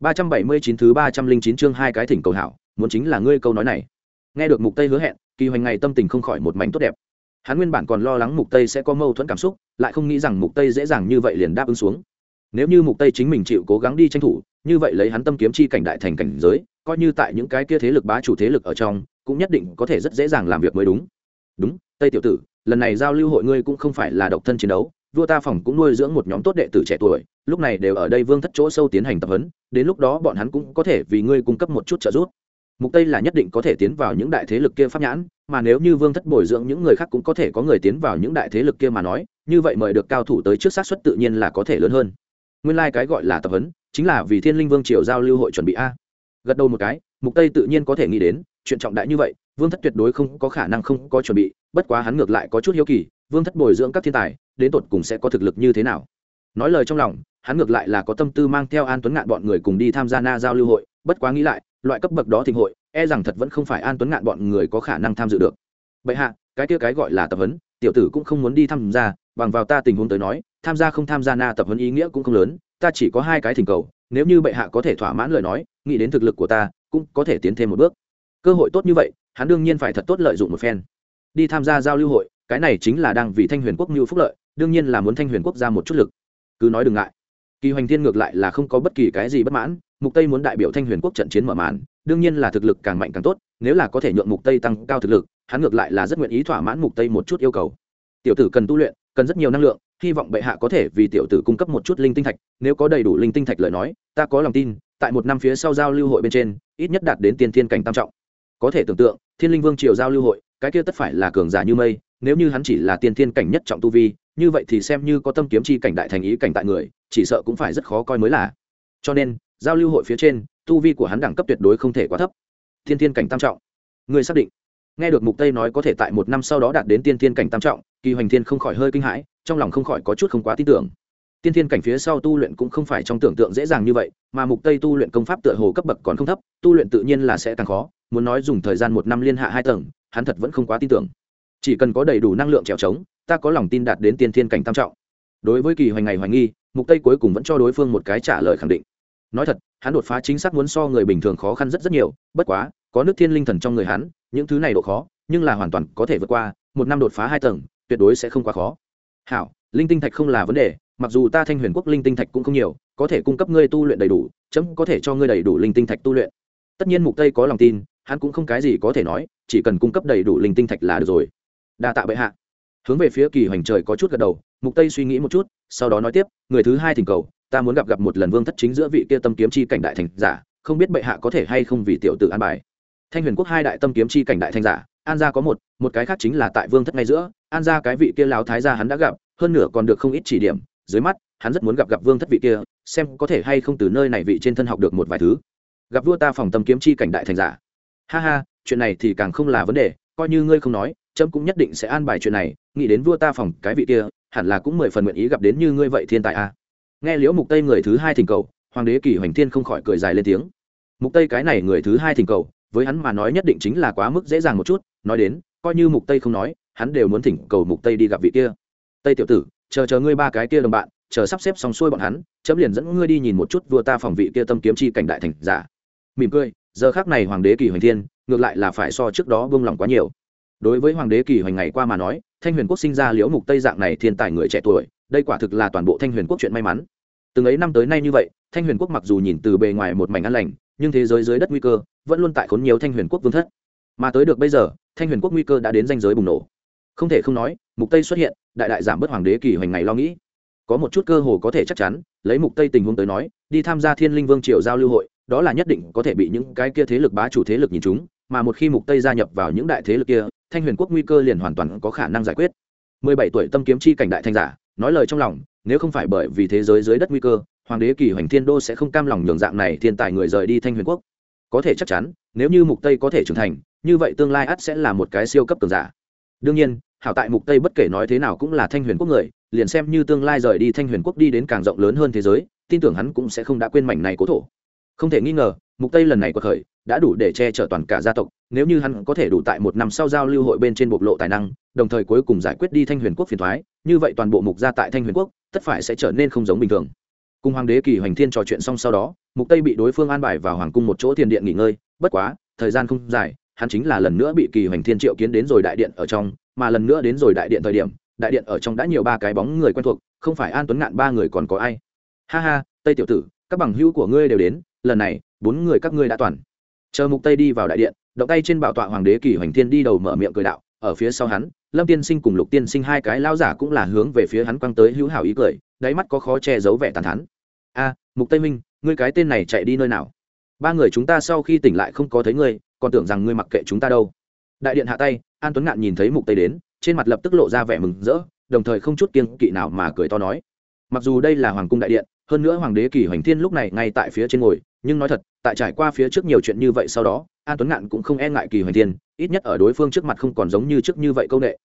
379 thứ 309 chương hai cái thỉnh cầu hảo, muốn chính là ngươi câu nói này. Nghe được Mục Tây hứa hẹn, Kỳ Hoành ngày tâm tình không khỏi một mảnh tốt đẹp. Hắn nguyên bản còn lo lắng Mục Tây sẽ có mâu thuẫn cảm xúc, lại không nghĩ rằng Mục Tây dễ dàng như vậy liền đáp ứng xuống. Nếu như Mục Tây chính mình chịu cố gắng đi tranh thủ, như vậy lấy hắn tâm kiếm chi cảnh đại thành cảnh giới, coi như tại những cái kia thế lực bá chủ thế lực ở trong, cũng nhất định có thể rất dễ dàng làm việc mới đúng. Đúng, Tây tiểu tử, lần này giao lưu hội ngươi cũng không phải là độc thân chiến đấu, vua ta phòng cũng nuôi dưỡng một nhóm tốt đệ tử trẻ tuổi, lúc này đều ở đây vương thất chỗ sâu tiến hành tập huấn, đến lúc đó bọn hắn cũng có thể vì ngươi cung cấp một chút trợ giúp. Mục tây là nhất định có thể tiến vào những đại thế lực kia pháp nhãn, mà nếu như vương thất bồi dưỡng những người khác cũng có thể có người tiến vào những đại thế lực kia mà nói, như vậy mời được cao thủ tới trước xác suất tự nhiên là có thể lớn hơn. Nguyên lai like cái gọi là tập huấn, chính là vì thiên linh vương triều giao lưu hội chuẩn bị a. Gật đầu một cái, mục tây tự nhiên có thể nghĩ đến, chuyện trọng đại như vậy, vương thất tuyệt đối không có khả năng không có chuẩn bị, bất quá hắn ngược lại có chút hiếu kỳ, vương thất bồi dưỡng các thiên tài đến tột cùng sẽ có thực lực như thế nào. Nói lời trong lòng, hắn ngược lại là có tâm tư mang theo an tuấn ngạn bọn người cùng đi tham gia na giao lưu hội, bất quá nghĩ lại, loại cấp bậc đó thịnh hội e rằng thật vẫn không phải an tuấn ngạn bọn người có khả năng tham dự được. Bệ hạ, cái kia cái gọi là tập huấn, tiểu tử cũng không muốn đi tham gia, bằng vào ta tình huống tới nói, tham gia không tham gia na tập huấn ý nghĩa cũng không lớn, ta chỉ có hai cái thỉnh cầu, nếu như bệ hạ có thể thỏa mãn lời nói, nghĩ đến thực lực của ta, cũng có thể tiến thêm một bước. Cơ hội tốt như vậy, hắn đương nhiên phải thật tốt lợi dụng một phen. Đi tham gia giao lưu hội, cái này chính là đang vì thanh huyền quốc mưu phúc lợi đương nhiên là muốn thanh huyền quốc ra một chút lực. Cứ nói đừng ngại. Kỳ hoành thiên ngược lại là không có bất kỳ cái gì bất mãn, mục tây muốn đại biểu thanh huyền quốc trận chiến mở màn, đương nhiên là thực lực càng mạnh càng tốt, nếu là có thể nhượng mục tây tăng cao thực lực, hắn ngược lại là rất nguyện ý thỏa mãn mục tây một chút yêu cầu. Tiểu tử cần tu luyện, cần rất nhiều năng lượng, hy vọng bệ hạ có thể vì tiểu tử cung cấp một chút linh tinh thạch, nếu có đầy đủ linh tinh thạch lời nói, ta có lòng tin, tại một năm phía sau giao lưu hội bên trên, ít nhất đạt đến tiên thiên cảnh tam trọng. Có thể tưởng tượng, thiên linh vương triều giao lưu hội, cái kia tất phải là cường giả như mây nếu như hắn chỉ là tiên thiên cảnh nhất trọng tu vi, như vậy thì xem như có tâm kiếm chi cảnh đại thành ý cảnh tại người, chỉ sợ cũng phải rất khó coi mới là. Cho nên, giao lưu hội phía trên, tu vi của hắn đẳng cấp tuyệt đối không thể quá thấp. Thiên thiên cảnh tam trọng. Người xác định. Nghe được mục tây nói có thể tại một năm sau đó đạt đến tiên thiên cảnh tam trọng, kỳ hoành thiên không khỏi hơi kinh hãi, trong lòng không khỏi có chút không quá tin tưởng. Tiên thiên cảnh phía sau tu luyện cũng không phải trong tưởng tượng dễ dàng như vậy, mà mục tây tu luyện công pháp tựa hồ cấp bậc còn không thấp, tu luyện tự nhiên là sẽ càng khó, muốn nói dùng thời gian một năm liên hạ hai tầng, hắn thật vẫn không quá tin tưởng chỉ cần có đầy đủ năng lượng trèo trống, ta có lòng tin đạt đến tiên thiên cảnh tam trọng. Đối với kỳ hoành ngày hoài nghi, mục tây cuối cùng vẫn cho đối phương một cái trả lời khẳng định. Nói thật, hắn đột phá chính xác muốn so người bình thường khó khăn rất rất nhiều, bất quá, có nước thiên linh thần trong người hắn, những thứ này độ khó, nhưng là hoàn toàn có thể vượt qua, một năm đột phá hai tầng, tuyệt đối sẽ không quá khó. Hảo, linh tinh thạch không là vấn đề, mặc dù ta thanh huyền quốc linh tinh thạch cũng không nhiều, có thể cung cấp ngươi tu luyện đầy đủ, chấm có thể cho ngươi đầy đủ linh tinh thạch tu luyện. Tất nhiên mục tây có lòng tin, hắn cũng không cái gì có thể nói, chỉ cần cung cấp đầy đủ linh tinh thạch là được rồi đa tạ bệ hạ. Hướng về phía kỳ hoành trời có chút gật đầu, mục tây suy nghĩ một chút, sau đó nói tiếp, người thứ hai thỉnh cầu, ta muốn gặp gặp một lần vương thất chính giữa vị kia tâm kiếm chi cảnh đại thành giả, không biết bệ hạ có thể hay không vì tiểu tử an bài. Thanh huyền quốc hai đại tâm kiếm chi cảnh đại thành giả, an gia có một một cái khác chính là tại vương thất ngay giữa, an gia cái vị kia láo thái gia hắn đã gặp, hơn nửa còn được không ít chỉ điểm, dưới mắt, hắn rất muốn gặp gặp vương thất vị kia, xem có thể hay không từ nơi này vị trên thân học được một vài thứ. Gặp vua ta phòng tâm kiếm chi cảnh đại thành giả. Ha ha, chuyện này thì càng không là vấn đề, coi như ngươi không nói trẫm cũng nhất định sẽ an bài chuyện này, nghĩ đến vua ta phòng cái vị kia, hẳn là cũng mười phần nguyện ý gặp đến như ngươi vậy thiên tài a à. nghe liễu mục tây người thứ hai thỉnh cầu, hoàng đế kỳ hoành thiên không khỏi cười dài lên tiếng. Mục tây cái này người thứ hai thỉnh cầu, với hắn mà nói nhất định chính là quá mức dễ dàng một chút, nói đến, coi như mục tây không nói, hắn đều muốn thỉnh cầu mục tây đi gặp vị kia. Tây tiểu tử, chờ chờ ngươi ba cái kia đồng bạn, chờ sắp xếp xong xuôi bọn hắn chấm liền dẫn ngươi đi nhìn một chút vua ta phòng vị kia tâm kiếm chi cảnh đại thành giả. Mỉm cười, giờ khác này hoàng đế kỳ hoành thiên, ngược lại là phải so trước đó buông lòng quá nhiều đối với hoàng đế kỳ hoành ngày qua mà nói, thanh huyền quốc sinh ra liễu mục tây dạng này thiên tài người trẻ tuổi, đây quả thực là toàn bộ thanh huyền quốc chuyện may mắn. Từng ấy năm tới nay như vậy, thanh huyền quốc mặc dù nhìn từ bề ngoài một mảnh an lành, nhưng thế giới dưới đất nguy cơ vẫn luôn tại khốn nhiều thanh huyền quốc vương thất. Mà tới được bây giờ, thanh huyền quốc nguy cơ đã đến danh giới bùng nổ. Không thể không nói, mục tây xuất hiện, đại đại giảm bớt hoàng đế kỳ hoành ngày lo nghĩ. Có một chút cơ hồ có thể chắc chắn, lấy mục tây tình huống tới nói, đi tham gia thiên linh vương triều giao lưu hội, đó là nhất định có thể bị những cái kia thế lực bá chủ thế lực nhìn chúng mà một khi mục tây gia nhập vào những đại thế lực kia, thanh huyền quốc nguy cơ liền hoàn toàn có khả năng giải quyết. 17 tuổi tâm kiếm chi cảnh đại thanh giả, nói lời trong lòng, nếu không phải bởi vì thế giới dưới đất nguy cơ, hoàng đế kỳ hoành thiên đô sẽ không cam lòng nhường dạng này thiên tài người rời đi thanh huyền quốc. Có thể chắc chắn, nếu như mục tây có thể trưởng thành, như vậy tương lai ắt sẽ là một cái siêu cấp cường giả. Đương nhiên, hảo tại mục tây bất kể nói thế nào cũng là thanh huyền quốc người, liền xem như tương lai rời đi thanh huyền quốc đi đến càng rộng lớn hơn thế giới, tin tưởng hắn cũng sẽ không đã quên mảnh này cố thổ. Không thể nghi ngờ, mục tây lần này của khởi đã đủ để che chở toàn cả gia tộc, nếu như hắn có thể đủ tại một năm sau giao lưu hội bên trên bộc lộ tài năng, đồng thời cuối cùng giải quyết đi thanh huyền quốc phiền thoái, như vậy toàn bộ mục gia tại thanh huyền quốc, tất phải sẽ trở nên không giống bình thường. Cùng hoàng đế kỳ hoành thiên trò chuyện xong sau đó, mục tây bị đối phương an bài vào hoàng cung một chỗ tiền điện nghỉ ngơi, bất quá, thời gian không dài, hắn chính là lần nữa bị kỳ hoành thiên triệu kiến đến rồi đại điện ở trong, mà lần nữa đến rồi đại điện thời điểm, đại điện ở trong đã nhiều ba cái bóng người quen thuộc, không phải an tuấn ngạn ba người còn có ai. Ha ha, tây tiểu tử, các bằng hữu của ngươi đều đến, lần này, bốn người các ngươi đã toàn chờ mục tây đi vào đại điện, động tay trên bảo tọa hoàng đế kỳ hoành thiên đi đầu mở miệng cười đạo, ở phía sau hắn, lâm tiên sinh cùng lục tiên sinh hai cái lao giả cũng là hướng về phía hắn quăng tới hữu hảo ý cười, đáy mắt có khó che giấu vẻ tàn thắn a, mục tây minh, ngươi cái tên này chạy đi nơi nào? Ba người chúng ta sau khi tỉnh lại không có thấy ngươi, còn tưởng rằng ngươi mặc kệ chúng ta đâu. Đại điện hạ tay, an tuấn ngạn nhìn thấy mục tây đến, trên mặt lập tức lộ ra vẻ mừng rỡ, đồng thời không chút kiêng kỵ nào mà cười to nói. Mặc dù đây là hoàng cung đại điện hơn nữa hoàng đế kỳ hoành thiên lúc này ngay tại phía trên ngồi, nhưng nói thật, tại trải qua phía trước nhiều chuyện như vậy sau đó, an tuấn ngạn cũng không e ngại kỳ hoành thiên, ít nhất ở đối phương trước mặt không còn giống như trước như vậy câu nệ.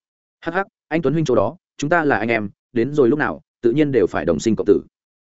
Hắc hắc, anh tuấn huynh chỗ đó, chúng ta là anh em, đến rồi lúc nào, tự nhiên đều phải đồng sinh cộng tử.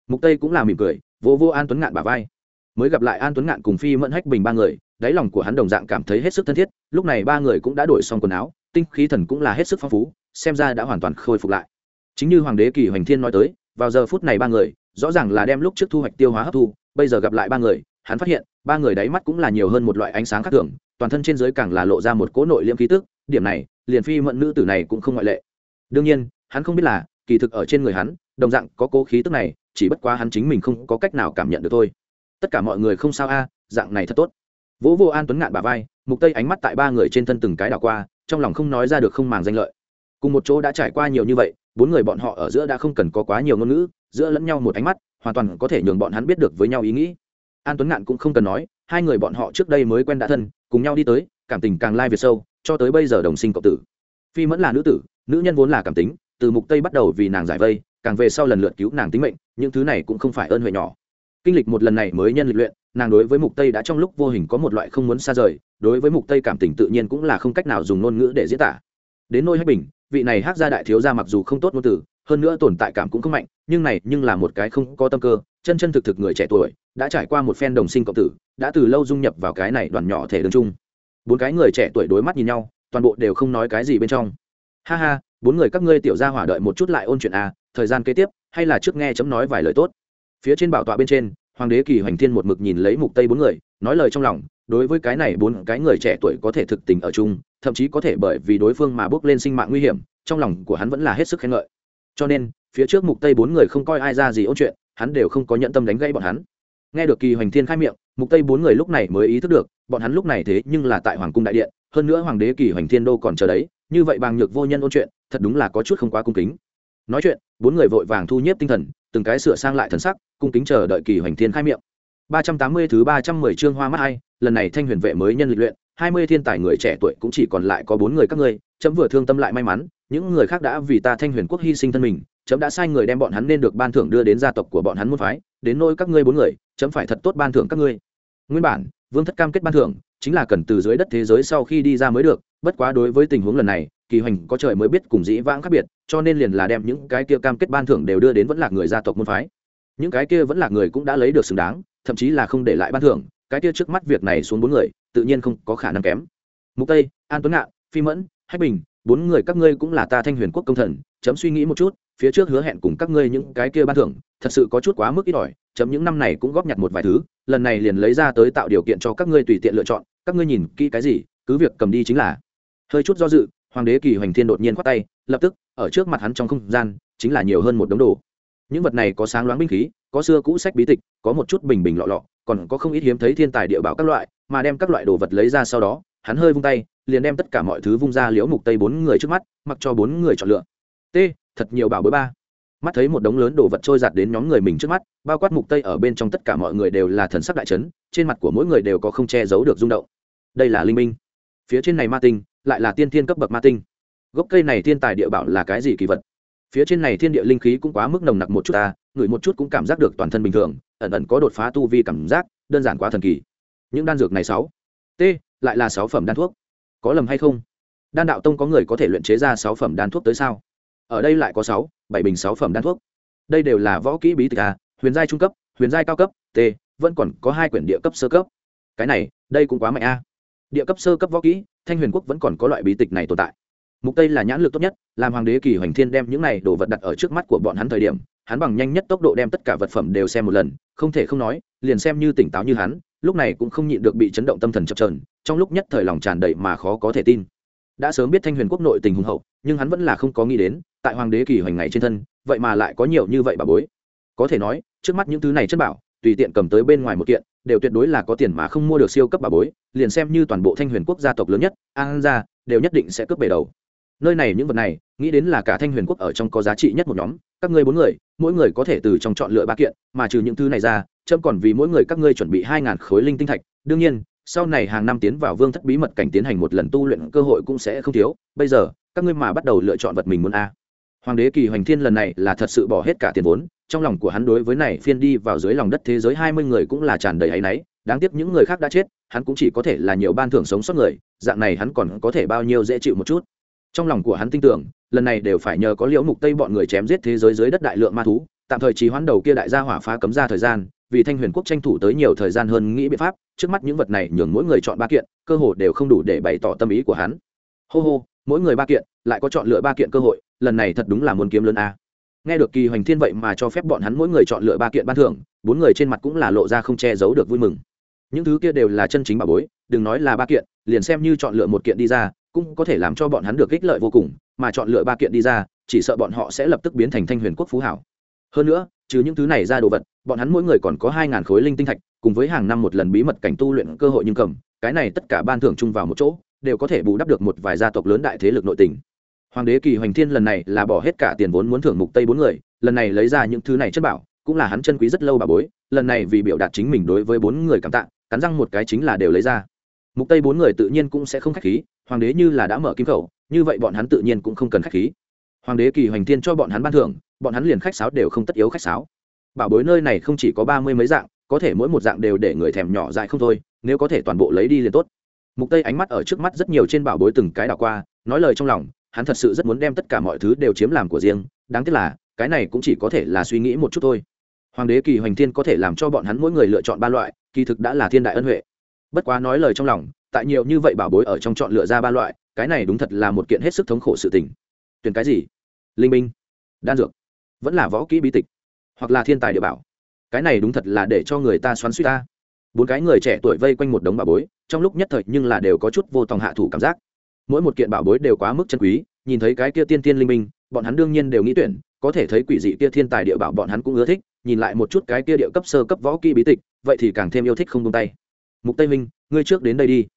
Mục tây cũng là mỉm cười, vô vô an tuấn ngạn bả vai. Mới gặp lại an tuấn ngạn cùng phi mẫn hách bình ba người, đáy lòng của hắn đồng dạng cảm thấy hết sức thân thiết, lúc này ba người cũng đã đổi xong quần áo, tinh khí thần cũng là hết sức phong phú, xem ra đã hoàn toàn khôi phục lại. Chính như hoàng đế kỳ hoành thiên nói tới, vào giờ phút này ba người rõ ràng là đem lúc trước thu hoạch tiêu hóa hấp thu, bây giờ gặp lại ba người, hắn phát hiện, ba người đáy mắt cũng là nhiều hơn một loại ánh sáng khác thường, toàn thân trên giới càng là lộ ra một cỗ nội liêm khí tức, điểm này, liền phi mẫn nữ tử này cũng không ngoại lệ. Đương nhiên, hắn không biết là, kỳ thực ở trên người hắn, đồng dạng có cố khí tức này, chỉ bất quá hắn chính mình không có cách nào cảm nhận được thôi. Tất cả mọi người không sao a, dạng này thật tốt. Vỗ vô an tuấn ngạn bà vai, mục tây ánh mắt tại ba người trên thân từng cái đảo qua, trong lòng không nói ra được không màng danh lợi. Cùng một chỗ đã trải qua nhiều như vậy bốn người bọn họ ở giữa đã không cần có quá nhiều ngôn ngữ, giữa lẫn nhau một ánh mắt, hoàn toàn có thể nhường bọn hắn biết được với nhau ý nghĩ. An tuấn ngạn cũng không cần nói, hai người bọn họ trước đây mới quen đã thân, cùng nhau đi tới, cảm tình càng lai việt sâu, cho tới bây giờ đồng sinh cộng tử. Phi mẫn là nữ tử, nữ nhân vốn là cảm tính, từ mục tây bắt đầu vì nàng giải vây, càng về sau lần lượt cứu nàng tính mệnh, những thứ này cũng không phải ơn huệ nhỏ. Kinh lịch một lần này mới nhân lịch luyện, nàng đối với mục tây đã trong lúc vô hình có một loại không muốn xa rời, đối với mục tây cảm tình tự nhiên cũng là không cách nào dùng ngôn ngữ để diễn tả đến nôi hách bình, vị này hát gia đại thiếu gia mặc dù không tốt ngôn từ, hơn nữa tồn tại cảm cũng không mạnh, nhưng này nhưng là một cái không có tâm cơ, chân chân thực thực người trẻ tuổi, đã trải qua một phen đồng sinh cộng tử, đã từ lâu dung nhập vào cái này đoàn nhỏ thể đường chung. Bốn cái người trẻ tuổi đối mắt nhìn nhau, toàn bộ đều không nói cái gì bên trong. Ha ha, bốn người các ngươi tiểu gia hỏa đợi một chút lại ôn chuyện à thời gian kế tiếp, hay là trước nghe chấm nói vài lời tốt. Phía trên bảo tọa bên trên, hoàng đế kỳ hoành thiên một mực nhìn lấy mục tây bốn người nói lời trong lòng, đối với cái này bốn cái người trẻ tuổi có thể thực tình ở chung, thậm chí có thể bởi vì đối phương mà bước lên sinh mạng nguy hiểm, trong lòng của hắn vẫn là hết sức khen ngợi. Cho nên, phía trước mục tây bốn người không coi ai ra gì ôn chuyện, hắn đều không có nhận tâm đánh gãy bọn hắn. Nghe được kỳ hoành thiên khai miệng, mục tây bốn người lúc này mới ý thức được, bọn hắn lúc này thế nhưng là tại hoàng cung đại điện, hơn nữa hoàng đế kỳ hoành thiên đô còn chờ đấy, như vậy bàng nhược vô nhân ôn chuyện, thật đúng là có chút không quá cung kính. Nói chuyện, bốn người vội vàng thu nhếp tinh thần, từng cái sửa sang lại thần sắc, cung kính chờ đợi kỳ hoành thiên khai miệng. 380 thứ 310 chương hoa mắt hai, lần này thanh huyền vệ mới nhân lịch luyện 20 thiên tài người trẻ tuổi cũng chỉ còn lại có bốn người các ngươi, chấm vừa thương tâm lại may mắn, những người khác đã vì ta thanh huyền quốc hy sinh thân mình, chấm đã sai người đem bọn hắn nên được ban thưởng đưa đến gia tộc của bọn hắn môn phái, đến nỗi các ngươi bốn người, chấm phải thật tốt ban thưởng các ngươi. Nguyên bản, vương thất cam kết ban thưởng, chính là cần từ dưới đất thế giới sau khi đi ra mới được, bất quá đối với tình huống lần này, kỳ hoành có trời mới biết cùng dĩ vãng khác biệt, cho nên liền là đem những cái kia cam kết ban thưởng đều đưa đến vẫn là người gia tộc môn phái. Những cái kia vẫn là người cũng đã lấy được xứng đáng thậm chí là không để lại ban thưởng, cái kia trước mắt việc này xuống bốn người, tự nhiên không có khả năng kém. Mục tây, an tuấn ngạn, phi mẫn, hách bình, bốn người các ngươi cũng là ta thanh huyền quốc công thần, chấm suy nghĩ một chút, phía trước hứa hẹn cùng các ngươi những cái kia ban thưởng, thật sự có chút quá mức ít ỏi, chấm những năm này cũng góp nhặt một vài thứ, lần này liền lấy ra tới tạo điều kiện cho các ngươi tùy tiện lựa chọn, các ngươi nhìn kỹ cái gì, cứ việc cầm đi chính là. Hơi chút do dự, hoàng đế kỳ hoành thiên đột nhiên khoát tay, lập tức, ở trước mặt hắn trong không gian, chính là nhiều hơn một đống đồ những vật này có sáng loáng binh khí, có xưa cũ sách bí tịch, có một chút bình bình lọ lọ, còn có không ít hiếm thấy thiên tài địa bảo các loại, mà đem các loại đồ vật lấy ra sau đó, hắn hơi vung tay, liền đem tất cả mọi thứ vung ra liễu mục tây bốn người trước mắt, mặc cho bốn người chọn lựa. T, thật nhiều bảo bối ba. Mắt thấy một đống lớn đồ vật trôi giạt đến nhóm người mình trước mắt, bao quát mục tây ở bên trong tất cả mọi người đều là thần sắc đại chấn, trên mặt của mỗi người đều có không che giấu được rung động. Đây là linh minh. Phía trên này ma tinh, lại là tiên thiên cấp bậc ma tinh. Gốc cây này thiên tài địa bảo là cái gì kỳ vật? Phía trên này thiên địa linh khí cũng quá mức nồng nặc một chút ta, ngửi một chút cũng cảm giác được toàn thân bình thường, ẩn ẩn có đột phá tu vi cảm giác, đơn giản quá thần kỳ. Những đan dược này sáu, t, lại là sáu phẩm đan thuốc. Có lầm hay không? Đan đạo tông có người có thể luyện chế ra sáu phẩm đan thuốc tới sao? Ở đây lại có sáu, bảy bình sáu phẩm đan thuốc. Đây đều là võ kỹ bí tịch a huyền giai trung cấp, huyền giai cao cấp, t, vẫn còn có hai quyển địa cấp sơ cấp. Cái này, đây cũng quá mạnh a địa cấp sơ cấp võ kỹ, thanh huyền quốc vẫn còn có loại bí tịch này tồn tại mục tây là nhãn lực tốt nhất, làm hoàng đế kỳ hoành thiên đem những này đồ vật đặt ở trước mắt của bọn hắn thời điểm, hắn bằng nhanh nhất tốc độ đem tất cả vật phẩm đều xem một lần, không thể không nói, liền xem như tỉnh táo như hắn, lúc này cũng không nhịn được bị chấn động tâm thần chập trờn trong lúc nhất thời lòng tràn đầy mà khó có thể tin. Đã sớm biết thanh huyền quốc nội tình hùng hậu, nhưng hắn vẫn là không có nghĩ đến, tại hoàng đế kỳ hoành ngày trên thân, vậy mà lại có nhiều như vậy bà bối. Có thể nói, trước mắt những thứ này chất bảo, tùy tiện cầm tới bên ngoài một kiện, đều tuyệt đối là có tiền mà không mua được siêu cấp bà bối, liền xem như toàn bộ thanh huyền quốc gia tộc lớn nhất, an gia, đều nhất định sẽ cướp bể đầu nơi này những vật này, nghĩ đến là cả thanh huyền quốc ở trong có giá trị nhất một nhóm, các ngươi bốn người, mỗi người có thể từ trong chọn lựa ba kiện, mà trừ những thứ này ra trâm còn vì mỗi người các ngươi chuẩn bị hai ngàn khối linh tinh thạch. Đương nhiên, sau này hàng năm tiến vào vương thất bí mật cảnh tiến hành một lần tu luyện cơ hội cũng sẽ không thiếu. Bây giờ, các ngươi mà bắt đầu lựa chọn vật mình muốn a. Hoàng đế kỳ hoành thiên lần này là thật sự bỏ hết cả tiền vốn, trong lòng của hắn đối với này phiên đi vào dưới lòng đất thế giới hai mươi người cũng là tràn đầy áy náy. Đáng tiếc những người khác đã chết, hắn cũng chỉ có thể là nhiều ban thưởng sống sót người, dạng này hắn còn có thể bao nhiêu dễ chịu một chút trong lòng của hắn tin tưởng, lần này đều phải nhờ có liễu mục tây bọn người chém giết thế giới dưới đất đại lượng ma thú, tạm thời trì hoãn đầu kia đại gia hỏa phá cấm ra thời gian, vì thanh huyền quốc tranh thủ tới nhiều thời gian hơn nghĩ biện pháp, trước mắt những vật này nhường mỗi người chọn ba kiện, cơ hội đều không đủ để bày tỏ tâm ý của hắn. Hô hô, mỗi người ba kiện, lại có chọn lựa ba kiện cơ hội, lần này thật đúng là muốn kiếm lớn a. Nghe được kỳ hoành thiên vậy mà cho phép bọn hắn mỗi người chọn lựa ba kiện ban thưởng, bốn người trên mặt cũng là lộ ra không che giấu được vui mừng. Những thứ kia đều là chân chính bà bối, đừng nói là ba kiện, liền xem như chọn lựa một kiện đi ra cũng có thể làm cho bọn hắn được ích lợi vô cùng, mà chọn lựa ba kiện đi ra, chỉ sợ bọn họ sẽ lập tức biến thành thanh huyền quốc phú hảo. Hơn nữa, trừ những thứ này ra đồ vật, bọn hắn mỗi người còn có hai ngàn khối linh tinh thạch, cùng với hàng năm một lần bí mật cảnh tu luyện cơ hội nhưng cầm, cái này tất cả ban thưởng chung vào một chỗ, đều có thể bù đắp được một vài gia tộc lớn đại thế lực nội tình. Hoàng đế kỳ hoành thiên lần này là bỏ hết cả tiền vốn muốn thưởng mục tây bốn người, lần này lấy ra những thứ này chất bảo, cũng là hắn chân quý rất lâu bà bối, lần này vì biểu đạt chính mình đối với bốn người cảm tạ, cắn răng một cái chính là đều lấy ra mục tây bốn người tự nhiên cũng sẽ không khách khí, hoàng đế như là đã mở kim khẩu, như vậy bọn hắn tự nhiên cũng không cần khách khí. Hoàng đế kỳ hoành thiên cho bọn hắn ban thưởng, bọn hắn liền khách sáo đều không tất yếu khách sáo. Bảo bối nơi này không chỉ có ba mươi mấy dạng, có thể mỗi một dạng đều để người thèm nhỏ dại không thôi, nếu có thể toàn bộ lấy đi liền tốt. Mục tây ánh mắt ở trước mắt rất nhiều trên bảo bối từng cái đảo qua, nói lời trong lòng, hắn thật sự rất muốn đem tất cả mọi thứ đều chiếm làm của riêng, đáng tiếc là, cái này cũng chỉ có thể là suy nghĩ một chút thôi. Hoàng đế kỳ hoành thiên có thể làm cho bọn hắn mỗi người lựa chọn ba loại, kỳ thực đã là thiên đại ân huệ bất quá nói lời trong lòng, tại nhiều như vậy bảo bối ở trong chọn lựa ra ba loại, cái này đúng thật là một kiện hết sức thống khổ sự tình. Tuyển cái gì? Linh minh đan dược, vẫn là võ kỹ bí tịch, hoặc là thiên tài địa bảo. Cái này đúng thật là để cho người ta xoắn suýt ta. Bốn cái người trẻ tuổi vây quanh một đống bảo bối, trong lúc nhất thời nhưng là đều có chút vô tòng hạ thủ cảm giác. Mỗi một kiện bảo bối đều quá mức chân quý, nhìn thấy cái kia tiên tiên linh minh bọn hắn đương nhiên đều nghĩ tuyển, có thể thấy quỷ dị kia thiên tài địa bảo bọn hắn cũng ưa thích, nhìn lại một chút cái kia địa cấp sơ cấp võ kỹ bí tịch, vậy thì càng thêm yêu thích không tung tay mục tây minh, ngươi trước đến đây đi.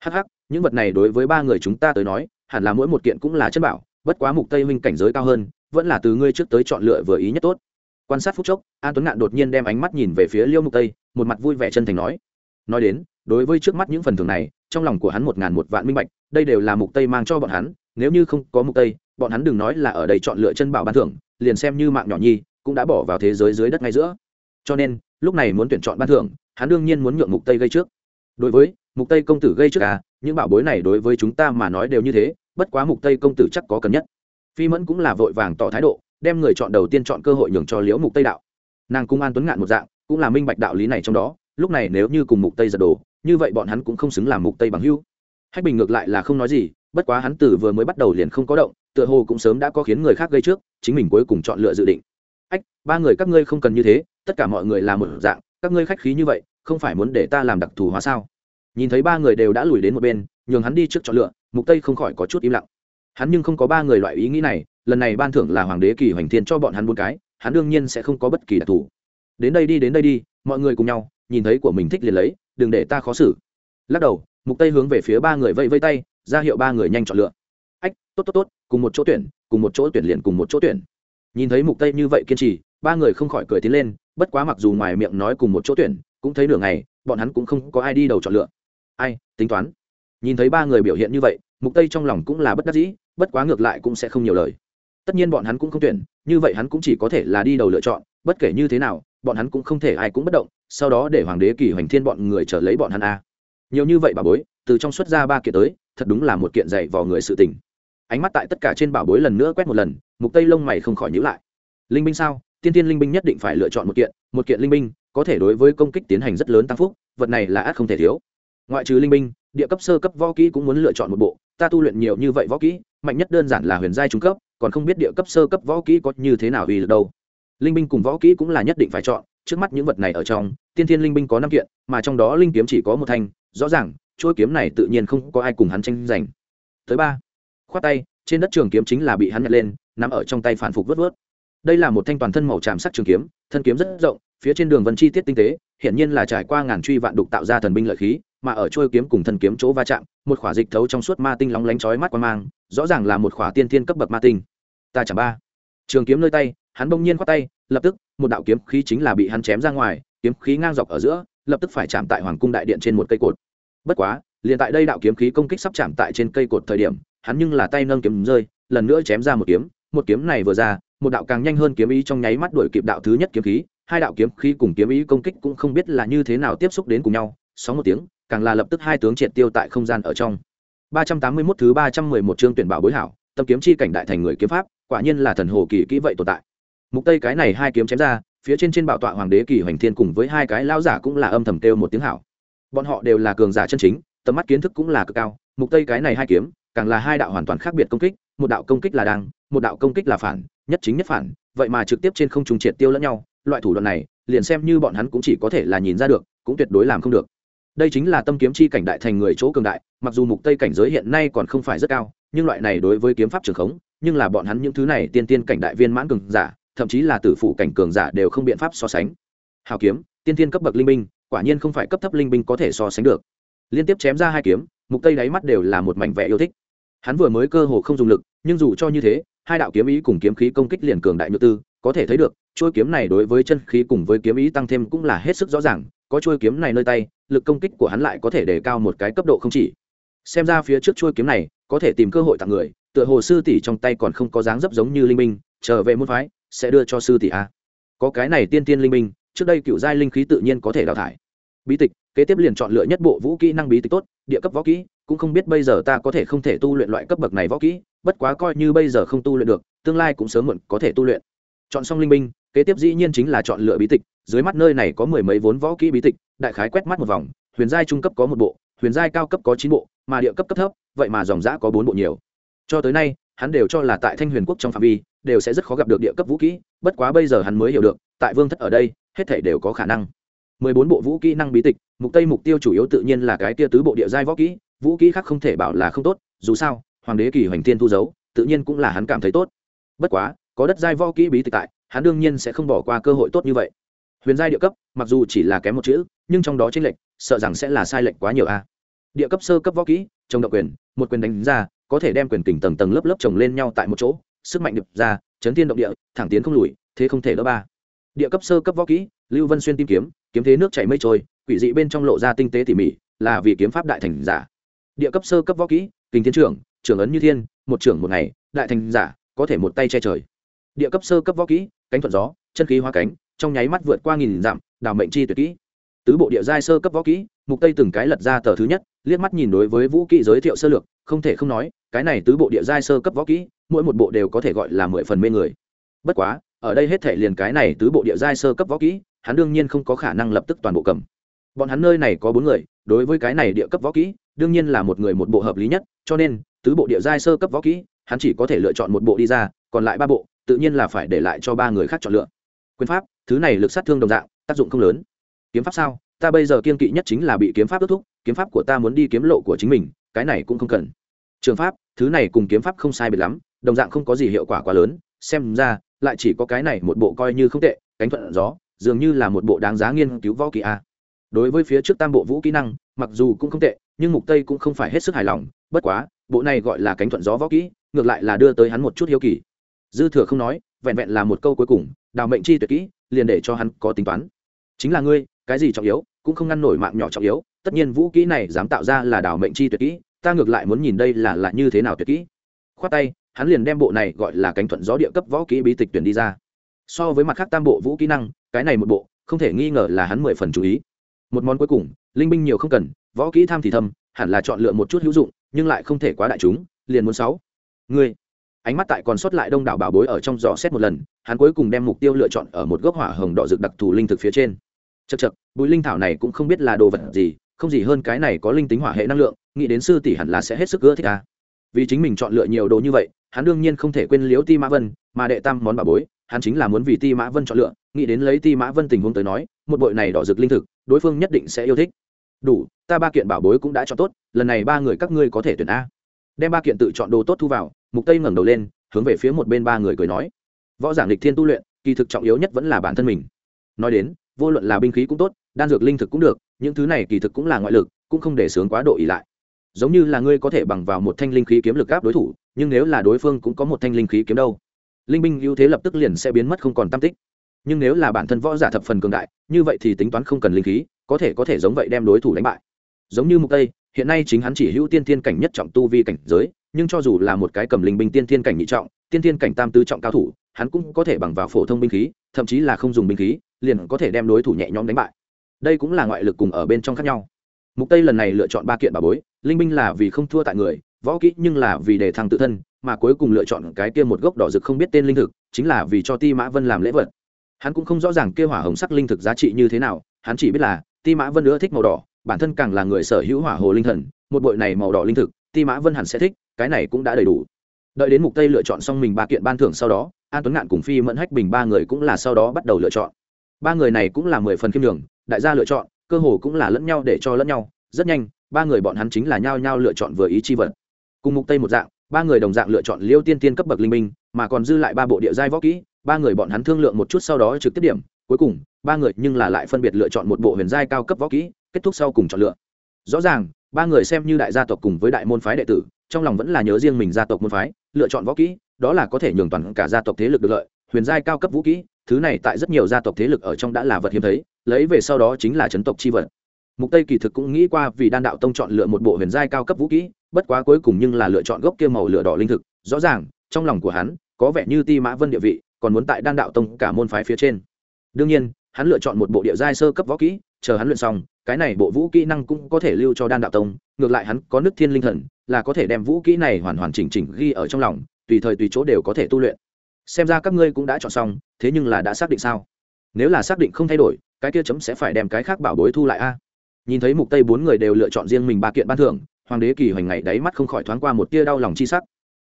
Hắc hắc, những vật này đối với ba người chúng ta tới nói, hẳn là mỗi một kiện cũng là chân bảo, bất quá mục tây minh cảnh giới cao hơn, vẫn là từ ngươi trước tới chọn lựa vừa ý nhất tốt. Quan sát phút chốc, an tuấn ngạn đột nhiên đem ánh mắt nhìn về phía liêu mục tây, một mặt vui vẻ chân thành nói. Nói đến, đối với trước mắt những phần thưởng này, trong lòng của hắn một ngàn một vạn minh bạch, đây đều là mục tây mang cho bọn hắn, nếu như không có mục tây, bọn hắn đừng nói là ở đây chọn lựa chân bảo ban thưởng, liền xem như mạng nhỏ nhi, cũng đã bỏ vào thế giới dưới đất ngay giữa. Cho nên, lúc này muốn tuyển chọn ban thưởng, hắn đương nhiên muốn nhượng mục tây gây trước đối với mục tây công tử gây trước à những bảo bối này đối với chúng ta mà nói đều như thế, bất quá mục tây công tử chắc có cần nhất. Phi mẫn cũng là vội vàng tỏ thái độ, đem người chọn đầu tiên chọn cơ hội nhường cho liễu mục tây đạo. Nàng cung an tuấn ngạn một dạng, cũng là minh bạch đạo lý này trong đó, lúc này nếu như cùng mục tây giật đồ, như vậy bọn hắn cũng không xứng làm mục tây bằng hưu hách bình ngược lại là không nói gì, bất quá hắn từ vừa mới bắt đầu liền không có động, tựa hồ cũng sớm đã có khiến người khác gây trước, chính mình cuối cùng chọn lựa dự định. Ách, ba người các ngươi không cần như thế, tất cả mọi người là một dạng, các ngươi khách khí như vậy không phải muốn để ta làm đặc thù hóa sao? Nhìn thấy ba người đều đã lùi đến một bên, nhường hắn đi trước chọn lựa, mục tây không khỏi có chút im lặng. Hắn nhưng không có ba người loại ý nghĩ này, lần này ban thưởng là hoàng đế kỳ hoành thiên cho bọn hắn bốn cái, hắn đương nhiên sẽ không có bất kỳ đặc thù. Đến đây đi, đến đây đi, mọi người cùng nhau, nhìn thấy của mình thích liền lấy, đừng để ta khó xử. Lắc đầu, mục tây hướng về phía ba người vây vây tay, ra hiệu ba người nhanh chọn lựa. Ách, tốt tốt tốt, cùng một chỗ tuyển, cùng một chỗ tuyển liền cùng một chỗ tuyển. Nhìn thấy mục tây như vậy kiên trì, ba người không khỏi cười tiến lên, bất quá mặc dù ngoài miệng nói cùng một chỗ tuyển cũng thấy nửa ngày, bọn hắn cũng không có ai đi đầu chọn lựa. Ai, tính toán. Nhìn thấy ba người biểu hiện như vậy, mục tây trong lòng cũng là bất đắc dĩ, bất quá ngược lại cũng sẽ không nhiều lời. Tất nhiên bọn hắn cũng không tuyển, như vậy hắn cũng chỉ có thể là đi đầu lựa chọn, bất kể như thế nào, bọn hắn cũng không thể ai cũng bất động, sau đó để hoàng đế kỳ hoành thiên bọn người trở lấy bọn hắn a. Nhiều như vậy bà bối, từ trong xuất ra ba kiện tới, thật đúng là một kiện dạy vào người sự tình. Ánh mắt tại tất cả trên bảo bối lần nữa quét một lần, mục tây lông mày không khỏi nhíu lại. Linh binh sao? Tiên tiên linh binh nhất định phải lựa chọn một kiện một kiện linh binh có thể đối với công kích tiến hành rất lớn tăng phúc, vật này là ác không thể thiếu. Ngoại trừ linh binh, địa cấp sơ cấp võ kỹ cũng muốn lựa chọn một bộ, ta tu luyện nhiều như vậy võ kỹ, mạnh nhất đơn giản là huyền giai trung cấp, còn không biết địa cấp sơ cấp võ kỹ có như thế nào uy lực đâu. Linh binh cùng võ kỹ cũng là nhất định phải chọn, trước mắt những vật này ở trong, tiên thiên linh binh có năm kiện, mà trong đó linh kiếm chỉ có một thanh, rõ ràng chuỗi kiếm này tự nhiên không có ai cùng hắn tranh giành. Tới ba, khoát tay, trên đất trường kiếm chính là bị hắn nhặt lên nằm ở trong tay phản phục vớt vớt. Đây là một thanh toàn thân màu tràm sắc trường kiếm, thân kiếm rất rộng phía trên đường vân chi tiết tinh tế hiện nhiên là trải qua ngàn truy vạn đục tạo ra thần binh lợi khí, mà ở trôi kiếm cùng thần kiếm chỗ va chạm, một khỏa dịch thấu trong suốt ma tinh lóng lánh chói mắt qua mang, rõ ràng là một khỏa tiên thiên cấp bậc ma tinh. Ta chẳng ba. Trường kiếm nơi tay, hắn bỗng nhiên khoát tay, lập tức, một đạo kiếm khí chính là bị hắn chém ra ngoài, kiếm khí ngang dọc ở giữa, lập tức phải chạm tại hoàng cung đại điện trên một cây cột. Bất quá, liền tại đây đạo kiếm khí công kích sắp chạm tại trên cây cột thời điểm, hắn nhưng là tay nâng kiếm rơi, lần nữa chém ra một kiếm một kiếm này vừa ra, một đạo càng nhanh hơn kiếm ý trong nháy mắt đuổi kịp đạo thứ nhất kiếm khí hai đạo kiếm khí cùng kiếm ý công kích cũng không biết là như thế nào tiếp xúc đến cùng nhau, sóng một tiếng, càng là lập tức hai tướng triệt tiêu tại không gian ở trong. 381 thứ 311 chương tuyển bảo bối hảo, tâm kiếm chi cảnh đại thành người kiếm pháp, quả nhiên là thần hồ kỳ kỹ vậy tồn tại. Mục tây cái này hai kiếm chém ra, phía trên trên bảo tọa hoàng đế kỳ hoành thiên cùng với hai cái lao giả cũng là âm thầm kêu một tiếng hảo. Bọn họ đều là cường giả chân chính, tầm mắt kiến thức cũng là cực cao, mục tây cái này hai kiếm, càng là hai đạo hoàn toàn khác biệt công kích, một đạo công kích là đang một đạo công kích là phản, nhất chính nhất phản, vậy mà trực tiếp trên không trung triệt tiêu lẫn nhau loại thủ đoạn này, liền xem như bọn hắn cũng chỉ có thể là nhìn ra được, cũng tuyệt đối làm không được. Đây chính là tâm kiếm chi cảnh đại thành người chỗ cường đại, mặc dù mục tây cảnh giới hiện nay còn không phải rất cao, nhưng loại này đối với kiếm pháp trường khống, nhưng là bọn hắn những thứ này tiên tiên cảnh đại viên mãn cường giả, thậm chí là tử phụ cảnh cường giả đều không biện pháp so sánh. Hào kiếm, tiên tiên cấp bậc linh binh, quả nhiên không phải cấp thấp linh binh có thể so sánh được. Liên tiếp chém ra hai kiếm, mục tây đáy mắt đều là một mảnh vẻ yêu thích. Hắn vừa mới cơ hồ không dùng lực, nhưng dù cho như thế, hai đạo kiếm ý cùng kiếm khí công kích liền cường đại nhược tư, có thể thấy được chuôi kiếm này đối với chân khí cùng với kiếm ý tăng thêm cũng là hết sức rõ ràng, có chuôi kiếm này nơi tay, lực công kích của hắn lại có thể đề cao một cái cấp độ không chỉ. Xem ra phía trước chuôi kiếm này có thể tìm cơ hội tặng người, tựa hồ sư tỷ trong tay còn không có dáng dấp giống như linh minh trở về môn phái, sẽ đưa cho sư tỷ a. Có cái này tiên tiên linh minh trước đây cựu giai linh khí tự nhiên có thể đào thải. Bí tịch, kế tiếp liền chọn lựa nhất bộ vũ kỹ năng bí tịch tốt, địa cấp võ kỹ, cũng không biết bây giờ ta có thể không thể tu luyện loại cấp bậc này võ kỹ, bất quá coi như bây giờ không tu luyện được, tương lai cũng sớm muộn có thể tu luyện. Chọn xong linh minh kế tiếp dĩ nhiên chính là chọn lựa bí tịch, dưới mắt nơi này có mười mấy vốn võ kỹ bí tịch, đại khái quét mắt một vòng, huyền giai trung cấp có một bộ, huyền giai cao cấp có chín bộ, mà địa cấp cấp thấp, vậy mà dòng giã có bốn bộ nhiều. Cho tới nay, hắn đều cho là tại thanh huyền quốc trong phạm vi, đều sẽ rất khó gặp được địa cấp vũ kỹ, bất quá bây giờ hắn mới hiểu được, tại vương thất ở đây, hết thể đều có khả năng. Mười bốn bộ vũ kỹ năng bí tịch, mục tây mục tiêu chủ yếu tự nhiên là cái tia tứ bộ địa giai võ kỹ, vũ kỹ khác không thể bảo là không tốt, dù sao, hoàng đế kỳ hoành thiên thu giấu tự nhiên cũng là hắn cảm thấy tốt. Bất quá, có đất giai võ kỹ bí tịch tại hắn đương nhiên sẽ không bỏ qua cơ hội tốt như vậy. Huyền giai địa cấp, mặc dù chỉ là kém một chữ, nhưng trong đó tranh lệch, sợ rằng sẽ là sai lệch quá nhiều a. Địa cấp sơ cấp võ kỹ trồng độc quyền, một quyền đánh ra, có thể đem quyền kình tầng tầng lớp lớp chồng lên nhau tại một chỗ, sức mạnh điệp ra, chấn thiên động địa, thẳng tiến không lùi, thế không thể đỡ ba. Địa cấp sơ cấp võ kỹ, lưu vân xuyên tìm kiếm kiếm thế nước chảy mây trôi, quỷ dị bên trong lộ ra tinh tế tỉ mỉ, là vì kiếm pháp đại thành giả. Địa cấp sơ cấp võ kỹ kinh thiên trưởng trưởng ấn như thiên, một trưởng một ngày, đại thành giả, có thể một tay che trời địa cấp sơ cấp võ kỹ, cánh thuận gió, chân khí hoa cánh, trong nháy mắt vượt qua nghìn dặm đào mệnh chi tuyệt kỹ. Tứ bộ địa giai sơ cấp võ kỹ, mục tây từng cái lật ra tờ thứ nhất, liếc mắt nhìn đối với vũ kỹ giới thiệu sơ lược, không thể không nói, cái này tứ bộ địa giai sơ cấp võ kỹ, mỗi một bộ đều có thể gọi là mười phần mê người. Bất quá, ở đây hết thể liền cái này tứ bộ địa giai sơ cấp võ kỹ, hắn đương nhiên không có khả năng lập tức toàn bộ cầm. Bọn hắn nơi này có bốn người, đối với cái này địa cấp võ kỹ, đương nhiên là một người một bộ hợp lý nhất, cho nên, tứ bộ địa giai sơ cấp võ kỹ, hắn chỉ có thể lựa chọn một bộ đi ra, còn lại ba bộ tự nhiên là phải để lại cho ba người khác chọn lựa. Quyền pháp, thứ này lực sát thương đồng dạng, tác dụng không lớn. Kiếm pháp sao? Ta bây giờ kiên kỵ nhất chính là bị kiếm pháp ước thúc, kiếm pháp của ta muốn đi kiếm lộ của chính mình, cái này cũng không cần. Trường pháp, thứ này cùng kiếm pháp không sai biệt lắm, đồng dạng không có gì hiệu quả quá lớn, xem ra, lại chỉ có cái này một bộ coi như không tệ, cánh thuận gió, dường như là một bộ đáng giá nghiên cứu võ kỹ a. Đối với phía trước tam bộ vũ kỹ năng, mặc dù cũng không tệ, nhưng mục tây cũng không phải hết sức hài lòng, bất quá, bộ này gọi là cánh thuận gió võ kỹ, ngược lại là đưa tới hắn một chút hiếu kỳ dư thừa không nói, vẹn vẹn là một câu cuối cùng, đào mệnh chi tuyệt kỹ, liền để cho hắn có tính toán. Chính là ngươi, cái gì trọng yếu, cũng không ngăn nổi mạng nhỏ trọng yếu, tất nhiên vũ kỹ này dám tạo ra là đào mệnh chi tuyệt kỹ, ta ngược lại muốn nhìn đây là là như thế nào tuyệt kỹ. Khoát tay, hắn liền đem bộ này gọi là cánh thuận gió địa cấp võ kỹ bí tịch tuyển đi ra. So với mặt khác tam bộ vũ kỹ năng, cái này một bộ, không thể nghi ngờ là hắn mười phần chú ý. Một món cuối cùng, linh binh nhiều không cần, võ kỹ tham thì thâm, hẳn là chọn lựa một chút hữu dụng, nhưng lại không thể quá đại chúng, liền muốn sáu. Ngươi ánh mắt tại còn sót lại đông đảo bảo bối ở trong giò xét một lần, hắn cuối cùng đem mục tiêu lựa chọn ở một gốc hỏa hồng đỏ rực đặc thù linh thực phía trên. Chật chật bụi linh thảo này cũng không biết là đồ vật gì, không gì hơn cái này có linh tính hỏa hệ năng lượng, nghĩ đến sư tỷ hẳn là sẽ hết sức ưa thích ta. Vì chính mình chọn lựa nhiều đồ như vậy, hắn đương nhiên không thể quên liếu ti mã vân, mà đệ tam món bà bối, hắn chính là muốn vì ti mã vân chọn lựa, nghĩ đến lấy ti mã vân tình huống tới nói, một bội này đỏ rực linh thực, đối phương nhất định sẽ yêu thích. Đủ, ta ba kiện bảo bối cũng đã chọn tốt, lần này ba người các ngươi có thể tuyển a. Đem ba kiện tự chọn đồ tốt thu vào mục tây ngẩng đầu lên, hướng về phía một bên ba người cười nói. Võ giảng lịch thiên tu luyện, kỳ thực trọng yếu nhất vẫn là bản thân mình. Nói đến, vô luận là binh khí cũng tốt, đan dược linh thực cũng được, những thứ này kỳ thực cũng là ngoại lực, cũng không để sướng quá độ ỉ lại. Giống như là ngươi có thể bằng vào một thanh linh khí kiếm lực áp đối thủ, nhưng nếu là đối phương cũng có một thanh linh khí kiếm đâu, linh binh ưu thế lập tức liền sẽ biến mất không còn tam tích. Nhưng nếu là bản thân võ giả thập phần cường đại, như vậy thì tính toán không cần linh khí, có thể có thể giống vậy đem đối thủ đánh bại. Giống như mục tây, hiện nay chính hắn chỉ hữu tiên thiên cảnh nhất trọng tu vi cảnh giới nhưng cho dù là một cái cầm linh binh tiên thiên cảnh nhị trọng, tiên thiên cảnh tam tứ trọng cao thủ, hắn cũng có thể bằng vào phổ thông binh khí, thậm chí là không dùng binh khí, liền có thể đem đối thủ nhẹ nhõm đánh bại. Đây cũng là ngoại lực cùng ở bên trong khác nhau. Mục tây lần này lựa chọn ba kiện bà bối, linh binh là vì không thua tại người, võ kỹ nhưng là vì để thăng tự thân, mà cuối cùng lựa chọn cái kia một gốc đỏ rực không biết tên linh thực, chính là vì cho ti mã vân làm lễ vật. Hắn cũng không rõ ràng kia hỏa hồng sắc linh thực giá trị như thế nào, hắn chỉ biết là, ti mã vân nữa thích màu đỏ, bản thân càng là người sở hữu hỏa hồ linh thần, một bội này màu đỏ linh thực, ti mã vân hẳn sẽ thích cái này cũng đã đầy đủ. Đợi đến mục tây lựa chọn xong mình ba kiện ban thưởng sau đó, an tuấn ngạn cùng phi mẫn hách bình ba người cũng là sau đó bắt đầu lựa chọn. Ba người này cũng là mười phần khiêm đường đại gia lựa chọn, cơ hồ cũng là lẫn nhau để cho lẫn nhau. Rất nhanh, ba người bọn hắn chính là nhau nhau lựa chọn vừa ý chi vật. Cùng mục tây một dạng, ba người đồng dạng lựa chọn liêu tiên tiên cấp bậc linh minh mà còn dư lại ba bộ địa giai võ kỹ. Ba người bọn hắn thương lượng một chút sau đó trực tiếp điểm, cuối cùng, ba người nhưng là lại phân biệt lựa chọn một bộ huyền giai cao cấp võ kỹ, kết thúc sau cùng chọn lựa. Rõ ràng, ba người xem như đại gia tộc cùng với đại môn phái đệ tử trong lòng vẫn là nhớ riêng mình gia tộc môn phái, lựa chọn võ kỹ, đó là có thể nhường toàn cả gia tộc thế lực được lợi, huyền giai cao cấp vũ kỹ, thứ này tại rất nhiều gia tộc thế lực ở trong đã là vật hiếm thấy, lấy về sau đó chính là chấn tộc chi vật. Mục tây kỳ thực cũng nghĩ qua vì đan đạo tông chọn lựa một bộ huyền giai cao cấp vũ kỹ, bất quá cuối cùng nhưng là lựa chọn gốc kia màu lửa đỏ linh thực, rõ ràng, trong lòng của hắn, có vẻ như ti mã vân địa vị, còn muốn tại đan đạo tông cả môn phái phía trên. Đương nhiên, hắn lựa chọn một bộ địa giai sơ cấp võ kỹ, chờ hắn luyện xong cái này bộ vũ kỹ năng cũng có thể lưu cho đan đạo tông, ngược lại hắn có nước thiên linh thần, là có thể đem vũ kỹ này hoàn hoàn chỉnh chỉnh ghi ở trong lòng, tùy thời tùy chỗ đều có thể tu luyện. Xem ra các ngươi cũng đã chọn xong, thế nhưng là đã xác định sao? Nếu là xác định không thay đổi, cái kia chấm sẽ phải đem cái khác bảo bối thu lại a. Nhìn thấy mục tây bốn người đều lựa chọn riêng mình ba kiện ban thưởng, hoàng đế kỳ hoành ngày đáy mắt không khỏi thoáng qua một tia đau lòng chi sắc.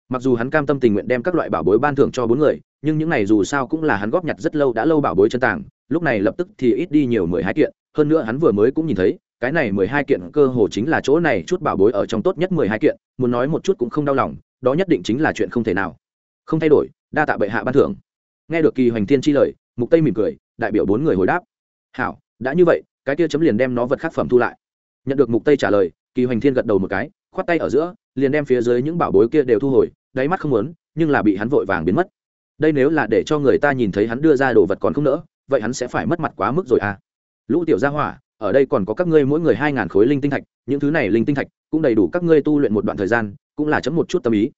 Mặc dù hắn cam tâm tình nguyện đem các loại bảo bối ban thưởng cho bốn người, nhưng những này dù sao cũng là hắn góp nhặt rất lâu đã lâu bảo bối chân tàng lúc này lập tức thì ít đi nhiều mười hai kiện, hơn nữa hắn vừa mới cũng nhìn thấy, cái này mười hai kiện cơ hồ chính là chỗ này chút bảo bối ở trong tốt nhất mười hai kiện, muốn nói một chút cũng không đau lòng, đó nhất định chính là chuyện không thể nào. Không thay đổi, đa tạ bệ hạ ban thưởng. Nghe được kỳ hoành thiên chi lời, mục tây mỉm cười, đại biểu bốn người hồi đáp. Hảo, đã như vậy, cái kia chấm liền đem nó vật khắc phẩm thu lại. Nhận được mục tây trả lời, kỳ hoành thiên gật đầu một cái, khoát tay ở giữa, liền đem phía dưới những bảo bối kia đều thu hồi, đáy mắt không muốn, nhưng là bị hắn vội vàng biến mất. Đây nếu là để cho người ta nhìn thấy hắn đưa ra đồ vật còn không nỡ vậy hắn sẽ phải mất mặt quá mức rồi à? Lũ tiểu gia hỏa, ở đây còn có các ngươi mỗi người hai ngàn khối linh tinh thạch, những thứ này linh tinh thạch cũng đầy đủ các ngươi tu luyện một đoạn thời gian, cũng là chấm một chút tâm ý.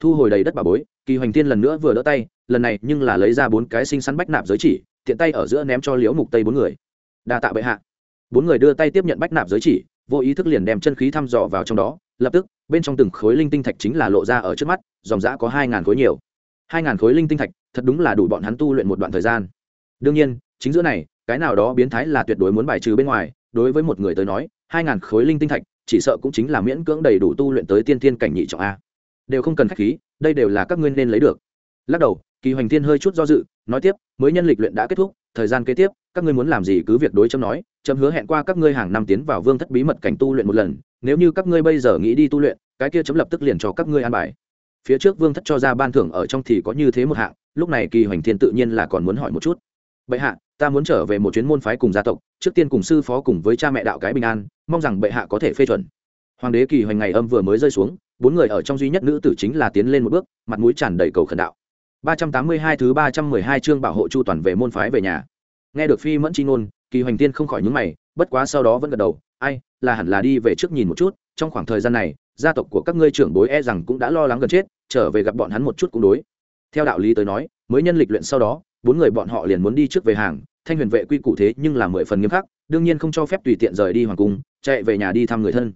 Thu hồi đầy đất bà bối, kỳ hoành thiên lần nữa vừa đỡ tay, lần này nhưng là lấy ra bốn cái sinh sắn bách nạp giới chỉ, tiện tay ở giữa ném cho liễu mục tây bốn người. Đa tạ bệ hạ. Bốn người đưa tay tiếp nhận bách nạp giới chỉ, vô ý thức liền đem chân khí thăm dò vào trong đó, lập tức, bên trong từng khối linh tinh thạch chính là lộ ra ở trước mắt, dòng giã có hai ngàn khối nhiều. Hai ngàn khối linh tinh thạch, thật đúng là đủ bọn hắn tu luyện một đoạn thời gian đương nhiên, chính giữa này, cái nào đó biến thái là tuyệt đối muốn bài trừ bên ngoài, đối với một người tới nói, hai ngàn khối linh tinh thạch, chỉ sợ cũng chính là miễn cưỡng đầy đủ tu luyện tới tiên tiên cảnh nhị trọng a. Đều không cần khách khí, đây đều là các ngươi nên lấy được. Lắc đầu, kỳ hoành thiên hơi chút do dự, nói tiếp, mới nhân lịch luyện đã kết thúc, thời gian kế tiếp, các ngươi muốn làm gì cứ việc đối chấm nói, chấm hứa hẹn qua các ngươi hàng năm tiến vào vương thất bí mật cảnh tu luyện một lần, nếu như các ngươi bây giờ nghĩ đi tu luyện, cái kia chấm lập tức liền cho các ngươi an bài. Phía trước vương thất cho ra ban thưởng ở trong thì có như thế một hạng, lúc này kỳ hoành thiên tự nhiên là còn muốn hỏi một chút bệ hạ, ta muốn trở về một chuyến môn phái cùng gia tộc, trước tiên cùng sư phó cùng với cha mẹ đạo cái bình an, mong rằng bệ hạ có thể phê chuẩn. Hoàng đế kỳ hoành ngày âm vừa mới rơi xuống, bốn người ở trong duy nhất nữ tử chính là tiến lên một bước, mặt mũi tràn đầy cầu khẩn đạo. ba trăm tám mươi hai thứ ba trăm mười hai chương bảo hộ chu toàn về môn phái về nhà. Nghe được phi mẫn chi ngôn, kỳ hoành tiên không khỏi nhúng mày, bất quá sau đó vẫn gật đầu, ai, là hẳn là đi về trước nhìn một chút, trong khoảng thời gian này, gia tộc của các ngươi trưởng bối e rằng cũng đã lo lắng gần chết, trở về gặp bọn hắn một chút cũng đối. Theo đạo lý tới nói, mới nhân lịch luyện sau đó bốn người bọn họ liền muốn đi trước về hàng, thanh huyền vệ quy củ thế nhưng là mười phần nghiêm khắc, đương nhiên không cho phép tùy tiện rời đi hoàng cung, chạy về nhà đi thăm người thân.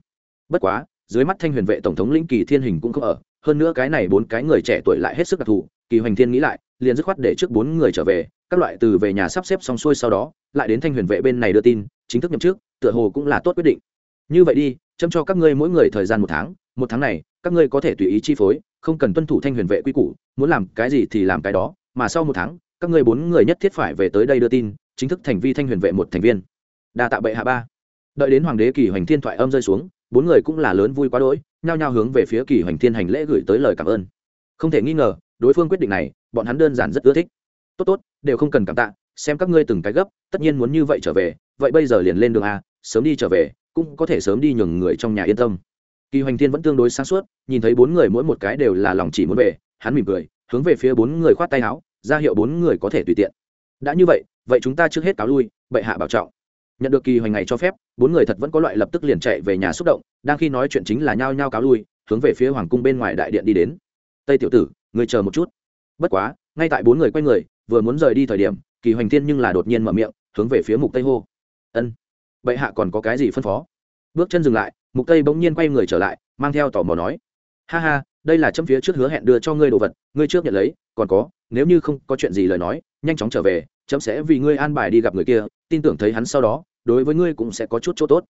Bất quá, dưới mắt thanh huyền vệ tổng thống lĩnh kỳ thiên hình cũng không ở, hơn nữa cái này bốn cái người trẻ tuổi lại hết sức đặc thù, kỳ hoành thiên nghĩ lại, liền dứt khoát để trước bốn người trở về, các loại từ về nhà sắp xếp xong xuôi sau đó, lại đến thanh huyền vệ bên này đưa tin, chính thức nhậm trước tựa hồ cũng là tốt quyết định. Như vậy đi châm cho các ngươi mỗi người thời gian một tháng một tháng này, các ngươi có thể tùy ý chi phối, không cần tuân thủ thanh huyền vệ quy củ, muốn làm cái gì thì làm cái đó, mà sau một tháng các ngươi bốn người nhất thiết phải về tới đây đưa tin, chính thức thành vi thanh huyền vệ một thành viên. Đa tạ bệ hạ ba. Đợi đến hoàng đế kỳ hoành thiên thoại âm rơi xuống, bốn người cũng là lớn vui quá đỗi, nhao nhao hướng về phía kỳ hoành thiên hành lễ gửi tới lời cảm ơn. Không thể nghi ngờ, đối phương quyết định này, bọn hắn đơn giản rất ưa thích. Tốt tốt, đều không cần cảm tạ, xem các ngươi từng cái gấp, tất nhiên muốn như vậy trở về, vậy bây giờ liền lên đường a, sớm đi trở về, cũng có thể sớm đi nhường người trong nhà yên tâm. Kỳ hoành thiên vẫn tương đối sáng suốt, nhìn thấy bốn người mỗi một cái đều là lòng chỉ muốn về, hắn mỉm cười, hướng về phía bốn người khoát tay áo ra hiệu bốn người có thể tùy tiện. Đã như vậy vậy chúng ta trước hết cáo lui, bệ hạ bảo trọng. Nhận được kỳ hoành ngày cho phép, bốn người thật vẫn có loại lập tức liền chạy về nhà xúc động, đang khi nói chuyện chính là nhao nhao cáo lui, hướng về phía hoàng cung bên ngoài đại điện đi đến. Tây tiểu tử người chờ một chút. Bất quá, ngay tại bốn người quay người, vừa muốn rời đi thời điểm, kỳ hoành thiên nhưng là đột nhiên mở miệng, hướng về phía mục tây hô. Ân, bệ hạ còn có cái gì phân phó? Bước chân dừng lại, mục tây bỗng nhiên quay người trở lại, mang theo tò mò nói. Ha ha, đây là chấm phía trước hứa hẹn đưa cho ngươi đồ vật, ngươi trước nhận lấy còn có, nếu như không có chuyện gì lời nói, nhanh chóng trở về, chấm sẽ vì ngươi an bài đi gặp người kia, tin tưởng thấy hắn sau đó, đối với ngươi cũng sẽ có chút chỗ tốt.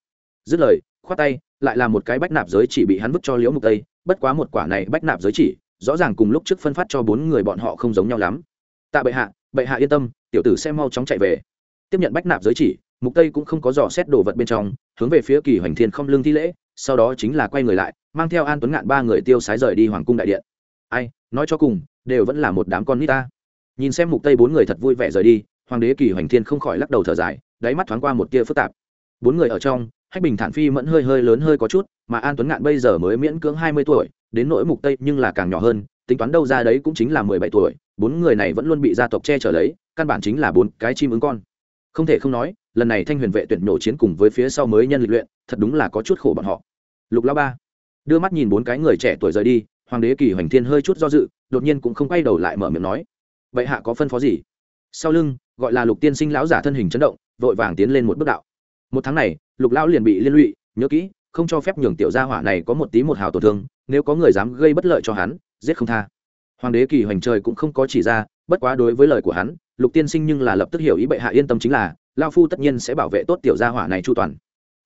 Dứt lời, khoát tay, lại là một cái bách nạp giới chỉ bị hắn vứt cho liễu mục tây, bất quá một quả này bách nạp giới chỉ, rõ ràng cùng lúc trước phân phát cho bốn người bọn họ không giống nhau lắm. Tạ bệ hạ bệ hạ yên tâm, tiểu tử sẽ mau chóng chạy về. Tiếp nhận bách nạp giới chỉ, mục tây cũng không có dò xét đồ vật bên trong, hướng về phía kỳ hoành thiên không lương thi lễ, sau đó chính là quay người lại, mang theo an tuấn ngạn ba người tiêu sái rời đi hoàng cung đại điện. Ai, nói cho cùng đều vẫn là một đám con nít ta. Nhìn xem mục tây bốn người thật vui vẻ rời đi, hoàng đế kỳ hoành thiên không khỏi lắc đầu thở dài, đáy mắt thoáng qua một tia phức tạp. Bốn người ở trong, hách bình thản phi mẫn hơi hơi lớn hơi có chút, mà an tuấn ngạn bây giờ mới miễn cưỡng 20 tuổi, đến nỗi mục tây nhưng là càng nhỏ hơn, tính toán đâu ra đấy cũng chính là 17 tuổi, bốn người này vẫn luôn bị gia tộc che chở lấy, căn bản chính là bốn cái chim ứng con. Không thể không nói, lần này thanh huyền vệ tuyển nổ chiến cùng với phía sau mới nhân lịch luyện, thật đúng là có chút khổ bọn họ. Lục lao ba đưa mắt nhìn bốn cái người trẻ tuổi rời đi hoàng đế kỳ hoành thiên hơi chút do dự, đột nhiên cũng không quay đầu lại mở miệng nói, vậy hạ có phân phó gì? Sau lưng, gọi là lục tiên sinh lão giả thân hình chấn động, vội vàng tiến lên một bước đạo, một tháng này, lục lão liền bị liên lụy, nhớ kỹ, không cho phép nhường tiểu gia hỏa này có một tí một hào tổn thương, nếu có người dám gây bất lợi cho hắn, giết không tha. Hoàng đế kỳ hoành trời cũng không có chỉ ra, bất quá đối với lời của hắn, lục tiên sinh nhưng là lập tức hiểu ý bệ hạ yên tâm chính là lao phu tất nhiên sẽ bảo vệ tốt tiểu gia hỏa này chu toàn.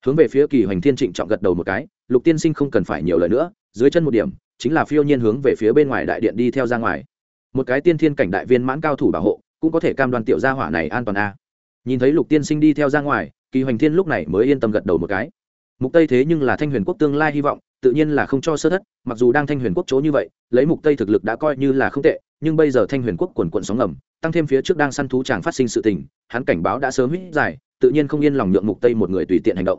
Hướng về phía kỳ hoành thiên trịnh trọng gật đầu một cái, lục tiên sinh không cần phải nhiều lời nữa, dưới chân một điểm chính là phiêu nhiên hướng về phía bên ngoài đại điện đi theo ra ngoài. Một cái tiên thiên cảnh đại viên mãn cao thủ bảo hộ, cũng có thể cam đoan tiểu gia hỏa này an toàn a. Nhìn thấy lục tiên sinh đi theo ra ngoài, kỳ hoành thiên lúc này mới yên tâm gật đầu một cái. Mục tây thế nhưng là thanh huyền quốc tương lai hy vọng, tự nhiên là không cho sơ thất, mặc dù đang thanh huyền quốc chỗ như vậy, lấy mục tây thực lực đã coi như là không tệ, nhưng bây giờ thanh huyền quốc quần quận sóng ngầm, tăng thêm phía trước đang săn thú chàng phát sinh sự tình, hắn cảnh báo đã sớm hít dài, tự nhiên không yên lòng nhượng mục tây một người tùy tiện hành động.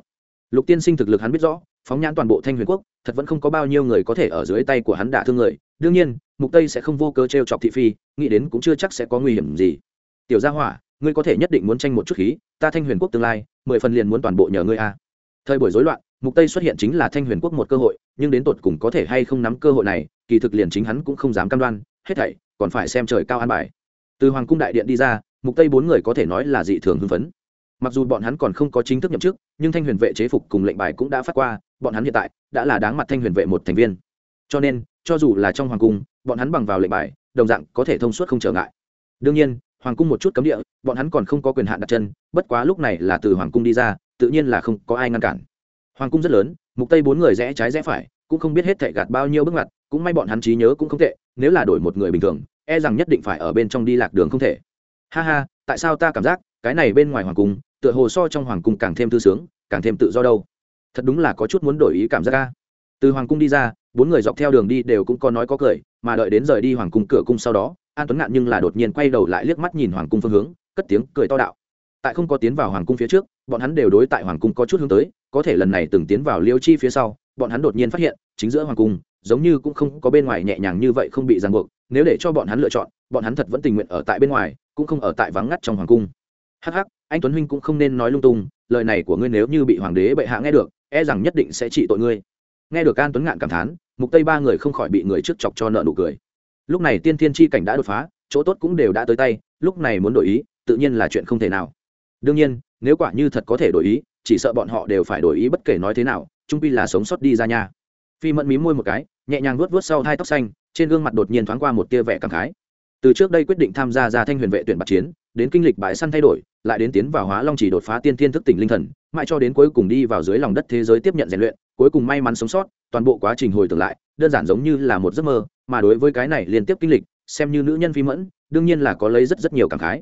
Lục tiên sinh thực lực hắn biết rõ phóng nhãn toàn bộ thanh huyền quốc, thật vẫn không có bao nhiêu người có thể ở dưới tay của hắn đả thương người. Đương nhiên, mục tây sẽ không vô cơ trêu chọc thị phi, nghĩ đến cũng chưa chắc sẽ có nguy hiểm gì. Tiểu gia hỏa, ngươi có thể nhất định muốn tranh một chút khí, ta thanh huyền quốc tương lai, mười phần liền muốn toàn bộ nhờ ngươi a. Thời buổi rối loạn, mục tây xuất hiện chính là thanh huyền quốc một cơ hội, nhưng đến tột cùng có thể hay không nắm cơ hội này, kỳ thực liền chính hắn cũng không dám cam đoan, hết thảy còn phải xem trời cao an bài. Từ hoàng cung đại điện đi ra, mục tây bốn người có thể nói là dị thường hưng phấn mặc dù bọn hắn còn không có chính thức nhậm chức, nhưng thanh huyền vệ chế phục cùng lệnh bài cũng đã phát qua, bọn hắn hiện tại đã là đáng mặt thanh huyền vệ một thành viên. Cho nên, cho dù là trong hoàng cung, bọn hắn bằng vào lệnh bài, đồng dạng có thể thông suốt không trở ngại. Đương nhiên, hoàng cung một chút cấm địa, bọn hắn còn không có quyền hạn đặt chân, bất quá lúc này là từ hoàng cung đi ra, tự nhiên là không có ai ngăn cản. Hoàng cung rất lớn, mục tây bốn người rẽ trái rẽ phải, cũng không biết hết thệ gạt bao nhiêu bước ngoặt cũng may bọn hắn trí nhớ cũng không tệ, nếu là đổi một người bình thường e rằng nhất định phải ở bên trong đi lạc đường không thể. Ha ha, tại sao ta cảm giác, cái này bên ngoài hoàng cung tựa hồ so trong hoàng cung càng thêm thư sướng, càng thêm tự do đâu. Thật đúng là có chút muốn đổi ý cảm giác ca từ hoàng cung đi ra, bốn người dọc theo đường đi đều cũng có nói có cười, mà đợi đến rời đi hoàng cung cửa cung sau đó, an tuấn ngạn nhưng là đột nhiên quay đầu lại liếc mắt nhìn hoàng cung phương hướng, cất tiếng cười to đạo. Tại không có tiến vào hoàng cung phía trước, bọn hắn đều đối tại hoàng cung có chút hướng tới, có thể lần này từng tiến vào liêu chi phía sau, bọn hắn đột nhiên phát hiện, chính giữa hoàng cung, giống như cũng không có bên ngoài nhẹ nhàng như vậy không bị ràng buộc, nếu để cho bọn hắn lựa chọn, bọn hắn thật vẫn tình nguyện ở tại bên ngoài, cũng không ở tại vắng ngắt trong hoàng cung. Hắc hắc anh tuấn huynh cũng không nên nói lung tung, lời này của ngươi nếu như bị hoàng đế bệ hạ nghe được e rằng nhất định sẽ trị tội ngươi. Nghe được an tuấn ngạn cảm thán, mục tây ba người không khỏi bị người trước chọc cho nợ nụ cười. Lúc này tiên thiên chi cảnh đã đột phá, chỗ tốt cũng đều đã tới tay, lúc này muốn đổi ý, tự nhiên là chuyện không thể nào. Đương nhiên, nếu quả như thật có thể đổi ý, chỉ sợ bọn họ đều phải đổi ý bất kể nói thế nào trung pi là sống sót đi ra nha. Phi mẫn mí môi một cái, nhẹ nhàng vuốt vuốt sau hai tóc xanh, trên gương mặt đột nhiên thoáng qua một tia vẻ cảm khái. Từ trước đây quyết định tham gia ra thanh huyền vệ tuyển bạc chiến đến kinh lịch bãi săn thay đổi, lại đến tiến vào hóa long chỉ đột phá tiên thiên thức tỉnh linh thần, mãi cho đến cuối cùng đi vào dưới lòng đất thế giới tiếp nhận rèn luyện, cuối cùng may mắn sống sót, toàn bộ quá trình hồi tưởng lại, đơn giản giống như là một giấc mơ, mà đối với cái này liên tiếp kinh lịch, xem như nữ nhân phi mẫn, đương nhiên là có lấy rất rất nhiều cảm khái.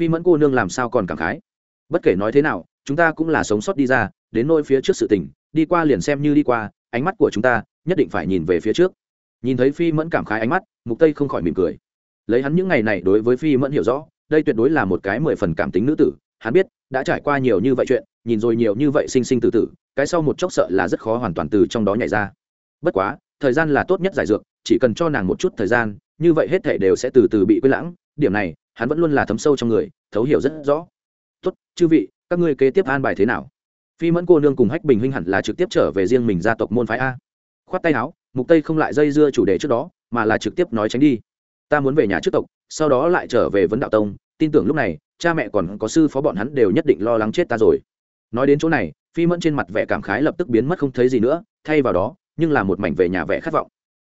Phi mẫn cô nương làm sao còn cảm khái? Bất kể nói thế nào, chúng ta cũng là sống sót đi ra, đến nôi phía trước sự tình, đi qua liền xem như đi qua, ánh mắt của chúng ta nhất định phải nhìn về phía trước. Nhìn thấy phi mẫn cảm khái ánh mắt, mục tây không khỏi mỉm cười. Lấy hắn những ngày này đối với phi mẫn hiểu rõ đây tuyệt đối là một cái mười phần cảm tính nữ tử, hắn biết, đã trải qua nhiều như vậy chuyện, nhìn rồi nhiều như vậy sinh sinh tử tử, cái sau một chốc sợ là rất khó hoàn toàn từ trong đó nhảy ra. Bất quá, thời gian là tốt nhất giải dược, chỉ cần cho nàng một chút thời gian, như vậy hết thể đều sẽ từ từ bị quên lãng, điểm này, hắn vẫn luôn là thấm sâu trong người, thấu hiểu rất rõ. Tốt, chư vị, các ngươi kế tiếp an bài thế nào? Phi mẫn cô nương cùng hách bình huynh hẳn là trực tiếp trở về riêng mình gia tộc môn phái a. Khoát tay áo, mục tây không lại dây dưa chủ đề trước đó, mà là trực tiếp nói tránh đi ta muốn về nhà trước tộc, sau đó lại trở về vấn đạo tông, tin tưởng lúc này, cha mẹ còn có sư phó bọn hắn đều nhất định lo lắng chết ta rồi. Nói đến chỗ này, phi mẫn trên mặt vẻ cảm khái lập tức biến mất không thấy gì nữa, thay vào đó, nhưng là một mảnh về nhà vẻ khát vọng.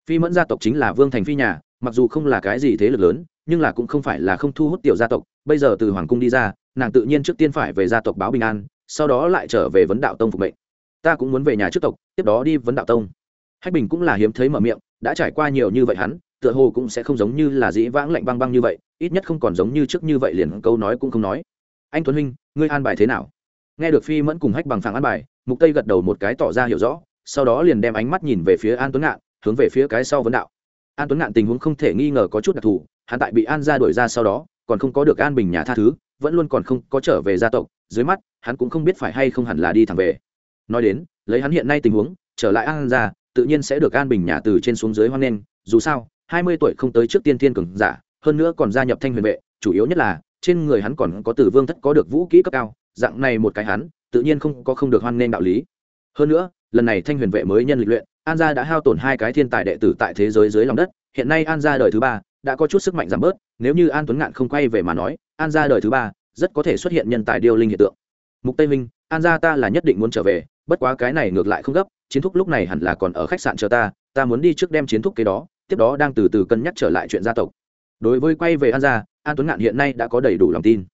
Phi mẫn gia tộc chính là vương thành phi nhà, mặc dù không là cái gì thế lực lớn, nhưng là cũng không phải là không thu hút tiểu gia tộc, bây giờ từ hoàng cung đi ra, nàng tự nhiên trước tiên phải về gia tộc báo bình an, sau đó lại trở về vấn đạo tông phục mệnh. Ta cũng muốn về nhà trước tộc, tiếp đó đi vấn đạo tông. Hách bình cũng là hiếm thấy mở miệng, đã trải qua nhiều như vậy hắn tựa hồ cũng sẽ không giống như là dĩ vãng lạnh băng băng như vậy, ít nhất không còn giống như trước như vậy liền câu nói cũng không nói. Anh tuấn huynh, ngươi an bài thế nào? Nghe được phi mẫn cùng hách bằng phẳng an bài, mục tây gật đầu một cái tỏ ra hiểu rõ, sau đó liền đem ánh mắt nhìn về phía an tuấn ngạn, hướng về phía cái sau vấn đạo. An tuấn ngạn tình huống không thể nghi ngờ có chút đặc thù, hắn tại bị an ra đuổi ra sau đó, còn không có được an bình nhà tha thứ, vẫn luôn còn không có trở về gia tộc, dưới mắt, hắn cũng không biết phải hay không hẳn là đi thẳng về. Nói đến, lấy hắn hiện nay tình huống, trở lại an ra tự nhiên sẽ được an bình nhà từ trên xuống dưới hoan nghênh dù sao hai mươi tuổi không tới trước tiên thiên cường giả, hơn nữa còn gia nhập thanh huyền vệ, chủ yếu nhất là, trên người hắn còn có tử vương thất có được vũ kỹ cấp cao, dạng này một cái hắn, tự nhiên không có không được hoan nghênh đạo lý. Hơn nữa, lần này thanh huyền vệ mới nhân lịch luyện, an gia đã hao tổn hai cái thiên tài đệ tử tại thế giới dưới lòng đất, hiện nay an gia đời thứ ba, đã có chút sức mạnh giảm bớt, nếu như an tuấn ngạn không quay về mà nói, an gia đời thứ ba, rất có thể xuất hiện nhân tài điêu linh hiện tượng. Mục tây minh, an gia ta là nhất định muốn trở về, bất quá cái này ngược lại không gấp, chiến thúc lúc này hẳn là còn ở khách sạn chờ ta ta muốn đi trước đem chiến thúc kế đó tiếp đó đang từ từ cân nhắc trở lại chuyện gia tộc. Đối với quay về an gia, an tuấn ngạn hiện nay đã có đầy đủ lòng tin.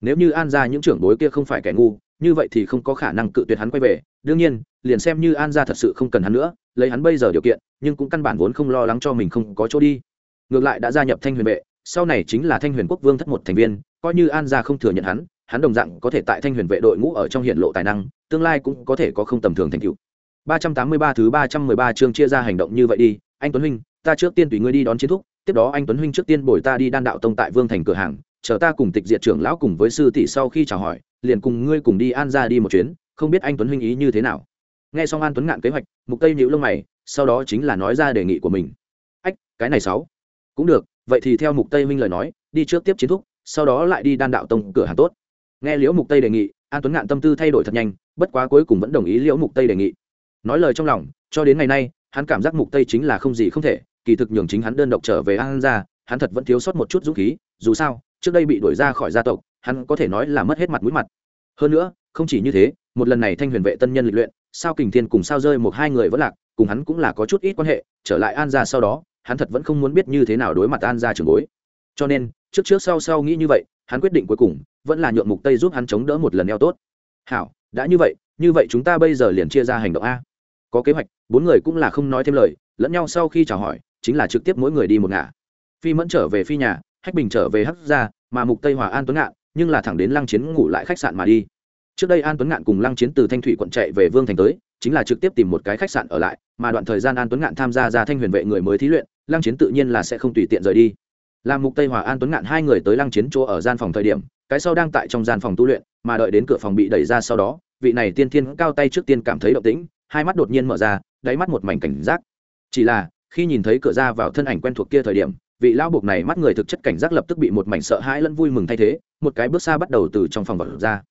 Nếu như an gia những trưởng bối kia không phải kẻ ngu, như vậy thì không có khả năng cự tuyệt hắn quay về. Đương nhiên, liền xem như an gia thật sự không cần hắn nữa, lấy hắn bây giờ điều kiện, nhưng cũng căn bản vốn không lo lắng cho mình không có chỗ đi. Ngược lại đã gia nhập thanh huyền vệ, sau này chính là thanh huyền quốc vương thất một thành viên, coi như an gia không thừa nhận hắn hắn đồng dạng có thể tại thanh huyền vệ đội ngũ ở trong hiện lộ tài năng, tương lai cũng có thể có không tầm thường thành tựu. 383 thứ 313 chương chia ra hành động như vậy đi, anh tuấn huynh ta trước tiên tùy ngươi đi đón chiến thúc, tiếp đó anh tuấn huynh trước tiên bồi ta đi đan đạo tông tại vương thành cửa hàng, chờ ta cùng tịch diệt trưởng lão cùng với sư tỷ sau khi chào hỏi, liền cùng ngươi cùng đi an ra đi một chuyến, không biết anh tuấn huynh ý như thế nào. Nghe xong an tuấn ngạn kế hoạch, mục tây nhíu lông mày, sau đó chính là nói ra đề nghị của mình. Ách, cái này sáu. Cũng được, vậy thì theo mục tây huynh lời nói, đi trước tiếp chiến thúc, sau đó lại đi đan đạo tông cửa hàng tốt. Nghe liễu mục tây đề nghị, an tuấn ngạn tâm tư thay đổi thật nhanh, bất quá cuối cùng vẫn đồng ý liễu mục tây đề nghị. Nói lời trong lòng, cho đến ngày nay, hắn cảm giác mục tây chính là không gì không thể kỳ thực nhường chính hắn đơn độc trở về an ra hắn thật vẫn thiếu sót một chút dũng khí, dù sao, trước đây bị đuổi ra khỏi gia tộc, hắn có thể nói là mất hết mặt mũi mặt. Hơn nữa, không chỉ như thế, một lần này thanh huyền vệ tân nhân lịch luyện, sao kình thiên cùng sao rơi một hai người vẫn lạc, cùng hắn cũng là có chút ít quan hệ, trở lại an ra sau đó, hắn thật vẫn không muốn biết như thế nào đối mặt an ra trường bối. Cho nên, trước trước sau sau nghĩ như vậy, hắn quyết định cuối cùng, vẫn là nhượng mục tây giúp hắn chống đỡ một lần eo tốt. Hảo, đã như vậy như vậy chúng ta bây giờ liền chia ra hành động a. Có kế hoạch, bốn người cũng là không nói thêm lời, lẫn nhau sau khi chào hỏi chính là trực tiếp mỗi người đi một ngả. Phi mẫn trở về phi nhà, hách bình trở về hắc gia, mà mục tây hòa an tuấn ngạn, nhưng là thẳng đến lăng chiến ngủ lại khách sạn mà đi. Trước đây an tuấn ngạn cùng lăng chiến từ thanh thủy quận chạy về vương thành tới, chính là trực tiếp tìm một cái khách sạn ở lại, mà đoạn thời gian an tuấn ngạn tham gia ra thanh huyền vệ người mới thí luyện, lăng chiến tự nhiên là sẽ không tùy tiện rời đi. Làm mục tây hòa an tuấn ngạn hai người tới lăng chiến chỗ ở gian phòng thời điểm, cái sau đang tại trong gian phòng tu luyện, mà đợi đến cửa phòng bị đẩy ra sau đó, vị này tiên thiên cao tay trước tiên cảm thấy động tĩnh, hai mắt đột nhiên mở ra, đáy mắt một mảnh cảnh giác. Chỉ là khi nhìn thấy cửa ra vào thân ảnh quen thuộc kia thời điểm, vị lão buộc này mắt người thực chất cảnh giác lập tức bị một mảnh sợ hãi lẫn vui mừng thay thế, một cái bước xa bắt đầu từ trong phòng vật ra.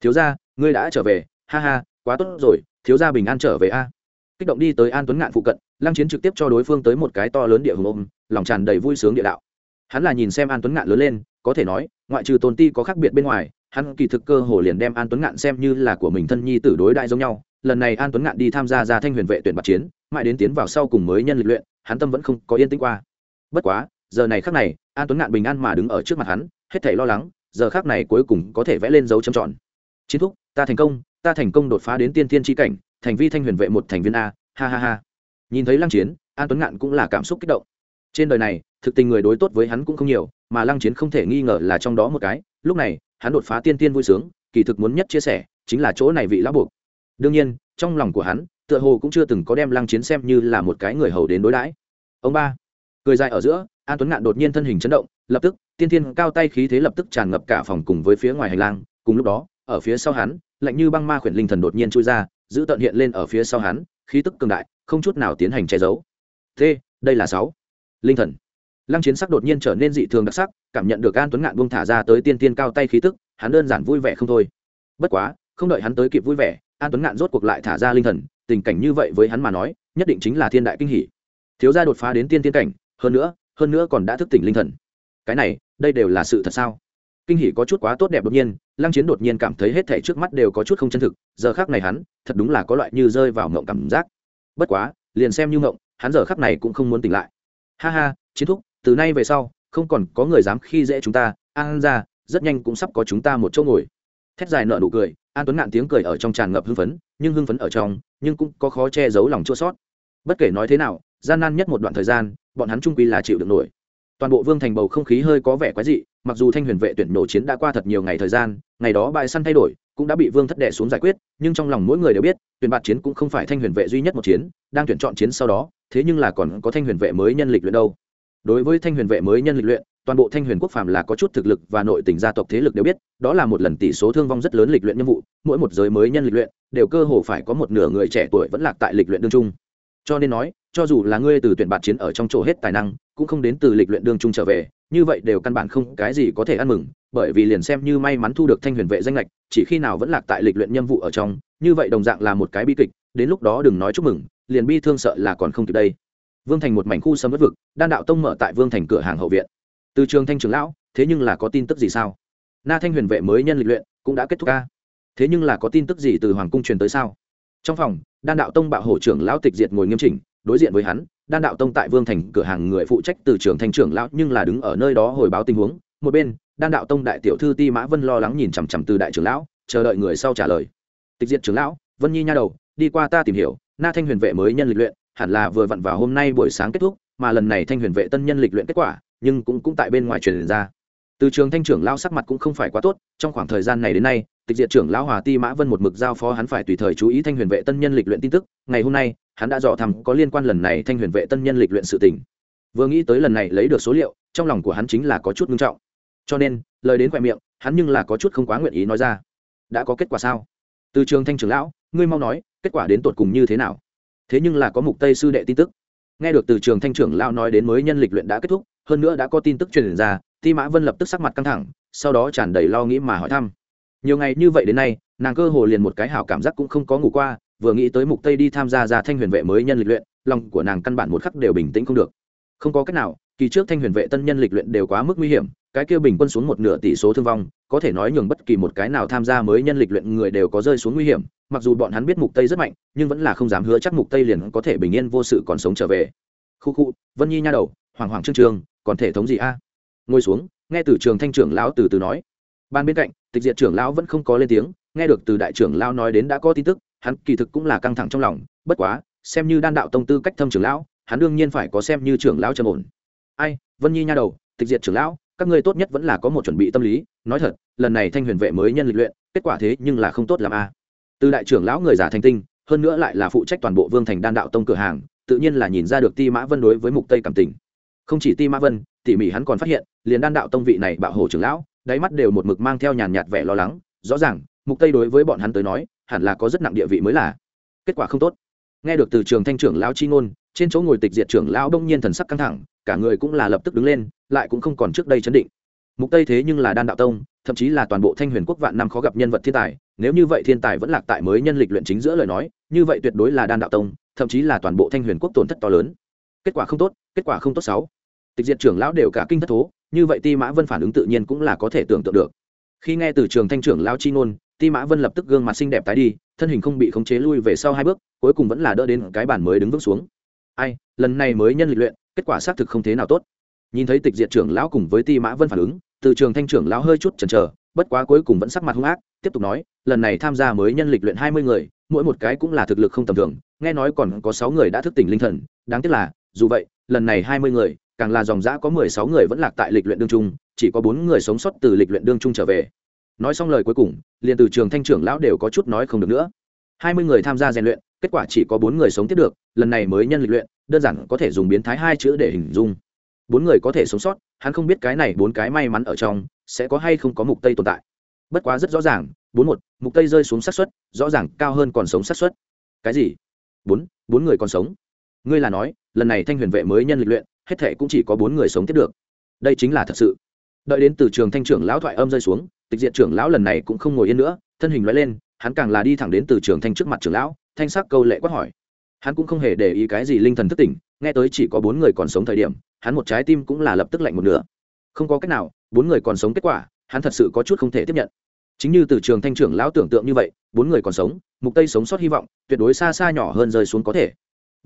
Thiếu gia, ngươi đã trở về. Ha ha, quá tốt rồi, thiếu gia bình an trở về a. Kích động đi tới an tuấn ngạn phụ cận, lăng chiến trực tiếp cho đối phương tới một cái to lớn địa hùng ôm, lòng tràn đầy vui sướng địa đạo. Hắn là nhìn xem an tuấn ngạn lớn lên, có thể nói, ngoại trừ tôn ti có khác biệt bên ngoài, hắn kỳ thực cơ hồ liền đem an tuấn ngạn xem như là của mình thân nhi tử đối đại giống nhau lần này an tuấn ngạn đi tham gia ra thanh huyền vệ tuyển bạc chiến, mãi đến tiến vào sau cùng mới nhân lịch luyện, hắn tâm vẫn không có yên tĩnh qua. Bất quá, giờ này khác này, an tuấn ngạn bình an mà đứng ở trước mặt hắn, hết thảy lo lắng, giờ khác này cuối cùng có thể vẽ lên dấu châm tròn. Chiến thúc, ta thành công, ta thành công đột phá đến tiên tiên tri cảnh, thành vi thanh huyền vệ một thành viên a, ha ha ha. Nhìn thấy lăng chiến, an tuấn ngạn cũng là cảm xúc kích động. Trên đời này, thực tình người đối tốt với hắn cũng không nhiều, mà lăng chiến không thể nghi ngờ là trong đó một cái. Lúc này, hắn đột phá tiên tiên vui sướng, kỳ thực muốn nhất chia sẻ chính là chỗ này vị lão buộc đương nhiên, trong lòng của hắn, tựa hồ cũng chưa từng có đem lăng chiến xem như là một cái người hầu đến đối đãi. Ông ba, cười dài ở giữa, an tuấn ngạn đột nhiên thân hình chấn động, lập tức, tiên thiên cao tay khí thế lập tức tràn ngập cả phòng cùng với phía ngoài hành lang. Cùng lúc đó, ở phía sau hắn, lạnh như băng ma khuyển linh thần đột nhiên chui ra, giữ tận hiện lên ở phía sau hắn, khí tức cường đại, không chút nào tiến hành che giấu. T, đây là sáu. Linh thần. Lăng chiến sắc đột nhiên trở nên dị thường đặc sắc, cảm nhận được an tuấn ngạn buông thả ra tới tiên tiên cao tay khí tức, hắn đơn giản vui vẻ không thôi. Bất quá, không đợi hắn tới kịp vui vẻ an tuấn ngạn rốt cuộc lại thả ra linh thần, tình cảnh như vậy với hắn mà nói, nhất định chính là thiên đại kinh hỷ thiếu gia đột phá đến tiên tiên cảnh, hơn nữa hơn nữa còn đã thức tỉnh linh thần. Cái này, đây đều là sự thật sao? Kinh hỷ có chút quá tốt đẹp đột nhiên, lăng chiến đột nhiên cảm thấy hết thảy trước mắt đều có chút không chân thực, giờ khác này hắn, thật đúng là có loại như rơi vào ngộng cảm giác. Bất quá, liền xem như ngộng hắn giờ khắc này cũng không muốn tỉnh lại. Ha ha, chiến thúc, từ nay về sau, không còn có người dám khi dễ chúng ta, an ra rất nhanh cũng sắp có chúng ta một chỗ ngồi thét dài nợ nụ cười, an tuấn ngạn tiếng cười ở trong tràn ngập hưng phấn, nhưng hưng phấn ở trong, nhưng cũng có khó che giấu lòng chua sót bất kể nói thế nào, gian nan nhất một đoạn thời gian, bọn hắn trung quy là chịu được nổi. Toàn bộ vương thành bầu không khí hơi có vẻ quái dị, mặc dù thanh huyền vệ tuyển nổ chiến đã qua thật nhiều ngày thời gian, ngày đó bài săn thay đổi, cũng đã bị vương thất đệ xuống giải quyết, nhưng trong lòng mỗi người đều biết, tuyển bạt chiến cũng không phải thanh huyền vệ duy nhất một chiến, đang tuyển chọn chiến sau đó, thế nhưng là còn có thanh huyền vệ mới nhân lịch luyện đâu. Đối với thanh huyền vệ mới nhân lịch luyện toàn bộ thanh huyền quốc phàm là có chút thực lực và nội tình gia tộc thế lực đều biết, đó là một lần tỷ số thương vong rất lớn lịch luyện nhiệm vụ, mỗi một giới mới nhân lịch luyện, đều cơ hồ phải có một nửa người trẻ tuổi vẫn lạc tại lịch luyện đương trung. Cho nên nói, cho dù là ngươi từ tuyển bạt chiến ở trong chỗ hết tài năng, cũng không đến từ lịch luyện đương trung trở về, như vậy đều căn bản không cái gì có thể ăn mừng, bởi vì liền xem như may mắn thu được thanh huyền vệ danh lệch chỉ khi nào vẫn lạc tại lịch luyện nhiệm vụ ở trong, như vậy đồng dạng là một cái bi kịch, đến lúc đó đừng nói chúc mừng, liền bi thương sợ là còn không kịp đây. Vương thành một mảnh khu sâm đất vực, đan đạo tông mở tại vương thành cửa hàng hậu viện từ trường thanh trưởng lão, thế nhưng là có tin tức gì sao? Na thanh huyền vệ mới nhân lịch luyện, cũng đã kết thúc ca. Thế nhưng là có tin tức gì từ hoàng cung truyền tới sao? Trong phòng, đan đạo tông bạo hổ trưởng lão tịch diệt ngồi nghiêm chỉnh, đối diện với hắn, đan đạo tông tại vương thành cửa hàng người phụ trách từ trường thanh trưởng lão nhưng là đứng ở nơi đó hồi báo tình huống. Một bên, đan đạo tông đại tiểu thư ti mã vân lo lắng nhìn chằm chằm từ đại trưởng lão, chờ đợi người sau trả lời. Tịch diệt trưởng lão, vân nhi nha đầu, đi qua ta tìm hiểu, na thanh huyền vệ mới nhân lịch luyện, hẳn là vừa vặn vào hôm nay buổi sáng kết thúc, mà lần này thanh huyền vệ tân nhân lịch luyện kết quả nhưng cũng cũng tại bên ngoài truyền ra. Từ trường thanh trưởng lão sắc mặt cũng không phải quá tốt, trong khoảng thời gian này đến nay, tịch diệt trưởng lão hòa ti mã vân một mực giao phó hắn phải tùy thời chú ý thanh huyền vệ tân nhân lịch luyện tin tức, ngày hôm nay, hắn đã dò thăm có liên quan lần này thanh huyền vệ tân nhân lịch luyện sự tình. Vừa nghĩ tới lần này lấy được số liệu, trong lòng của hắn chính là có chút nghiêm trọng. Cho nên, lời đến khoe miệng, hắn nhưng là có chút không quá nguyện ý nói ra. Đã có kết quả sao? Từ trường thanh trưởng lão, ngươi mau nói, kết quả đến tột cùng như thế nào? Thế nhưng là có mục tây sư đệ tin tức. Nghe được từ trường thanh trưởng lão nói đến mới nhân lịch luyện đã kết thúc hơn nữa đã có tin tức truyền ra, ti mã vân lập tức sắc mặt căng thẳng, sau đó tràn đầy lo nghĩ mà hỏi thăm nhiều ngày như vậy đến nay, nàng cơ hồ liền một cái hảo cảm giác cũng không có ngủ qua, vừa nghĩ tới mục tây đi tham gia ra thanh huyền vệ mới nhân lịch luyện, lòng của nàng căn bản một khắc đều bình tĩnh không được không có cách nào, kỳ trước thanh huyền vệ tân nhân lịch luyện đều quá mức nguy hiểm, cái kia bình quân xuống một nửa tỷ số thương vong, có thể nói nhường bất kỳ một cái nào tham gia mới nhân lịch luyện người đều có rơi xuống nguy hiểm, mặc dù bọn hắn biết mục tây rất mạnh, nhưng vẫn là không dám hứa chắc mục tây liền có thể bình yên vô sự còn sống trở về khu khu, vân nhi nha đầu hoàng hoàng trương trương còn thể thống gì a? Ngồi xuống, nghe từ trường thanh trưởng lão từ từ nói. Ban bên cạnh, tịch diệt trưởng lão vẫn không có lên tiếng, nghe được từ đại trưởng lão nói đến đã có tin tức, hắn kỳ thực cũng là căng thẳng trong lòng, bất quá, xem như đan đạo tông tư cách thâm trưởng lão, hắn đương nhiên phải có xem như trưởng lão trầm ổn. Ai, vân nhi nha đầu, tịch diệt trưởng lão, các ngươi tốt nhất vẫn là có một chuẩn bị tâm lý, nói thật, lần này thanh huyền vệ mới nhân lịch luyện, kết quả thế nhưng là không tốt làm a. Từ đại trưởng lão người giả thành tinh, hơn nữa lại là phụ trách toàn bộ vương thành đan đạo tông cửa hàng, tự nhiên là nhìn ra được ti mã vân đối với mục tây cảm tình không chỉ ti mã vân, tỉ mỉ hắn còn phát hiện, liền đan đạo tông vị này bạo hồ trưởng lão, đáy mắt đều một mực mang theo nhàn nhạt vẻ lo lắng. Rõ ràng, mục tây đối với bọn hắn tới nói, hẳn là có rất nặng địa vị mới là. Kết quả không tốt. Nghe được từ trường thanh trưởng lão chi ngôn, trên chỗ ngồi tịch diệt trưởng lão đông nhiên thần sắc căng thẳng, cả người cũng là lập tức đứng lên, lại cũng không còn trước đây chấn định. Mục tây thế nhưng là đan đạo tông, thậm chí là toàn bộ thanh huyền quốc vạn năm khó gặp nhân vật thiên tài, nếu như vậy thiên tài vẫn lạc tại mới nhân lịch luyện chính giữa lời nói, như vậy tuyệt đối là đan đạo tông, thậm chí là toàn bộ thanh huyền quốc tổn thất to lớn. Kết quả không tốt, kết quả không tốt sáu tịch diệt trưởng lão đều cả kinh thất thố, như vậy ti mã vân phản ứng tự nhiên cũng là có thể tưởng tượng được. Khi nghe từ trường thanh trưởng lão chi ngôn, ti mã vân lập tức gương mặt xinh đẹp tái đi, thân hình không bị khống chế lui về sau hai bước, cuối cùng vẫn là đỡ đến cái bản mới đứng vững xuống. Ai, lần này mới nhân lịch luyện, kết quả xác thực không thế nào tốt. Nhìn thấy tịch diệt trưởng lão cùng với ti mã vân phản ứng, từ trường thanh trưởng lão hơi chút chần chờ, bất quá cuối cùng vẫn sắc mặt hung ác, tiếp tục nói, lần này tham gia mới nhân lịch luyện hai mươi người, mỗi một cái cũng là thực lực không tầm thường, nghe nói còn có sáu người đã thức tỉnh linh thần, đáng tiếc là, dù vậy, lần này hai mươi người càng là dòng giã có mười sáu người vẫn lạc tại lịch luyện đương trung, chỉ có bốn người sống sót từ lịch luyện đương trung trở về. Nói xong lời cuối cùng, liền từ trường thanh trưởng lão đều có chút nói không được nữa. Hai mươi người tham gia rèn luyện, kết quả chỉ có bốn người sống tiếp được, lần này mới nhân lịch luyện, đơn giản có thể dùng biến thái hai chữ để hình dung. Bốn người có thể sống sót, hắn không biết cái này bốn cái may mắn ở trong, sẽ có hay không có mục tây tồn tại. Bất quá rất rõ ràng, bốn một, mục tây rơi xuống xác suất, rõ ràng cao hơn còn sống xác suất. Cái gì? Bốn bốn người còn sống. Ngươi là nói, lần này thanh huyền vệ mới nhân lịch luyện hết thệ cũng chỉ có bốn người sống tiếp được. Đây chính là thật sự. Đợi đến từ trường thanh trưởng lão thoại âm rơi xuống, tịch diện trưởng lão lần này cũng không ngồi yên nữa, thân hình loại lên, hắn càng là đi thẳng đến từ trường thanh trước mặt trưởng lão, thanh sắc câu lệ quát hỏi. Hắn cũng không hề để ý cái gì linh thần thức tỉnh, nghe tới chỉ có bốn người còn sống thời điểm, hắn một trái tim cũng là lập tức lạnh một nửa. Không có cách nào, bốn người còn sống kết quả, hắn thật sự có chút không thể tiếp nhận. Chính như từ trường thanh trưởng lão tưởng tượng như vậy, bốn người còn sống, mục tây sống sót hy vọng, tuyệt đối xa xa nhỏ hơn rơi xuống có thể.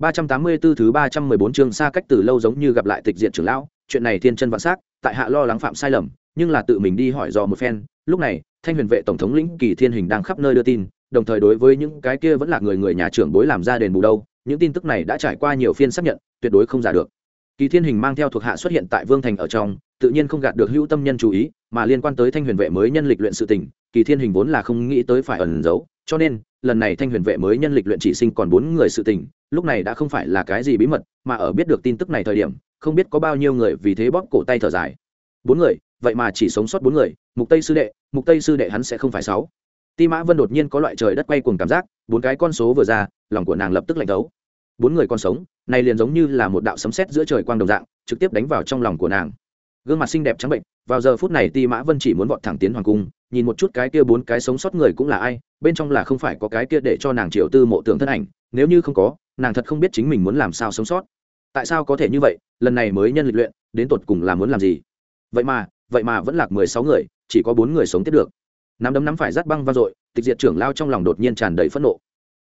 384 thứ 314 chương xa cách từ lâu giống như gặp lại tịch diện trưởng lão, chuyện này thiên chân vạn sắc tại hạ lo lắng phạm sai lầm, nhưng là tự mình đi hỏi dò một phen, lúc này, thanh huyền vệ tổng thống lĩnh kỳ thiên hình đang khắp nơi đưa tin, đồng thời đối với những cái kia vẫn là người người nhà trưởng bối làm ra đền bù đâu, những tin tức này đã trải qua nhiều phiên xác nhận, tuyệt đối không giả được. Kỳ thiên hình mang theo thuộc hạ xuất hiện tại vương thành ở trong, tự nhiên không gạt được hữu tâm nhân chú ý, mà liên quan tới thanh huyền vệ mới nhân lịch luyện sự tình, kỳ thiên hình vốn là không nghĩ tới phải ẩn giấu, cho nên lần này thanh huyền vệ mới nhân lịch luyện chỉ sinh còn bốn người sự tình, lúc này đã không phải là cái gì bí mật, mà ở biết được tin tức này thời điểm, không biết có bao nhiêu người vì thế bóp cổ tay thở dài. Bốn người, vậy mà chỉ sống sót bốn người, mục tây sư đệ, mục tây sư đệ hắn sẽ không phải sáu. Ti mã vân đột nhiên có loại trời đất quay cuồng cảm giác, bốn cái con số vừa ra, lòng của nàng lập tức lạnh thấu. Bốn người còn sống, này liền giống như là một đạo sấm sét giữa trời quang đồng dạng, trực tiếp đánh vào trong lòng của nàng. Gương mặt xinh đẹp trắng bệnh, vào giờ phút này ti mã vân chỉ muốn vọt thẳng tiến hoàng cung, nhìn một chút cái kia bốn cái sống sót người cũng là ai bên trong là không phải có cái kia để cho nàng triệu tư mộ tưởng thân ảnh, nếu như không có, nàng thật không biết chính mình muốn làm sao sống sót. Tại sao có thể như vậy? Lần này mới nhân lịch luyện, đến tột cùng là muốn làm gì? Vậy mà vậy mà vẫn lạc mười sáu người, chỉ có bốn người sống tiếp được. Nắm đấm nắm phải rát băng vang dội, tịch diệt trưởng lao trong lòng đột nhiên tràn đầy phẫn nộ.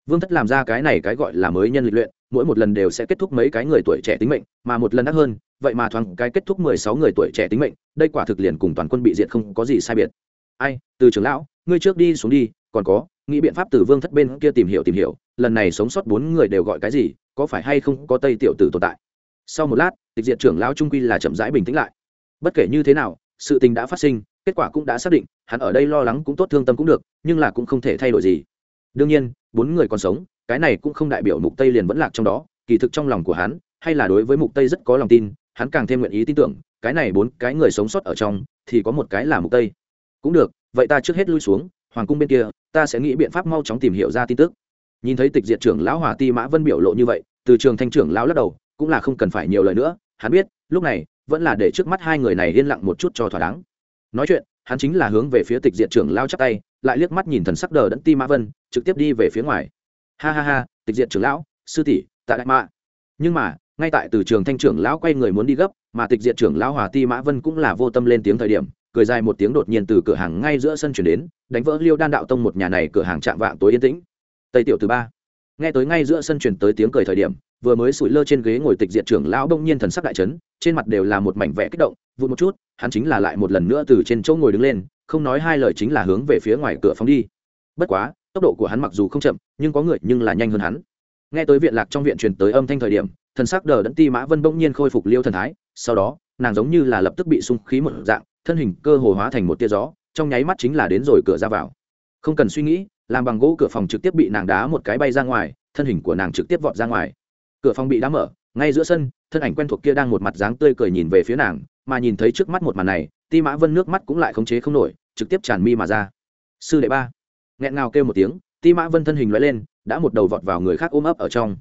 Vương thất làm ra cái này cái gọi là mới nhân lịch luyện, mỗi một lần đều sẽ kết thúc mấy cái người tuổi trẻ tính mệnh, mà một lần đắt hơn, vậy mà thoáng cái kết thúc mười sáu người tuổi trẻ tính mệnh, đây quả thực liền cùng toàn quân bị diệt không có gì sai biệt. Ai, từ trưởng lão, ngươi trước đi xuống đi còn có, nghĩ biện pháp từ vương thất bên kia tìm hiểu tìm hiểu, lần này sống sót bốn người đều gọi cái gì, có phải hay không có tây tiểu tử tồn tại? Sau một lát, tịch diện trưởng lão trung quy là chậm rãi bình tĩnh lại. Bất kể như thế nào, sự tình đã phát sinh, kết quả cũng đã xác định, hắn ở đây lo lắng cũng tốt, thương tâm cũng được, nhưng là cũng không thể thay đổi gì. Đương nhiên, bốn người còn sống, cái này cũng không đại biểu mục tây liền vẫn lạc trong đó, kỳ thực trong lòng của hắn, hay là đối với mục tây rất có lòng tin, hắn càng thêm nguyện ý tin tưởng, cái này bốn cái người sống sót ở trong, thì có một cái là mục tây. Cũng được, vậy ta trước hết lui xuống hoàng cung bên kia, ta sẽ nghĩ biện pháp mau chóng tìm hiểu ra tin tức. Nhìn thấy tịch diệt trưởng lão hòa ti mã vân biểu lộ như vậy, từ trường thanh trưởng lão lắc đầu, cũng là không cần phải nhiều lời nữa, hắn biết, lúc này, vẫn là để trước mắt hai người này yên lặng một chút cho thỏa đáng. Nói chuyện, hắn chính là hướng về phía tịch diệt trưởng lao chắp tay, lại liếc mắt nhìn thần sắc đờ đẫn ti mã vân, trực tiếp đi về phía ngoài. Ha ha ha, tịch diệt trưởng lão, sư tỷ tại đại mạ. Nhưng mà, ngay tại từ trường thanh trưởng lão quay người muốn đi gấp, mà tịch diệt trưởng lão hòa ti mã vân cũng là vô tâm lên tiếng thời điểm cười dài một tiếng đột nhiên từ cửa hàng ngay giữa sân chuyển đến, đánh vỡ liêu đan đạo tông một nhà này cửa hàng chạm vạng tối yên tĩnh. Tây tiểu thứ ba. Nghe tới ngay giữa sân chuyển tới tiếng cười thời điểm, vừa mới sủi lơ trên ghế ngồi tịch diệt trưởng lão đông nhiên thần sắc đại chấn, trên mặt đều là một mảnh vẽ kích động, vụt một chút, hắn chính là lại một lần nữa từ trên chỗ ngồi đứng lên, không nói hai lời chính là hướng về phía ngoài cửa phóng đi. Bất quá, tốc độ của hắn mặc dù không chậm, nhưng có người nhưng là nhanh hơn hắn. Nghe tới viện lạc trong viện truyền tới âm thanh thời điểm, thần sắc đờ đẫn ti mã vân bỗng nhiên khôi phục liêu thần thái, sau đó, nàng giống như là lập tức bị sung khí một dạng thân hình cơ hồ hóa thành một tia gió, trong nháy mắt chính là đến rồi cửa ra vào. Không cần suy nghĩ, làm bằng gỗ cửa phòng trực tiếp bị nàng đá một cái bay ra ngoài, thân hình của nàng trực tiếp vọt ra ngoài. Cửa phòng bị đá mở, ngay giữa sân, thân ảnh quen thuộc kia đang một mặt dáng tươi cười nhìn về phía nàng, mà nhìn thấy trước mắt một màn này, ti mã vân nước mắt cũng lại khống chế không nổi, trực tiếp tràn mi mà ra. Sư đệ ba, nghẹn ngào kêu một tiếng, ti mã vân thân hình loại lên, đã một đầu vọt vào người khác ôm ấp ở trong.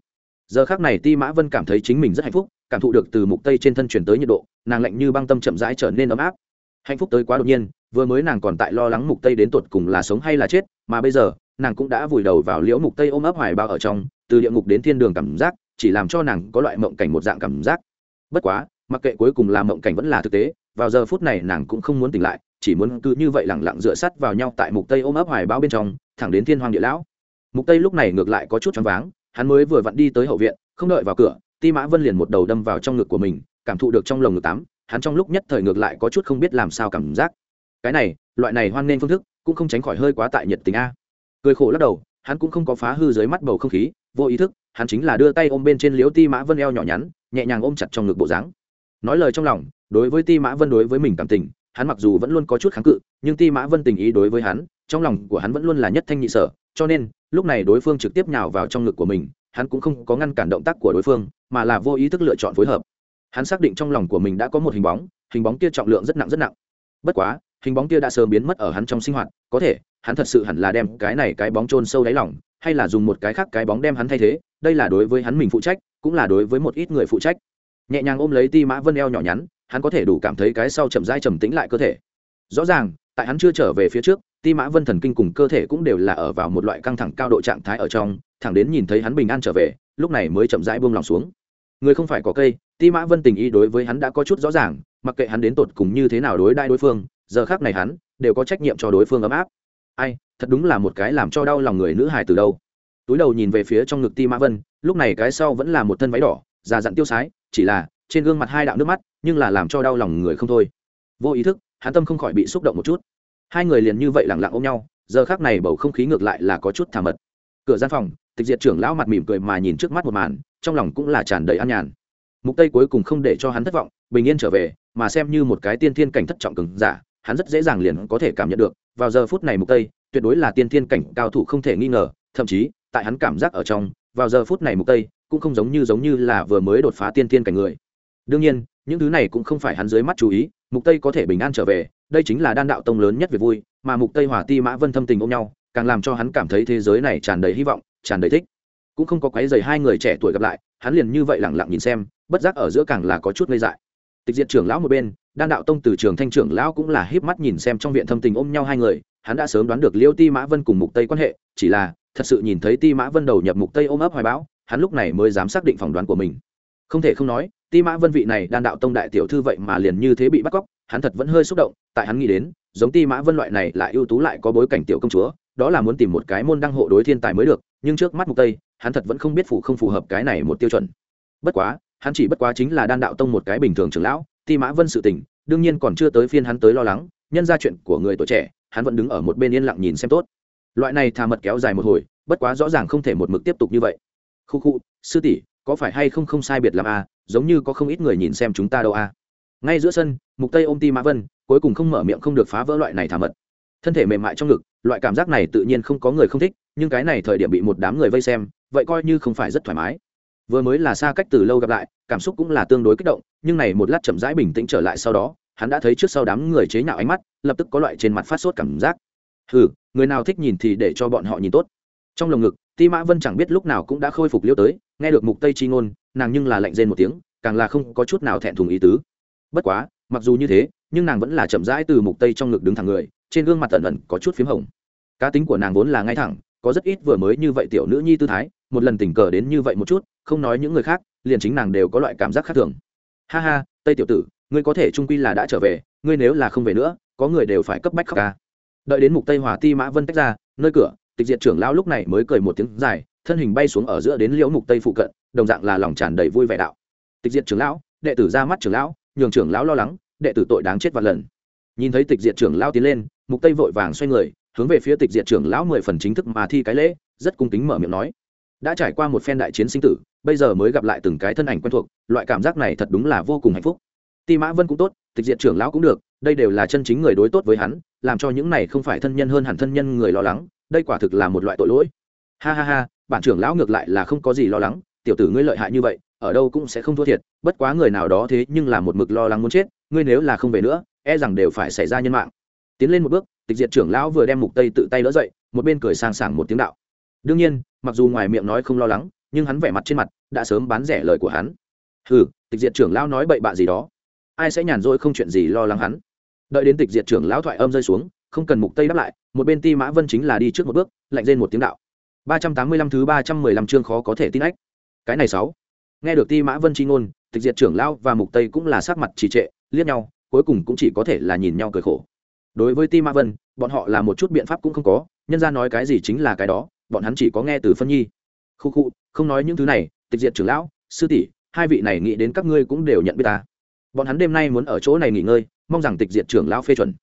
Giờ khác này ti mã vân cảm thấy chính mình rất hạnh phúc, cảm thụ được từ mục tây trên thân chuyển tới nhiệt độ, nàng lạnh như băng tâm chậm rãi trở nên ấm áp hạnh phúc tới quá đột nhiên, vừa mới nàng còn tại lo lắng mục tây đến tột cùng là sống hay là chết, mà bây giờ, nàng cũng đã vùi đầu vào liễu mục tây ôm ấp hoài bao ở trong, từ địa ngục đến thiên đường cảm giác, chỉ làm cho nàng có loại mộng cảnh một dạng cảm giác. Bất quá, mặc kệ cuối cùng là mộng cảnh vẫn là thực tế, vào giờ phút này nàng cũng không muốn tỉnh lại, chỉ muốn cứ như vậy lẳng lặng dựa sắt vào nhau tại mục tây ôm ấp hoài bao bên trong, thẳng đến thiên hoàng địa lão. Mục tây lúc này ngược lại có chút choáng váng, hắn mới vừa vặn đi tới hậu viện, không đợi vào cửa, ti mã vân liền một đầu đâm vào trong ngực của mình, cảm thụ được trong lồng ngực tắm hắn trong lúc nhất thời ngược lại có chút không biết làm sao cảm giác. Cái này, loại này hoan nên phương thức, cũng không tránh khỏi hơi quá tại nhiệt tình a. Cười khổ lắc đầu, hắn cũng không có phá hư dưới mắt bầu không khí, vô ý thức, hắn chính là đưa tay ôm bên trên liếu ti mã vân eo nhỏ nhắn, nhẹ nhàng ôm chặt trong ngực bộ dáng. Nói lời trong lòng, đối với ti mã vân đối với mình cảm tình, hắn mặc dù vẫn luôn có chút kháng cự, nhưng ti mã vân tình ý đối với hắn, trong lòng của hắn vẫn luôn là nhất thanh nhị sở, cho nên, lúc này đối phương trực tiếp nhào vào trong ngực của mình, hắn cũng không có ngăn cản động tác của đối phương, mà là vô ý thức lựa chọn phối hợp hắn xác định trong lòng của mình đã có một hình bóng hình bóng kia trọng lượng rất nặng rất nặng. Bất quá, hình bóng kia đã sớm biến mất ở hắn trong sinh hoạt, có thể, hắn thật sự hẳn là đem cái này cái bóng trôn sâu đáy lòng, hay là dùng một cái khác cái bóng đem hắn thay thế, đây là đối với hắn mình phụ trách, cũng là đối với một ít người phụ trách. Nhẹ nhàng ôm lấy ti mã vân eo nhỏ nhắn, hắn có thể đủ cảm thấy cái sau chậm dai trầm tĩnh lại cơ thể. Rõ ràng, tại hắn chưa trở về phía trước, ti mã vân thần kinh cùng cơ thể cũng đều là ở vào một loại căng thẳng cao độ trạng thái ở trong, thẳng đến nhìn thấy hắn bình an trở về, lúc này mới chậm rãi buông lòng xuống. Người không phải có cây ti mã vân tình ý đối với hắn đã có chút rõ ràng, mặc kệ hắn đến tột cùng như thế nào đối đại đối phương, giờ khác này hắn đều có trách nhiệm cho đối phương ấm áp. Ai, thật đúng là một cái làm cho đau lòng người nữ hài từ đâu. Túi đầu nhìn về phía trong ngực ti mã vân, lúc này cái sau vẫn là một thân váy đỏ, già dặn tiêu sái, chỉ là trên gương mặt hai đạo nước mắt, nhưng là làm cho đau lòng người không thôi. Vô ý thức, hắn tâm không khỏi bị xúc động một chút. Hai người liền như vậy lẳng lặng ôm nhau, giờ khác này bầu không khí ngược lại là có chút thả mật. Cửa gian phòng, tịch diệt trưởng lão mặt mỉm cười mà nhìn trước mắt một màn, trong lòng cũng là tràn đầy an nhàn mục tây cuối cùng không để cho hắn thất vọng, bình yên trở về, mà xem như một cái tiên thiên cảnh thất trọng cường giả, hắn rất dễ dàng liền có thể cảm nhận được, vào giờ phút này mục tây, tuyệt đối là tiên thiên cảnh cao thủ không thể nghi ngờ, thậm chí, tại hắn cảm giác ở trong, vào giờ phút này mục tây, cũng không giống như giống như là vừa mới đột phá tiên thiên cảnh người. Đương nhiên, những thứ này cũng không phải hắn dưới mắt chú ý, mục tây có thể bình an trở về, đây chính là đan đạo tông lớn nhất việc vui, mà mục tây hỏa ti mã vân thâm tình ôm nhau, càng làm cho hắn cảm thấy thế giới này tràn đầy hy vọng, tràn đầy thích cũng không có quấy giày hai người trẻ tuổi gặp lại, hắn liền như vậy lẳng lặng nhìn xem, bất giác ở giữa càng là có chút ngây dại. Tịch diệt trưởng lão một bên, đan đạo tông từ trường thanh trưởng lão cũng là híp mắt nhìn xem trong viện thâm tình ôm nhau hai người, hắn đã sớm đoán được liêu ti mã vân cùng mục tây quan hệ, chỉ là, thật sự nhìn thấy ti mã vân đầu nhập mục tây ôm ấp hoài bão, hắn lúc này mới dám xác định phỏng đoán của mình. Không thể không nói, ti mã vân vị này đan đạo tông đại tiểu thư vậy mà liền như thế bị bắt cóc, hắn thật vẫn hơi xúc động, tại hắn nghĩ đến, giống ti mã vân loại này lại ưu tú lại có bối cảnh tiểu công chúa, đó là muốn tìm một cái môn đăng hộ đối thiên tài mới được, nhưng trước mắt mục tây hắn thật vẫn không biết phụ không phù hợp cái này một tiêu chuẩn. Bất quá hắn chỉ bất quá chính là đan đạo tông một cái bình thường trưởng lão ti mã vân sự tình đương nhiên còn chưa tới phiên hắn tới lo lắng nhân ra chuyện của người tuổi trẻ hắn vẫn đứng ở một bên yên lặng nhìn xem tốt. Loại này thà mật kéo dài một hồi bất quá rõ ràng không thể một mực tiếp tục như vậy. Khu khu sư tỷ có phải hay không không sai biệt làm a à, giống như có không ít người nhìn xem chúng ta đâu a à. ngay giữa sân mục tây ôm ti mã vân cuối cùng không mở miệng không được phá vỡ loại này thà mật. Thân thể mềm mại trong ngực loại cảm giác này tự nhiên không có người không thích nhưng cái này thời điểm bị một đám người vây xem vậy coi như không phải rất thoải mái. Vừa mới là xa cách từ lâu gặp lại, cảm xúc cũng là tương đối kích động, nhưng này một lát chậm rãi bình tĩnh trở lại sau đó, hắn đã thấy trước sau đám người chế nhạo ánh mắt, lập tức có loại trên mặt phát sốt cảm giác. Hừ, người nào thích nhìn thì để cho bọn họ nhìn tốt. Trong lồng ngực, ti mã vân chẳng biết lúc nào cũng đã khôi phục liêu tới, nghe được mục tây chi ngôn, nàng nhưng là lạnh rên một tiếng, càng là không có chút nào thẹn thùng ý tứ. Bất quá, mặc dù như thế, nhưng nàng vẫn là chậm rãi từ mục tây trong ngực đứng thẳng người, trên gương mặt ẩn ẩn có chút phím hồng. Cá tính của nàng vốn là ngay thẳng, có rất ít vừa mới như vậy tiểu nữ nhi tư thái một lần tình cờ đến như vậy một chút, không nói những người khác, liền chính nàng đều có loại cảm giác khác thường. Ha ha, tây tiểu tử, ngươi có thể trung quy là đã trở về, ngươi nếu là không về nữa, có người đều phải cấp bách khóc ca. Đợi đến mục tây hòa ti mã vân tách ra, nơi cửa, tịch diệt trưởng lão lúc này mới cười một tiếng dài, thân hình bay xuống ở giữa đến liễu mục tây phụ cận, đồng dạng là lòng tràn đầy vui vẻ đạo. Tịch diệt trưởng lão, đệ tử ra mắt trưởng lão, nhường trưởng lão lo lắng, đệ tử tội đáng chết vạn lần. Nhìn thấy tịch diệt trưởng lão tiến lên, mục tây vội vàng xoay người, hướng về phía tịch diệt trưởng lão mười phần chính thức mà thi cái lễ, rất cung kính mở miệng nói đã trải qua một phen đại chiến sinh tử, bây giờ mới gặp lại từng cái thân ảnh quen thuộc, loại cảm giác này thật đúng là vô cùng hạnh phúc. Ti mã vân cũng tốt, tịch diện trưởng lão cũng được, đây đều là chân chính người đối tốt với hắn, làm cho những này không phải thân nhân hơn hẳn thân nhân người lo lắng, đây quả thực là một loại tội lỗi. Ha ha ha bản trưởng lão ngược lại là không có gì lo lắng, tiểu tử ngươi lợi hại như vậy, ở đâu cũng sẽ không thua thiệt, bất quá người nào đó thế nhưng là một mực lo lắng muốn chết, ngươi nếu là không về nữa e rằng đều phải xảy ra nhân mạng. Tiến lên một bước, tịch diệt trưởng lão vừa đem mục tây tự tay đỡ dậy, một bên cười sang sảng một tiếng đạo. Đương nhiên mặc dù ngoài miệng nói không lo lắng, nhưng hắn vẻ mặt trên mặt đã sớm bán rẻ lời của hắn. Hừ, tịch diệt trưởng lão nói bậy bạ gì đó. Ai sẽ nhàn rỗi không chuyện gì lo lắng hắn? Đợi đến tịch diệt trưởng lão thoại âm rơi xuống, không cần mục tây đáp lại, một bên ti mã vân chính là đi trước một bước, lạnh lên một tiếng đạo. Ba trăm tám mươi lăm thứ ba trăm mười lăm chương khó có thể tin ách. Cái này sáu. Nghe được ti mã vân chi ngôn, tịch diệt trưởng lão và mục tây cũng là sắc mặt trì trệ, liếc nhau, cuối cùng cũng chỉ có thể là nhìn nhau cười khổ. Đối với ti mã vân, bọn họ là một chút biện pháp cũng không có, nhân ra nói cái gì chính là cái đó bọn hắn chỉ có nghe từ phân nhi. Khu khu, không nói những thứ này, tịch diệt trưởng lão, sư tỷ, hai vị này nghĩ đến các ngươi cũng đều nhận biết ta. Bọn hắn đêm nay muốn ở chỗ này nghỉ ngơi, mong rằng tịch diệt trưởng lão phê chuẩn.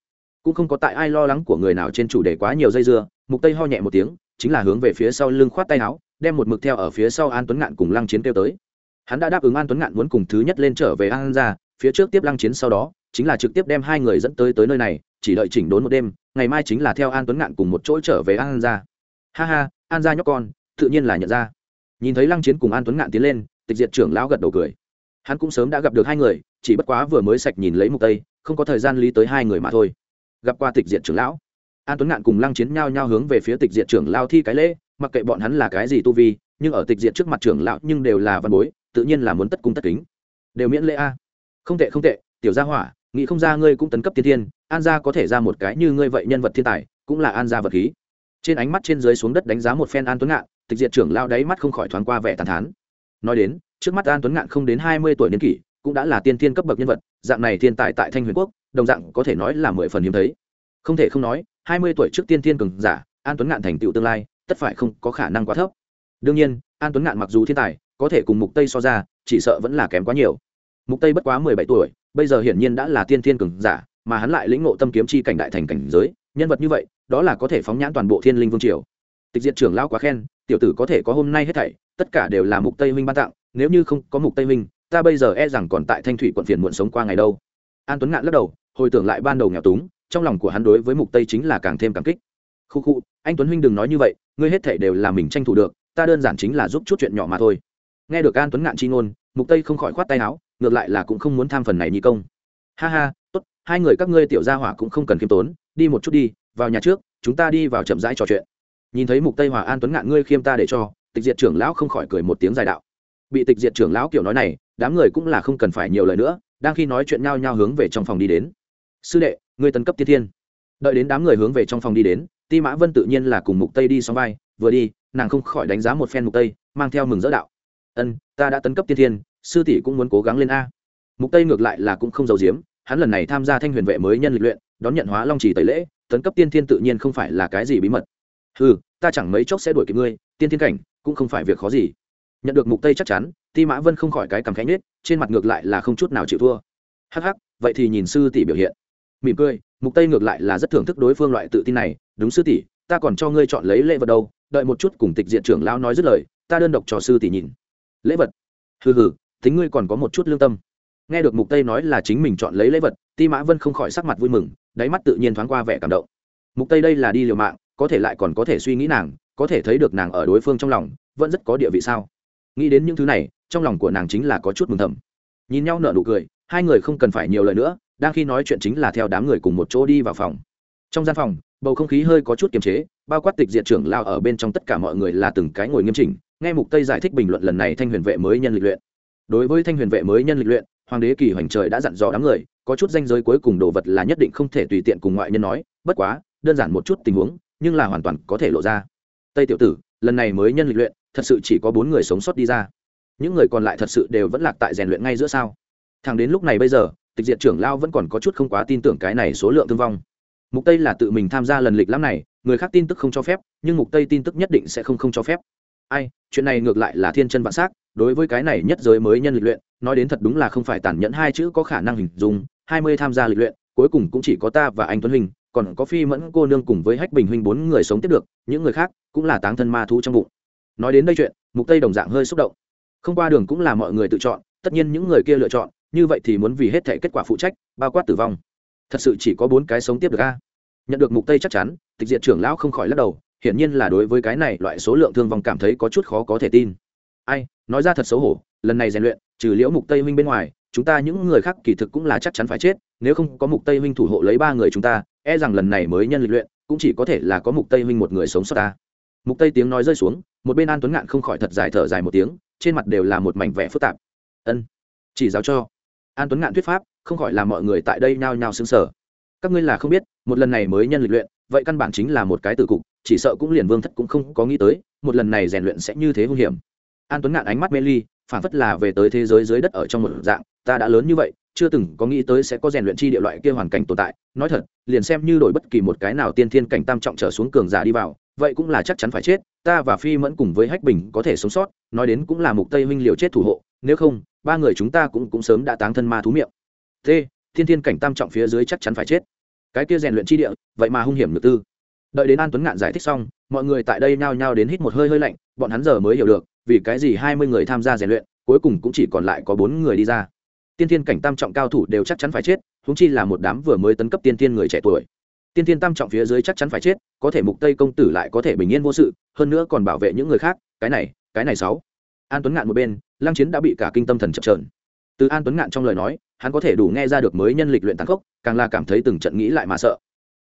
Cũng không có tại ai lo lắng của người nào trên chủ đề quá nhiều dây dưa, mục tây ho nhẹ một tiếng, chính là hướng về phía sau lưng khoát tay áo, đem một mực theo ở phía sau an tuấn ngạn cùng lăng chiến kêu tới. Hắn đã đáp ứng an tuấn ngạn muốn cùng thứ nhất lên trở về an ra phía trước tiếp lăng chiến sau đó, chính là trực tiếp đem hai người dẫn tới tới nơi này, chỉ đợi chỉnh đốn một đêm, ngày mai chính là theo an tuấn ngạn cùng một chỗ trở về an ra ha ha an ra nhóc con, tự nhiên là nhận ra. Nhìn thấy lăng chiến cùng an tuấn ngạn tiến lên, tịch diệt trưởng lão gật đầu cười. Hắn cũng sớm đã gặp được hai người, chỉ bất quá vừa mới sạch nhìn lấy mục tây, không có thời gian lý tới hai người mà thôi. Gặp qua tịch diệt trưởng lão, an tuấn ngạn cùng lăng chiến nhao nhao hướng về phía tịch diệt trưởng lao thi cái lễ, mặc kệ bọn hắn là cái gì tu vi, nhưng ở tịch diệt trước mặt trưởng lão nhưng đều là văn bối, tự nhiên là muốn tất cung tất kính. Đều miễn lễ a. Không tệ không tệ, tiểu gia hỏa, nghĩ không ra ngươi cũng tấn cấp tiên thiên, an gia có thể ra một cái như ngươi vậy nhân vật thiên tài, cũng là an gia vật khí trên ánh mắt trên dưới xuống đất đánh giá một phen an tuấn ngạn, tịch diệt trưởng lao đáy mắt không khỏi thoáng qua vẻ tàn thán. Nói đến, trước mắt an tuấn ngạn không đến hai mươi tuổi niên kỷ, cũng đã là tiên thiên cấp bậc nhân vật, dạng này thiên tài tại thanh huyền quốc, đồng dạng có thể nói là mười phần hiếm thấy. Không thể không nói, hai mươi tuổi trước tiên thiên cường giả, an tuấn ngạn thành tựu tương lai, tất phải không có khả năng quá thấp. Đương nhiên, an tuấn ngạn mặc dù thiên tài, có thể cùng mục tây so ra, chỉ sợ vẫn là kém quá nhiều. Mục tây bất quá mười bảy tuổi, bây giờ hiển nhiên đã là tiên thiên cường giả, mà hắn lại lĩnh ngộ tâm kiếm chi cảnh đại thành cảnh giới nhân vật như vậy đó là có thể phóng nhãn toàn bộ thiên linh vương triều. Tịch diện trưởng lão quá khen tiểu tử có thể có hôm nay hết thảy tất cả đều là mục tây minh ban tặng nếu như không có mục tây minh, ta bây giờ e rằng còn tại thanh thủy quận phiền muộn sống qua ngày đâu. An tuấn ngạn lắc đầu hồi tưởng lại ban đầu nghèo túng trong lòng của hắn đối với mục tây chính là càng thêm cảm kích. Khu khu anh tuấn huynh đừng nói như vậy ngươi hết thảy đều là mình tranh thủ được ta đơn giản chính là giúp chút chuyện nhỏ mà thôi. Nghe được an tuấn ngạn chi ngôn mục tây không khỏi khoát tay áo ngược lại là cũng không muốn tham phần này nhi công. Ha ha tốt hai người các ngươi tiểu gia hỏa cũng không cần khiêm tốn đi một chút đi, vào nhà trước, chúng ta đi vào chậm rãi trò chuyện. Nhìn thấy mục tây hòa an tuấn ngạn ngươi khiêm ta để cho, tịch diệt trưởng lão không khỏi cười một tiếng dài đạo. Bị tịch diệt trưởng lão kiểu nói này, đám người cũng là không cần phải nhiều lời nữa, đang khi nói chuyện nhau nhau hướng về trong phòng đi đến. Sư đệ, ngươi tấn cấp tiên thiên. Đợi đến đám người hướng về trong phòng đi đến, ti mã vân tự nhiên là cùng mục tây đi xong vai, vừa đi, nàng không khỏi đánh giá một phen mục tây, mang theo mừng dỡ đạo. Ân, ta đã tấn cấp tiên thiên, sư tỷ cũng muốn cố gắng lên a. Mục tây ngược lại là cũng không giàu giếm, hắn lần này tham gia thanh huyền vệ mới nhân lịch luyện đón nhận hóa long chỉ tẩy lễ, tấn cấp tiên thiên tự nhiên không phải là cái gì bí mật. Ừ ta chẳng mấy chốc sẽ đuổi kịp ngươi, tiên thiên cảnh cũng không phải việc khó gì. Nhận được mục tây chắc chắn, ti mã vân không khỏi cái cầm khánh nết trên mặt ngược lại là không chút nào chịu thua. Hắc hắc, vậy thì nhìn sư tỷ biểu hiện. Mỉm cười, mục tây ngược lại là rất thưởng thức đối phương loại tự tin này. Đúng sư tỷ, ta còn cho ngươi chọn lấy lễ vật đâu, đợi một chút cùng tịch diện trưởng lão nói dứt lời, ta đơn độc cho sư tỷ nhìn. Lễ vật? Hừ hừ, tính ngươi còn có một chút lương tâm. Nghe được mục tây nói là chính mình chọn lấy lễ vật, ti mã vân không khỏi sắc mặt vui mừng đáy mắt tự nhiên thoáng qua vẻ cảm động. Mục tây đây là đi liều mạng, có thể lại còn có thể suy nghĩ nàng, có thể thấy được nàng ở đối phương trong lòng, vẫn rất có địa vị sao? Nghĩ đến những thứ này, trong lòng của nàng chính là có chút mừng thầm. Nhìn nhau nở nụ cười, hai người không cần phải nhiều lời nữa, đang khi nói chuyện chính là theo đám người cùng một chỗ đi vào phòng. Trong gian phòng, bầu không khí hơi có chút kiềm chế, bao quát tịch diện trưởng lao ở bên trong tất cả mọi người là từng cái ngồi nghiêm chỉnh, nghe mục tây giải thích bình luận lần này thanh huyền vệ mới nhân lịch luyện. Đối với thanh huyền vệ mới nhân lịch luyện hoàng đế kỳ hoành trời đã dặn dò đám người, có chút danh giới cuối cùng đồ vật là nhất định không thể tùy tiện cùng ngoại nhân nói, bất quá, đơn giản một chút tình huống, nhưng là hoàn toàn có thể lộ ra. Tây tiểu tử, lần này mới nhân lịch luyện, thật sự chỉ có bốn người sống sót đi ra. Những người còn lại thật sự đều vẫn lạc tại rèn luyện ngay giữa sao? Thằng đến lúc này bây giờ, tịch diệt trưởng lao vẫn còn có chút không quá tin tưởng cái này số lượng thương vong. Mục tây là tự mình tham gia lần lịch lắm này, người khác tin tức không cho phép, nhưng mục tây tin tức nhất định sẽ không không cho phép. Ai, chuyện này ngược lại là thiên chân vạn xác, đối với cái này nhất giới mới nhân lịch luyện nói đến thật đúng là không phải tàn nhẫn, hai chữ có khả năng hình dung, hai mươi tham gia lịch luyện, cuối cùng cũng chỉ có ta và anh tuấn huynh còn có phi mẫn cô nương cùng với hách bình huynh bốn người sống tiếp được, những người khác cũng là táng thân ma thu trong bụng. Nói đến đây chuyện, mục tây đồng dạng hơi xúc động. Không qua đường cũng là mọi người tự chọn, tất nhiên những người kia lựa chọn, như vậy thì muốn vì hết thể kết quả phụ trách, bao quát tử vong. Thật sự chỉ có bốn cái sống tiếp được a. Nhận được mục tây chắc chắn, tịch diệt trưởng lão không khỏi lắc đầu, hiển nhiên là đối với cái này loại số lượng thương vong cảm thấy có chút khó có thể tin ai, nói ra thật xấu hổ, lần này rèn luyện, trừ liễu mục tây huynh bên ngoài, chúng ta những người khác kỳ thực cũng là chắc chắn phải chết, nếu không có mục tây huynh thủ hộ lấy ba người chúng ta e rằng lần này mới nhân lịch luyện, cũng chỉ có thể là có mục tây huynh một người sống sót ta. Mục tây tiếng nói rơi xuống, một bên an tuấn ngạn không khỏi thật dài thở dài một tiếng, trên mặt đều là một mảnh vẻ phức tạp. Ân, chỉ giáo cho. An tuấn ngạn thuyết pháp, không khỏi làm mọi người tại đây nhao nhao sững sở các ngươi là không biết, một lần này mới nhân lịch luyện, vậy căn bản chính là một cái tử cục, chỉ sợ cũng liền vương thất cũng không có nghĩ tới, một lần này rèn luyện sẽ như thế hung hiểm an tuấn ngạn ánh mắt mê ly phản phất là về tới thế giới dưới đất ở trong một dạng, ta đã lớn như vậy, chưa từng có nghĩ tới sẽ có rèn luyện chi địa loại kia hoàn cảnh tồn tại. Nói thật, liền xem như đổi bất kỳ một cái nào tiên thiên cảnh tam trọng trở xuống cường giả đi vào, vậy cũng là chắc chắn phải chết, ta và phi mẫn cùng với hách bình có thể sống sót, nói đến cũng là mục tây huynh liều chết thủ hộ, nếu không, ba người chúng ta cũng cũng sớm đã táng thân ma thú miệng. T thiên thiên cảnh tam trọng phía dưới chắc chắn phải chết. Cái kia rèn luyện chi địa, vậy mà hung hiểm được tư. Đợi đến an tuấn ngạn giải thích xong, mọi người tại đây nhao nhao đến hít một hơi hơi lạnh, bọn hắn giờ mới hiểu được vì cái gì hai mươi người tham gia rèn luyện, cuối cùng cũng chỉ còn lại có bốn người đi ra. Tiên thiên cảnh tam trọng cao thủ đều chắc chắn phải chết húng chi là một đám vừa mới tấn cấp tiên thiên người trẻ tuổi. Tiên thiên tam trọng phía dưới chắc chắn phải chết, có thể mục tây công tử lại có thể bình yên vô sự, hơn nữa còn bảo vệ những người khác, cái này cái này sáu. An tuấn ngạn một bên, lăng chiến đã bị cả kinh tâm thần chập trờn từ an tuấn ngạn trong lời nói, hắn có thể đủ nghe ra được mới nhân lịch luyện tăng khốc, càng là cảm thấy từng trận nghĩ lại mà sợ.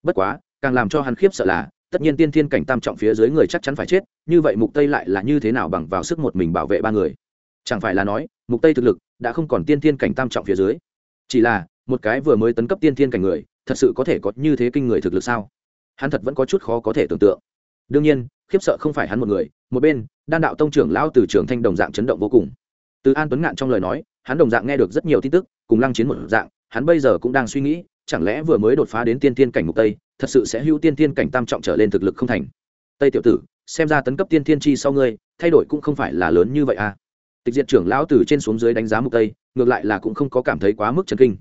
Bất quá, càng làm cho hắn khiếp sợ là tất nhiên tiên thiên cảnh tam trọng phía dưới người chắc chắn phải chết, như vậy mục tây lại là như thế nào bằng vào sức một mình bảo vệ ba người? Chẳng phải là nói, mục tây thực lực đã không còn tiên thiên cảnh tam trọng phía dưới. Chỉ là, một cái vừa mới tấn cấp tiên thiên cảnh người, thật sự có thể có như thế kinh người thực lực sao? Hắn thật vẫn có chút khó có thể tưởng tượng. Đương nhiên, khiếp sợ không phải hắn một người, một bên, đan đạo tông trưởng lão từ trường thanh đồng dạng chấn động vô cùng. Từ an tuấn ngạn trong lời nói, hắn đồng dạng nghe được rất nhiều tin tức, cùng lăng chiến một dạng, hắn bây giờ cũng đang suy nghĩ, chẳng lẽ vừa mới đột phá đến tiên tiên cảnh mục tây thật sự sẽ hữu tiên tiên cảnh tam trọng trở lên thực lực không thành. Tây tiểu tử, xem ra tấn cấp tiên tiên chi sau ngươi, thay đổi cũng không phải là lớn như vậy à? Tịch diệt trưởng lão từ trên xuống dưới đánh giá mục tây, ngược lại là cũng không có cảm thấy quá mức chấn kinh.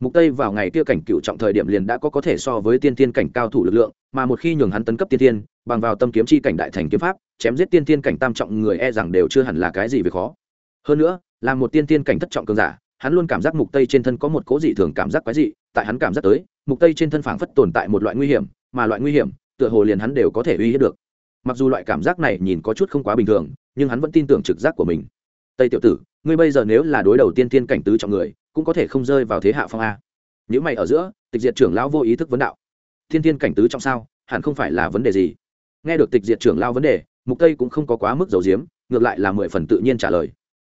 Mục tây vào ngày kia cảnh cựu trọng thời điểm liền đã có có thể so với tiên tiên cảnh cao thủ lực lượng, mà một khi nhường hắn tấn cấp tiên tiên bằng vào tâm kiếm chi cảnh đại thành kiếm pháp, chém giết tiên tiên cảnh tam trọng người e rằng đều chưa hẳn là cái gì về khó. Hơn nữa, là một tiên tiên cảnh thất trọng cường giả, hắn luôn cảm giác mục tây trên thân có một cố dị thường cảm giác quái dị, tại hắn cảm giác tới mục tây trên thân phảng phất tồn tại một loại nguy hiểm, mà loại nguy hiểm, tựa hồ liền hắn đều có thể uy hiếp được. Mặc dù loại cảm giác này nhìn có chút không quá bình thường, nhưng hắn vẫn tin tưởng trực giác của mình. Tây tiểu tử, ngươi bây giờ nếu là đối đầu tiên tiên cảnh tứ trọng người, cũng có thể không rơi vào thế hạ phong a. Nếu mày ở giữa, tịch diệt trưởng lão vô ý thức vấn đạo. Thiên tiên cảnh tứ trọng sao? Hẳn không phải là vấn đề gì? Nghe được tịch diệt trưởng lao vấn đề, mục tây cũng không có quá mức dầu diếm ngược lại là mười phần tự nhiên trả lời.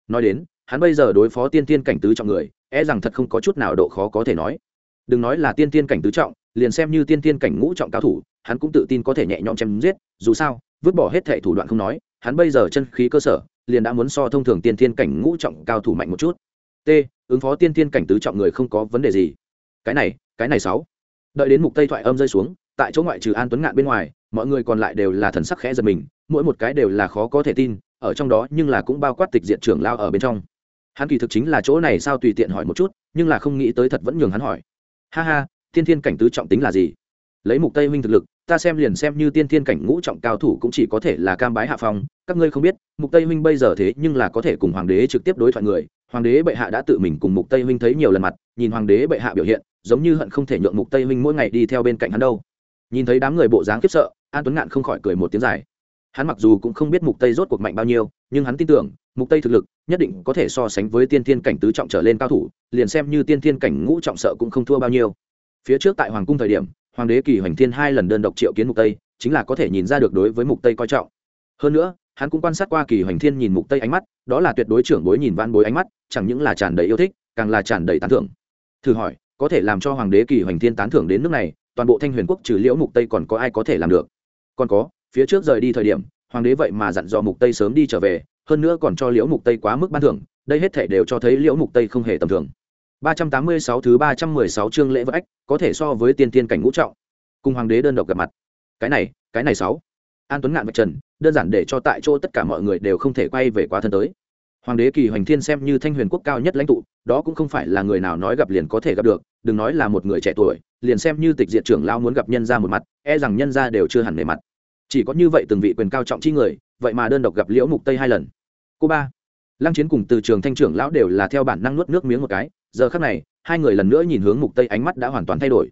Nói đến, hắn bây giờ đối phó tiên tiên cảnh tứ trọng người e rằng thật không có chút nào độ khó có thể nói đừng nói là tiên tiên cảnh tứ trọng, liền xem như tiên tiên cảnh ngũ trọng cao thủ, hắn cũng tự tin có thể nhẹ nhõm chém giết, dù sao, vứt bỏ hết thệ thủ đoạn không nói, hắn bây giờ chân khí cơ sở, liền đã muốn so thông thường tiên tiên cảnh ngũ trọng cao thủ mạnh một chút. T, ứng phó tiên tiên cảnh tứ trọng người không có vấn đề gì. Cái này cái này sáu. Đợi đến mục tây thoại âm rơi xuống, tại chỗ ngoại trừ an tuấn ngạn bên ngoài, mọi người còn lại đều là thần sắc khẽ giật mình, mỗi một cái đều là khó có thể tin, ở trong đó nhưng là cũng bao quát tịch diện trưởng lao ở bên trong. Hắn kỳ thực chính là chỗ này sao tùy tiện hỏi một chút, nhưng là không nghĩ tới thật vẫn nhường hắn hỏi ha ha, tiên thiên cảnh tứ trọng tính là gì? Lấy mục tây huynh thực lực, ta xem liền xem như tiên thiên cảnh ngũ trọng cao thủ cũng chỉ có thể là cam bái hạ phong. Các ngươi không biết, mục tây huynh bây giờ thế nhưng là có thể cùng hoàng đế trực tiếp đối thoại người. Hoàng đế bệ hạ đã tự mình cùng mục tây huynh thấy nhiều lần mặt, nhìn hoàng đế bệ hạ biểu hiện, giống như hận không thể nhượng mục tây huynh mỗi ngày đi theo bên cạnh hắn đâu. Nhìn thấy đám người bộ dáng khiếp sợ, an tuấn ngạn không khỏi cười một tiếng dài hắn mặc dù cũng không biết mục tây rốt cuộc mạnh bao nhiêu, nhưng hắn tin tưởng, mục tây thực lực nhất định có thể so sánh với tiên thiên cảnh tứ trọng trở lên cao thủ, liền xem như tiên thiên cảnh ngũ trọng sợ cũng không thua bao nhiêu. Phía trước tại hoàng cung thời điểm, hoàng đế kỳ hoành thiên hai lần đơn độc triệu kiến mục tây, chính là có thể nhìn ra được đối với mục tây coi trọng. Hơn nữa, hắn cũng quan sát qua kỳ hoành thiên nhìn mục tây ánh mắt, đó là tuyệt đối trưởng bối nhìn van bối ánh mắt, chẳng những là tràn đầy yêu thích, càng là tràn đầy tán thưởng. Thử hỏi, có thể làm cho hoàng đế kỳ hoành thiên tán thưởng đến nước này, toàn bộ thanh huyền quốc trừ liễu mục tây còn có ai có thể làm được? Còn có phía trước rời đi thời điểm, hoàng đế vậy mà dặn dò mục tây sớm đi trở về, hơn nữa còn cho liễu mục tây quá mức ban thưởng, đây hết thể đều cho thấy liễu mục tây không hề tầm thường. 386 thứ 316 chương lễ vật ách, có thể so với tiên tiên cảnh ngũ trọng. Cùng hoàng đế đơn độc gặp mặt. Cái này cái này sáu. An tuấn ngạn vạch trần, đơn giản để cho tại chỗ tất cả mọi người đều không thể quay về quá thân tới. Hoàng đế kỳ hoành thiên xem như thanh huyền quốc cao nhất lãnh tụ, đó cũng không phải là người nào nói gặp liền có thể gặp được, đừng nói là một người trẻ tuổi, liền xem như tịch diệt trưởng lao muốn gặp nhân ra một mặt e rằng nhân ra đều chưa hẳn nề mặt chỉ có như vậy từng vị quyền cao trọng chi người, vậy mà đơn độc gặp liễu mục tây hai lần. Cô ba, lăng chiến cùng từ trường thanh trưởng lão đều là theo bản năng nuốt nước miếng một cái, giờ khắc này, hai người lần nữa nhìn hướng mục tây ánh mắt đã hoàn toàn thay đổi.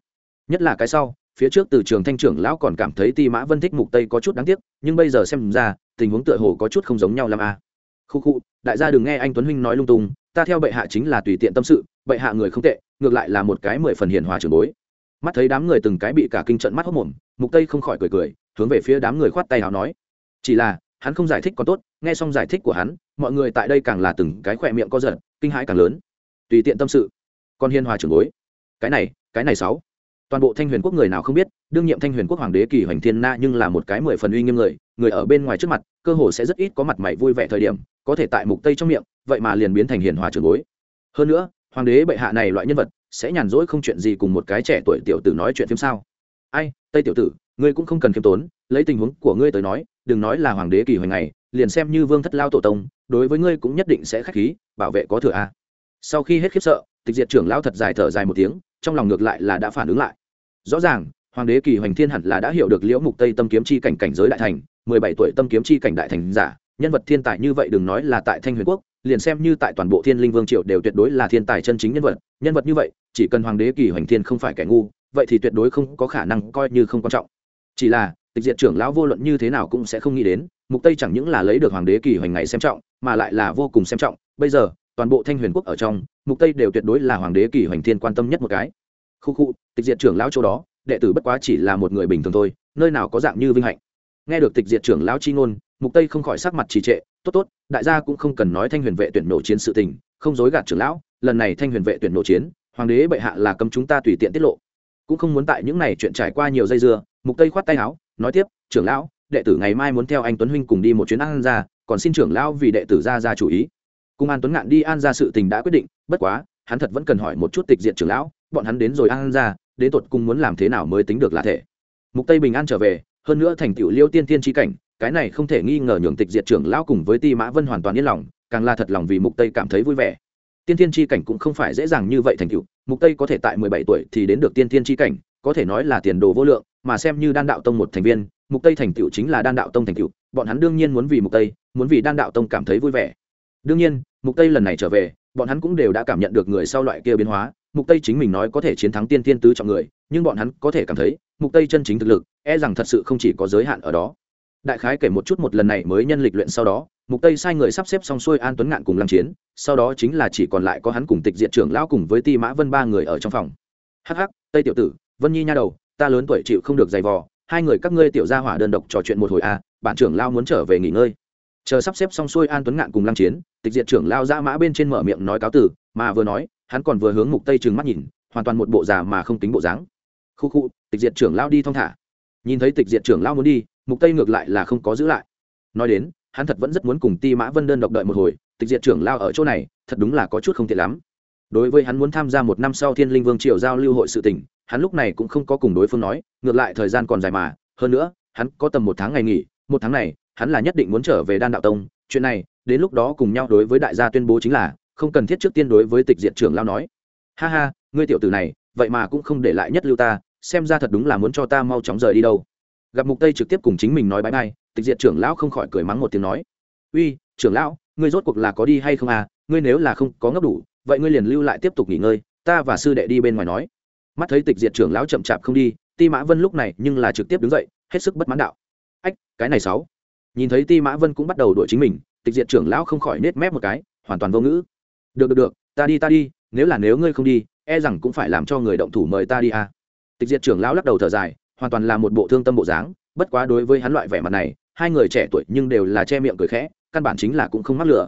Nhất là cái sau, phía trước từ trường thanh trưởng lão còn cảm thấy ti mã vân thích mục tây có chút đáng tiếc, nhưng bây giờ xem ra, tình huống tựa hồ có chút không giống nhau làm a. À. khu khu đại gia đừng nghe anh tuấn huynh nói lung tung, ta theo bệ hạ chính là tùy tiện tâm sự, bệ hạ người không tệ, ngược lại là một cái mười phần hiền hòa trường bối. Mắt thấy đám người từng cái bị cả kinh trận mắt hốc mồm, mục tây không khỏi cười cười hướng về phía đám người khoát tay áo nói, chỉ là, hắn không giải thích còn tốt, nghe xong giải thích của hắn, mọi người tại đây càng là từng cái khỏe miệng co giật, kinh hãi càng lớn. Tùy tiện tâm sự. Con hiên hòa trưởng bối. Cái này cái này sáu. Toàn bộ thanh huyền quốc người nào không biết, đương nhiệm thanh huyền quốc hoàng đế kỳ hoành thiên na nhưng là một cái mười phần uy nghiêm người người ở bên ngoài trước mặt, cơ hồ sẽ rất ít có mặt mày vui vẻ thời điểm, có thể tại mục tây trong miệng, vậy mà liền biến thành hiền hòa trưởng bối. Hơn nữa, hoàng đế bệ hạ này loại nhân vật, sẽ nhàn rỗi không chuyện gì cùng một cái trẻ tuổi tiểu tử nói chuyện phim sao? Ai, tây tiểu tử ngươi cũng không cần khiêm tốn, lấy tình huống của ngươi tới nói, đừng nói là hoàng đế kỳ hoành này liền xem như vương thất lao tổ tông, đối với ngươi cũng nhất định sẽ khách khí, bảo vệ có thừa a. Sau khi hết khiếp sợ, tịch diệt trưởng lao thật dài thở dài một tiếng, trong lòng ngược lại là đã phản ứng lại. Rõ ràng, hoàng đế kỳ hoành thiên hẳn là đã hiểu được liễu mục tây tâm kiếm chi cảnh cảnh giới đại thành 17 tuổi tâm kiếm chi cảnh đại thành giả, nhân vật thiên tài như vậy đừng nói là tại thanh huyền quốc, liền xem như tại toàn bộ thiên linh vương triều đều tuyệt đối là thiên tài chân chính nhân vật nhân vật như vậy, chỉ cần hoàng đế kỳ hoành thiên không phải kẻ ngu, vậy thì tuyệt đối không có khả năng coi như không quan trọng chỉ là, tịch diệt trưởng lão vô luận như thế nào cũng sẽ không nghĩ đến, mục tây chẳng những là lấy được hoàng đế kỳ hoành ngày xem trọng, mà lại là vô cùng xem trọng. Bây giờ, toàn bộ thanh huyền quốc ở trong, mục tây đều tuyệt đối là hoàng đế kỳ hoành thiên quan tâm nhất một cái. Khu khu, tịch diệt trưởng lão chỗ đó, đệ tử bất quá chỉ là một người bình thường thôi, nơi nào có dạng như vinh hạnh. Nghe được tịch diệt trưởng lão chi ngôn, mục tây không khỏi sắc mặt trì trệ, tốt tốt, đại gia cũng không cần nói thanh huyền vệ tuyển nổ chiến sự tình, không dối gạt trưởng lão, lần này thanh huyền vệ tuyển nổ chiến, hoàng đế bệ hạ là cấm chúng ta tùy tiện tiết lộ cũng không muốn tại những này chuyện trải qua nhiều dây dưa, mục tây khoát tay áo, nói tiếp, trưởng lão, đệ tử ngày mai muốn theo anh tuấn huynh cùng đi một chuyến an ra, còn xin trưởng lão vì đệ tử ra ra chủ ý. Cùng an tuấn ngạn đi an ra sự tình đã quyết định, bất quá, hắn thật vẫn cần hỏi một chút tịch diện trưởng lão, bọn hắn đến rồi an ra, đến tột cùng muốn làm thế nào mới tính được là thể. Mục tây bình an trở về, hơn nữa thành tựu liêu tiên tiên tri cảnh, cái này không thể nghi ngờ nhường tịch diệt trưởng lão cùng với ti mã vân hoàn toàn yên lòng, càng là thật lòng vì mục tây cảm thấy vui vẻ tiên Thiên tri cảnh cũng không phải dễ dàng như vậy thành tựu, mục tây có thể tại 17 tuổi thì đến được tiên Thiên tri cảnh, có thể nói là tiền đồ vô lượng, mà xem như đan đạo tông một thành viên, mục tây thành tựu chính là đan đạo tông thành tựu, bọn hắn đương nhiên muốn vì mục tây, muốn vì đan đạo tông cảm thấy vui vẻ. Đương nhiên, mục tây lần này trở về, bọn hắn cũng đều đã cảm nhận được người sau loại kia biến hóa, mục tây chính mình nói có thể chiến thắng tiên tiên tứ trọng người, nhưng bọn hắn có thể cảm thấy, mục tây chân chính thực lực e rằng thật sự không chỉ có giới hạn ở đó. Đại khái kể một chút một lần này mới nhân lịch luyện sau đó mục tây sai người sắp xếp xong xuôi an tuấn ngạn cùng lăng chiến sau đó chính là chỉ còn lại có hắn cùng tịch diện trưởng lão cùng với ti mã vân ba người ở trong phòng. Hắc hắc tây tiểu tử vân nhi nha đầu ta lớn tuổi chịu không được giày vò hai người các ngươi tiểu gia hỏa đơn độc trò chuyện một hồi a à, bản trưởng lao muốn trở về nghỉ ngơi. Chờ sắp xếp xong xuôi an tuấn ngạn cùng lăng chiến tịch diện trưởng lao ra mã bên trên mở miệng nói cáo tử mà vừa nói hắn còn vừa hướng mục tây trừng mắt nhìn hoàn toàn một bộ già mà không tính bộ dáng. Khu khu tịch diệt trưởng lao đi thong thả. Nhìn thấy tịch diệt trưởng lao muốn đi mục tây ngược lại là không có giữ lại. Nói đến hắn thật vẫn rất muốn cùng ti mã vân đơn độc đợi một hồi, tịch diệt trưởng lao ở chỗ này, thật đúng là có chút không tiện lắm. Đối với hắn muốn tham gia một năm sau thiên linh vương triều giao lưu hội sự tình, hắn lúc này cũng không có cùng đối phương nói, ngược lại thời gian còn dài mà, hơn nữa, hắn có tầm một tháng ngày nghỉ, một tháng này, hắn là nhất định muốn trở về đan đạo tông, chuyện này, đến lúc đó cùng nhau đối với đại gia tuyên bố chính là, không cần thiết trước tiên đối với tịch diệt trưởng lao nói. Ha ha, ngươi tiểu tử này, vậy mà cũng không để lại nhất lưu ta, xem ra thật đúng là muốn cho ta mau chóng rời đi đâu. Gặp mục tây trực tiếp cùng chính mình nói bãi bay tịch diệt trưởng lão không khỏi cười mắng một tiếng nói, uy, trưởng lão, ngươi rốt cuộc là có đi hay không à? Ngươi nếu là không có ngấp đủ, vậy ngươi liền lưu lại tiếp tục nghỉ ngơi. Ta và sư đệ đi bên ngoài nói. Mắt thấy tịch diệt trưởng lão chậm chạp không đi, ti mã vân lúc này nhưng là trực tiếp đứng dậy, hết sức bất mãn đạo, ách, cái này sáu. Nhìn thấy ti mã vân cũng bắt đầu đuổi chính mình, tịch diệt trưởng lão không khỏi nết mép một cái, hoàn toàn vô ngữ. Được được được, ta đi ta đi, nếu là nếu ngươi không đi e rằng cũng phải làm cho người động thủ mời ta đi à. tịch diệt trưởng lão lắc đầu thở dài, hoàn toàn là một bộ thương tâm bộ dáng, bất quá đối với hắn loại vẻ mặt này hai người trẻ tuổi nhưng đều là che miệng cười khẽ, căn bản chính là cũng không mắc lửa.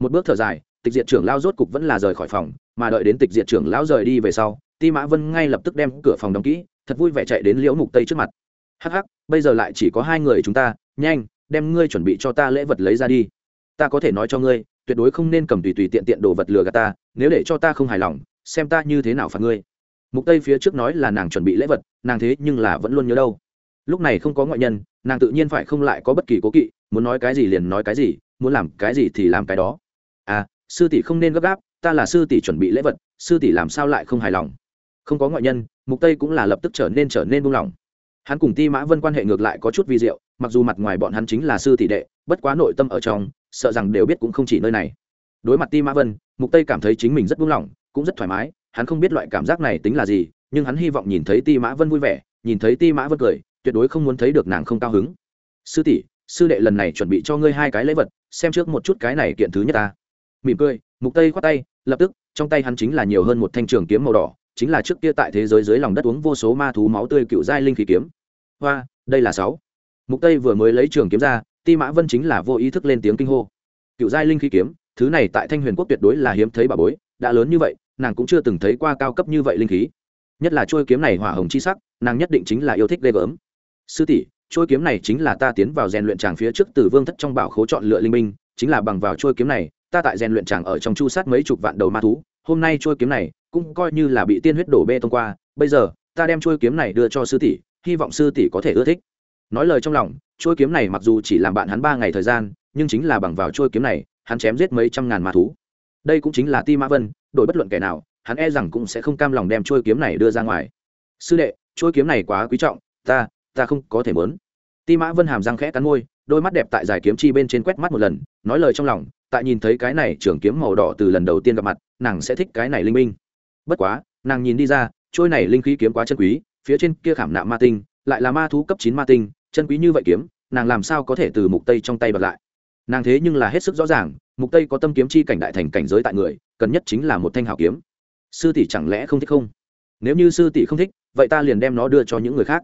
Một bước thở dài, tịch diệt trưởng lao rốt cục vẫn là rời khỏi phòng, mà đợi đến tịch diệt trưởng lão rời đi về sau, ti mã vân ngay lập tức đem cửa phòng đóng kỹ, thật vui vẻ chạy đến liễu mục tây trước mặt. Hắc hắc, bây giờ lại chỉ có hai người chúng ta, nhanh, đem ngươi chuẩn bị cho ta lễ vật lấy ra đi. Ta có thể nói cho ngươi, tuyệt đối không nên cầm tùy tùy tiện tiện đồ vật lừa gạt ta, nếu để cho ta không hài lòng, xem ta như thế nào phạt ngươi. Mục tây phía trước nói là nàng chuẩn bị lễ vật, nàng thế nhưng là vẫn luôn nhớ đâu lúc này không có ngoại nhân, nàng tự nhiên phải không lại có bất kỳ cố kỵ, muốn nói cái gì liền nói cái gì, muốn làm cái gì thì làm cái đó. À sư tỷ không nên gấp gáp, ta là sư tỷ chuẩn bị lễ vật, sư tỷ làm sao lại không hài lòng? Không có ngoại nhân, mục tây cũng là lập tức trở nên trở nên buông lỏng. Hắn cùng ti mã vân quan hệ ngược lại có chút vi diệu, mặc dù mặt ngoài bọn hắn chính là sư tỷ đệ, bất quá nội tâm ở trong, sợ rằng đều biết cũng không chỉ nơi này. Đối mặt ti mã vân, mục tây cảm thấy chính mình rất buông lỏng, cũng rất thoải mái, hắn không biết loại cảm giác này tính là gì, nhưng hắn hy vọng nhìn thấy ti mã vân vui vẻ, nhìn thấy ti mã vân cười tuyệt đối không muốn thấy được nàng không cao hứng. Sư tỷ, sư đệ lần này chuẩn bị cho ngươi hai cái lễ vật, xem trước một chút cái này kiện thứ nhất ta. Mỉm cười, mục tây khoát tay, lập tức, trong tay hắn chính là nhiều hơn một thanh trường kiếm màu đỏ, chính là trước kia tại thế giới dưới lòng đất uống vô số ma thú máu tươi cựu giai linh khí kiếm. Hoa, đây là sáu. Mục tây vừa mới lấy trường kiếm ra, ti mã vân chính là vô ý thức lên tiếng kinh hô. Cựu giai linh khí kiếm, thứ này tại thanh huyền quốc tuyệt đối là hiếm thấy bà bối, đã lớn như vậy, nàng cũng chưa từng thấy qua cao cấp như vậy linh khí. Nhất là trôi kiếm này hỏa hồng chi sắc, nàng nhất định chính là yêu thích ghê gớm sư tỷ trôi kiếm này chính là ta tiến vào rèn luyện tràng phía trước từ vương thất trong bảo khố chọn lựa linh minh chính là bằng vào trôi kiếm này, ta tại rèn luyện tràng ở trong chu sát mấy chục vạn đầu ma thú, hôm nay trôi kiếm này cũng coi như là bị tiên huyết đổ bê thông qua, bây giờ, ta đem trôi kiếm này đưa cho sư tỷ, hy vọng sư tỷ có thể ưa thích. Nói lời trong lòng trôi kiếm này mặc dù chỉ làm bạn hắn ba ngày thời gian, nhưng chính là bằng vào trôi kiếm này, hắn chém giết mấy trăm ngàn ma thú. Đây cũng chính là ti mã vân, đổi bất luận kẻ nào, hắn e rằng cũng sẽ không cam lòng đem trôi kiếm này đưa ra ngoài. Sư đệ, chuôi kiếm này quá quý trọng, ta ta không có thể mớn. Ti mã vân hàm răng khẽ cắn môi, đôi mắt đẹp tại giải kiếm chi bên trên quét mắt một lần, nói lời trong lòng, tại nhìn thấy cái này trưởng kiếm màu đỏ từ lần đầu tiên gặp mặt, nàng sẽ thích cái này linh minh. Bất quá, nàng nhìn đi ra, trôi này linh khí kiếm quá chân quý, phía trên kia khảm nạm ma tinh, lại là ma thú cấp chín ma tinh, chân quý như vậy kiếm, nàng làm sao có thể từ mục tây trong tay bật lại? Nàng thế nhưng là hết sức rõ ràng, mục tây có tâm kiếm chi cảnh đại thành cảnh giới tại người, cần nhất chính là một thanh hảo kiếm. Sư tỷ chẳng lẽ không thích không? Nếu như sư tỷ không thích, vậy ta liền đem nó đưa cho những người khác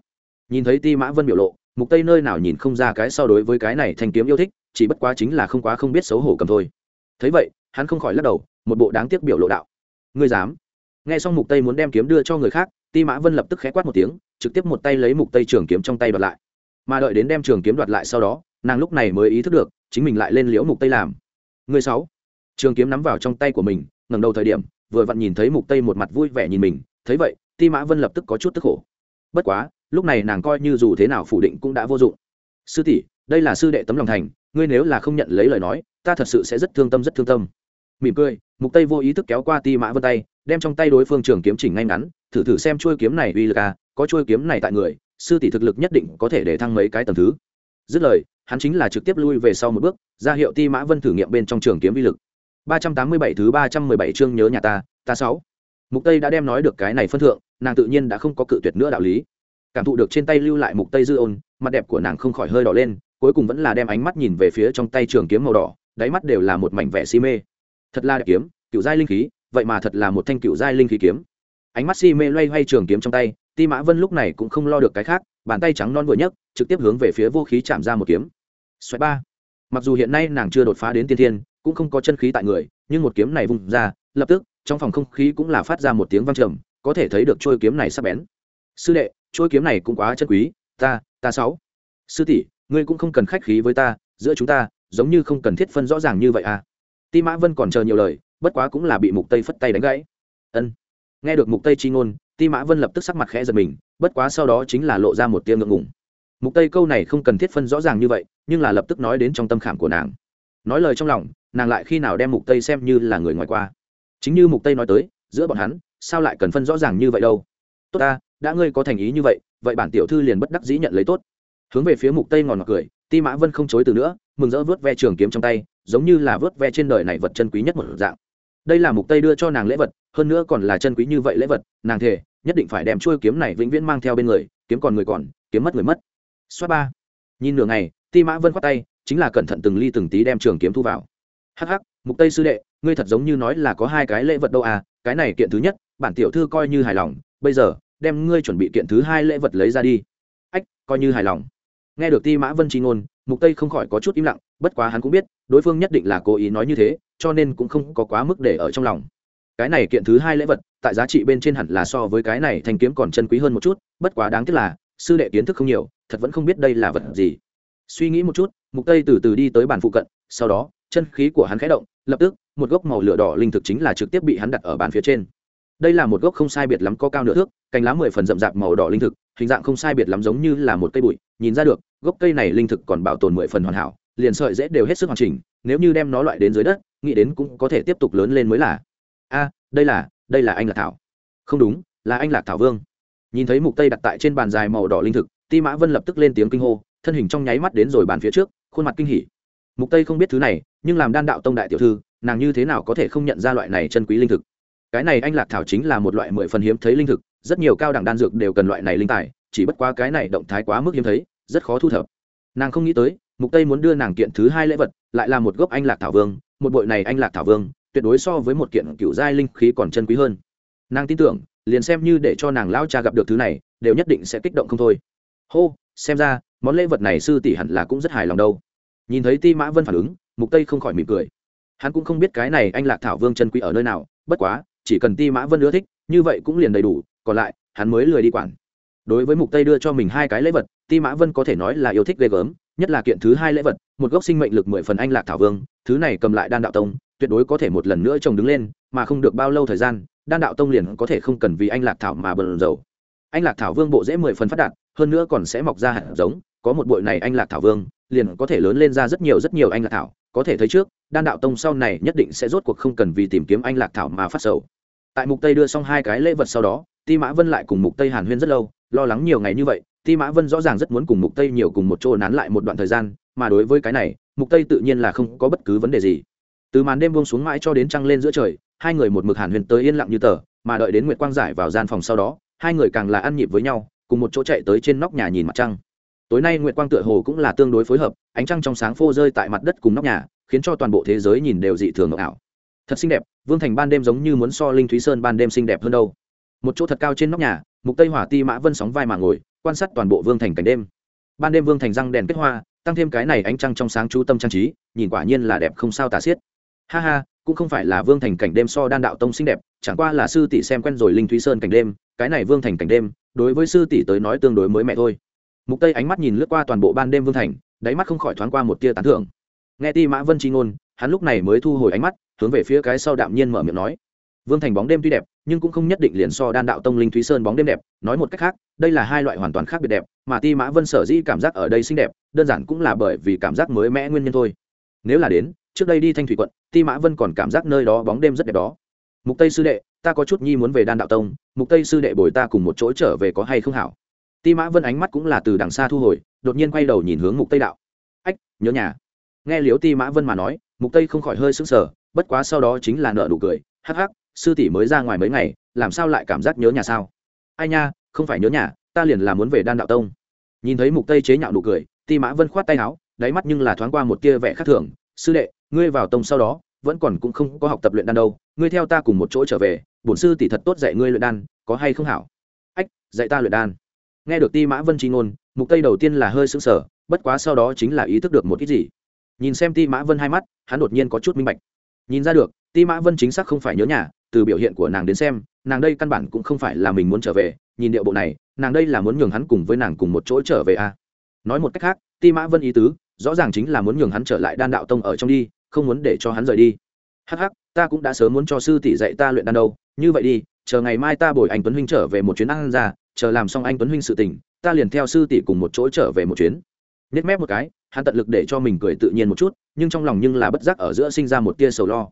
nhìn thấy ti mã vân biểu lộ, mục tây nơi nào nhìn không ra cái so đối với cái này thanh kiếm yêu thích, chỉ bất quá chính là không quá không biết xấu hổ cầm thôi. Thấy vậy, hắn không khỏi lắc đầu, một bộ đáng tiếc biểu lộ đạo. Ngươi dám? Nghe xong mục tây muốn đem kiếm đưa cho người khác, ti mã vân lập tức khẽ quát một tiếng, trực tiếp một tay lấy mục tây trường kiếm trong tay đoạt lại. Mà đợi đến đem trường kiếm đoạt lại sau đó, nàng lúc này mới ý thức được, chính mình lại lên liễu mục tây làm. Người sáu. Trường kiếm nắm vào trong tay của mình, ngẩng đầu thời điểm, vừa vặn nhìn thấy mục tây một mặt vui vẻ nhìn mình, thấy vậy, ti mã vân lập tức có chút tức khổ. Bất quá lúc này nàng coi như dù thế nào phủ định cũng đã vô dụng. Sư tỷ, đây là sư đệ tấm lòng thành, ngươi nếu là không nhận lấy lời nói, ta thật sự sẽ rất thương tâm, rất thương tâm. Mỉm cười, mục tây vô ý thức kéo qua ti mã vân tay, đem trong tay đối phương trường kiếm chỉnh ngay ngắn, thử thử xem chuôi kiếm này uy lực à có chuôi kiếm này tại người, sư tỷ thực lực nhất định có thể để thăng mấy cái tầng thứ. Dứt lời, hắn chính là trực tiếp lui về sau một bước, ra hiệu ti mã vân thử nghiệm bên trong trường kiếm uy lực. 387 thứ 317 chương nhớ nhà ta ta sáu. Mục tây đã đem nói được cái này phân thượng, nàng tự nhiên đã không có cự tuyệt nữa đạo lý cảm thụ được trên tay lưu lại mục tây dư ôn, mặt đẹp của nàng không khỏi hơi đỏ lên, cuối cùng vẫn là đem ánh mắt nhìn về phía trong tay trường kiếm màu đỏ, đáy mắt đều là một mảnh vẻ si mê. Thật là đẹp kiếm, cựu giai linh khí, vậy mà thật là một thanh cựu giai linh khí kiếm. Ánh mắt si mê loay hoay trường kiếm trong tay, ti mã vân lúc này cũng không lo được cái khác, bàn tay trắng non vừa nhấc, trực tiếp hướng về phía vô khí chạm ra một kiếm. Xoáy ba. Mặc dù hiện nay nàng chưa đột phá đến tiên thiên, cũng không có chân khí tại người, nhưng một kiếm này vùng ra, lập tức, trong phòng không khí cũng là phát ra một tiếng vang trầm, có thể thấy được trôi kiếm này sắp bén. Sư đệ Chuôi kiếm này cũng quá chân quý, ta ta sáu. Sư tỷ, ngươi cũng không cần khách khí với ta, giữa chúng ta, giống như không cần thiết phân rõ ràng như vậy à. Ti mã vân còn chờ nhiều lời, bất quá cũng là bị mục tây phất tay đánh gãy. Ân. Nghe được mục tây chi ngôn, ti mã vân lập tức sắc mặt khẽ giật mình, bất quá sau đó chính là lộ ra một tia ngượng ngùng. Mục tây câu này không cần thiết phân rõ ràng như vậy, nhưng là lập tức nói đến trong tâm khảm của nàng. Nói lời trong lòng, nàng lại khi nào đem mục tây xem như là người ngoài qua. Chính như mục tây nói tới, giữa bọn hắn, sao lại cần phân rõ ràng như vậy đâu? Tốt ta đã ngươi có thành ý như vậy vậy bản tiểu thư liền bất đắc dĩ nhận lấy tốt. Hướng về phía mục tây ngòn ngọt cười, ti mã vân không chối từ nữa, mừng rỡ vớt ve trường kiếm trong tay, giống như là vớt ve trên đời này vật chân quý nhất một dạng. Đây là mục tây đưa cho nàng lễ vật, hơn nữa còn là chân quý như vậy lễ vật, nàng thề, nhất định phải đem chuôi kiếm này vĩnh viễn mang theo bên người, kiếm còn người còn, kiếm mất người mất. Xoát ba. Nhìn nửa ngày, ti mã vân khoát tay, chính là cẩn thận từng ly từng tí đem trường kiếm thu vào. Hắc hắc, mục tây sư đệ, ngươi thật giống như nói là có hai cái lễ vật đâu à cái này kiện thứ nhất, bản tiểu thư coi như hài lòng, bây giờ đem ngươi chuẩn bị kiện thứ hai lễ vật lấy ra đi. Ách, coi như hài lòng. Nghe được ti mã vân chi ngôn, mục tây không khỏi có chút im lặng, bất quá hắn cũng biết, đối phương nhất định là cố ý nói như thế, cho nên cũng không có quá mức để ở trong lòng. Cái này kiện thứ hai lễ vật, tại giá trị bên trên hẳn là so với cái này thanh kiếm còn chân quý hơn một chút, bất quá đáng tiếc là, sư đệ kiến thức không nhiều, thật vẫn không biết đây là vật gì. Suy nghĩ một chút, mục tây từ từ đi tới bàn phụ cận, sau đó, chân khí của hắn khẽ động, lập tức, một gốc màu lửa đỏ linh thực chính là trực tiếp bị hắn đặt ở bàn phía trên đây là một gốc không sai biệt lắm có cao nửa thước, cành lá mười phần rậm rạp màu đỏ linh thực, hình dạng không sai biệt lắm giống như là một cây bụi. Nhìn ra được, gốc cây này linh thực còn bảo tồn mười phần hoàn hảo, liền sợi dễ đều hết sức hoàn chỉnh, nếu như đem nó loại đến dưới đất, nghĩ đến cũng có thể tiếp tục lớn lên mới là. A, đây là đây là anh lạc thảo. Không đúng, là anh lạc thảo vương. Nhìn thấy mục tây đặt tại trên bàn dài màu đỏ linh thực, ti mã vân lập tức lên tiếng kinh hô, thân hình trong nháy mắt đến rồi bàn phía trước, khuôn mặt kinh hỉ. Mục tây không biết thứ này, nhưng làm đan đạo tông đại tiểu thư, nàng như thế nào có thể không nhận ra loại này chân quý linh thực? Cái này anh lạc thảo chính là một loại mười phần hiếm thấy linh thực, rất nhiều cao đẳng đan dược đều cần loại này linh tài, chỉ bất quá cái này động thái quá mức hiếm thấy, rất khó thu thập. Nàng không nghĩ tới, mục tây muốn đưa nàng kiện thứ hai lễ vật, lại là một gốc anh lạc thảo vương, một bội này anh lạc thảo vương, tuyệt đối so với một kiện cựu giai linh khí còn chân quý hơn. Nàng tin tưởng, liền xem như để cho nàng lao cha gặp được thứ này, đều nhất định sẽ kích động không thôi. Hô, xem ra, món lễ vật này sư tỷ hẳn là cũng rất hài lòng đâu. Nhìn thấy ti mã vân phản ứng, mục tây không khỏi mỉm cười. Hắn cũng không biết cái này anh lạc thảo vương chân quý ở nơi nào, bất quá chỉ cần ti mã vân ưa thích, như vậy cũng liền đầy đủ, còn lại, hắn mới lười đi quản. Đối với mục tây đưa cho mình hai cái lễ vật, ti mã vân có thể nói là yêu thích ghê gớm, nhất là kiện thứ hai lễ vật, một gốc sinh mệnh lực mười phần anh lạc thảo vương, thứ này cầm lại đan đạo tông, tuyệt đối có thể một lần nữa trồng đứng lên, mà không được bao lâu thời gian, đan đạo tông liền có thể không cần vì anh lạc thảo mà bần dầu anh lạc thảo vương bộ dễ mười phần phát đạt, hơn nữa còn sẽ mọc ra hạt giống, có một bội này anh lạc thảo vương, liền có thể lớn lên ra rất nhiều rất nhiều anh lạc thảo. Có thể thấy trước, đan đạo tông sau này nhất định sẽ rốt cuộc không cần vì tìm kiếm anh lạc thảo mà phát sầu tại mục tây đưa xong hai cái lễ vật sau đó, ti mã vân lại cùng mục tây hàn huyên rất lâu, lo lắng nhiều ngày như vậy, ti mã vân rõ ràng rất muốn cùng mục tây nhiều cùng một chỗ nán lại một đoạn thời gian, mà đối với cái này, mục tây tự nhiên là không có bất cứ vấn đề gì. Từ màn đêm buông xuống mãi cho đến trăng lên giữa trời, hai người một mực hàn huyên tới yên lặng như tờ, mà đợi đến nguyệt quang giải vào gian phòng sau đó, hai người càng là ăn nhịp với nhau, cùng một chỗ chạy tới trên nóc nhà nhìn mặt trăng. Tối nay nguyệt quang tựa hồ cũng là tương đối phối hợp, ánh trăng trong sáng phô rơi tại mặt đất cùng nóc nhà, khiến cho toàn bộ thế giới nhìn đều dị thường ảo thật xinh đẹp, vương thành ban đêm giống như muốn so linh thúy sơn ban đêm xinh đẹp hơn đâu. Một chỗ thật cao trên nóc nhà, mục tây hỏa ti mã vân sóng vai mà ngồi, quan sát toàn bộ vương thành cảnh đêm. Ban đêm vương thành răng đèn kết hoa, tăng thêm cái này ánh trăng trong sáng chú tâm trang trí, nhìn quả nhiên là đẹp không sao tả xiết. Ha ha, cũng không phải là vương thành cảnh đêm so đan đạo tông xinh đẹp, chẳng qua là sư tỷ xem quen rồi linh thúy sơn cảnh đêm, cái này vương thành cảnh đêm, đối với sư tỷ tới nói tương đối mới mẹ thôi. Mục tây ánh mắt nhìn lướt qua toàn bộ ban đêm vương thành, đáy mắt không khỏi thoáng qua một tia tán thưởng. Nghe ti mã vân chi ngôn, hắn lúc này mới thu hồi ánh mắt hướng về phía cái sau đạm nhiên mở miệng nói. Vương thành bóng đêm tuy đẹp, nhưng cũng không nhất định liền so đan đạo tông linh thúy sơn bóng đêm đẹp, nói một cách khác, đây là hai loại hoàn toàn khác biệt đẹp, mà ti mã vân sở dĩ cảm giác ở đây xinh đẹp, đơn giản cũng là bởi vì cảm giác mới mẽ nguyên nhân thôi. Nếu là đến, trước đây đi thanh thủy quận, ti mã vân còn cảm giác nơi đó bóng đêm rất đẹp đó. Mục tây sư đệ, ta có chút nhi muốn về đan đạo tông, mục tây sư đệ bồi ta cùng một chỗ trở về có hay không hảo? Ti mã vân ánh mắt cũng là từ đằng xa thu hồi, đột nhiên quay đầu nhìn hướng mục tây đạo. Ách, nhớ nhà nghe liếu ti mã vân mà nói, mục tây không khỏi hơi sững sờ, bất quá sau đó chính là nợ nụ cười, hắc hắc, sư tỷ mới ra ngoài mấy ngày, làm sao lại cảm giác nhớ nhà sao? Ai nha, không phải nhớ nhà, ta liền là muốn về đan đạo tông. Nhìn thấy mục tây chế nhạo nụ cười, ti mã vân khoát tay áo, đáy mắt nhưng là thoáng qua một tia vẻ khác thường, sư đệ, ngươi vào tông sau đó, vẫn còn cũng không có học tập luyện đan đâu, ngươi theo ta cùng một chỗ trở về, bổn sư tỷ thật tốt dạy ngươi luyện đan, có hay không hảo? Ách, dạy ta luyện đan. Nghe được ti mã vân chi ngôn, mục tây đầu tiên là hơi sững sờ, bất quá sau đó chính là ý thức được một ít gì nhìn xem ti mã vân hai mắt, hắn đột nhiên có chút minh bạch. Nhìn ra được, ti mã vân chính xác không phải nhớ nhà, từ biểu hiện của nàng đến xem, nàng đây căn bản cũng không phải là mình muốn trở về, nhìn điệu bộ này, nàng đây là muốn nhường hắn cùng với nàng cùng một chỗ trở về a à. nói một cách khác, ti mã vân ý tứ, rõ ràng chính là muốn nhường hắn trở lại đan đạo tông ở trong đi, không muốn để cho hắn rời đi. Hắc hắc, ta cũng đã sớm muốn cho sư tỷ dạy ta luyện đan đâu, như vậy đi, chờ ngày mai ta bồi anh tuấn huynh trở về một chuyến ăn ra, chờ làm xong anh tuấn huynh sự tỉnh ta liền theo sư tỷ cùng một chỗ trở về một chuyến nhét mép một cái, hắn tận lực để cho mình cười tự nhiên một chút, nhưng trong lòng nhưng là bất giác ở giữa sinh ra một tia sầu lo.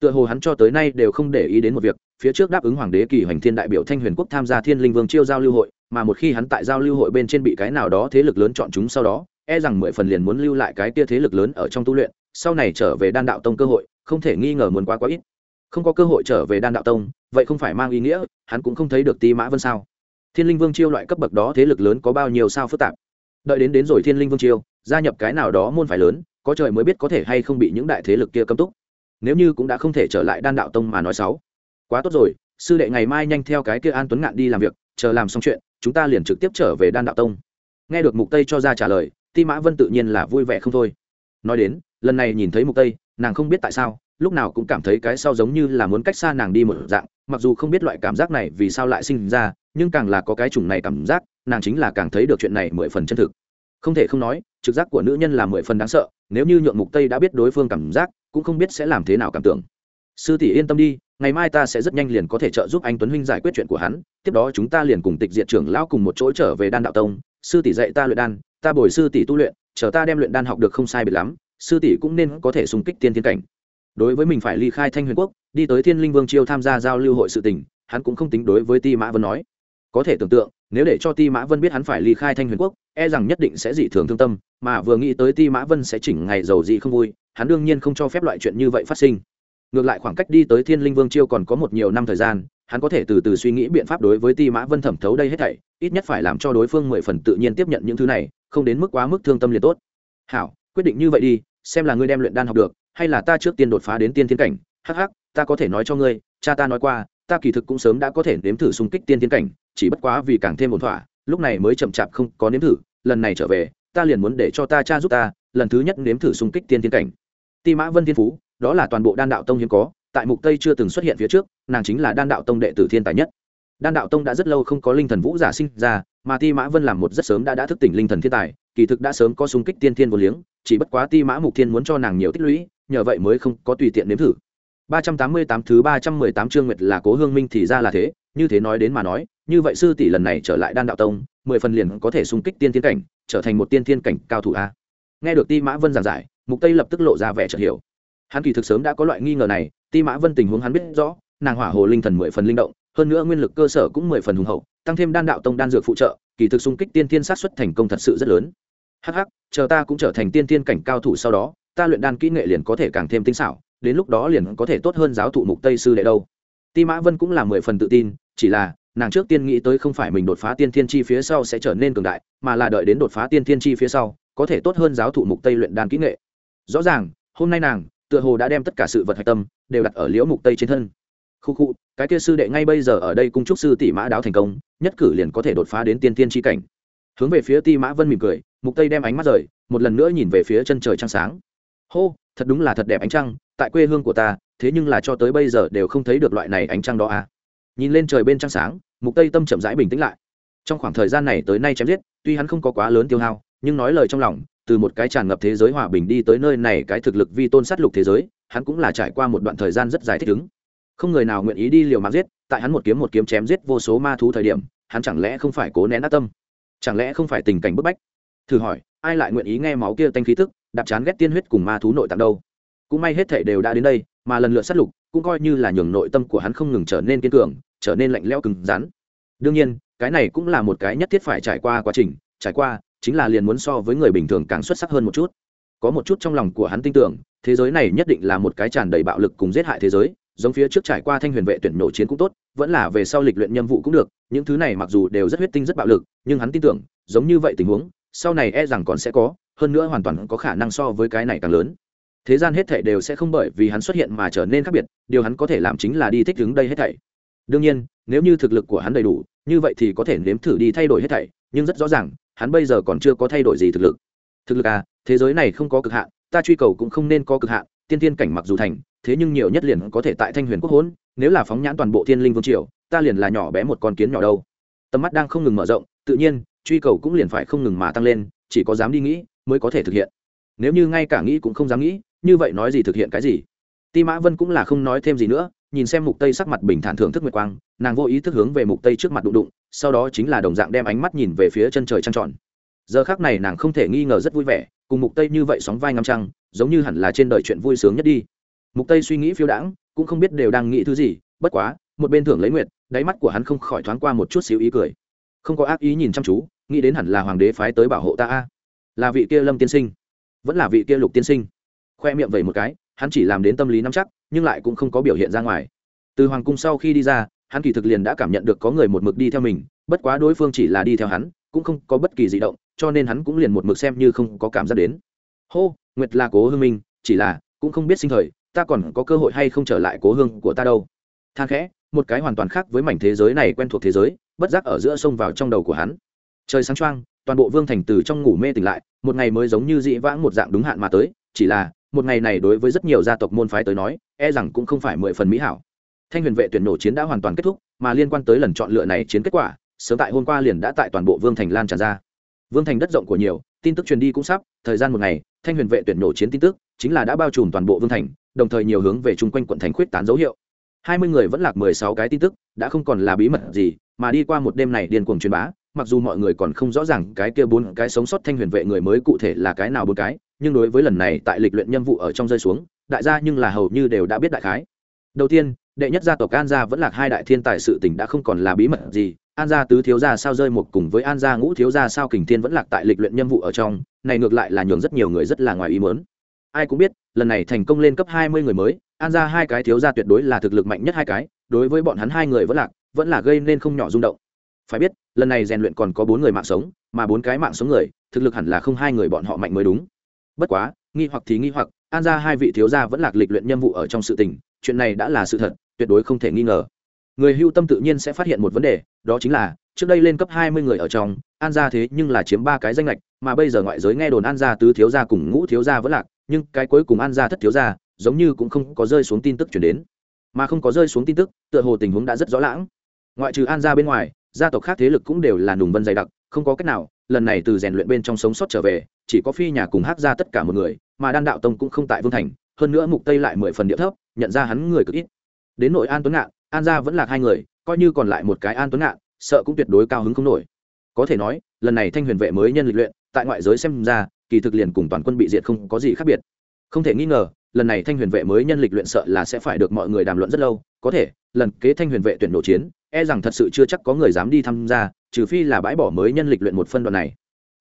Tựa hồ hắn cho tới nay đều không để ý đến một việc, phía trước đáp ứng hoàng đế kỳ hoành thiên đại biểu thanh huyền quốc tham gia thiên linh vương chiêu giao lưu hội, mà một khi hắn tại giao lưu hội bên trên bị cái nào đó thế lực lớn chọn chúng sau đó e rằng mười phần liền muốn lưu lại cái tia thế lực lớn ở trong tu luyện, sau này trở về đan đạo tông cơ hội, không thể nghi ngờ muốn quá quá ít. Không có cơ hội trở về đan đạo tông, vậy không phải mang ý nghĩa, hắn cũng không thấy được ti mã vân sao? Thiên linh vương chiêu loại cấp bậc đó thế lực lớn có bao nhiêu sao phức tạp? Đợi đến đến rồi thiên linh vương triều, gia nhập cái nào đó môn phải lớn, có trời mới biết có thể hay không bị những đại thế lực kia cấm túc. Nếu như cũng đã không thể trở lại đan đạo tông mà nói xấu. Quá tốt rồi, sư đệ ngày mai nhanh theo cái kia an tuấn ngạn đi làm việc, chờ làm xong chuyện, chúng ta liền trực tiếp trở về đan đạo tông. Nghe được mục tây cho ra trả lời, ti mã vân tự nhiên là vui vẻ không thôi. Nói đến, lần này nhìn thấy mục tây, nàng không biết tại sao, lúc nào cũng cảm thấy cái sau giống như là muốn cách xa nàng đi một dạng, mặc dù không biết loại cảm giác này vì sao lại sinh ra nhưng càng là có cái chủng này cảm giác, nàng chính là càng thấy được chuyện này mười phần chân thực. Không thể không nói, trực giác của nữ nhân là mười phần đáng sợ, nếu như nhượng mục tây đã biết đối phương cảm giác, cũng không biết sẽ làm thế nào cảm tưởng. Sư tỷ yên tâm đi, ngày mai ta sẽ rất nhanh liền có thể trợ giúp anh tuấn huynh giải quyết chuyện của hắn, tiếp đó chúng ta liền cùng tịch diệt trưởng lão cùng một chỗ trở về đan đạo tông. Sư tỷ dạy ta luyện đan, ta bồi sư tỷ tu luyện, chờ ta đem luyện đan học được không sai biệt lắm, sư tỷ cũng nên có thể xung kích tiên thiên cảnh. Đối với mình phải ly khai thanh huyền quốc, đi tới thiên linh vương chiêu tham gia giao lưu hội sự tình, hắn cũng không tính đối với ti mã vân nói có thể tưởng tượng, nếu để cho ti mã vân biết hắn phải ly khai thanh huyền quốc e rằng nhất định sẽ dị thường thương tâm, mà vừa nghĩ tới ti mã vân sẽ chỉnh ngày giàu dị không vui, hắn đương nhiên không cho phép loại chuyện như vậy phát sinh. Ngược lại khoảng cách đi tới thiên linh vương chiêu còn có một nhiều năm thời gian, hắn có thể từ từ suy nghĩ biện pháp đối với ti mã vân thẩm thấu đây hết thảy, ít nhất phải làm cho đối phương mười phần tự nhiên tiếp nhận những thứ này, không đến mức quá mức thương tâm liền tốt. Hảo, quyết định như vậy đi, xem là ngươi đem luyện đan học được, hay là ta trước tiên đột phá đến tiên thiên cảnh. Hắc hắc, ta có thể nói cho ngươi, cha ta nói qua, ta kỳ thực cũng sớm đã có thể nếm thử xung kích tiên thiên cảnh chỉ bất quá vì càng thêm ổn thỏa, lúc này mới chậm chạp không có nếm thử, lần này trở về, ta liền muốn để cho ta cha giúp ta, lần thứ nhất nếm thử xung kích tiên thiên cảnh. Ti mã vân thiên phú, đó là toàn bộ đan đạo tông hiếm có, tại mục tây chưa từng xuất hiện phía trước, nàng chính là đan đạo tông đệ tử thiên tài nhất. Đan đạo tông đã rất lâu không có linh thần vũ giả sinh ra, mà ti mã vân làm một rất sớm đã đã thức tỉnh linh thần thiên tài, kỳ thực đã sớm có xung kích tiên thiên vô liếng, chỉ bất quá ti mã mục thiên muốn cho nàng nhiều tích lũy, nhờ vậy mới không có tùy tiện nếm thử. 388 thứ 318 chương nguyệt là cố hương minh thì ra là thế, như thế nói đến mà nói như vậy sư tỷ lần này trở lại đan đạo tông, mười phần liền có thể xung kích tiên thiên cảnh, trở thành một tiên thiên cảnh cao thủ a. Nghe được ti mã vân giảng giải, mục tây lập tức lộ ra vẻ chợt hiểu. Hắn kỳ thực sớm đã có loại nghi ngờ này, ti mã vân tình huống hắn biết rõ, nàng hỏa hồ linh thần mười phần linh động, hơn nữa nguyên lực cơ sở cũng mười phần hùng hậu, tăng thêm đan đạo tông đan dược phụ trợ, kỳ thực xung kích tiên thiên sát xuất thành công thật sự rất lớn. Hh chờ ta cũng trở thành tiên thiên cảnh cao thủ sau đó, ta luyện đan kỹ nghệ liền có thể càng thêm tinh xảo, đến lúc đó liền có thể tốt hơn giáo thụ mục tây sư đệ đâu. Ti mã vân cũng là mười phần tự tin, chỉ là nàng trước tiên nghĩ tới không phải mình đột phá tiên thiên chi phía sau sẽ trở nên cường đại, mà là đợi đến đột phá tiên thiên chi phía sau, có thể tốt hơn giáo thụ mục tây luyện đan kỹ nghệ. Rõ ràng, hôm nay nàng, tựa hồ đã đem tất cả sự vật hạch tâm, đều đặt ở liễu mục tây trên thân. Khu khu, cái kia sư đệ ngay bây giờ ở đây cung trúc sư tỷ mã đáo thành công, nhất cử liền có thể đột phá đến tiên tiên chi cảnh. Hướng về phía ti mã vân mỉm cười, mục tây đem ánh mắt rời, một lần nữa nhìn về phía chân trời trăng sáng. Hô, thật đúng là thật đẹp ánh trăng, tại quê hương của ta, thế nhưng là cho tới bây giờ đều không thấy được loại này ánh trăng đó à nhìn lên trời bên trăng sáng, mục tây tâm chậm rãi bình tĩnh lại. Trong khoảng thời gian này tới nay chém giết, tuy hắn không có quá lớn tiêu hao, nhưng nói lời trong lòng, từ một cái tràn ngập thế giới hòa bình đi tới nơi này cái thực lực vi tôn sát lục thế giới, hắn cũng là trải qua một đoạn thời gian rất dài thích ứng. Không người nào nguyện ý đi liều mạng giết, tại hắn một kiếm một kiếm chém giết vô số ma thú thời điểm, hắn chẳng lẽ không phải cố nén ác tâm? Chẳng lẽ không phải tình cảnh bức bách? Thử hỏi, ai lại nguyện ý nghe máu kia tanh khí tức, đạp chán ghét tiên huyết cùng ma thú nội tạng đâu? Cũng may hết thể đều đã đến đây mà lần lượt sát lục cũng coi như là nhường nội tâm của hắn không ngừng trở nên kiên cường, trở nên lạnh lẽo cứng rắn. Đương nhiên, cái này cũng là một cái nhất thiết phải trải qua quá trình, trải qua chính là liền muốn so với người bình thường càng xuất sắc hơn một chút. Có một chút trong lòng của hắn tin tưởng, thế giới này nhất định là một cái tràn đầy bạo lực cùng giết hại thế giới, giống phía trước trải qua thanh huyền vệ tuyển nổ chiến cũng tốt, vẫn là về sau lịch luyện nhiệm vụ cũng được, những thứ này mặc dù đều rất huyết tinh rất bạo lực, nhưng hắn tin tưởng, giống như vậy tình huống, sau này e rằng còn sẽ có, hơn nữa hoàn toàn có khả năng so với cái này càng lớn thế gian hết thảy đều sẽ không bởi vì hắn xuất hiện mà trở nên khác biệt, điều hắn có thể làm chính là đi thích ứng đây hết thảy. Đương nhiên, nếu như thực lực của hắn đầy đủ, như vậy thì có thể nếm thử đi thay đổi hết thảy, nhưng rất rõ ràng, hắn bây giờ còn chưa có thay đổi gì thực lực. Thực lực à thế giới này không có cực hạn, ta truy cầu cũng không nên có cực hạn, tiên tiên cảnh mặc dù thành, thế nhưng nhiều nhất liền có thể tại thanh huyền quốc hỗn, nếu là phóng nhãn toàn bộ thiên linh vương triều, ta liền là nhỏ bé một con kiến nhỏ đâu. Tầm mắt đang không ngừng mở rộng, tự nhiên, truy cầu cũng liền phải không ngừng mà tăng lên, chỉ có dám đi nghĩ mới có thể thực hiện. Nếu như ngay cả nghĩ cũng không dám nghĩ như vậy nói gì thực hiện cái gì? Ti mã vân cũng là không nói thêm gì nữa, nhìn xem mục tây sắc mặt bình thản thưởng thức nguyệt quang, nàng vô ý thức hướng về mục tây trước mặt đụng đụng, sau đó chính là đồng dạng đem ánh mắt nhìn về phía chân trời trăng tròn. Giờ khác này nàng không thể nghi ngờ rất vui vẻ, cùng mục tây như vậy sóng vai ngắm trăng, giống như hẳn là trên đời chuyện vui sướng nhất đi. Mục tây suy nghĩ phiêu đãng, cũng không biết đều đang nghĩ thứ gì, bất quá, một bên thưởng lấy nguyệt, đáy mắt của hắn không khỏi thoáng qua một chút xíu ý cười. Không có ác ý nhìn chăm chú, nghĩ đến hẳn là hoàng đế phái tới bảo hộ ta a. Là vị kia lâm tiên sinh. Vẫn là vị kia lục tiên sinh khoe miệng vậy một cái, hắn chỉ làm đến tâm lý nắm chắc, nhưng lại cũng không có biểu hiện ra ngoài. Từ hoàng cung sau khi đi ra, hắn kỳ thực liền đã cảm nhận được có người một mực đi theo mình, bất quá đối phương chỉ là đi theo hắn, cũng không có bất kỳ di động, cho nên hắn cũng liền một mực xem như không có cảm giác đến. Hô, nguyệt là cố hương minh, chỉ là, cũng không biết sinh thời, ta còn có cơ hội hay không trở lại cố hương của ta đâu. Than khẽ, một cái hoàn toàn khác với mảnh thế giới này quen thuộc thế giới, bất giác ở giữa sông vào trong đầu của hắn. Trời sáng choang, toàn bộ vương thành từ trong ngủ mê tỉnh lại, một ngày mới giống như dị vãng một dạng đúng hạn mà tới, chỉ là một ngày này đối với rất nhiều gia tộc môn phái tới nói e rằng cũng không phải mười phần mỹ hảo. Thanh huyền vệ tuyển nổ chiến đã hoàn toàn kết thúc, mà liên quan tới lần chọn lựa này chiến kết quả, sớm tại hôm qua liền đã tại toàn bộ vương thành lan tràn ra. Vương thành đất rộng của nhiều, tin tức truyền đi cũng sắp, thời gian một ngày, thanh huyền vệ tuyển nổ chiến tin tức chính là đã bao trùm toàn bộ vương thành, đồng thời nhiều hướng về chung quanh quận thành khuyết tán dấu hiệu. Hai mươi người vẫn lạc mười sáu cái tin tức, đã không còn là bí mật gì, mà đi qua một đêm này điên cuồng truyền bá, mặc dù mọi người còn không rõ ràng cái kia bốn cái sống sót thanh huyền vệ người mới cụ thể là cái nào bốn cái nhưng đối với lần này tại lịch luyện nhiệm vụ ở trong rơi xuống, đại gia nhưng là hầu như đều đã biết đại khái. Đầu tiên, đệ nhất gia tộc an gia vẫn là hai đại thiên tài sự tình đã không còn là bí mật gì, an gia tứ thiếu gia sao rơi một cùng với an gia ngũ thiếu gia sao kình thiên vẫn lạc tại lịch luyện nhiệm vụ ở trong, này ngược lại là nhường rất nhiều người rất là ngoài ý mớn ai cũng biết, lần này thành công lên cấp hai mươi người mới, an gia hai cái thiếu gia tuyệt đối là thực lực mạnh nhất hai cái, đối với bọn hắn hai người vẫn lạc, vẫn là gây nên không nhỏ rung động. Phải biết, lần này rèn luyện còn có bốn người mạng sống, mà bốn cái mạng sống người, thực lực hẳn là không hai người bọn họ mạnh mới đúng bất quá, nghi hoặc thì nghi hoặc, an ra hai vị thiếu gia vẫn lạc lịch luyện nhiệm vụ ở trong sự tình, chuyện này đã là sự thật, tuyệt đối không thể nghi ngờ. Người hưu tâm tự nhiên sẽ phát hiện một vấn đề, đó chính là, trước đây lên cấp hai mươi người ở trong, an gia thế nhưng là chiếm ba cái danh lệch, mà bây giờ ngoại giới nghe đồn an gia tứ thiếu gia cùng ngũ thiếu gia vẫn lạc, nhưng cái cuối cùng an gia thất thiếu gia, giống như cũng không có rơi xuống tin tức chuyển đến. Mà không có rơi xuống tin tức, tựa hồ tình huống đã rất rõ lãng ngoại trừ an gia bên ngoài, gia tộc khác thế lực cũng đều là nùng vân dày đặc không có cách nào, lần này từ rèn luyện bên trong sống sót trở về, chỉ có phi nhà cùng hát ra tất cả một người, mà đan đạo tông cũng không tại vương thành, hơn nữa mục tây lại mười phần địa thấp, nhận ra hắn người cực ít. Đến nội an tuấn ngạn, an gia vẫn là hai người, coi như còn lại một cái an tuấn ngạn, sợ cũng tuyệt đối cao hứng không nổi. Có thể nói, lần này thanh huyền vệ mới nhân lịch luyện, tại ngoại giới xem ra, kỳ thực liền cùng toàn quân bị diệt không có gì khác biệt. Không thể nghi ngờ, lần này thanh huyền vệ mới nhân lịch luyện sợ là sẽ phải được mọi người đàm luận rất lâu, có thể, lần kế thanh huyền vệ tuyển nổ chiến e rằng thật sự chưa chắc có người dám đi tham gia trừ phi là bãi bỏ mới nhân lịch luyện một phân đoạn này.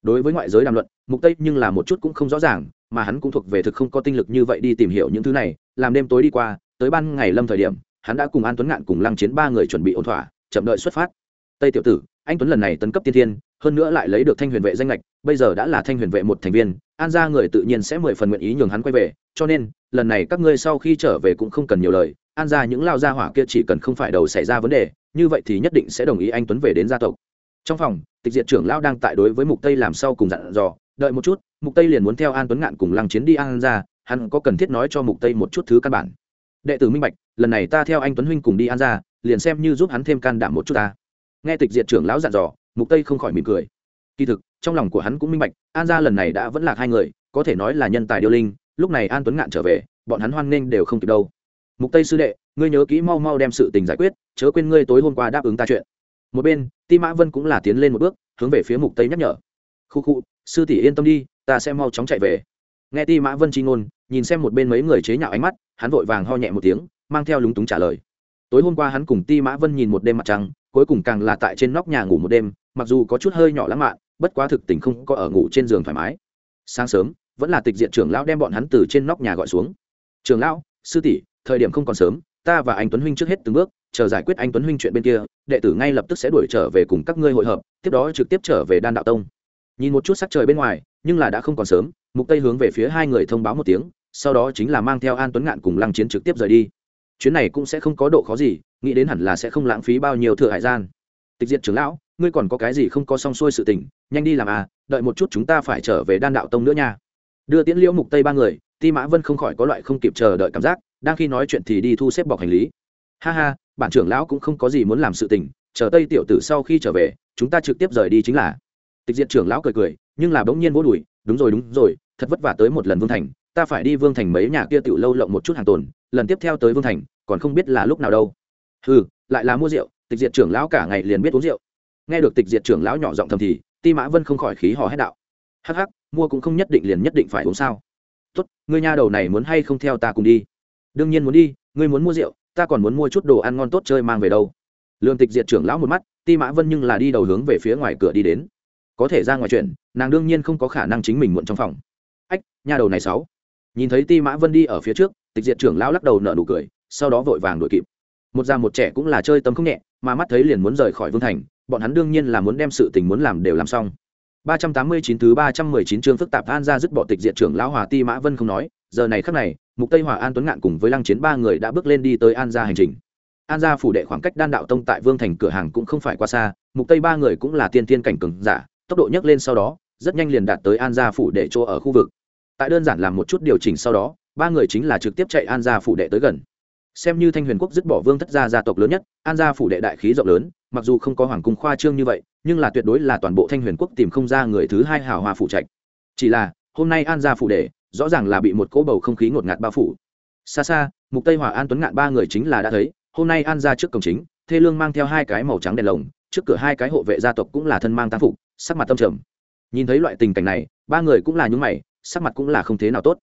Đối với ngoại giới đàm luận, mục tây nhưng là một chút cũng không rõ ràng, mà hắn cũng thuộc về thực không có tinh lực như vậy đi tìm hiểu những thứ này, làm đêm tối đi qua, tới ban ngày lâm thời điểm, hắn đã cùng an tuấn ngạn cùng lăng chiến ba người chuẩn bị ổn thỏa, chậm đợi xuất phát. Tây tiểu tử, anh tuấn lần này tấn cấp tiên thiên, hơn nữa lại lấy được thanh huyền vệ danh lệch bây giờ đã là thanh huyền vệ một thành viên, an gia người tự nhiên sẽ mười phần nguyện ý nhường hắn quay về, cho nên, lần này các ngươi sau khi trở về cũng không cần nhiều lời, an gia những lao gia hỏa kia chỉ cần không phải đầu xảy ra vấn đề, như vậy thì nhất định sẽ đồng ý anh tuấn về đến gia tộc trong phòng, tịch diệt trưởng lão đang tại đối với mục tây làm sau cùng dặn dò, đợi một chút, mục tây liền muốn theo an tuấn ngạn cùng lăng chiến đi an ra, hắn có cần thiết nói cho mục tây một chút thứ căn bản. Đệ tử minh bạch, lần này ta theo anh tuấn huynh cùng đi an ra, liền xem như giúp hắn thêm can đảm một chút ta. Nghe tịch diệt trưởng lão dặn dò, mục tây không khỏi mỉm cười. Kỳ thực, trong lòng của hắn cũng minh bạch, an ra lần này đã vẫn là hai người, có thể nói là nhân tài điêu linh, lúc này an tuấn ngạn trở về, bọn hắn hoan nghênh đều không kịp đâu. Mục tây sư đệ, ngươi nhớ kỹ mau mau đem sự tình giải quyết, chớ quên ngươi tối hôm qua đáp ứng ta chuyện một bên, ti mã vân cũng là tiến lên một bước, hướng về phía mục tây nhắc nhở. Khu khu, sư tỷ yên tâm đi, ta sẽ mau chóng chạy về. Nghe ti mã vân chi ngôn, nhìn xem một bên mấy người chế nhạo ánh mắt, hắn vội vàng ho nhẹ một tiếng, mang theo lúng túng trả lời. Tối hôm qua hắn cùng ti mã vân nhìn một đêm mặt trăng, cuối cùng càng là tại trên nóc nhà ngủ một đêm, mặc dù có chút hơi nhỏ lãng mạn, bất quá thực tình không có ở ngủ trên giường thoải mái. Sáng sớm, vẫn là tịch diện trưởng lão đem bọn hắn từ trên nóc nhà gọi xuống. Trưởng lão, sư tỷ, thời điểm không còn sớm, ta và anh tuấn huynh trước hết từng bước chờ giải quyết anh tuấn huynh chuyện bên kia, đệ tử ngay lập tức sẽ đuổi trở về cùng các ngươi hội hợp, tiếp đó trực tiếp trở về đan đạo tông. Nhìn một chút sắc trời bên ngoài, nhưng là đã không còn sớm, mục tây hướng về phía hai người thông báo một tiếng, sau đó chính là mang theo an tuấn ngạn cùng lăng chiến trực tiếp rời đi. Chuyến này cũng sẽ không có độ khó gì, nghĩ đến hẳn là sẽ không lãng phí bao nhiêu thừa hải gian. Tịch diệt trưởng lão, ngươi còn có cái gì không có xong xuôi sự tình, nhanh đi làm à đợi một chút chúng ta phải trở về đan đạo tông nữa nha. Đưa tiễn liễu mục tây ba người, ti mã vân không khỏi có loại không kịp chờ đợi cảm giác, đang khi nói chuyện thì đi thu xếp bọc hành lý. Ha ha bản trưởng lão cũng không có gì muốn làm sự tình, chờ tây tiểu tử sau khi trở về, chúng ta trực tiếp rời đi chính là. Tịch diệt trưởng lão cười cười, nhưng là bỗng nhiên vỗ đùi, đúng rồi đúng rồi, thật vất vả tới một lần vương thành, ta phải đi vương thành mấy nhà kia tiểu lâu lộng một chút hàng tồn, lần tiếp theo tới vương thành, còn không biết là lúc nào đâu. Ừ lại là mua rượu, tịch diệt trưởng lão cả ngày liền biết uống rượu. Nghe được tịch diệt trưởng lão nhỏ giọng thầm thì, ti mã vân không khỏi khí hò hét đạo. Hắc hắc, mua cũng không nhất định liền nhất định phải uống sao. Tốt, ngươi nha đầu này muốn hay không theo ta cùng đi? Đương nhiên muốn đi, ngươi muốn mua rượu ta còn muốn mua chút đồ ăn ngon tốt chơi mang về đâu. Lương tịch diệt trưởng lão một mắt ti mã vân nhưng là đi đầu hướng về phía ngoài cửa đi đến. Có thể ra ngoài chuyện nàng đương nhiên không có khả năng chính mình muộn trong phòng. Ách nhà đầu này sáu. Nhìn thấy ti mã vân đi ở phía trước tịch diệt trưởng lão lắc đầu nở nụ cười sau đó vội vàng đuổi kịp. Một già một trẻ cũng là chơi tâm không nhẹ mà mắt thấy liền muốn rời khỏi vương thành bọn hắn đương nhiên là muốn đem sự tình muốn làm đều làm xong. 389 thứ 319 chương phức tạp an ra dứt bỏ tịch diệt trưởng lão Hòa Ti Mã Vân không nói, giờ này khắc này, Mục Tây Hòa An Tuấn Ngạn cùng với Lăng Chiến ba người đã bước lên đi tới An gia hành trình. An gia phủ đệ khoảng cách Đan đạo tông tại Vương thành cửa hàng cũng không phải quá xa, Mục Tây ba người cũng là tiên tiên cảnh cường giả, tốc độ nhấc lên sau đó, rất nhanh liền đạt tới An gia phủ đệ chỗ ở khu vực. Tại đơn giản làm một chút điều chỉnh sau đó, ba người chính là trực tiếp chạy An gia phủ đệ tới gần. Xem như Thanh Huyền quốc dứt bỏ Vương thất gia gia tộc lớn nhất, An gia phủ đệ đại khí rộng lớn, mặc dù không có hoàng cung khoa trương như vậy nhưng là tuyệt đối là toàn bộ thanh huyền quốc tìm không ra người thứ hai hào hoa phủ trạch chỉ là hôm nay an gia phủ đệ rõ ràng là bị một cỗ bầu không khí ngột ngạt bao phủ. Xa xa, mục tây hòa an tuấn ngạn ba người chính là đã thấy, hôm nay an gia trước cổng chính, thê lương mang theo hai cái màu trắng đèn lồng, trước cửa hai cái hộ vệ gia tộc cũng là thân mang tam phục, sắc mặt tâm trầm. Nhìn thấy loại tình cảnh này, ba người cũng là những mày, sắc mặt cũng là không thế nào tốt.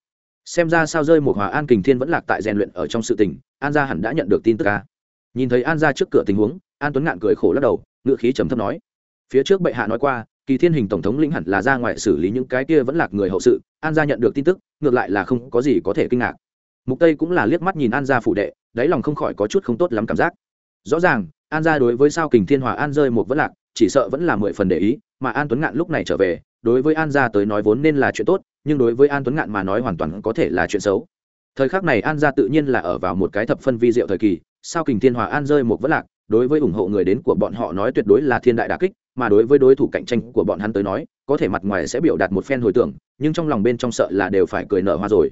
Xem ra sao rơi một hòa an kình thiên vẫn lạc tại rèn luyện ở trong sự tình, an gia hẳn đã nhận được tin tức ca nhìn thấy an gia trước cửa tình huống, an tuấn ngạn cười khổ lắc đầu ngựa khí trầm thấp nói. Phía trước bệ hạ nói qua kỳ thiên hình tổng thống lĩnh hẳn là ra ngoài xử lý những cái kia vẫn lạc người hậu sự, an gia nhận được tin tức, ngược lại là không có gì có thể kinh ngạc. Mục tây cũng là liếc mắt nhìn an gia phủ đệ, đáy lòng không khỏi có chút không tốt lắm cảm giác. Rõ ràng, an gia đối với sao kình thiên hòa an rơi một vẫn lạc, chỉ sợ vẫn là mười phần để ý, mà an tuấn ngạn lúc này trở về, đối với an gia tới nói vốn nên là chuyện tốt, nhưng đối với an tuấn ngạn mà nói hoàn toàn có thể là chuyện xấu. Thời khắc này an gia tự nhiên là ở vào một cái thập phân vi diệu thời kỳ, sao kình thiên hòa an rơi một vẫn lạc, đối với ủng hộ người đến của bọn họ nói tuyệt đối là thiên đại đà kích mà đối với đối thủ cạnh tranh của bọn hắn tới nói, có thể mặt ngoài sẽ biểu đạt một phen hồi tưởng, nhưng trong lòng bên trong sợ là đều phải cười nở hoa rồi.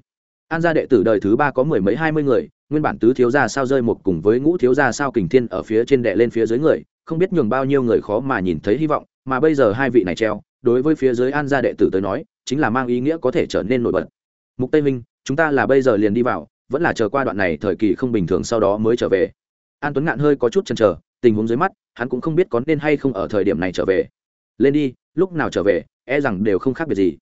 An gia đệ tử đời thứ ba có mười mấy hai mươi người, nguyên bản tứ thiếu gia sao rơi một cùng với ngũ thiếu gia sao kình thiên ở phía trên đệ lên phía dưới người, không biết nhường bao nhiêu người khó mà nhìn thấy hy vọng, mà bây giờ hai vị này treo, đối với phía dưới an gia đệ tử tới nói, chính là mang ý nghĩa có thể trở nên nổi bật. Mục tây minh, chúng ta là bây giờ liền đi vào, vẫn là chờ qua đoạn này thời kỳ không bình thường sau đó mới trở về. An tuấn ngạn hơi có chút chần chờ tình huống dưới mắt, hắn cũng không biết có nên hay không ở thời điểm này trở về. Lên đi, lúc nào trở về e rằng đều không khác biệt gì.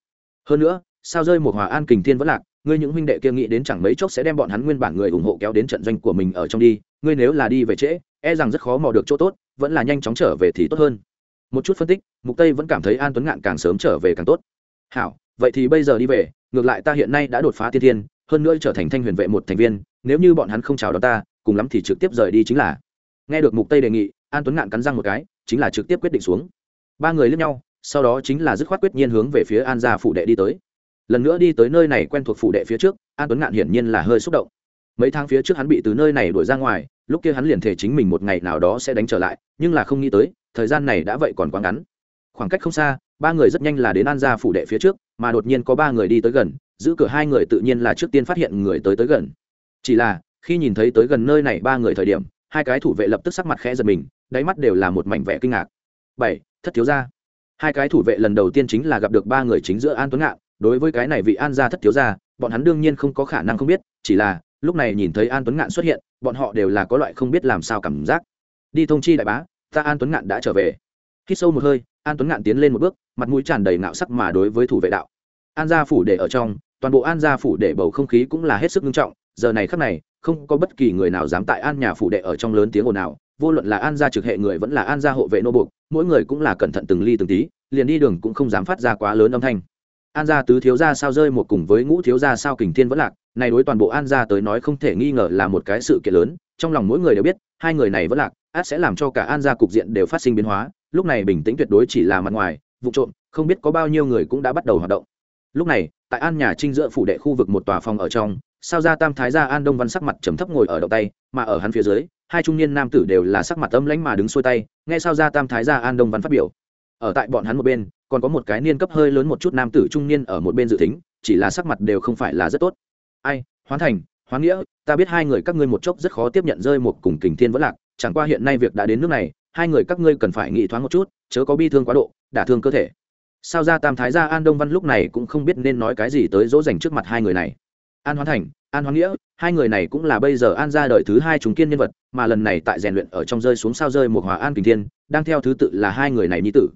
Hơn nữa, sao rơi một hòa an kình thiên vẫn lạc, ngươi những huynh đệ kia nghĩ đến chẳng mấy chốc sẽ đem bọn hắn nguyên bản người ủng hộ kéo đến trận doanh của mình ở trong đi, ngươi nếu là đi về trễ e rằng rất khó mò được chỗ tốt, vẫn là nhanh chóng trở về thì tốt hơn. Một chút phân tích, mục tây vẫn cảm thấy an tuấn ngạn càng sớm trở về càng tốt. Hảo, vậy thì bây giờ đi về, ngược lại ta hiện nay đã đột phá tiên thiên, hơn nữa trở thành thanh huyền vệ một thành viên, nếu như bọn hắn không chào đón ta, cùng lắm thì trực tiếp rời đi chính là nghe được mục tây đề nghị, an tuấn ngạn cắn răng một cái, chính là trực tiếp quyết định xuống. Ba người lướt nhau, sau đó chính là dứt khoát quyết nhiên hướng về phía an gia phủ đệ đi tới. Lần nữa đi tới nơi này quen thuộc phủ đệ phía trước, an tuấn ngạn hiển nhiên là hơi xúc động. Mấy tháng phía trước hắn bị từ nơi này đuổi ra ngoài, lúc kia hắn liền thể chính mình một ngày nào đó sẽ đánh trở lại, nhưng là không nghĩ tới, thời gian này đã vậy còn quá ngắn. Khoảng cách không xa, ba người rất nhanh là đến an gia phủ đệ phía trước, mà đột nhiên có ba người đi tới gần, giữ cửa hai người tự nhiên là trước tiên phát hiện người tới tới gần. Chỉ là, khi nhìn thấy tới gần nơi này ba người thời điểm hai cái thủ vệ lập tức sắc mặt khẽ giật mình, đáy mắt đều là một mảnh vẻ kinh ngạc. Bảy, thất thiếu gia. Hai cái thủ vệ lần đầu tiên chính là gặp được ba người chính giữa an tuấn ngạn. Đối với cái này vị an gia thất thiếu gia, bọn hắn đương nhiên không có khả năng không biết, chỉ là lúc này nhìn thấy an tuấn ngạn xuất hiện, bọn họ đều là có loại không biết làm sao cảm giác. Đi thông chi đại bá, ta an tuấn ngạn đã trở về. Khi sâu một hơi, an tuấn ngạn tiến lên một bước, mặt mũi tràn đầy ngạo sắc mà đối với thủ vệ đạo. An gia phủ để ở trong, toàn bộ an gia phủ để bầu không khí cũng là hết sức nghiêm trọng. Giờ này khắc này không có bất kỳ người nào dám tại an nhà phủ đệ ở trong lớn tiếng ồn nào vô luận là an gia trực hệ người vẫn là an gia hộ vệ nô buộc, mỗi người cũng là cẩn thận từng ly từng tí, liền đi đường cũng không dám phát ra quá lớn âm thanh. An gia tứ thiếu gia sao rơi một cùng với ngũ thiếu gia sao kình thiên vẫn lạc, này đối toàn bộ an gia tới nói không thể nghi ngờ là một cái sự kiện lớn, trong lòng mỗi người đều biết, hai người này vẫn lạc, át sẽ làm cho cả an gia cục diện đều phát sinh biến hóa, lúc này bình tĩnh tuyệt đối chỉ là mặt ngoài, vụ trộm, không biết có bao nhiêu người cũng đã bắt đầu hoạt động. Lúc này, tại an nhà trinh giữa phủ đệ khu vực một tòa phòng ở trong sao ra tam thái gia an đông văn sắc mặt trầm thấp ngồi ở đầu tay, mà ở hắn phía dưới, hai trung niên nam tử đều là sắc mặt âm lãnh mà đứng xuôi tay, nghe sao ra tam thái gia an đông văn phát biểu. Ở tại bọn hắn một bên, còn có một cái niên cấp hơi lớn một chút nam tử trung niên ở một bên dự tính, chỉ là sắc mặt đều không phải là rất tốt. Ai, hoán thành, hoán nghĩa, ta biết hai người các ngươi một chốc rất khó tiếp nhận rơi một cùng kình thiên vẫn lạc, chẳng qua hiện nay việc đã đến nước này, hai người các ngươi cần phải nghĩ thoáng một chút, chớ có bi thương quá độ, đả thương cơ thể. Sao ra tam thái gia an đông văn lúc này cũng không biết nên nói cái gì tới dỗ dành trước mặt hai người này an hoán thành, an hoán nghĩa, hai người này cũng là bây giờ an ra đời thứ hai chúng kiên nhân vật, mà lần này tại rèn luyện ở trong rơi xuống sao rơi một hòa an kình thiên, đang theo thứ tự là hai người này nhi tử.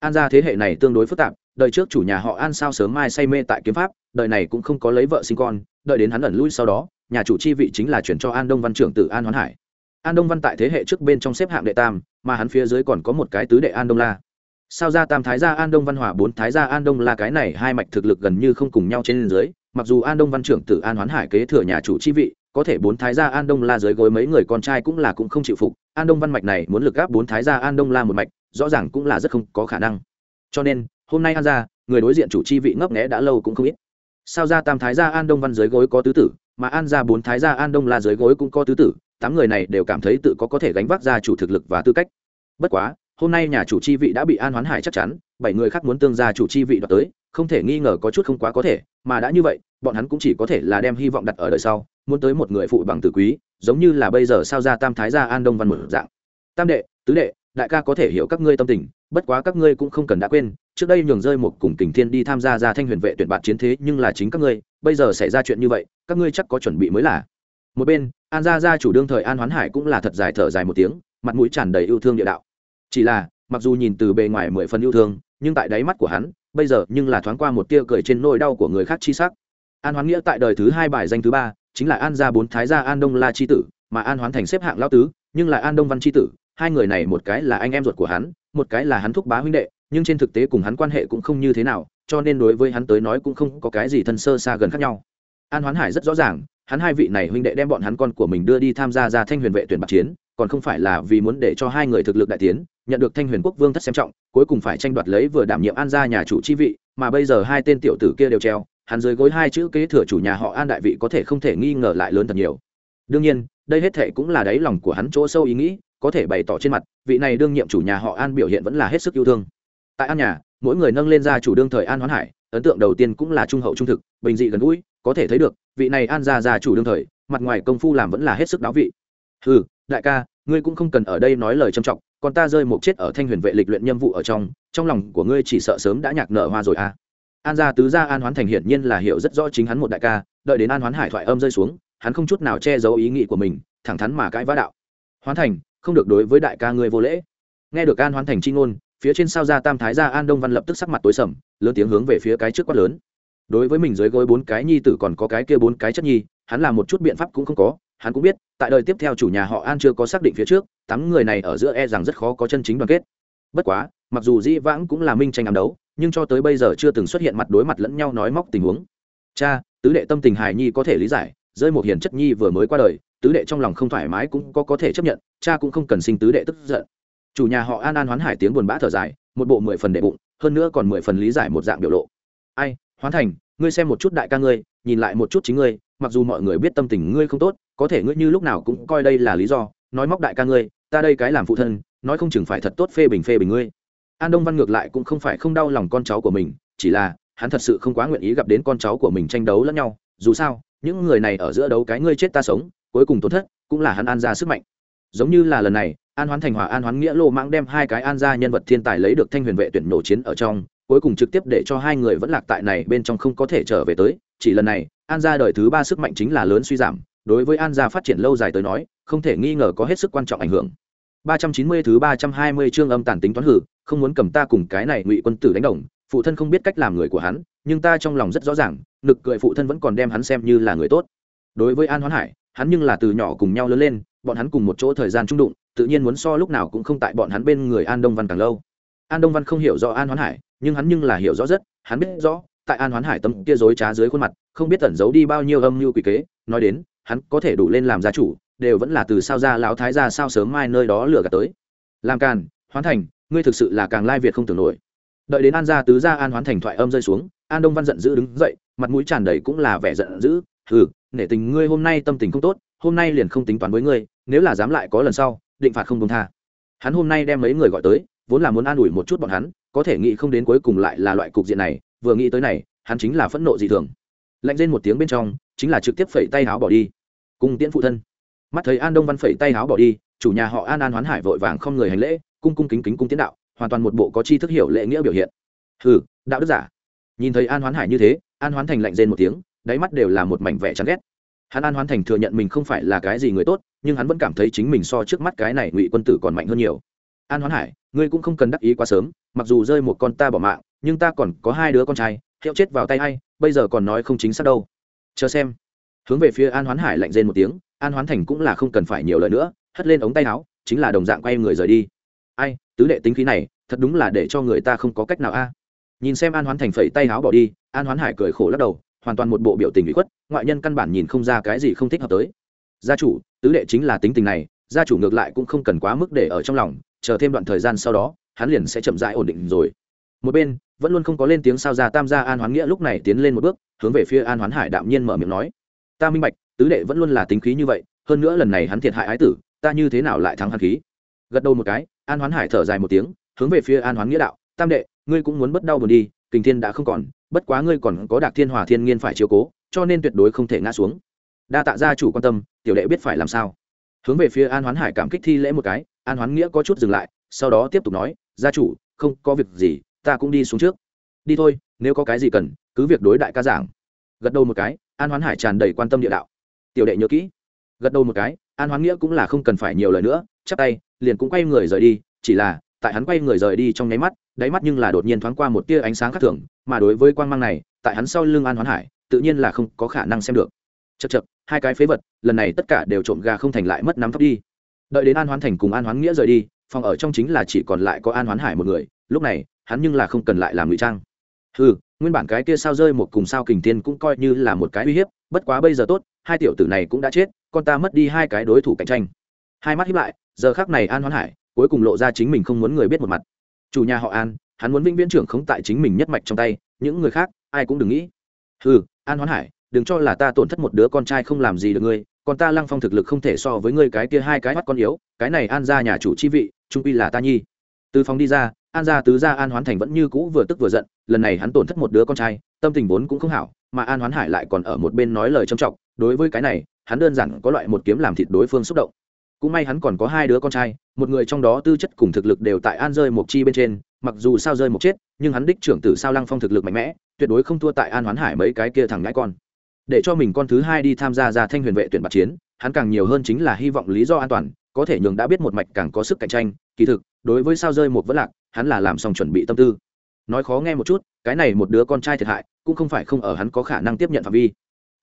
An gia thế hệ này tương đối phức tạp, đời trước chủ nhà họ an sao sớm mai say mê tại kiếm pháp, đời này cũng không có lấy vợ sinh con, đợi đến hắn ẩn lui sau đó, nhà chủ chi vị chính là chuyển cho an đông văn trưởng tử an hoán hải. An đông văn tại thế hệ trước bên trong xếp hạng đệ tam, mà hắn phía dưới còn có một cái tứ đệ an đông la. Sao ra tam thái gia an đông văn hòa bốn thái gia an đông la cái này hai mạch thực lực gần như không cùng nhau trên dưới mặc dù an đông văn trưởng tử an hoán hải kế thừa nhà chủ chi vị, có thể bốn thái gia an đông la dưới gối mấy người con trai cũng là cũng không chịu phục. An đông văn mạch này muốn lực gáp bốn thái gia an đông la một mạch, rõ ràng cũng là rất không có khả năng. Cho nên, hôm nay an gia, người đối diện chủ chi vị ngấp nghẽ đã lâu cũng không ít. Sao ra tam thái gia an đông văn dưới gối có tứ tử, mà an gia bốn thái gia an đông la dưới gối cũng có tứ tử, tám người này đều cảm thấy tự có có thể gánh vác ra chủ thực lực và tư cách. Bất quá hôm nay nhà chủ chi vị đã bị an hoán hải chắc chắn, bảy người khác muốn tương gia chủ chi vị đoạt tới, không thể nghi ngờ có chút không quá có thể, mà đã như vậy, bọn hắn cũng chỉ có thể là đem hy vọng đặt ở đời sau, muốn tới một người phụ bằng tử quý, giống như là bây giờ sao ra tam thái gia an đông văn một dạng. Tam đệ, tứ đệ, đại ca có thể hiểu các ngươi tâm tình, bất quá các ngươi cũng không cần đã quên, trước đây nhường rơi một cùng kình thiên đi tham gia ra thanh huyền vệ tuyển bạt chiến thế nhưng là chính các ngươi, bây giờ xảy ra chuyện như vậy, các ngươi chắc có chuẩn bị mới là. Một bên, an gia gia chủ đương thời an hoán hải cũng là thật dài thở dài một tiếng, mặt mũi tràn đầy yêu thương địa đạo chỉ là, mặc dù nhìn từ bề ngoài mười phần yêu thương, nhưng tại đáy mắt của hắn, bây giờ nhưng là thoáng qua một tia cười trên nỗi đau của người khác chi sắc. An hoán nghĩa tại đời thứ hai bài danh thứ ba, chính là an gia bốn thái gia an đông la chi tử, mà an hoán thành xếp hạng lao tứ, nhưng là an đông văn chi tử. Hai người này một cái là anh em ruột của hắn, một cái là hắn thúc bá huynh đệ, nhưng trên thực tế cùng hắn quan hệ cũng không như thế nào, cho nên đối với hắn tới nói cũng không có cái gì thân sơ xa gần khác nhau. An hoán hải rất rõ ràng, hắn hai vị này huynh đệ đem bọn hắn con của mình đưa đi tham gia ra thanh huyền vệ tuyển bạc chiến, còn không phải là vì muốn để cho hai người thực lực đại tiến nhận được thanh huyền quốc vương thất xem trọng, cuối cùng phải tranh đoạt lấy vừa đảm nhiệm an gia nhà chủ chi vị, mà bây giờ hai tên tiểu tử kia đều treo, hắn dưới gối hai chữ kế thừa chủ nhà họ an đại vị có thể không thể nghi ngờ lại lớn thật nhiều. Đương nhiên, đây hết thệ cũng là đáy lòng của hắn chỗ sâu ý nghĩ, có thể bày tỏ trên mặt, vị này đương nhiệm chủ nhà họ an biểu hiện vẫn là hết sức yêu thương. Tại an nhà, mỗi người nâng lên ra chủ đương thời an hoán hải, ấn tượng đầu tiên cũng là trung hậu trung thực, bình dị gần gũi, có thể thấy được, vị này an gia gia chủ đương thời, mặt ngoài công phu làm vẫn là hết sức đáo vị. Ừ đại ca, ngươi cũng không cần ở đây nói lời trầm trọng còn ta rơi một chết ở thanh huyền vệ lịch luyện nhiệm vụ ở trong trong lòng của ngươi chỉ sợ sớm đã nhạc nở hoa rồi à. An gia tứ gia an hoán thành hiển nhiên là hiểu rất rõ chính hắn một đại ca, đợi đến an hoán hải thoại âm rơi xuống, hắn không chút nào che giấu ý nghĩ của mình, thẳng thắn mà cãi vã đạo. Hoán thành, không được đối với đại ca ngươi vô lễ. Nghe được an hoán thành chi ngôn, phía trên sao gia tam thái gia an đông văn lập tức sắc mặt tối sầm, lớn tiếng hướng về phía cái trước quát lớn. Đối với mình dưới gối bốn cái nhi tử còn có cái kia bốn cái chất nhi, hắn làm một chút biện pháp cũng không có hắn cũng biết, tại đời tiếp theo chủ nhà họ an chưa có xác định phía trước, tám người này ở giữa e rằng rất khó có chân chính đoàn kết. Bất quá, mặc dù dĩ vãng cũng là minh tranh ám đấu, nhưng cho tới bây giờ chưa từng xuất hiện mặt đối mặt lẫn nhau nói móc tình huống. Cha, tứ đệ tâm tình hài nhi có thể lý giải, rơi một hiền chất nhi vừa mới qua đời, tứ đệ trong lòng không thoải mái cũng có có thể chấp nhận, cha cũng không cần sinh tứ đệ tức giận. Chủ nhà họ an an hoán hải tiếng buồn bã thở dài, một bộ mười phần đệ bụng, hơn nữa còn mười phần lý giải một dạng biểu lộ. Ai, hoán thành, ngươi xem một chút đại ca ngươi, nhìn lại một chút chính ngươi mặc dù mọi người biết tâm tình ngươi không tốt, có thể ngươi như lúc nào cũng coi đây là lý do, nói móc đại ca ngươi, ta đây cái làm phụ thân, nói không chừng phải thật tốt phê bình phê bình ngươi. An đông văn ngược lại cũng không phải không đau lòng con cháu của mình, chỉ là, hắn thật sự không quá nguyện ý gặp đến con cháu của mình tranh đấu lẫn nhau, dù sao, những người này ở giữa đấu cái ngươi chết ta sống, cuối cùng tổn thất, cũng là hắn an ra sức mạnh. Giống như là lần này, an hoán thành hòa an hoán nghĩa lô mãng đem hai cái an gia nhân vật thiên tài lấy được thanh huyền vệ tuyển nổ chiến ở trong, cuối cùng trực tiếp để cho hai người vẫn lạc tại này bên trong không có thể trở về tới, chỉ lần này an gia đời thứ ba sức mạnh chính là lớn suy giảm, đối với an gia phát triển lâu dài tới nói, không thể nghi ngờ có hết sức quan trọng ảnh hưởng. 390 thứ 320 chương âm tàn tính toán hử, không muốn cầm ta cùng cái này ngụy quân tử đánh đồng, phụ thân không biết cách làm người của hắn, nhưng ta trong lòng rất rõ ràng, nực cười phụ thân vẫn còn đem hắn xem như là người tốt. Đối với an hoán hải, hắn nhưng là từ nhỏ cùng nhau lớn lên, bọn hắn cùng một chỗ thời gian trung đụng, tự nhiên muốn so lúc nào cũng không tại bọn hắn bên người an đông văn càng lâu. An đông văn không hiểu rõ an hoán hải, nhưng hắn nhưng là hiểu rõ rất, hắn biết rõ tại an hoán hải tâm kia dối trá dưới khuôn mặt, không biết tẩn giấu đi bao nhiêu âm mưu quỷ kế, nói đến, hắn có thể đủ lên làm gia chủ, đều vẫn là từ sao ra lão thái ra sao sớm mai nơi đó lừa gạt tới. Làm càn, hoán thành, ngươi thực sự là càng lai việt không tưởng nổi. Đợi đến an gia tứ gia an hoán thành thoại âm rơi xuống, an đông văn giận dữ đứng dậy, mặt mũi tràn đầy cũng là vẻ giận dữ ừ nể tình ngươi hôm nay tâm tình không tốt, hôm nay liền không tính toán với ngươi, nếu là dám lại có lần sau, định phạt không công tha. Hắn hôm nay đem mấy người gọi tới, vốn là muốn an ủi một chút bọn hắn, có thể nghĩ không đến cuối cùng lại là loại cục diện này vừa nghĩ tới này, hắn chính là phẫn nộ dị thường. Lạnh lên một tiếng bên trong, chính là trực tiếp phẩy tay áo bỏ đi. Cung tiễn phụ thân. Mắt thấy an đông văn phẩy tay áo bỏ đi, chủ nhà họ an an hoán hải vội vàng không người hành lễ, cung cung kính kính cung tiến đạo, hoàn toàn một bộ có chi thức hiểu lễ nghĩa biểu hiện. Hừ, đạo đức giả. Nhìn thấy an hoán hải như thế, an hoán thành lạnh rên một tiếng, đáy mắt đều là một mảnh vẻ chán ghét. Hắn an hoán thành thừa nhận mình không phải là cái gì người tốt, nhưng hắn vẫn cảm thấy chính mình so trước mắt cái này ngụy quân tử còn mạnh hơn nhiều. An hoán hải, ngươi cũng không cần đắc ý quá sớm, mặc dù rơi một con ta bỏ mạng nhưng ta còn có hai đứa con trai, hiệu chết vào tay hay bây giờ còn nói không chính xác đâu. Chờ xem. Hướng về phía an hoán hải lạnh rên một tiếng, an hoán thành cũng là không cần phải nhiều lời nữa, hất lên ống tay áo, chính là đồng dạng quay người rời đi. Ai, tứ đệ tính khí này, thật đúng là để cho người ta không có cách nào a. Nhìn xem an hoán thành phẩy tay áo bỏ đi, an hoán hải cười khổ lắc đầu, hoàn toàn một bộ biểu tình bị khuất, ngoại nhân căn bản nhìn không ra cái gì không thích hợp tới. Gia chủ, tứ đệ chính là tính tình này, gia chủ ngược lại cũng không cần quá mức để ở trong lòng, chờ thêm đoạn thời gian sau đó, hắn liền sẽ chậm rãi ổn định rồi. Một bên vẫn luôn không có lên tiếng sao ra tam gia an hoán nghĩa lúc này tiến lên một bước, hướng về phía an hoán hải đạm nhiên mở miệng nói. Ta minh bạch, tứ đệ vẫn luôn là tính khí như vậy, hơn nữa lần này hắn thiệt hại ái tử, ta như thế nào lại thắng hắn khí? Gật đầu một cái, an hoán hải thở dài một tiếng, hướng về phía an hoán nghĩa đạo, tam đệ, ngươi cũng muốn bất đau buồn đi, kình thiên đã không còn, bất quá ngươi còn có đạc thiên hòa thiên nghiên phải chiếu cố, cho nên tuyệt đối không thể ngã xuống. Đa tạ gia chủ quan tâm, tiểu đệ biết phải làm sao. Hướng về phía an hoán hải cảm kích thi lễ một cái, an hoán nghĩa có chút dừng lại, sau đó tiếp tục nói, gia chủ, không có việc gì ta cũng đi xuống trước. Đi thôi, nếu có cái gì cần, cứ việc đối đại ca giảng. Gật đầu một cái, an hoán hải tràn đầy quan tâm địa đạo. Tiểu đệ nhớ kỹ. Gật đầu một cái, an hoán nghĩa cũng là không cần phải nhiều lời nữa, chắp tay, liền cũng quay người rời đi, chỉ là, tại hắn quay người rời đi trong nháy mắt, đáy mắt nhưng là đột nhiên thoáng qua một tia ánh sáng khác thường, mà đối với quan mang này, tại hắn sau lưng an hoán hải, tự nhiên là không có khả năng xem được. Chật chật hai cái phế vật, lần này tất cả đều trộm gà không thành lại mất nắm thóc đi. Đợi đến an hoán thành cùng an hoán nghĩa rời đi, phòng ở trong chính là chỉ còn lại có an hoán hải một người, lúc này hắn nhưng là không cần lại làm ngụy trang. Ừ nguyên bản cái kia sao rơi một cùng sao kình tiên cũng coi như là một cái uy hiếp, bất quá bây giờ tốt, hai tiểu tử này cũng đã chết, con ta mất đi hai cái đối thủ cạnh tranh. Hai mắt hiếp lại, giờ khác này an hoán hải cuối cùng lộ ra chính mình không muốn người biết một mặt. Chủ nhà họ an, hắn muốn vĩnh viễn trưởng không tại chính mình nhất mạch trong tay, những người khác, ai cũng đừng nghĩ. Ừ an hoán hải, đừng cho là ta tổn thất một đứa con trai không làm gì được ngươi còn ta lăng phong thực lực không thể so với ngươi cái kia hai cái mắt con yếu, cái này an ra nhà chủ chi vị, trung pi là ta nhi. Từ phòng đi ra an gia tứ gia an hoán thành vẫn như cũ vừa tức vừa giận, lần này hắn tổn thất một đứa con trai, tâm tình vốn cũng không hảo, mà an hoán hải lại còn ở một bên nói lời trầm trọng, đối với cái này, hắn đơn giản có loại một kiếm làm thịt đối phương xúc động. Cũng may hắn còn có hai đứa con trai, một người trong đó tư chất cùng thực lực đều tại an rơi một chi bên trên, mặc dù sao rơi một chết, nhưng hắn đích trưởng tử sao lăng phong thực lực mạnh mẽ, tuyệt đối không thua tại an hoán hải mấy cái kia thằng ngãi con. Để cho mình con thứ hai đi tham gia ra thanh huyền vệ tuyển bạc chiến, hắn càng nhiều hơn chính là hy vọng lý do an toàn, có thể nhường đã biết một mạch càng có sức cạnh tranh, kỳ thực, đối với sao rơi một vẫn lạc hắn là làm xong chuẩn bị tâm tư. Nói khó nghe một chút, cái này một đứa con trai thiệt hại, cũng không phải không ở hắn có khả năng tiếp nhận phạm vi.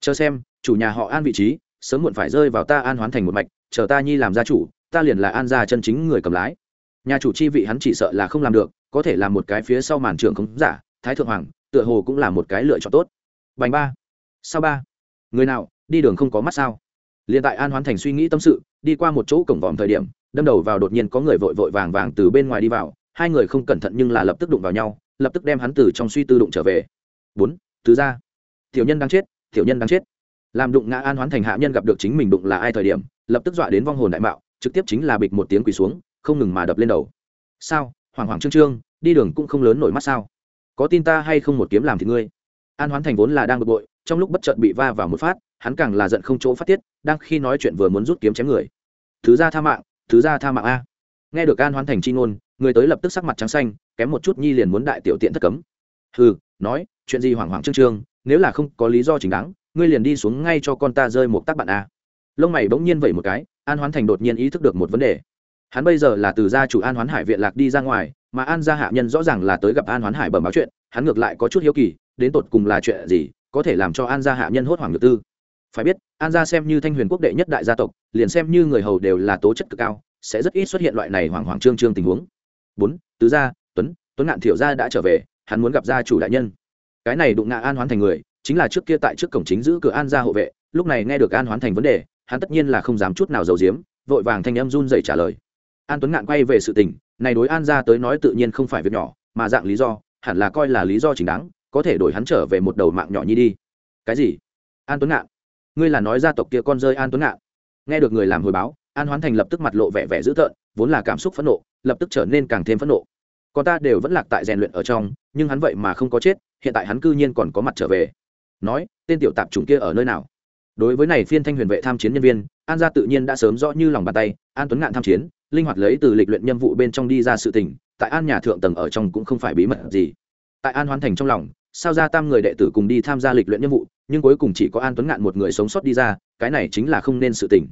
Chờ xem, chủ nhà họ an vị trí, sớm muộn phải rơi vào ta an hoán thành một mạch, chờ ta nhi làm gia chủ, ta liền là an gia chân chính người cầm lái. Nhà chủ chi vị hắn chỉ sợ là không làm được, có thể làm một cái phía sau màn trường không giả, thái thượng hoàng, tựa hồ cũng là một cái lựa chọn tốt. Bành ba, sao ba? Người nào, đi đường không có mắt sao? Liền tại an hoán thành suy nghĩ tâm sự, đi qua một chỗ cổng vòm thời điểm, đâm đầu vào đột nhiên có người vội vội vàng vàng từ bên ngoài đi vào hai người không cẩn thận nhưng là lập tức đụng vào nhau, lập tức đem hắn từ trong suy tư đụng trở về. Bốn, tứ ra tiểu nhân đang chết, tiểu nhân đang chết. Làm đụng ngã an hoán thành hạ nhân gặp được chính mình đụng là ai thời điểm, lập tức dọa đến vong hồn đại mạo, trực tiếp chính là bịch một tiếng quỳ xuống, không ngừng mà đập lên đầu. Sao? Hoàng hoàng trương trương, đi đường cũng không lớn nổi mắt sao? Có tin ta hay không một kiếm làm thì ngươi? An hoán thành vốn là đang bực bội, trong lúc bất chợt bị va vào một phát, hắn càng là giận không chỗ phát tiết, đang khi nói chuyện vừa muốn rút kiếm chém người. Thứ ra tha mạng thứ ra tha mạng a nghe được an hoán thành chi ngôn, người tới lập tức sắc mặt trắng xanh, kém một chút nhi liền muốn đại tiểu tiện thất cấm. Hừ, nói, chuyện gì hoảng hoảng trương trương, nếu là không có lý do chính đáng, ngươi liền đi xuống ngay cho con ta rơi một tác bạn a. Lông mày bỗng nhiên vẩy một cái, an hoán thành đột nhiên ý thức được một vấn đề. Hắn bây giờ là từ gia chủ an hoán hải viện lạc đi ra ngoài, mà an gia hạ nhân rõ ràng là tới gặp an hoán hải bẩm báo chuyện, hắn ngược lại có chút hiếu kỳ, đến tột cùng là chuyện gì, có thể làm cho an gia hạ nhân hốt hoảng được tư. Phải biết, an gia xem như thanh huyền quốc đệ nhất đại gia tộc, liền xem như người hầu đều là tố chất cực cao sẽ rất ít xuất hiện loại này hoảng hoảng trương trương tình huống. Bốn, tứ gia, tuấn tuấn ngạn thiểu gia đã trở về, hắn muốn gặp gia chủ đại nhân. Cái này đụng ngạ an hoán thành người, chính là trước kia tại trước cổng chính giữ cửa an gia hộ vệ, lúc này nghe được an hoán thành vấn đề, hắn tất nhiên là không dám chút nào giấu giếm, vội vàng thanh em run dậy trả lời. An tuấn ngạn quay về sự tình, này đối an gia tới nói tự nhiên không phải việc nhỏ, mà dạng lý do, hẳn là coi là lý do chính đáng, có thể đổi hắn trở về một đầu mạng nhỏ nhi đi. Cái gì? An tuấn ngạn, ngươi là nói gia tộc kia con rơi an tuấn ngạn. Nghe được người làm hồi báo an hoán thành lập tức mặt lộ vẻ vẻ dữ tợn, vốn là cảm xúc phẫn nộ, lập tức trở nên càng thêm phẫn nộ. Còn ta đều vẫn lạc tại rèn luyện ở trong, nhưng hắn vậy mà không có chết, hiện tại hắn cư nhiên còn có mặt trở về. Nói, tên tiểu tạp chủng kia ở nơi nào? Đối với này phiên thanh huyền vệ tham chiến nhân viên, an gia tự nhiên đã sớm rõ như lòng bàn tay, an tuấn ngạn tham chiến, linh hoạt lấy từ lịch luyện nhiệm vụ bên trong đi ra sự tình, tại an nhà thượng tầng ở trong cũng không phải bí mật gì. Tại an hoán thành trong lòng, sao ra tam người đệ tử cùng đi tham gia lịch luyện nhiệm vụ, nhưng cuối cùng chỉ có an tuấn ngạn một người sống sót đi ra, cái này chính là không nên sự tình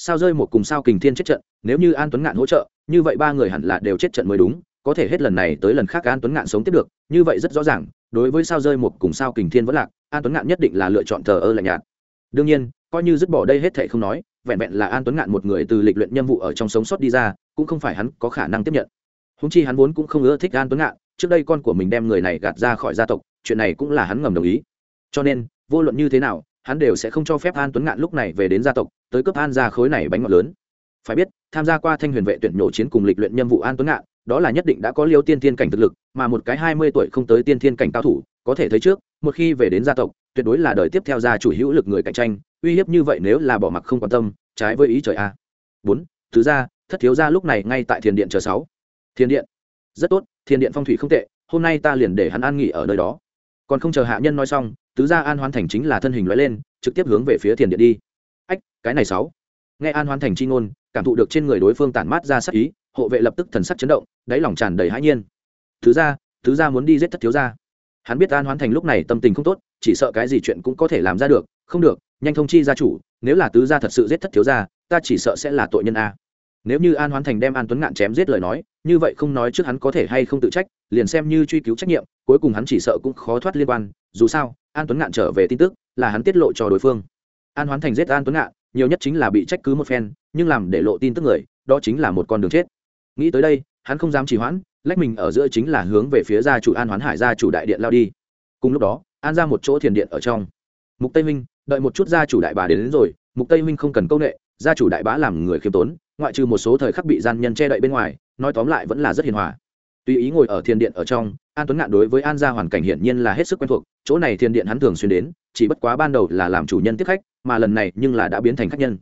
sao rơi một cùng sao kình thiên chết trận, nếu như an tuấn ngạn hỗ trợ, như vậy ba người hẳn là đều chết trận mới đúng, có thể hết lần này tới lần khác an tuấn ngạn sống tiếp được, như vậy rất rõ ràng, đối với sao rơi một cùng sao kình thiên vẫn lạc, an tuấn ngạn nhất định là lựa chọn thờ ơ lạnh nhạt. Đương nhiên, coi như dứt bỏ đây hết thệ không nói, vẹn vẹn là an tuấn ngạn một người từ lịch luyện nhiệm vụ ở trong sống sót đi ra, cũng không phải hắn có khả năng tiếp nhận. Húng chi hắn vốn cũng không ưa thích an tuấn ngạn, trước đây con của mình đem người này gạt ra khỏi gia tộc, chuyện này cũng là hắn ngầm đồng ý. Cho nên, vô luận như thế nào hắn đều sẽ không cho phép an tuấn ngạn lúc này về đến gia tộc, tới cấp an ra khối này bánh ngọt lớn. Phải biết, tham gia qua thanh huyền vệ tuyển nhổ chiến cùng lịch luyện nhiệm vụ an tuấn ngạn, đó là nhất định đã có liêu tiên thiên cảnh thực lực, mà một cái hai mươi tuổi không tới tiên thiên cảnh cao thủ, có thể thấy trước, một khi về đến gia tộc, tuyệt đối là đời tiếp theo gia chủ hữu lực người cạnh tranh, uy hiếp như vậy nếu là bỏ mặc không quan tâm, trái với ý trời a. Bốn, thứ ra thất thiếu gia lúc này ngay tại thiền điện chờ sáu. Thiền điện. Rất tốt, thiền điện phong thủy không tệ, hôm nay ta liền để hắn an nghỉ ở nơi đó. Còn không chờ hạ nhân nói xong tứ gia an hoán thành chính là thân hình loại lên, trực tiếp hướng về phía thiền điện đi. Ách, cái này sáu. Nghe an hoán thành chi ngôn, cảm thụ được trên người đối phương tản mát ra sắc ý, hộ vệ lập tức thần sắc chấn động, đáy lòng tràn đầy hãi nhiên. Thứ gia thứ gia muốn đi giết thất thiếu gia. Hắn biết an hoán thành lúc này tâm tình không tốt, chỉ sợ cái gì chuyện cũng có thể làm ra được, không được, nhanh thông chi gia chủ, nếu là tứ gia thật sự giết thất thiếu gia, ta chỉ sợ sẽ là tội nhân a. Nếu như an hoán thành đem an tuấn ngạn chém giết lời nói, như vậy không nói trước hắn có thể hay không tự trách, liền xem như truy cứu trách nhiệm, cuối cùng hắn chỉ sợ cũng khó thoát liên quan, dù sao an tuấn ngạn trở về tin tức là hắn tiết lộ cho đối phương. An hoán thành giết an tuấn ngạn nhiều nhất chính là bị trách cứ một phen nhưng làm để lộ tin tức người đó chính là một con đường chết. Nghĩ tới đây hắn không dám trì hoãn lách mình ở giữa chính là hướng về phía gia chủ an hoán hải gia chủ đại điện lao đi. Cùng lúc đó an ra một chỗ thiền điện ở trong. Mục tây minh đợi một chút gia chủ đại bà đến, đến rồi mục tây minh không cần công nghệ gia chủ đại bá làm người khiêm tốn ngoại trừ một số thời khắc bị gian nhân che đậy bên ngoài nói tóm lại vẫn là rất hiền hòa. Tùy ý ngồi ở thiền điện ở trong an tuấn ngạn đối với an gia hoàn cảnh hiển nhiên là hết sức quen thuộc, chỗ này thiền điện hắn thường xuyên đến, chỉ bất quá ban đầu là làm chủ nhân tiếp khách, mà lần này nhưng là đã biến thành khách nhân.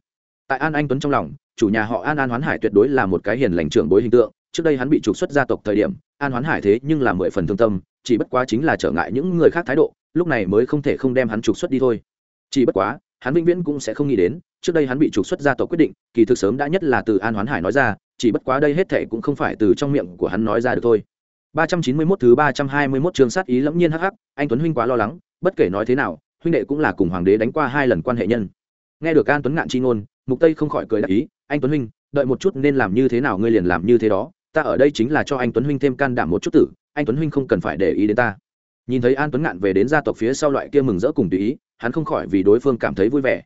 Tại an anh tuấn trong lòng, chủ nhà họ an an hoán hải tuyệt đối là một cái hiền lành trưởng bối hình tượng, trước đây hắn bị trục xuất gia tộc thời điểm, an hoán hải thế nhưng là mười phần thương tâm, chỉ bất quá chính là trở ngại những người khác thái độ, lúc này mới không thể không đem hắn trục xuất đi thôi. Chỉ bất quá, hắn vĩnh viễn cũng sẽ không nghĩ đến, trước đây hắn bị trục xuất gia tộc quyết định, kỳ thực sớm đã nhất là từ an hoán hải nói ra, chỉ bất quá đây hết thệ cũng không phải từ trong miệng của hắn nói ra được thôi. 391 thứ 321 chương sát ý lẫm nhiên hắc hắc, anh Tuấn huynh quá lo lắng, bất kể nói thế nào, huynh đệ cũng là cùng hoàng đế đánh qua hai lần quan hệ nhân. Nghe được An Tuấn ngạn chi ngôn, Mục Tây không khỏi cười đáp ý, anh Tuấn huynh, đợi một chút nên làm như thế nào ngươi liền làm như thế đó, ta ở đây chính là cho anh Tuấn huynh thêm can đảm một chút tử, anh Tuấn huynh không cần phải để ý đến ta. Nhìn thấy An Tuấn ngạn về đến gia tộc phía sau loại kia mừng rỡ cùng tùy ý, hắn không khỏi vì đối phương cảm thấy vui vẻ.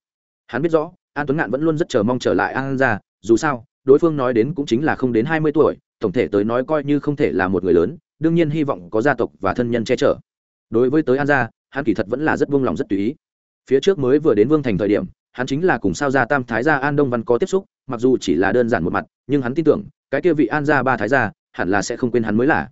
Hắn biết rõ, an tuấn ngạn vẫn luôn rất chờ mong trở lại an gia dù sao đối phương nói đến cũng chính là không đến hai mươi tuổi tổng thể tới nói coi như không thể là một người lớn, đương nhiên hy vọng có gia tộc và thân nhân che chở. Đối với tới an gia, hắn kỳ thật vẫn là rất vương lòng, rất tùy ý. Phía trước mới vừa đến vương thành thời điểm, hắn chính là cùng sao gia tam thái gia an đông văn có tiếp xúc, mặc dù chỉ là đơn giản một mặt, nhưng hắn tin tưởng, cái kia vị an gia ba thái gia, hẳn là sẽ không quên hắn mới là.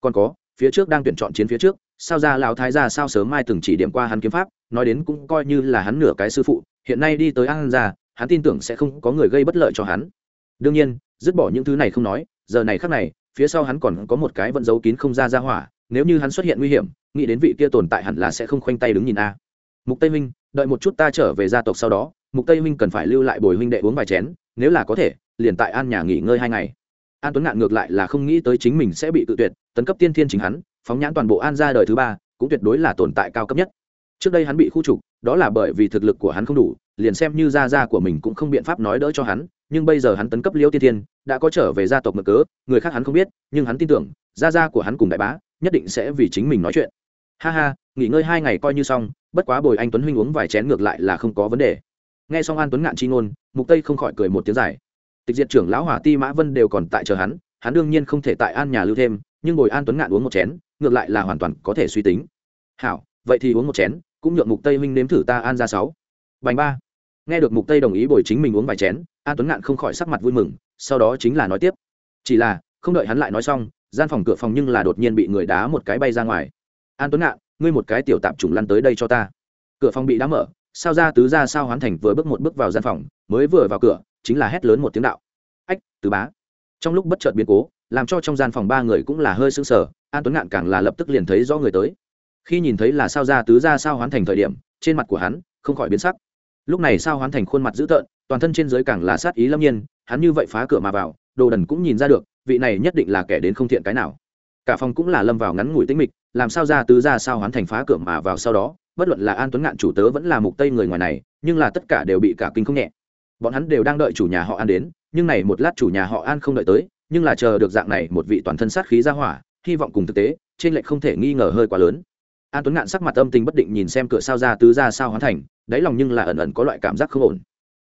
Còn có, phía trước đang tuyển chọn chiến phía trước, sao gia lão thái gia sao sớm mai từng chỉ điểm qua hắn kiếm pháp, nói đến cũng coi như là hắn nửa cái sư phụ, hiện nay đi tới an gia, hắn tin tưởng sẽ không có người gây bất lợi cho hắn. Đương nhiên, dứt bỏ những thứ này không nói giờ này khắc này, phía sau hắn còn có một cái vẫn giấu kín không ra ra hỏa, nếu như hắn xuất hiện nguy hiểm, nghĩ đến vị kia tồn tại hẳn là sẽ không khoanh tay đứng nhìn a. Mục tây minh, đợi một chút ta trở về gia tộc sau đó, mục tây minh cần phải lưu lại bồi huynh đệ uống vài chén, nếu là có thể, liền tại an nhà nghỉ ngơi hai ngày. An tuấn ngạn ngược lại là không nghĩ tới chính mình sẽ bị tự tuyệt, tấn cấp tiên thiên chính hắn, phóng nhãn toàn bộ an gia đời thứ ba, cũng tuyệt đối là tồn tại cao cấp nhất. Trước đây hắn bị khu trục, đó là bởi vì thực lực của hắn không đủ liền xem như gia gia của mình cũng không biện pháp nói đỡ cho hắn, nhưng bây giờ hắn tấn cấp liêu tiên thiên, đã có trở về gia tộc mực cớ, người khác hắn không biết, nhưng hắn tin tưởng, gia gia của hắn cùng đại bá, nhất định sẽ vì chính mình nói chuyện. Ha ha, nghỉ ngơi hai ngày coi như xong, bất quá bồi anh tuấn huynh uống vài chén ngược lại là không có vấn đề. Nghe xong an tuấn ngạn chi ngôn, mục tây không khỏi cười một tiếng dài. Tịch diệt trưởng lão hỏa ti mã vân đều còn tại chờ hắn hắn đương nhiên không thể tại an nhà lưu thêm, nhưng bồi an tuấn ngạn uống một chén, ngược lại là hoàn toàn có thể suy tính. Hảo, vậy thì uống một chén, cũng nhượng mục tây huynh nếm thử ta an ra sáu bành ba. Nghe được mục tây đồng ý bồi chính mình uống vài chén an tuấn ngạn không khỏi sắc mặt vui mừng, sau đó chính là nói tiếp. Chỉ là, không đợi hắn lại nói xong, gian phòng cửa phòng nhưng là đột nhiên bị người đá một cái bay ra ngoài. An tuấn ngạn, ngươi một cái tiểu tạp trùng lăn tới đây cho ta. Cửa phòng bị đá mở, sao ra tứ ra sao hoán thành vừa bước một bước vào gian phòng, mới vừa vào cửa, chính là hét lớn một tiếng đạo. Ách, tứ bá. Trong lúc bất chợt biến cố, làm cho trong gian phòng ba người cũng là hơi sững sờ, an tuấn ngạn càng là lập tức liền thấy rõ người tới. Khi nhìn thấy là sao ra tứ ra sao hoán thành thời điểm, trên mặt của hắn không khỏi biến sắc lúc này sao hoán thành khuôn mặt dữ tợn, toàn thân trên giới càng là sát ý lâm nhiên, hắn như vậy phá cửa mà vào, đồ đần cũng nhìn ra được, vị này nhất định là kẻ đến không thiện cái nào. Cả phòng cũng là lâm vào ngắn ngủi tĩnh mịch, làm sao ra tứ ra sao hoán thành phá cửa mà vào sau đó, bất luận là an tuấn ngạn chủ tớ vẫn là mục tây người ngoài này, nhưng là tất cả đều bị cả kinh không nhẹ. Bọn hắn đều đang đợi chủ nhà họ an đến, nhưng này một lát chủ nhà họ an không đợi tới, nhưng là chờ được dạng này một vị toàn thân sát khí ra hỏa, hy vọng cùng thực tế, trên lệch không thể nghi ngờ hơi quá lớn. An tuấn ngạn sắc mặt âm tình bất định nhìn xem cửa sao ra tứ ra sao hoán thành đáy lòng nhưng là ẩn ẩn có loại cảm giác không ổn.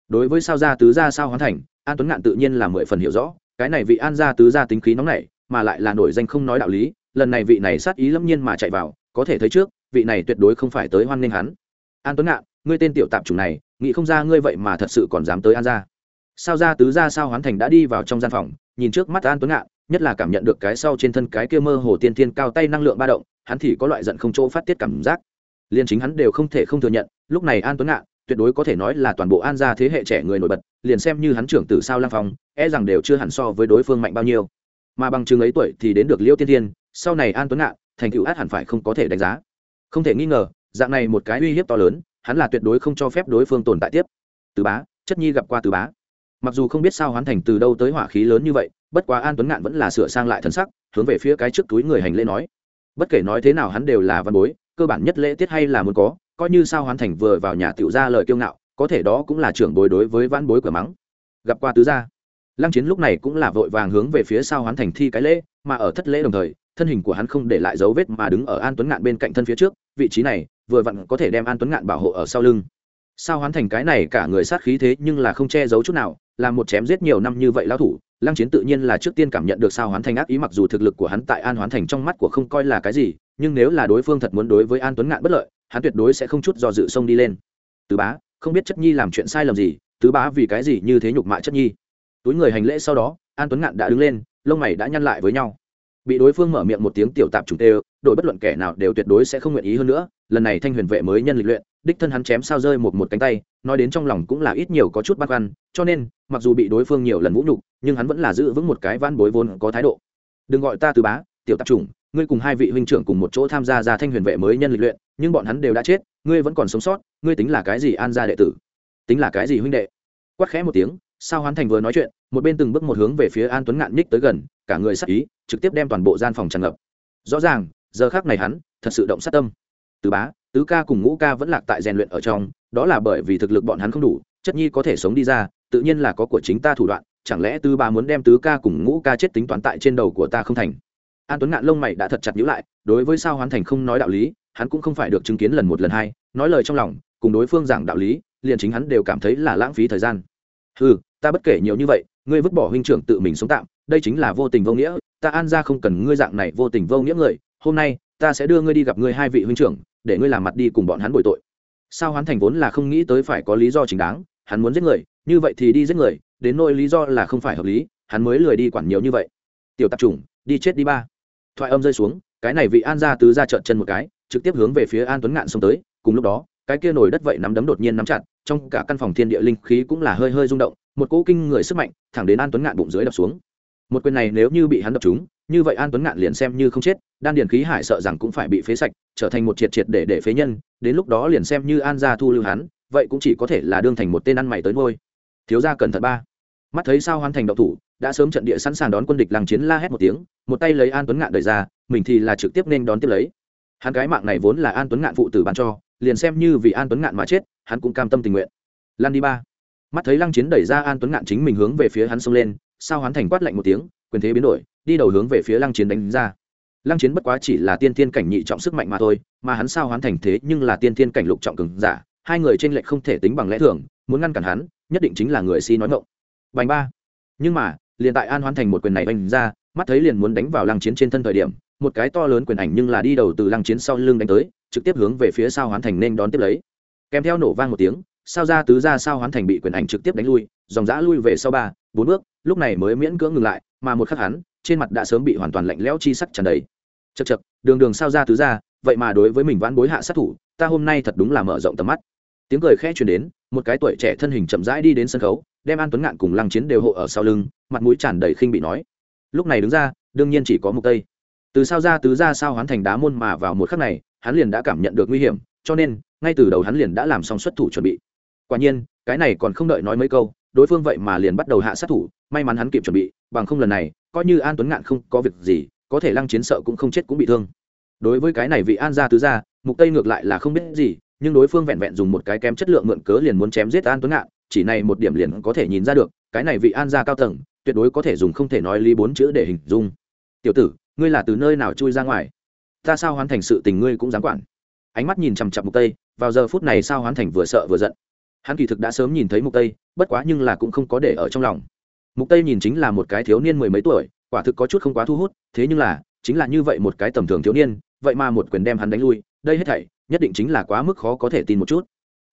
Đối với sao gia tứ gia sao hoán thành, an tuấn ngạn tự nhiên là mười phần hiểu rõ, cái này vị an gia tứ gia tính khí nóng nảy, mà lại là nổi danh không nói đạo lý, lần này vị này sát ý lâm nhiên mà chạy vào, có thể thấy trước, vị này tuyệt đối không phải tới hoan nghênh hắn. An tuấn ngạn, ngươi tên tiểu tạp chủng này, nghĩ không ra ngươi vậy mà thật sự còn dám tới an gia. Sao gia tứ gia sao hoán thành đã đi vào trong gian phòng, nhìn trước mắt an tuấn ngạn, nhất là cảm nhận được cái sau trên thân cái kia mơ hồ tiên tiên cao tay năng lượng ba động, hắn thì có loại giận không chỗ phát tiết cảm giác. Liên chính hắn đều không thể không thừa nhận lúc này an tuấn ngạn, tuyệt đối có thể nói là toàn bộ an gia thế hệ trẻ người nổi bật, liền xem như hắn trưởng tử sao lang phong e rằng đều chưa hẳn so với đối phương mạnh bao nhiêu. Mà bằng chứng ấy tuổi thì đến được liêu tiên tiên sau này an tuấn ngạn, thành tựu át hẳn phải không có thể đánh giá. Không thể nghi ngờ, dạng này một cái uy hiếp to lớn, hắn là tuyệt đối không cho phép đối phương tồn tại tiếp. Từ bá, chất nhi gặp qua từ bá. Mặc dù không biết sao hoán thành từ đâu tới hỏa khí lớn như vậy, bất quá an tuấn ngạn vẫn là sửa sang lại thân sắc, hướng về phía cái trước túi người hành lễ nói. Bất kể nói thế nào hắn đều là văn bối, cơ bản nhất lễ tiết hay là muốn có coi như sao hoán thành vừa vào nhà tiểu ra lời kiêu ngạo, có thể đó cũng là trưởng bối đối với vãn bối cửa mắng. Gặp qua tứ gia, lăng chiến lúc này cũng là vội vàng hướng về phía sao hoán thành thi cái lễ, mà ở thất lễ đồng thời, thân hình của hắn không để lại dấu vết mà đứng ở an tuấn ngạn bên cạnh thân phía trước, vị trí này, vừa vặn có thể đem an tuấn ngạn bảo hộ ở sau lưng. Sao hoán thành cái này cả người sát khí thế nhưng là không che giấu chút nào, là một chém giết nhiều năm như vậy lão thủ, lăng chiến tự nhiên là trước tiên cảm nhận được sao hoán thành ác ý mặc dù thực lực của hắn tại an hoán thành trong mắt của không coi là cái gì, nhưng nếu là đối phương thật muốn đối với an tuấn ngạn bất lợi hắn tuyệt đối sẽ không chút do dự sông đi lên. Tứ bá, không biết chất nhi làm chuyện sai lầm gì, tứ bá vì cái gì như thế nhục mạ chất nhi? Túi người hành lễ sau đó, an tuấn ngạn đã đứng lên, lông mày đã nhăn lại với nhau. Bị đối phương mở miệng một tiếng tiểu tạp trùng tê, đội bất luận kẻ nào đều tuyệt đối sẽ không nguyện ý hơn nữa. Lần này thanh huyền vệ mới nhân lịch luyện, đích thân hắn chém sao rơi một một cánh tay, nói đến trong lòng cũng là ít nhiều có chút băn khoăn, cho nên, mặc dù bị đối phương nhiều lần vũ nhục, nhưng hắn vẫn là giữ vững một cái van bối vốn có thái độ. Đừng gọi ta từ bá tiểu tạp chủng, ngươi cùng hai vị huynh trưởng cùng một chỗ tham gia ra thanh huyền vệ mới nhân lịch luyện, nhưng bọn hắn đều đã chết, ngươi vẫn còn sống sót, ngươi tính là cái gì an gia đệ tử? Tính là cái gì huynh đệ? Quát khẽ một tiếng, sao hoán thành vừa nói chuyện, một bên từng bước một hướng về phía an tuấn ngạn ních tới gần, cả người sắc ý, trực tiếp đem toàn bộ gian phòng tràn ngập. Rõ ràng, giờ khác này hắn, thật sự động sát tâm. Tứ bá, tứ ca cùng ngũ ca vẫn lạc tại rèn luyện ở trong, đó là bởi vì thực lực bọn hắn không đủ, chất nhi có thể sống đi ra, tự nhiên là có của chính ta thủ đoạn, chẳng lẽ tứ ba muốn đem tứ ca cùng ngũ ca chết tính toán tại trên đầu của ta không thành? An tuấn ngạn lông mày đã thật chặt nhữ lại, đối với sao hoán thành không nói đạo lý, hắn cũng không phải được chứng kiến lần một lần hai, nói lời trong lòng, cùng đối phương giảng đạo lý, liền chính hắn đều cảm thấy là lãng phí thời gian. Ừ ta bất kể nhiều như vậy, ngươi vứt bỏ huynh trưởng tự mình sống tạm, đây chính là vô tình vô nghĩa, ta an ra không cần ngươi dạng này vô tình vô nghĩa người, hôm nay, ta sẽ đưa ngươi đi gặp ngươi hai vị huynh trưởng, để ngươi làm mặt đi cùng bọn hắn bồi tội. Sao hoán thành vốn là không nghĩ tới phải có lý do chính đáng, hắn muốn giết người, như vậy thì đi giết người, đến nỗi lý do là không phải hợp lý, hắn mới lười đi quản nhiều như vậy. Tiểu tạp chủng, đi chết đi ba thoại âm rơi xuống, cái này vị an gia tứ ra trợn chân một cái, trực tiếp hướng về phía an tuấn ngạn xông tới, cùng lúc đó, cái kia nổi đất vậy nắm đấm đột nhiên nắm chặt, trong cả căn phòng thiên địa linh khí cũng là hơi hơi rung động, một cỗ kinh người sức mạnh thẳng đến an tuấn ngạn bụng dưới đập xuống. Một quyền này nếu như bị hắn đập trúng, như vậy an tuấn ngạn liền xem như không chết, đan điền khí hải sợ rằng cũng phải bị phế sạch, trở thành một triệt triệt để để phế nhân, đến lúc đó liền xem như an gia thu lưu hắn, vậy cũng chỉ có thể là đương thành một tên ăn mày tới ngôi thiếu gia cẩn thận ba. Mắt thấy sao hoàn thành đậu thủ đã sớm trận địa sẵn sàng đón quân địch làng chiến la hét một tiếng, một tay lấy an tuấn ngạn đợi ra, mình thì là trực tiếp nên đón tiếp lấy. Hắn cái mạng này vốn là an tuấn ngạn phụ tử bán cho, liền xem như vì an tuấn ngạn mà chết, hắn cũng cam tâm tình nguyện. Lan đi ba. Mắt thấy lăng chiến đẩy ra an tuấn ngạn chính mình hướng về phía hắn xông lên, sao hắn thành quát lạnh một tiếng, quyền thế biến đổi, đi đầu hướng về phía lăng chiến đánh ra. Lăng chiến bất quá chỉ là tiên thiên cảnh nhị trọng sức mạnh mà thôi, mà hắn sao hắn thành thế nhưng là tiên thiên cảnh lục trọng cường giả, hai người trên lệch không thể tính bằng lẽ thường, muốn ngăn cản hắn, nhất định chính là người si nói ngộng bành ba. Nhưng mà liền tại an hoán thành một quyền này đánh ra, mắt thấy liền muốn đánh vào lăng chiến trên thân thời điểm, một cái to lớn quyền ảnh nhưng là đi đầu từ lăng chiến sau lưng đánh tới, trực tiếp hướng về phía sao hoán thành nên đón tiếp lấy. Kèm theo nổ vang một tiếng, sao ra tứ ra sao hoán thành bị quyền ảnh trực tiếp đánh lui, dòng dã lui về sau ba, bốn bước, lúc này mới miễn cưỡng ngừng lại, mà một khắc hắn, trên mặt đã sớm bị hoàn toàn lạnh lẽo chi sắc tràn đầy. Chật chật đường đường sao ra tứ ra vậy mà đối với mình vãn bối hạ sát thủ, ta hôm nay thật đúng là mở rộng tầm mắt tiếng cười khẽ truyền đến, một cái tuổi trẻ thân hình chậm rãi đi đến sân khấu, đem an tuấn ngạn cùng lăng chiến đều hộ ở sau lưng, mặt mũi tràn đầy khinh bị nói. Lúc này đứng ra, đương nhiên chỉ có mục tây. Từ sao ra tứ ra sao hoán thành đá môn mà vào một khắc này, hắn liền đã cảm nhận được nguy hiểm, cho nên, ngay từ đầu hắn liền đã làm xong xuất thủ chuẩn bị. Quả nhiên, cái này còn không đợi nói mấy câu, đối phương vậy mà liền bắt đầu hạ sát thủ, may mắn hắn kịp chuẩn bị, bằng không lần này, coi như an tuấn ngạn không có việc gì, có thể lăng chiến sợ cũng không chết cũng bị thương. Đối với cái này vị an gia tứ gia, mục tây ngược lại là không biết gì nhưng đối phương vẹn vẹn dùng một cái kém chất lượng mượn cớ liền muốn chém giết an tuấn ngạn, chỉ này một điểm liền có thể nhìn ra được, cái này vị an gia cao tầng, tuyệt đối có thể dùng không thể nói lý bốn chữ để hình dung. Tiểu tử, ngươi là từ nơi nào chui ra ngoài? Ta sao hoàn thành sự tình ngươi cũng dám quản? Ánh mắt nhìn chằm chặp mục tây, vào giờ phút này sao hoàn thành vừa sợ vừa giận. Hắn kỳ thực đã sớm nhìn thấy mục tây, bất quá nhưng là cũng không có để ở trong lòng. Mục tây nhìn chính là một cái thiếu niên mười mấy tuổi, quả thực có chút không quá thu hút, thế nhưng là, chính là như vậy một cái tầm thường thiếu niên, vậy mà một quyền đem hắn đánh lui đây hết thảy, nhất định chính là quá mức khó có thể tin một chút.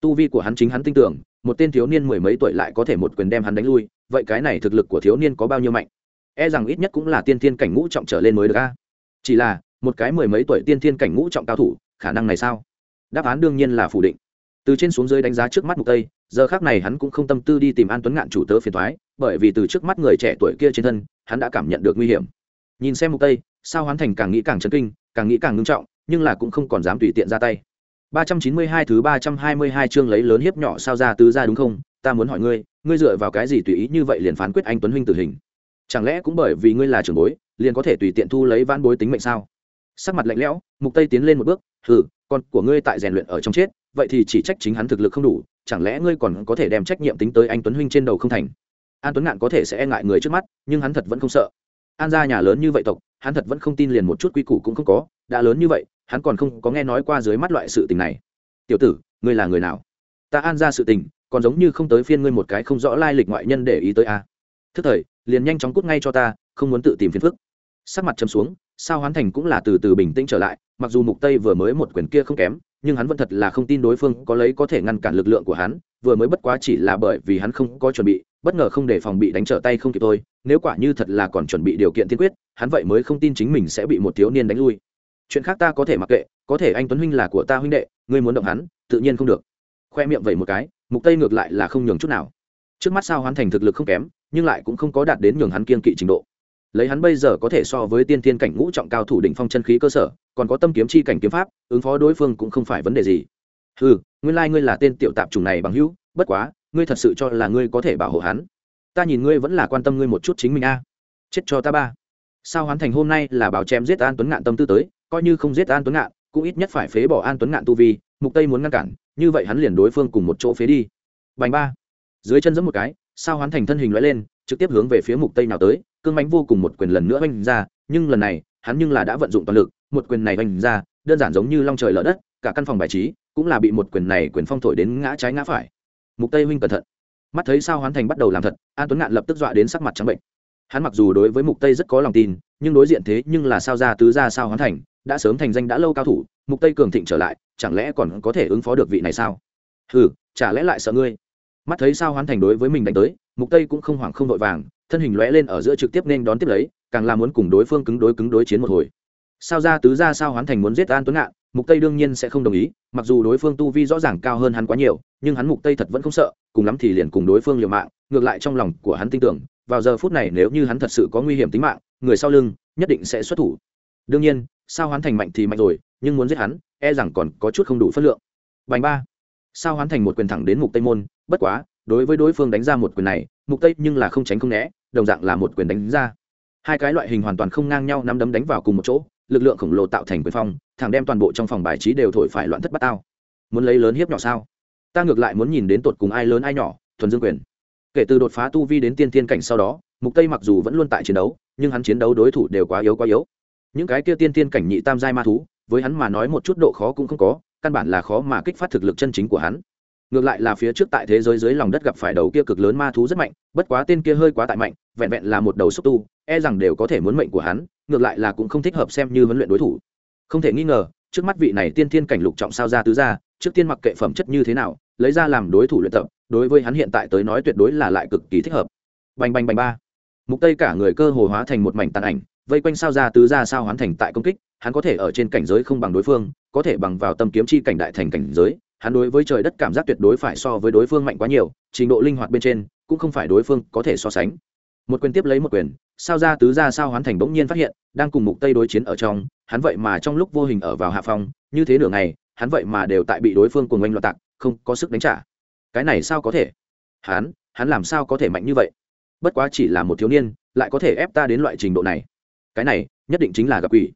Tu vi của hắn chính hắn tin tưởng, một tên thiếu niên mười mấy tuổi lại có thể một quyền đem hắn đánh lui, vậy cái này thực lực của thiếu niên có bao nhiêu mạnh? E rằng ít nhất cũng là tiên thiên cảnh ngũ trọng trở lên mới được a. Chỉ là, một cái mười mấy tuổi tiên thiên cảnh ngũ trọng cao thủ, khả năng này sao? Đáp án đương nhiên là phủ định. Từ trên xuống dưới đánh giá trước mắt mục tây, giờ khác này hắn cũng không tâm tư đi tìm an tuấn ngạn chủ tớ phiền thoái bởi vì từ trước mắt người trẻ tuổi kia trên thân, hắn đã cảm nhận được nguy hiểm. Nhìn xem mục tây, sao hoán thành càng nghĩ càng chấn kinh, càng nghĩ càng ngưng trọng nhưng là cũng không còn dám tùy tiện ra tay. 392 thứ 322 chương lấy lớn hiếp nhỏ sao ra tứ ra đúng không? Ta muốn hỏi ngươi ngươi dựa vào cái gì tùy ý như vậy liền phán quyết anh tuấn huynh tử hình? Chẳng lẽ cũng bởi vì ngươi là trưởng bối, liền có thể tùy tiện thu lấy vãn bối tính mệnh sao? Sắc mặt lạnh lẽo, mục tây tiến lên một bước, hừ, con của ngươi tại rèn luyện ở trong chết, vậy thì chỉ trách chính hắn thực lực không đủ, chẳng lẽ ngươi còn có thể đem trách nhiệm tính tới anh tuấn huynh trên đầu không thành? An tuấn ngạn có thể sẽ e ngại người trước mắt, nhưng hắn thật vẫn không sợ. An gia nhà lớn như vậy tộc, hắn thật vẫn không tin liền một chút quy củ cũng không có đã lớn như vậy, hắn còn không có nghe nói qua dưới mắt loại sự tình này. Tiểu tử, ngươi là người nào? Ta an ra sự tình, còn giống như không tới phiên ngươi một cái không rõ lai lịch ngoại nhân để ý tới a. À. thức thời, liền nhanh chóng cút ngay cho ta, không muốn tự tìm phiền phức. Sắc mặt chấm xuống, sao hoán thành cũng là từ từ bình tĩnh trở lại, mặc dù mục tây vừa mới một quyền kia không kém, nhưng hắn vẫn thật là không tin đối phương có lấy có thể ngăn cản lực lượng của hắn, vừa mới bất quá chỉ là bởi vì hắn không có chuẩn bị, bất ngờ không để phòng bị đánh trở tay không kịp thôi, nếu quả như thật là còn chuẩn bị điều kiện tiên quyết, hắn vậy mới không tin chính mình sẽ bị một thiếu niên đánh lui chuyện khác ta có thể mặc kệ, có thể anh tuấn huynh là của ta huynh đệ, ngươi muốn động hắn, tự nhiên không được. Khoe miệng vậy một cái, mục tây ngược lại là không nhường chút nào. Trước mắt sao hắn thành thực lực không kém, nhưng lại cũng không có đạt đến nhường hắn kiên kỵ trình độ. Lấy hắn bây giờ có thể so với tiên thiên cảnh ngũ trọng cao thủ đỉnh phong chân khí cơ sở, còn có tâm kiếm chi cảnh kiếm pháp, ứng phó đối phương cũng không phải vấn đề gì. Ừ nguyên lai ngươi là tên tiểu tạp chủng này bằng hữu, bất quá, ngươi thật sự cho là ngươi có thể bảo hộ hắn. Ta nhìn ngươi vẫn là quan tâm ngươi một chút chính mình a. Chết cho ta ba. Sao hoán thành hôm nay là bảo chém giết an tuấn ngạn tâm tư tới coi như không giết an tuấn ngạn, cũng ít nhất phải phế bỏ an tuấn ngạn tu vi, mục tây muốn ngăn cản, như vậy hắn liền đối phương cùng một chỗ phế đi. Bành ba. Dưới chân giẫm một cái, sao Hoán thành thân hình lóe lên, trực tiếp hướng về phía mục tây nào tới, cương mánh vô cùng một quyền lần nữa oanh ra, nhưng lần này, hắn nhưng là đã vận dụng toàn lực, một quyền này oanh ra, đơn giản giống như long trời lở đất, cả căn phòng bài trí cũng là bị một quyền này quyền phong thổi đến ngã trái ngã phải. Mục tây huynh cẩn thận. Mắt thấy sao hoán thành bắt đầu làm thật, an tuấn ngạn lập tức dọa đến sắc mặt trắng bệnh hắn mặc dù đối với mục tây rất có lòng tin, nhưng đối diện thế nhưng là sao ra tứ ra sao hoán thành, đã sớm thành danh đã lâu cao thủ, mục tây cường thịnh trở lại, chẳng lẽ còn có thể ứng phó được vị này sao? Ừ chả lẽ lại sợ ngươi? Mắt thấy sao hoán thành đối với mình đánh tới, mục tây cũng không hoảng không vội vàng, thân hình lóe lên ở giữa trực tiếp nên đón tiếp lấy, càng là muốn cùng đối phương cứng đối cứng đối chiến một hồi. Sao ra tứ ra sao hoán thành muốn giết an tuấn ngạn, mục tây đương nhiên sẽ không đồng ý, mặc dù đối phương tu vi rõ ràng cao hơn hắn quá nhiều, nhưng hắn mục tây thật vẫn không sợ, cùng lắm thì liền cùng đối phương liều mạng, ngược lại trong lòng của hắn tin tưởng vào giờ phút này nếu như hắn thật sự có nguy hiểm tính mạng, người sau lưng nhất định sẽ xuất thủ. Đương nhiên, sao hoán thành mạnh thì mạnh rồi, nhưng muốn giết hắn e rằng còn có chút không đủ phân lượng. Bành ba. Sao hoán thành một quyền thẳng đến mục tây môn, bất quá, đối với đối phương đánh ra một quyền này, mục tây nhưng là không tránh không né, đồng dạng là một quyền đánh ra. Hai cái loại hình hoàn toàn không ngang nhau nắm đấm đánh vào cùng một chỗ, lực lượng khổng lồ tạo thành quyền phong, thẳng đem toàn bộ trong phòng bài trí đều thổi phải loạn thất bát tao. Muốn lấy lớn hiếp nhỏ sao? Ta ngược lại muốn nhìn đến tột cùng ai lớn ai nhỏ, thuần dương quyền kể từ đột phá tu vi đến tiên tiên cảnh sau đó, mục tây mặc dù vẫn luôn tại chiến đấu, nhưng hắn chiến đấu đối thủ đều quá yếu quá yếu. Những cái kia tiên tiên cảnh nhị tam giai ma thú, với hắn mà nói một chút độ khó cũng không có, căn bản là khó mà kích phát thực lực chân chính của hắn. Ngược lại là phía trước tại thế giới dưới lòng đất gặp phải đầu kia cực lớn ma thú rất mạnh, bất quá tên kia hơi quá tại mạnh, vẹn vẹn là một đầu xúc tu e rằng đều có thể muốn mệnh của hắn, ngược lại là cũng không thích hợp xem như huấn luyện đối thủ. Không thể nghi ngờ, trước mắt vị này tiên thiên cảnh lục trọng sao ra tứ ra trước tiên mặc kệ phẩm chất như thế nào lấy ra làm đối thủ luyện tập, đối với hắn hiện tại tới nói tuyệt đối là lại cực kỳ thích hợp. Bành bành bành ba. Mục tây cả người cơ hồ hóa thành một mảnh tàn ảnh, vây quanh sao ra tứ ra sao hoán thành tại công kích, hắn có thể ở trên cảnh giới không bằng đối phương, có thể bằng vào tâm kiếm chi cảnh đại thành cảnh giới, hắn đối với trời đất cảm giác tuyệt đối phải so với đối phương mạnh quá nhiều, trình độ linh hoạt bên trên, cũng không phải đối phương có thể so sánh. Một quyền tiếp lấy một quyền, sao ra tứ ra sao hoán thành bỗng nhiên phát hiện, đang cùng mục tây đối chiến ở trong, hắn vậy mà trong lúc vô hình ở vào hạ phong, như thế nửa ngày, hắn vậy mà đều tại bị đối phương cùng oanh loạt tạc không có sức đánh trả. Cái này sao có thể? Hắn hắn làm sao có thể mạnh như vậy? Bất quá chỉ là một thiếu niên, lại có thể ép ta đến loại trình độ này. Cái này, nhất định chính là gặp quỷ.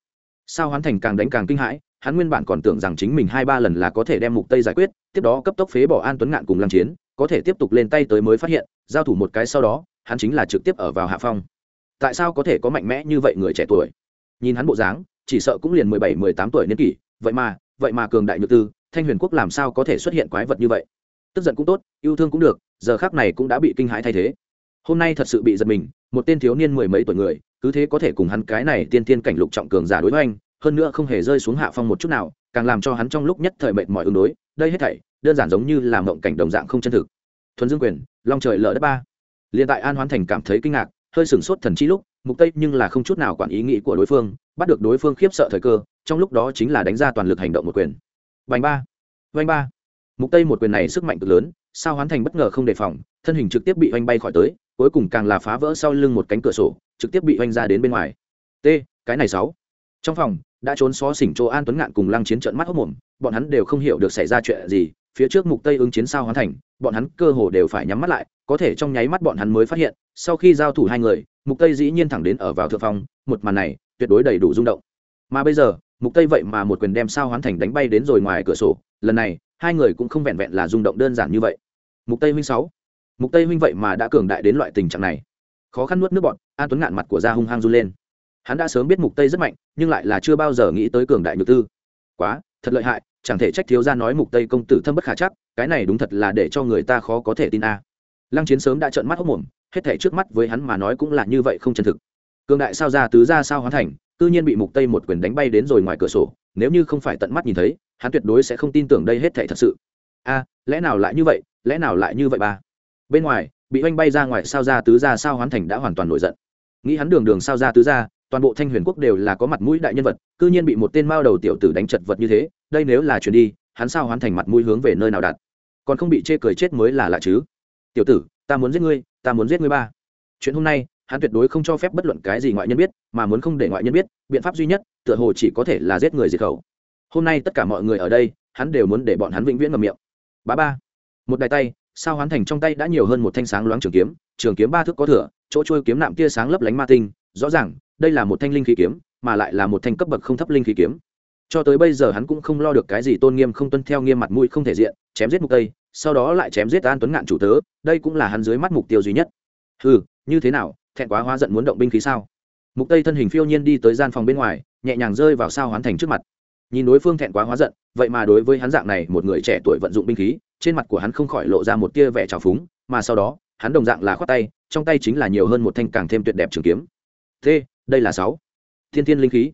Sao hoán thành càng đánh càng kinh hãi, hắn nguyên bản còn tưởng rằng chính mình hai ba lần là có thể đem mục tây giải quyết, tiếp đó cấp tốc phế bỏ an tuấn ngạn cùng lăng chiến, có thể tiếp tục lên tay tới mới phát hiện, giao thủ một cái sau đó, hắn chính là trực tiếp ở vào hạ phong. Tại sao có thể có mạnh mẽ như vậy người trẻ tuổi? Nhìn hắn bộ dáng, chỉ sợ cũng liền mười bảy, mười tám tuổi niên kỷ, vậy mà vậy mà cường đại nhược tư thanh huyền quốc làm sao có thể xuất hiện quái vật như vậy? Tức giận cũng tốt, yêu thương cũng được, giờ khác này cũng đã bị kinh hãi thay thế. Hôm nay thật sự bị giật mình, một tên thiếu niên mười mấy tuổi người, cứ thế có thể cùng hắn cái này tiên tiên cảnh lục trọng cường giả đối với anh hơn nữa không hề rơi xuống hạ phong một chút nào, càng làm cho hắn trong lúc nhất thời mệt mỏi ứng đối. Đây hết thảy, đơn giản giống như là mộng cảnh đồng dạng không chân thực. Thuần dương quyền, long trời lở đất ba. Liền tại an hoán thành cảm thấy kinh ngạc, hơi sửng sốt thần chi lúc, mục tây nhưng là không chút nào quản ý nghĩ của đối phương, bắt được đối phương khiếp sợ thời cơ, trong lúc đó chính là đánh ra toàn lực hành động một quyền vành ba. Vành ba. Mục tây một quyền này sức mạnh cực lớn, sao hoán thành bất ngờ không đề phòng, thân hình trực tiếp bị oanh bay khỏi tới, cuối cùng càng là phá vỡ sau lưng một cánh cửa sổ, trực tiếp bị oanh ra đến bên ngoài. T, cái này sáu. Trong phòng, đã trốn xó xỉnh chỗ an tuấn ngạn cùng lăng chiến trận mắt hốc mồm bọn hắn đều không hiểu được xảy ra chuyện gì, phía trước mục tây ứng chiến sao hoàn thành, bọn hắn cơ hồ đều phải nhắm mắt lại, có thể trong nháy mắt bọn hắn mới phát hiện, sau khi giao thủ hai người, mục tây dĩ nhiên thẳng đến ở vào thượng phòng, một màn này tuyệt đối đầy đủ rung động. Mà bây giờ mục tây vậy mà một quyền đem sao Hoán thành đánh bay đến rồi ngoài cửa sổ, lần này, hai người cũng không vẹn vẹn là rung động đơn giản như vậy. Mục tây huynh sáu. Mục tây huynh vậy mà đã cường đại đến loại tình trạng này. Khó khăn nuốt nước bọn an tuấn ngạn mặt của ra hung hăng run lên. Hắn đã sớm biết mục tây rất mạnh, nhưng lại là chưa bao giờ nghĩ tới cường đại nhược tư. Quá, thật lợi hại, chẳng thể trách thiếu gia nói mục tây công tử thâm bất khả chắc, cái này đúng thật là để cho người ta khó có thể tin a. Lăng chiến sớm đã trợn mắt hốc mồm, hết thể trước mắt với hắn mà nói cũng là như vậy không chân thực. Cường đại sao ra tứ ra sao Hoán thành cư nhiên bị mục tây một quyền đánh bay đến rồi ngoài cửa sổ, nếu như không phải tận mắt nhìn thấy, hắn tuyệt đối sẽ không tin tưởng đây hết thảy thật sự. A, lẽ nào lại như vậy? Lẽ nào lại như vậy ba? Bên ngoài, bị oanh bay ra ngoài sao ra tứ ra sao hoàn thành đã hoàn toàn nổi giận. Nghĩ hắn đường đường sao ra tứ ra toàn bộ thanh huyền quốc đều là có mặt mũi đại nhân vật, cư nhiên bị một tên mao đầu tiểu tử đánh chật vật như thế, đây nếu là chuyển đi, hắn sao hoàn thành mặt mũi hướng về nơi nào đặt? Còn không bị chê cười chết mới là lạ chứ. Tiểu tử, ta muốn giết ngươi, ta muốn giết ngươi ba. Chuyện hôm nay hắn tuyệt đối không cho phép bất luận cái gì ngoại nhân biết, mà muốn không để ngoại nhân biết, biện pháp duy nhất, tựa hồ chỉ có thể là giết người diệt khẩu. Hôm nay tất cả mọi người ở đây, hắn đều muốn để bọn hắn vĩnh viễn ngầm miệng. Bá ba. Một đài tay, sao hoán thành trong tay đã nhiều hơn một thanh sáng loáng trường kiếm trường kiếm ba thước có thửa chỗ trôi kiếm nạm tia sáng lấp lánh ma tinh, rõ ràng, đây là một thanh linh khí kiếm, mà lại là một thanh cấp bậc không thấp linh khí kiếm. Cho tới bây giờ hắn cũng không lo được cái gì tôn nghiêm không tuân theo nghiêm mặt mũi không thể diện, chém giết mục tây, sau đó lại chém giết an tuấn ngạn chủ tớ, đây cũng là hắn dưới mắt mục tiêu duy nhất. Ừ như thế nào thẹn quá hóa giận muốn động binh khí sao? Mục tây thân hình phiêu nhiên đi tới gian phòng bên ngoài nhẹ nhàng rơi vào sao hoán thành trước mặt. Nhìn đối phương thẹn quá hóa giận vậy mà đối với hắn dạng này một người trẻ tuổi vận dụng binh khí trên mặt của hắn không khỏi lộ ra một tia vẻ trào phúng mà sau đó hắn đồng dạng là khoát tay trong tay chính là nhiều hơn một thanh càng thêm tuyệt đẹp trường kiếm. Thế, đây là sáu. Thiên thiên linh khí.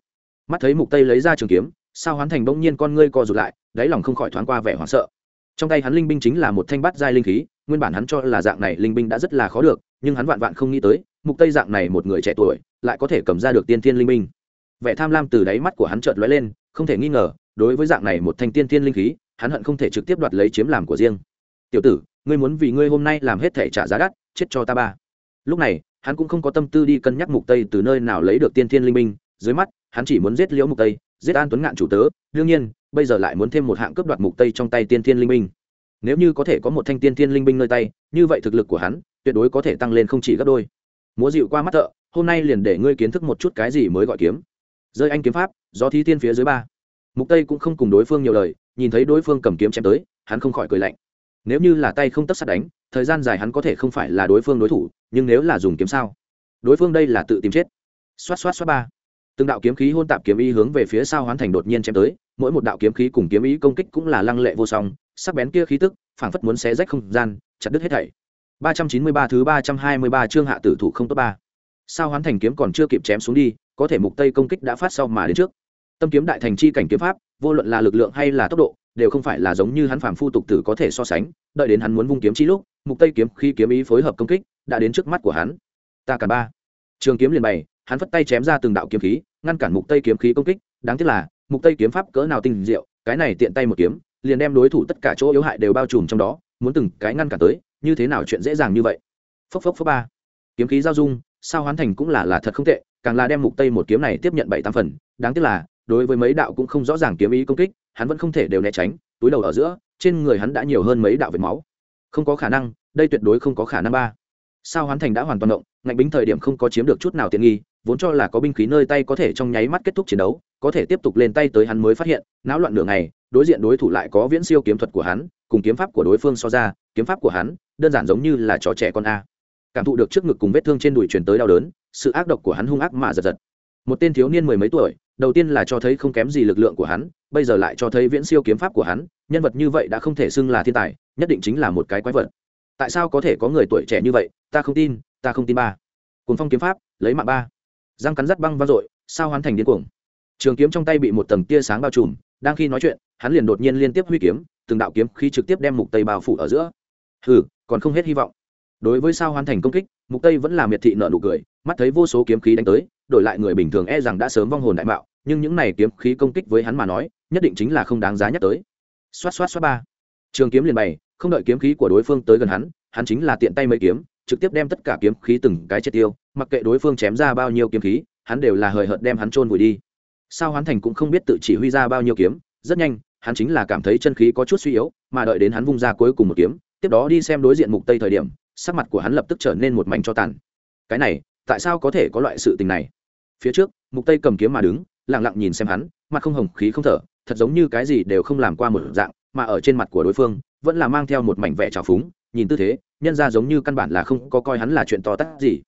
Mắt thấy mục tây lấy ra trường kiếm sao hoán thành bỗng nhiên con ngươi co rụt lại đáy lòng không khỏi thoáng qua vẻ hoảng sợ. Trong tay hắn linh binh chính là một thanh bát giai linh khí nguyên bản hắn cho là dạng này linh binh đã rất là khó được nhưng hắn vạn vạn không nghĩ tới mục tây dạng này một người trẻ tuổi lại có thể cầm ra được tiên thiên linh Minh, vẻ tham lam từ đáy mắt của hắn chợt lóe lên không thể nghi ngờ đối với dạng này một thanh tiên thiên linh khí hắn hận không thể trực tiếp đoạt lấy chiếm làm của riêng. Tiểu tử ngươi muốn vì ngươi hôm nay làm hết thể trả giá đắt chết cho ta ba. Lúc này hắn cũng không có tâm tư đi cân nhắc mục tây từ nơi nào lấy được tiên thiên linh Minh, dưới mắt hắn chỉ muốn giết liễu mục tây giết an tuấn ngạn chủ tớ đương nhiên bây giờ lại muốn thêm một hạng cướp đoạt mục tây trong tay tiên thiên linh Minh. nếu như có thể có một thanh tiên thiên linh binh nơi tay như vậy thực lực của hắn tuyệt đối có thể tăng lên không chỉ gấp đôi múa dịu qua mắt thợ, hôm nay liền để ngươi kiến thức một chút cái gì mới gọi kiếm. Rơi anh kiếm pháp do thi tiên phía dưới ba. Mục tây cũng không cùng đối phương nhiều lời, nhìn thấy đối phương cầm kiếm chém tới, hắn không khỏi cười lạnh. Nếu như là tay không tất sát đánh, thời gian dài hắn có thể không phải là đối phương đối thủ, nhưng nếu là dùng kiếm sao? Đối phương đây là tự tìm chết. Xoát xoát xoát ba. Từng đạo kiếm khí hôn tạp kiếm ý hướng về phía sau hoán thành đột nhiên chém tới, mỗi một đạo kiếm khí cùng kiếm ý công kích cũng là lăng lệ vô song, sắc bén kia khí tức, phảng phất muốn xé rách không gian, chặt đứt hết thảy. 393 thứ 323 chương hạ tử thủ không tốt ba. Sao hoán thành kiếm còn chưa kịp chém xuống đi, có thể mục tây công kích đã phát sau mà đến trước. Tâm kiếm đại thành chi cảnh kiếm pháp, vô luận là lực lượng hay là tốc độ, đều không phải là giống như hắn phàm phu tục tử có thể so sánh. Đợi đến hắn muốn vung kiếm chi lúc, mục tây kiếm khi kiếm ý phối hợp công kích, đã đến trước mắt của hắn. Ta cả ba. Trường kiếm liền bày, hắn vất tay chém ra từng đạo kiếm khí, ngăn cản mục tây kiếm khí công kích. Đáng tiếc là, mục tây kiếm pháp cỡ nào tinh diệu, cái này tiện tay một kiếm, liền đem đối thủ tất cả chỗ yếu hại đều bao trùm trong đó, muốn từng cái ngăn cản tới như thế nào chuyện dễ dàng như vậy? Phốc phốc phốc ba. Kiếm khí giao dung, sao hoán thành cũng là là thật không tệ, càng là đem mục tây một kiếm này tiếp nhận bảy tám phần. Đáng tiếc là, đối với mấy đạo cũng không rõ ràng kiếm ý công kích, hắn vẫn không thể đều né tránh, túi đầu ở giữa, trên người hắn đã nhiều hơn mấy đạo vệt máu. Không có khả năng, đây tuyệt đối không có khả năng ba. Sao hoán thành đã hoàn toàn động, ngạnh bính thời điểm không có chiếm được chút nào tiện nghi, vốn cho là có binh khí nơi tay có thể trong nháy mắt kết thúc chiến đấu, có thể tiếp tục lên tay tới hắn mới phát hiện, náo loạn nửa ngày, đối diện đối thủ lại có viễn siêu kiếm thuật của hắn cùng kiếm pháp của đối phương so ra, kiếm pháp của hắn đơn giản giống như là trò trẻ con a. Cảm thụ được trước ngực cùng vết thương trên đùi truyền tới đau đớn, sự ác độc của hắn hung ác mà giật giật. Một tên thiếu niên mười mấy tuổi, đầu tiên là cho thấy không kém gì lực lượng của hắn, bây giờ lại cho thấy viễn siêu kiếm pháp của hắn, nhân vật như vậy đã không thể xưng là thiên tài, nhất định chính là một cái quái vật. Tại sao có thể có người tuổi trẻ như vậy, ta không tin, ta không tin ba. Cuốn phong kiếm pháp, lấy mạng ba. Răng cắn rắt băng vang dội, sao hắn thành điên cuồng? Trường kiếm trong tay bị một tầng tia sáng bao trùm, đang khi nói chuyện, hắn liền đột nhiên liên tiếp huy kiếm từng đạo kiếm khí trực tiếp đem mục tây bao phủ ở giữa. Hừ, còn không hết hy vọng. Đối với sao hoàn thành công kích, mục tây vẫn là miệt thị nợ nụ cười, mắt thấy vô số kiếm khí đánh tới, đổi lại người bình thường e rằng đã sớm vong hồn đại mạo, nhưng những này kiếm khí công kích với hắn mà nói, nhất định chính là không đáng giá nhắc tới. Xoát xoát xoát ba. Trường kiếm liền bày, không đợi kiếm khí của đối phương tới gần hắn hắn chính là tiện tay mấy kiếm, trực tiếp đem tất cả kiếm khí từng cái chết tiêu, mặc kệ đối phương chém ra bao nhiêu kiếm khí, hắn đều là hời hợt đem hắn trôn vùi đi. Sao hoán thành cũng không biết tự chỉ huy ra bao nhiêu kiếm, rất nhanh hắn chính là cảm thấy chân khí có chút suy yếu, mà đợi đến hắn vung ra cuối cùng một kiếm, tiếp đó đi xem đối diện mục tây thời điểm, sắc mặt của hắn lập tức trở nên một mảnh cho tàn. Cái này, tại sao có thể có loại sự tình này? Phía trước, mục tây cầm kiếm mà đứng, lặng lặng nhìn xem hắn, mặt không hồng khí không thở, thật giống như cái gì đều không làm qua một dạng, mà ở trên mặt của đối phương, vẫn là mang theo một mảnh vẻ trào phúng, nhìn tư thế, nhân ra giống như căn bản là không có coi hắn là chuyện to tát gì.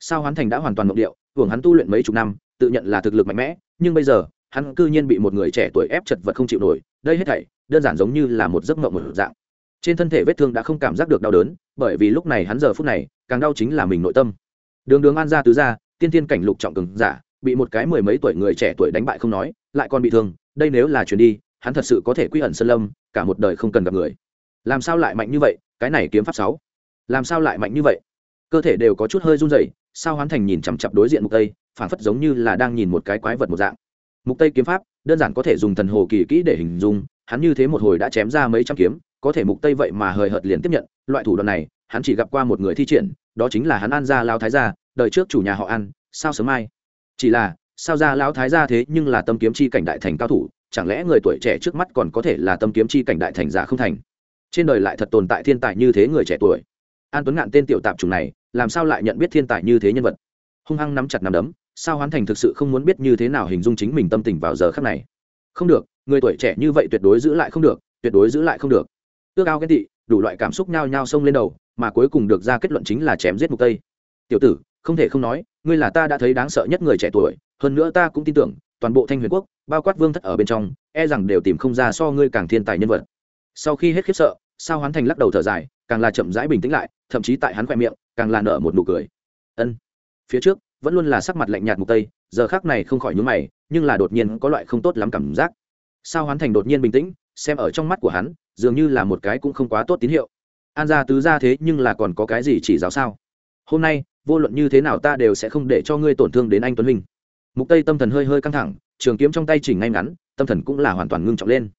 Sao hắn thành đã hoàn toàn mộng điệu, hưởng hắn tu luyện mấy chục năm, tự nhận là thực lực mạnh mẽ, nhưng bây giờ hắn cư nhiên bị một người trẻ tuổi ép chật vật không chịu nổi, đây hết thảy, đơn giản giống như là một giấc mộng một dạng. Trên thân thể vết thương đã không cảm giác được đau đớn, bởi vì lúc này hắn giờ phút này, càng đau chính là mình nội tâm. Đường đường an ra tứ ra tiên tiên cảnh lục trọng cường giả, bị một cái mười mấy tuổi người trẻ tuổi đánh bại không nói, lại còn bị thương, đây nếu là chuyển đi, hắn thật sự có thể quy ẩn sơn lâm, cả một đời không cần gặp người. Làm sao lại mạnh như vậy, cái này kiếm pháp sáu. Làm sao lại mạnh như vậy? Cơ thể đều có chút hơi run rẩy, sao hoán thành nhìn chằm chặp đối diện mục tây phản phất giống như là đang nhìn một cái quái vật một dạng mục tây kiếm pháp, đơn giản có thể dùng thần hồ kỳ kỹ để hình dung, hắn như thế một hồi đã chém ra mấy trăm kiếm, có thể mục tây vậy mà hời hợt liền tiếp nhận, loại thủ đoạn này, hắn chỉ gặp qua một người thi triển, đó chính là hắn an gia lao thái gia, đời trước chủ nhà họ ăn sao sớm mai. Chỉ là, sao ra lão thái gia thế nhưng là tâm kiếm chi cảnh đại thành cao thủ, chẳng lẽ người tuổi trẻ trước mắt còn có thể là tâm kiếm chi cảnh đại thành giả không thành? Trên đời lại thật tồn tại thiên tài như thế người trẻ tuổi. An tuấn ngạn tên tiểu tạp chủng này, làm sao lại nhận biết thiên tài như thế nhân vật? Hung hăng nắm chặt nắm đấm sao hoán thành thực sự không muốn biết như thế nào hình dung chính mình tâm tình vào giờ khắc này? Không được, người tuổi trẻ như vậy tuyệt đối giữ lại không được, tuyệt đối giữ lại không được. Ước ao ghen tị, đủ loại cảm xúc nhao nhao xông lên đầu, mà cuối cùng được ra kết luận chính là chém giết mục tây. Tiểu tử, không thể không nói, ngươi là ta đã thấy đáng sợ nhất người trẻ tuổi, hơn nữa ta cũng tin tưởng, toàn bộ thanh huyền quốc, bao quát vương thất ở bên trong e rằng đều tìm không ra so ngươi càng thiên tài nhân vật. Sau khi hết khiếp sợ, sao hoán thành lắc đầu thở dài, càng là chậm rãi bình tĩnh lại, thậm chí tại hắn khoe miệng, càng là nở một nụ cười. Ân. Phía trước vẫn luôn là sắc mặt lạnh nhạt mục tây, giờ khác này không khỏi nhướng mày, nhưng là đột nhiên có loại không tốt lắm cảm giác. Sao hoán thành đột nhiên bình tĩnh, xem ở trong mắt của hắn, dường như là một cái cũng không quá tốt tín hiệu. An gia tứ ra thế nhưng là còn có cái gì chỉ giáo sao? Hôm nay, vô luận như thế nào ta đều sẽ không để cho ngươi tổn thương đến anh tuấn huynh mục tây tâm thần hơi hơi căng thẳng, trường kiếm trong tay chỉnh ngay ngắn, tâm thần cũng là hoàn toàn ngưng trọng lên.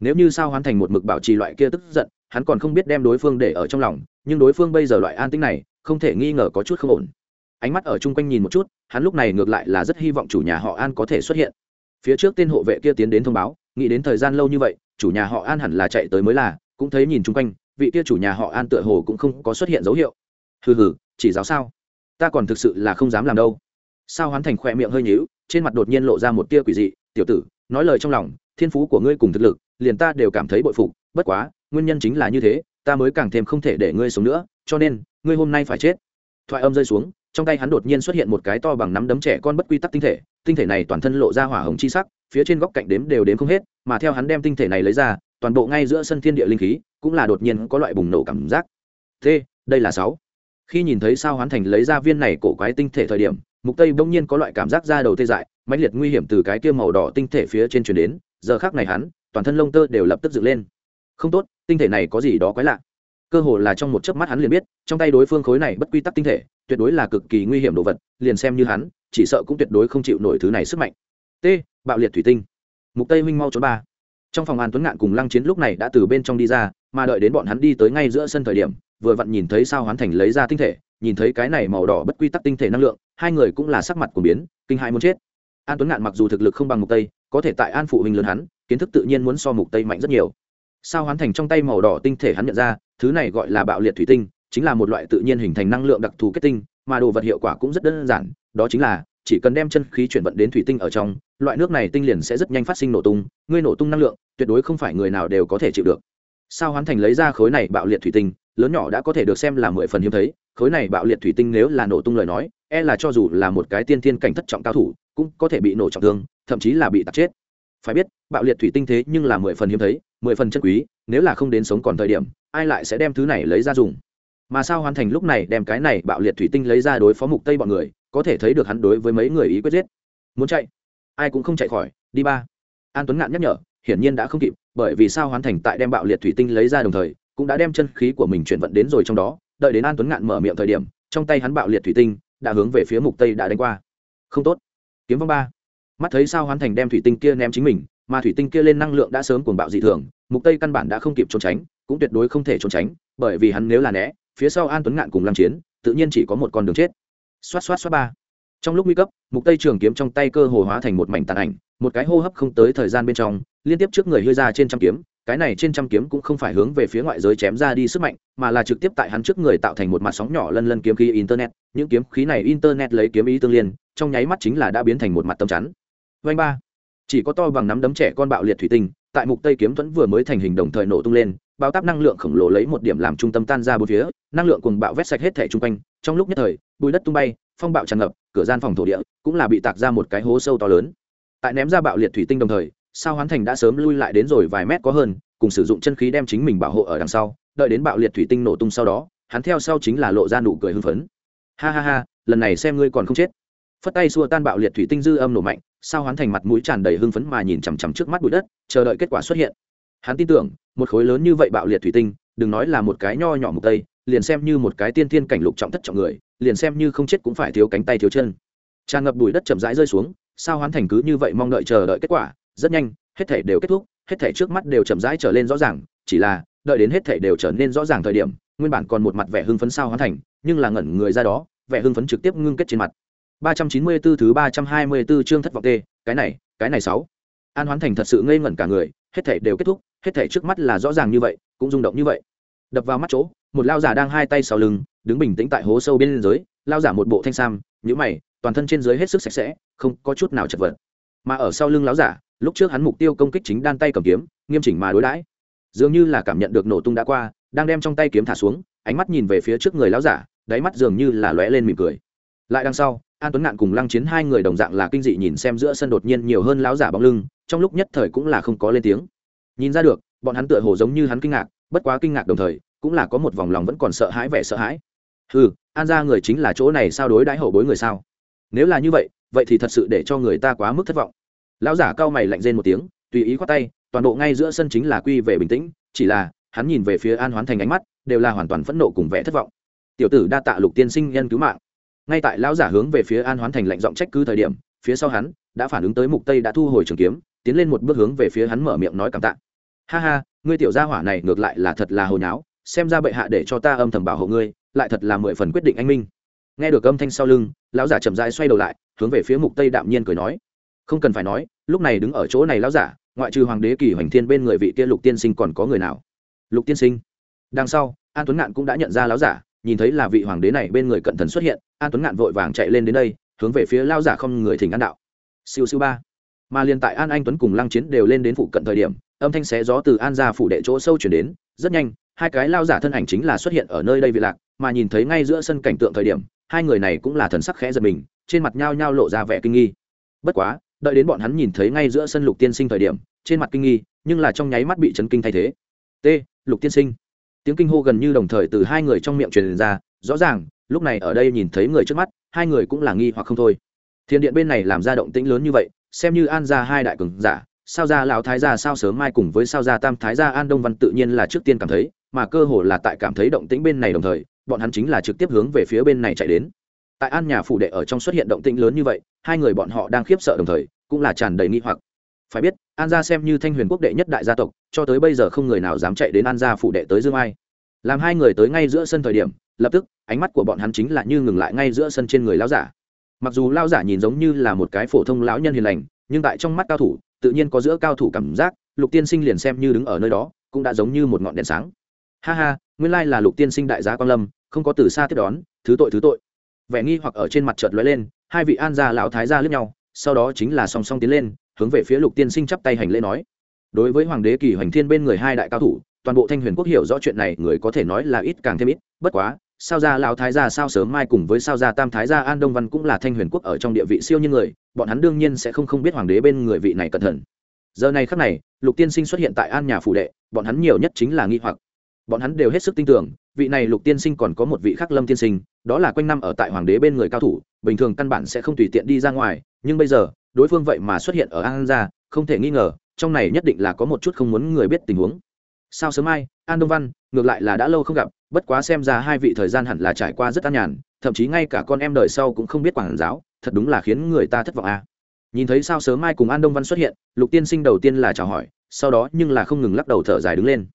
Nếu như sao hoán thành một mực bảo trì loại kia tức giận, hắn còn không biết đem đối phương để ở trong lòng, nhưng đối phương bây giờ loại an tĩnh này, không thể nghi ngờ có chút không ổn ánh mắt ở chung quanh nhìn một chút, hắn lúc này ngược lại là rất hy vọng chủ nhà họ an có thể xuất hiện. Phía trước tên hộ vệ kia tiến đến thông báo, nghĩ đến thời gian lâu như vậy, chủ nhà họ an hẳn là chạy tới mới là, cũng thấy nhìn chung quanh, vị kia chủ nhà họ an tựa hồ cũng không có xuất hiện dấu hiệu. Hừ hừ, chỉ giáo sao? Ta còn thực sự là không dám làm đâu. Sao hoán thành khoe miệng hơi nhíu, trên mặt đột nhiên lộ ra một tia quỷ dị, tiểu tử, nói lời trong lòng, thiên phú của ngươi cùng thực lực, liền ta đều cảm thấy bội phục, bất quá, nguyên nhân chính là như thế, ta mới càng thêm không thể để ngươi sống nữa, cho nên, ngươi hôm nay phải chết. Thoại âm rơi xuống trong tay hắn đột nhiên xuất hiện một cái to bằng nắm đấm trẻ con bất quy tắc tinh thể tinh thể này toàn thân lộ ra hỏa hồng chi sắc, phía trên góc cạnh đếm đều đếm không hết, mà theo hắn đem tinh thể này lấy ra, toàn bộ ngay giữa sân thiên địa linh khí, cũng là đột nhiên có loại bùng nổ cảm giác. Thế đây là sáu. Khi nhìn thấy sao hoán thành lấy ra viên này cổ quái tinh thể thời điểm, mục tây bỗng nhiên có loại cảm giác ra đầu tê dại, mãnh liệt nguy hiểm từ cái kia màu đỏ tinh thể phía trên truyền đến, giờ khác này hắn, toàn thân lông tơ đều lập tức dựng lên. Không tốt, tinh thể này có gì đó quái lạ. Cơ hồ là trong một chớp mắt hắn liền biết, trong tay đối phương khối này bất quy tắc tinh thể tuyệt đối là cực kỳ nguy hiểm đồ vật, liền xem như hắn, chỉ sợ cũng tuyệt đối không chịu nổi thứ này sức mạnh. T, bạo liệt thủy tinh. Mục tây minh mau trốn ba. Trong phòng an tuấn ngạn cùng lăng chiến lúc này đã từ bên trong đi ra, mà đợi đến bọn hắn đi tới ngay giữa sân thời điểm, vừa vặn nhìn thấy sao hoán thành lấy ra tinh thể, nhìn thấy cái này màu đỏ bất quy tắc tinh thể năng lượng, hai người cũng là sắc mặt của biến, kinh hại muốn chết. An tuấn ngạn mặc dù thực lực không bằng mục tây, có thể tại an phụ huynh lớn hắn, kiến thức tự nhiên muốn so mục tây mạnh rất nhiều. Sao hoán thành trong tay màu đỏ tinh thể hắn nhận ra, thứ này gọi là bạo liệt thủy tinh chính là một loại tự nhiên hình thành năng lượng đặc thù kết tinh, mà đồ vật hiệu quả cũng rất đơn giản, đó chính là, chỉ cần đem chân khí chuyển vận đến thủy tinh ở trong, loại nước này tinh liền sẽ rất nhanh phát sinh nổ tung, ngươi nổ tung năng lượng, tuyệt đối không phải người nào đều có thể chịu được. Sao hoán thành lấy ra khối này bạo liệt thủy tinh, lớn nhỏ đã có thể được xem là mười phần hiếm thấy, khối này bạo liệt thủy tinh nếu là nổ tung lời nói e là cho dù là một cái tiên thiên cảnh thất trọng cao thủ, cũng có thể bị nổ trọng thương, thậm chí là bị tạt chết. Phải biết, bạo liệt thủy tinh thế nhưng là mười phần hiếm thấy, mười phần chân quý, nếu là không đến sống còn thời điểm, ai lại sẽ đem thứ này lấy ra dùng? Mà sao hoàn thành lúc này đem cái này bạo liệt thủy tinh lấy ra đối phó mục tây bọn người, có thể thấy được hắn đối với mấy người ý quyết giết. Muốn chạy? Ai cũng không chạy khỏi. Đi ba. An tuấn ngạn nhắc nhở, hiển nhiên đã không kịp, bởi vì sao hoàn thành tại đem bạo liệt thủy tinh lấy ra đồng thời, cũng đã đem chân khí của mình chuyển vận đến rồi trong đó. Đợi đến an tuấn ngạn mở miệng thời điểm, trong tay hắn bạo liệt thủy tinh đã hướng về phía mục tây đã đánh qua. Không tốt. Kiếm vong ba. Mắt thấy sao hoàn thành đem thủy tinh kia ném chính mình, mà thủy tinh kia lên năng lượng đã sớm cuồng bạo dị thường, mục tây căn bản đã không kịp trốn tránh, cũng tuyệt đối không thể trốn tránh, bởi vì hắn nếu là né phía sau an tuấn ngạn cùng lăng chiến, tự nhiên chỉ có một con đường chết. Xoát xoát xoát ba. Trong lúc nguy cấp, mục tây trường kiếm trong tay cơ hồ hóa thành một mảnh tàn ảnh, một cái hô hấp không tới thời gian bên trong, liên tiếp trước người hư ra trên trăm kiếm, cái này trên trăm kiếm cũng không phải hướng về phía ngoại giới chém ra đi sức mạnh, mà là trực tiếp tại hắn trước người tạo thành một mặt sóng nhỏ lân lân kiếm khí internet, những kiếm khí này internet lấy kiếm ý tương liên, trong nháy mắt chính là đã biến thành một mặt tâm chắn. Vanh ba. Chỉ có to bằng nắm đấm trẻ con bạo liệt thủy tinh, tại mục tây kiếm thuẫn vừa mới thành hình đồng thời nổ tung lên bao táp năng lượng khổng lồ lấy một điểm làm trung tâm tan ra bốn phía, năng lượng cùng bạo vét sạch hết thể chung quanh, trong lúc nhất thời, bùi đất tung bay, phong bạo tràn ngập, cửa gian phòng thổ địa cũng là bị tạc ra một cái hố sâu to lớn. Tại ném ra bạo liệt thủy tinh đồng thời, sao hoán thành đã sớm lui lại đến rồi vài mét có hơn, cùng sử dụng chân khí đem chính mình bảo hộ ở đằng sau, đợi đến bạo liệt thủy tinh nổ tung sau đó, hắn theo sau chính là lộ ra nụ cười hưng phấn. Ha ha ha, lần này xem ngươi còn không chết. Phất tay xua tan bạo liệt thủy tinh dư âm nổ mạnh, sao hoán thành mặt mũi tràn đầy hưng phấn mà nhìn chằm chằm trước mắt bụi đất, chờ đợi kết quả xuất hiện. Hắn tin tưởng một khối lớn như vậy bạo liệt thủy tinh đừng nói là một cái nho nhỏ mục tây liền xem như một cái tiên thiên cảnh lục trọng thất trọng người liền xem như không chết cũng phải thiếu cánh tay thiếu chân tràn ngập bụi đất chậm rãi rơi xuống sao hoán thành cứ như vậy mong đợi chờ đợi kết quả rất nhanh hết thể đều kết thúc hết thể trước mắt đều chậm rãi trở lên rõ ràng chỉ là đợi đến hết thể đều trở nên rõ ràng thời điểm nguyên bản còn một mặt vẻ hưng phấn sao hoán thành nhưng là ngẩn người ra đó vẻ hưng phấn trực tiếp ngưng kết trên mặt 394 thứ 324 chương thất vọng tê, cái này, cái này sáu. An Hoán Thành thật sự ngây ngẩn cả người, hết thảy đều kết thúc, hết thảy trước mắt là rõ ràng như vậy, cũng rung động như vậy. Đập vào mắt chỗ, một lao giả đang hai tay sau lưng, đứng bình tĩnh tại hố sâu bên dưới, lao giả một bộ thanh sam, nhữ mày, toàn thân trên dưới hết sức sạch sẽ, không có chút nào chật vật. Mà ở sau lưng lão giả, lúc trước hắn mục tiêu công kích chính đan tay cầm kiếm, nghiêm chỉnh mà đối đãi. Dường như là cảm nhận được nổ tung đã qua, đang đem trong tay kiếm thả xuống, ánh mắt nhìn về phía trước người lão giả, đáy mắt dường như là lóe lên mỉm cười. Lại đằng sau, an tuấn ngạn cùng lăng chiến hai người đồng dạng là kinh dị nhìn xem giữa sân đột nhiên nhiều hơn láo giả bóng lưng, trong lúc nhất thời cũng là không có lên tiếng. Nhìn ra được, bọn hắn tựa hồ giống như hắn kinh ngạc, bất quá kinh ngạc đồng thời, cũng là có một vòng lòng vẫn còn sợ hãi vẻ sợ hãi. Ừ an ra người chính là chỗ này sao đối đãi hậu bối người sao? Nếu là như vậy vậy thì thật sự để cho người ta quá mức thất vọng. Lão giả cao mày lạnh rên một tiếng, tùy ý khoát tay, toàn bộ ngay giữa sân chính là quy về bình tĩnh, chỉ là, hắn nhìn về phía an hoán thành ánh mắt, đều là hoàn toàn phẫn nộ cùng vẻ thất vọng. Tiểu tử đa tạ lục tiên sinh nhân cứu mạng ngay tại lão giả hướng về phía an hoán thành lạnh giọng trách cứ thời điểm, phía sau hắn đã phản ứng tới mục tây đã thu hồi trường kiếm, tiến lên một bước hướng về phía hắn mở miệng nói cảm tạ. Ha ha, ngươi tiểu gia hỏa này ngược lại là thật là hồi nháo, xem ra bệ hạ để cho ta âm thầm bảo hộ ngươi, lại thật là mười phần quyết định anh minh. Nghe được âm thanh sau lưng, lão giả chậm rãi xoay đầu lại, hướng về phía mục tây đạm nhiên cười nói. Không cần phải nói, lúc này đứng ở chỗ này lão giả, ngoại trừ hoàng đế kỳ hoành thiên bên người vị kia lục tiên sinh còn có người nào? Lục tiên sinh. Đằng sau, an tuấn ngạn cũng đã nhận ra lão giả, nhìn thấy là vị hoàng đế này bên người cận thần xuất hiện an tuấn ngạn vội vàng chạy lên đến đây, hướng về phía lao giả không người thỉnh an đạo. Siêu siêu ba. Mà liền tại an anh tuấn cùng lăng chiến đều lên đến phụ cận thời điểm, âm thanh xé gió từ an ra phủ đệ chỗ sâu chuyển đến, rất nhanh, hai cái lao giả thân ảnh chính là xuất hiện ở nơi đây vị lạc, mà nhìn thấy ngay giữa sân cảnh tượng thời điểm, hai người này cũng là thần sắc khẽ giật mình, trên mặt nhao nhao lộ ra vẻ kinh nghi. Bất quá, đợi đến bọn hắn nhìn thấy ngay giữa sân lục tiên sinh thời điểm, trên mặt kinh nghi, nhưng là trong nháy mắt bị chấn kinh thay thế. T lục tiên sinh. Tiếng kinh hô gần như đồng thời từ hai người trong miệng truyền ra, rõ ràng lúc này ở đây nhìn thấy người trước mắt, hai người cũng là nghi hoặc không thôi. Thiên điện bên này làm ra động tĩnh lớn như vậy, xem như an ra hai đại cường giả, sao ra lão thái gia sao sớm mai cùng với sao ra tam thái gia an đông văn tự nhiên là trước tiên cảm thấy, mà cơ hồ là tại cảm thấy động tĩnh bên này đồng thời, bọn hắn chính là trực tiếp hướng về phía bên này chạy đến. Tại an nhà phủ đệ ở trong xuất hiện động tĩnh lớn như vậy, hai người bọn họ đang khiếp sợ đồng thời, cũng là tràn đầy nghi hoặc. Phải biết, an gia xem như thanh huyền quốc đệ nhất đại gia tộc, cho tới bây giờ không người nào dám chạy đến an gia phủ đệ tới dương ai làm hai người tới ngay giữa sân thời điểm, lập tức, ánh mắt của bọn hắn chính là như ngừng lại ngay giữa sân trên người lão giả. Mặc dù lão giả nhìn giống như là một cái phổ thông lão nhân hiền lành, nhưng tại trong mắt cao thủ, tự nhiên có giữa cao thủ cảm giác, lục tiên sinh liền xem như đứng ở nơi đó, cũng đã giống như một ngọn đèn sáng. Ha ha, nguyên lai là lục tiên sinh đại gia quan lâm, không có từ xa tiếp đón, thứ tội thứ tội. Vẻ nghi hoặc ở trên mặt chợt lóe lên, hai vị an gia lão thái gia lướt nhau, sau đó chính là song song tiến lên, hướng về phía lục tiên sinh chắp tay hành lễ nói. Đối với hoàng đế kỳ hoành thiên bên người hai đại cao thủ toàn bộ thanh huyền quốc hiểu rõ chuyện này, người có thể nói là ít càng thêm ít. Bất quá, sao ra lão thái gia sao sớm mai cùng với sao ra tam thái gia an đông văn cũng là thanh huyền quốc ở trong địa vị siêu như người, bọn hắn đương nhiên sẽ không không biết hoàng đế bên người vị này cẩn thận. Giờ này khắc này, lục tiên sinh xuất hiện tại an nhà phủ đệ, bọn hắn nhiều nhất chính là nghi hoặc. Bọn hắn đều hết sức tin tưởng, vị này lục tiên sinh còn có một vị khắc lâm tiên sinh, đó là quanh năm ở tại hoàng đế bên người cao thủ, bình thường căn bản sẽ không tùy tiện đi ra ngoài, nhưng bây giờ, đối phương vậy mà xuất hiện ở an gia, không thể nghi ngờ, trong này nhất định là có một chút không muốn người biết tình huống sao sớm mai, an đông văn, ngược lại là đã lâu không gặp, bất quá xem ra hai vị thời gian hẳn là trải qua rất an nhàn, thậm chí ngay cả con em đời sau cũng không biết quản giáo, thật đúng là khiến người ta thất vọng à. nhìn thấy sao sớm mai cùng an đông văn xuất hiện, lục tiên sinh đầu tiên là chào hỏi, sau đó nhưng là không ngừng lắc đầu thở dài đứng lên.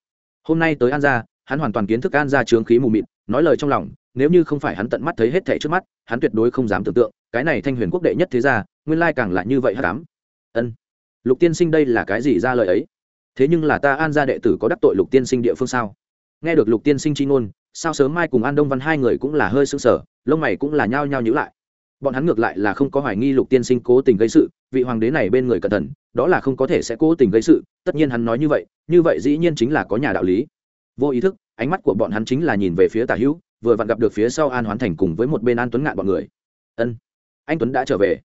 Hôm nay tới an gia, hắn hoàn toàn kiến thức an gia trướng khí mù mịt, nói lời trong lòng, nếu như không phải hắn tận mắt thấy hết thảy trước mắt, hắn tuyệt đối không dám tưởng tượng, cái này thanh huyền quốc đệ nhất thế gia, nguyên lai càng lại như vậy hả ám. Ân. Lục tiên sinh đây là cái gì ra lời ấy? Thế nhưng là ta an gia đệ tử có đắc tội lục tiên sinh địa phương sao? Nghe được lục tiên sinh chi ngôn, sao sớm mai cùng an đông văn hai người cũng là hơi sững sờ, lông mày cũng là nhao nhao nhữ lại. Bọn hắn ngược lại là không có hoài nghi lục tiên sinh cố tình gây sự, vị hoàng đế này bên người cẩn thận, đó là không có thể sẽ cố tình gây sự, tất nhiên hắn nói như vậy như vậy dĩ nhiên chính là có nhà đạo lý. Vô ý thức, ánh mắt của bọn hắn chính là nhìn về phía tả hữu, vừa vặn gặp được phía sau an hoán thành cùng với một bên an tuấn ngạn bọn người. Ân, anh tuấn đã trở về.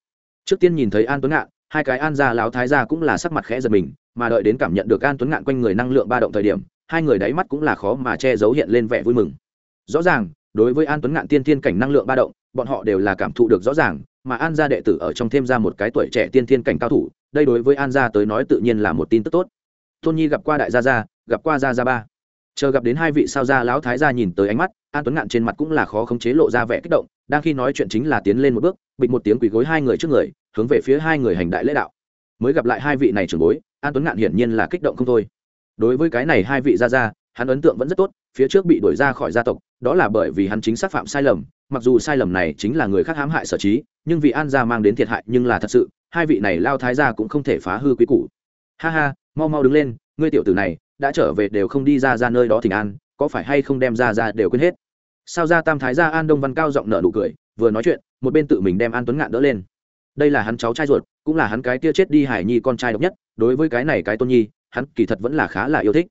Trước tiên nhìn thấy an tuấn ngạn hai cái an gia lão thái gia cũng là sắc mặt khẽ giật mình, mà đợi đến cảm nhận được an tuấn ngạn quanh người năng lượng ba động thời điểm, hai người đáy mắt cũng là khó mà che giấu hiện lên vẻ vui mừng. Rõ ràng, đối với an tuấn ngạn tiên thiên cảnh năng lượng ba động, bọn họ đều là cảm thụ được rõ ràng, mà an gia đệ tử ở trong thêm ra một cái tuổi trẻ tiên thiên cảnh cao thủ, đây đối với an gia tới nói tự nhiên là một tin tức tốt. Tôn nhi gặp qua đại gia gia, gặp qua gia gia ba. Chờ gặp đến hai vị sao gia lão thái gia nhìn tới ánh mắt, an tuấn ngạn trên mặt cũng là khó khống chế lộ ra vẻ kích động, đang khi nói chuyện chính là tiến lên một bước, bịch một tiếng quỳ gối hai người trước người hướng về phía hai người hành đại lễ đạo. Mới gặp lại hai vị này trưởng bối, an tuấn ngạn hiển nhiên là kích động không thôi. Đối với cái này hai vị gia gia, hắn ấn tượng vẫn rất tốt, phía trước bị đuổi ra khỏi gia tộc, đó là bởi vì hắn chính xác phạm sai lầm, mặc dù sai lầm này chính là người khác hãm hại sở trí, nhưng vì an gia mang đến thiệt hại nhưng là thật sự, hai vị này lao thái gia cũng không thể phá hư quý củ. Ha ha, mau mau đứng lên, ngươi tiểu tử này, đã trở về đều không đi ra ra nơi đó thỉnh an, có phải hay không đem ra ra đều quên hết? Sao ra tam thái gia an đông văn cao giọng nở nụ cười, vừa nói chuyện, một bên tự mình đem an tuấn ngạn đỡ lên đây là hắn cháu trai ruột, cũng là hắn cái kia chết đi hải nhi con trai độc nhất, đối với cái này cái tôn nhi, hắn kỳ thật vẫn là khá là yêu thích.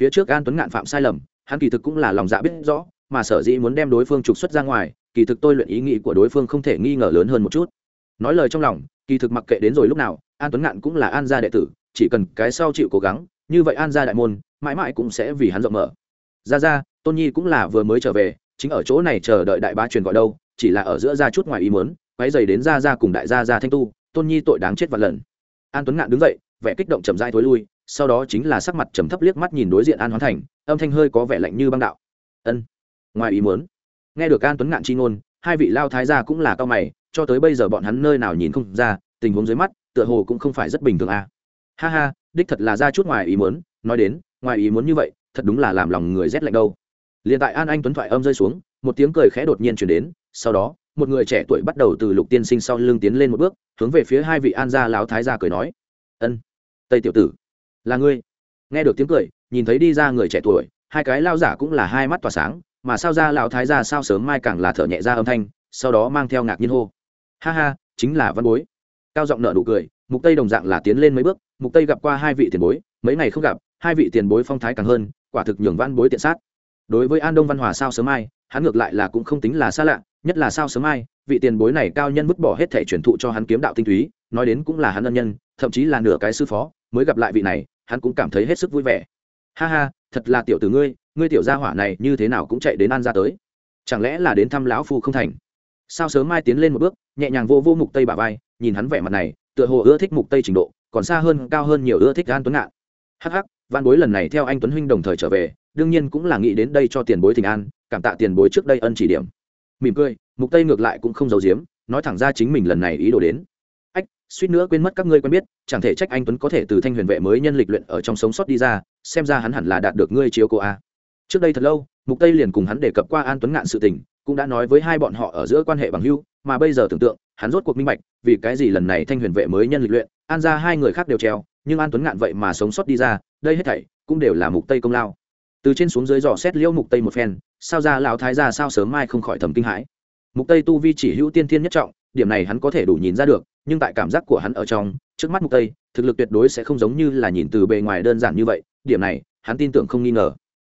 Phía trước an tuấn ngạn phạm sai lầm, hắn kỳ thực cũng là lòng dạ biết rõ, mà sở dĩ muốn đem đối phương trục xuất ra ngoài, kỳ thực tôi luyện ý nghĩ của đối phương không thể nghi ngờ lớn hơn một chút. Nói lời trong lòng, kỳ thực mặc kệ đến rồi lúc nào, an tuấn ngạn cũng là an gia đệ tử, chỉ cần cái sau chịu cố gắng, như vậy an gia đại môn, mãi mãi cũng sẽ vì hắn rộng mở. Ra ra, tôn nhi cũng là vừa mới trở về, chính ở chỗ này chờ đợi đại ba truyền gọi đâu, chỉ là ở giữa ra chút ngoài ý muốn quấy dày đến ra ra cùng đại gia ra thanh tu, tôn nhi tội đáng chết vạn lần. An tuấn ngạn đứng dậy, vẻ kích động chậm rãi thối lui, sau đó chính là sắc mặt trầm thấp liếc mắt nhìn đối diện an hoán thành, âm thanh hơi có vẻ lạnh như băng đạo. Ân, ngoài ý muốn. Nghe được an tuấn ngạn chi ngôn, hai vị lao thái gia cũng là cao mày, cho tới bây giờ bọn hắn nơi nào nhìn không ra, tình huống dưới mắt, tựa hồ cũng không phải rất bình thường à. ha ha, đích thật là ra chút ngoài ý muốn, nói đến, ngoài ý muốn như vậy, thật đúng là làm lòng người rét lạnh đâu. Liền tại an anh tuấn thoại âm rơi xuống, một tiếng cười khẽ đột nhiên chuyển đến, sau đó một người trẻ tuổi bắt đầu từ lục tiên sinh sau lưng tiến lên một bước, hướng về phía hai vị an gia lão thái gia cười nói, ân, tây tiểu tử, là ngươi. Nghe được tiếng cười, nhìn thấy đi ra người trẻ tuổi, hai cái lao giả cũng là hai mắt tỏa sáng, mà sao ra lão thái gia sao sớm mai càng là thở nhẹ ra âm thanh, sau đó mang theo ngạc nhiên hô, ha ha, chính là văn bối. Cao giọng nợ nụ cười, mục tây đồng dạng là tiến lên mấy bước, mục tây gặp qua hai vị tiền bối, mấy ngày không gặp, hai vị tiền bối phong thái càng hơn, quả thực nhường văn bối tiện sát đối với an đông văn hòa sao sớm mai hắn ngược lại là cũng không tính là xa lạ, nhất là sao sớm mai vị tiền bối này cao nhân vứt bỏ hết thể truyền thụ cho hắn kiếm đạo tinh túy, nói đến cũng là hắn ân nhân, thậm chí là nửa cái sư phó, mới gặp lại vị này, hắn cũng cảm thấy hết sức vui vẻ. Ha ha, thật là tiểu tử ngươi ngươi tiểu gia hỏa này như thế nào cũng chạy đến an ra tới. Chẳng lẽ là đến thăm lão phu không thành? Sao sớm mai tiến lên một bước, nhẹ nhàng vô vô mục tây bà vai, nhìn hắn vẻ mặt này, tựa hồ ưa thích mục tây trình độ, còn xa hơn, cao hơn nhiều ưa thích an tuấn ngạn. Hắc hắc, văn bối lần này theo anh tuấn huynh đồng thời trở về đương nhiên cũng là nghĩ đến đây cho tiền bối thỉnh an, cảm tạ tiền bối trước đây ân chỉ điểm. Mỉm cười, mục tây ngược lại cũng không giấu giếm, nói thẳng ra chính mình lần này ý đồ đến. Ách, suýt nữa quên mất các ngươi quen biết, chẳng thể trách anh tuấn có thể từ thanh huyền vệ mới nhân lịch luyện ở trong sống sót đi ra, xem ra hắn hẳn là đạt được ngươi chiếu cô a. Trước đây thật lâu, mục tây liền cùng hắn đề cập qua an tuấn ngạn sự tình, cũng đã nói với hai bọn họ ở giữa quan hệ bằng hữu, mà bây giờ tưởng tượng, hắn rốt cuộc minh bạch, vì cái gì lần này thanh huyền vệ mới nhân lịch luyện, an ra hai người khác đều treo, nhưng an tuấn ngạn vậy mà sống sót đi ra, đây hết thảy cũng đều là mục tây công lao từ trên xuống dưới dò xét liễu mục tây một phen, sao ra lão thái gia sao sớm mai không khỏi thầm kinh hãi. Mục tây tu vi chỉ hữu tiên thiên nhất trọng, điểm này hắn có thể đủ nhìn ra được, nhưng tại cảm giác của hắn ở trong, trước mắt mục tây, thực lực tuyệt đối sẽ không giống như là nhìn từ bề ngoài đơn giản như vậy, điểm này, hắn tin tưởng không nghi ngờ.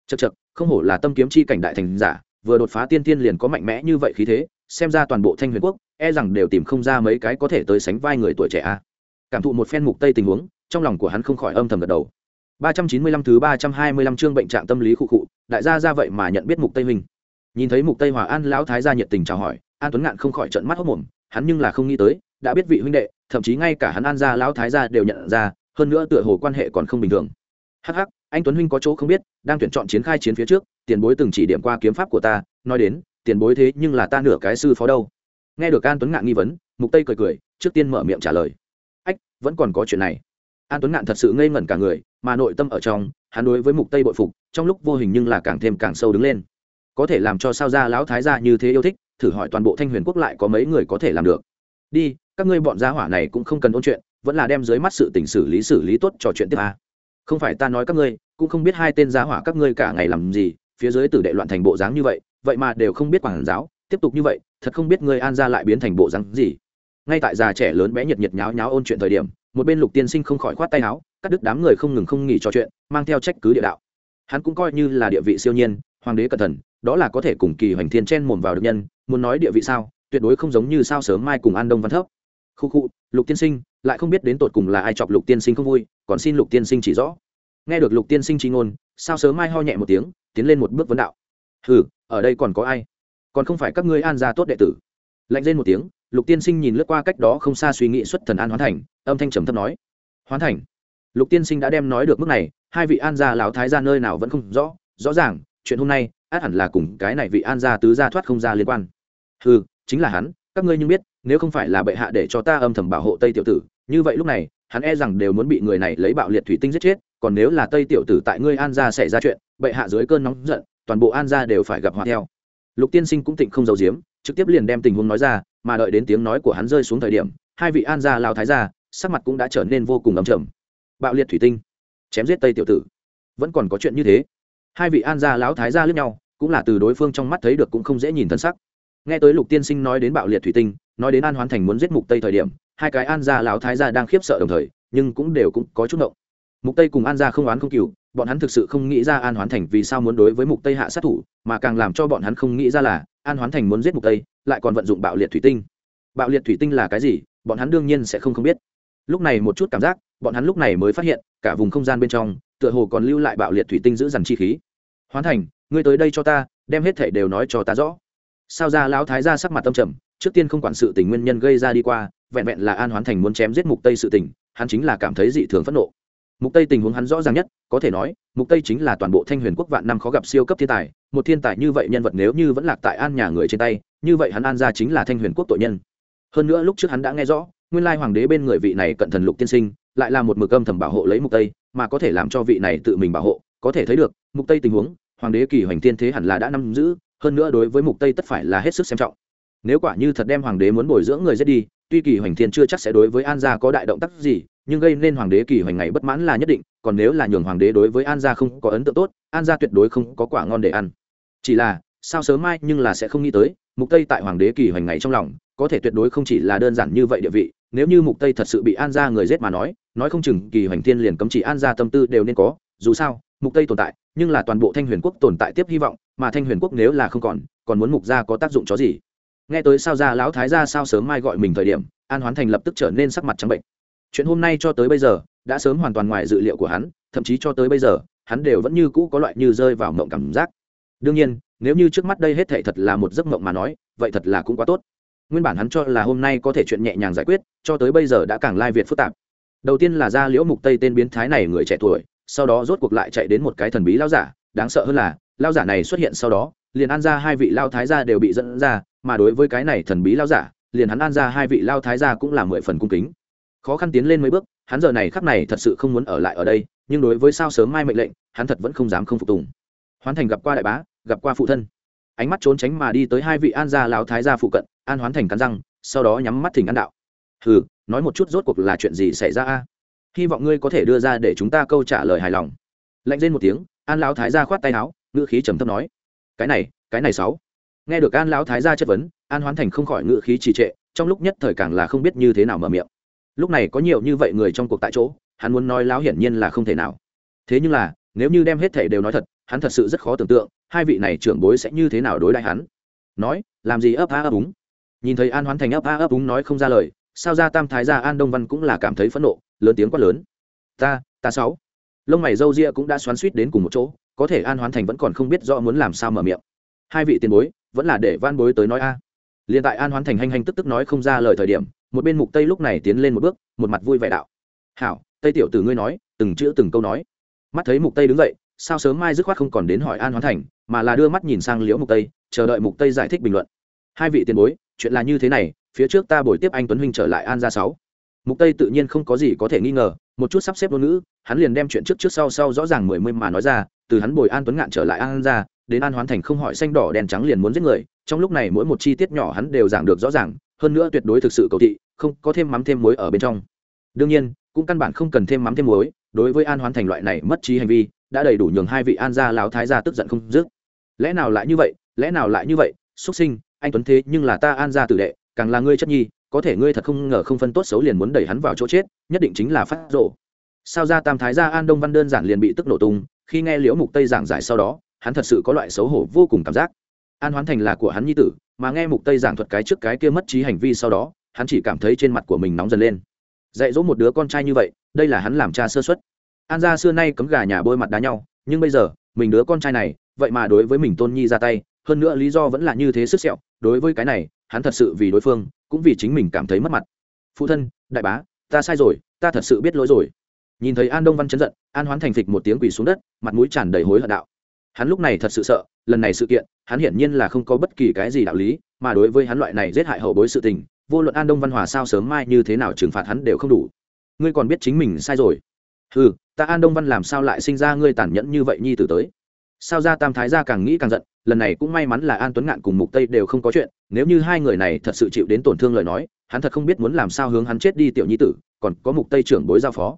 Chật chật không hổ là tâm kiếm chi cảnh đại thành giả, vừa đột phá tiên thiên liền có mạnh mẽ như vậy khí thế, xem ra toàn bộ thanh huyền quốc e rằng đều tìm không ra mấy cái có thể tới sánh vai người tuổi trẻ a. Cảm thụ một phen mục tây tình huống, trong lòng của hắn không khỏi âm thầm gật đầu. 395 thứ 325 chương bệnh trạng tâm lý khu cụ, đại gia ra vậy mà nhận biết Mục Tây huynh. Nhìn thấy Mục Tây Hòa An lão thái gia nhiệt tình chào hỏi, An Tuấn Ngạn không khỏi trợn mắt hốt mồm, hắn nhưng là không nghĩ tới, đã biết vị huynh đệ, thậm chí ngay cả hắn An gia lão thái gia đều nhận ra, hơn nữa tựa hồ quan hệ còn không bình thường. Hắc hắc, anh Tuấn huynh có chỗ không biết, đang tuyển chọn chiến khai chiến phía trước, tiền bối từng chỉ điểm qua kiếm pháp của ta, nói đến, tiền bối thế nhưng là ta nửa cái sư phó đâu. Nghe được An Tuấn Ngạn nghi vấn, Mục Tây cười cười, trước tiên mở miệng trả lời. Ách, vẫn còn có chuyện này. An Tuấn Ngạn thật sự ngây ngẩn cả người, mà nội tâm ở trong hắn đối với mục tây bội phục trong lúc vô hình nhưng là càng thêm càng sâu đứng lên. Có thể làm cho sao ra lão thái gia như thế yêu thích thử hỏi toàn bộ thanh huyền quốc lại có mấy người có thể làm được. Đi các ngươi bọn gia hỏa này cũng không cần ôn chuyện vẫn là đem dưới mắt sự tình xử lý xử lý tốt trò chuyện tiếp à. không phải ta nói các ngươi cũng không biết hai tên gia hỏa các ngươi cả ngày làm gì phía dưới tử đệ loạn thành bộ dáng như vậy vậy mà đều không biết quảng giáo tiếp tục như vậy thật không biết ngươi an gia lại biến thành bộ dáng gì. Ngay tại già trẻ lớn bé nhiệt nhiệt nháo nháo ôn chuyện thời điểm một bên lục tiên sinh không khỏi khoát tay áo, cắt đứt đám người không ngừng không nghỉ trò chuyện, mang theo trách cứ địa đạo. Hắn cũng coi như là địa vị siêu nhiên, hoàng đế cẩn thận, đó là có thể cùng kỳ hoành thiên chen mồm vào được nhân, muốn nói địa vị sao, tuyệt đối không giống như sao sớm mai cùng an đông văn thấp. Khu khu, lục tiên sinh, lại không biết đến tột cùng là ai chọc lục tiên sinh không vui, còn xin lục tiên sinh chỉ rõ. Nghe được lục tiên sinh chi ngôn, sao sớm mai ho nhẹ một tiếng, tiến lên một bước vấn đạo. Ừ ở đây còn có ai? Còn không phải các ngươi an gia tốt đệ tử. Lạnh lên một tiếng lục tiên sinh nhìn lướt qua cách đó không xa suy nghĩ xuất thần an hoán thành, âm thanh trầm thấp nói, hoán thành. Lục tiên sinh đã đem nói được mức này, hai vị an gia lão thái gia nơi nào vẫn không rõ rõ ràng, chuyện hôm nay, át hẳn là cùng cái này vị an gia tứ gia thoát không ra liên quan. Ừ chính là hắn, các ngươi nhưng biết, nếu không phải là bệ hạ để cho ta âm thầm bảo hộ tây tiểu tử, như vậy lúc này, hắn e rằng đều muốn bị người này lấy bạo liệt thủy tinh giết chết, còn nếu là tây tiểu tử tại ngươi an gia xảy ra chuyện, bệ hạ dưới cơn nóng giận, toàn bộ an gia đều phải gặp họa theo. Lục tiên sinh cũng tịnh không giấu giếm trực tiếp liền đem tình huống nói ra, mà đợi đến tiếng nói của hắn rơi xuống thời điểm, hai vị an gia lao thái gia, sắc mặt cũng đã trở nên vô cùng ấm trầm. Bạo liệt thủy tinh, chém giết tây tiểu tử. Vẫn còn có chuyện như thế. Hai vị an gia lão thái gia lướt nhau, cũng là từ đối phương trong mắt thấy được cũng không dễ nhìn thân sắc. Nghe tới lục tiên sinh nói đến bạo liệt thủy tinh, nói đến an hoán thành muốn giết mục tây thời điểm, hai cái an gia lão thái gia đang khiếp sợ đồng thời, nhưng cũng đều cũng có chút động mục tây cùng an gia không oán không cừu, bọn hắn thực sự không nghĩ ra an hoán thành vì sao muốn đối với mục tây hạ sát thủ, mà càng làm cho bọn hắn không nghĩ ra là, an hoán thành muốn giết mục tây, lại còn vận dụng bạo liệt thủy tinh. Bạo liệt thủy tinh là cái gì? Bọn hắn đương nhiên sẽ không không biết. Lúc này một chút cảm giác, bọn hắn lúc này mới phát hiện, cả vùng không gian bên trong, tựa hồ còn lưu lại bạo liệt thủy tinh giữ dằn chi khí. Hoán thành, ngươi tới đây cho ta, đem hết thể đều nói cho ta rõ. Sao ra lão thái ra sắc mặt tâm trầm, trước tiên không quản sự tình nguyên nhân gây ra đi qua, vẹn vẹn là an hoán thành muốn chém giết mục tây sự tình, hắn chính là cảm thấy dị thường phẫn nộ mục tây tình huống hắn rõ ràng nhất, có thể nói, mục tây chính là toàn bộ thanh huyền quốc vạn năm khó gặp siêu cấp thiên tài, một thiên tài như vậy nhân vật nếu như vẫn lạc tại an nhà người trên tay, như vậy hắn an ra chính là thanh huyền quốc tội nhân. Hơn nữa lúc trước hắn đã nghe rõ, nguyên lai hoàng đế bên người vị này cận thần lục tiên sinh, lại là một mực âm thầm bảo hộ lấy mục tây, mà có thể làm cho vị này tự mình bảo hộ, có thể thấy được, mục tây tình huống, hoàng đế kỳ hoành tiên thế hẳn là đã nắm giữ, hơn nữa đối với mục tây tất phải là hết sức xem trọng. Nếu quả như thật đem hoàng đế muốn bồi dưỡng người giết đi, tuy kỳ hoành thiên chưa chắc sẽ đối với an gia có đại động tác gì nhưng gây nên hoàng đế kỳ hoành ngày bất mãn là nhất định, còn nếu là nhường hoàng đế đối với an gia không có ấn tượng tốt, an gia tuyệt đối không có quả ngon để ăn. Chỉ là, sao sớm mai nhưng là sẽ không nghĩ tới, mục tây tại hoàng đế kỳ hoành ngày trong lòng, có thể tuyệt đối không chỉ là đơn giản như vậy địa vị, nếu như mục tây thật sự bị an gia người giết mà nói nói không chừng kỳ hoành thiên liền cấm chỉ an gia tâm tư đều nên có, dù sao, mục tây tồn tại, nhưng là toàn bộ thanh huyền quốc tồn tại tiếp hy vọng, mà thanh huyền quốc nếu là không còn còn muốn mục gia có tác dụng chó gì? Nghe tới sao gia lão thái gia sao sớm mai gọi mình thời điểm, an hoán thành lập tức trở nên sắc mặt trắng bệnh chuyện hôm nay cho tới bây giờ, đã sớm hoàn toàn ngoài dự liệu của hắn, thậm chí cho tới bây giờ, hắn đều vẫn như cũ có loại như rơi vào mộng cảm giác. Đương nhiên, nếu như trước mắt đây hết thể thật là một giấc mộng mà nói, vậy thật là cũng quá tốt. Nguyên bản hắn cho là hôm nay có thể chuyện nhẹ nhàng giải quyết, cho tới bây giờ đã càng lai việt phức tạp. Đầu tiên là ra liễu mục tây tên biến thái này người trẻ tuổi, sau đó rốt cuộc lại chạy đến một cái thần bí lao giả, đáng sợ hơn là lao giả này xuất hiện sau đó, liền an ra hai vị lao thái gia đều bị dẫn ra, mà đối với cái này thần bí lao giả, liền hắn an ra hai vị lao thái gia cũng là mười phần cung kính khó khăn tiến lên mấy bước, hắn giờ này khắc này thật sự không muốn ở lại ở đây, nhưng đối với sao sớm mai mệnh lệnh, hắn thật vẫn không dám không phục tùng. Hoán thành gặp qua đại bá, gặp qua phụ thân. Ánh mắt trốn tránh mà đi tới hai vị an gia lão thái gia phụ cận, an hoán thành cắn răng, sau đó nhắm mắt thỉnh an đạo. Hừ, nói một chút rốt cuộc là chuyện gì xảy ra a? Hy vọng ngươi có thể đưa ra để chúng ta câu trả lời hài lòng. Lạnh lên một tiếng, an lão thái gia khoát tay áo, ngữ khí trầm thấp nói, cái này cái này sáu. Nghe được an lão thái gia chất vấn, an hoán thành không khỏi ngữ khí trì trệ, trong lúc nhất thời càng là không biết như thế nào mở miệng lúc này có nhiều như vậy người trong cuộc tại chỗ, hắn muốn nói láo hiển nhiên là không thể nào. Thế nhưng là, nếu như đem hết thể đều nói thật, hắn thật sự rất khó tưởng tượng, hai vị này trưởng bối sẽ như thế nào đối đại hắn. Nói, làm gì ấp a ấp úng? Nhìn thấy an hoán thành ấp a ấp úng nói không ra lời, sao ra tam thái gia an đông văn cũng là cảm thấy phẫn nộ, lớn tiếng quát lớn. Ta ta sáu. Lông mày râu ria cũng đã xoắn suýt đến cùng một chỗ, có thể an hoán thành vẫn còn không biết rõ muốn làm sao mở miệng. Hai vị tiền bối, vẫn là để van bối tới nói a. À. liền tại an hoán thành hành hành tức tức nói không ra lời thời điểm một bên mục tây lúc này tiến lên một bước, một mặt vui vẻ đạo. Hảo, tây tiểu tử ngươi nói, từng chữ từng câu nói. Mắt thấy mục tây đứng dậy, sao sớm mai dứt khoát không còn đến hỏi an hoán thành, mà là đưa mắt nhìn sang liễu mục tây, chờ đợi mục tây giải thích bình luận. Hai vị tiền bối, chuyện là như thế này, phía trước ta buổi tiếp anh tuấn huynh trở lại an gia sáu. Mục tây tự nhiên không có gì có thể nghi ngờ, một chút sắp xếp ngôn ngữ, hắn liền đem chuyện trước trước sau sau rõ ràng mười mươi mà nói ra, từ hắn bồi an tuấn ngạn trở lại an gia, đến an hoán thành không hỏi xanh đỏ đèn trắng liền muốn giết người, trong lúc này mỗi một chi tiết nhỏ hắn đều giảng được rõ ràng hơn nữa tuyệt đối thực sự cầu thị, không có thêm mắm thêm muối ở bên trong. Đương nhiên, cũng căn bản không cần thêm mắm thêm muối, đối với an hoán thành loại này mất trí hành vi, đã đầy đủ nhường hai vị an gia lão thái gia tức giận không dứt. Lẽ nào lại như vậy? Lẽ nào lại như vậy? Xuất sinh, anh tuấn thế nhưng là ta an gia tử đệ, càng là ngươi chất nhi, có thể ngươi thật không ngờ không phân tốt xấu liền muốn đẩy hắn vào chỗ chết, nhất định chính là phát rộ sao ra tam thái gia an đông văn đơn giản liền bị tức nổ tung, khi nghe liễu mục tây giảng giải sau đó, hắn thật sự có loại xấu hổ vô cùng cảm giác an hoán thành là của hắn nhi tử, mà nghe mục tây giảng thuật cái trước cái kia mất trí hành vi sau đó, hắn chỉ cảm thấy trên mặt của mình nóng dần lên. Dạy dỗ một đứa con trai như vậy, đây là hắn làm cha sơ xuất an gia xưa nay cấm gà nhà bôi mặt đá nhau, nhưng bây giờ, mình đứa con trai này, vậy mà đối với mình tôn nhi ra tay, hơn nữa lý do vẫn là như thế sức sẹo, đối với cái này, hắn thật sự vì đối phương, cũng vì chính mình cảm thấy mất mặt. Phụ thân, đại bá, ta sai rồi, ta thật sự biết lỗi rồi. Nhìn thấy an đông văn chấn giận, an hoán thành phịch một tiếng quỳ xuống đất, mặt mũi tràn đầy hối hận đạo hắn lúc này thật sự sợ, lần này sự kiện, hắn hiển nhiên là không có bất kỳ cái gì đạo lý, mà đối với hắn loại này giết hại hậu bối sự tình, vô luận an đông văn hòa sao sớm mai như thế nào trừng phạt hắn đều không đủ. Ngươi còn biết chính mình sai rồi. Ừ ta an đông văn làm sao lại sinh ra ngươi tàn nhẫn như vậy nhi tử tới? Sao ra tam thái gia càng nghĩ càng giận, lần này cũng may mắn là an tuấn ngạn cùng mục tây đều không có chuyện, nếu như hai người này thật sự chịu đến tổn thương lời nói, hắn thật không biết muốn làm sao hướng hắn chết đi tiểu nhi tử, còn có mục tây trưởng bối giao phó.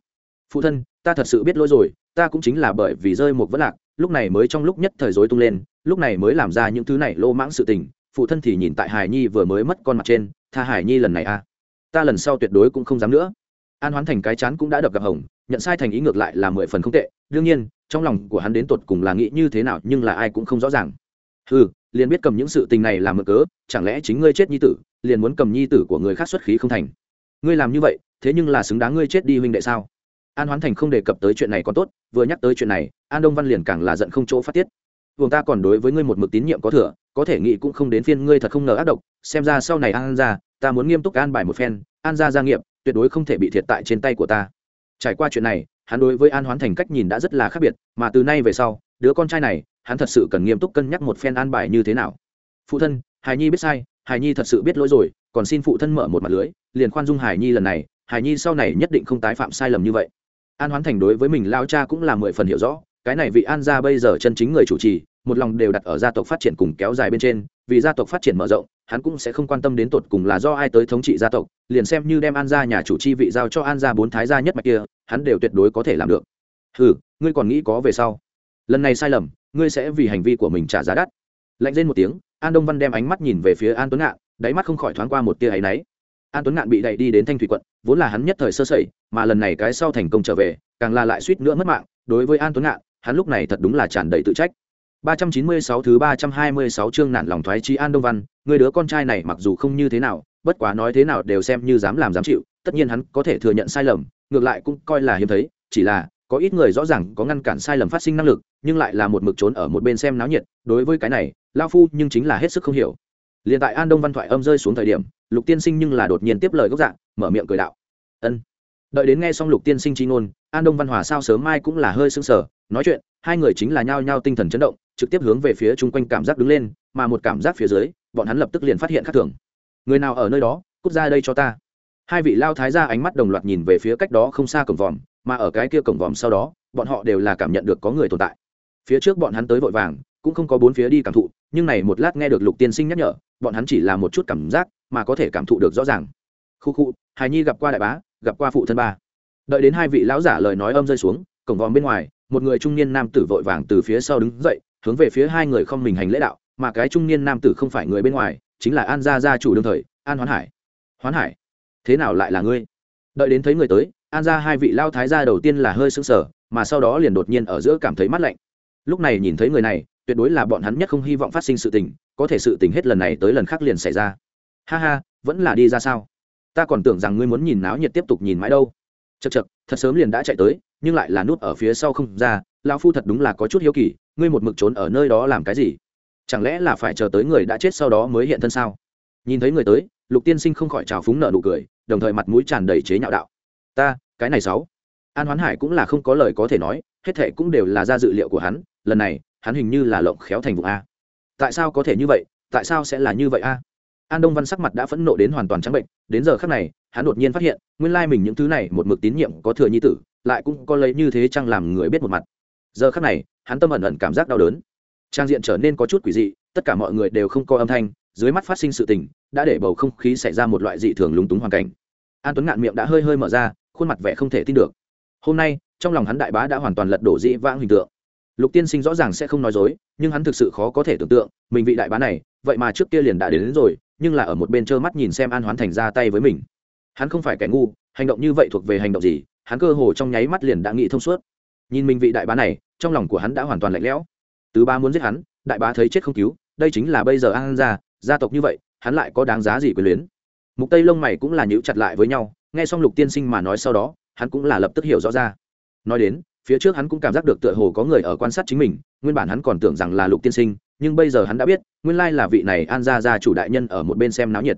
Phụ thân, ta thật sự biết lỗi rồi, ta cũng chính là bởi vì rơi một vấn lạc lúc này mới trong lúc nhất thời rối tung lên, lúc này mới làm ra những thứ này lô mãng sự tình, phụ thân thì nhìn tại hải nhi vừa mới mất con mặt trên, tha hải nhi lần này a à. ta lần sau tuyệt đối cũng không dám nữa. An hoán thành cái chán cũng đã đập gặp hồng, nhận sai thành ý ngược lại là mười phần không tệ, đương nhiên, trong lòng của hắn đến tột cùng là nghĩ như thế nào nhưng là ai cũng không rõ ràng. Ừ liền biết cầm những sự tình này làm mực cớ, chẳng lẽ chính ngươi chết nhi tử, liền muốn cầm nhi tử của người khác xuất khí không thành? Ngươi làm như vậy, thế nhưng là xứng đáng ngươi chết đi huynh đệ sao? An hoán thành không đề cập tới chuyện này còn tốt, vừa nhắc tới chuyện này, an đông văn liền càng là giận không chỗ phát tiết. Vùng ta còn đối với ngươi một mực tín nhiệm có thừa, có thể nghĩ cũng không đến phiên ngươi thật không ngờ ác độc, xem ra sau này an ra, ta muốn nghiêm túc an bài một phen, an ra gia nghiệp, tuyệt đối không thể bị thiệt tại trên tay của ta. Trải qua chuyện này, hắn đối với an hoán thành cách nhìn đã rất là khác biệt, mà từ nay về sau, đứa con trai này, hắn thật sự cần nghiêm túc cân nhắc một phen an bài như thế nào. Phụ thân hài nhi biết sai hài nhi thật sự biết lỗi rồi, còn xin phụ thân mở một mặt lưới, liền khoan dung hài nhi lần này hài nhi sau này nhất định không tái phạm sai lầm như vậy an hoán thành đối với mình lao cha cũng là mười phần hiểu rõ, cái này vị an gia bây giờ chân chính người chủ trì, một lòng đều đặt ở gia tộc phát triển cùng kéo dài bên trên, vì gia tộc phát triển mở rộng, hắn cũng sẽ không quan tâm đến tột cùng là do ai tới thống trị gia tộc, liền xem như đem an gia nhà chủ chi vị giao cho an gia bốn thái gia nhất mạch kia, hắn đều tuyệt đối có thể làm được. Ừ ngươi còn nghĩ có về sau? Lần này sai lầm, ngươi sẽ vì hành vi của mình trả giá đắt. Lạnh lên một tiếng, an đông văn đem ánh mắt nhìn về phía an tuấn ngạn, đáy mắt không khỏi thoáng qua một tia áy náy an tuấn ngạn bị đẩy đi đến thanh thủy quận vốn là hắn nhất thời sơ sẩy mà lần này cái sau thành công trở về càng là lại suýt nữa mất mạng. Đối với an tuấn ngạn hắn lúc này thật đúng là tràn đầy tự trách. 396 thứ 326 chương nạn lòng thoái chí An Đông Văn, người đứa con trai này mặc dù không như thế nào, bất quá nói thế nào đều xem như dám làm dám chịu, tất nhiên hắn có thể thừa nhận sai lầm, ngược lại cũng coi là hiếm thấy, chỉ là có ít người rõ ràng có ngăn cản sai lầm phát sinh năng lực, nhưng lại là một mực trốn ở một bên xem náo nhiệt, đối với cái này, lão phu nhưng chính là hết sức không hiểu liền tại An Đông Văn thoại âm rơi xuống thời điểm, Lục Tiên Sinh nhưng là đột nhiên tiếp lời gốc dạng, mở miệng cười đạo: "Ân." Đợi đến nghe xong Lục Tiên Sinh chi ngôn, An Đông Văn Hòa sao sớm mai cũng là hơi sững sờ, nói chuyện, hai người chính là nhao nhao tinh thần chấn động, trực tiếp hướng về phía chung quanh cảm giác đứng lên mà một cảm giác phía dưới bọn hắn lập tức liền phát hiện khác thường. Người nào ở nơi đó cút ra đây cho ta. Hai vị lao thái ra ánh mắt đồng loạt nhìn về phía cách đó không xa cổng vòm mà ở cái kia cổng vòm sau đó bọn họ đều là cảm nhận được có người tồn tại. Phía trước bọn hắn tới vội vàng cũng không có bốn phía đi cảm thụ, nhưng này một lát nghe được lục tiên sinh nhắc nhở, bọn hắn chỉ là một chút cảm giác mà có thể cảm thụ được rõ ràng. Khu khu hài nhi gặp qua đại bá, gặp qua phụ thân ba. Đợi đến hai vị lão giả lời nói âm rơi xuống, cổng vòm bên ngoài, một người trung niên nam tử vội vàng từ phía sau đứng dậy, hướng về phía hai người không mình hành lễ đạo, mà cái trung niên nam tử không phải người bên ngoài, chính là an gia gia chủ đương thời, an hoán hải. Hoán hải, thế nào lại là ngươi? Đợi đến thấy người tới, an gia hai vị lao thái gia đầu tiên là hơi sững sờ, mà sau đó liền đột nhiên ở giữa cảm thấy mát lạnh. Lúc này nhìn thấy người này tuyệt đối là bọn hắn nhất không hy vọng phát sinh sự tình, có thể sự tình hết lần này tới lần khác liền xảy ra. Ha ha, vẫn là đi ra sao? Ta còn tưởng rằng ngươi muốn nhìn náo nhiệt tiếp tục nhìn mãi đâu. Chật chật thật sớm liền đã chạy tới, nhưng lại là nút ở phía sau không ra, lão phu thật đúng là có chút hiếu kỳ, ngươi một mực trốn ở nơi đó làm cái gì? Chẳng lẽ là phải chờ tới người đã chết sau đó mới hiện thân sao? Nhìn thấy người tới, lục tiên sinh không khỏi trào phúng nợ nụ cười, đồng thời mặt mũi tràn đầy chế nhạo đạo. Ta, cái này sáu an hoán hải cũng là không có lời có thể nói, hết thệ cũng đều là ra dự liệu của hắn, lần này hắn hình như là lộng khéo thành vụ a. Tại sao có thể như vậy? Tại sao sẽ là như vậy a? An đông văn sắc mặt đã phẫn nộ đến hoàn toàn trắng bệnh, đến giờ khác này, hắn đột nhiên phát hiện, nguyên lai mình những thứ này một mực tín nhiệm có thừa nhi tử, lại cũng có lấy như thế chăng làm người biết một mặt. Giờ khác này, hắn tâm ẩn ẩn cảm giác đau đớn. Trang diện trở nên có chút quỷ dị, tất cả mọi người đều không có âm thanh, dưới mắt phát sinh sự tình, đã để bầu không khí xảy ra một loại dị thường lúng túng hoàn cảnh. An tuấn ngạn miệng đã hơi hơi mở ra, khuôn mặt vẻ không thể tin được. Hôm nay, trong lòng hắn đại bá đã hoàn toàn lật đổ dị vãng hình tượng lục tiên sinh rõ ràng sẽ không nói dối nhưng hắn thực sự khó có thể tưởng tượng mình vị đại bá này vậy mà trước kia liền đã đến, đến rồi nhưng là ở một bên trơ mắt nhìn xem an hoán thành ra tay với mình. Hắn không phải kẻ ngu hành động như vậy thuộc về hành động gì hắn cơ hồ trong nháy mắt liền đã nghĩ thông suốt. Nhìn mình vị đại bá này trong lòng của hắn đã hoàn toàn lạnh lẽo. Tứ ba muốn giết hắn đại bá thấy chết không cứu đây chính là bây giờ an gia gia tộc như vậy hắn lại có đáng giá gì quyền luyến? Mục tây lông mày cũng là nhíu chặt lại với nhau nghe xong lục tiên sinh mà nói sau đó hắn cũng là lập tức hiểu rõ ra. Nói đến phía trước hắn cũng cảm giác được tựa hồ có người ở quan sát chính mình, nguyên bản hắn còn tưởng rằng là lục tiên sinh, nhưng bây giờ hắn đã biết, nguyên lai là vị này an gia gia chủ đại nhân ở một bên xem náo nhiệt.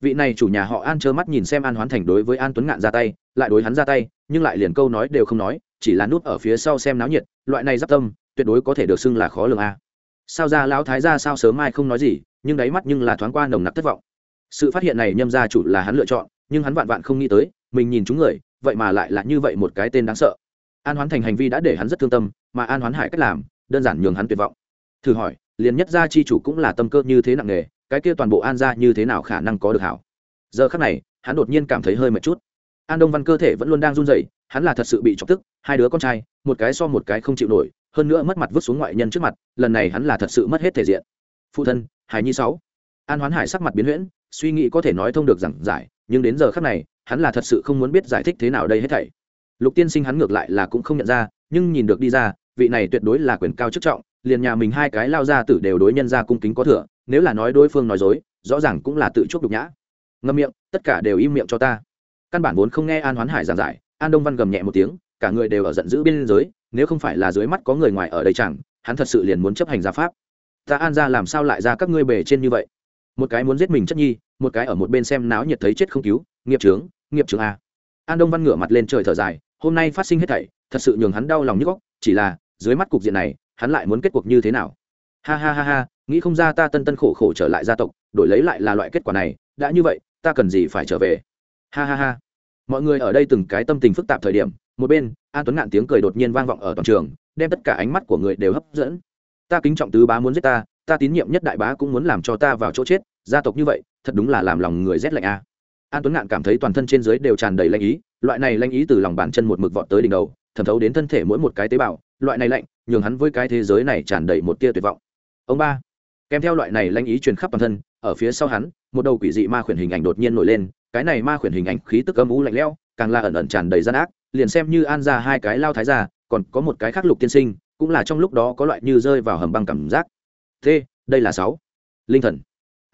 Vị này chủ nhà họ an trơ mắt nhìn xem an hoán thành đối với an tuấn ngạn ra tay, lại đối hắn ra tay, nhưng lại liền câu nói đều không nói, chỉ là nút ở phía sau xem náo nhiệt, loại này giáp tâm, tuyệt đối có thể được xưng là khó lường a. Sao ra lão thái ra sao sớm mai không nói gì, nhưng đáy mắt nhưng là thoáng qua nồng nặc thất vọng. Sự phát hiện này nhâm gia chủ là hắn lựa chọn, nhưng hắn vạn vạn không nghĩ tới, mình nhìn chúng người, vậy mà lại là như vậy một cái tên đáng sợ an hoán thành hành vi đã để hắn rất thương tâm, mà an hoán hải cách làm, đơn giản nhường hắn tuyệt vọng. Thử hỏi, liền nhất gia chi chủ cũng là tâm cơ như thế nặng nề, cái kia toàn bộ an gia như thế nào khả năng có được hảo? Giờ khắc này, hắn đột nhiên cảm thấy hơi mệt chút. An đông văn cơ thể vẫn luôn đang run rẩy, hắn là thật sự bị chọc tức, hai đứa con trai, một cái so một cái không chịu nổi, hơn nữa mất mặt vứt xuống ngoại nhân trước mặt, lần này hắn là thật sự mất hết thể diện. Phụ thân, hải nhi sáu. An hoán hải sắc mặt biến huyễn, suy nghĩ có thể nói thông được giảng giải, nhưng đến giờ khắc này, hắn là thật sự không muốn biết giải thích thế nào đây hết thảy lục tiên sinh hắn ngược lại là cũng không nhận ra, nhưng nhìn được đi ra, vị này tuyệt đối là quyền cao chức trọng, liền nhà mình hai cái lao ra tử đều đối nhân ra cung kính có thừa, nếu là nói đối phương nói dối, rõ ràng cũng là tự chuốc đục nhã. Ngâm miệng, tất cả đều im miệng cho ta. Căn bản vốn không nghe an hoán hải giảng giải, an đông văn gầm nhẹ một tiếng, cả người đều ở giận dữ biên giới nếu không phải là dưới mắt có người ngoài ở đây chẳng, hắn thật sự liền muốn chấp hành gia pháp. Ta an ra làm sao lại ra các ngươi bề trên như vậy? Một cái muốn giết mình chất nhi, một cái ở một bên xem náo nhiệt thấy chết không cứu, nghiệp trướng nghiệp trướng a an đông văn ngửa mặt lên trời thở dài, hôm nay phát sinh hết thảy, thật sự nhường hắn đau lòng nhức góc chỉ là, dưới mắt cục diện này, hắn lại muốn kết cuộc như thế nào? Ha ha ha ha, nghĩ không ra ta tân tân khổ khổ trở lại gia tộc, đổi lấy lại là loại kết quả này, đã như vậy, ta cần gì phải trở về? Ha ha ha. Mọi người ở đây từng cái tâm tình phức tạp thời điểm, một bên, an tuấn ngạn tiếng cười đột nhiên vang vọng ở toàn trường, đem tất cả ánh mắt của người đều hấp dẫn. Ta kính trọng tứ bá muốn giết ta ta tín nhiệm nhất đại bá cũng muốn làm cho ta vào chỗ chết, gia tộc như vậy, thật đúng là làm lòng người rét lạnh a an tuấn ngạn cảm thấy toàn thân trên dưới đều tràn đầy lanh ý loại này lanh ý từ lòng bàn chân một mực vọt tới đỉnh đầu thẩm thấu đến thân thể mỗi một cái tế bào loại này lạnh nhường hắn với cái thế giới này tràn đầy một tia tuyệt vọng ông ba kèm theo loại này lanh ý truyền khắp toàn thân ở phía sau hắn một đầu quỷ dị ma khuyển hình ảnh đột nhiên nổi lên cái này ma khuyển hình ảnh khí tức âm u lạnh lẽo càng là ẩn ẩn tràn đầy gian ác liền xem như an ra hai cái lao thái ra còn có một cái khác lục tiên sinh cũng là trong lúc đó có loại như rơi vào hầm băng cảm giác thế đây là sáu linh thần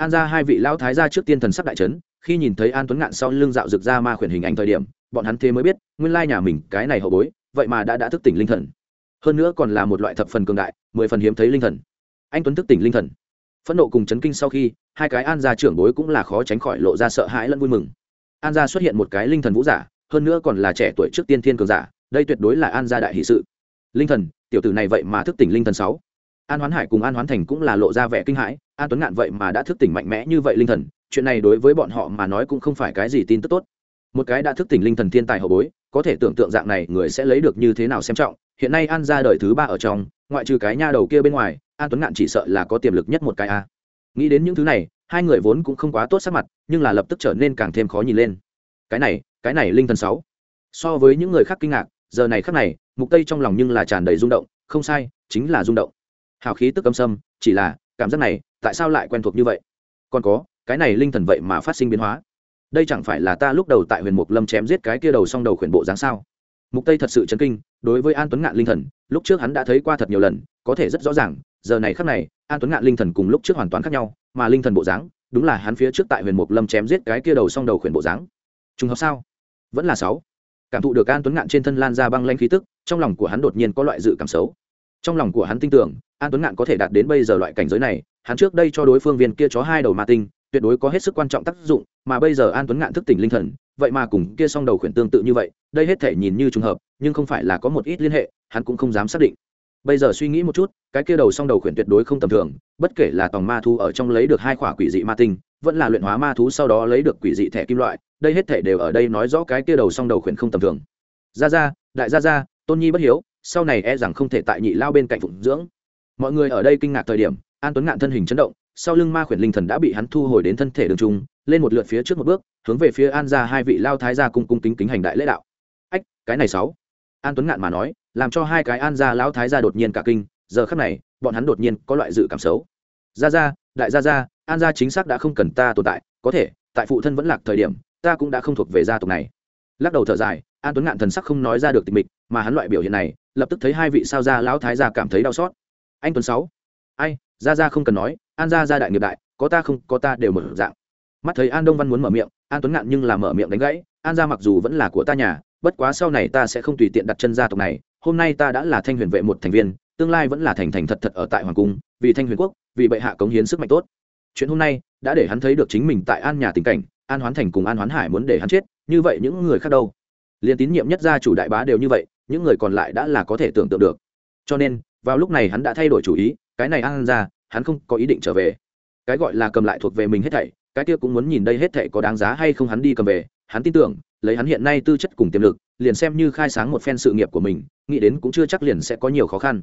an ra hai vị lão thái gia trước tiên thần sắc đại trấn khi nhìn thấy an tuấn ngạn sau lưng dạo rực ra ma khuyển hình ảnh thời điểm, bọn hắn thế mới biết, nguyên lai nhà mình cái này hậu bối, vậy mà đã đã thức tỉnh linh thần. Hơn nữa còn là một loại thập phần cường đại, mười phần hiếm thấy linh thần. Anh tuấn thức tỉnh linh thần. Phẫn nộ cùng chấn kinh sau khi, hai cái an gia trưởng bối cũng là khó tránh khỏi lộ ra sợ hãi lẫn vui mừng. An gia xuất hiện một cái linh thần vũ giả, hơn nữa còn là trẻ tuổi trước tiên thiên cường giả, đây tuyệt đối là an gia đại hỷ sự. Linh thần, tiểu tử này vậy mà thức tỉnh linh thần sáu. An hoán hải cùng an hoán thành cũng là lộ ra vẻ kinh hãi an tuấn ngạn vậy mà đã thức tỉnh mạnh mẽ như vậy linh thần, chuyện này đối với bọn họ mà nói cũng không phải cái gì tin tức tốt. Một cái đã thức tỉnh linh thần thiên tài hậu bối, có thể tưởng tượng dạng này người sẽ lấy được như thế nào xem trọng. Hiện nay an ra đời thứ ba ở trong, ngoại trừ cái nha đầu kia bên ngoài, an tuấn ngạn chỉ sợ là có tiềm lực nhất một cái a. Nghĩ đến những thứ này, hai người vốn cũng không quá tốt sắc mặt, nhưng là lập tức trở nên càng thêm khó nhìn lên. Cái này cái này linh thần sáu. So với những người khác kinh ngạc, giờ này khác này, mục tây trong lòng nhưng là tràn đầy rung động. Không sai, chính là rung động. Hào khí tức âm sâm, chỉ là cảm giác này tại sao lại quen thuộc như vậy? Còn có, cái này linh thần vậy mà phát sinh biến hóa. Đây chẳng phải là ta lúc đầu tại huyền mục lâm chém giết cái kia đầu xong đầu khuyển bộ dáng sao? Mục tây thật sự chấn kinh, đối với an tuấn ngạn linh thần, lúc trước hắn đã thấy qua thật nhiều lần, có thể rất rõ ràng, giờ này khắc này, an tuấn ngạn linh thần cùng lúc trước hoàn toàn khác nhau, mà linh thần bộ dáng, đúng là hắn phía trước tại huyền mục lâm chém giết cái kia đầu xong đầu khuyển bộ dáng. Trùng hợp sao? Vẫn là sáu. Cảm thụ được an tuấn ngạn trên thân lan ra băng lanh khí tức, trong lòng của hắn đột nhiên có loại dự cảm xấu trong lòng của hắn tin tưởng, an tuấn ngạn có thể đạt đến bây giờ loại cảnh giới này, hắn trước đây cho đối phương viên kia chó hai đầu ma tinh, tuyệt đối có hết sức quan trọng tác dụng, mà bây giờ an tuấn ngạn thức tỉnh linh thần, vậy mà cùng kia song đầu khuyển tương tự như vậy, đây hết thể nhìn như trùng hợp, nhưng không phải là có một ít liên hệ, hắn cũng không dám xác định. Bây giờ suy nghĩ một chút, cái kia đầu song đầu khuyển tuyệt đối không tầm thường, bất kể là tòng ma thu ở trong lấy được hai khỏa quỷ dị ma tinh, vẫn là luyện hóa ma thú sau đó lấy được quỷ dị thẻ kim loại, đây hết thể đều ở đây nói rõ cái kia đầu song đầu khuyển không tầm thường. Ra ra đại gia gia, tôn nhi bất hiếu sau này e rằng không thể tại nhị lao bên cạnh phụng dưỡng. Mọi người ở đây kinh ngạc thời điểm, an tuấn ngạn thân hình chấn động, sau lưng ma khuyển linh thần đã bị hắn thu hồi đến thân thể đường trung, lên một lượt phía trước một bước, hướng về phía an ra hai vị lao thái gia cung cung kính kính hành đại lễ đạo. Ách, cái này sáu. An tuấn ngạn mà nói, làm cho hai cái an gia lão thái gia đột nhiên cả kinh, giờ khắc này, bọn hắn đột nhiên có loại dự cảm xấu. Gia gia, đại gia gia, an gia chính xác đã không cần ta tồn tại, có thể, tại phụ thân vẫn lạc thời điểm, ta cũng đã không thuộc về gia tộc này. Lắc đầu thở dài an tuấn ngạn thần sắc không nói ra được tình mịch, mà hắn loại biểu hiện này, lập tức thấy hai vị sao gia lão thái gia cảm thấy đau xót. Anh tuấn sáu. Ai, gia gia không cần nói, an gia gia đại nghiệp đại, có ta không, có ta đều mở dạng. Mắt thấy an đông văn muốn mở miệng, an tuấn ngạn nhưng là mở miệng đánh gãy, an gia mặc dù vẫn là của ta nhà, bất quá sau này ta sẽ không tùy tiện đặt chân gia tộc này, hôm nay ta đã là thanh huyền vệ một thành viên, tương lai vẫn là thành thành thật thật ở tại hoàng cung, vì thanh huyền quốc, vì bệ hạ cống hiến sức mạnh tốt. Chuyện hôm nay, đã để hắn thấy được chính mình tại an nhà tình cảnh, an hoán thành cùng an hoán hải muốn để hắn chết, như vậy những người khác đâu? Liền tín nhiệm nhất gia chủ đại bá đều như vậy, những người còn lại đã là có thể tưởng tượng được. Cho nên, vào lúc này hắn đã thay đổi chủ ý, cái này an ra, hắn không có ý định trở về. Cái gọi là cầm lại thuộc về mình hết thảy, cái kia cũng muốn nhìn đây hết thảy có đáng giá hay không hắn đi cầm về. Hắn tin tưởng, lấy hắn hiện nay tư chất cùng tiềm lực, liền xem như khai sáng một phen sự nghiệp của mình, nghĩ đến cũng chưa chắc liền sẽ có nhiều khó khăn.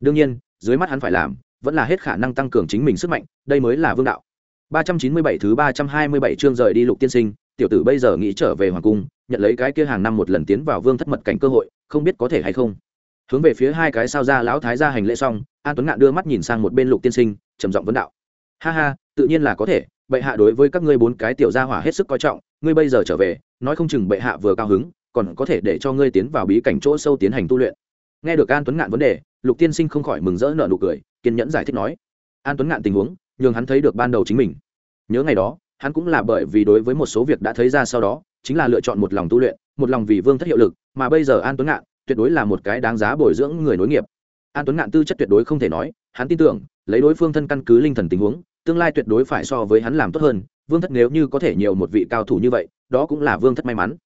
Đương nhiên, dưới mắt hắn phải làm, vẫn là hết khả năng tăng cường chính mình sức mạnh, đây mới là vương đạo. 397 thứ 327 chương rời đi lục tiên sinh tiểu tử bây giờ nghĩ trở về hoàng cung, nhận lấy cái kia hàng năm một lần tiến vào vương thất mật cảnh cơ hội, không biết có thể hay không. Hướng về phía hai cái sao ra lão thái gia hành lễ xong, an tuấn ngạn đưa mắt nhìn sang một bên lục tiên sinh, trầm giọng vấn đạo. Ha ha, tự nhiên là có thể, bệ hạ đối với các ngươi bốn cái tiểu gia hỏa hết sức coi trọng, ngươi bây giờ trở về, nói không chừng bệ hạ vừa cao hứng, còn có thể để cho ngươi tiến vào bí cảnh chỗ sâu tiến hành tu luyện. Nghe được an tuấn ngạn vấn đề, lục tiên sinh không khỏi mừng rỡ nợ nụ cười, kiên nhẫn giải thích nói. An tuấn ngạn tình huống, nhường hắn thấy được ban đầu chính mình. Nhớ ngày đó hắn cũng là bởi vì đối với một số việc đã thấy ra sau đó, chính là lựa chọn một lòng tu luyện, một lòng vì vương thất hiệu lực, mà bây giờ an tuấn ngạn tuyệt đối là một cái đáng giá bồi dưỡng người nối nghiệp. An tuấn ngạn tư chất tuyệt đối không thể nói, hắn tin tưởng, lấy đối phương thân căn cứ linh thần tình huống, tương lai tuyệt đối phải so với hắn làm tốt hơn, vương thất nếu như có thể nhiều một vị cao thủ như vậy, đó cũng là vương thất may mắn.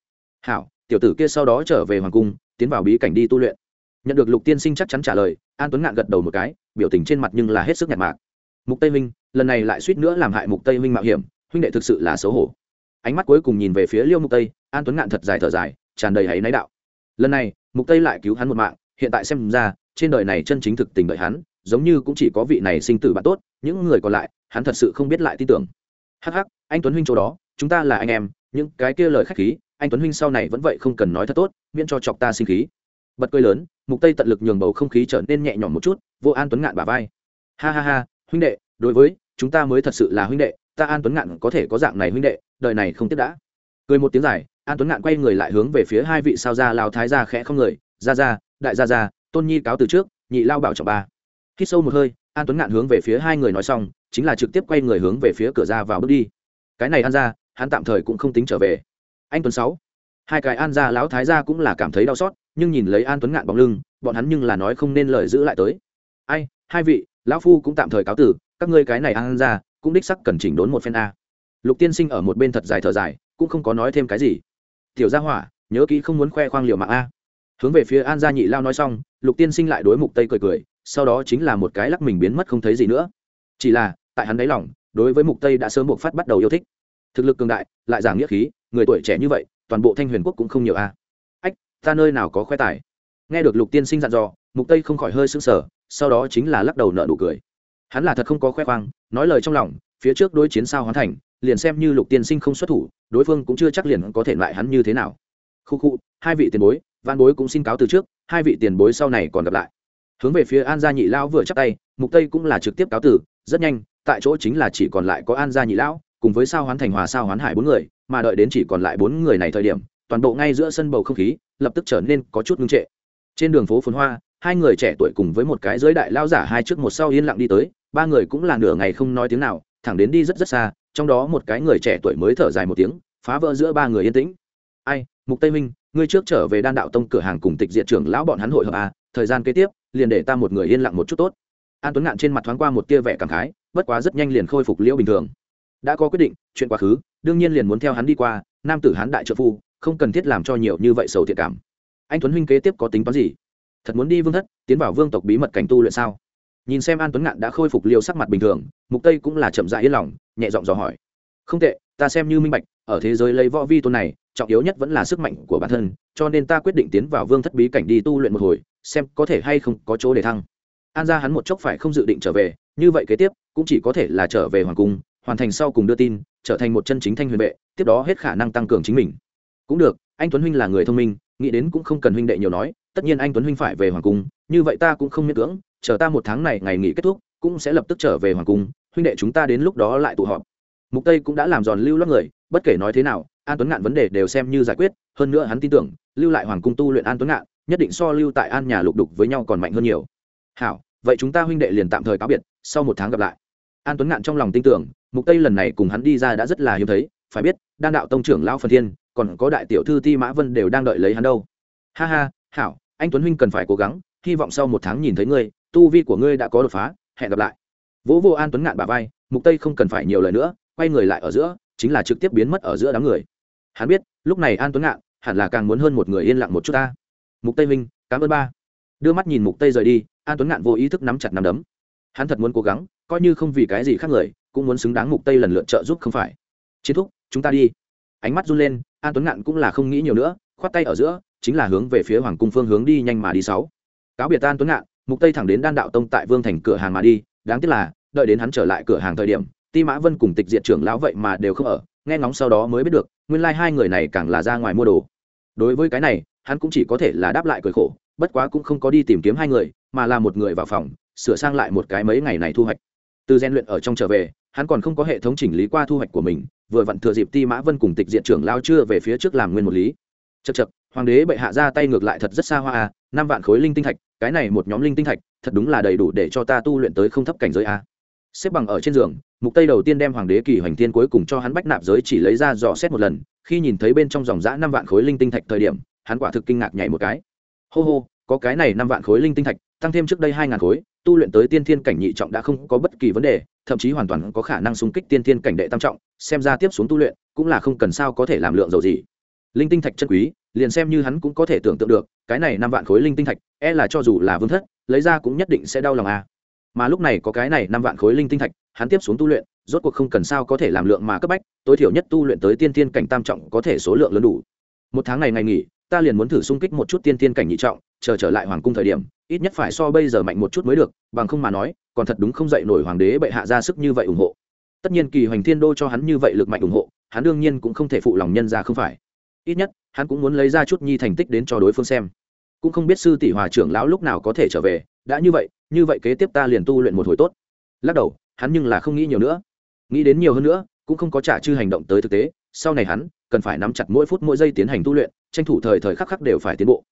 Hảo, tiểu tử kia sau đó trở về hoàng cung, tiến vào bí cảnh đi tu luyện. Nhận được lục tiên sinh chắc chắn trả lời, an tuấn ngạn gật đầu một cái, biểu tình trên mặt nhưng là hết sức nhạt mạc. Mục tây minh, lần này lại suýt nữa làm hại mục tây minh mạo hiểm huynh đệ thực sự là xấu hổ. Ánh mắt cuối cùng nhìn về phía liêu mục tây, an tuấn ngạn thật dài thở dài, tràn đầy hãy náy đạo. Lần này, mục tây lại cứu hắn một mạng, hiện tại xem ra, trên đời này chân chính thực tình đợi hắn, giống như cũng chỉ có vị này sinh tử bạn tốt, những người còn lại, hắn thật sự không biết lại tin tưởng. Hắc hắc, anh tuấn huynh chỗ đó, chúng ta là anh em, những cái kia lời khách khí, anh tuấn huynh sau này vẫn vậy không cần nói thật tốt, miễn cho chọc ta sinh khí. Bật cười lớn, mục tây tận lực nhường bầu không khí trở nên nhẹ nhõm một chút, vô an tuấn ngạn bả vai. Ha ha ha, huynh đệ, đối với chúng ta mới thật sự là huynh đệ ta an tuấn ngạn có thể có dạng này huynh đệ, đời này không tiếc đã. Cười một tiếng dài, an tuấn ngạn quay người lại hướng về phía hai vị sao gia lao thái gia khẽ không người ra ra đại gia gia, tôn nhi cáo từ trước, nhị lao bảo trọng ba. Khi sâu một hơi, an tuấn ngạn hướng về phía hai người nói xong, chính là trực tiếp quay người hướng về phía cửa ra vào bước đi. Cái này an ra hắn tạm thời cũng không tính trở về. Anh tuấn sáu. Hai cái an gia lão thái gia cũng là cảm thấy đau xót, nhưng nhìn lấy an tuấn ngạn bóng lưng, bọn hắn nhưng là nói không nên lời giữ lại tới. Ai, hai vị, lão phu cũng tạm thời cáo tử các ngươi cái này an ra cũng đích sắc cần chỉnh đốn một phen a. Lục tiên sinh ở một bên thật dài thở dài, cũng không có nói thêm cái gì. Tiểu gia hỏa, nhớ kỹ không muốn khoe khoang liều mạng a. Hướng về phía an gia nhị lao nói xong, lục tiên sinh lại đối mục tây cười cười, sau đó chính là một cái lắc mình biến mất không thấy gì nữa. Chỉ là, tại hắn đáy lòng, đối với mục tây đã sớm buộc phát bắt đầu yêu thích. Thực lực cường đại, lại giảng nghĩa khí, người tuổi trẻ như vậy, toàn bộ thanh huyền quốc cũng không nhiều a. Ách, ta nơi nào có khoe tài? Nghe được lục tiên sinh dặn dò, mục tây không khỏi hơi sững sờ, sau đó chính là lắc đầu nợ nụ cười hắn là thật không có khoe khoang, nói lời trong lòng, phía trước đối chiến sao hoàn thành, liền xem như lục tiên sinh không xuất thủ, đối phương cũng chưa chắc liền có thể loại hắn như thế nào. Khu khu, hai vị tiền bối văn bối cũng xin cáo từ trước, hai vị tiền bối sau này còn gặp lại. Hướng về phía an gia nhị lão vừa chắp tay, mục tây cũng là trực tiếp cáo từ, rất nhanh, tại chỗ chính là chỉ còn lại có an gia nhị lão, cùng với sao hoán thành hòa sao hoán hải bốn người, mà đợi đến chỉ còn lại bốn người này thời điểm, toàn bộ ngay giữa sân bầu không khí, lập tức trở nên có chút ngưng trệ. Trên đường phố phồn hoa hai người trẻ tuổi cùng với một cái giới đại lao giả hai trước một sau yên lặng đi tới, ba người cũng là nửa ngày không nói tiếng nào, thẳng đến đi rất rất xa, trong đó một cái người trẻ tuổi mới thở dài một tiếng, phá vỡ giữa ba người yên tĩnh. Ai, mục tây minh, ngươi trước trở về đan đạo tông cửa hàng cùng tịch diện trưởng lão bọn hắn hội hợp à thời gian kế tiếp, liền để ta một người yên lặng một chút tốt. An tuấn ngạn trên mặt thoáng qua một tia vẻ cảm khái, bất quá rất nhanh liền khôi phục liễu bình thường. Đã có quyết định, chuyện quá khứ, đương nhiên liền muốn theo hắn đi qua, nam tử hắn đại trợ phu, không cần thiết làm cho nhiều như vậy sầu thiệt cảm. Anh tuấn huynh kế tiếp có tính toán gì? Thật muốn đi vương thất, tiến vào vương tộc bí mật cảnh tu luyện sao? Nhìn xem an tuấn ngạn đã khôi phục liều sắc mặt bình thường, mục tây cũng là chậm dại yên lòng, nhẹ giọng dò hỏi. Không tệ, ta xem như minh bạch, ở thế giới lấy võ vi tôn này, trọng yếu nhất vẫn là sức mạnh của bản thân, cho nên ta quyết định tiến vào vương thất bí cảnh đi tu luyện một hồi, xem có thể hay không có chỗ để thăng. An ra hắn một chốc phải không dự định trở về, như vậy kế tiếp, cũng chỉ có thể là trở về hoàng cung, hoàn thành sau cùng đưa tin, trở thành một chân chính thanh huyền vệ, tiếp đó hết khả năng tăng cường chính mình. Cũng được, anh tuấn huynh là người thông minh, nghĩ đến cũng không cần huynh đệ nhiều nói tất nhiên anh tuấn huynh phải về hoàng cung, như vậy ta cũng không miễn cưỡng, chờ ta một tháng này ngày nghỉ kết thúc, cũng sẽ lập tức trở về hoàng cung, huynh đệ chúng ta đến lúc đó lại tụ họp. Mục tây cũng đã làm giòn lưu lót người, bất kể nói thế nào, an tuấn ngạn vấn đề đều xem như giải quyết, hơn nữa hắn tin tưởng, lưu lại hoàng cung tu luyện an tuấn ngạn, nhất định so lưu tại an nhà lục đục với nhau còn mạnh hơn nhiều. Hảo, vậy chúng ta huynh đệ liền tạm thời cáo biệt, sau một tháng gặp lại. An tuấn ngạn trong lòng tin tưởng, mục tây lần này cùng hắn đi ra đã rất là hiếm thấy, phải biết, đan đạo tông trưởng lão phần thiên, còn có đại tiểu thư ti mã vân đều đang đợi lấy hắn đâu. Ha ha hảo, anh tuấn huynh cần phải cố gắng, hy vọng sau một tháng nhìn thấy ngươi, tu vi của ngươi đã có đột phá, hẹn gặp lại. Vỗ vô an tuấn ngạn bà vai, mục tây không cần phải nhiều lời nữa, quay người lại ở giữa, chính là trực tiếp biến mất ở giữa đám người. Hắn biết, lúc này an tuấn ngạn hẳn là càng muốn hơn một người yên lặng một chút ta. Mục tây minh cảm ơn ba. Đưa mắt nhìn mục tây rời đi, an tuấn ngạn vô ý thức nắm chặt nắm đấm. Hắn thật muốn cố gắng, coi như không vì cái gì khác người, cũng muốn xứng đáng mục tây lần lượt trợ giúp không phải. Chiến thúc, chúng ta đi. Ánh mắt run lên, an tuấn ngạn cũng là không nghĩ nhiều nữa, khoát tay ở giữa chính là hướng về phía hoàng cung phương hướng đi nhanh mà đi sáu. Cáo biệt an tuấn ngạn, mục tây thẳng đến đan đạo tông tại vương thành cửa hàng mà đi, đáng tiếc là, đợi đến hắn trở lại cửa hàng thời điểm, ti mã vân cùng tịch diệt trưởng lão vậy mà đều không ở, nghe ngóng sau đó mới biết được, nguyên lai like hai người này càng là ra ngoài mua đồ. Đối với cái này, hắn cũng chỉ có thể là đáp lại cười khổ, bất quá cũng không có đi tìm kiếm hai người, mà là một người vào phòng, sửa sang lại một cái mấy ngày này thu hoạch. Từ gian luyện ở trong trở về, hắn còn không có hệ thống chỉnh lý qua thu hoạch của mình, vừa vặn thừa dịp ti mã vân cùng tịch diện trưởng lao chưa về phía trước làm nguyên một lý. Chật chật hoàng đế bệ hạ ra tay ngược lại thật rất xa hoa à? năm vạn khối linh tinh thạch, cái này một nhóm linh tinh thạch, thật đúng là đầy đủ để cho ta tu luyện tới không thấp cảnh giới a xếp bằng ở trên giường, mục tây đầu tiên đem hoàng đế kỳ hoành thiên cuối cùng cho hắn bách nạp giới chỉ lấy ra dò xét một lần, khi nhìn thấy bên trong dòng giã năm vạn khối linh tinh thạch thời điểm, hắn quả thực kinh ngạc nhảy một cái hô hô, có cái này năm vạn khối linh tinh thạch, tăng thêm trước đây hai ngàn khối, tu luyện tới tiên thiên cảnh nhị trọng đã không có bất kỳ vấn đề, thậm chí hoàn toàn có khả năng xung kích tiên thiên cảnh đệ tam trọng, xem ra tiếp xuống tu luyện cũng là không cần sao có thể làm lượng dầu gì linh tinh thạch chân quý liền xem như hắn cũng có thể tưởng tượng được, cái này năm vạn khối linh tinh thạch e là cho dù là vương thất, lấy ra cũng nhất định sẽ đau lòng à. mà lúc này có cái này năm vạn khối linh tinh thạch, hắn tiếp xuống tu luyện, rốt cuộc không cần sao có thể làm lượng mà cấp bách, tối thiểu nhất tu luyện tới tiên tiên cảnh tam trọng có thể số lượng lớn đủ. Một tháng này ngày nghỉ, ta liền muốn thử xung kích một chút tiên tiên cảnh nhị trọng, chờ trở lại hoàng cung thời điểm, ít nhất phải so bây giờ mạnh một chút mới được, bằng không mà nói, còn thật đúng không dậy nổi hoàng đế bệ hạ ra sức như vậy ủng hộ. Tất nhiên kỳ hoành thiên đô cho hắn như vậy lực mạnh ủng hộ, hắn đương nhiên cũng không thể phụ lòng nhân ra không phải ít nhất, hắn cũng muốn lấy ra chút nhi thành tích đến cho đối phương xem. Cũng không biết sư tỷ hòa trưởng lão lúc nào có thể trở về, đã như vậy như vậy kế tiếp ta liền tu luyện một hồi tốt. Lắc đầu, hắn nhưng là không nghĩ nhiều nữa. Nghĩ đến nhiều hơn nữa, cũng không có trả chư hành động tới thực tế, sau này hắn, cần phải nắm chặt mỗi phút mỗi giây tiến hành tu luyện, tranh thủ thời thời khắc khắc đều phải tiến bộ.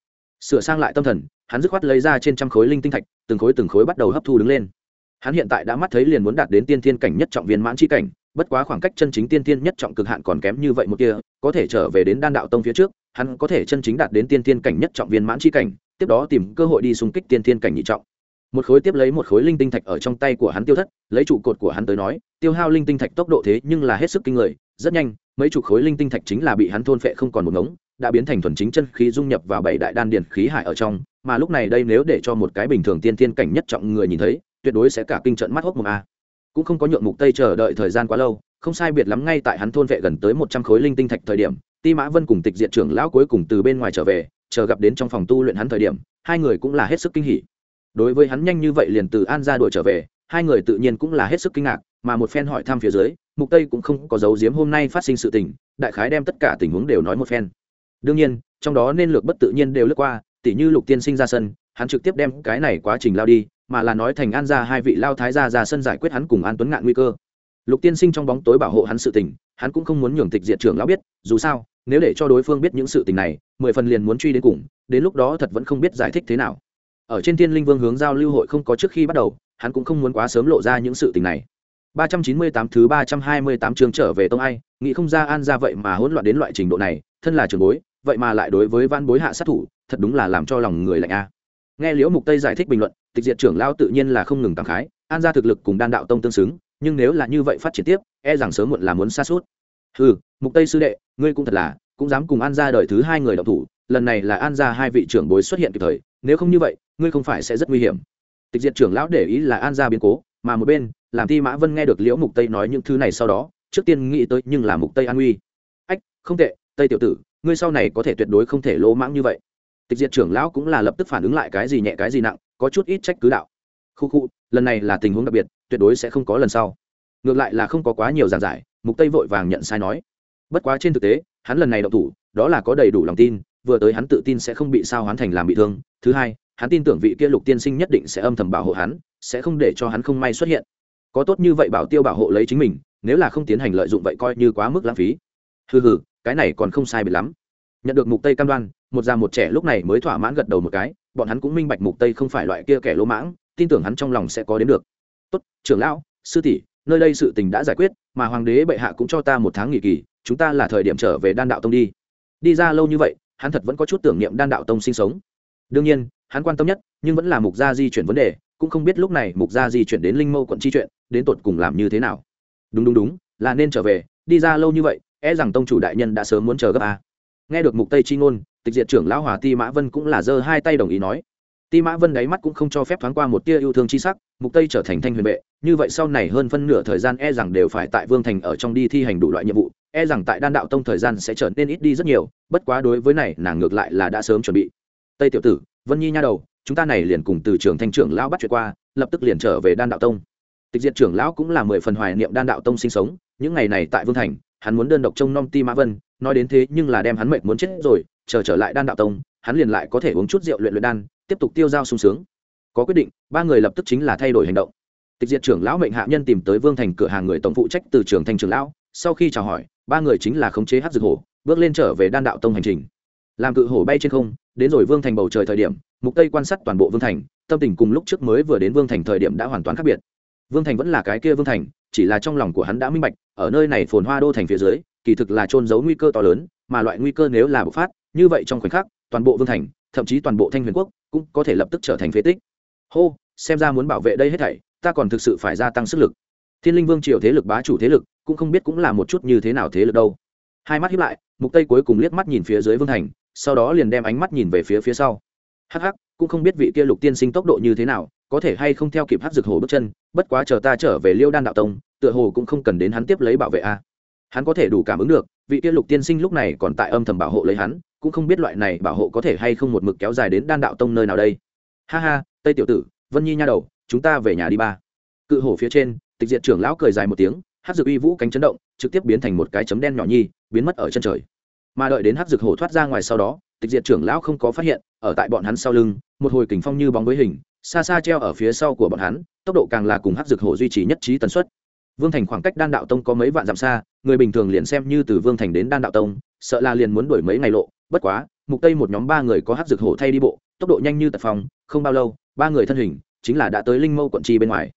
Sửa sang lại tâm thần, hắn dứt khoát lấy ra trên trăm khối linh tinh thạch, từng khối từng khối bắt đầu hấp thu đứng lên. Hắn hiện tại đã mắt thấy liền muốn đạt đến tiên thiên cảnh nhất trọng viên mãn c h i cảnh bất quá khoảng cách chân chính tiên tiên nhất trọng cực hạn còn kém như vậy một kia, có thể trở về đến đan đạo tông phía trước, hắn có thể chân chính đạt đến tiên tiên cảnh nhất trọng viên mãn c h i cảnh, tiếp đó tìm cơ hội đi xung kích tiên tiên cảnh nhị trọng. Một khối tiếp lấy một khối linh tinh thạch ở trong tay của hắn tiêu thất, lấy trụ cột của hắn tới nói, tiêu hao linh tinh thạch tốc độ thế nhưng là hết sức kinh người, rất nhanh, mấy chục khối linh tinh thạch chính là bị hắn thôn phệ không còn một ngống, đã biến thành thuần chính chân khí dung nhập vào bảy đại đan điển khí hải ở trong, mà lúc này đây nếu để cho một cái bình thường tiên tiên cảnh nhất trọng người nhìn thấy, tuyệt đối sẽ cả kinh trận mắt hốc một a cũng không có nhượng mục tây chờ đợi thời gian quá lâu, không sai biệt lắm ngay tại hắn thôn vệ gần tới một trăm khối linh tinh thạch thời điểm, ti mã vân cùng tịch diện trưởng lão cuối cùng từ bên ngoài trở về, chờ gặp đến trong phòng tu luyện hắn thời điểm, hai người cũng là hết sức kinh hỉ. Đối với hắn nhanh như vậy liền từ an ra đuổi trở về, hai người tự nhiên cũng là hết sức kinh ngạc, mà một phen hỏi thăm phía dưới, mục tây cũng không có dấu giếm hôm nay phát sinh sự tình, đại khái đem tất cả tình huống đều nói một phen. Đương nhiên, trong đó nên lược bất tự nhiên đều lướt qua, tỉ như lục tiên sinh ra sân, hắn trực tiếp đem cái này quá trình lao đi mà là nói thành an ra hai vị lao thái gia ra sân giải quyết hắn cùng an tuấn ngạn nguy cơ. Lục tiên sinh trong bóng tối bảo hộ hắn sự tình hắn cũng không muốn nhường tịch diệt trưởng lão biết dù sao nếu để cho đối phương biết những sự tình này mười phần liền muốn truy đến cùng đến lúc đó thật vẫn không biết giải thích thế nào. Ở trên thiên linh vương hướng giao lưu hội không có trước khi bắt đầu hắn cũng không muốn quá sớm lộ ra những sự tình này. 398 thứ 328 chương trở về tông ai, nghĩ không ra an ra vậy mà hỗn loạn đến loại trình độ này, thân là trưởng bối, vậy mà lại đối với văn bối hạ sát thủ, thật đúng là làm cho lòng người lạnh a. Nghe Liễu Mục Tây giải thích bình luận, tịch diệt trưởng lão tự nhiên là không ngừng cảm khái, an ra thực lực cùng đan đạo tông tương xứng, nhưng nếu là như vậy phát triển tiếp, e rằng sớm muộn là muốn xa suốt. Hừ, Mục Tây sư đệ, ngươi cũng thật là, cũng dám cùng an ra đời thứ hai người động thủ, lần này là an ra hai vị trưởng bối xuất hiện kịp thời, nếu không như vậy, ngươi không phải sẽ rất nguy hiểm. Tịch diệt trưởng lão để ý là an ra biến cố, mà một bên làm thi mã vân nghe được liễu mục tây nói những thứ này sau đó trước tiên nghĩ tới nhưng là mục tây an uy ách không tệ tây tiểu tử ngươi sau này có thể tuyệt đối không thể lỗ mãng như vậy tịch diệt trưởng lão cũng là lập tức phản ứng lại cái gì nhẹ cái gì nặng, có chút ít trách cứ đạo. Khu khu, lần này là tình huống đặc biệt, tuyệt đối sẽ không có lần sau. Ngược lại là không có quá nhiều giảng giải, mục tây vội vàng nhận sai nói. Bất quá trên thực tế, hắn lần này động thủ, đó là có đầy đủ lòng tin, vừa tới hắn tự tin sẽ không bị sao hoán thành làm bị thương. Thứ hai, hắn tin tưởng vị kia lục tiên sinh nhất định sẽ âm thầm bảo hộ hắn, sẽ không để cho hắn không may xuất hiện. Có tốt như vậy bảo tiêu bảo hộ lấy chính mình, nếu là không tiến hành lợi dụng vậy coi như quá mức lãng phí. Hừ hừ, cái này còn không sai biệt lắm nhận được mục tây cam đoan, một già một trẻ lúc này mới thỏa mãn gật đầu một cái, bọn hắn cũng minh bạch mục tây không phải loại kia kẻ lỗ mãng, tin tưởng hắn trong lòng sẽ có đến được. Tốt, trưởng lão, sư tỷ, nơi đây sự tình đã giải quyết, mà hoàng đế bệ hạ cũng cho ta một tháng nghỉ kỳ, chúng ta là thời điểm trở về đan đạo tông đi. Đi ra lâu như vậy, hắn thật vẫn có chút tưởng niệm đan đạo tông sinh sống. Đương nhiên, hắn quan tâm nhất, nhưng vẫn là mục gia di chuyển vấn đề, cũng không biết lúc này mục gia di chuyển đến linh mâu quận chi chuyện, đến tột cùng làm như thế nào. Đúng đúng đúng, là nên trở về, đi ra lâu như vậy e rằng tông chủ đại nhân đã sớm muốn chờ gấp a nghe được mục tây chi ngôn, tịch diệt trưởng lão hòa ti mã vân cũng là giơ hai tay đồng ý nói. Ti mã vân đáy mắt cũng không cho phép thoáng qua một tia yêu thương chi sắc, mục tây trở thành thanh huyền vệ, như vậy sau này hơn phân nửa thời gian e rằng đều phải tại vương thành ở trong đi thi hành đủ loại nhiệm vụ e rằng tại đan đạo tông thời gian sẽ trở nên ít đi rất nhiều, bất quá đối với này, nàng ngược lại là đã sớm chuẩn bị. Tây tiểu tử, vân nhi nha đầu, chúng ta này liền cùng từ trường thanh trưởng lão bắt chuyện qua, lập tức liền trở về đan đạo tông. Tịch diệt trưởng lão cũng là mười phần hoài niệm đan đạo tông sinh sống, những ngày này tại vương thành, hắn muốn đơn độc trông nom ti mã vân nói đến thế nhưng là đem hắn mệt muốn chết rồi, chờ trở lại đan đạo tông, hắn liền lại có thể uống chút rượu luyện luyện đan, tiếp tục tiêu dao sung sướng. Có quyết định, ba người lập tức chính là thay đổi hành động. Tịch diệt trưởng lão mệnh hạ nhân tìm tới vương thành cửa hàng người tổng phụ trách từ trường thanh trưởng lão, sau khi chào hỏi, ba người chính là khống chế hát dược hổ, bước lên trở về đan đạo tông hành trình. Làm cự hổ bay trên không, đến rồi vương thành bầu trời thời điểm, mục tây quan sát toàn bộ vương thành, tâm tình cùng lúc trước mới vừa đến vương thành thời điểm đã hoàn toàn khác biệt. Vương thành vẫn là cái kia vương thành, chỉ là trong lòng của hắn đã minh bạch, ở nơi này phồn hoa đô thành phía dưới kỳ thực là trôn giấu nguy cơ to lớn, mà loại nguy cơ nếu là bộc phát, như vậy trong khoảnh khắc, toàn bộ vương thành, thậm chí toàn bộ thanh huyền quốc cũng có thể lập tức trở thành phế tích. Hô, xem ra muốn bảo vệ đây hết thảy, ta còn thực sự phải gia tăng sức lực. Thiên linh vương triều thế lực bá chủ thế lực, cũng không biết cũng là một chút như thế nào thế lực đâu. Hai mắt hiếp lại, mục tây cuối cùng liếc mắt nhìn phía dưới vương thành, sau đó liền đem ánh mắt nhìn về phía phía sau. Hắc hắc, cũng không biết vị kia lục tiên sinh tốc độ như thế nào, có thể hay không theo kịp hắc dược hồ bước chân, bất quá chờ ta trở về liêu đan đạo tông, tựa hồ cũng không cần đến hắn tiếp lấy bảo vệ a hắn có thể đủ cảm ứng được, vị kia lục tiên sinh lúc này còn tại âm thầm bảo hộ lấy hắn, cũng không biết loại này bảo hộ có thể hay không một mực kéo dài đến đan đạo tông nơi nào đây. Ha ha, tây tiểu tử, vân nhi nha đầu, chúng ta về nhà đi ba. Cự hổ phía trên, tịch diệt trưởng lão cười dài một tiếng, hát dược uy vũ cánh chấn động, trực tiếp biến thành một cái chấm đen nhỏ nhi, biến mất ở chân trời. Mà đợi đến hát dược hổ thoát ra ngoài sau đó, tịch diệt trưởng lão không có phát hiện, ở tại bọn hắn sau lưng, một hồi kình phong như bóng với hình, xa xa treo ở phía sau của bọn hắn, tốc độ càng là cùng hát dược hổ duy trì nhất trí tần suất vương thành khoảng cách đan đạo tông có mấy vạn dặm xa, người bình thường liền xem như từ vương thành đến đan đạo tông, sợ là liền muốn đuổi mấy ngày lộ. Bất quá, mục tây một nhóm ba người có hát dược hổ thay đi bộ, tốc độ nhanh như tật phòng không bao lâu, ba người thân hình chính là đã tới linh mâu quận chi bên ngoài.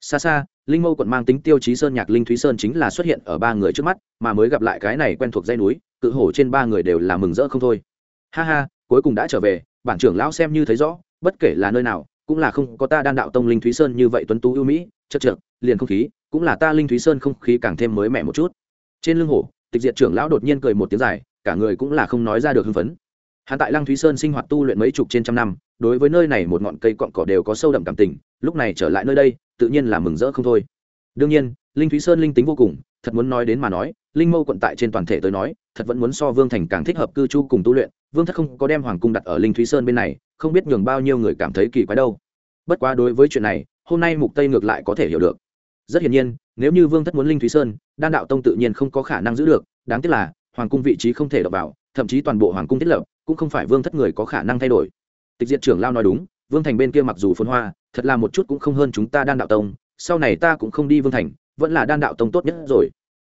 Xa xa, linh mâu quận mang tính tiêu chí sơn nhạc linh thúy sơn chính là xuất hiện ở ba người trước mắt, mà mới gặp lại cái này quen thuộc dây núi, cự hổ trên ba người đều là mừng rỡ không thôi. Ha ha, cuối cùng đã trở về, bản trưởng lão xem như thấy rõ, bất kể là nơi nào cũng là không có ta đan đạo tông linh thúy sơn như vậy tuấn tú ưu mỹ chất trượt liền không khí, cũng là ta linh thúy sơn không khí càng thêm mới mẻ một chút. Trên lưng hổ, tịch diệt trưởng lão đột nhiên cười một tiếng dài, cả người cũng là không nói ra được hưng phấn. Hắn tại lăng thúy sơn sinh hoạt tu luyện mấy chục trên trăm năm, đối với nơi này một ngọn cây cọn cỏ đều có sâu đậm cảm tình, lúc này trở lại nơi đây, tự nhiên là mừng rỡ không thôi. Đương nhiên, linh thúy sơn linh tính vô cùng, thật muốn nói đến mà nói, linh mâu quận tại trên toàn thể tới nói, thật vẫn muốn so vương thành càng thích hợp cư trú cùng tu luyện, vương thất không có đem hoàng cung đặt ở linh thúy sơn bên này không biết nhường bao nhiêu người cảm thấy kỳ quái đâu. Bất quá đối với chuyện này, hôm nay mục tây ngược lại có thể hiểu được. Rất hiển nhiên, nếu như vương thất muốn linh thúy sơn, đan đạo tông tự nhiên không có khả năng giữ được, đáng tiếc là, hoàng cung vị trí không thể đọc vào, thậm chí toàn bộ hoàng cung thiết lập, cũng không phải vương thất người có khả năng thay đổi. Tịch diệt trưởng lao nói đúng, vương thành bên kia mặc dù phồn hoa, thật là một chút cũng không hơn chúng ta đan đạo tông, sau này ta cũng không đi vương thành, vẫn là đan đạo tông tốt nhất rồi.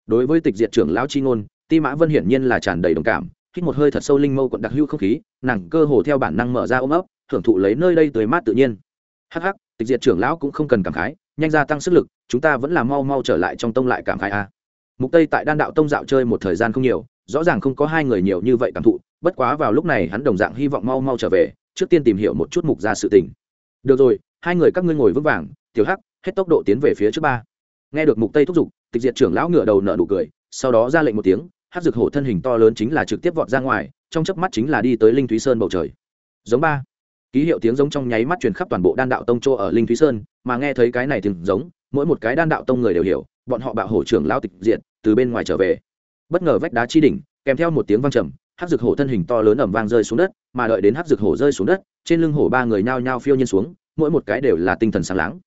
Đối với tịch diệt trưởng lão chi ngôn, ti mã vân hiển nhiên là tràn đầy đồng cảm hít một hơi thật sâu linh mâu quận đặc hữu không khí, nàng cơ hồ theo bản năng mở ra ôm ấp, thưởng thụ lấy nơi đây tươi mát tự nhiên. Hắc hắc, tịch diệt trưởng lão cũng không cần cảm khái, nhanh ra tăng sức lực, chúng ta vẫn là mau mau trở lại trong tông lại cảm khái a. Mục tây tại đan đạo tông dạo chơi một thời gian không nhiều, rõ ràng không có hai người nhiều như vậy cảm thụ, bất quá vào lúc này hắn đồng dạng hy vọng mau mau trở về, trước tiên tìm hiểu một chút mục ra sự tình. Được rồi, hai người các ngươi ngồi vững vàng, tiểu hắc, hết tốc độ tiến về phía trước ba. Nghe được mục tây thúc giục, tịch diệt trưởng lão ngửa đầu nở nụ cười, sau đó ra lệnh một tiếng hát dược hổ thân hình to lớn chính là trực tiếp vọt ra ngoài, trong chớp mắt chính là đi tới linh thúy sơn bầu trời. Giống ba. Ký hiệu tiếng giống trong nháy mắt truyền khắp toàn bộ đan đạo tông chỗ ở linh thúy sơn, mà nghe thấy cái này tiếng giống, mỗi một cái đan đạo tông người đều hiểu, bọn họ bạo hổ trưởng lao tịch diệt, từ bên ngoài trở về. Bất ngờ vách đá chi đỉnh, kèm theo một tiếng vang trầm, hát dược hổ thân hình to lớn ẩm vang rơi xuống đất, mà đợi đến hát dược hổ rơi xuống đất, trên lưng hổ ba người nhao nhao phiêu nhiên xuống, mỗi một cái đều là tinh thần sáng láng.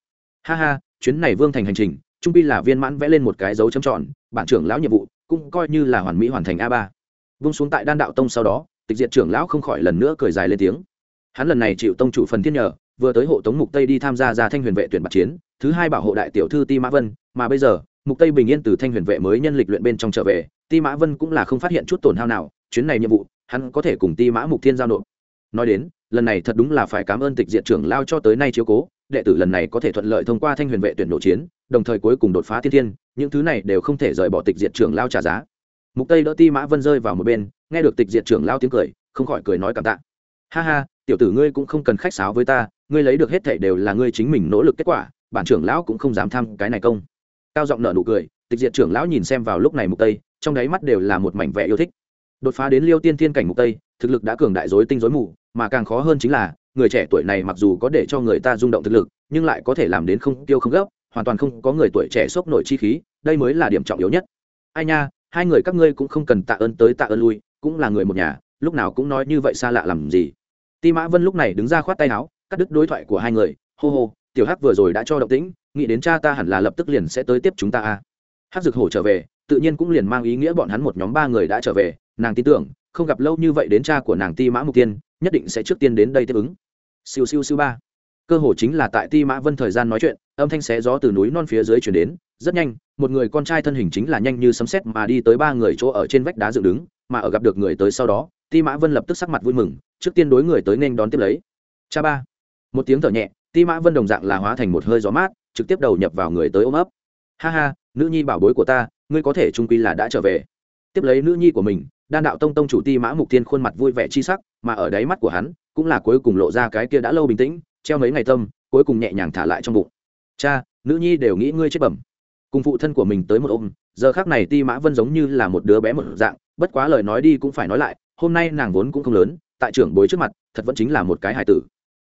Ha ha, chuyến này vương thành hành trình, trung pi là viên mãn vẽ lên một cái dấu chấm tròn, bản trưởng lão nhiệm vụ cũng coi như là hoàn mỹ hoàn thành a ba. Vung xuống tại đan đạo tông sau đó, tịch diệt trưởng lão không khỏi lần nữa cười dài lên tiếng. Hắn lần này chịu tông chủ phần thiên nhờ, vừa tới hộ tống mục tây đi tham gia ra thanh huyền vệ tuyển bạc chiến, thứ hai bảo hộ đại tiểu thư ti mã vân, mà bây giờ, mục tây bình yên từ thanh huyền vệ mới nhân lịch luyện bên trong trở về, ti mã vân cũng là không phát hiện chút tổn hao nào, chuyến này nhiệm vụ, hắn có thể cùng ti mã mục thiên giao nộp. Nói đến, lần này thật đúng là phải cảm ơn tịch diệt trưởng lao cho tới nay chiếu cố, đệ tử lần này có thể thuận lợi thông qua thanh huyền vệ tuyển nội chiến đồng thời cuối cùng đột phá thiên thiên, những thứ này đều không thể rời bỏ tịch diệt trưởng lao trả giá. Mục tây đỡ ti mã vân rơi vào một bên, nghe được tịch diệt trưởng lao tiếng cười, không khỏi cười nói cảm tạ. Ha ha, tiểu tử ngươi cũng không cần khách sáo với ta, ngươi lấy được hết thảy đều là ngươi chính mình nỗ lực kết quả, bản trưởng lão cũng không dám tham cái này công. Cao giọng nở nụ cười, tịch diệt trưởng lão nhìn xem vào lúc này mục tây, trong đáy mắt đều là một mảnh vẻ yêu thích. Đột phá đến liêu tiên thiên cảnh mục tây, thực lực đã cường đại rối tinh rối mù, mà càng khó hơn chính là, người trẻ tuổi này mặc dù có để cho người ta rung động thực lực, nhưng lại có thể làm đến không tiêu không gấp hoàn toàn không có người tuổi trẻ sốc nổi chi khí, đây mới là điểm trọng yếu nhất. Ai nha, hai người các ngươi cũng không cần tạ ơn tới tạ ơn lui, cũng là người một nhà, lúc nào cũng nói như vậy xa lạ làm gì. Ti mã vân lúc này đứng ra khoát tay áo, cắt đứt đối thoại của hai người, hô hô, tiểu hắc vừa rồi đã cho động tĩnh, nghĩ đến cha ta hẳn là lập tức liền sẽ tới tiếp chúng ta a. Hắc dực hổ trở về, tự nhiên cũng liền mang ý nghĩa bọn hắn một nhóm ba người đã trở về, nàng tin tưởng, không gặp lâu như vậy đến cha của nàng ti mã mục tiên, nhất định sẽ trước tiên đến đây tiếp ứng. Siêu siêu siêu ba cơ hồ chính là tại ti mã vân thời gian nói chuyện, âm thanh xé gió từ núi non phía dưới chuyển đến, rất nhanh, một người con trai thân hình chính là nhanh như sấm sét mà đi tới ba người chỗ ở trên vách đá dựng đứng, mà ở gặp được người tới sau đó, ti mã vân lập tức sắc mặt vui mừng, trước tiên đối người tới nên đón tiếp lấy. Cha ba. Một tiếng thở nhẹ, ti mã vân đồng dạng là hóa thành một hơi gió mát, trực tiếp đầu nhập vào người tới ôm ấp. Ha ha, nữ nhi bảo bối của ta, ngươi có thể trung quy là đã trở về. Tiếp lấy nữ nhi của mình, đan đạo tông tông chủ ti mã mục tiên khuôn mặt vui vẻ chi sắc, mà ở đáy mắt của hắn, cũng là cuối cùng lộ ra cái kia đã lâu bình tĩnh treo mấy ngày tâm cuối cùng nhẹ nhàng thả lại trong bụng. Cha nữ nhi đều nghĩ ngươi chết bẩm. Cùng phụ thân của mình tới một ôm giờ khác này ti mã vân giống như là một đứa bé một dạng bất quá lời nói đi cũng phải nói lại hôm nay nàng vốn cũng không lớn tại trưởng bối trước mặt thật vẫn chính là một cái hài tử.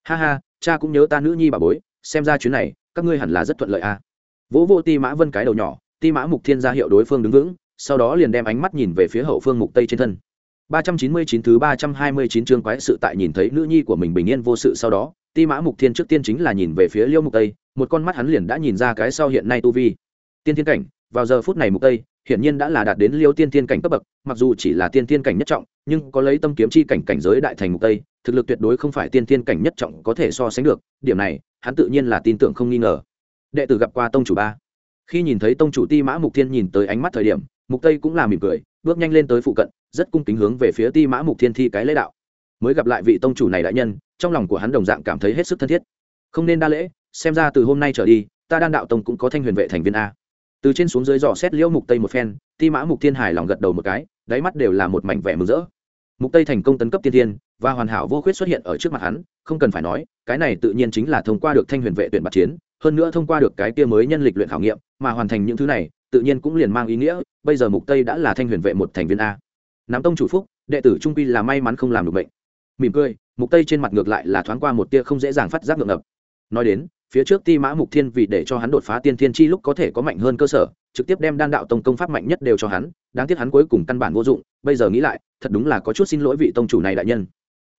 Ha ha cha cũng nhớ ta nữ nhi bà bối xem ra chuyến này các ngươi hẳn là rất thuận lợi a à. vỗ vô ti mã vân cái đầu nhỏ ti mã mục thiên ra hiệu đối phương đứng vững sau đó liền đem ánh mắt nhìn về phía hậu phương mục tây trên thân. 399 thứ 329 chương quái sự tại nhìn thấy nữ nhi của mình bình yên vô sự sau đó, Ti Mã Mục Thiên trước tiên chính là nhìn về phía Liêu Mục Tây, một con mắt hắn liền đã nhìn ra cái sau hiện nay tu vi. Tiên thiên cảnh, vào giờ phút này Mục Tây, hiển nhiên đã là đạt đến Liêu tiên thiên cảnh cấp bậc, mặc dù chỉ là tiên thiên cảnh nhất trọng, nhưng có lấy tâm kiếm chi cảnh cảnh giới đại thành Mục Tây, thực lực tuyệt đối không phải tiên thiên cảnh nhất trọng có thể so sánh được, điểm này, hắn tự nhiên là tin tưởng không nghi ngờ. Đệ tử gặp qua tông chủ ba. Khi nhìn thấy tông chủ Ti Mã Mục Thiên nhìn tới ánh mắt thời điểm, Mục Tây cũng là mỉm cười, bước nhanh lên tới phụ cận, rất cung kính hướng về phía ti mã mục thiên thi cái lễ đạo mới gặp lại vị tông chủ này đại nhân, trong lòng của hắn đồng dạng cảm thấy hết sức thân thiết. Không nên đa lễ, xem ra từ hôm nay trở đi, ta đan đạo tông cũng có thanh huyền vệ thành viên a. Từ trên xuống dưới dò xét liễu mục tây một phen, ti mã mục thiên hài lòng gật đầu một cái, đáy mắt đều là một mảnh vẻ mừng rỡ. Mục tây thành công tấn cấp tiên thiên, và hoàn hảo vô khuyết xuất hiện ở trước mặt hắn, không cần phải nói, cái này tự nhiên chính là thông qua được thanh huyền vệ tuyển bạc chiến, hơn nữa thông qua được cái kia mới nhân lịch luyện khảo nghiệm, mà hoàn thành những thứ này, tự nhiên cũng liền mang ý nghĩa, bây giờ mục tây đã là thanh huyền vệ một thành viên a. Nắm tông chủ phúc, đệ tử trung quy là may mắn không làm được bệnh mỉm cười, mục tây trên mặt ngược lại là thoáng qua một tia không dễ dàng phát giác ngượng ngập. Nói đến, phía trước ti mã mục thiên vì để cho hắn đột phá tiên thiên chi lúc có thể có mạnh hơn cơ sở, trực tiếp đem đan đạo tông công pháp mạnh nhất đều cho hắn, đáng tiếc hắn cuối cùng căn bản vô dụng, bây giờ nghĩ lại, thật đúng là có chút xin lỗi vị tông chủ này đại nhân.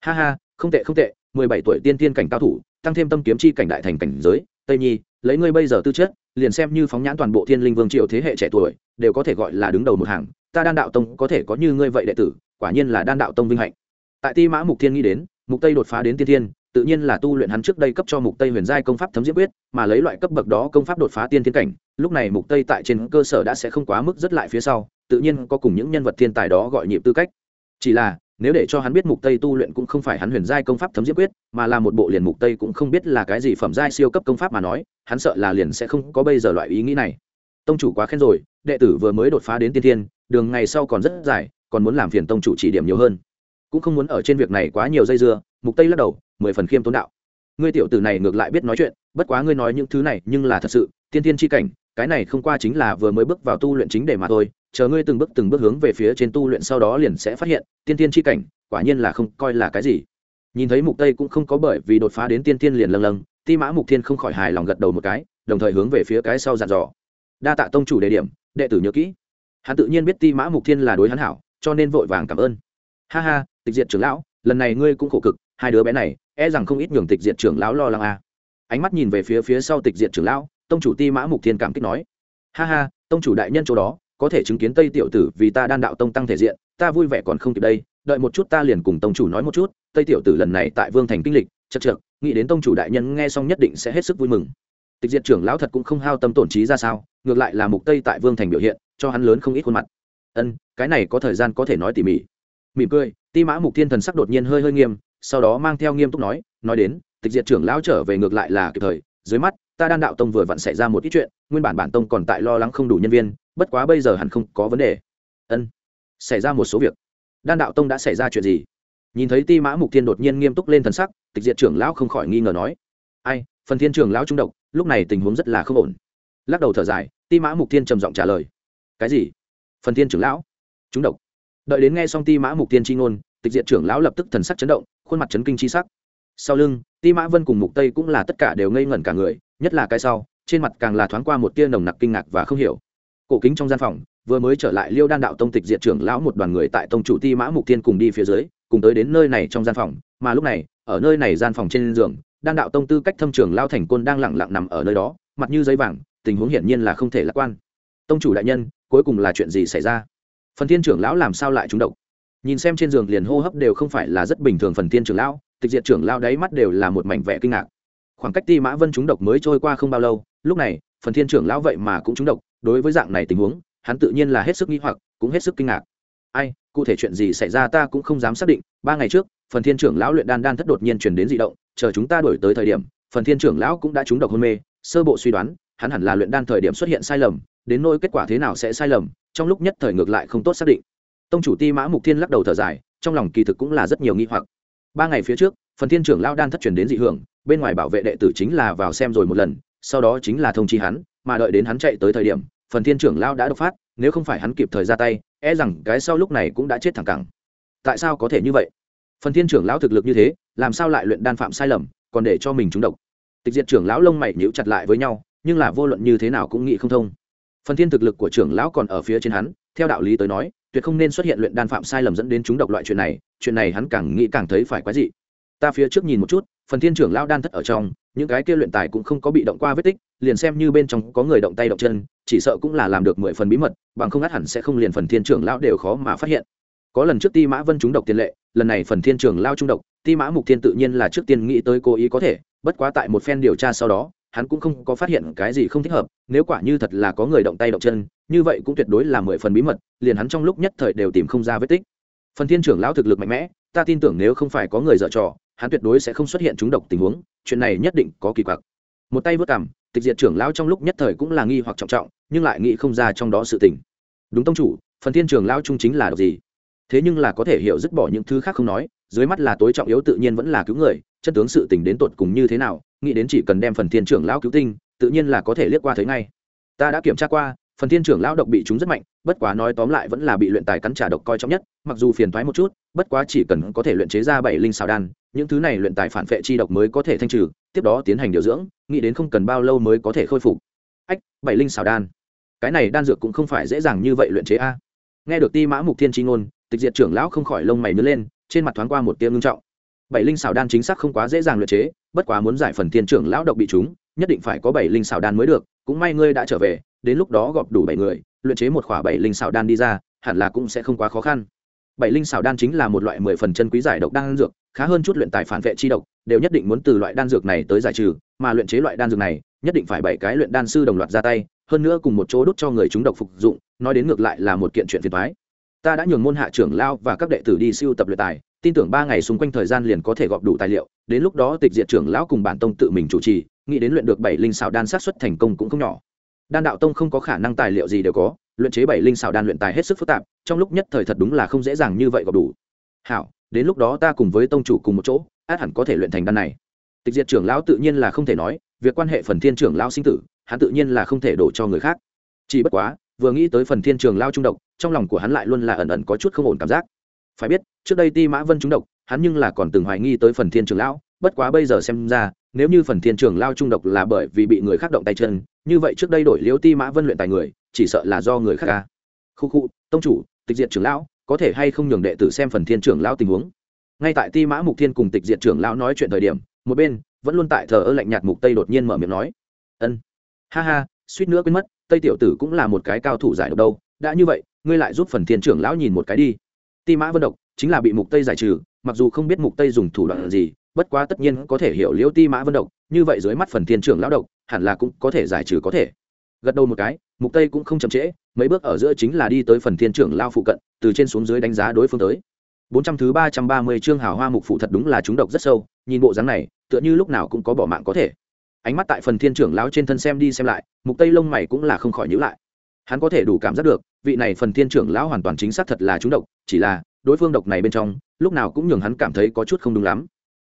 Ha ha, không tệ không tệ 17 tuổi tiên thiên cảnh cao thủ, tăng thêm tâm kiếm chi cảnh đại thành cảnh giới, tây nhi, lấy ngươi bây giờ tư chất, liền xem như phóng nhãn toàn bộ thiên linh vương triều thế hệ trẻ tuổi, đều có thể gọi là đứng đầu một hàng, ta đan đạo tông có thể có như ngươi vậy đệ tử, quả nhiên là đan đạo tông vinh hạnh tại ti mã mục thiên nghĩ đến, mục tây đột phá đến tiên thiên, tự nhiên là tu luyện hắn trước đây cấp cho mục tây huyền giai công pháp thấm diễm quyết, mà lấy loại cấp bậc đó công pháp đột phá tiên thiên cảnh, lúc này mục tây tại trên cơ sở đã sẽ không quá mức rất lại phía sau, tự nhiên có cùng những nhân vật thiên tài đó gọi nhịp tư cách. Chỉ là, nếu để cho hắn biết mục tây tu luyện cũng không phải hắn huyền giai công pháp thấm diễm quyết, mà là một bộ liền mục tây cũng không biết là cái gì phẩm giai siêu cấp công pháp mà nói, hắn sợ là liền sẽ không có bây giờ loại ý nghĩ này. Tông chủ quá khen rồi, đệ tử vừa mới đột phá đến tiên thiên, đường ngày sau còn rất dài, còn muốn làm phiền tông chủ chỉ điểm nhiều hơn cũng không muốn ở trên việc này quá nhiều dây dưa, mục tây lắc đầu, mười phần khiêm tốn đạo. Ngươi tiểu tử này ngược lại biết nói chuyện, bất quá ngươi nói những thứ này nhưng là thật sự, tiên tiên chi cảnh, cái này không qua chính là vừa mới bước vào tu luyện chính để mà thôi, chờ ngươi từng bước từng bước hướng về phía trên tu luyện sau đó liền sẽ phát hiện, tiên tiên chi cảnh, quả nhiên là không coi là cái gì. Nhìn thấy mục tây cũng không có bởi vì đột phá đến tiên tiên liền lâng lâng, ti mã mục thiên không khỏi hài lòng gật đầu một cái, đồng thời hướng về phía cái sau dặn dò. Đa tạ tông chủ đề điểm, đệ tử nhớ kỹ. Hắn tự nhiên biết ti mã mục thiên là đối hắn hảo, cho nên vội vàng cảm ơn. Ha ha tịch diệt trưởng lão, lần này ngươi cũng khổ cực, hai đứa bé này e rằng không ít nhường tịch diệt trưởng lão lo lắng à. ánh mắt nhìn về phía phía sau tịch diệt trưởng lão, tông chủ ti mã mục thiên cảm kích nói. Ha ha, tông chủ đại nhân chỗ đó, có thể chứng kiến tây tiểu tử vì ta đan đạo tông tăng thể diện, ta vui vẻ còn không kịp đây, đợi một chút ta liền cùng tông chủ nói một chút, tây tiểu tử lần này tại vương thành kinh lịch, chật chật nghĩ đến tông chủ đại nhân nghe xong nhất định sẽ hết sức vui mừng. Tịch diệt trưởng lão thật cũng không hao tâm tổn trí ra sao, ngược lại là mục tây tại vương thành biểu hiện, cho hắn lớn không ít khuôn mặt. Ân, cái này có thời gian có thể nói tỉ mỉ mỉm cười, ti mã mục thiên thần sắc đột nhiên hơi hơi nghiêm, sau đó mang theo nghiêm túc nói nói đến, tịch diệt trưởng lão trở về ngược lại là kịp thời, dưới mắt, ta đan đạo tông vừa vặn xảy ra một ít chuyện, nguyên bản bản tông còn tại lo lắng không đủ nhân viên, bất quá bây giờ hẳn không có vấn đề. Ân, xảy ra một số việc. Đan đạo tông đã xảy ra chuyện gì? Nhìn thấy ti mã mục thiên đột nhiên nghiêm túc lên thần sắc, tịch diệt trưởng lão không khỏi nghi ngờ nói. Ai, phần thiên trưởng lão trung độc, lúc này tình huống rất là không ổn. Lắc đầu thở dài, ti mã mục thiên trầm giọng trả lời. Cái gì? Phần thiên trưởng lão? Chúng độc đợi đến nghe xong ti mã mục tiên tri ngôn, tịch diện trưởng lão lập tức thần sắc chấn động, khuôn mặt chấn kinh chi sắc. Sau lưng, ti mã vân cùng mục tây cũng là tất cả đều ngây ngẩn cả người, nhất là cái sau, trên mặt càng là thoáng qua một tia nồng nặc kinh ngạc và không hiểu. Cổ kính trong gian phòng, vừa mới trở lại liêu đan đạo tông tịch diện trưởng lão một đoàn người tại tông chủ ti mã mục tiên cùng đi phía dưới, cùng tới đến nơi này trong gian phòng, mà lúc này, ở nơi này gian phòng trên giường, đan đạo tông tư cách thâm trưởng lao thành côn đang lặng lặng nằm ở nơi đó, mặt như giấy vàng, tình huống hiển nhiên là không thể lạc quan. Tông chủ đại nhân, cuối cùng là chuyện gì xảy ra? Phần thiên trưởng lão làm sao lại trúng độc? Nhìn xem trên giường liền hô hấp đều không phải là rất bình thường phần thiên trưởng lão, tịch diệt trưởng lão đáy mắt đều là một mảnh vẻ kinh ngạc. Khoảng cách ti mã vân trúng độc mới trôi qua không bao lâu, lúc này, phần thiên trưởng lão vậy mà cũng trúng độc, đối với dạng này tình huống, hắn tự nhiên là hết sức nghi hoặc, cũng hết sức kinh ngạc. Ai, cụ thể chuyện gì xảy ra ta cũng không dám xác định, ba ngày trước, phần thiên trưởng lão luyện đan đan thất đột nhiên chuyển đến di động, chờ chúng ta đổi tới thời điểm, phần thiên trưởng lão cũng đã trúng độc hôn mê, sơ bộ suy đoán, hắn hẳn là luyện đan thời điểm xuất hiện sai lầm, đến nỗi kết quả thế nào sẽ sai lầm trong lúc nhất thời ngược lại không tốt xác định. Tông chủ ti mã mục thiên lắc đầu thở dài, trong lòng kỳ thực cũng là rất nhiều nghi hoặc. Ba ngày phía trước, phần thiên trưởng lao đan thất truyền đến dị hưởng, bên ngoài bảo vệ đệ tử chính là vào xem rồi một lần, sau đó chính là thông chi hắn, mà đợi đến hắn chạy tới thời điểm, phần thiên trưởng lao đã đột phát, nếu không phải hắn kịp thời ra tay e rằng cái sau lúc này cũng đã chết thẳng cẳng. Tại sao có thể như vậy? Phần thiên trưởng lão thực lực như thế, làm sao lại luyện đan phạm sai lầm, còn để cho mình trúng độc? Tịch diệt trưởng lão lông mày nhíu chặt lại với nhau, nhưng là vô luận như thế nào cũng nghĩ không thông phần thiên thực lực của trưởng lão còn ở phía trên hắn, theo đạo lý tới nói, tuyệt không nên xuất hiện luyện đan phạm sai lầm dẫn đến chúng độc loại chuyện này chuyện này hắn càng nghĩ càng thấy phải quái dị. Ta phía trước nhìn một chút, phần thiên trưởng lão đan thất ở trong, những cái kia luyện tài cũng không có bị động qua vết tích, liền xem như bên trong có người động tay động chân, chỉ sợ cũng là làm được mười phần bí mật, bằng không át hẳn sẽ không liền phần thiên trưởng lão đều khó mà phát hiện. Có lần trước ti mã vân trúng độc tiền lệ, lần này phần thiên trưởng lao trung độc, ti mã mục thiên tự nhiên là trước tiên nghĩ tới cố ý có thể, bất quá tại một phen điều tra sau đó hắn cũng không có phát hiện cái gì không thích hợp, nếu quả như thật là có người động tay động chân, như vậy cũng tuyệt đối là mười phần bí mật, liền hắn trong lúc nhất thời đều tìm không ra vết tích. Phần thiên trưởng lão thực lực mạnh mẽ, ta tin tưởng nếu không phải có người dở trò, hắn tuyệt đối sẽ không xuất hiện trúng độc tình huống, chuyện này nhất định có kỳ quặc. Một tay vớt cảm tịch diệt trưởng lão trong lúc nhất thời cũng là nghi hoặc trọng trọng, nhưng lại nghĩ không ra trong đó sự tình. Đúng tông chủ, phần thiên trưởng lão trung chính là độc gì? Thế nhưng là có thể hiểu dứt bỏ những thứ khác không nói, dưới mắt là tối trọng yếu tự nhiên vẫn là cứu người chân tướng sự tình đến tột cùng như thế nào, nghĩ đến chỉ cần đem phần thiên trưởng lão cứu tinh, tự nhiên là có thể liếc qua thấy ngay. Ta đã kiểm tra qua, phần thiên trưởng lão độc bị chúng rất mạnh, bất quá nói tóm lại vẫn là bị luyện tài cắn trả độc coi trọng nhất, mặc dù phiền thoái một chút, bất quá chỉ cần có thể luyện chế ra bảy linh xào đan, những thứ này luyện tài phản vệ chi độc mới có thể thanh trừ, tiếp đó tiến hành điều dưỡng, nghĩ đến không cần bao lâu mới có thể khôi phục. Ách, bảy linh xào đan. Cái này đan dược cũng không phải dễ dàng như vậy luyện chế a. Nghe được ti mã mục thiên tri ngôn, tịch diệt trưởng lão không khỏi lông mày nứt lên, trên mặt thoáng qua một tia ngưng trọng bảy linh xảo đan chính xác không quá dễ dàng luyện chế, bất quá muốn giải phần thiên trưởng lão độc bị chúng, nhất định phải có bảy linh xảo đan mới được, cũng may ngươi đã trở về, đến lúc đó gọp đủ bảy người, luyện chế một khỏa bảy linh xảo đan đi ra, hẳn là cũng sẽ không quá khó khăn. Bảy linh xảo đan chính là một loại mười phần chân quý giải độc đan dược, khá hơn chút luyện tài phản vệ chi độc, đều nhất định muốn từ loại đan dược này tới giải trừ, mà luyện chế loại đan dược này, nhất định phải bảy cái luyện đan sư đồng loạt ra tay, hơn nữa cùng một chỗ đốt cho người chúng độc phục dụng, nói đến ngược lại là một kiện chuyện phiền toái ta đã nhường môn hạ trưởng lao và các đệ tử đi siêu tập luyện tài, tin tưởng ba ngày xung quanh thời gian liền có thể gọp đủ tài liệu, đến lúc đó tịch diệt trưởng lão cùng bản tông tự mình chủ trì, nghĩ đến luyện được bảy linh xào đan sát xuất thành công cũng không nhỏ. Đan đạo tông không có khả năng tài liệu gì đều có, luyện chế bảy linh xào đan luyện tài hết sức phức tạp, trong lúc nhất thời thật đúng là không dễ dàng như vậy gọp đủ. Hảo, đến lúc đó ta cùng với tông chủ cùng một chỗ, át hẳn có thể luyện thành đan này. Tịch diệt trưởng lão tự nhiên là không thể nói, việc quan hệ phần thiên trưởng lão sinh tử, hắn tự nhiên là không thể đổ cho người khác. Chỉ bất quá, vừa nghĩ tới phần thiên trường lao trung độc trong lòng của hắn lại luôn là ẩn ẩn có chút không ổn cảm giác. Phải biết, trước đây ti mã vân trúng độc, hắn nhưng là còn từng hoài nghi tới phần thiên trường lão, bất quá bây giờ xem ra, nếu như phần thiên trường lao trung độc là bởi vì bị người khác động tay chân, như vậy trước đây đổi liễu ti mã vân luyện tài người, chỉ sợ là do người khác ca. Khu khu, tông chủ, tịch diệt trưởng lão, có thể hay không nhường đệ tử xem phần thiên trưởng lão tình huống? Ngay tại ti mã mục thiên cùng tịch diệt trưởng lão nói chuyện thời điểm, một bên, vẫn luôn tại thờ ơ lạnh nhạt mục tây đột nhiên mở miệng nói. Ân. Ha ha, suýt nữa quên mất, tây tiểu tử cũng là một cái cao thủ giải độc đâu, đã như vậy ngươi lại giúp phần thiên trưởng lão nhìn một cái đi. Ti mã vân độc chính là bị mục tây giải trừ, mặc dù không biết mục tây dùng thủ đoạn gì, bất quá tất nhiên có thể hiểu liễu ti mã vân độc, như vậy dưới mắt phần thiên trưởng lão độc, hẳn là cũng có thể giải trừ có thể. Gật đầu một cái, mục tây cũng không chậm trễ, mấy bước ở giữa chính là đi tới phần thiên trưởng lao phụ cận, từ trên xuống dưới đánh giá đối phương tới. 400 thứ 330 chương hào hoa mục phụ thật đúng là chúng độc rất sâu, nhìn bộ dáng này, tựa như lúc nào cũng có bỏ mạng có thể. Ánh mắt tại phần thiên trưởng lão trên thân xem đi xem lại, mục tây lông mày cũng là không khỏi nhíu lại hắn có thể đủ cảm giác được, vị này phần thiên trưởng lão hoàn toàn chính xác thật là trúng độc, chỉ là, đối phương độc này bên trong, lúc nào cũng nhường hắn cảm thấy có chút không đúng lắm.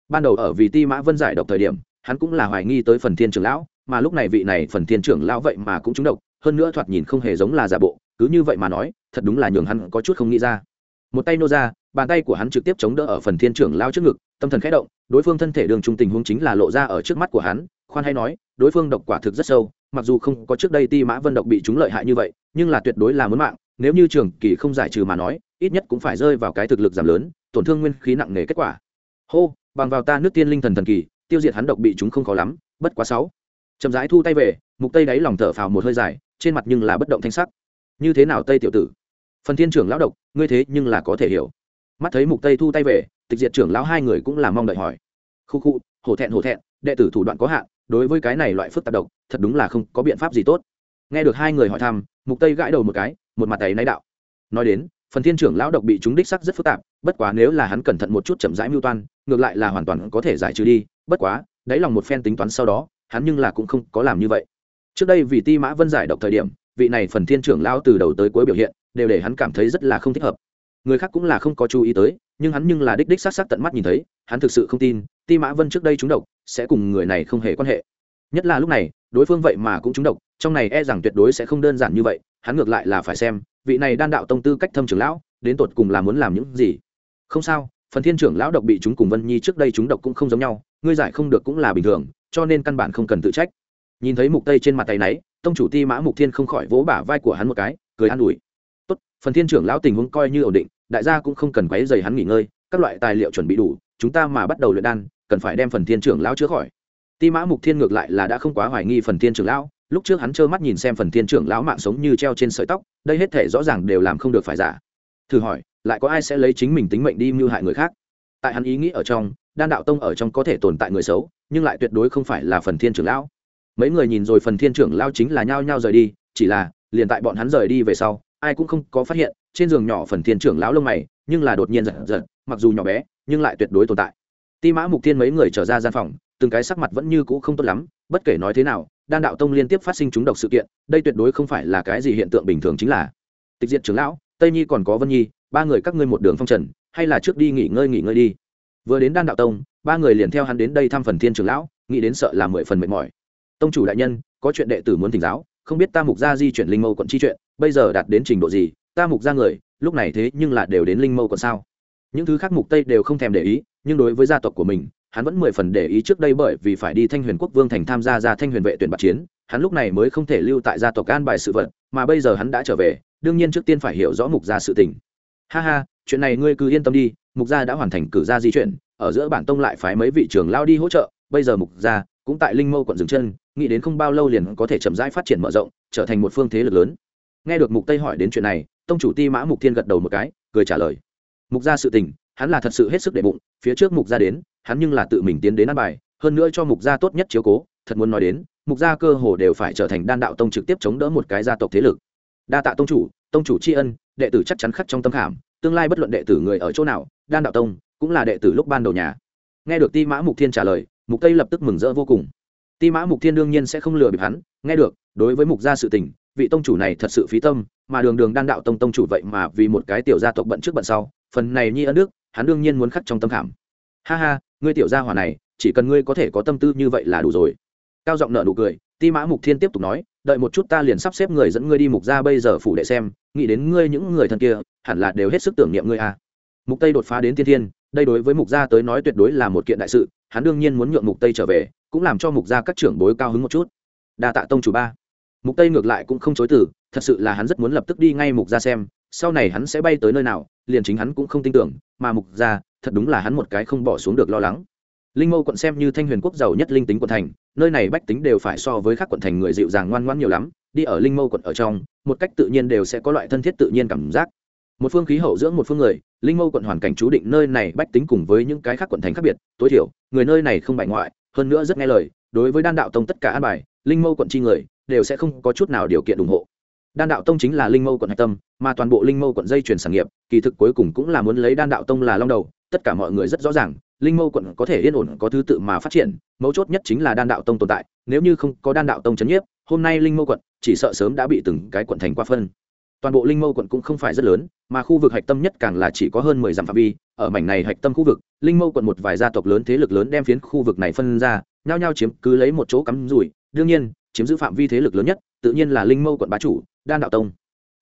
Ban đầu ở vì ti mã vân giải độc thời điểm, hắn cũng là hoài nghi tới phần thiên trưởng lão, mà lúc này vị này phần thiên trưởng lão vậy mà cũng trúng độc, hơn nữa thoạt nhìn không hề giống là giả bộ, cứ như vậy mà nói, thật đúng là nhường hắn có chút không nghĩ ra. Một tay nô ra, bàn tay của hắn trực tiếp chống đỡ ở phần thiên trưởng lão trước ngực, tâm thần khẽ động, đối phương thân thể đường trung tình huống chính là lộ ra ở trước mắt của hắn, khoan hay nói, đối phương độc quả thực rất sâu mặc dù không có trước đây ti mã vân độc bị chúng lợi hại như vậy, nhưng là tuyệt đối là muốn mạng, nếu như trường kỳ không giải trừ mà nói, ít nhất cũng phải rơi vào cái thực lực giảm lớn, tổn thương nguyên khí nặng nề kết quả. Hô, bằng vào ta nước tiên linh thần thần kỳ, tiêu diệt hắn độc bị chúng không khó lắm, bất quá sáu. Chậm rãi thu tay về, mục tây đáy lòng thở phào một hơi dài, trên mặt nhưng là bất động thanh sắc. Như thế nào tây tiểu tử? Phần thiên trưởng lão độc, ngươi thế nhưng là có thể hiểu. Mắt thấy mục tây thu tay về, tịch diệt trưởng lão hai người cũng là mong đợi hỏi. Khu khu, hổ thẹn hổ thẹn, đệ tử thủ đoạn có hạn đối với cái này loại phức tạp độc, thật đúng là không có biện pháp gì tốt. Nghe được hai người hỏi thăm, mục tây gãi đầu một cái, một mặt tay náy đạo. Nói đến, phần thiên trưởng lão độc bị chúng đích sắc rất phức tạp, bất quá nếu là hắn cẩn thận một chút chậm rãi mưu toan, ngược lại là hoàn toàn có thể giải trừ đi, bất quá, đáy lòng một phen tính toán sau đó, hắn nhưng là cũng không có làm như vậy. Trước đây vì ti mã vân giải độc thời điểm, vị này phần thiên trưởng lão từ đầu tới cuối biểu hiện, đều để hắn cảm thấy rất là không thích hợp. Người khác cũng là không có chú ý tới nhưng hắn nhưng là đích đích s á t s á t tận mắt nhìn thấy, hắn thực sự không tin, ti mã vân trước đây trúng độc, sẽ cùng người này không hề quan hệ. Nhất là lúc này, đối phương vậy mà cũng trúng độc, trong này e rằng tuyệt đối sẽ không đơn giản như vậy, hắn ngược lại là phải xem, vị này đan đạo tông tư cách thâm trưởng lão, đến tột cùng là muốn làm những gì. Không sao, phần thiên trưởng lão độc bị chúng cùng vân nhi trước đây chúng độc cũng không giống nhau, ngươi giải không được cũng là bình thường, cho nên căn bản không cần tự trách. Nhìn thấy mục tây trên mặt tay náy, tông chủ ti mã mục thiên không khỏi vỗ bả vai của hắn một cái, cười an ủi. Tốt, phần thiên trưởng lão tình huống coi như ổn định đại gia cũng không cần quấy dày hắn nghỉ ngơi, các loại tài liệu chuẩn bị đủ, chúng ta mà bắt đầu luyện đan, cần phải đem phần thiên trưởng lão chữa khỏi. Ti mã mục thiên ngược lại là đã không quá hoài nghi phần thiên trưởng lão, lúc trước hắn trơ mắt nhìn xem phần thiên trưởng lão mạng sống như treo trên sợi tóc, đây hết thể rõ ràng đều làm không được phải giả. Thử hỏi, lại có ai sẽ lấy chính mình tính mệnh đi mưu hại người khác? Tại hắn ý nghĩ ở trong, đan đạo tông ở trong có thể tồn tại người xấu, nhưng lại tuyệt đối không phải là phần thiên trưởng lão. Mấy người nhìn rồi phần thiên trưởng lão chính là nhao nhao rời đi, chỉ là, liền tại bọn hắn rời đi về sau, ai cũng không có phát hiện trên giường nhỏ phần thiên trưởng lão lông mày, nhưng là đột nhiên giật giật, mặc dù nhỏ bé, nhưng lại tuyệt đối tồn tại. Ti mã mục thiên mấy người trở ra gian phòng, từng cái sắc mặt vẫn như cũ không tốt lắm, bất kể nói thế nào, đan đạo tông liên tiếp phát sinh chúng độc sự kiện, đây tuyệt đối không phải là cái gì hiện tượng bình thường chính là. Tịch diệt trưởng lão, tây nhi còn có vân nhi, ba người các ngươi một đường phong trần, hay là trước đi nghỉ ngơi nghỉ ngơi đi. Vừa đến đan đạo tông, ba người liền theo hắn đến đây thăm phần thiên trưởng lão, nghĩ đến sợ là mười phần mệt mỏi. Tông chủ đại nhân, có chuyện đệ tử muốn thỉnh giáo, không biết ta mục gia di chuyển linh mâu quận chi chuyện, bây giờ đạt đến trình độ gì ta mục gia người, lúc này thế nhưng là đều đến linh mâu còn sao? Những thứ khác mục tây đều không thèm để ý, nhưng đối với gia tộc của mình, hắn vẫn mười phần để ý trước đây bởi vì phải đi thanh huyền quốc vương thành tham gia ra thanh huyền vệ tuyển bạc chiến, hắn lúc này mới không thể lưu tại gia tộc an bài sự vật, mà bây giờ hắn đã trở về, đương nhiên trước tiên phải hiểu rõ mục gia sự tình. Ha ha, chuyện này ngươi cứ yên tâm đi, mục gia đã hoàn thành cử gia di chuyển, ở giữa bản tông lại phái mấy vị trưởng lao đi hỗ trợ, bây giờ mục gia cũng tại linh mâu quận dừng chân, nghĩ đến không bao lâu liền có thể chậm rãi phát triển mở rộng, trở thành một phương thế lực lớn. Nghe được mục tây hỏi đến chuyện này tông chủ ti mã mục thiên gật đầu một cái, cười trả lời. Mục gia sự tình, hắn là thật sự hết sức để bụng, phía trước mục gia đến, hắn nhưng là tự mình tiến đến ăn bài, hơn nữa cho mục gia tốt nhất chiếu cố, thật muốn nói đến, mục gia cơ hồ đều phải trở thành đan đạo tông trực tiếp chống đỡ một cái gia tộc thế lực. Đa tạ tông chủ tông chủ tri ân, đệ tử chắc chắn khắc trong tâm khảm, tương lai bất luận đệ tử người ở chỗ nào, đan đạo tông cũng là đệ tử lúc ban đầu nhà. Nghe được ti mã mục thiên trả lời, mục tây lập tức mừng rỡ vô cùng. Ti mã mục thiên đương nhiên sẽ không lừa bịp hắn, nghe được, đối với mục gia sự tình vị tông chủ này thật sự phí tâm, mà đường đường đan đạo tông tông chủ vậy mà vì một cái tiểu gia tộc bận trước bận sau, phần này nhi ân đức, hắn đương nhiên muốn khắc trong tâm khảm. Ha ha, ngươi tiểu gia hỏa này, chỉ cần ngươi có thể có tâm tư như vậy là đủ rồi. Cao giọng nợ nụ cười, ti mã mục thiên tiếp tục nói, đợi một chút ta liền sắp xếp người dẫn ngươi đi mục ra bây giờ phủ đệ xem, nghĩ đến ngươi những người thân kia, hẳn là đều hết sức tưởng niệm ngươi à. mục tây đột phá đến tiên thiên, đây đối với mục gia tới nói tuyệt đối là một kiện đại sự, hắn đương nhiên muốn nhượng mục tây trở về, cũng làm cho mục gia các trưởng bối cao hứng một chút. Đa tạ tông chủ ba mục tây ngược lại cũng không chối từ, thật sự là hắn rất muốn lập tức đi ngay mục gia xem, sau này hắn sẽ bay tới nơi nào, liền chính hắn cũng không tin tưởng, mà mục gia, thật đúng là hắn một cái không bỏ xuống được lo lắng. Linh mâu quận xem như thanh huyền quốc giàu nhất linh tính quận thành, nơi này bách tính đều phải so với các quận thành người dịu dàng ngoan ngoãn nhiều lắm, đi ở linh mâu quận ở trong, một cách tự nhiên đều sẽ có loại thân thiết tự nhiên cảm giác. Một phương khí hậu dưỡng một phương người, linh mâu quận hoàn cảnh chú định nơi này bách tính cùng với những cái khác quận thành khác biệt, tối thiểu, người nơi này không bại ngoại, hơn nữa rất nghe lời, đối với đan đạo tông tất cả an bài, linh mâu quận chi người đều sẽ không có chút nào điều kiện ủng hộ. Đan đạo tông chính là linh mâu quận hạch tâm, mà toàn bộ linh mâu quận dây chuyển sản nghiệp, kỳ thực cuối cùng cũng là muốn lấy đan đạo tông là long đầu, tất cả mọi người rất rõ ràng, linh mâu quận có thể yên ổn, có thứ tự mà phát triển, mấu chốt nhất chính là đan đạo tông tồn tại, nếu như không có đan đạo tông c nhiếp, hôm nay linh mâu quận chỉ sợ sớm đã bị từng cái quận thành qua phân. Toàn bộ linh mâu quận cũng không phải rất lớn, mà khu vực hạch tâm nhất càng là chỉ có hơn mười dặm phạm vi, ở mảnh này hạch tâm khu vực, linh mâu quận một vài gia tộc lớn thế lực lớn đem phiến khu vực này phân ra, nhao nhao chiếm cứ lấy một chỗ cắm rủi, đương nhiên chiếm giữ phạm vi thế lực lớn nhất, tự nhiên là linh mâu quận bá chủ, đan đạo tông.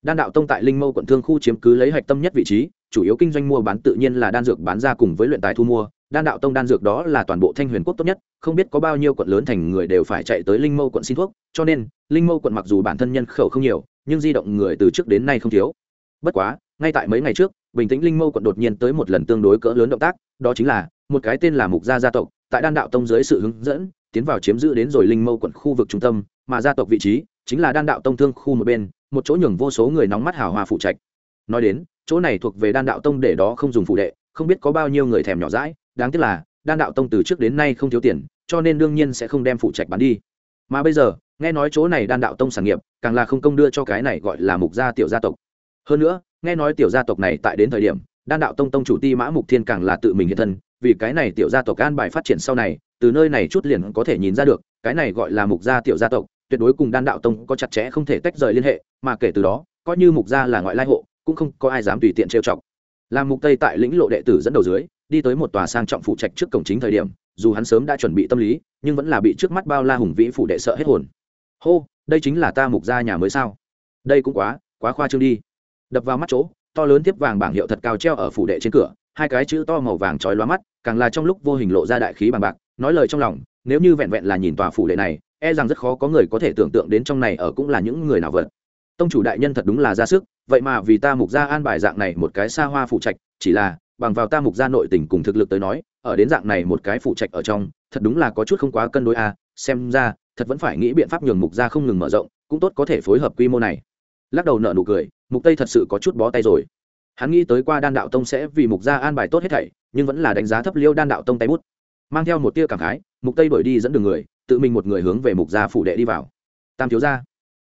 Đan đạo tông tại linh mâu quận thương khu chiếm cứ lấy hạch tâm nhất vị trí, chủ yếu kinh doanh mua bán tự nhiên là đan dược bán ra cùng với luyện tài thu mua. Đan đạo tông đan dược đó là toàn bộ thanh huyền quốc tốt nhất, không biết có bao nhiêu quận lớn thành người đều phải chạy tới linh mâu quận xin thuốc, cho nên, linh mâu quận mặc dù bản thân nhân khẩu không nhiều, nhưng di động người từ trước đến nay không thiếu. Bất quá, ngay tại mấy ngày trước, bình tĩnh linh mâu quận đột nhiên tới một lần tương đối cỡ lớn động tác, đó chính là, một cái tên là mục gia gia tộc, tại đan đạo tông dưới sự hướng dẫn tiến vào chiếm giữ đến rồi linh mâu quận khu vực trung tâm, mà gia tộc vị trí chính là đan đạo tông thương khu một bên, một chỗ nhường vô số người nóng mắt hào hòa phụ trạch. Nói đến, chỗ này thuộc về đan đạo tông để đó không dùng phụ đệ, không biết có bao nhiêu người thèm nhỏ rãi đáng tiếc là đan đạo tông từ trước đến nay không thiếu tiền, cho nên đương nhiên sẽ không đem phụ trạch bán đi. Mà bây giờ, nghe nói chỗ này đan đạo tông sản nghiệp, càng là không công đưa cho cái này gọi là mục gia tiểu gia tộc. Hơn nữa, nghe nói tiểu gia tộc này tại đến thời điểm, đan đạo tông tông chủ ti mã mục thiên càng là tự mình hiện thân vì cái này tiểu gia tộc an bài phát triển sau này, từ nơi này chút liền có thể nhìn ra được, cái này gọi là mục gia tiểu gia tộc, tuyệt đối cùng đan đạo tông có chặt chẽ không thể tách rời liên hệ, mà kể từ đó, coi như mục gia là ngoại lai hộ, cũng không có ai dám tùy tiện trêu chọc. Làm mục tây tại lĩnh lộ đệ tử dẫn đầu dưới, đi tới một tòa sang trọng phụ trạch trước cổng chính thời điểm, dù hắn sớm đã chuẩn bị tâm lý, nhưng vẫn là bị trước mắt bao la hùng vĩ phủ đệ sợ hết hồn. Hô, đây chính là ta mục gia nhà mới sao? Đây cũng quá quá khoa trương đi. Đập vào mắt chỗ, to lớn tiếp vàng bảng hiệu thật cao treo ở phủ đệ trên cửa hai cái chữ to màu vàng chói lóa mắt, càng là trong lúc vô hình lộ ra đại khí bằng bạc, nói lời trong lòng, nếu như vẹn vẹn là nhìn tòa phủ đệ này e rằng rất khó có người có thể tưởng tượng đến trong này ở cũng là những người nào vật tông chủ đại nhân thật đúng là ra sức, vậy mà vì ta mục gia an bài dạng này một cái xa hoa phụ trạch, chỉ là, bằng vào ta mục gia nội tình cùng thực lực tới nói, ở đến dạng này một cái phụ trạch ở trong, thật đúng là có chút không quá cân đối a à. xem ra, thật vẫn phải nghĩ biện pháp nhường mục gia không ngừng mở rộng, cũng tốt có thể phối hợp quy mô này lắc đầu nợ nụ cười, mục tây thật sự có chút bó tay rồi hắn nghĩ tới qua đan đạo tông sẽ vì mục gia an bài tốt hết thảy, nhưng vẫn là đánh giá thấp liêu đan đạo tông tay bút. Mang theo một tia cảm khái, mục tây đổi đi dẫn đường người, tự mình một người hướng về mục gia phủ đệ đi vào. Tam thiếu gia.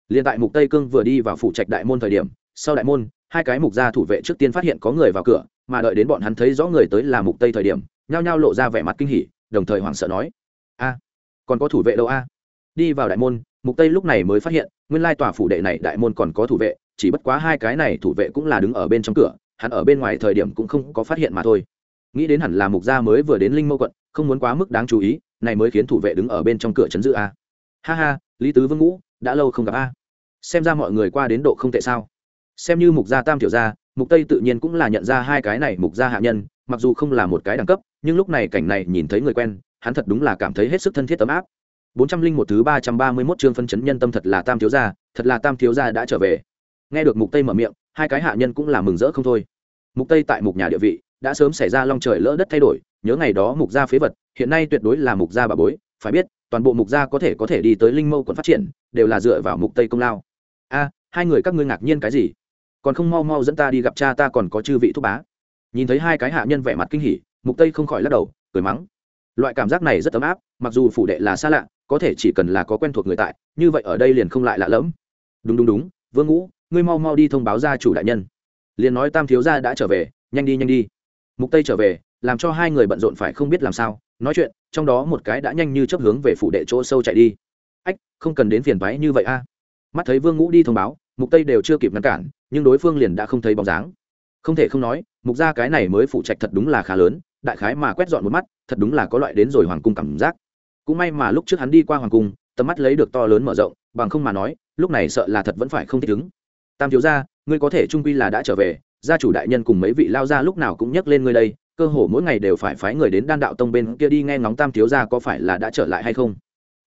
Liền tại mục tây cương vừa đi vào phủ trạch đại môn thời điểm, sau đại môn, hai cái mục gia thủ vệ trước tiên phát hiện có người vào cửa, mà đợi đến bọn hắn thấy rõ người tới là mục tây thời điểm, nhao nhao lộ ra vẻ mặt kinh hỉ, đồng thời hoảng sợ nói, a, còn có thủ vệ đâu a? Đi vào đại môn, mục tây lúc này mới phát hiện, nguyên lai tòa phủ đệ này đại môn còn có thủ vệ, chỉ bất quá hai cái này thủ vệ cũng là đứng ở bên trong cửa hắn ở bên ngoài thời điểm cũng không có phát hiện mà thôi. Nghĩ đến hẳn là mục gia mới vừa đến linh mâu quận, không muốn quá mức đáng chú ý, này mới khiến thủ vệ đứng ở bên trong cửa chấn giữ a. Ha ha, lý tứ vương ngũ, đã lâu không gặp a. Xem ra mọi người qua đến độ không tệ sao. Xem như mục gia tam tiểu gia, mục tây tự nhiên cũng là nhận ra hai cái này mục gia hạ nhân, mặc dù không là một cái đẳng cấp, nhưng lúc này cảnh này nhìn thấy người quen, hắn thật đúng là cảm thấy hết sức thân thiết tấm áp. Bốn trăm linh một thứ ba trăm ba mươi 331 chương phân chấn nhân tâm thật là tam thiếu gia, thật là tam thiếu gia đã trở về. Nghe được mục tây mở miệng hai cái hạ nhân cũng là mừng rỡ không thôi. Mục tây tại mục nhà địa vị, đã sớm xảy ra long trời lỡ đất thay đổi, nhớ ngày đó mục gia phế vật, hiện nay tuyệt đối là mục gia bà bối, phải biết, toàn bộ mục gia có thể có thể đi tới linh mâu quận phát triển, đều là dựa vào mục tây công lao. A, hai người các ngươi ngạc nhiên cái gì? Còn không mau mau dẫn ta đi gặp cha ta còn có chư vị thúc bá. Nhìn thấy hai cái hạ nhân vẻ mặt kinh hỉ, mục tây không khỏi lắc đầu, cười mắng. Loại cảm giác này rất ấm áp, mặc dù phủ đệ là xa lạ, có thể chỉ cần là có quen thuộc người tại, như vậy ở đây liền không lại lạ lẫm. Đúng đúng đúng, vương ngũ ngươi mau mau đi thông báo gia chủ đại nhân. Liền nói tam thiếu gia đã trở về, nhanh đi nhanh đi. Mục tây trở về, làm cho hai người bận rộn phải không biết làm sao. Nói chuyện, trong đó một cái đã nhanh như chấp hướng về phủ đệ chỗ sâu chạy đi. Ách, không cần đến phiền váy như vậy a. Mắt thấy vương ngũ đi thông báo, mục tây đều chưa kịp ngăn cản, nhưng đối phương liền đã không thấy bóng dáng. Không thể không nói, mục gia cái này mới phụ trạch thật đúng là khá lớn, đại khái mà quét dọn một mắt, thật đúng là có loại đến rồi hoàng cung cảm giác. Cũng may mà lúc trước hắn đi qua hoàng cung, tầm mắt lấy được to lớn mở rộng, bằng không mà nói, lúc này sợ là thật vẫn phải không thích ứng tam thiếu gia, ngươi có thể trung quy là đã trở về, gia chủ đại nhân cùng mấy vị lao gia lúc nào cũng nhắc lên ngươi đây, cơ hồ mỗi ngày đều phải phái người đến đan đạo tông bên kia đi nghe ngóng tam thiếu gia có phải là đã trở lại hay không.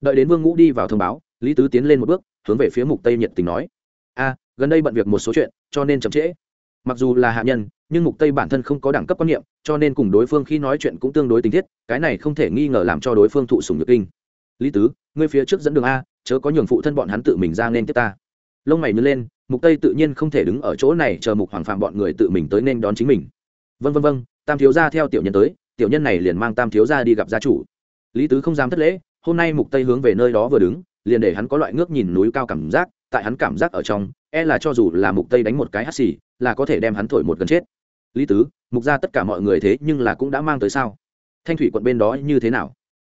Đợi đến vương ngũ đi vào thông báo, lý tứ tiến lên một bước, hướng về phía mục tây nhiệt tình nói. A, gần đây bận việc một số chuyện, cho nên chậm trễ. Mặc dù là hạ nhân, nhưng mục tây bản thân không có đẳng cấp quan niệm, cho nên cùng đối phương khi nói chuyện cũng tương đối tình thiết, cái này không thể nghi ngờ làm cho đối phương thụ sủng nhược kinh. Lý tứ, ngươi phía trước dẫn đường a, chớ có nhường phụ thân bọn hắn tự mình ra nên tiếp ta lông mày nhớ lên, mục tây tự nhiên không thể đứng ở chỗ này chờ mục hoàng phạm bọn người tự mình tới nên đón chính mình. Vân vân vân tam thiếu gia theo tiểu nhân tới, tiểu nhân này liền mang tam thiếu gia đi gặp gia chủ. Lý tứ không dám thất lễ, hôm nay mục tây hướng về nơi đó vừa đứng, liền để hắn có loại ngước nhìn núi cao cảm giác, tại hắn cảm giác ở trong e là cho dù là mục tây đánh một cái hắt xì, là có thể đem hắn thổi một gần chết. Lý tứ, mục ra tất cả mọi người thế nhưng là cũng đã mang tới sao? Thanh thủy quận bên đó như thế nào?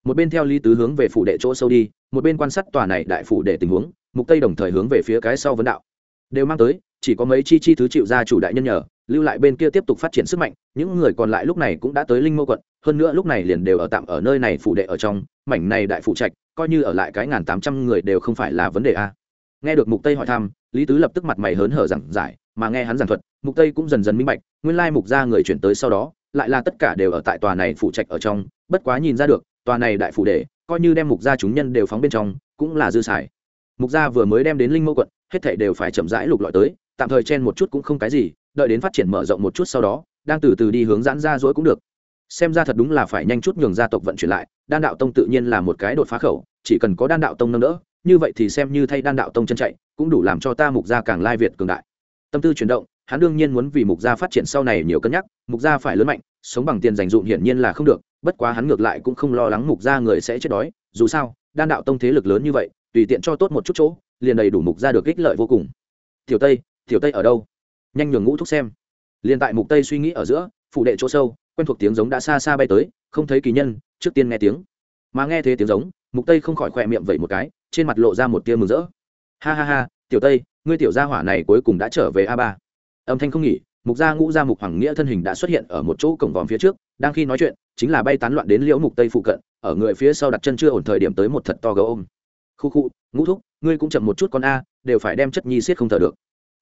Một bên theo lý tứ hướng về phủ đệ chỗ sâu đi, một bên quan sát tòa này đại phủ đệ tình huống mục tây đồng thời hướng về phía cái sau vấn đạo. Đều mang tới, chỉ có mấy chi chi thứ chịu ra chủ đại nhân nhờ, lưu lại bên kia tiếp tục phát triển sức mạnh, những người còn lại lúc này cũng đã tới linh mâu quận, hơn nữa lúc này liền đều ở tạm ở nơi này phủ đệ ở trong, mảnh này đại phụ trạch, coi như ở lại cái ngàn tám trăm người đều không phải là vấn đề a. Nghe được mục tây hỏi thăm, lý tứ lập tức mặt mày hớn hở giảng giải, mà nghe hắn giảng thuật, mục tây cũng dần dần minh bạch, nguyên lai mục gia người chuyển tới sau đó, lại là tất cả đều ở tại tòa này phụ trạch ở trong, bất quá nhìn ra được, tòa này đại phủ đệ, coi như đem mục gia chúng nhân đều phóng bên trong, cũng là dư xài mục gia vừa mới đem đến linh mâu quận, hết thảy đều phải chậm rãi lục lọi tới, tạm thời chen một chút cũng không cái gì, đợi đến phát triển mở rộng một chút sau đó, đang từ từ đi hướng giãn ra dối cũng được. Xem ra thật đúng là phải nhanh chút nhường gia tộc vận chuyển lại, đan đạo tông tự nhiên là một cái đột phá khẩu, chỉ cần có đan đạo tông nâng đỡ, như vậy thì xem như thay đan đạo tông chân chạy, cũng đủ làm cho ta mục gia càng lai việt cường đại. Tâm tư chuyển động, hắn đương nhiên muốn vì mục gia phát triển sau này nhiều cân nhắc, mục gia phải lớn mạnh, sống bằng tiền dành dụm hiển nhiên là không được, bất quá hắn ngược lại cũng không lo lắng mục gia người sẽ chết đói, dù sao, đan đạo tông thế lực lớn như vậy tùy tiện cho tốt một chút chỗ, liền đầy đủ mục gia được ích lợi vô cùng. Tiểu tây tiểu tây ở đâu? Nhanh nhường ngũ thúc xem. Liền tại mục tây suy nghĩ ở giữa, phụ đệ chỗ sâu, quen thuộc tiếng giống đã xa xa bay tới, không thấy kỳ nhân, trước tiên nghe tiếng. Mà nghe thế tiếng giống, mục tây không khỏi khỏe miệng vậy một cái, trên mặt lộ ra một tia mừng rỡ. Ha ha ha, tiểu tây, ngươi tiểu gia hỏa này cuối cùng đã trở về a ba. Âm thanh không nghỉ, mục gia ngũ gia mục hoàng nghĩa thân hình đã xuất hiện ở một chỗ cổng vòm phía trước, đang khi nói chuyện, chính là bay tán loạn đến liễu mục tây phụ cận, ở người phía sau đặt chân chưa ổn thời điểm tới một thật to gấu ôm khu khu, ngũ thúc, ngươi cũng chậm một chút con a, đều phải đem chất nhi siết không thở được.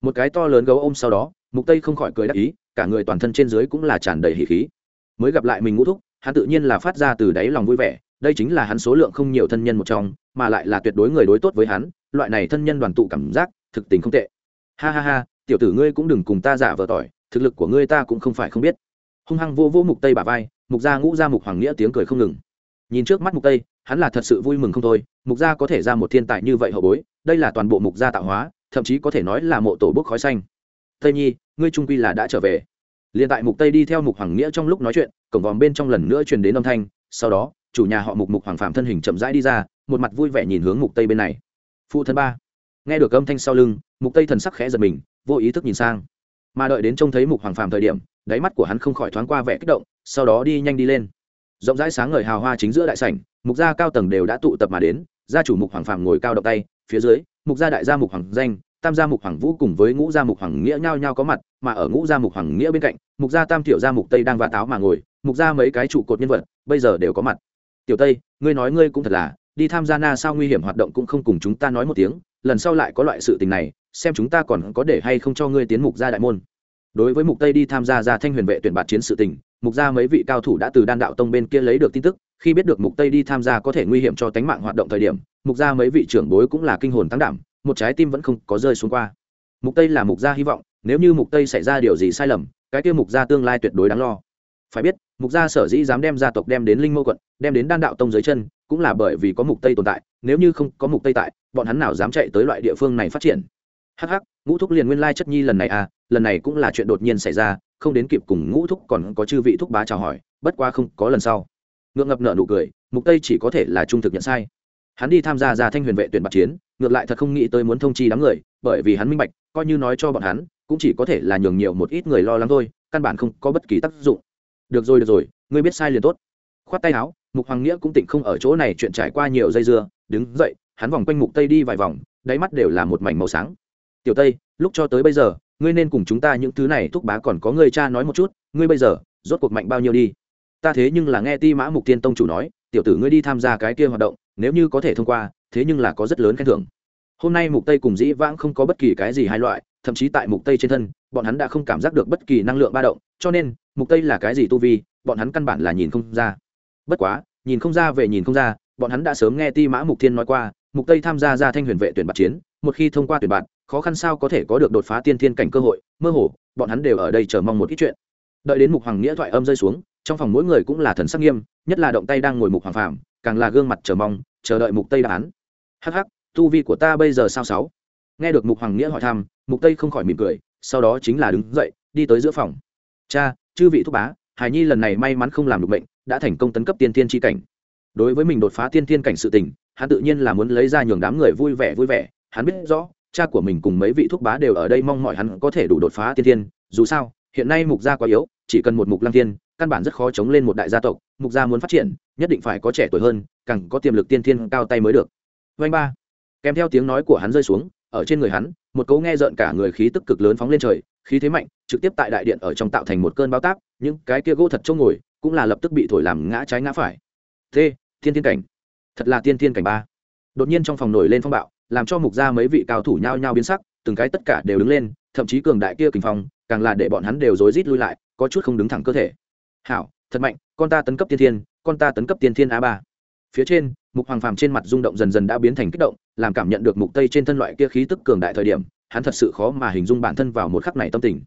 Một cái to lớn gấu ôm sau đó, mục tây không khỏi cười đắc ý, cả người toàn thân trên dưới cũng là tràn đầy hỉ khí. Mới gặp lại mình ngũ thúc, hắn tự nhiên là phát ra từ đáy lòng vui vẻ, đây chính là hắn số lượng không nhiều thân nhân một trong, mà lại là tuyệt đối người đối tốt với hắn, loại này thân nhân đoàn tụ cảm giác, thực tình không tệ. Ha ha ha, tiểu tử ngươi cũng đừng cùng ta giả vờ tỏi, thực lực của ngươi ta cũng không phải không biết. Hung hăng vô vô mục tây bả vai, mục gia ngũ gia mục hoàng nghĩa tiếng cười không ngừng. Nhìn trước mắt mục tây hắn là thật sự vui mừng không thôi, mục gia có thể ra một thiên tài như vậy hậu bối, đây là toàn bộ mục gia tạo hóa, thậm chí có thể nói là mộ tổ bốc khói xanh. Tây nhi, ngươi trung quy là đã trở về. Liền tại mục tây đi theo mục hoàng nghĩa trong lúc nói chuyện, cổng vòm bên trong lần nữa truyền đến âm thanh, sau đó, chủ nhà họ mục mục hoàng phạm thân hình chậm rãi đi ra, một mặt vui vẻ nhìn hướng mục tây bên này. Phụ thân ba. Nghe được âm thanh sau lưng, mục tây thần sắc khẽ giật mình, vô ý thức nhìn sang. Mà đợi đến trông thấy mục hoàng phạm thời điểm, đáy mắt của hắn không khỏi thoáng qua vẻ kích động, sau đó đi nhanh đi lên rộng rãi sáng ngời hào hoa chính giữa đại sảnh, mục gia cao tầng đều đã tụ tập mà đến, gia chủ mục hoàng phàm ngồi cao động tay, phía dưới, mục gia đại gia mục hoàng danh, tam gia mục hoàng vũ cùng với ngũ gia mục hoàng nghĩa nhao nhao có mặt, mà ở ngũ gia mục hoàng nghĩa bên cạnh, mục gia tam tiểu gia mục tây đang vạ táo mà ngồi, mục gia mấy cái trụ cột nhân vật, bây giờ đều có mặt. Tiểu tây, ngươi nói ngươi cũng thật là, đi tham gia na sao nguy hiểm hoạt động cũng không cùng chúng ta nói một tiếng, lần sau lại có loại sự tình này, xem chúng ta còn có để hay không cho ngươi tiến mục gia đại môn đối với mục tây đi tham gia gia thanh huyền vệ tuyển bạt chiến sự tình, mục gia mấy vị cao thủ đã từ đan đạo tông bên kia lấy được tin tức, khi biết được mục tây đi tham gia có thể nguy hiểm cho tánh mạng hoạt động thời điểm, mục gia mấy vị trưởng bối cũng là kinh hồn tăng đảm, một trái tim vẫn không có rơi xuống qua. Mục tây là mục gia hy vọng, nếu như mục tây xảy ra điều gì sai lầm, cái kia mục gia tương lai tuyệt đối đáng lo. Phải biết, mục gia sở dĩ dám đem gia tộc đem đến linh mâu quận, đem đến đan đạo tông dưới chân, cũng là bởi vì có mục tây tồn tại, nếu như không có mục tây tại, bọn hắn nào dám chạy tới loại địa phương này phát triển. Hắc hắc, ngũ thúc liền nguyên lai chất nhi lần này à lần này cũng là chuyện đột nhiên xảy ra, không đến kịp cùng ngũ thúc còn có chư vị thúc bá chào hỏi, bất qua không có lần sau. Ngượng ngập nợ nụ cười, mục tây chỉ có thể là trung thực nhận sai. Hắn đi tham gia ra thanh huyền vệ tuyển bạc chiến, ngược lại thật không nghĩ tới muốn thông chi đám người, bởi vì hắn minh bạch, coi như nói cho bọn hắn, cũng chỉ có thể là nhường nhiều một ít người lo lắng thôi, căn bản không có bất kỳ tác dụng. Được rồi được rồi, ngươi biết sai liền tốt. Khoát tay áo, mục hoàng nghĩa cũng tỉnh không ở chỗ này chuyện trải qua nhiều dây dưa, đứng dậy, hắn vòng quanh mục tây đi vài vòng, đáy mắt đều là một mảnh màu sáng. Tiểu tây, lúc cho tới bây giờ ngươi nên cùng chúng ta những thứ này thúc bá còn có người cha nói một chút, ngươi bây giờ, rốt cuộc mạnh bao nhiêu đi? Ta thế nhưng là nghe ti mã mục tiên tông chủ nói, tiểu tử ngươi đi tham gia cái kia hoạt động, nếu như có thể thông qua, thế nhưng là có rất lớn khen thưởng. Hôm nay mục tây cùng dĩ vãng không có bất kỳ cái gì hai loại, thậm chí tại mục tây trên thân, bọn hắn đã không cảm giác được bất kỳ năng lượng ba động, cho nên, mục tây là cái gì tu vi, bọn hắn căn bản là nhìn không ra. Bất quá, nhìn không ra về nhìn không ra, bọn hắn đã sớm nghe ti mã mục thiên nói qua, mục tây tham gia ra thanh huyền vệ tuyển bạt chiến, một khi thông qua tuyển bạt khó khăn sao có thể có được đột phá tiên thiên cảnh cơ hội mơ hồ bọn hắn đều ở đây chờ mong một ít chuyện. Đợi đến mục hoàng nghĩa thoại âm rơi xuống trong phòng mỗi người cũng là thần sắc nghiêm nhất là động tay đang ngồi mục hoàng phàm, càng là gương mặt chờ mong chờ đợi mục tây đáp án. Hắc hắc tu vi của ta bây giờ sao sáu? Nghe được mục hoàng nghĩa hỏi thăm mục tây không khỏi mỉm cười sau đó chính là đứng dậy đi tới giữa phòng. Cha chư vị thúc bá hải nhi lần này may mắn không làm được bệnh đã thành công tấn cấp tiên thiên tri cảnh. Đối với mình đột phá tiên thiên cảnh sự tình hắn tự nhiên là muốn lấy ra nhường đám người vui vẻ vui vẻ hắn biết rõ cha của mình cùng mấy vị thúc bá đều ở đây mong mỏi hắn có thể đủ đột phá tiên thiên. Dù sao, hiện nay mục gia quá yếu, chỉ cần một mục lăng thiên, căn bản rất khó chống lên một đại gia tộc. Mục gia muốn phát triển, nhất định phải có trẻ tuổi hơn, càng có tiềm lực tiên thiên cao tay mới được. Vanh ba. Kèm theo tiếng nói của hắn rơi xuống, ở trên người hắn, một cấu nghe rợn cả người khí tức cực lớn phóng lên trời, khí thế mạnh, trực tiếp tại đại điện ở trong tạo thành một cơn bao tác những cái kia gỗ thật trông ngồi, cũng là lập tức bị thổi làm ngã trái ngã phải. T thiên thiên cảnh. Thật là tiên thiên cảnh ba. Đột nhiên trong phòng nổi lên phong bạo làm cho mục gia mấy vị cao thủ nhao nhao biến sắc, từng cái tất cả đều đứng lên, thậm chí cường đại kia kình phong, càng là để bọn hắn đều rối rít lui lại, có chút không đứng thẳng cơ thể. Hảo, thật mạnh, con ta tấn cấp tiên thiên, con ta tấn cấp tiên thiên a ba. Phía trên, mục hoàng phàm trên mặt rung động dần dần đã biến thành kích động, làm cảm nhận được mục tây trên thân loại kia khí tức cường đại thời điểm, hắn thật sự khó mà hình dung bản thân vào một khắc này tâm tình.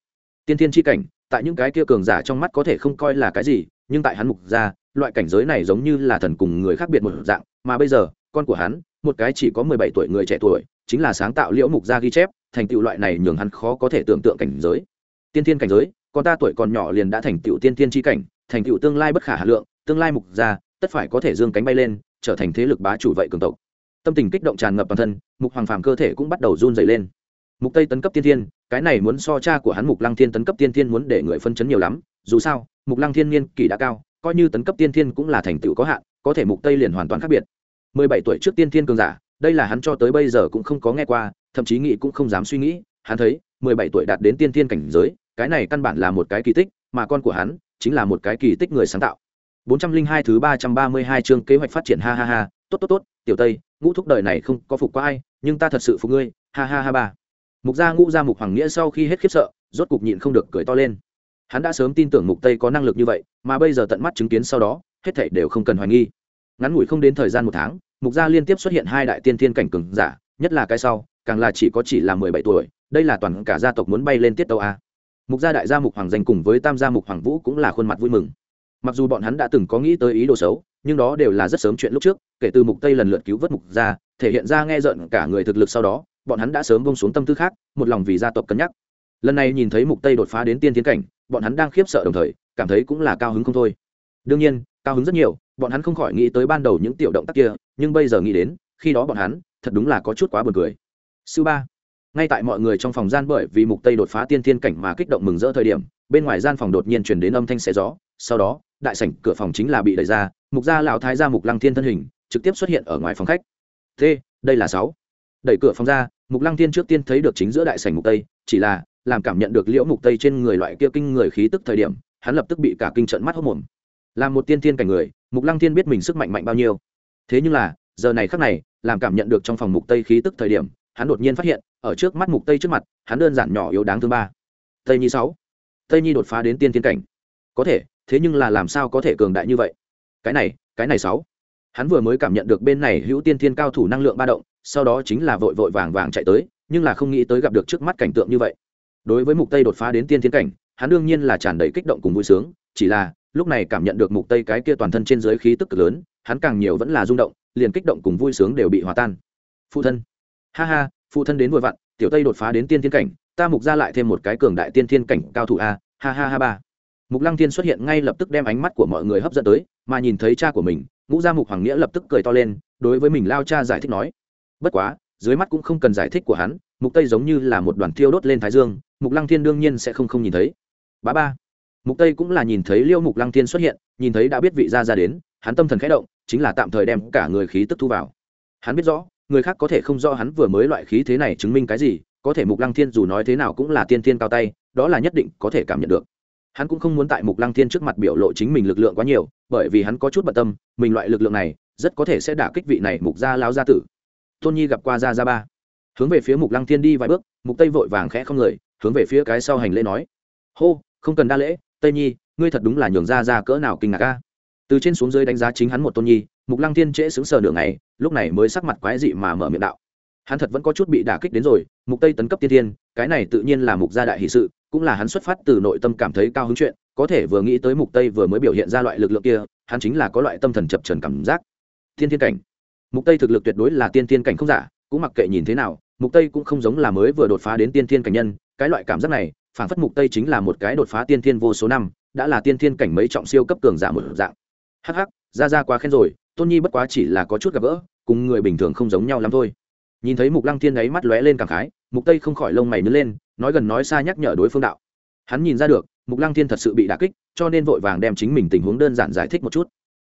Tiên thiên chi cảnh, tại những cái kia cường giả trong mắt có thể không coi là cái gì, nhưng tại hắn mục ra loại cảnh giới này giống như là thần cùng người khác biệt một dạng, mà bây giờ, con của hắn một cái chỉ có 17 tuổi người trẻ tuổi, chính là sáng tạo liễu mục gia ghi chép, thành tựu loại này nhường hắn khó có thể tưởng tượng cảnh giới. Tiên thiên cảnh giới, con ta tuổi còn nhỏ liền đã thành tựu tiên thiên chi cảnh, thành tựu tương lai bất khả hà lượng, tương lai mục gia, tất phải có thể dương cánh bay lên, trở thành thế lực bá chủ vậy cường tộc. Tâm tình kích động tràn ngập toàn thân, mục hoàng phàm cơ thể cũng bắt đầu run dày lên. Mục tây tấn cấp tiên thiên, cái này muốn so cha của hắn mục lăng thiên tấn cấp tiên thiên muốn để người phân chấn nhiều lắm, dù sao, mục lăng thiên niên kỷ đã cao, coi như tấn cấp tiên thiên cũng là thành tựu có hạn, có thể mục tây liền hoàn toàn khác biệt. 17 tuổi trước tiên thiên cường giả, đây là hắn cho tới bây giờ cũng không có nghe qua, thậm chí nghĩ cũng không dám suy nghĩ, hắn thấy 17 tuổi đạt đến tiên thiên cảnh giới, cái này căn bản là một cái kỳ tích, mà con của hắn chính là một cái kỳ tích người sáng tạo. 402 thứ 332 chương kế hoạch phát triển, ha ha ha, tốt tốt tốt, tiểu tây, ngũ thúc đời này không có phục qua ai, nhưng ta thật sự phục ngươi, ha ha ha ba. Mục gia ngũ gia mục hoàng nghĩa sau khi hết khiếp sợ, rốt cục nhịn không được cười to lên. Hắn đã sớm tin tưởng mục tây có năng lực như vậy, mà bây giờ tận mắt chứng kiến sau đó, hết thảy đều không cần hoài nghi ngắn ngủi không đến thời gian một tháng, mục gia liên tiếp xuất hiện hai đại tiên thiên cảnh cường giả, nhất là cái sau, càng là chỉ có chỉ là 17 tuổi, đây là toàn cả gia tộc muốn bay lên tiết tàu a. Mục gia đại gia mục hoàng danh cùng với tam gia mục hoàng vũ cũng là khuôn mặt vui mừng. Mặc dù bọn hắn đã từng có nghĩ tới ý đồ xấu, nhưng đó đều là rất sớm chuyện lúc trước, kể từ mục tây lần lượt cứu vớt mục gia, thể hiện ra nghe giận cả người thực lực sau đó, bọn hắn đã sớm bông xuống tâm tư khác, một lòng vì gia tộc cân nhắc. Lần này nhìn thấy mục tây đột phá đến tiên tiến cảnh, bọn hắn đang khiếp sợ đồng thời, cảm thấy cũng là cao hứng không thôi. Đương nhiên, cao hứng rất nhiều bọn hắn không khỏi nghĩ tới ban đầu những tiểu động tác kia nhưng bây giờ nghĩ đến khi đó bọn hắn thật đúng là có chút quá buồn cười. Sư ba ngay tại mọi người trong phòng gian bởi vì mục tây đột phá tiên thiên cảnh mà kích động mừng rỡ thời điểm bên ngoài gian phòng đột nhiên truyền đến âm thanh xé gió. Sau đó đại sảnh cửa phòng chính là bị đẩy ra mục gia lão thái gia mục lăng thiên thân hình trực tiếp xuất hiện ở ngoài phòng khách. Thế, đây là sáu. Đẩy cửa phòng ra mục lăng thiên trước tiên thấy được chính giữa đại sảnh mục tây chỉ là làm cảm nhận được liễu mục tây trên người loại kia kinh người khí tức thời điểm hắn lập tức bị cả kinh trận mắt hốc mồm làm một tiên thiên cảnh người, mục lăng thiên biết mình sức mạnh mạnh bao nhiêu. Thế nhưng là, giờ này khắc này, làm cảm nhận được trong phòng mục tây khí tức thời điểm, hắn đột nhiên phát hiện, ở trước mắt mục tây trước mặt, hắn đơn giản nhỏ yếu đáng thương ba. Tây nhi sáu. Tây nhi đột phá đến tiên thiên cảnh. Có thể, thế nhưng là làm sao có thể cường đại như vậy? Cái này cái này sáu. Hắn vừa mới cảm nhận được bên này hữu tiên thiên cao thủ năng lượng ba động, sau đó chính là vội vội vàng vàng chạy tới, nhưng là không nghĩ tới gặp được trước mắt cảnh tượng như vậy. Đối với mục tây đột phá đến tiên thiên cảnh, hắn đương nhiên là tràn đầy kích động cùng vui sướng, chỉ là lúc này cảm nhận được mục tây cái kia toàn thân trên dưới khí tức cực lớn, hắn càng nhiều vẫn là rung động, liền kích động cùng vui sướng đều bị hòa tan. Phụ thân. Ha ha, phụ thân đến vội vặn, tiểu tây đột phá đến tiên thiên cảnh, ta mục ra lại thêm một cái cường đại tiên thiên cảnh cao thủ a, ha ha ha ba. Mục lăng thiên xuất hiện ngay lập tức đem ánh mắt của mọi người hấp dẫn tới, mà nhìn thấy cha của mình, ngũ gia mục hoàng nghĩa lập tức cười to lên, đối với mình lao cha giải thích nói. Bất quá, dưới mắt cũng không cần giải thích của hắn, mục tây giống như là một đoàn thiêu đốt lên thái dương, mục lăng thiên đương nhiên sẽ không không nhìn thấy. Bá ba mục tây cũng là nhìn thấy liêu mục lăng thiên xuất hiện, nhìn thấy đã biết vị gia ra đến, hắn tâm thần khẽ động, chính là tạm thời đem cả người khí tức thu vào. Hắn biết rõ, người khác có thể không rõ hắn vừa mới loại khí thế này chứng minh cái gì, có thể mục lăng thiên dù nói thế nào cũng là tiên thiên cao tay, đó là nhất định có thể cảm nhận được. Hắn cũng không muốn tại mục lăng thiên trước mặt biểu lộ chính mình lực lượng quá nhiều, bởi vì hắn có chút bận tâm, mình loại lực lượng này, rất có thể sẽ đả kích vị này mục gia lao gia tử. Tôn nhi gặp qua gia gia ba. Hướng về phía mục lăng thiên đi vài bước, mục tây vội vàng khẽ không người, hướng về phía cái sau hành lễ nói. Hô, không cần đa lễ tây nhi, ngươi thật đúng là nhường ra ra cỡ nào kinh ngạc ca từ trên xuống dưới đánh giá chính hắn một tôn nhi, mục lăng thiên trễ xứng sờ nửa ngày, lúc này mới sắc mặt quái dị mà mở miệng đạo. Hắn thật vẫn có chút bị đả kích đến rồi, mục tây tấn cấp tiên thiên, cái này tự nhiên là mục gia đại hỷ sự, cũng là hắn xuất phát từ nội tâm cảm thấy cao hứng chuyện, có thể vừa nghĩ tới mục tây vừa mới biểu hiện ra loại lực lượng kia, hắn chính là có loại tâm thần chập trần cảm giác. Thiên thiên cảnh. Mục tây thực lực tuyệt đối là tiên thiên cảnh không giả, cũng mặc kệ nhìn thế nào, mục tây cũng không giống là mới vừa đột phá đến tiên thiên cảnh nhân, cái loại cảm giác này phản phất mục tây chính là một cái đột phá tiên thiên vô số năm, đã là tiên thiên cảnh mấy trọng siêu cấp cường giả một dạng. Hắc hắc, ra ra quá khen rồi, tôn nhi bất quá chỉ là có chút gặp gỡ, cùng người bình thường không giống nhau lắm thôi. Nhìn thấy mục lăng thiên ấy mắt lóe lên cảm khái, mục tây không khỏi lông mày nứt lên, nói gần nói xa nhắc nhở đối phương đạo. Hắn nhìn ra được, mục lăng thiên thật sự bị đả kích, cho nên vội vàng đem chính mình tình huống đơn giản giải thích một chút.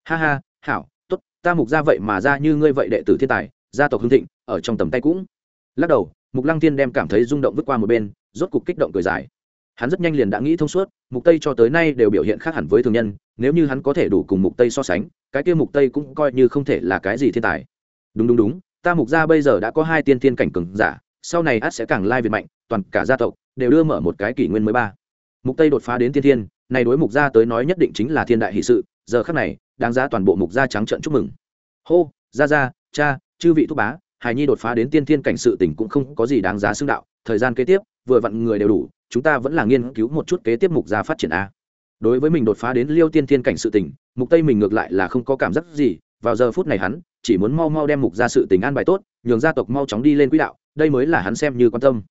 Ha ha, hảo, tốt, ta mục ra vậy mà ra như ngươi vậy đệ tử thiên tài, gia tộc hưng thịnh, ở trong tầm tay cũng. Lắc đầu, mục lăng thiên đem cảm thấy rung động vứt qua một bên, rốt cục kích động cười dài hắn rất nhanh liền đã nghĩ thông suốt, mục tây cho tới nay đều biểu hiện khác hẳn với thường nhân, nếu như hắn có thể đủ cùng mục tây so sánh, cái kia mục tây cũng coi như không thể là cái gì thiên tài. Đúng đúng đúng, ta mục gia bây giờ đã có hai tiên thiên cảnh cường giả, sau này át sẽ càng lai việt mạnh, toàn cả gia tộc đều đưa mở một cái kỷ nguyên mới ba. Mục tây đột phá đến tiên thiên, này đối mục gia tới nói nhất định chính là thiên đại hỷ sự, giờ khắc này, đáng giá toàn bộ mục gia trắng trận chúc mừng. Hô, gia gia, cha, chư vị thúc bá, hài nhi đột phá đến tiên thiên cảnh sự tình cũng không có gì đáng giá xưng đạo, thời gian kế tiếp, vừa vặn người đều đủ chúng ta vẫn là nghiên cứu một chút kế tiếp mục gia phát triển a. Đối với mình đột phá đến liêu tiên thiên cảnh sự tình, mục tây mình ngược lại là không có cảm giác gì, vào giờ phút này hắn chỉ muốn mau mau đem mục gia sự tình an bài tốt, nhường gia tộc mau chóng đi lên quỹ đạo, đây mới là hắn xem như quan tâm.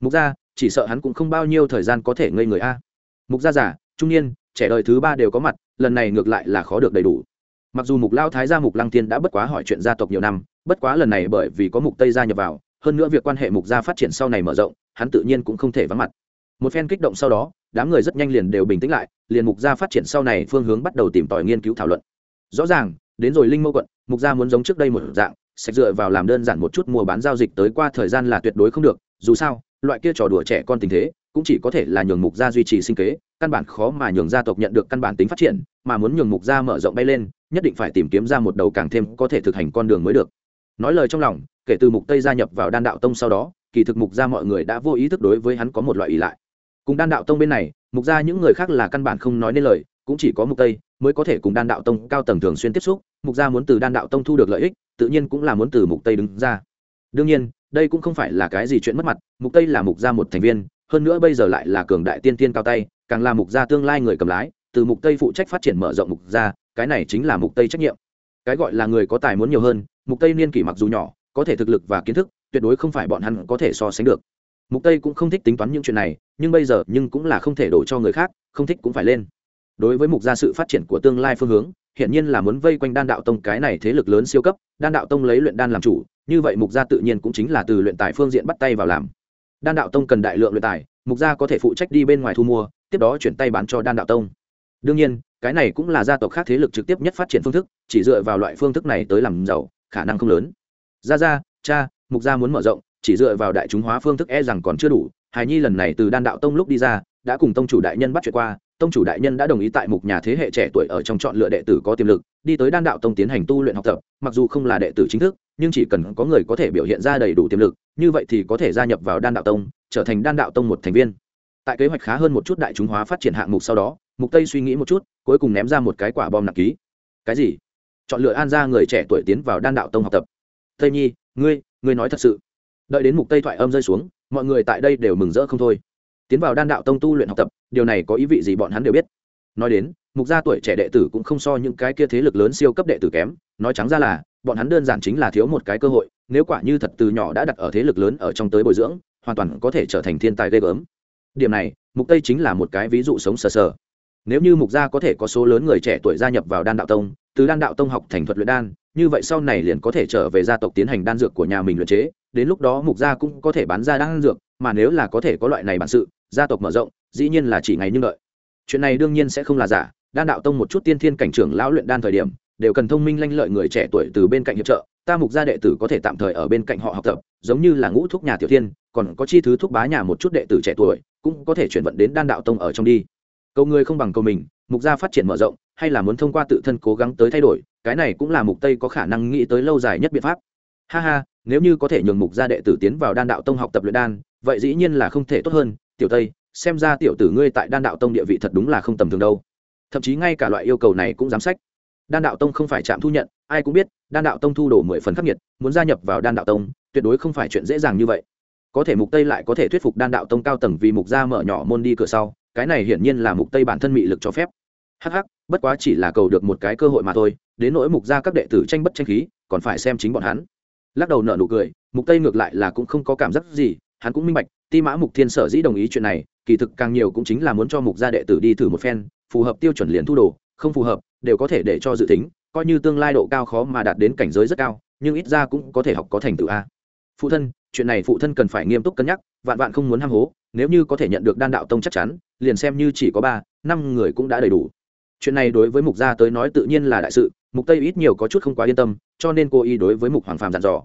Mục gia, chỉ sợ hắn cũng không bao nhiêu thời gian có thể ngây người a. Mục gia giả trung niên, trẻ đời thứ ba đều có mặt, lần này ngược lại là khó được đầy đủ. Mặc dù mục lao thái gia mục lăng tiên đã bất quá hỏi chuyện gia tộc nhiều năm, bất quá lần này bởi vì có mục tây gia nhập vào, hơn nữa việc quan hệ mục gia phát triển sau này mở rộng, hắn tự nhiên cũng không thể vắng mặt một phen kích động sau đó, đám người rất nhanh liền đều bình tĩnh lại, liền mục gia phát triển sau này phương hướng bắt đầu tìm tòi nghiên cứu thảo luận. Rõ ràng, đến rồi linh mâu quận, mục gia muốn giống trước đây một dạng sạch dựa vào làm đơn giản một chút mua bán giao dịch tới qua thời gian là tuyệt đối không được, dù sao, loại kia trò đùa trẻ con tình thế, cũng chỉ có thể là nhường mục gia duy trì sinh kế, căn bản khó mà nhường gia tộc nhận được căn bản tính phát triển, mà muốn nhường mục gia mở rộng bay lên, nhất định phải tìm kiếm ra một đầu càng thêm có thể thực hành con đường mới được. Nói lời trong lòng, kể từ mục tây gia nhập vào đan đạo tông sau đó, kỳ thực mục gia mọi người đã vô ý thức đối với hắn có một loại ý lại cùng đan đạo tông bên này, mục gia những người khác là căn bản không nói nên lời, cũng chỉ có mục tây mới có thể cùng đan đạo tông cao tầng thường xuyên tiếp xúc, mục gia muốn từ đan đạo tông thu được lợi ích, tự nhiên cũng là muốn từ mục tây đứng ra. Đương nhiên, đây cũng không phải là cái gì chuyện mất mặt, mục tây là mục gia một thành viên, hơn nữa bây giờ lại là cường đại tiên tiên cao tay, càng là mục gia tương lai người cầm lái, từ mục tây phụ trách phát triển mở rộng mục gia, cái này chính là mục tây trách nhiệm. Cái gọi là người có tài muốn nhiều hơn, mục tây niên kỷ mặc dù nhỏ, có thể thực lực và kiến thức, tuyệt đối không phải bọn hắn có thể so sánh được mục tây cũng không thích tính toán những chuyện này, nhưng bây giờ nhưng cũng là không thể đổ cho người khác, không thích cũng phải lên. Đối với mục gia sự phát triển của tương lai phương hướng hiện nhiên là muốn vây quanh đan đạo tông cái này thế lực lớn siêu cấp, đan đạo tông lấy luyện đan làm chủ, như vậy mục gia tự nhiên cũng chính là từ luyện tài phương diện bắt tay vào làm. Đan đạo tông cần đại lượng luyện tài, mục gia có thể phụ trách đi bên ngoài thu mua, tiếp đó chuyển tay bán cho đan đạo tông. Đương nhiên, cái này cũng là gia tộc khác thế lực trực tiếp nhất phát triển phương thức, chỉ dựa vào loại phương thức này tới làm giàu, khả năng không lớn. Gia gia, cha, mục gia muốn mở rộng chỉ dựa vào đại chúng hóa phương thức e rằng còn chưa đủ. Hài nhi lần này từ đan đạo tông lúc đi ra, đã cùng tông chủ đại nhân bắt chuyện qua. Tông chủ đại nhân đã đồng ý tại mục nhà thế hệ trẻ tuổi ở trong chọn lựa đệ tử có tiềm lực, đi tới đan đạo tông tiến hành tu luyện học tập. Mặc dù không là đệ tử chính thức, nhưng chỉ cần có người có thể biểu hiện ra đầy đủ tiềm lực, như vậy thì có thể gia nhập vào đan đạo tông, trở thành đan đạo tông một thành viên. Tại kế hoạch khá hơn một chút đại chúng hóa phát triển hạng mục sau đó, mục tây suy nghĩ một chút, cuối cùng ném ra một cái quả bom nặng ký. Cái gì? Chọn lựa an ra người trẻ tuổi tiến vào đan đạo tông học tập. Tây nhi, ngươi ngươi nói thật sự đợi đến mục tây thoại âm rơi xuống, mọi người tại đây đều mừng rỡ không thôi. Tiến vào đan đạo tông tu luyện học tập, điều này có ý vị gì bọn hắn đều biết. Nói đến, mục gia tuổi trẻ đệ tử cũng không so những cái kia thế lực lớn siêu cấp đệ tử kém, nói trắng ra là, bọn hắn đơn giản chính là thiếu một cái cơ hội, nếu quả như thật từ nhỏ đã đặt ở thế lực lớn ở trong tới bồi dưỡng, hoàn toàn có thể trở thành thiên tài ghê gớm. Điểm này, mục tây chính là một cái ví dụ sống sờ sờ. Nếu như mục gia có thể có số lớn người trẻ tuổi gia nhập vào đan đạo tông, từ đan đạo tông học thành thuật luyện đan, như vậy sau này liền có thể trở về gia tộc tiến hành đan dược của nhà mình luyện chế đến lúc đó mục gia cũng có thể bán ra đan dược, mà nếu là có thể có loại này bản sự, gia tộc mở rộng, dĩ nhiên là chỉ ngày nhưng đợi chuyện này đương nhiên sẽ không là giả, đan đạo tông một chút tiên thiên cảnh trưởng lão luyện đan thời điểm, đều cần thông minh lanh lợi người trẻ tuổi từ bên cạnh hiệp trợ, ta mục gia đệ tử có thể tạm thời ở bên cạnh họ học tập, giống như là ngũ thúc nhà tiểu thiên, còn có chi thứ thúc bá nhà một chút đệ tử trẻ tuổi, cũng có thể chuyển vận đến đan đạo tông ở trong đi. Cầu người không bằng cầu mình, mục gia phát triển mở rộng, hay là muốn thông qua tự thân cố gắng tới thay đổi, cái này cũng là mục tây có khả năng nghĩ tới lâu dài nhất biện pháp. Ha ha nếu như có thể nhường mục gia đệ tử tiến vào đan đạo tông học tập luyện đan, vậy dĩ nhiên là không thể tốt hơn, tiểu tây, xem ra tiểu tử ngươi tại đan đạo tông địa vị thật đúng là không tầm thường đâu. Thậm chí ngay cả loại yêu cầu này cũng dám sách đan đạo tông không phải chạm thu nhận, ai cũng biết, đan đạo tông thu đổ mười phần khắc nghiệt, muốn gia nhập vào đan đạo tông, tuyệt đối không phải chuyện dễ dàng như vậy. Có thể mục tây lại có thể thuyết phục đan đạo tông cao tầng vì mục gia mở nhỏ môn đi cửa sau, cái này hiển nhiên là mục tây bản thân mị lực cho phép. Hắc hắc, bất quá chỉ là cầu được một cái cơ hội mà thôi, đến nỗi mục gia các đệ tử tranh bất tranh khí, còn phải xem chính bọn hắn lắc đầu nở nụ cười, mục tây ngược lại là cũng không có cảm giác gì, hắn cũng minh bạch, ti mã mục thiên sở dĩ đồng ý chuyện này, kỳ thực càng nhiều cũng chính là muốn cho mục gia đệ tử đi thử một phen, phù hợp tiêu chuẩn liền thu đồ, không phù hợp, đều có thể để cho dự tính, coi như tương lai độ cao khó mà đạt đến cảnh giới rất cao, nhưng ít ra cũng có thể học có thành tựu a. Phụ thân, chuyện này phụ thân cần phải nghiêm túc cân nhắc, vạn vạn không muốn ham hố, nếu như có thể nhận được đan đạo tông chắc chắn, liền xem như chỉ có ba, năm người cũng đã đầy đủ chuyện này đối với mục gia tới nói tự nhiên là đại sự, mục tây ít nhiều có chút không quá yên tâm, cho nên cô y đối với mục hoàng phàm dặn dò.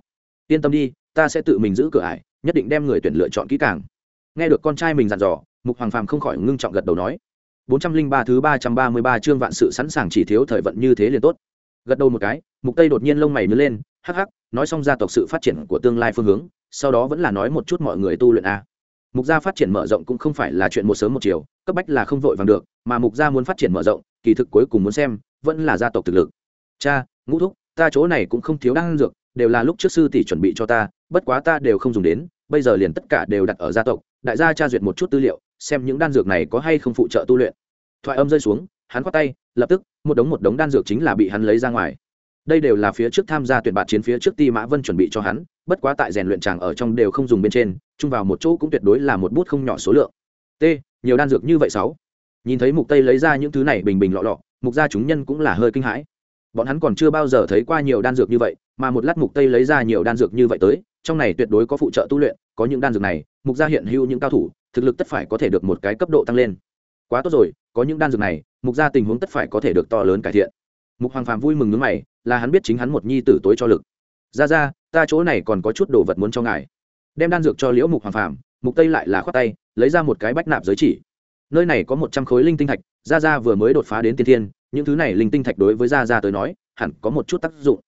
Yên tâm đi, ta sẽ tự mình giữ cửa ải, nhất định đem người tuyển lựa chọn kỹ càng. Nghe được con trai mình dặn dò, mục hoàng phàm không khỏi ngưng trọng gật đầu nói. 403 thứ 333 chương vạn sự sẵn sàng chỉ thiếu thời vận như thế liền tốt. Gật đầu một cái, mục tây đột nhiên lông mày nhớ lên, hắc hắc, nói xong gia tộc sự phát triển của tương lai phương hướng, sau đó vẫn là nói một chút mọi người tu luyện a mục gia phát triển mở rộng cũng không phải là chuyện một sớm một chiều, cấp bách là không vội vàng được, mà mục gia muốn phát triển mở rộng, kỳ thực cuối cùng muốn xem, vẫn là gia tộc thực lực. Cha, ngũ thúc, ta chỗ này cũng không thiếu đan dược, đều là lúc trước sư tỷ chuẩn bị cho ta, bất quá ta đều không dùng đến, bây giờ liền tất cả đều đặt ở gia tộc, đại gia tra duyệt một chút tư liệu, xem những đan dược này có hay không phụ trợ tu luyện. Thoại âm rơi xuống, hắn khoát tay, lập tức, một đống một đống đan dược chính là bị hắn lấy ra ngoài đây đều là phía trước tham gia tuyển bạt chiến phía trước ti mã vân chuẩn bị cho hắn, bất quá tại rèn luyện tràng ở trong đều không dùng bên trên, chung vào một chỗ cũng tuyệt đối là một bút không nhỏ số lượng. T, nhiều đan dược như vậy sáu. Nhìn thấy mục tây lấy ra những thứ này bình bình lọ lọ, mục gia chúng nhân cũng là hơi kinh hãi. Bọn hắn còn chưa bao giờ thấy qua nhiều đan dược như vậy, mà một lát mục tây lấy ra nhiều đan dược như vậy tới, trong này tuyệt đối có phụ trợ tu luyện, có những đan dược này, mục gia hiện hữu những cao thủ, thực lực tất phải có thể được một cái cấp độ tăng lên. Quá tốt rồi, có những đan dược này, mục gia tình huống tất phải có thể được to lớn cải thiện. Mục hoàng phàm vui mừng nước mày là hắn biết chính hắn một nhi tử tối cho lực. Ra ra, ta chỗ này còn có chút đồ vật muốn cho ngài. Đem đan dược cho liễu mục hoàng phàm, mục tây lại là khoát tay, lấy ra một cái bách nạp giới chỉ. Nơi này có một trăm khối linh tinh thạch, ra ra vừa mới đột phá đến tiên thiên, những thứ này linh tinh thạch đối với ra ra tới nói, hẳn có một chút tác dụng.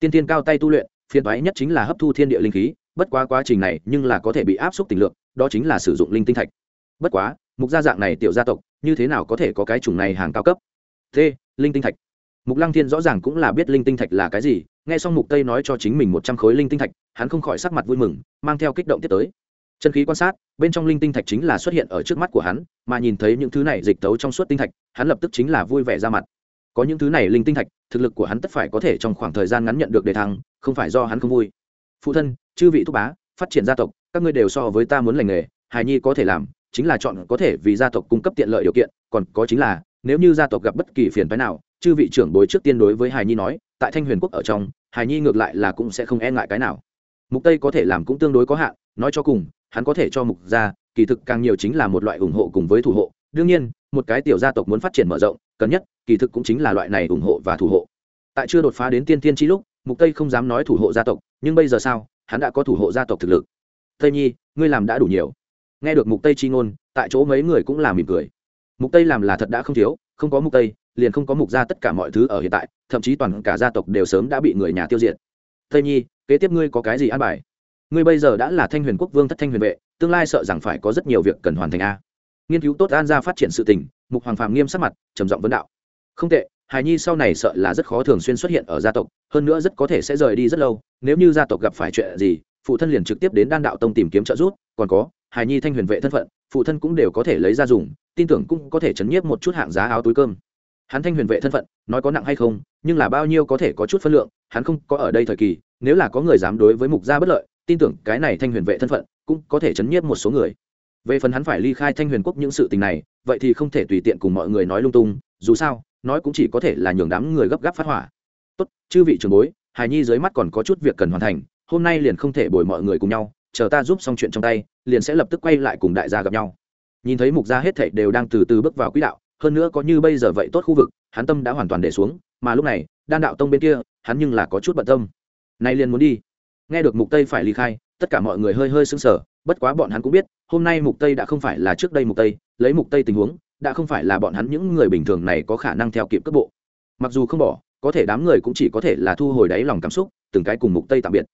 Tiên thiên cao tay tu luyện, phiền toái nhất chính là hấp thu thiên địa linh khí, bất quá quá trình này nhưng là có thể bị áp suất tình lượng, đó chính là sử dụng linh tinh thạch. Bất quá, mục gia dạng này tiểu gia tộc, như thế nào có thể có cái chủng này hàng cao cấp? T linh tinh thạch mục lăng thiên rõ ràng cũng là biết linh tinh thạch là cái gì, nghe xong mục tây nói cho chính mình một trăm khối linh tinh thạch, hắn không khỏi sắc mặt vui mừng, mang theo kích động tiếp tới. Chân khí quan sát, bên trong linh tinh thạch chính là xuất hiện ở trước mắt của hắn, mà nhìn thấy những thứ này dịch tấu trong suốt tinh thạch, hắn lập tức chính là vui vẻ ra mặt. Có những thứ này linh tinh thạch, thực lực của hắn tất phải có thể trong khoảng thời gian ngắn nhận được đề thăng, không phải do hắn không vui. Phụ thân, chư vị thúc bá, phát triển gia tộc, các ngươi đều so với ta muốn lành nghề, hài nhi có thể làm, chính là chọn có thể vì gia tộc cung cấp tiện lợi điều kiện, còn có chính là, nếu như gia tộc gặp bất kỳ phiền phái nào chư vị trưởng bối trước tiên đối với hài nhi nói, tại thanh huyền quốc ở trong hài nhi ngược lại là cũng sẽ không e ngại cái nào. Mục tây có thể làm cũng tương đối có hạn, nói cho cùng, hắn có thể cho mục gia, kỳ thực càng nhiều chính là một loại ủng hộ cùng với thủ hộ. Đương nhiên, một cái tiểu gia tộc muốn phát triển mở rộng, cần nhất, kỳ thực cũng chính là loại này ủng hộ và thủ hộ. Tại chưa đột phá đến tiên tiên chi lúc, mục tây không dám nói thủ hộ gia tộc, nhưng bây giờ sao, hắn đã có thủ hộ gia tộc thực lực. Tây nhi, ngươi làm đã đủ nhiều. Nghe được mục tây chi ngôn, tại chỗ mấy người cũng làm mỉm cười. Mục tây làm là thật đã không thiếu không có mục tây, liền không có mục gia tất cả mọi thứ ở hiện tại, thậm chí toàn cả gia tộc đều sớm đã bị người nhà tiêu diệt. Tây nhi, kế tiếp ngươi có cái gì an bài? Ngươi bây giờ đã là thanh huyền quốc vương thất thanh huyền vệ, tương lai sợ rằng phải có rất nhiều việc cần hoàn thành a. Nghiên cứu tốt an gia phát triển sự tình, mục hoàng phàm nghiêm sắc mặt, trầm giọng vấn đạo. Không tệ hài nhi sau này sợ là rất khó thường xuyên xuất hiện ở gia tộc, hơn nữa rất có thể sẽ rời đi rất lâu, nếu như gia tộc gặp phải chuyện gì, phụ thân liền trực tiếp đến đan đạo tông tìm kiếm trợ giúp, còn có hài nhi thanh huyền vệ thân phận, phụ thân cũng đều có thể lấy ra dùng tin tưởng cũng có thể chấn nhiếp một chút hạng giá áo túi cơm. Hắn thanh huyền vệ thân phận, nói có nặng hay không, nhưng là bao nhiêu có thể có chút phân lượng, hắn không có ở đây thời kỳ, nếu là có người dám đối với mục gia bất lợi, tin tưởng cái này thanh huyền vệ thân phận cũng có thể chấn nhiếp một số người. Về phần hắn phải ly khai thanh huyền quốc những sự tình này, vậy thì không thể tùy tiện cùng mọi người nói lung tung, dù sao, nói cũng chỉ có thể là nhường đám người gấp gáp phát hỏa. Tốt, chư vị trường bối, hài nhi dưới mắt còn có chút việc cần hoàn thành, hôm nay liền không thể bồi mọi người cùng nhau, chờ ta giúp xong chuyện trong tay, liền sẽ lập tức quay lại cùng đại gia gặp nhau nhìn thấy mục gia hết thảy đều đang từ từ bước vào quỹ đạo, hơn nữa có như bây giờ vậy tốt khu vực, hắn tâm đã hoàn toàn để xuống, mà lúc này, đan đạo tông bên kia, hắn nhưng là có chút bận tâm. Nay liền muốn đi. Nghe được mục tây phải ly khai, tất cả mọi người hơi hơi sững sờ, bất quá bọn hắn cũng biết, hôm nay mục tây đã không phải là trước đây mục tây, lấy mục tây tình huống, đã không phải là bọn hắn những người bình thường này có khả năng theo kịp cấp bộ. Mặc dù không bỏ, có thể đám người cũng chỉ có thể là thu hồi đáy lòng cảm xúc, từng cái cùng mục tây tạm biệt.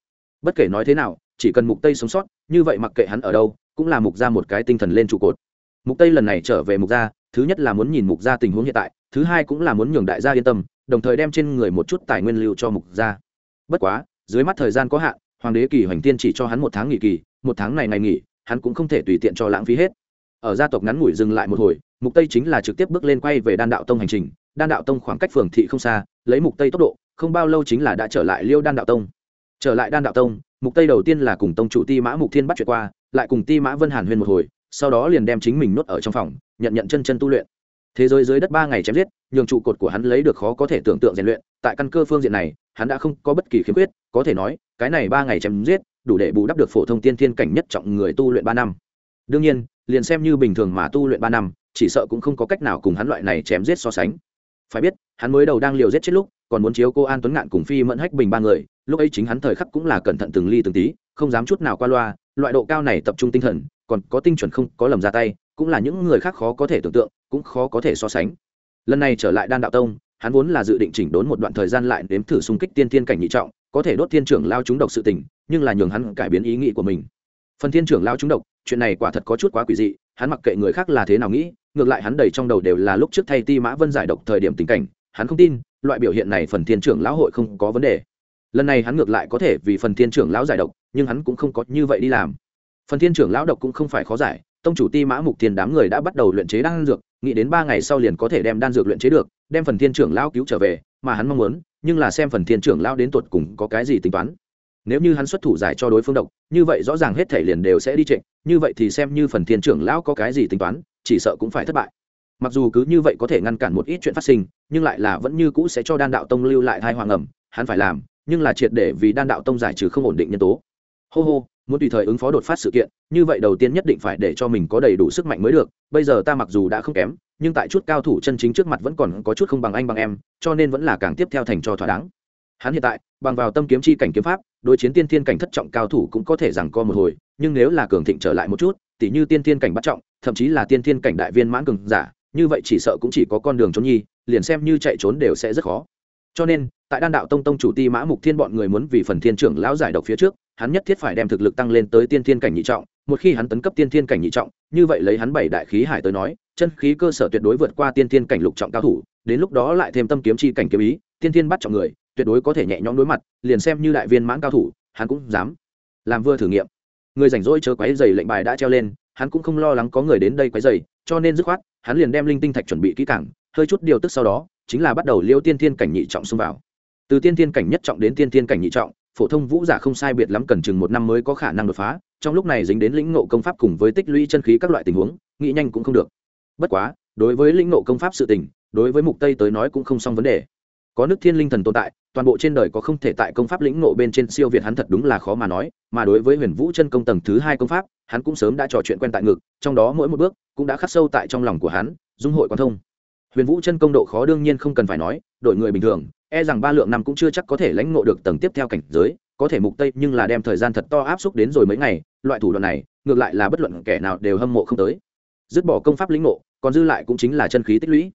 Bất kể nói thế nào, chỉ cần mục tây sống sót, như vậy mặc kệ hắn ở đâu, cũng là mục ra một cái tinh thần lên trụ cột mục tây lần này trở về mục gia, thứ nhất là muốn nhìn mục gia tình huống hiện tại, thứ hai cũng là muốn nhường đại gia yên tâm, đồng thời đem trên người một chút tài nguyên lưu cho mục gia. Bất quá, dưới mắt thời gian có hạn, hoàng đế kỳ hoành tiên chỉ cho hắn một tháng nghỉ kỳ, một tháng này ngày nghỉ, hắn cũng không thể tùy tiện cho lãng phí hết. Ở gia tộc ngắn ngủi dừng lại một hồi, mục tây chính là trực tiếp bước lên quay về đan đạo tông hành trình. Đan đạo tông khoảng cách phường thị không xa, lấy mục tây tốc độ, không bao lâu chính là đã trở lại liêu đan đạo tông. Trở lại đan đạo tông, mục tây đầu tiên là cùng tông chủ ti mã mục thiên bắt chuyện qua, lại cùng ti mã vân hàn huyên một hồi sau đó liền đem chính mình nuốt ở trong phòng, nhận nhận chân chân tu luyện. Thế giới dưới đất ba ngày chém giết, nhường trụ cột của hắn lấy được khó có thể tưởng tượng rèn luyện, tại căn cơ phương diện này, hắn đã không có bất kỳ khiếm khuyết, có thể nói, cái này ba ngày chém giết, đủ để bù đắp được phổ thông tiên thiên cảnh nhất trọng người tu luyện ba năm. Đương nhiên, liền xem như bình thường mà tu luyện ba năm, chỉ sợ cũng không có cách nào cùng hắn loại này chém giết so sánh. Phải biết, hắn mới đầu đang liều giết chết lúc, còn muốn chiếu cô an tuấn ngạn cùng phi mẫn hách bình ba người, lúc ấy chính hắn thời khắc cũng là cẩn thận từng ly từng tí, không dám chút nào qua loa, loại độ cao này tập trung tinh thần còn có tinh chuẩn không có lầm ra tay, cũng là những người khác khó có thể tưởng tượng, cũng khó có thể so sánh. Lần này trở lại đan đạo tông, hắn vốn là dự định chỉnh đốn một đoạn thời gian lại đếm thử xung kích tiên thiên cảnh nhị trọng, có thể đốt thiên trưởng lao chúng độc sự tình, nhưng là nhường hắn cải biến ý nghĩ của mình. Phần thiên trưởng lao chúng độc, chuyện này quả thật có chút quá quỷ dị, hắn mặc kệ người khác là thế nào nghĩ, ngược lại hắn đầy trong đầu đều là lúc trước thay ti mã vân giải độc thời điểm tình cảnh, hắn không tin, loại biểu hiện này phần thiên trưởng lão hội không có vấn đề. Lần này hắn ngược lại có thể vì phần thiên trưởng lão giải độc, nhưng hắn cũng không có như vậy đi làm phần thiên trưởng lão độc cũng không phải khó giải, tông chủ ti mã mục thiên đám người đã bắt đầu luyện chế đan dược, nghĩ đến ba ngày sau liền có thể đem đan dược luyện chế được, đem phần thiên trưởng lão cứu trở về, mà hắn mong muốn, nhưng là xem phần thiên trưởng lão đến tuột cùng có cái gì tính toán. Nếu như hắn xuất thủ giải cho đối phương độc, như vậy rõ ràng hết thể liền đều sẽ đi trịnh, như vậy thì xem như phần thiên trưởng lão có cái gì tính toán, chỉ sợ cũng phải thất bại. Mặc dù cứ như vậy có thể ngăn cản một ít chuyện phát sinh, nhưng lại là vẫn như cũ sẽ cho đan đạo tông lưu lại thai hoàng ẩm, hắn phải làm, nhưng là triệt để vì đan đạo tông giải trừ không ổn định nhân tố. Hô hô muốn tùy thời ứng phó đột phát sự kiện, như vậy đầu tiên nhất định phải để cho mình có đầy đủ sức mạnh mới được. Bây giờ ta mặc dù đã không kém, nhưng tại chút cao thủ chân chính trước mặt vẫn còn có chút không bằng anh bằng em, cho nên vẫn là càng tiếp theo thành cho thỏa đáng. Hắn hiện tại, bằng vào tâm kiếm chi cảnh kiếm pháp, đối chiến tiên thiên cảnh thất trọng cao thủ cũng có thể rằng co một hồi, nhưng nếu là cường thịnh trở lại một chút, tỉ như tiên thiên cảnh bắt trọng, thậm chí là tiên thiên cảnh đại viên mãn cường giả, như vậy chỉ sợ cũng chỉ có con đường trốn nhi, liền xem như chạy trốn đều sẽ rất khó. Cho nên, tại đan đạo tông tông chủ ti mã mục thiên bọn người muốn vì phần thiên trưởng lão giải độc phía trước hắn nhất thiết phải đem thực lực tăng lên tới tiên thiên cảnh nhị trọng, một khi hắn tấn cấp tiên thiên cảnh nhị trọng, như vậy lấy hắn bảy đại khí hải tới nói, chân khí cơ sở tuyệt đối vượt qua tiên thiên cảnh lục trọng cao thủ, đến lúc đó lại thêm tâm kiếm chi cảnh kiếm ý, tiên thiên bắt trọng người, tuyệt đối có thể nhẹ nhõm đối mặt, liền xem như đại viên mãn cao thủ, hắn cũng dám làm vừa thử nghiệm. Người rảnh rỗi chớ quấy dày lệnh bài đã treo lên, hắn cũng không lo lắng có người đến đây quấy dày cho nên dứt khoát, hắn liền đem linh tinh thạch chuẩn bị kỹ càng, hơi chút điều tức sau đó, chính là bắt đầu liêu tiên thiên cảnh nhị trọng xông vào. Từ tiên thiên cảnh nhất trọng đến tiên thiên cảnh nhị trọng phổ thông vũ giả không sai biệt lắm cần chừng một năm mới có khả năng đột phá, trong lúc này dính đến lĩnh ngộ công pháp cùng với tích lũy chân khí các loại tình huống, nghĩ nhanh cũng không được. Bất quá, đối với lĩnh ngộ công pháp sự tình, đối với mục tây tới nói cũng không xong vấn đề. Có nước thiên linh thần tồn tại, toàn bộ trên đời có không thể tại công pháp lĩnh ngộ bên trên siêu việt hắn thật đúng là khó mà nói, mà đối với huyền vũ chân công tầng thứ hai công pháp, hắn cũng sớm đã trò chuyện quen tại ngực, trong đó mỗi một bước cũng đã khắc sâu tại trong lòng của hắn, dung hội quan thông. Huyền vũ chân công độ khó đương nhiên không cần phải nói, đổi người bình thường e rằng ba lượng năm cũng chưa chắc có thể lãnh ngộ được tầng tiếp theo cảnh giới, có thể mục tây nhưng là đem thời gian thật to áp xúc đến rồi mấy ngày, loại thủ đoạn này, ngược lại là bất luận kẻ nào đều hâm mộ không tới. Dứt bỏ công pháp lĩnh ngộ, còn dư lại cũng chính là chân khí tích lũy.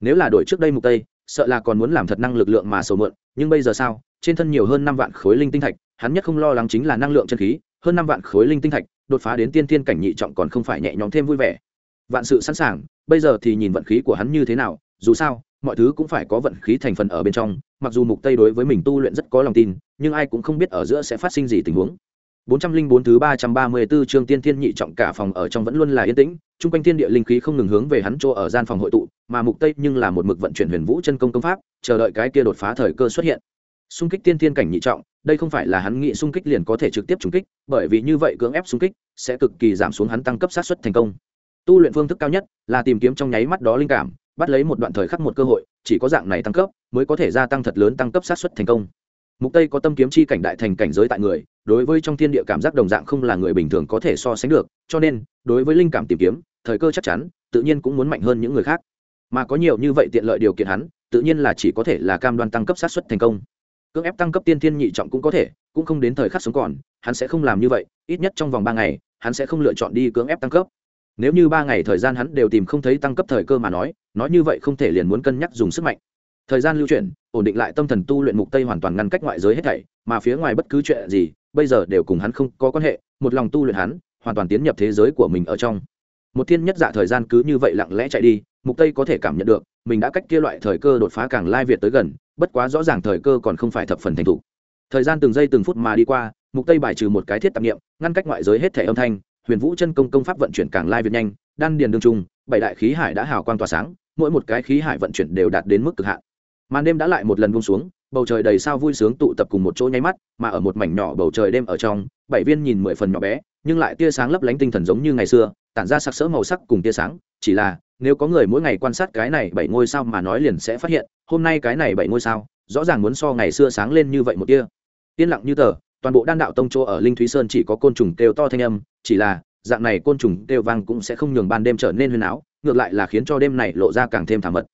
Nếu là đổi trước đây mục tây, sợ là còn muốn làm thật năng lực lượng mà sầu mượn, nhưng bây giờ sao? Trên thân nhiều hơn năm vạn khối linh tinh thạch, hắn nhất không lo lắng chính là năng lượng chân khí, hơn năm vạn khối linh tinh thạch, đột phá đến tiên thiên cảnh nhị trọng còn không phải nhẹ nhõm thêm vui vẻ. Vạn sự sẵn sàng, bây giờ thì nhìn vận khí của hắn như thế nào, dù sao mọi thứ cũng phải có vận khí thành phần ở bên trong mặc dù mục tây đối với mình tu luyện rất có lòng tin nhưng ai cũng không biết ở giữa sẽ phát sinh gì tình huống 404 thứ 334 chương tiên thiên nhị trọng cả phòng ở trong vẫn luôn là yên tĩnh, trung quanh thiên địa linh khí không ngừng hướng về hắn chỗ ở gian phòng hội tụ, mà mục tây nhưng là một mực vận chuyển huyền vũ chân công công pháp, chờ đợi cái kia đột phá thời cơ xuất hiện. Xung kích tiên thiên cảnh nhị trọng, đây không phải là hắn nghĩ xung kích liền có thể trực tiếp trúng kích, bởi vì như vậy cưỡng ép xung kích sẽ cực kỳ giảm xuống hắn tăng cấp sát suất thành công. Tu luyện phương thức cao nhất là tìm kiếm trong nháy mắt đó linh cảm, bắt lấy một đoạn thời khắc một cơ hội, chỉ có dạng này tăng cấp mới có thể gia tăng thật lớn tăng cấp sát xuất thành công. Mục tây có tâm kiếm chi cảnh đại thành cảnh giới tại người đối với trong thiên địa cảm giác đồng dạng không là người bình thường có thể so sánh được cho nên đối với linh cảm tìm kiếm thời cơ chắc chắn tự nhiên cũng muốn mạnh hơn những người khác. Mà có nhiều như vậy tiện lợi điều kiện hắn tự nhiên là chỉ có thể là cam đoan tăng cấp sát xuất thành công. Cưỡng ép tăng cấp tiên thiên nhị trọng cũng có thể cũng không đến thời khắc sống còn hắn sẽ không làm như vậy ít nhất trong vòng ba ngày hắn sẽ không lựa chọn đi cưỡng ép tăng cấp nếu như ba ngày thời gian hắn đều tìm không thấy tăng cấp thời cơ mà nói nói như vậy không thể liền muốn cân nhắc dùng sức mạnh thời gian lưu chuyển, ổn định lại tâm thần tu luyện mục tây hoàn toàn ngăn cách ngoại giới hết thảy, mà phía ngoài bất cứ chuyện gì, bây giờ đều cùng hắn không có quan hệ, một lòng tu luyện hắn, hoàn toàn tiến nhập thế giới của mình ở trong một thiên nhất dạ thời gian cứ như vậy lặng lẽ chạy đi, mục tây có thể cảm nhận được, mình đã cách kia loại thời cơ đột phá càng lai việt tới gần, bất quá rõ ràng thời cơ còn không phải thập phần thành thủ. thời gian từng giây từng phút mà đi qua, mục tây bài trừ một cái thiết tạp nghiệm ngăn cách ngoại giới hết thể âm thanh huyền vũ chân công công pháp vận chuyển càng lai việt nhanh, đan điền đương trung, bảy đại khí hải đã hào quang tỏa sáng, mỗi một cái khí hải vận chuyển đều đạt đến mức cực hạn. Màn đêm đã lại một lần buông xuống, bầu trời đầy sao vui sướng tụ tập cùng một chỗ nháy mắt, mà ở một mảnh nhỏ bầu trời đêm ở trong, bảy viên nhìn mười phần nhỏ bé, nhưng lại tia sáng lấp lánh tinh thần giống như ngày xưa, tản ra sắc sỡ màu sắc cùng tia sáng, chỉ là, nếu có người mỗi ngày quan sát cái này bảy ngôi sao mà nói liền sẽ phát hiện, hôm nay cái này bảy ngôi sao, rõ ràng muốn so ngày xưa sáng lên như vậy một tia. Yên lặng như tờ toàn bộ đan đạo tông chỗ ở linh thúy sơn chỉ có côn trùng kêu to thanh âm, chỉ là, dạng này côn trùng kêu vang cũng sẽ không nhường ban đêm trở nên huyền áo, ngược lại là khiến cho đêm này lộ ra càng thêm thảm mật.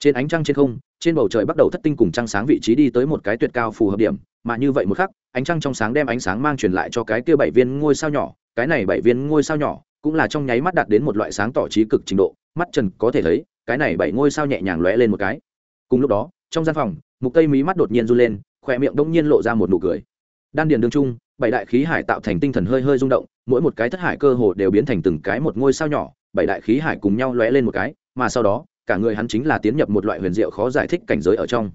Trên ánh trăng trên không, trên bầu trời bắt đầu thất tinh cùng trăng sáng vị trí đi tới một cái tuyệt cao phù hợp điểm, mà như vậy một khắc, ánh trăng trong sáng đem ánh sáng mang truyền lại cho cái kia bảy viên ngôi sao nhỏ, cái này bảy viên ngôi sao nhỏ cũng là trong nháy mắt đạt đến một loại sáng tỏ trí cực trình độ, mắt trần có thể thấy, cái này bảy ngôi sao nhẹ nhàng lóe lên một cái. Cùng lúc đó, trong gian phòng, mục tây mí mắt đột nhiên run lên, khỏe miệng đông nhiên lộ ra một nụ cười đan điền đương trung, bảy đại khí hải tạo thành tinh thần hơi hơi rung động, mỗi một cái thất hải cơ hồ đều biến thành từng cái một ngôi sao nhỏ, bảy đại khí hải cùng nhau lóe lên một cái, mà sau đó, cả người hắn chính là tiến nhập một loại huyền diệu khó giải thích cảnh giới ở trong.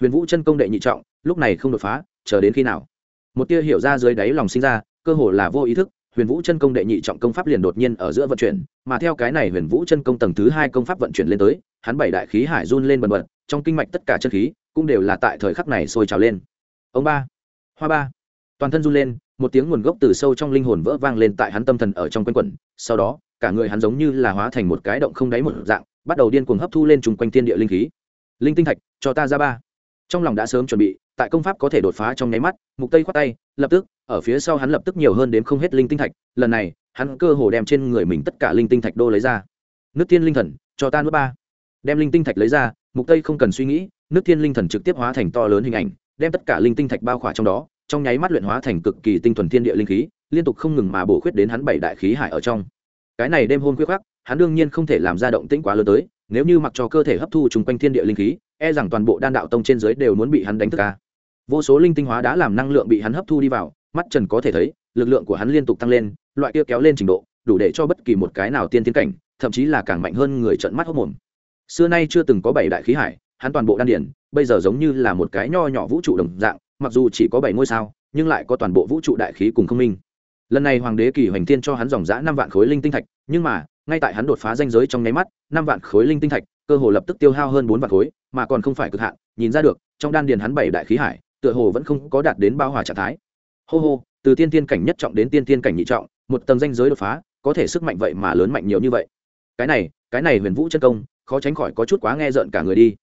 Huyền vũ chân công đệ nhị trọng, lúc này không đột phá, chờ đến khi nào? Một tia hiểu ra dưới đáy lòng sinh ra, cơ hồ là vô ý thức, huyền vũ chân công đệ nhị trọng công pháp liền đột nhiên ở giữa vận chuyển, mà theo cái này huyền vũ chân công tầng thứ hai công pháp vận chuyển lên tới, hắn bảy đại khí hải run lên bần bật, trong kinh mạch tất cả chân khí cũng đều là tại thời khắc này sôi trào lên. Ông ba, hoa ba toàn thân run lên, một tiếng nguồn gốc từ sâu trong linh hồn vỡ vang lên tại hắn tâm thần ở trong quanh quẩn, sau đó, cả người hắn giống như là hóa thành một cái động không đáy một dạng, bắt đầu điên cuồng hấp thu lên chung quanh thiên địa linh khí. Linh tinh thạch, cho ta ra ba. Trong lòng đã sớm chuẩn bị, tại công pháp có thể đột phá trong nháy mắt, mục tây khoát tay, lập tức, ở phía sau hắn lập tức nhiều hơn đến không hết linh tinh thạch, lần này, hắn cơ hồ đem trên người mình tất cả linh tinh thạch đô lấy ra. Nước thiên linh thần, cho ta nước ba. Đem linh tinh thạch lấy ra, mục tây không cần suy nghĩ, nước thiên linh thần trực tiếp hóa thành to lớn hình ảnh, đem tất cả linh tinh thạch bao khỏa trong đó trong nháy mắt luyện hóa thành cực kỳ tinh thuần thiên địa linh khí, liên tục không ngừng mà bổ khuyết đến hắn bảy đại khí hải ở trong. Cái này đêm hôn khuyết khắc hắn đương nhiên không thể làm ra động tĩnh quá lớn tới, nếu như mặc cho cơ thể hấp thu chung quanh thiên địa linh khí e rằng toàn bộ đan đạo tông trên dưới đều muốn bị hắn đánh thức ca vô số linh tinh hóa đã làm năng lượng bị hắn hấp thu đi vào, mắt trần có thể thấy, lực lượng của hắn liên tục tăng lên, loại kia kéo lên trình độ, đủ để cho bất kỳ một cái nào tiên tiến cảnh, thậm chí là càng mạnh hơn người trận mắt hốc mồm. Xưa nay chưa từng có bảy đại khí hải, hắn toàn bộ đan điển bây giờ giống như là một cái nho nhỏ vũ trụ đồng dạng mặc dù chỉ có bảy ngôi sao, nhưng lại có toàn bộ vũ trụ đại khí cùng không minh. Lần này hoàng đế kỳ hoành thiên cho hắn dòng giã năm vạn khối linh tinh thạch, nhưng mà, ngay tại hắn đột phá danh giới trong nháy mắt, năm vạn khối linh tinh thạch, cơ hồ lập tức tiêu hao hơn bốn vạn khối, mà còn không phải cực hạn, nhìn ra được, trong đan điền hắn bảy đại khí hải, tựa hồ vẫn không có đạt đến bao hòa trạng thái. Hô hô, từ tiên tiên cảnh nhất trọng đến tiên tiên cảnh nhị trọng, một tầng danh giới đột phá, có thể sức mạnh vậy mà lớn mạnh nhiều như vậy. Cái này cái này huyền vũ chân công, khó tránh khỏi có chút quá nghe rợn cả người đi.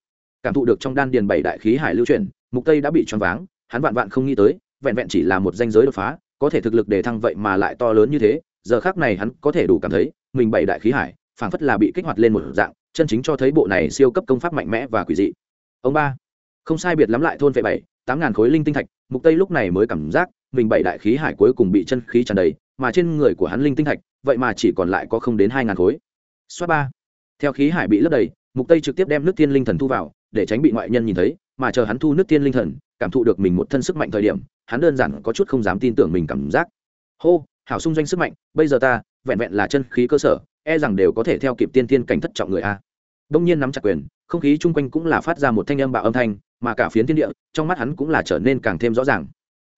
Cảm thụ được trong đan điền bảy đại khí hải lưu chuyển, mục tây đã bị choáng váng hắn vạn vạn không nghĩ tới, vẹn vẹn chỉ là một danh giới đột phá, có thể thực lực để thăng vậy mà lại to lớn như thế, giờ khác này hắn có thể đủ cảm thấy, mình bảy đại khí hải, phảng phất là bị kích hoạt lên một dạng, chân chính cho thấy bộ này siêu cấp công pháp mạnh mẽ và quỷ dị. Ông ba, không sai biệt lắm lại thôn vệ bảy, tám ngàn khối linh tinh thạch, mục tây lúc này mới cảm giác, mình bảy đại khí hải cuối cùng bị chân khí tràn đầy, mà trên người của hắn linh tinh thạch, vậy mà chỉ còn lại có không đến hai ngàn khối. Xoát ba, theo khí hải bị lấp đầy, mục tây trực tiếp đem nước tiên linh thần thu vào, để tránh bị ngoại nhân nhìn thấy mà chờ hắn thu nước tiên linh thần, cảm thụ được mình một thân sức mạnh thời điểm, hắn đơn giản có chút không dám tin tưởng mình cảm giác. Hô, hảo xung doanh sức mạnh, bây giờ ta, vẹn vẹn là chân khí cơ sở e rằng đều có thể theo kịp tiên tiên cảnh thất trọng người a. Đông nhiên nắm chặt quyền, không khí chung quanh cũng là phát ra một thanh âm bạo âm thanh, mà cả phiến thiên địa, trong mắt hắn cũng là trở nên càng thêm rõ ràng.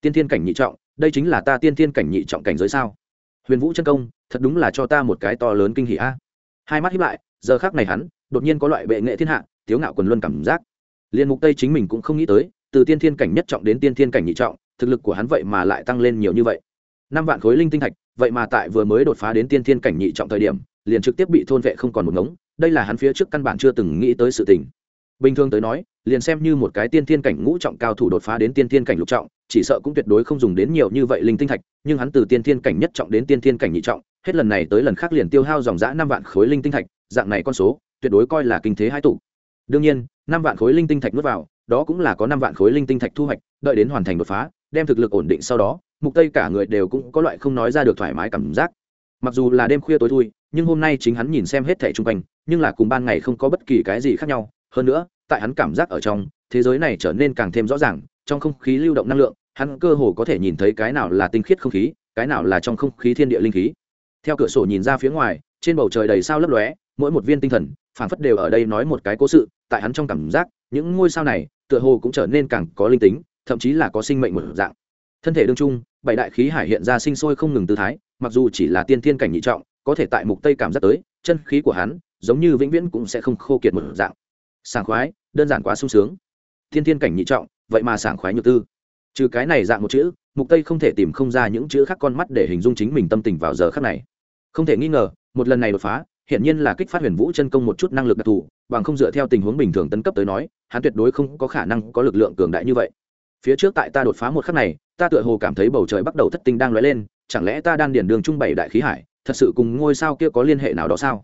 Tiên tiên cảnh nhị trọng, đây chính là ta tiên tiên cảnh nhị trọng cảnh giới sao? Huyền vũ chân công, thật đúng là cho ta một cái to lớn kinh hỉ a. Hai mắt hiếp lại, giờ khác này hắn, đột nhiên có loại bệ nghệ thiên hạ, tiếu ngạo quần luân cảm giác liên mục tây chính mình cũng không nghĩ tới, từ tiên thiên cảnh nhất trọng đến tiên thiên cảnh nhị trọng, thực lực của hắn vậy mà lại tăng lên nhiều như vậy. Năm vạn khối linh tinh thạch, vậy mà tại vừa mới đột phá đến tiên thiên cảnh nhị trọng thời điểm, liền trực tiếp bị thôn vệ không còn một ngống, đây là hắn phía trước căn bản chưa từng nghĩ tới sự tình. Bình thường tới nói, liền xem như một cái tiên thiên cảnh ngũ trọng cao thủ đột phá đến tiên thiên cảnh lục trọng, chỉ sợ cũng tuyệt đối không dùng đến nhiều như vậy linh tinh thạch, nhưng hắn từ tiên thiên cảnh nhất trọng đến tiên thiên cảnh nhị trọng, hết lần này tới lần khác liền tiêu hao dòng dã năm vạn khối linh tinh thạch, dạng này con số, tuyệt đối coi là kinh thế hai tụ. Đương nhiên năm vạn khối linh tinh thạch nuốt vào, đó cũng là có năm vạn khối linh tinh thạch thu hoạch, đợi đến hoàn thành đột phá, đem thực lực ổn định sau đó, mục tây cả người đều cũng có loại không nói ra được thoải mái cảm giác. Mặc dù là đêm khuya tối thui, nhưng hôm nay chính hắn nhìn xem hết thẻ chung quanh, nhưng là cùng ban ngày không có bất kỳ cái gì khác nhau. Hơn nữa, tại hắn cảm giác ở trong, thế giới này trở nên càng thêm rõ ràng, trong không khí lưu động năng lượng, hắn cơ hồ có thể nhìn thấy cái nào là tinh khiết không khí, cái nào là trong không khí thiên địa linh khí. Theo cửa sổ nhìn ra phía ngoài, trên bầu trời đầy sao lấp lóe, mỗi một viên tinh thần phảng phất đều ở đây nói một cái cố sự, tại hắn trong cảm giác, những ngôi sao này, tựa hồ cũng trở nên càng có linh tính, thậm chí là có sinh mệnh một dạng. Thân thể đương trung, bảy đại khí hải hiện ra sinh sôi không ngừng tư thái, mặc dù chỉ là tiên thiên cảnh nhị trọng, có thể tại mục tây cảm giác tới, chân khí của hắn, giống như vĩnh viễn cũng sẽ không khô kiệt một dạng. Sảng khoái, đơn giản quá sung sướng. Thiên thiên cảnh nhị trọng, vậy mà sảng khoái nhược tư. Trừ cái này dạng một chữ, mục tây không thể tìm không ra những chữ khác con mắt để hình dung chính mình tâm tình vào giờ khắc này. Không thể nghi ngờ, một lần này đột phá hiện nhiên là kích phát huyền vũ chân công một chút năng lực đặc thù, bằng không dựa theo tình huống bình thường tấn cấp tới nói, hắn tuyệt đối không có khả năng có lực lượng cường đại như vậy. Phía trước tại ta đột phá một khắc này, ta tựa hồ cảm thấy bầu trời bắt đầu thất tinh đang lóe lên, chẳng lẽ ta đang điển đường trung bảy đại khí hải, thật sự cùng ngôi sao kia có liên hệ nào đó sao?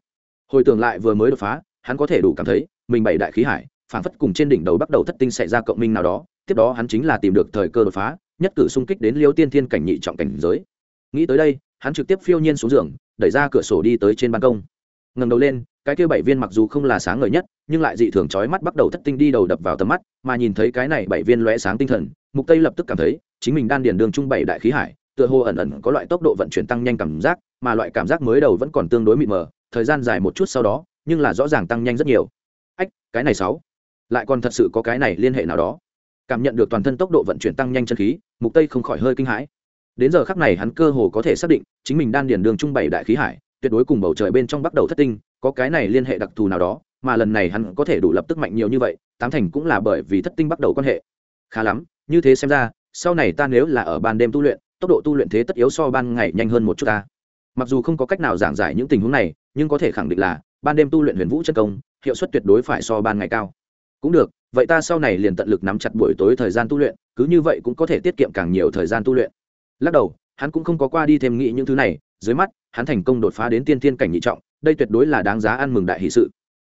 Hồi tưởng lại vừa mới đột phá, hắn có thể đủ cảm thấy, mình bảy đại khí hải phản phất cùng trên đỉnh đầu bắt đầu thất tinh xảy ra cộng minh nào đó, tiếp đó hắn chính là tìm được thời cơ đột phá, nhất cử xung kích đến liêu tiên thiên cảnh nhị trọng cảnh giới. Nghĩ tới đây, hắn trực tiếp phiêu nhiên xuống giường, đẩy ra cửa sổ đi tới trên ban công ngẩng đầu lên, cái kia bảy viên mặc dù không là sáng ngời nhất, nhưng lại dị thường chói mắt bắt đầu thất tinh đi đầu đập vào tầm mắt, mà nhìn thấy cái này bảy viên lóe sáng tinh thần, mục tây lập tức cảm thấy, chính mình đan điền đường trung bảy đại khí hải, tựa hồ ẩn ẩn có loại tốc độ vận chuyển tăng nhanh cảm giác, mà loại cảm giác mới đầu vẫn còn tương đối mịt mờ, thời gian dài một chút sau đó, nhưng là rõ ràng tăng nhanh rất nhiều. Ách, cái này sáu. Lại còn thật sự có cái này liên hệ nào đó. Cảm nhận được toàn thân tốc độ vận chuyển tăng nhanh chân khí, mục tây không khỏi hơi kinh hãi. Đến giờ khắc này hắn cơ hồ có thể xác định, chính mình đan điền đường trung bảy đại khí hải tuyệt đối cùng bầu trời bên trong bắt đầu thất tinh, có cái này liên hệ đặc thù nào đó, mà lần này hắn có thể đủ lập tức mạnh nhiều như vậy, tám thành cũng là bởi vì thất tinh bắt đầu quan hệ. Khá lắm, như thế xem ra, sau này ta nếu là ở ban đêm tu luyện, tốc độ tu luyện thế tất yếu so ban ngày nhanh hơn một chút ta. Mặc dù không có cách nào giảng giải những tình huống này, nhưng có thể khẳng định là, ban đêm tu luyện huyền vũ chân công, hiệu suất tuyệt đối phải so ban ngày cao. Cũng được, vậy ta sau này liền tận lực nắm chặt buổi tối thời gian tu luyện, cứ như vậy cũng có thể tiết kiệm càng nhiều thời gian tu luyện. Lắc đầu, hắn cũng không có qua đi thêm nghĩ những thứ này, dưới mắt hắn thành công đột phá đến tiên tiên cảnh nhị trọng, đây tuyệt đối là đáng giá ăn mừng đại hỷ sự.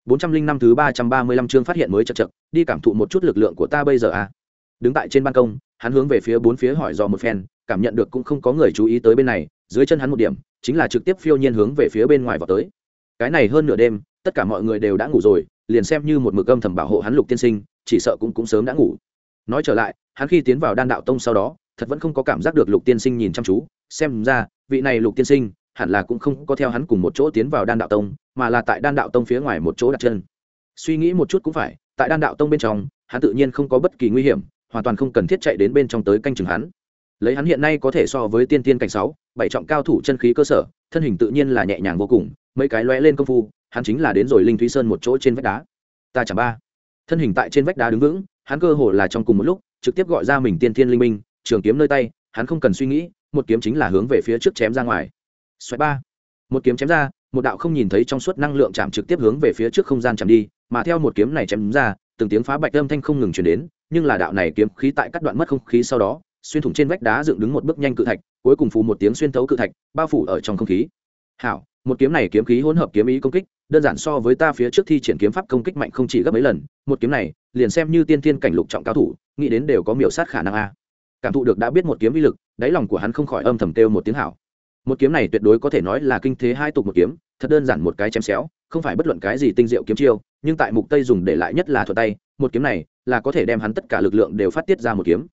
Bốn trăm linh năm thứ ba trăm ba mươi lăm chương phát hiện mới chật chật đi cảm thụ một chút lực lượng của ta bây giờ à. Đứng tại trên ban công, hắn hướng về phía bốn phía hỏi dò một phen, cảm nhận được cũng không có người chú ý tới bên này, dưới chân hắn một điểm, chính là trực tiếp phiêu nhiên hướng về phía bên ngoài vào tới. Cái này hơn nửa đêm, tất cả mọi người đều đã ngủ rồi, liền xem như một mực âm thầm bảo hộ hắn lục tiên sinh, chỉ sợ cũng cũng sớm đã ngủ. Nói trở lại, hắn khi tiến vào đan đạo tông sau đó, thật vẫn không có cảm giác được lục tiên sinh nhìn chăm chú, xem ra, vị này lục tiên sinh hẳn là cũng không có theo hắn cùng một chỗ tiến vào đan đạo tông, mà là tại đan đạo tông phía ngoài một chỗ đặt chân. Suy nghĩ một chút cũng phải, tại đan đạo tông bên trong, hắn tự nhiên không có bất kỳ nguy hiểm, hoàn toàn không cần thiết chạy đến bên trong tới canh chừng hắn. Lấy hắn hiện nay có thể so với tiên tiên cảnh sáu, bảy trọng cao thủ chân khí cơ sở, thân hình tự nhiên là nhẹ nhàng vô cùng, mấy cái lóe lên công phu, hắn chính là đến rồi linh thúy sơn một chỗ trên vách đá. Ta chẳng ba. Thân hình tại trên vách đá đứng vững, hắn cơ hồ là trong cùng một lúc, trực tiếp gọi ra mình tiên thiên linh minh, trường kiếm nơi tay, hắn không cần suy nghĩ, một kiếm chính là hướng về phía trước chém ra ngoài xoáy ba. Một kiếm chém ra, một đạo không nhìn thấy trong suốt năng lượng chạm trực tiếp hướng về phía trước không gian chạm đi, mà theo một kiếm này chém ra, từng tiếng phá bạch âm thanh không ngừng chuyển đến, nhưng là đạo này kiếm khí tại cắt đoạn mất không khí sau đó, xuyên thủng trên vách đá dựng đứng một bước nhanh cự thạch, cuối cùng phù một tiếng xuyên thấu cự thạch, bao phủ ở trong không khí. Hảo, một kiếm này kiếm khí hỗn hợp kiếm ý công kích, đơn giản so với ta phía trước thi triển kiếm pháp công kích mạnh không chỉ gấp mấy lần, một kiếm này, liền xem như tiên tiên cảnh lục trọng cao thủ, nghĩ đến đều có miểu sát khả năng a. Cảm thụ được đã biết một kiếm vi lực, đáy lòng của hắn không khỏi âm thầm kêu một tiếng hảo một kiếm này tuyệt đối có thể nói là kinh thế hai tục một kiếm, thật đơn giản một cái chém xéo, không phải bất luận cái gì tinh diệu kiếm chiêu, nhưng tại mục tây dùng để lại nhất là thuật tay, một kiếm này là có thể đem hắn tất cả lực lượng đều phát tiết ra một kiếm.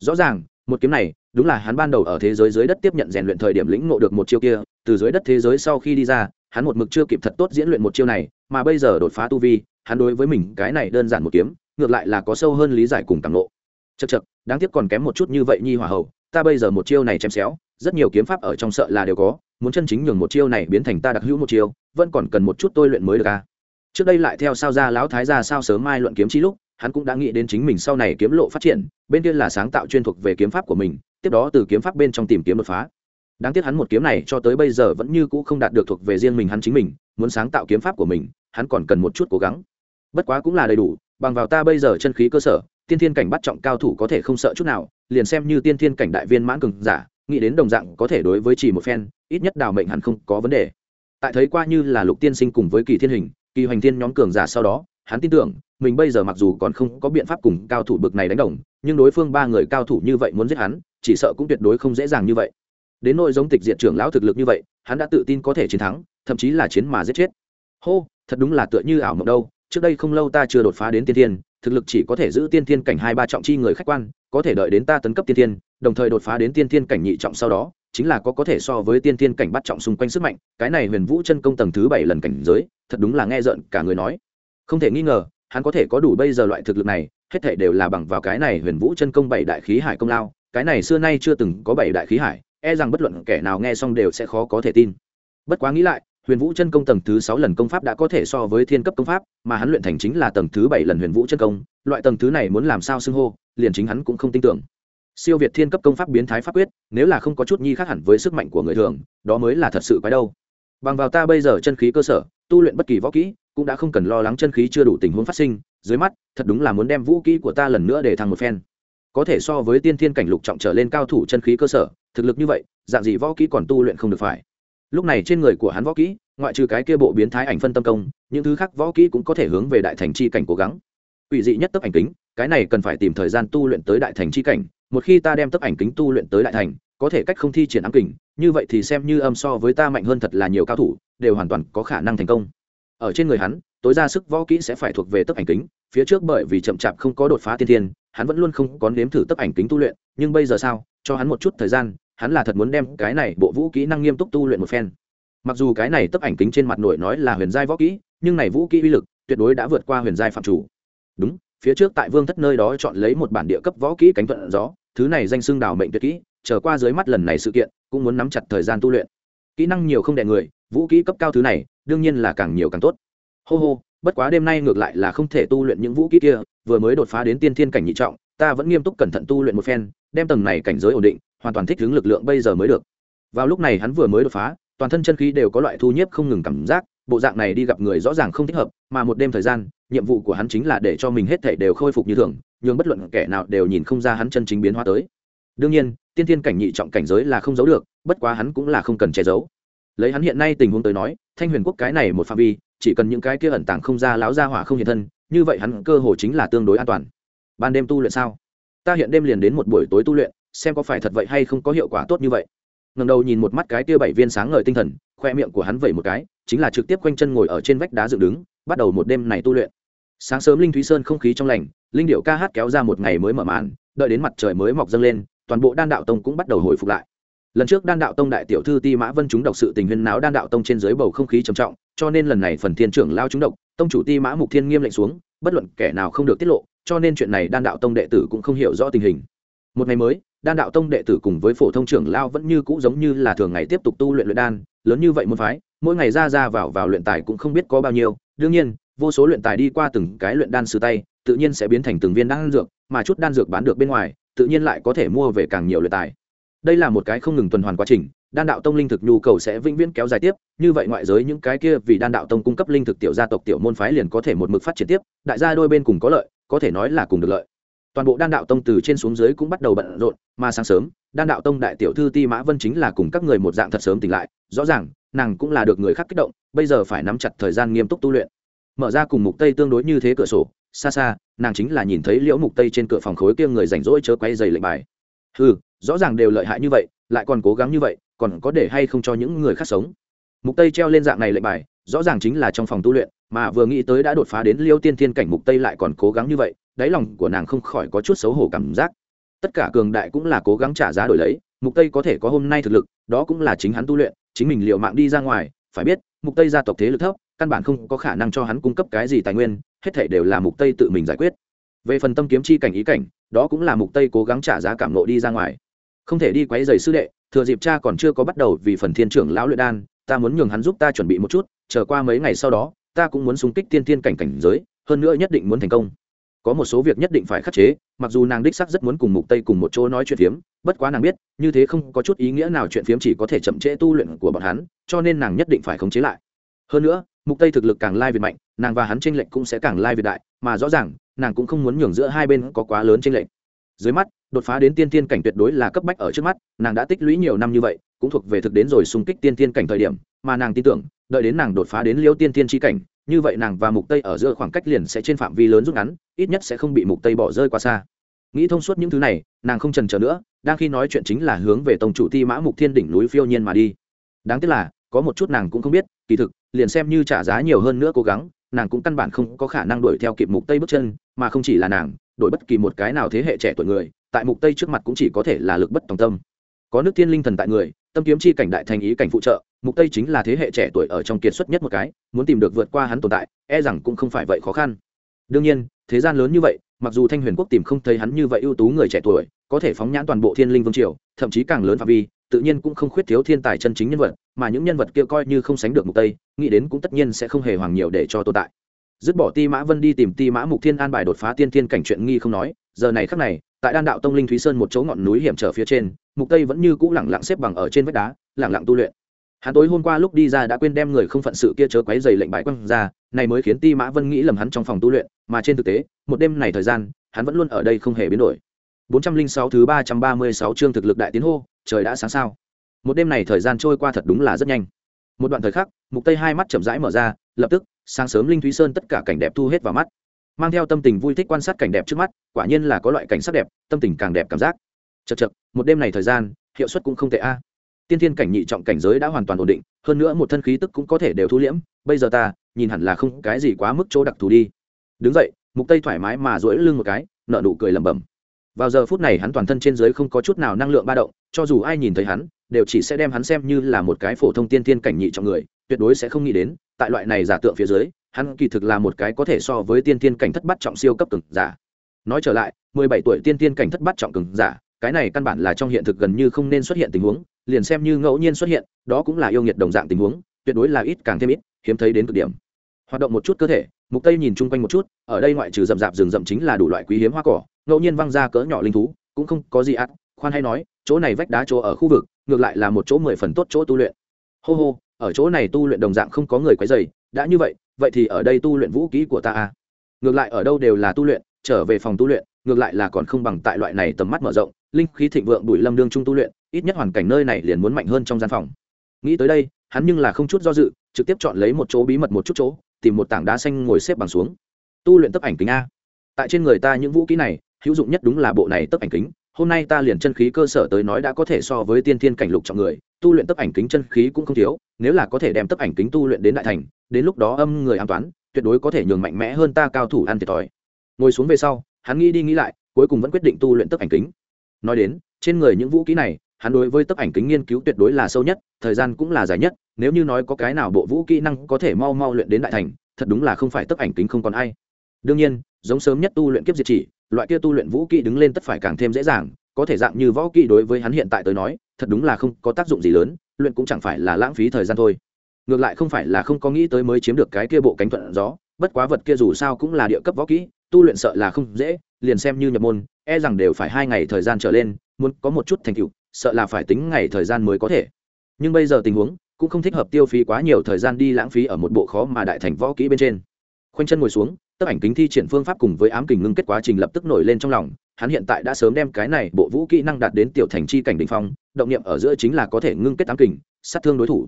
Rõ ràng, một kiếm này, đúng là hắn ban đầu ở thế giới dưới đất tiếp nhận rèn luyện thời điểm lĩnh ngộ được một chiêu kia, từ dưới đất thế giới sau khi đi ra, hắn một mực chưa kịp thật tốt diễn luyện một chiêu này, mà bây giờ đột phá tu vi, hắn đối với mình cái này đơn giản một kiếm, ngược lại là có sâu hơn lý giải cùng tàng ngộ. Chật chật đáng tiếc còn kém một chút như vậy nhi hỏa hậu ta bây giờ một chiêu này chém xéo, rất nhiều kiếm pháp ở trong sợ là đều có, muốn chân chính nhường một chiêu này biến thành ta đặc hữu một chiêu, vẫn còn cần một chút tôi luyện mới được a trước đây lại theo sao ra lão thái ra sao sớm mai luận kiếm chi lúc, hắn cũng đã nghĩ đến chính mình sau này kiếm lộ phát triển, bên kia là sáng tạo chuyên thuộc về kiếm pháp của mình, tiếp đó từ kiếm pháp bên trong tìm kiếm đột phá. Đáng tiếc hắn một kiếm này cho tới bây giờ vẫn như cũ không đạt được thuộc về riêng mình hắn chính mình, muốn sáng tạo kiếm pháp của mình, hắn còn cần một chút cố gắng. Bất quá cũng là đầy đủ, bằng vào ta bây giờ chân khí cơ sở tiên thiên cảnh bắt trọng cao thủ có thể không sợ chút nào, liền xem như tiên thiên cảnh đại viên mãn cường giả, nghĩ đến đồng dạng có thể đối với chỉ một phen, ít nhất đào mệnh hẳn không có vấn đề. Tại thấy qua như là lục tiên sinh cùng với kỳ thiên hình, kỳ hoành thiên nhóm cường giả sau đó, hắn tin tưởng, mình bây giờ mặc dù còn không có biện pháp cùng cao thủ bực này đánh đồng, nhưng đối phương ba người cao thủ như vậy muốn giết hắn, chỉ sợ cũng tuyệt đối không dễ dàng như vậy. Đến nỗi giống tịch diệt trưởng lão thực lực như vậy, hắn đã tự tin có thể chiến thắng, thậm chí là chiến mà giết chết. Hô, thật đúng là tựa như ảo mộng đâu, trước đây không lâu ta chưa đột phá đến tiên thiên thực lực chỉ có thể giữ tiên thiên cảnh hai ba trọng chi người khách quan, có thể đợi đến ta tấn cấp tiên thiên, đồng thời đột phá đến tiên thiên cảnh nhị trọng sau đó, chính là có có thể so với tiên thiên cảnh bắt trọng xung quanh sức mạnh, cái này huyền vũ chân công tầng thứ bảy lần cảnh giới, thật đúng là nghe rợn cả người nói. Không thể nghi ngờ, hắn có thể có đủ bây giờ loại thực lực này, hết thể đều là bằng vào cái này huyền vũ chân công bảy đại khí hải công lao, cái này xưa nay chưa từng có bảy đại khí hải e rằng bất luận kẻ nào nghe xong đều sẽ khó có thể tin. Bất quá nghĩ lại huyền vũ chân công tầng thứ sáu lần công pháp đã có thể so với thiên cấp công pháp, mà hắn luyện thành chính là tầng thứ bảy lần huyền vũ chân công, loại tầng thứ này muốn làm sao xưng hô, liền chính hắn cũng không tin tưởng. Siêu việt thiên cấp công pháp biến thái pháp quyết, nếu là không có chút nhi khác hẳn với sức mạnh của người thường, đó mới là thật sự quái đâu. Bằng vào ta bây giờ chân khí cơ sở, tu luyện bất kỳ võ kỹ, cũng đã không cần lo lắng chân khí chưa đủ tình huống phát sinh, dưới mắt, thật đúng là muốn đem vũ kỹ của ta lần nữa để thăng một phen. Có thể so với tiên thiên cảnh lục trọng trở lên cao thủ chân khí cơ sở, thực lực như vậy, dạng gì võ kỹ còn tu luyện không được phải lúc này trên người của hắn võ kỹ, ngoại trừ cái kia bộ biến thái ảnh phân tâm công, những thứ khác võ kỹ cũng có thể hướng về đại thành chi cảnh cố gắng. Ủy dị nhất tấp ảnh kính, cái này cần phải tìm thời gian tu luyện tới đại thành chi cảnh, một khi ta đem tấp ảnh kính tu luyện tới đại thành, có thể cách không thi triển ám kình, như vậy thì xem như âm so với ta mạnh hơn thật là nhiều cao thủ, đều hoàn toàn có khả năng thành công. Ở trên người hắn, tối ra sức võ kỹ sẽ phải thuộc về tấp ảnh kính, phía trước bởi vì chậm chạp không có đột phá tiên thiên, hắn vẫn luôn không có nếm thử tấp ảnh kính tu luyện, nhưng bây giờ sao? Cho hắn một chút thời gian hắn là thật muốn đem cái này bộ vũ kỹ năng nghiêm túc tu luyện một phen. Mặc dù cái này tấp ảnh kính trên mặt nổi nói là huyền giai võ kỹ, nhưng này vũ kỹ uy lực tuyệt đối đã vượt qua huyền giai phạm chủ. Đúng, phía trước tại vương thất nơi đó chọn lấy một bản địa cấp võ kỹ cánh thuận gió, thứ này danh xưng đào mệnh tuyệt kỹ trở qua dưới mắt lần này sự kiện, cũng muốn nắm chặt thời gian tu luyện. Kỹ năng nhiều không đẻ người, vũ kỹ cấp cao thứ này, đương nhiên là càng nhiều càng tốt. Hô hô, bất quá đêm nay ngược lại là không thể tu luyện những vũ kỹ kia, vừa mới đột phá đến tiên thiên cảnh nhị trọng, ta vẫn nghiêm túc cẩn thận tu luyện một phen, đem tầng này cảnh giới ổn định hoàn toàn thích ứng lực lượng bây giờ mới được. Vào lúc này hắn vừa mới đột phá, toàn thân chân khí đều có loại thu nhiếp không ngừng cảm giác, bộ dạng này đi gặp người rõ ràng không thích hợp, mà một đêm thời gian, nhiệm vụ của hắn chính là để cho mình hết thể đều khôi phục như thường, nhưng bất luận kẻ nào đều nhìn không ra hắn chân chính biến hóa tới. Đương nhiên, tiên thiên cảnh nhị trọng cảnh giới là không giấu được, bất quá hắn cũng là không cần che giấu. Lấy hắn hiện nay tình huống tới nói, thanh huyền quốc cái này một phạm vi, chỉ cần những cái kia ẩn tàng không ra láo ra hỏa không hiện thân, như vậy hắn cơ hồ chính là tương đối an toàn. Ban đêm tu luyện sao? Ta hiện đêm liền đến một buổi tối tu luyện xem có phải thật vậy hay không có hiệu quả tốt như vậy. Ngầm đầu nhìn một mắt cái tia bảy viên sáng ngời tinh thần, khoe miệng của hắn vẩy một cái, chính là trực tiếp quanh chân ngồi ở trên vách đá dựng đứng, bắt đầu một đêm này tu luyện. Sáng sớm linh thúy sơn không khí trong lành, linh điệu ca hát kéo ra một ngày mới mở màn, đợi đến mặt trời mới mọc dâng lên, toàn bộ đan đạo tông cũng bắt đầu hồi phục lại. Lần trước đan đạo tông đại tiểu thư ti mã vân chúng đọc sự tình huyên náo đan đạo tông trên dưới bầu không khí trầm trọng, cho nên lần này phần thiên trưởng lao chúng độc, tông chủ ti mã mục thiên nghiêm lệnh xuống, bất luận kẻ nào không được tiết lộ, cho nên chuyện này đan đạo tông đệ tử cũng không hiểu rõ tình hình. Một ngày mới đan đạo tông đệ tử cùng với phổ thông trưởng lao vẫn như cũ giống như là thường ngày tiếp tục tu luyện luyện đan, lớn như vậy môn phái, mỗi ngày ra ra vào vào luyện tài cũng không biết có bao nhiêu. Đương nhiên, vô số luyện tài đi qua từng cái luyện đan sư tay, tự nhiên sẽ biến thành từng viên đan dược, mà chút đan dược bán được bên ngoài, tự nhiên lại có thể mua về càng nhiều luyện tài. Đây là một cái không ngừng tuần hoàn quá trình, đan đạo tông linh thực nhu cầu sẽ vĩnh viễn kéo dài tiếp, như vậy ngoại giới những cái kia vì đan đạo tông cung cấp linh thực tiểu gia tộc tiểu môn phái liền có thể một mực phát triển tiếp, đại gia đôi bên cùng có lợi, có thể nói là cùng được lợi toàn bộ đan đạo tông từ trên xuống dưới cũng bắt đầu bận rộn, mà sáng sớm, đan đạo tông đại tiểu thư ti mã vân chính là cùng các người một dạng thật sớm tỉnh lại, rõ ràng, nàng cũng là được người khác kích động, bây giờ phải nắm chặt thời gian nghiêm túc tu luyện. Mở ra cùng mục tây tương đối như thế cửa sổ, xa xa, nàng chính là nhìn thấy liễu mục tây trên cửa phòng khối kia người rảnh rỗi chớ quay dày lệnh bài. Ừ rõ ràng đều lợi hại như vậy, lại còn cố gắng như vậy, còn có để hay không cho những người khác sống? Mục tây treo lên dạng này lệnh bài, rõ ràng chính là trong phòng tu luyện, mà vừa nghĩ tới đã đột phá đến liêu tiên thiên cảnh mục tây lại còn cố gắng như vậy đáy lòng của nàng không khỏi có chút xấu hổ cảm giác. Tất cả cường đại cũng là cố gắng trả giá đổi lấy, mục tây có thể có hôm nay thực lực, đó cũng là chính hắn tu luyện, chính mình liệu mạng đi ra ngoài, phải biết, mục tây gia tộc thế lực thấp, căn bản không có khả năng cho hắn cung cấp cái gì tài nguyên, hết thảy đều là mục tây tự mình giải quyết. Về phần tâm kiếm chi cảnh ý cảnh, đó cũng là mục tây cố gắng trả giá cảm nộ đi ra ngoài. Không thể đi quấy giày sư đệ, thừa dịp cha còn chưa có bắt đầu vì phần thiên trưởng lão luyện đan, ta muốn nhường hắn giúp ta chuẩn bị một chút, chờ qua mấy ngày sau đó, ta cũng muốn xung kích tiên thiên cảnh cảnh giới, hơn nữa nhất định muốn thành công có một số việc nhất định phải khắc chế, mặc dù nàng đích sắc rất muốn cùng mục tây cùng một chỗ nói chuyện phiếm, bất quá nàng biết, như thế không có chút ý nghĩa nào chuyện phiếm chỉ có thể chậm trễ tu luyện của bọn hắn, cho nên nàng nhất định phải khống chế lại. Hơn nữa, mục tây thực lực càng lai việt mạnh, nàng và hắn tranh lệch cũng sẽ càng lai việt đại, mà rõ ràng, nàng cũng không muốn nhường giữa hai bên có quá lớn tranh lệch. Dưới mắt, đột phá đến tiên tiên cảnh tuyệt đối là cấp bách ở trước mắt, nàng đã tích lũy nhiều năm như vậy, cũng thuộc về thực đến rồi xung kích tiên tiên cảnh thời điểm, mà nàng tin tưởng, đợi đến nàng đột phá đến liêu tiên tiên tri cảnh như vậy nàng và mục tây ở giữa khoảng cách liền sẽ trên phạm vi lớn rút ngắn, ít nhất sẽ không bị mục tây bỏ rơi qua xa. Nghĩ thông suốt những thứ này, nàng không trần chờ nữa, đang khi nói chuyện chính là hướng về tổng chủ ti mã mục thiên đỉnh núi phiêu nhiên mà đi. Đáng tiếc là, có một chút nàng cũng không biết, kỳ thực, liền xem như trả giá nhiều hơn nữa cố gắng, nàng cũng căn bản không có khả năng đuổi theo kịp mục tây bước chân, mà không chỉ là nàng, đổi bất kỳ một cái nào thế hệ trẻ tuổi người, tại mục tây trước mặt cũng chỉ có thể là lực bất tòng tâm. Có nước thiên linh thần tại người tâm kiếm chi cảnh đại thành ý cảnh phụ trợ, mục tây chính là thế hệ trẻ tuổi ở trong kiệt xuất nhất một cái, muốn tìm được vượt qua hắn tồn tại e rằng cũng không phải vậy khó khăn. Đương nhiên, thế gian lớn như vậy, mặc dù thanh huyền quốc tìm không thấy hắn như vậy ưu tú người trẻ tuổi, có thể phóng nhãn toàn bộ thiên linh vương triều, thậm chí càng lớn phạm vi, tự nhiên cũng không khuyết thiếu thiên tài chân chính nhân vật, mà những nhân vật kia coi như không sánh được mục tây, nghĩ đến cũng tất nhiên sẽ không hề hoàng nhiều để cho tồn tại. Dứt bỏ ti mã vân đi tìm ti mã mục thiên an bài đột phá tiên thiên cảnh chuyện nghi không nói, giờ này khắc này, tại đan đạo tông linh thúy sơn một chỗ ngọn núi hiểm trở phía trên mục tây vẫn như cũ lẳng lặng xếp bằng ở trên vách đá, lẳng lặng tu luyện. Hắn tối hôm qua lúc đi ra đã quên đem người không phận sự kia chớ quấy dày lệnh bài quăng ra, này mới khiến ti mã vân nghĩ lầm hắn trong phòng tu luyện, mà trên thực tế, một đêm này thời gian, hắn vẫn luôn ở đây không hề biến đổi. 406 thứ 336 chương thực lực đại tiến hô, trời đã sáng sao. Một đêm này thời gian trôi qua thật đúng là rất nhanh. Một đoạn thời khắc, mục tây hai mắt chậm rãi mở ra, lập tức, sáng sớm linh thúy sơn tất cả cảnh đẹp thu hết vào mắt. Mang theo tâm tình vui thích quan sát cảnh đẹp trước mắt, quả nhiên là có loại cảnh sắc đẹp, tâm tình càng đẹp cảm giác chật chật một đêm này thời gian, hiệu suất cũng không tệ a. Tiên thiên cảnh nhị trọng cảnh giới đã hoàn toàn ổn định, hơn nữa một thân khí tức cũng có thể đều thu liễm, bây giờ ta, nhìn hẳn là không cái gì quá mức chỗ đặc thù đi. Đứng dậy, mục tây thoải mái mà duỗi lưng một cái nợ nụ cười lẩm bẩm. Vào giờ phút này hắn toàn thân trên dưới không có chút nào năng lượng ba động, cho dù ai nhìn thấy hắn, đều chỉ sẽ đem hắn xem như là một cái phổ thông tiên thiên cảnh nhị trọng người, tuyệt đối sẽ không nghĩ đến, tại loại này giả tượng phía dưới, hắn kỳ thực là một cái có thể so với tiên Thiên cảnh thất bát trọng siêu cấp cường giả. Nói trở lại, mười bảy tuổi tiên Thiên cảnh thất bát trọng cường giả cái này căn bản là trong hiện thực gần như không nên xuất hiện tình huống, liền xem như ngẫu nhiên xuất hiện, đó cũng là yêu nghiệt đồng dạng tình huống, tuyệt đối là ít càng thêm ít, hiếm thấy đến cực điểm. Hoạt động một chút cơ thể, mục tây nhìn chung quanh một chút, ở đây ngoại trừ rậm rạp rừng rậm chính là đủ loại quý hiếm hoa cỏ, ngẫu nhiên văng ra cỡ nhỏ linh thú, cũng không có gì ác, khoan hay nói, chỗ này vách đá chỗ ở khu vực, ngược lại là một chỗ mười phần tốt chỗ tu luyện. Hô hô, ở chỗ này tu luyện đồng dạng không có người quấy dày đã như vậy vậy thì ở đây tu luyện vũ kỹ của ta à? Ngược lại ở đâu đều là tu luyện, trở về phòng tu luyện ngược lại là còn không bằng tại loại này tầm mắt mở rộng, linh khí thịnh vượng bùi lâm đương trung tu luyện, ít nhất hoàn cảnh nơi này liền muốn mạnh hơn trong gian phòng. Nghĩ tới đây, hắn nhưng là không chút do dự, trực tiếp chọn lấy một chỗ bí mật một chút chỗ, tìm một tảng đá xanh ngồi xếp bằng xuống. Tu luyện tấp ảnh kính a. Tại trên người ta những vũ kỹ này, hữu dụng nhất đúng là bộ này tấp ảnh kính. Hôm nay ta liền chân khí cơ sở tới nói đã có thể so với tiên thiên cảnh lục trọng người, tu luyện tấp ảnh kính chân khí cũng không thiếu, nếu là có thể đem tấp ảnh kính tu luyện đến đại thành, đến lúc đó âm người an toán tuyệt đối có thể nhường mạnh mẽ hơn ta cao thủ ăn thiệt thòi. Ngồi xuống về sau hắn nghĩ đi nghĩ lại, cuối cùng vẫn quyết định tu luyện tấp ảnh kính. Nói đến, trên người những vũ kỹ này, hắn đối với tấp ảnh kính nghiên cứu tuyệt đối là sâu nhất, thời gian cũng là dài nhất, nếu như nói có cái nào bộ vũ kỹ năng có thể mau mau luyện đến đại thành, thật đúng là không phải tấp ảnh kính không còn ai. Đương nhiên, giống sớm nhất tu luyện kiếp diệt chỉ, loại kia tu luyện vũ kỹ đứng lên tất phải càng thêm dễ dàng, có thể dạng như võ kỹ đối với hắn hiện tại tới nói, thật đúng là không có tác dụng gì lớn, luyện cũng chẳng phải là lãng phí thời gian thôi. Ngược lại không phải là không có nghĩ tới mới chiếm được cái kia bộ cánh thuận gió, bất quá vật kia dù sao cũng là địa cấp võ kỹ tu luyện sợ là không dễ, liền xem như nhập môn e rằng đều phải hai ngày thời gian trở lên, muốn có một chút thành tựu, sợ là phải tính ngày thời gian mới có thể. Nhưng bây giờ tình huống, cũng không thích hợp tiêu phí quá nhiều thời gian đi lãng phí ở một bộ khó mà đại thành võ kỹ bên trên. Khoanh chân ngồi xuống, tấp ảnh kính thi triển phương pháp cùng với ám kình ngưng kết quá trình lập tức nổi lên trong lòng, hắn hiện tại đã sớm đem cái này bộ vũ kỹ năng đạt đến tiểu thành chi cảnh đ ỉ n h phong, động niệm ở giữa chính là có thể ngưng kết ám kình, sát thương đối thủ.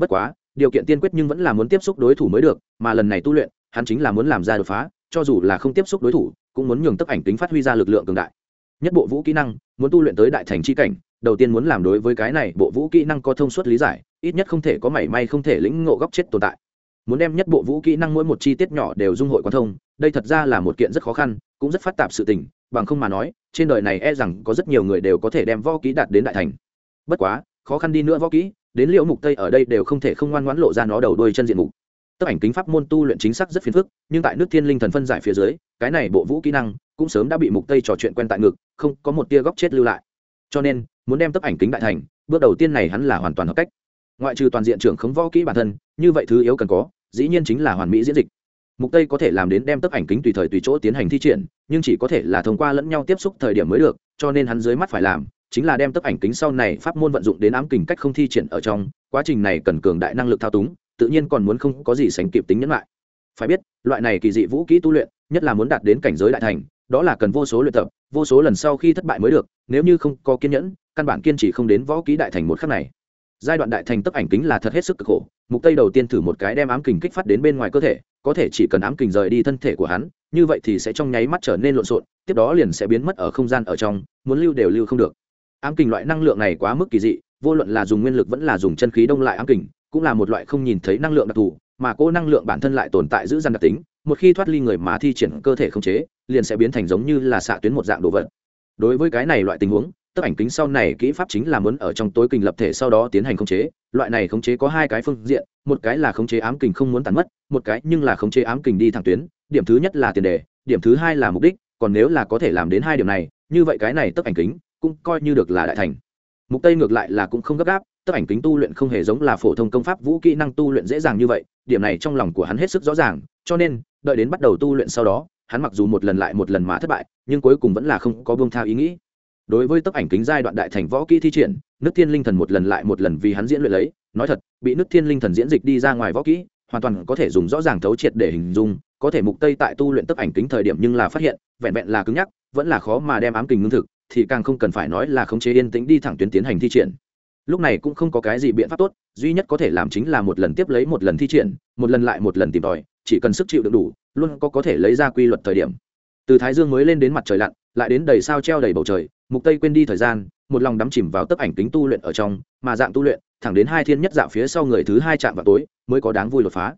Bất quá, điều kiện tiên quyết nhưng vẫn là muốn tiếp xúc đối thủ mới được, mà lần này tu luyện, hắn chính là muốn làm ra đột phá cho dù là không tiếp xúc đối thủ, cũng muốn nhường tấp ảnh tính phát huy ra lực lượng cường đại. Nhất bộ vũ kỹ năng, muốn tu luyện tới đại thành chi cảnh, đầu tiên muốn làm đối với cái này bộ vũ kỹ năng có thông suốt lý giải, ít nhất không thể có mảy may không thể lĩnh ngộ góc chết tồn tại. Muốn đem nhất bộ vũ kỹ năng mỗi một chi tiết nhỏ đều dung hội quan thông, đây thật ra là một kiện rất khó khăn, cũng rất phát tạp sự tình, bằng không mà nói, trên đời này e rằng có rất nhiều người đều có thể đem võ kỹ đạt đến đại thành. Bất quá, khó khăn đi nữa võ kỹ, đến liệu mục tây ở đây đều không thể không ngoan ngoãn lộ ra nó đầu đuôi chân diện mục tấm ảnh kính pháp môn tu luyện chính xác rất phiền phức, nhưng tại nước thiên linh thần phân giải phía dưới, cái này bộ vũ kỹ năng cũng sớm đã bị mục tây trò chuyện quen tại ngực, không có một tia góc chết lưu lại. Cho nên, muốn đem tấm ảnh kính đại thành, bước đầu tiên này hắn là hoàn toàn hợp cách. Ngoại trừ toàn diện trưởng khống võ kỹ bản thân, như vậy thứ yếu cần có, dĩ nhiên chính là hoàn mỹ diễn dịch. Mục tây có thể làm đến đem tấm ảnh kính tùy thời tùy chỗ tiến hành thi triển, nhưng chỉ có thể là thông qua lẫn nhau tiếp xúc thời điểm mới được, cho nên hắn dưới mắt phải làm, chính là đem tấm ảnh kính sau này pháp môn vận dụng đến ám kình cách không thi triển ở trong, quá trình này cần cường đại năng lực thao túng tự nhiên còn muốn không có gì sánh kịp tính nhẫn lại. Phải biết, loại này kỳ dị vũ kỹ tu luyện, nhất là muốn đạt đến cảnh giới đại thành, đó là cần vô số luyện tập, vô số lần sau khi thất bại mới được, nếu như không có kiên nhẫn, căn bản kiên trì không đến võ kỹ đại thành một khắc này. Giai đoạn đại thành tấp ảnh kính là thật hết sức cực khổ, mục tây đầu tiên thử một cái đem ám kình kích phát đến bên ngoài cơ thể, có thể chỉ cần ám kình rời đi thân thể của hắn, như vậy thì sẽ trong nháy mắt trở nên lộn xộn, tiếp đó liền sẽ biến mất ở không gian ở trong, muốn lưu đều lưu không được. Ám kình loại năng lượng này quá mức kỳ dị, vô luận là dùng nguyên lực vẫn là dùng chân khí đông lại ám kình cũng là một loại không nhìn thấy năng lượng đặc thù, mà cô năng lượng bản thân lại tồn tại giữ gian đặc tính, một khi thoát ly người mà thi triển cơ thể không chế, liền sẽ biến thành giống như là xạ tuyến một dạng đồ vật. Đối với cái này loại tình huống tấp ảnh kính sau này kỹ pháp chính là muốn ở trong tối kình lập thể sau đó tiến hành khống chế. Loại này khống chế có hai cái phương diện, một cái là khống chế ám kình không muốn tàn mất, một cái nhưng là khống chế ám kình đi thẳng tuyến. Điểm thứ nhất là tiền đề, điểm thứ hai là mục đích, còn nếu là có thể làm đến hai điểm này, như vậy cái này tấp ảnh kính cũng coi như được là đại thành mục tây ngược lại là cũng không gấp gáp, tấp ảnh kính tu luyện không hề giống là phổ thông công pháp vũ kỹ năng tu luyện dễ dàng như vậy, điểm này trong lòng của hắn hết sức rõ ràng, cho nên, đợi đến bắt đầu tu luyện sau đó, hắn mặc dù một lần lại một lần mà thất bại, nhưng cuối cùng vẫn là không có buông tha ý nghĩ. Đối với tấp ảnh kính giai đoạn đại thành võ kỹ thi triển, nước thiên linh thần một lần lại một lần vì hắn diễn luyện lấy, nói thật, bị nước thiên linh thần diễn dịch đi ra ngoài võ kỹ, hoàn toàn có thể dùng rõ ràng thấu triệt để hình dung, có thể mục tây tại tu luyện tấp ảnh kính thời điểm nhưng là phát hiện, vẹn vẹn là cứng nhắc, vẫn là khó mà đem ám kình ngưng thực thì càng không cần phải nói là khống chế yên tĩnh đi thẳng tuyến tiến hành thi triển. Lúc này cũng không có cái gì biện pháp tốt, duy nhất có thể làm chính là một lần tiếp lấy một lần thi triển, một lần lại một lần tìm tòi, chỉ cần sức chịu đựng đủ, luôn có có thể lấy ra quy luật thời điểm. Từ thái dương mới lên đến mặt trời lặn, lại đến đầy sao treo đầy bầu trời, mục tây quên đi thời gian, một lòng đắm chìm vào tấp ảnh kính tu luyện ở trong, mà dạng tu luyện, thẳng đến hai thiên nhất dạo phía sau người thứ hai chạm vào tối, mới có đáng vui đột phá.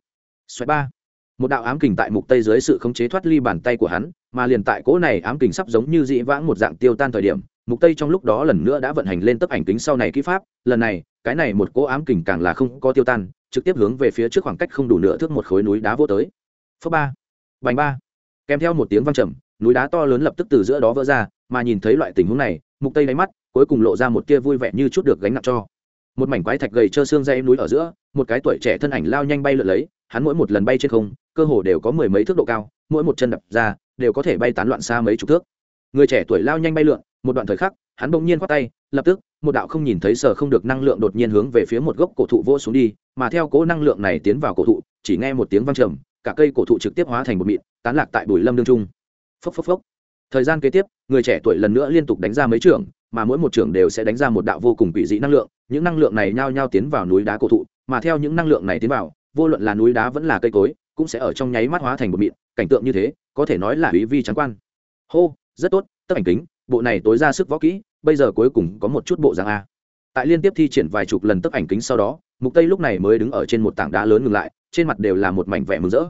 Xoáy ba. Một đạo ám kình tại mục tây dưới sự khống chế thoát ly bàn tay của hắn mà liền tại cỗ này ám kình sắp giống như dĩ vãng một dạng tiêu tan thời điểm, mục tây trong lúc đó lần nữa đã vận hành lên tấp ảnh kính sau này kỹ pháp. Lần này, cái này một cỗ ám kình càng là không có tiêu tan, trực tiếp hướng về phía trước khoảng cách không đủ nửa thước một khối núi đá vô tới. Phớ ba, bành ba. Kèm theo một tiếng vang trầm, núi đá to lớn lập tức từ giữa đó vỡ ra, mà nhìn thấy loại tình huống này, mục tây đáy mắt, cuối cùng lộ ra một tia vui vẻ như chút được gánh nặng cho. Một mảnh quái thạch gầy trơ xương dây núi ở giữa, một cái tuổi trẻ thân ảnh lao nhanh bay lượn lấy, hắn mỗi một lần bay trên không cơ hồ đều có mười mấy thước độ cao, mỗi một chân đập ra, đều có thể bay tán loạn xa mấy chục thước. Người trẻ tuổi lao nhanh bay lượn, một đoạn thời khắc, hắn bỗng nhiên khoát tay, lập tức, một đạo không nhìn thấy sở không được năng lượng đột nhiên hướng về phía một gốc cổ thụ vô xuống đi, mà theo cố năng lượng này tiến vào cổ thụ, chỉ nghe một tiếng vang trầm, cả cây cổ thụ trực tiếp hóa thành một mịn, tán lạc tại bùi lâm đương trung. Phốc phốc phốc. Thời gian kế tiếp, người trẻ tuổi lần nữa liên tục đánh ra mấy trường, mà mỗi một trường đều sẽ đánh ra một đạo vô cùng quỷ dị năng lượng, những năng lượng này nhao nhao tiến vào núi đá cổ thụ, mà theo những năng lượng này tiến vào, vô luận là núi đá vẫn là cây cối cũng sẽ ở trong nháy mắt hóa thành một mịn, cảnh tượng như thế, có thể nói là ý vi trắng quan. Hô, rất tốt tấp ảnh kính, bộ này tối ra sức võ kỹ, bây giờ cuối cùng có một chút bộ dạng a. Tại liên tiếp thi triển vài chục lần tấp ảnh kính sau đó, mục tây lúc này mới đứng ở trên một tảng đá lớn ngừng lại, trên mặt đều là một mảnh vẻ mừng rỡ.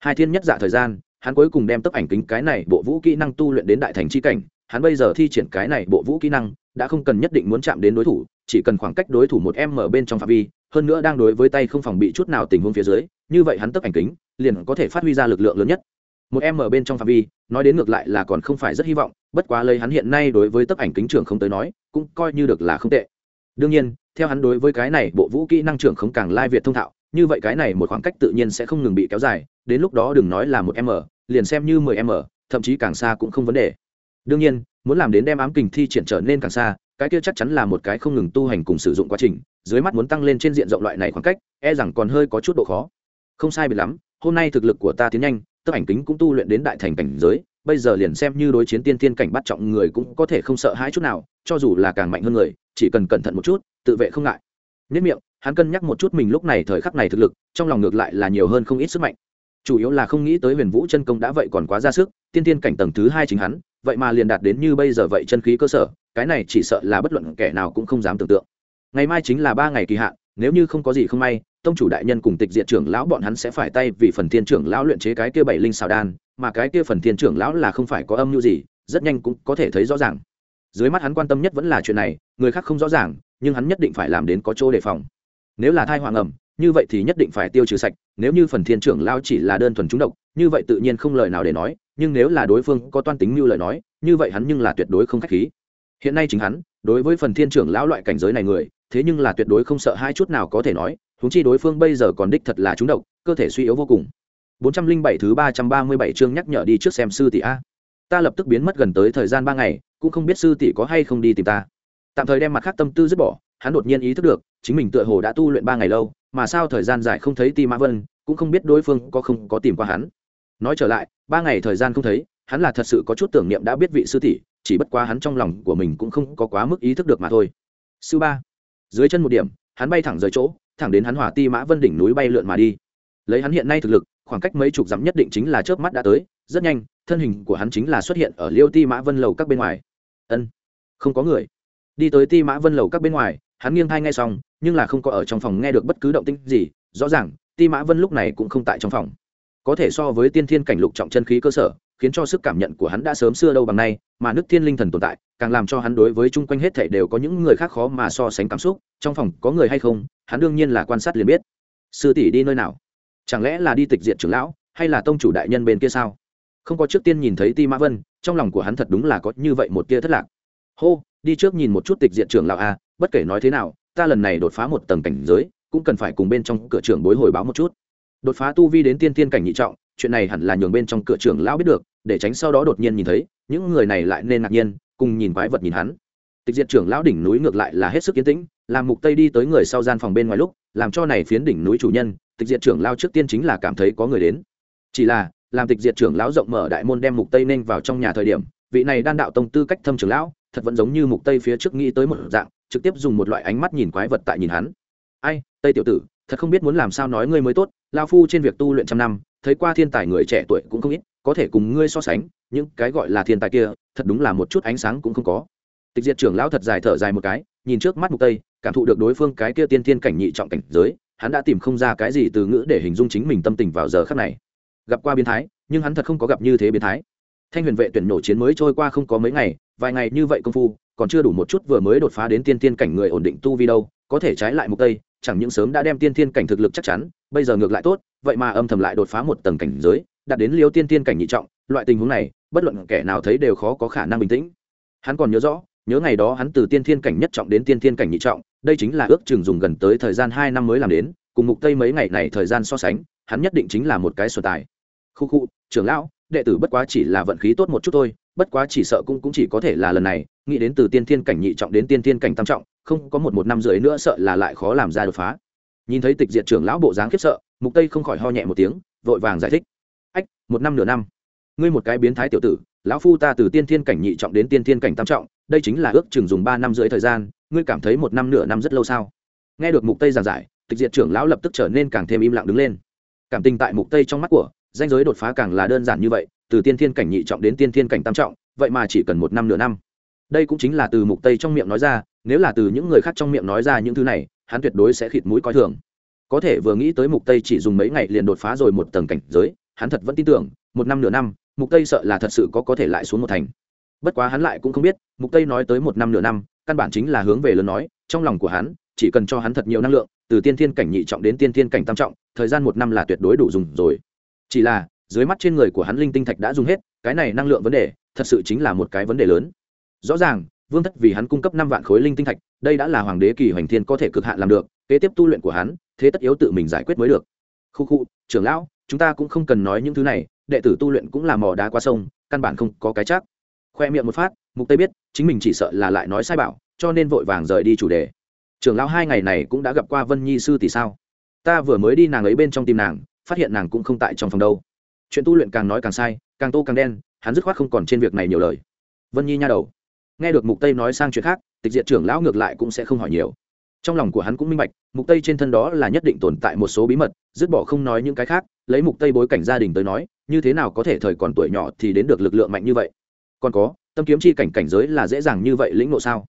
Hai thiên nhất dạ thời gian, hắn cuối cùng đem tấp ảnh kính cái này bộ vũ kỹ năng tu luyện đến đại thành chi cảnh, hắn bây giờ thi triển cái này bộ vũ kỹ năng, đã không cần nhất định muốn chạm đến đối thủ, chỉ cần khoảng cách đối thủ một em ở bên trong phạm vi hơn nữa đang đối với tay không phòng bị chút nào tình huống phía dưới, như vậy hắn tấp ảnh kính, liền có thể phát huy ra lực lượng lớn nhất. Một em ở bên trong phạm vi, nói đến ngược lại là còn không phải rất hy vọng, bất quá lấy hắn hiện nay đối với tấp ảnh kính trưởng không tới nói, cũng coi như được là không tệ. Đương nhiên, theo hắn đối với cái này bộ vũ kỹ năng trưởng không càng lai việt thông thạo, như vậy cái này một khoảng cách tự nhiên sẽ không ngừng bị kéo dài, đến lúc đó đừng nói là một m liền xem như mười m thậm chí càng xa cũng không vấn đề. Đương nhiên, muốn làm đến đem ám kình thi triển trở nên càng xa, cái kia chắc chắn là một cái không ngừng tu hành cùng sử dụng quá trình dưới mắt muốn tăng lên trên diện rộng loại này khoảng cách e rằng còn hơi có chút độ khó. Không sai biệt lắm, hôm nay thực lực của ta tiến nhanh tấp ảnh kính cũng tu luyện đến đại thành cảnh giới, bây giờ liền xem như đối chiến tiên tiên cảnh bắt trọng người cũng có thể không sợ hãi chút nào, cho dù là càng mạnh hơn người, chỉ cần cẩn thận một chút, tự vệ không ngại. Nhất miệng, hắn cân nhắc một chút mình lúc này thời khắc này thực lực, trong lòng ngược lại là nhiều hơn không ít sức mạnh. Chủ yếu là không nghĩ tới huyền vũ chân công đã vậy còn quá ra sức, tiên tiên cảnh tầng thứ hai chính hắn, vậy mà liền đạt đến như bây giờ vậy chân khí cơ sở, cái này chỉ sợ là bất luận kẻ nào cũng không dám tưởng tượng ngày mai chính là ba ngày kỳ hạn, nếu như không có gì không may, tông chủ đại nhân cùng tịch diện trưởng lão bọn hắn sẽ phải tay vì phần thiên trưởng lão luyện chế cái kia bảy linh xào đan, mà cái kia phần thiên trưởng lão là không phải có âm mưu gì, rất nhanh cũng có thể thấy rõ ràng. Dưới mắt hắn quan tâm nhất vẫn là chuyện này, người khác không rõ ràng, nhưng hắn nhất định phải làm đến có chỗ đề phòng. Nếu là thai hoàng ẩm, như vậy thì nhất định phải tiêu trừ sạch, nếu như phần thiên trưởng lao chỉ là đơn thuần trúng độc, như vậy tự nhiên không lời nào để nói, nhưng nếu là đối phương có toan tính như lời nói, như vậy hắn nhưng là tuyệt đối không k h á c h khí. Hiện nay chính hắn, đối với phần thiên trưởng lão loại cảnh giới này người thế nhưng là tuyệt đối không sợ hai chút nào có thể nói, huống chi đối phương bây giờ còn đích thật là trúng độc, cơ thể suy yếu vô cùng. 407 thứ 337 chương nhắc nhở đi trước xem sư tỷ a. Ta lập tức biến mất gần tới thời gian ba ngày, cũng không biết sư tỷ có hay không đi tìm ta. Tạm thời đem mặt khác tâm tư dứt bỏ, hắn đột nhiên ý thức được, chính mình tựa hồ đã tu luyện ba ngày lâu, mà sao thời gian dài không thấy ti mã vân, cũng không biết đối phương có không có tìm qua hắn. Nói trở lại, ba ngày thời gian không thấy, hắn là thật sự có chút tưởng niệm đã biết vị sư tỷ, chỉ bất quá hắn trong lòng của mình cũng không có quá mức ý thức được mà thôi. Sư ba dưới chân một điểm, hắn bay thẳng rời chỗ, thẳng đến hắn hỏa ti mã vân đỉnh núi bay lượn mà đi. Lấy hắn hiện nay thực lực, khoảng cách mấy chục dặm nhất định chính là chớp mắt đã tới, rất nhanh, thân hình của hắn chính là xuất hiện ở liêu ti mã vân lầu các bên ngoài. Ân, không có người. Đi tới ti mã vân lầu các bên ngoài, hắn nghiêng thai ngay xong, nhưng là không có ở trong phòng nghe được bất cứ động tĩnh gì, rõ ràng, ti mã vân lúc này cũng không tại trong phòng. Có thể so với tiên thiên cảnh lục trọng chân khí cơ sở, khiến cho sức cảm nhận của hắn đã sớm xưa đâu bằng nay, mà nước thiên linh thần tồn tại càng làm cho hắn đối với chung quanh hết thảy đều có những người khác khó mà so sánh cảm xúc, trong phòng có người hay không, hắn đương nhiên là quan sát liền biết. Sư tỷ đi nơi nào? Chẳng lẽ là đi tịch diện trưởng lão, hay là tông chủ đại nhân bên kia sao? Không có trước tiên nhìn thấy ti mã vân, trong lòng của hắn thật đúng là có như vậy một tia thất lạc. Hô, đi trước nhìn một chút tịch diện trưởng lão a, bất kể nói thế nào, ta lần này đột phá một tầng cảnh giới, cũng cần phải cùng bên trong cửa trưởng bối hồi báo một chút. Đột phá tu vi đến tiên tiên cảnh nhị trọng, chuyện này hẳn là nhường bên trong cửa trưởng lão biết được, để tránh sau đó đột nhiên nhìn thấy, những người này lại nên ngạc nhiên cùng nhìn quái vật nhìn hắn. Tịch diệt trưởng lão đỉnh núi ngược lại là hết sức kiến tĩnh, làm mục tây đi tới người sau gian phòng bên ngoài lúc, làm cho này phiến đỉnh núi chủ nhân, tịch diệt trưởng lão trước tiên chính là cảm thấy có người đến. Chỉ là, làm tịch diệt trưởng lão rộng mở đại môn đem mục tây nên vào trong nhà thời điểm, vị này đan đạo tông tư cách thâm trưởng lão, thật vẫn giống như mục tây phía trước nghĩ tới một dạng, trực tiếp dùng một loại ánh mắt nhìn quái vật tại nhìn hắn. Ai, tây tiểu tử, thật không biết muốn làm sao nói ngươi mới tốt lao phu trên việc tu luyện trăm năm, thấy qua thiên tài người trẻ tuổi cũng không ít có thể cùng ngươi so sánh, những cái gọi là thiên tài kia, thật đúng là một chút ánh sáng cũng không có. Tịch diệt trưởng lão thật dài thở dài một cái, nhìn trước mắt mục tây, cảm thụ được đối phương cái kia tiên thiên cảnh nhị trọng cảnh giới, hắn đã tìm không ra cái gì từ ngữ để hình dung chính mình tâm tình vào giờ khắc này. Gặp qua biến thái, nhưng hắn thật không có gặp như thế biến thái. Thanh huyền vệ tuyển nổ chiến mới trôi qua không có mấy ngày, vài ngày như vậy công phu, còn chưa đủ một chút vừa mới đột phá đến tiên thiên cảnh người ổn định tu vi đâu, có thể trái lại mục tây, chẳng những sớm đã đem tiên thiên cảnh thực lực chắc chắn, bây giờ ngược lại tốt, vậy mà âm thầm lại đột phá một tầng cảnh giới đạt đến liêu tiên tiên cảnh nhị trọng, loại tình huống này, bất luận kẻ nào thấy đều khó có khả năng bình tĩnh. Hắn còn nhớ rõ, nhớ ngày đó hắn từ tiên thiên cảnh nhất trọng đến tiên thiên cảnh nhị trọng, đây chính là ước chừng dùng gần tới thời gian hai năm mới làm đến, cùng mục tây mấy ngày này thời gian so sánh, hắn nhất định chính là một cái sổ tài. Khu khu, trưởng lão, đệ tử bất quá chỉ là vận khí tốt một chút thôi, bất quá chỉ sợ cũng cũng chỉ có thể là lần này, nghĩ đến từ tiên thiên cảnh nhị trọng đến tiên thiên cảnh tam trọng, không có một một năm rưỡi nữa sợ là lại khó làm ra đột phá. Nhìn thấy tịch diệt trưởng lão bộ dáng khiếp sợ, mục tây không khỏi ho nhẹ một tiếng, vội vàng giải thích một năm nửa năm. Ngươi một cái biến thái tiểu tử, lão phu ta từ tiên thiên cảnh nhị trọng đến tiên thiên cảnh tam trọng, đây chính là ước chừng dùng ba năm rưỡi thời gian, ngươi cảm thấy một năm nửa năm rất lâu sao? Nghe được mục tây giảng giải, tịch diệt trưởng lão lập tức trở nên càng thêm im lặng đứng lên. Cảm tình tại mục tây trong mắt của, danh giới đột phá càng là đơn giản như vậy, từ tiên thiên cảnh nhị trọng đến tiên thiên cảnh tam trọng, vậy mà chỉ cần một năm nửa năm. Đây cũng chính là từ mục tây trong miệng nói ra, nếu là từ những người khác trong miệng nói ra những thứ này, hắn tuyệt đối sẽ khịt mũi coi thường. Có thể vừa nghĩ tới mục tây chỉ dùng mấy ngày liền đột phá rồi một tầng cảnh giới hắn thật vẫn tin tưởng, một năm nửa năm, mục tây sợ là thật sự có có thể lại xuống một thành. Bất quá hắn lại cũng không biết, mục tây nói tới một năm nửa năm, căn bản chính là hướng về lớn nói, trong lòng của hắn, chỉ cần cho hắn thật nhiều năng lượng, từ tiên thiên cảnh nhị trọng đến tiên thiên cảnh tam trọng, thời gian một năm là tuyệt đối đủ dùng rồi. Chỉ là, dưới mắt trên người của hắn linh tinh thạch đã dùng hết, cái này năng lượng vấn đề, thật sự chính là một cái vấn đề lớn. Rõ ràng, vương thất vì hắn cung cấp năm vạn khối linh tinh thạch, đây đã là hoàng đế kỳ hoành thiên có thể cực hạn làm được, kế tiếp tu luyện của hắn, thế tất yếu tự mình giải quyết mới được. Khu khu, trưởng lão chúng ta cũng không cần nói những thứ này, đệ tử tu luyện cũng là mò đá qua sông, căn bản không có cái chắc. Khoe miệng một phát, mục tây biết, chính mình chỉ sợ là lại nói sai bảo, cho nên vội vàng rời đi chủ đề. Trưởng lão hai ngày này cũng đã gặp qua vân nhi sư tỷ sao? Ta vừa mới đi nàng ấy bên trong tìm nàng, phát hiện nàng cũng không tại trong phòng đâu. Chuyện tu luyện càng nói càng sai, càng tô càng đen, hắn dứt khoát không còn trên việc này nhiều lời. Vân nhi nha đầu. Nghe được mục tây nói sang chuyện khác, tịch diệt trưởng lão ngược lại cũng sẽ không hỏi nhiều trong lòng của hắn cũng minh bạch, mục tây trên thân đó là nhất định tồn tại một số bí mật, dứt bỏ không nói những cái khác, lấy mục tây bối cảnh gia đình tới nói, như thế nào có thể thời còn tuổi nhỏ thì đến được lực lượng mạnh như vậy? Còn có, tâm kiếm chi cảnh cảnh giới là dễ dàng như vậy lĩnh ngộ sao?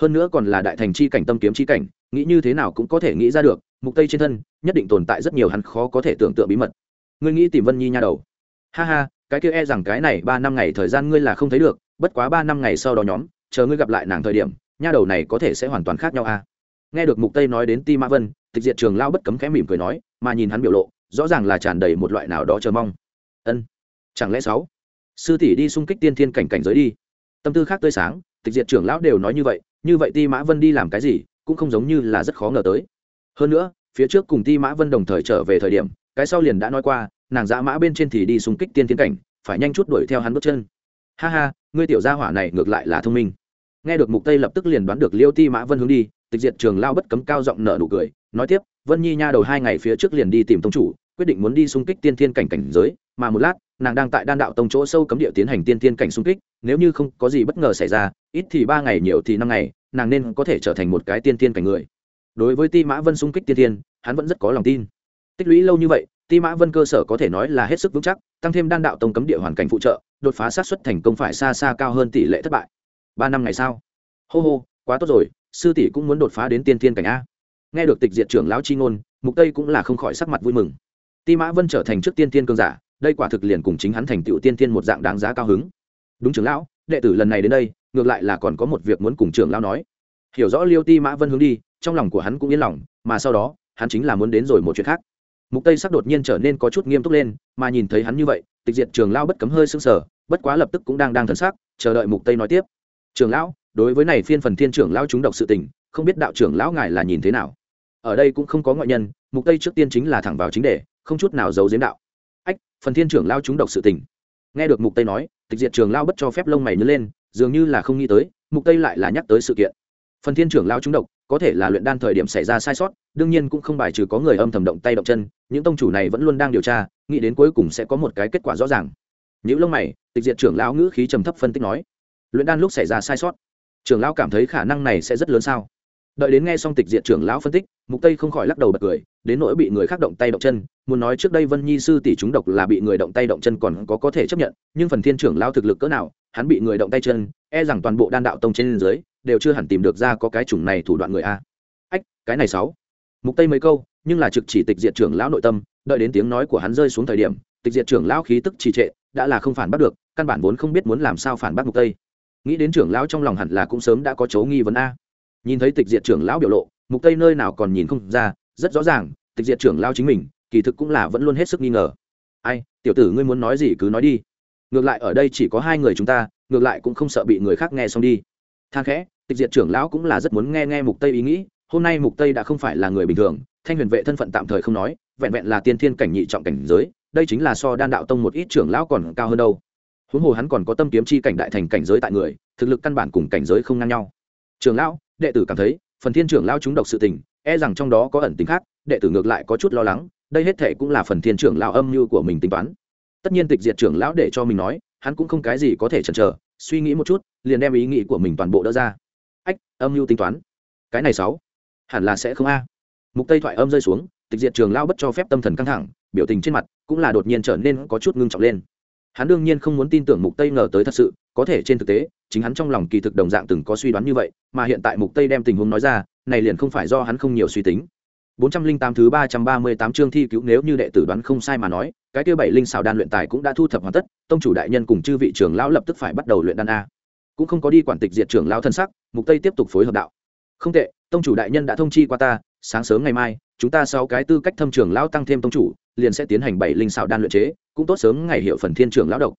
Hơn nữa còn là đại thành chi cảnh tâm kiếm chi cảnh, nghĩ như thế nào cũng có thể nghĩ ra được, mục tây trên thân, nhất định tồn tại rất nhiều hắn khó có thể tưởng tượng bí mật. Ngươi nghĩ tìm vân nhi nha đầu. Ha ha, cái kia e rằng cái này ba năm ngày thời gian ngươi là không thấy được, bất quá ba năm ngày sau đó nhóm, chờ ngươi gặp lại nàng thời điểm, nha đầu này có thể sẽ hoàn toàn khác nhau a à? Nghe được mục tây nói đến ti mã vân, tịch diệt trường lao bất cấm khẽ mỉm cười nói, mà nhìn hắn biểu lộ, rõ ràng là tràn đầy một loại nào đó chờ mong. Ân, chẳng lẽ sáu? Sư tỷ đi xung kích tiên thiên cảnh cảnh giới đi. Tâm tư khác tươi sáng, tịch diệt trưởng lão đều nói như vậy như vậy ti mã vân đi làm cái gì, cũng không giống như là rất khó ngờ tới. Hơn nữa, phía trước cùng ti mã vân đồng thời trở về thời điểm, cái sau liền đã nói qua, nàng dã mã bên trên thì đi xung kích tiên thiên cảnh, phải nhanh chút đuổi theo hắn bước chân. Ha ha, ngươi tiểu gia hỏa này ngược lại là thông minh. Nghe được mục tây lập tức liền đoán được liêu ti mã vân hướng đi tịch diệt trường lao bất cấm cao giọng nở nụ cười, nói tiếp, vân nhi nha đầu hai ngày phía trước liền đi tìm tông chủ, quyết định muốn đi xung kích tiên thiên cảnh cảnh giới, mà một lát, nàng đang tại đan đạo tông chỗ sâu cấm địa tiến hành tiên thiên cảnh xung kích, nếu như không có gì bất ngờ xảy ra, ít thì ba ngày, nhiều thì năm ngày, nàng nên có thể trở thành một cái tiên thiên cảnh người. Đối với ti mã vân xung kích tiên thiên, hắn vẫn rất có lòng tin. Tích lũy lâu như vậy, ti mã vân cơ sở có thể nói là hết sức vững chắc, tăng thêm đan đạo tông cấm địa hoàn cảnh phụ trợ, đột phá sát xuất thành công phải xa xa cao hơn tỷ lệ thất bại. Ba năm ngày sau. Hô hô, quá tốt rồi sư tỷ cũng muốn đột phá đến tiên thiên cảnh a. Nghe được tịch diệt trưởng lão chi ngôn, mục tây cũng là không khỏi sắc mặt vui mừng. Ti mã vân trở thành trước tiên thiên cương giả, đây quả thực liền cùng chính hắn thành tựu tiên thiên một dạng đáng giá cao hứng. Đúng trưởng lão, đệ tử lần này đến đây, ngược lại là còn có một việc muốn cùng trưởng lão nói. Hiểu rõ liêu ti mã vân hướng đi, trong lòng của hắn cũng yên lòng, mà sau đó, hắn chính là muốn đến rồi một chuyện khác. Mục tây sắc đột nhiên trở nên có chút nghiêm túc lên, mà nhìn thấy hắn như vậy, tịch diệt trường lão bất cấm hơi sững sờ, bất quá lập tức cũng đang đang thần sắc, chờ đợi mục tây nói tiếp. Trường lão đối với này phiên phần thiên trưởng lão chúng độc sự tình, không biết đạo trưởng lão ngài là nhìn thế nào. Ở đây cũng không có ngoại nhân, mục tây trước tiên chính là thẳng vào chính đề, không chút nào giấu giếm đạo. Ách, phần thiên trưởng lão chúng độc sự tình. Nghe được mục tây nói, tịch diệt trưởng lão bất cho phép lông mày nhớ lên, dường như là không nghĩ tới, mục tây lại là nhắc tới sự kiện. Phần thiên trưởng lão chúng độc, có thể là luyện đan thời điểm xảy ra sai sót, đương nhiên cũng không bài trừ có người âm thầm động tay động chân, những tông chủ này vẫn luôn đang điều tra, nghĩ đến cuối cùng sẽ có một cái kết quả rõ ràng. Những lông mày, tịch diệt trưởng lão ngữ khí trầm thấp phân tích nói, luyện đan lúc xảy ra sai sót trưởng lão cảm thấy khả năng này sẽ rất lớn sao? Đợi đến nghe xong tịch diệt trưởng lão phân tích, mục tây không khỏi lắc đầu bật cười, đến nỗi bị người khác động tay động chân, muốn nói trước đây vân nhi sư tỷ chúng độc là bị người động tay động chân còn có có thể chấp nhận, nhưng phần thiên trưởng lão thực lực cỡ nào, hắn bị người động tay chân e rằng toàn bộ đan đạo tông trên dưới đều chưa hẳn tìm được ra có cái chủng này thủ đoạn người a. Ách, cái này sáu. Mục tây mấy câu, nhưng là trực chỉ tịch diệt trưởng lão nội tâm, đợi đến tiếng nói của hắn rơi xuống thời điểm, tịch diệt trưởng lão khí tức trì trệ, đã là không phản bắt được, căn bản vốn không biết muốn làm sao phản bác mục tây nghĩ đến trưởng lão trong lòng hẳn là cũng sớm đã có chấu nghi vấn a. Nhìn thấy tịch diệt trưởng lão biểu lộ, mục tây nơi nào còn nhìn không ra, rất rõ ràng, tịch diệt trưởng lão chính mình, kỳ thực cũng là vẫn luôn hết sức nghi ngờ. Ai, tiểu tử ngươi muốn nói gì cứ nói đi. Ngược lại ở đây chỉ có hai người chúng ta, ngược lại cũng không sợ bị người khác nghe xong đi. Than khẽ, tịch diệt trưởng lão cũng là rất muốn nghe nghe mục tây ý nghĩ, hôm nay mục tây đã không phải là người bình thường, thanh huyền vệ thân phận tạm thời không nói, vẹn vẹn là tiên thiên cảnh nhị trọng cảnh giới, đây chính là so đan đạo tông một ít trưởng lão còn cao hơn đâu huống hồ hắn còn có tâm kiếm chi cảnh đại thành cảnh giới tại người, thực lực căn bản cùng cảnh giới không ngang nhau. Trường lão, đệ tử cảm thấy, phần thiên trưởng lão chúng độc sự tình e rằng trong đó có ẩn tính khác, đệ tử ngược lại có chút lo lắng, đây hết thể cũng là phần thiên trưởng lão âm mưu của mình tính toán. Tất nhiên tịch diệt trưởng lão để cho mình nói, hắn cũng không cái gì có thể chần chờ, suy nghĩ một chút, liền đem ý nghĩ của mình toàn bộ đỡ ra. Ách, âm mưu tính toán. Cái này sáu, hẳn là sẽ không a. Mục tây thoại âm rơi xuống, tịch diệt trường lao bất cho phép tâm thần căng thẳng, biểu tình trên mặt cũng là đột nhiên trở nên có chút ngưng trọng lên hắn đương nhiên không muốn tin tưởng mục tây ngờ tới thật sự có thể trên thực tế chính hắn trong lòng kỳ thực đồng dạng từng có suy đoán như vậy mà hiện tại mục tây đem tình huống nói ra này liền không phải do hắn không nhiều suy tính 408 thứ 338 chương thi cứu nếu như đệ tử đoán không sai mà nói, cái kia bảy linh xảo đan luyện tài cũng đã thu thập hoàn tất, tông chủ đại nhân cùng chư vị trưởng lão lập tức phải bắt đầu luyện đan a. Cũng không có đi quản tịch diệt trưởng lão thân sắc, Mục Tây tiếp tục phối hợp đạo. Không tệ, tông chủ đại nhân đã thông chi qua ta, sáng sớm ngày mai, chúng ta sau cái tư cách thâm trưởng lão tăng thêm tông chủ, liền sẽ tiến hành bảy linh xào đan luyện chế, cũng tốt sớm ngày hiểu phần thiên trưởng lão độc.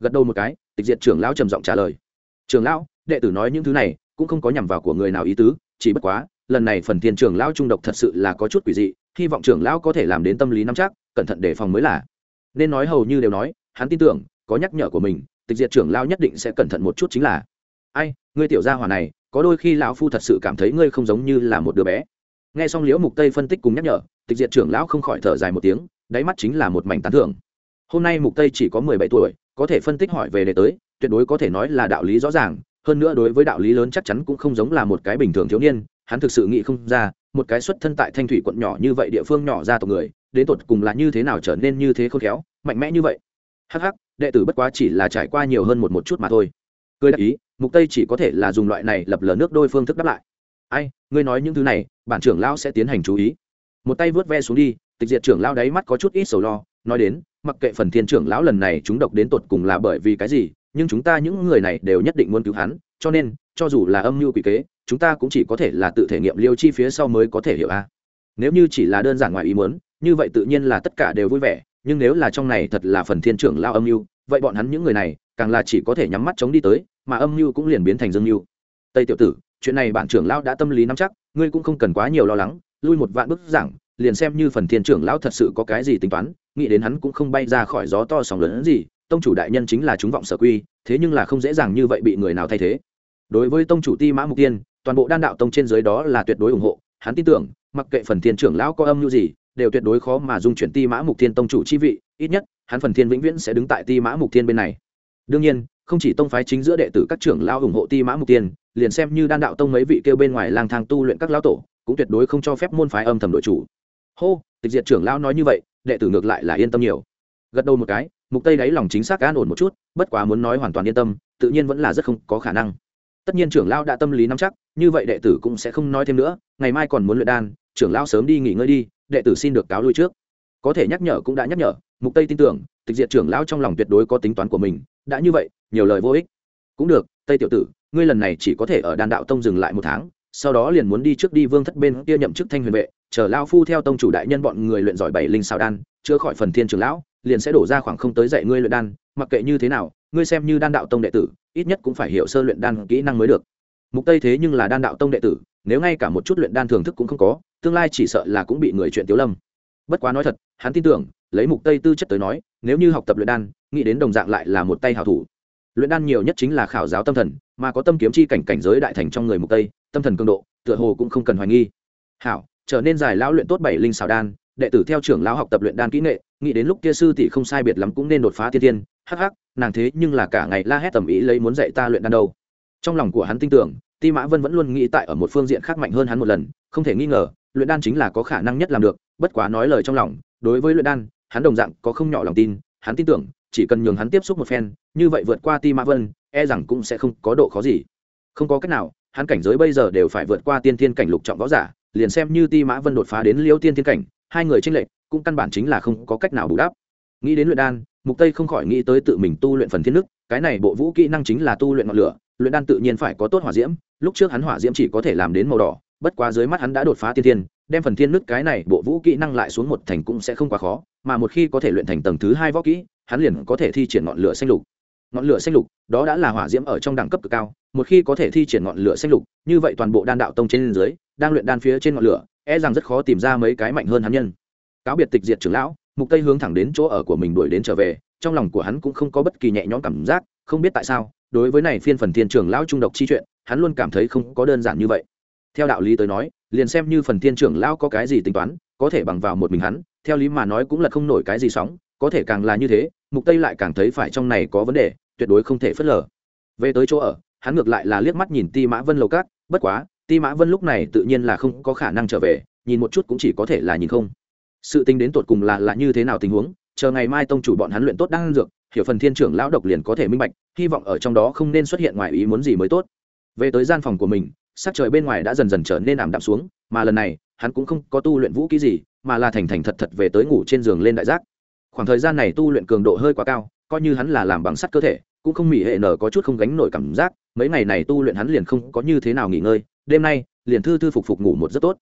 Gật đầu một cái, tịch diệt trưởng lão trầm giọng trả lời. Trưởng lão, đệ tử nói những thứ này, cũng không có nhằm vào của người nào ý tứ, chỉ bất quá, lần này phần thiên trưởng lão trung độc thật sự là có chút quỷ dị hy vọng trưởng lão có thể làm đến tâm lý nắm chắc cẩn thận đề phòng mới là nên nói hầu như đều nói hắn tin tưởng có nhắc nhở của mình tịch diệt trưởng lão nhất định sẽ cẩn thận một chút chính là ai ngươi tiểu gia hỏa này có đôi khi lão phu thật sự cảm thấy ngươi không giống như là một đứa bé nghe xong liễu mục tây phân tích cùng nhắc nhở, tịch diệt trưởng lão không khỏi thở dài một tiếng, đáy mắt chính là một mảnh tán thưởng. Hôm nay mục tây chỉ có 17 tuổi, có thể phân tích hỏi về đề tới, tuyệt đối có thể nói là đạo lý rõ ràng, hơn nữa đối với đạo lý lớn chắc chắn cũng không giống là một cái bình thường thiếu niên, hắn thực sự nghĩ không ra, một cái xuất thân tại thanh thủy quận nhỏ như vậy địa phương nhỏ ra tộc người, đến tột cùng là như thế nào trở nên như thế khôn khéo, mạnh mẽ như vậy. Hắc hắc, đệ tử bất quá chỉ là trải qua nhiều hơn một một chút mà thôi. Cười đáp ý, mục tây chỉ có thể là dùng loại này lập lờ nước đôi phương thức đáp lại ai, ngươi nói những thứ này, bản trưởng lão sẽ tiến hành chú ý. Một tay vớt ve xuống đi, tịch diệt trưởng lão đáy mắt có chút ít sầu lo, nói đến, mặc kệ phần thiên trưởng lão lần này chúng độc đến tột cùng là bởi vì cái gì, nhưng chúng ta những người này đều nhất định muốn cứu hắn, cho nên, cho dù là âm mưu quỷ kế, chúng ta cũng chỉ có thể là tự thể nghiệm liêu chi phía sau mới có thể hiểu a. Nếu như chỉ là đơn giản ngoài ý muốn, như vậy tự nhiên là tất cả đều vui vẻ, nhưng nếu là trong này thật là phần thiên trưởng lao âm mưu, vậy bọn hắn những người này, càng là chỉ có thể nhắm mắt chống đi tới, mà âm mưu cũng liền biến thành dương mưu. Tây tiểu tử chuyện này bản trưởng lão đã tâm lý nắm chắc, ngươi cũng không cần quá nhiều lo lắng, lui một vạn bức giảng, liền xem như phần thiên trưởng lão thật sự có cái gì tính toán, nghĩ đến hắn cũng không bay ra khỏi gió to sóng lớn gì, tông chủ đại nhân chính là chúng vọng sở quy, thế nhưng là không dễ dàng như vậy bị người nào thay thế. Đối với tông chủ ti mã mục tiên, toàn bộ đan đạo tông trên dưới đó là tuyệt đối ủng hộ, hắn tin tưởng, mặc kệ phần thiên trưởng lão có âm mưu gì, đều tuyệt đối khó mà dung chuyển ti mã mục thiên tông chủ chi vị, ít nhất, hắn phần thiên vĩnh viễn sẽ đứng tại ti mã mục thiên bên này. Đương nhiên, không chỉ tông phái chính giữa đệ tử các trưởng lão ủng hộ ti mã mục tiên liền xem như đan đạo tông mấy vị kêu bên ngoài lang thang tu luyện các lão tổ, cũng tuyệt đối không cho phép môn phái âm thầm đội chủ. Hô, tịch diệt trưởng lão nói như vậy, đệ tử ngược lại là yên tâm nhiều. Gật đầu một cái, mục tây đáy lòng chính xác an ổn một chút, bất quá muốn nói hoàn toàn yên tâm, tự nhiên vẫn là rất không có khả năng. Tất nhiên trưởng lão đã tâm lý nắm chắc, như vậy đệ tử cũng sẽ không nói thêm nữa, ngày mai còn muốn luyện đan, trưởng lão sớm đi nghỉ ngơi đi, đệ tử xin được cáo lui trước. Có thể nhắc nhở cũng đã nhắc nhở, mục tây tin tưởng, tịch diệt trưởng lão trong lòng tuyệt đối có tính toán của mình, đã như vậy, nhiều lời vô ích. Cũng được, tây tiểu tử ngươi lần này chỉ có thể ở đan đạo tông dừng lại một tháng, sau đó liền muốn đi trước đi vương thất bên kia nhậm chức thanh huyền vệ, chờ lao phu theo tông chủ đại nhân bọn người luyện giỏi bảy linh xào đan, chữa khỏi phần thiên trưởng lão, liền sẽ đổ ra khoảng không tới dạy ngươi luyện đan, mặc kệ như thế nào, ngươi xem như đan đạo tông đệ tử, ít nhất cũng phải hiểu sơ luyện đan kỹ năng mới được. Mục tây thế nhưng là đan đạo tông đệ tử, nếu ngay cả một chút luyện đan thưởng thức cũng không có, tương lai chỉ sợ là cũng bị người chuyện tiếu lâm. Bất quá nói thật, hắn tin tưởng, lấy mục tây tư chất tới nói, nếu như học tập luyện đan, nghĩ đến đồng dạng lại là một tay hảo thủ luyện đan nhiều nhất chính là khảo giáo tâm thần, mà có tâm kiếm chi cảnh cảnh giới đại thành trong người mục tây, tâm thần cường độ, tựa hồ cũng không cần hoài nghi. Hảo, trở nên giải lão luyện tốt bảy linh xảo đan, đệ tử theo trưởng lão học tập luyện đan kỹ nghệ, nghĩ đến lúc kia sư tỷ không sai biệt lắm cũng nên đột phá thiên. Tiên hắc hắc, nàng thế nhưng là cả ngày la hét tầm ý lấy muốn dạy ta luyện đan đâu. Trong lòng của hắn tin tưởng, ti mã vân vẫn luôn nghĩ tại ở một phương diện khác mạnh hơn hắn một lần, không thể nghi ngờ, luyện đan chính là có khả năng nhất làm được, bất quá nói lời trong lòng, đối với luyện đan, hắn đồng dạng có không nhỏ lòng tin, hắn tin tưởng chỉ cần nhường hắn tiếp xúc một phen, như vậy vượt qua ti mã vân e rằng cũng sẽ không có độ khó gì. Không có cách nào, hắn cảnh giới bây giờ đều phải vượt qua tiên thiên cảnh lục trọng võ giả, liền xem như ti mã vân đột phá đến liêu tiên thiên cảnh, hai người tranh lệch, cũng căn bản chính là không có cách nào bù đắp. Nghĩ đến luyện đan, mục tây không khỏi nghĩ tới tự mình tu luyện phần thiên nước, cái này bộ vũ kỹ năng chính là tu luyện ngọn lửa, luyện đan tự nhiên phải có tốt hỏa diễm, lúc trước hắn hỏa diễm chỉ có thể làm đến màu đỏ, bất quá dưới mắt hắn đã đột phá tiên thiên, đem phần thiên nước cái này bộ vũ kỹ năng lại xuống một thành cũng sẽ không quá khó, mà một khi có thể luyện thành tầng thứ hai võ kỹ hắn liền có thể thi triển ngọn lửa xanh lục. Ngọn lửa xanh lục, đó đã là hỏa diễm ở trong đẳng cấp cực cao, một khi có thể thi triển ngọn lửa xanh lục, như vậy toàn bộ đan đạo tông trên dưới, đang luyện đan phía trên ngọn lửa e rằng rất khó tìm ra mấy cái mạnh hơn hắn nhân. Cáo biệt tịch diệt trưởng lão, mục tây hướng thẳng đến chỗ ở của mình đuổi đến trở về, trong lòng của hắn cũng không có bất kỳ nhẹ nhõm cảm giác, không biết tại sao, đối với này phiên phần thiên trưởng lão trung độc chi chuyện, hắn luôn cảm thấy không có đơn giản như vậy. Theo đạo lý tới nói, liền xem như phần thiên trưởng lão có cái gì tính toán, có thể bằng vào một mình hắn, theo lý mà nói cũng là không nổi cái gì sóng có thể càng là như thế, mục tây lại càng thấy phải trong này có vấn đề, tuyệt đối không thể phớt lờ. Về tới chỗ ở, hắn ngược lại là liếc mắt nhìn ti mã vân lầu cát, bất quá, ti mã vân lúc này tự nhiên là không có khả năng trở về, nhìn một chút cũng chỉ có thể là nhìn không. Sự tính đến tột cùng là là như thế nào tình huống, chờ ngày mai tông chủ bọn hắn luyện tốt đang dược, hiểu phần thiên trưởng lão độc liền có thể minh bạch, hy vọng ở trong đó không nên xuất hiện ngoài ý muốn gì mới tốt. Về tới gian phòng của mình, sắc trời bên ngoài đã dần dần trở nên ảm đạm xuống, mà lần này, hắn cũng không có tu luyện vũ kỹ gì, mà là thành thành thật thật về tới ngủ trên giường lên đại giác khoảng thời gian này tu luyện cường độ hơi quá cao, coi như hắn là làm bằng sắt cơ thể, cũng không mỉ hệ nở có chút không gánh nổi cảm giác, mấy ngày này tu luyện hắn liền không có như thế nào nghỉ ngơi, đêm nay, liền thư thư phục phục ngủ một rất tốt.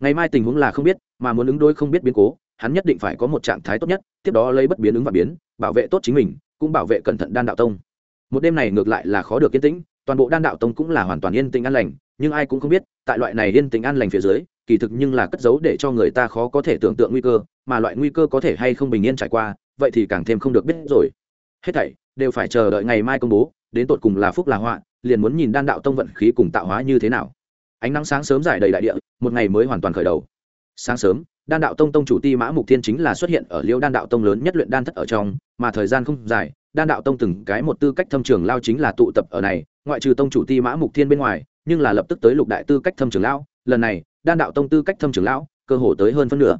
Ngày mai tình huống là không biết, mà muốn ứng đối không biết biến cố, hắn nhất định phải có một trạng thái tốt nhất, tiếp đó lấy bất biến ứng và biến, bảo vệ tốt chính mình, cũng bảo vệ cẩn thận đan đạo tông. Một đêm này ngược lại là khó được yên tĩnh, toàn bộ đan đạo tông cũng là hoàn toàn yên tĩnh an lành, nhưng ai cũng không biết, tại loại này yên tĩnh an lành phía dưới kỳ thực nhưng là cất giấu để cho người ta khó có thể tưởng tượng nguy cơ, mà loại nguy cơ có thể hay không bình yên trải qua, vậy thì càng thêm không được biết rồi. Hết thảy đều phải chờ đợi ngày mai công bố, đến tột cùng là phúc là họa, liền muốn nhìn đan đạo tông vận khí cùng tạo hóa như thế nào. Ánh nắng sáng sớm giải đầy đại địa, một ngày mới hoàn toàn khởi đầu. Sáng sớm, đan đạo tông tông chủ ti mã mục thiên chính là xuất hiện ở liêu đan đạo tông lớn nhất luyện đan thất ở trong, mà thời gian không dài, đan đạo tông từng cái một tư cách thâm trường lao chính là tụ tập ở này, ngoại trừ tông chủ ti mã mục thiên bên ngoài, nhưng là lập tức tới lục đại tư cách thâm trường lão lần này đan đạo tông tư cách thâm trưởng lão, cơ hồ tới hơn phân nửa.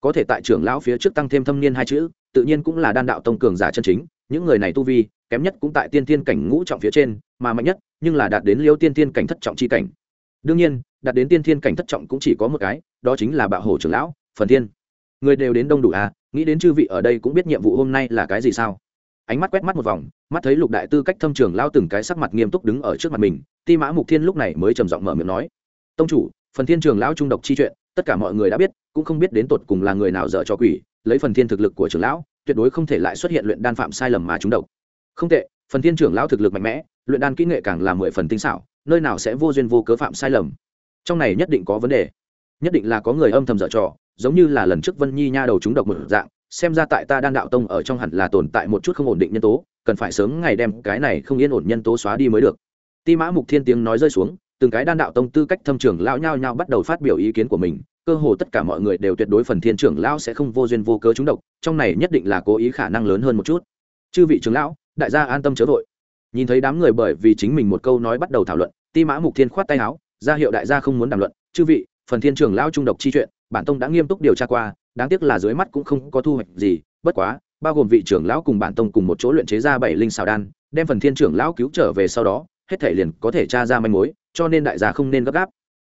Có thể tại trưởng lão phía trước tăng thêm thâm niên hai chữ, tự nhiên cũng là đan đạo tông cường giả chân chính, những người này tu vi, kém nhất cũng tại tiên tiên cảnh ngũ trọng phía trên, mà mạnh nhất, nhưng là đạt đến liêu tiên tiên cảnh thất trọng chi cảnh. Đương nhiên, đạt đến tiên tiên cảnh thất trọng cũng chỉ có một cái, đó chính là bạo hổ trưởng lão, phần thiên. Người đều đến đông đủ à nghĩ đến chư vị ở đây cũng biết nhiệm vụ hôm nay là cái gì sao? Ánh mắt quét mắt một vòng, mắt thấy lục đại tư cách thâm trường lao từng cái sắc mặt nghiêm túc đứng ở trước mặt mình, ti mã mục thiên lúc này mới trầm giọng mở miệng nói, tông chủ phần thiên trường lão trung độc chi chuyện, tất cả mọi người đã biết, cũng không biết đến tột cùng là người nào dở cho quỷ, lấy phần thiên thực lực của trưởng lão, tuyệt đối không thể lại xuất hiện luyện đan phạm sai lầm mà trúng độc. Không tệ, phần thiên trưởng lão thực lực mạnh mẽ, luyện đan kỹ nghệ càng là mười phần tinh xảo, nơi nào sẽ vô duyên vô cớ phạm sai lầm. Trong này nhất định có vấn đề. Nhất định là có người âm thầm dở trò, giống như là lần trước vân nhi nha đầu trúng độc một dạng, xem ra tại ta đan đạo tông ở trong hẳn là tồn tại một chút không ổn định nhân tố, cần phải sớm ngày đem cái này không yên ổn nhân tố xóa đi mới được. Ti mã mục thiên tiếng nói rơi xuống từng cái đan đạo tông tư cách thâm trưởng lão nhao nhao bắt đầu phát biểu ý kiến của mình, cơ hồ tất cả mọi người đều tuyệt đối phần thiên trưởng lão sẽ không vô duyên vô cớ trúng độc, trong này nhất định là cố ý khả năng lớn hơn một chút. Chư vị trưởng lão, đại gia an tâm chớ vội. Nhìn thấy đám người bởi vì chính mình một câu nói bắt đầu thảo luận, ti mã mục thiên khoát tay áo, ra hiệu đại gia không muốn đàm luận, chư vị, phần thiên trưởng lão trung độc chi chuyện, bản tông đã nghiêm túc điều tra qua, đáng tiếc là dưới mắt cũng không có thu hoạch gì, bất quá, bao gồm vị trưởng lão cùng bản tông cùng một chỗ luyện chế ra bảy linh xào đan, đem phần thiên trưởng lão cứu trở về sau đó, hết thể liền có thể tra ra manh mối cho nên đại gia không nên gấp gáp.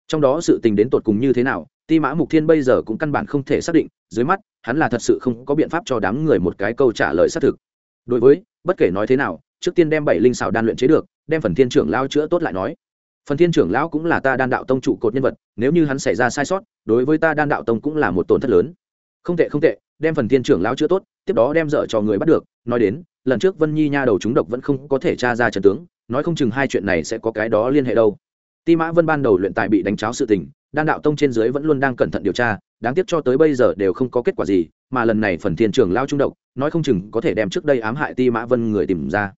Trong đó sự tình đến tột cùng như thế nào, ti mã mục thiên bây giờ cũng căn bản không thể xác định, dưới mắt, hắn là thật sự không có biện pháp cho đám người một cái câu trả lời xác thực. Đối với, bất kể nói thế nào, trước tiên đem bảy linh xảo đan luyện chế được, đem phần thiên trưởng lao chữa tốt lại nói. Phần thiên trưởng lão cũng là ta đan đạo tông trụ cột nhân vật, nếu như hắn xảy ra sai sót, đối với ta đan đạo tông cũng là một tổn thất lớn. Không tệ không tệ, đem phần thiên trưởng lão chữa tốt, tiếp đó đem dở cho người bắt được. Nói đến, lần trước vân nhi nha đầu chúng độc vẫn không có thể tra ra trần tướng, nói không chừng hai chuyện này sẽ có cái đó liên hệ đâu ti mã vân ban đầu luyện tài bị đánh cháo sự tình, đan đạo tông trên dưới vẫn luôn đang cẩn thận điều tra, đáng tiếc cho tới bây giờ đều không có kết quả gì, mà lần này phần thiên trưởng lao trung độc, nói không chừng có thể đem trước đây ám hại ti mã vân người tìm ra.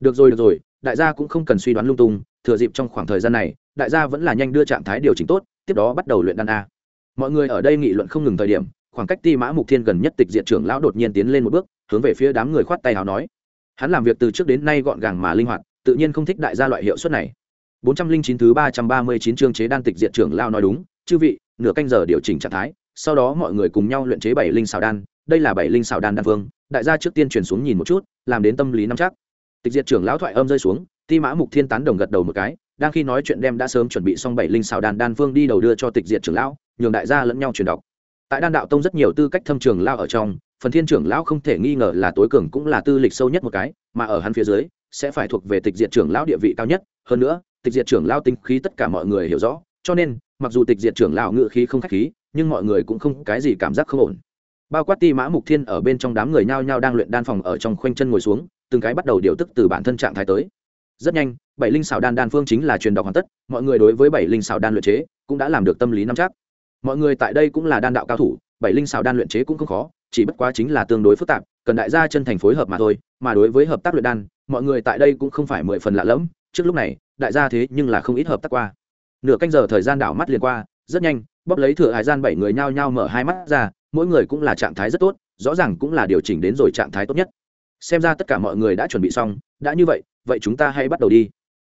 Được rồi được rồi, đại gia cũng không cần suy đoán lung tung, thừa dịp trong khoảng thời gian này, đại gia vẫn là nhanh đưa trạng thái điều chỉnh tốt, tiếp đó bắt đầu luyện đan a. Mọi người ở đây nghị luận không ngừng thời điểm, khoảng cách ti mã mục thiên gần nhất tịch diện trưởng lão đột nhiên tiến lên một bước, hướng về phía đám người khoát tay hào nói. Hắn làm việc từ trước đến nay gọn gàng mà linh hoạt, tự nhiên không thích đại gia loại hiệu suất này. 409 thứ 339 chương chế đan tịch diện trưởng lao nói đúng, chư vị, nửa canh giờ điều chỉnh trạng thái, sau đó mọi người cùng nhau luyện chế bảy linh xào đan, đây là bảy linh xào đan đan vương, đại gia trước tiên truyền xuống nhìn một chút, làm đến tâm lý nắm chắc. Tịch diệt trưởng lão thoại âm rơi xuống, Ti Mã Mục Thiên tán đồng gật đầu một cái, đang khi nói chuyện đem đã sớm chuẩn bị xong bảy linh xào đan đan vương đi đầu đưa cho tịch diệt trưởng lão, nhường đại gia lẫn nhau truyền đọc. Tại đan đạo tông rất nhiều tư cách thâm trường lao ở trong, phần thiên trưởng lão không thể nghi ngờ là tối cường cũng là tư lịch sâu nhất một cái, mà ở hắn phía dưới sẽ phải thuộc về tịch diệt trưởng lão địa vị cao nhất, hơn nữa, tịch diệt trưởng lao tinh khí tất cả mọi người hiểu rõ, cho nên, mặc dù tịch diệt trưởng lao ngự khí không khách khí, nhưng mọi người cũng không cái gì cảm giác không ổn. Bao quát ti mã mục thiên ở bên trong đám người nhao nhao đang luyện đan phòng ở trong khoanh chân ngồi xuống, từng cái bắt đầu điều tức từ bản thân trạng thái tới. Rất nhanh, bảy linh xào đan đan phương chính là truyền đọc hoàn tất, mọi người đối với bảy linh xào đan luyện chế cũng đã làm được tâm lý nắm chắc. Mọi người tại đây cũng là đan đạo cao thủ, bảy linh xào đan luyện chế cũng không khó, chỉ bất quá chính là tương đối phức tạp, cần đại gia chân thành phối hợp mà thôi, mà đối với hợp tác luyện đan, mọi người tại đây cũng không phải mười phần lạ lẫm, trước lúc này đại gia thế nhưng là không ít hợp tác qua. Nửa canh giờ thời gian đảo mắt liền qua, rất nhanh, bóp lấy thừa hải gian bảy người nhao nhao mở hai mắt ra, mỗi người cũng là trạng thái rất tốt, rõ ràng cũng là điều chỉnh đến rồi trạng thái tốt nhất. Xem ra tất cả mọi người đã chuẩn bị xong, đã như vậy vậy chúng ta hãy bắt đầu đi.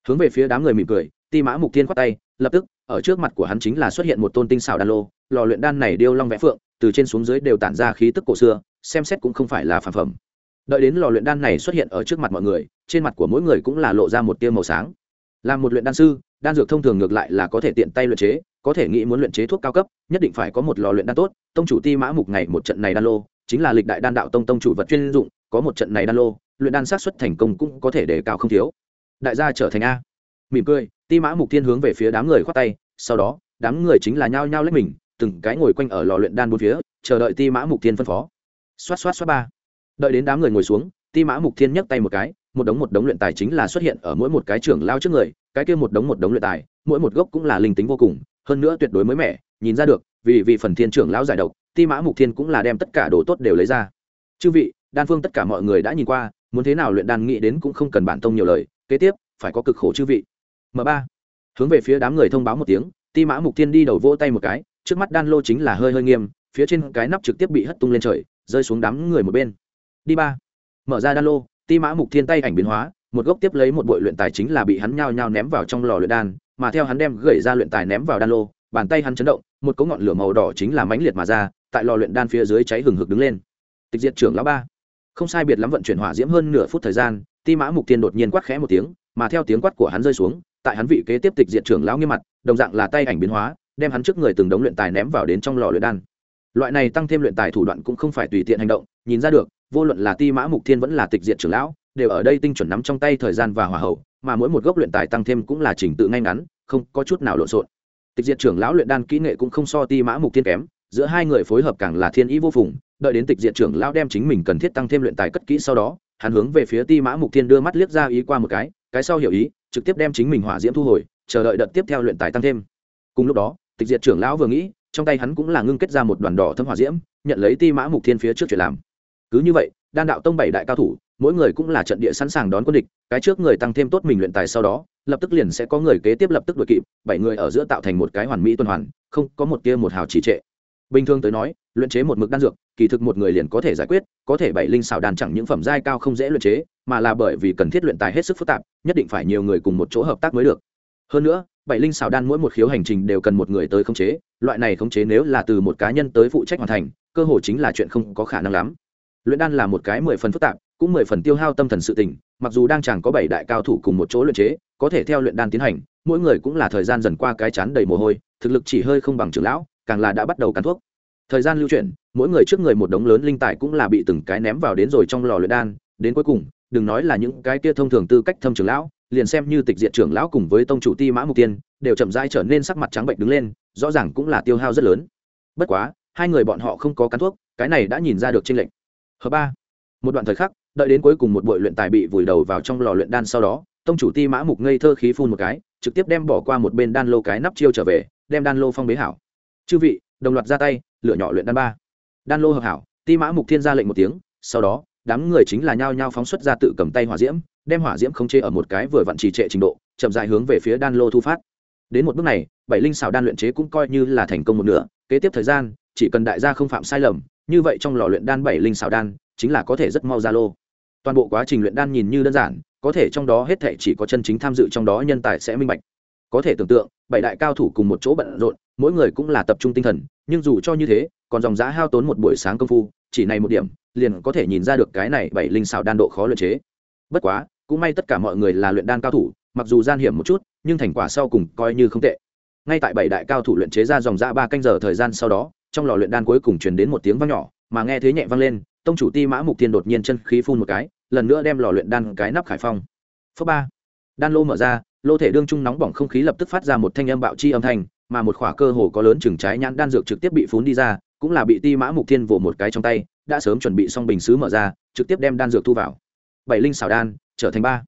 Hướng về phía đám người mỉm cười, ti mã mục thiên khoát tay, lập tức, ở trước mặt của hắn chính là xuất hiện một tôn tinh xảo đan lô, lò luyện đan này điêu long vẽ phượng, từ trên xuống dưới đều tản ra khí tức cổ xưa, xem xét cũng không phải là phản phẩm. Đợi đến lò luyện đan này xuất hiện ở trước mặt mọi người, trên mặt của mỗi người cũng là lộ ra một tia màu sáng làm một luyện đan sư, đan dược thông thường ngược lại là có thể tiện tay luyện chế, có thể nghĩ muốn luyện chế thuốc cao cấp, nhất định phải có một lò luyện đan tốt. Tông chủ ti mã mục ngày một trận này đan lô, chính là lịch đại đan đạo tông tông chủ vật chuyên dụng, có một trận này đan lô, luyện đan sát xuất thành công cũng có thể để cao không thiếu. Đại gia trở thành a. Mỉm cười, ti mã mục thiên hướng về phía đám người khoát tay, sau đó, đám người chính là nhao nhao lấy mình, từng cái ngồi quanh ở lò luyện đan bốn phía, chờ đợi ti mã mục thiên phân phó. Xoát xoát xoát ba. Đợi đến đám người ngồi xuống, ti mã mục thiên nhấc tay một cái một đống một đống luyện tài chính là xuất hiện ở mỗi một cái trưởng lao trước người, cái kia một đống một đống luyện tài, mỗi một gốc cũng là linh tính vô cùng, hơn nữa tuyệt đối mới mẻ, nhìn ra được, vì vì phần thiên trưởng lão giải độc, ti mã mục thiên cũng là đem tất cả đồ tốt đều lấy ra. Chư vị, đan phương tất cả mọi người đã nhìn qua, muốn thế nào luyện đan nghĩ đến cũng không cần bản tông nhiều lời, kế tiếp, phải có cực khổ chư vị. M ba, hướng về phía đám người thông báo một tiếng, ti mã mục thiên đi đầu vỗ tay một cái, trước mắt đan lô chính là hơi hơi nghiêm, phía trên cái nắp trực tiếp bị hất tung lên trời, rơi xuống đám người một bên. Đi ba, mở ra đan lô ti mã mục thiên tay ảnh biến hóa, một gốc tiếp lấy một bội luyện tài chính là bị hắn nhao nhao ném vào trong lò luyện đan, mà theo hắn đem gậy ra luyện tài ném vào đan lô, bàn tay hắn chấn động, một cỗ ngọn lửa màu đỏ chính là mãnh liệt mà ra, tại lò luyện đan phía dưới cháy hừng hực đứng lên. Tịch diệt trưởng lão ba. Không sai biệt lắm vận chuyển hỏa diễm hơn nửa phút thời gian, ti mã mục tiên đột nhiên quát khẽ một tiếng, mà theo tiếng quát của hắn rơi xuống, tại hắn vị kế tiếp tịch diệt trưởng lão nghiêm mặt, đồng dạng là tay ảnh biến hóa, đem hắn trước người từng đống luyện tài ném vào đến trong lò luyện đan. Loại này tăng thêm luyện tài thủ đoạn cũng không phải tùy tiện hành động, nhìn ra được vô luận là ti mã mục thiên vẫn là tịch diệt trưởng lão, đều ở đây tinh chuẩn nắm trong tay thời gian và hỏa hậu, mà mỗi một gốc luyện tài tăng thêm cũng là trình tự ngay ngắn, không có chút nào lộn xộn. Tịch diệt trưởng lão luyện đan kỹ nghệ cũng không so ti mã mục thiên kém, giữa hai người phối hợp càng là thiên ý vô phùng, đợi đến tịch diệt trưởng lão đem chính mình cần thiết tăng thêm luyện tài cất kỹ sau đó, hắn hướng về phía ti mã mục thiên đưa mắt liếc ra ý qua một cái cái sau hiểu ý, trực tiếp đem chính mình hỏa diễm thu hồi, chờ đợi đợt tiếp theo luyện tài tăng thêm. Cùng lúc đó, tịch diệt trưởng lão vừa nghĩ, trong tay hắn cũng là ngưng kết ra một đoàn đỏ thâm hỏa diễm, nhận lấy ti mã mục thiên phía trước chuyện làm cứ như vậy, đan đạo tông bảy đại cao thủ, mỗi người cũng là trận địa sẵn sàng đón quân địch, cái trước người tăng thêm tốt mình luyện tài sau đó, lập tức liền sẽ có người kế tiếp lập tức đuổi kịp, bảy người ở giữa tạo thành một cái hoàn mỹ tuần hoàn, không có một tia một hào trì trệ. Bình thường tới nói, luyện chế một mực đan dược, kỳ thực một người liền có thể giải quyết, có thể bảy linh xào đan chẳng những phẩm giai cao không dễ luyện chế, mà là bởi vì cần thiết luyện tài hết sức phức tạp, nhất định phải nhiều người cùng một chỗ hợp tác mới được. Hơn nữa, bảy linh xào đan mỗi một khiếu hành trình đều cần một người tới khống chế, loại này khống chế nếu là từ một cá nhân tới phụ trách hoàn thành, cơ hội chính là chuyện không có khả năng lắm luyện đan là một cái mười phần phức tạp, cũng mười phần tiêu hao tâm thần sự tình, mặc dù đang chẳng có bảy đại cao thủ cùng một chỗ luyện chế, có thể theo luyện đan tiến hành, mỗi người cũng là thời gian dần qua cái chán đầy mồ hôi, thực lực chỉ hơi không bằng trưởng lão, càng là đã bắt đầu cắn thuốc. Thời gian lưu chuyển, mỗi người trước người một đống lớn linh tài cũng là bị từng cái ném vào đến rồi trong lò luyện đan, đến cuối cùng, đừng nói là những cái kia thông thường tư cách thâm trưởng lão, liền xem như tịch diện trưởng lão cùng với tông chủ ti mã mục tiên, đều chậm rãi trở nên sắc mặt trắng bệnh đứng lên, rõ ràng cũng là tiêu hao rất lớn. Bất quá, hai người bọn họ không có cắn thuốc, cái này đã nhìn ra được tranh lệch hợp ba. Một đoạn thời khắc, đợi đến cuối cùng một buổi luyện tài bị vùi đầu vào trong lò luyện đan sau đó, tông chủ ti mã mục ngây thơ khí phun một cái, trực tiếp đem bỏ qua một bên đan lô cái nắp chiêu trở về, đem đan lô phong bế hảo. Chư vị, đồng loạt ra tay, lựa nhỏ luyện đan ba. Đan lô hợp hảo, ti mã mục thiên ra lệnh một tiếng, sau đó, đám người chính là nhao nhao phóng xuất ra tự cầm tay hỏa diễm, đem hỏa diễm không chê ở một cái vừa vặn trì trệ trình độ, chậm dài hướng về phía đan lô thu phát. Đến một bước này, bảy linh xào đan luyện chế cũng coi như là thành công một nửa, kế tiếp thời gian, chỉ cần đại gia không phạm sai lầm như vậy trong lò luyện đan bảy linh xào đan, chính là có thể rất mau ra lô. Toàn bộ quá trình luyện đan nhìn như đơn giản, có thể trong đó hết thể chỉ có chân chính tham dự trong đó nhân tài sẽ minh bạch. Có thể tưởng tượng, bảy đại cao thủ cùng một chỗ bận rộn, mỗi người cũng là tập trung tinh thần, nhưng dù cho như thế, còn dòng giá hao tốn một buổi sáng công phu, chỉ này một điểm, liền có thể nhìn ra được cái này bảy linh xào đan độ khó luyện chế. Bất quá, cũng may tất cả mọi người là luyện đan cao thủ, mặc dù gian hiểm một chút, nhưng thành quả sau cùng coi như không tệ. Ngay tại bảy đại cao thủ luyện chế ra dòng ra ba canh giờ thời gian sau đó trong lò luyện đan cuối cùng truyền đến một tiếng vang nhỏ, mà nghe thế nhẹ vang lên, tông chủ ti mã mục tiên đột nhiên chân khí phun một cái, lần nữa đem lò luyện đan cái nắp khải phong. Phớ ba. Đan lô mở ra, lô thể đương trung nóng bỏng không khí lập tức phát ra một thanh âm bạo chi âm thanh, mà một khỏa cơ hồ có lớn chừng trái nhãn đan dược trực tiếp bị phun đi ra, cũng là bị ti mã mục thiên vỗ một cái trong tay, đã sớm chuẩn bị xong bình xứ mở ra, trực tiếp đem đan dược thu vào. Bảy linh xảo đan, trở thành ba.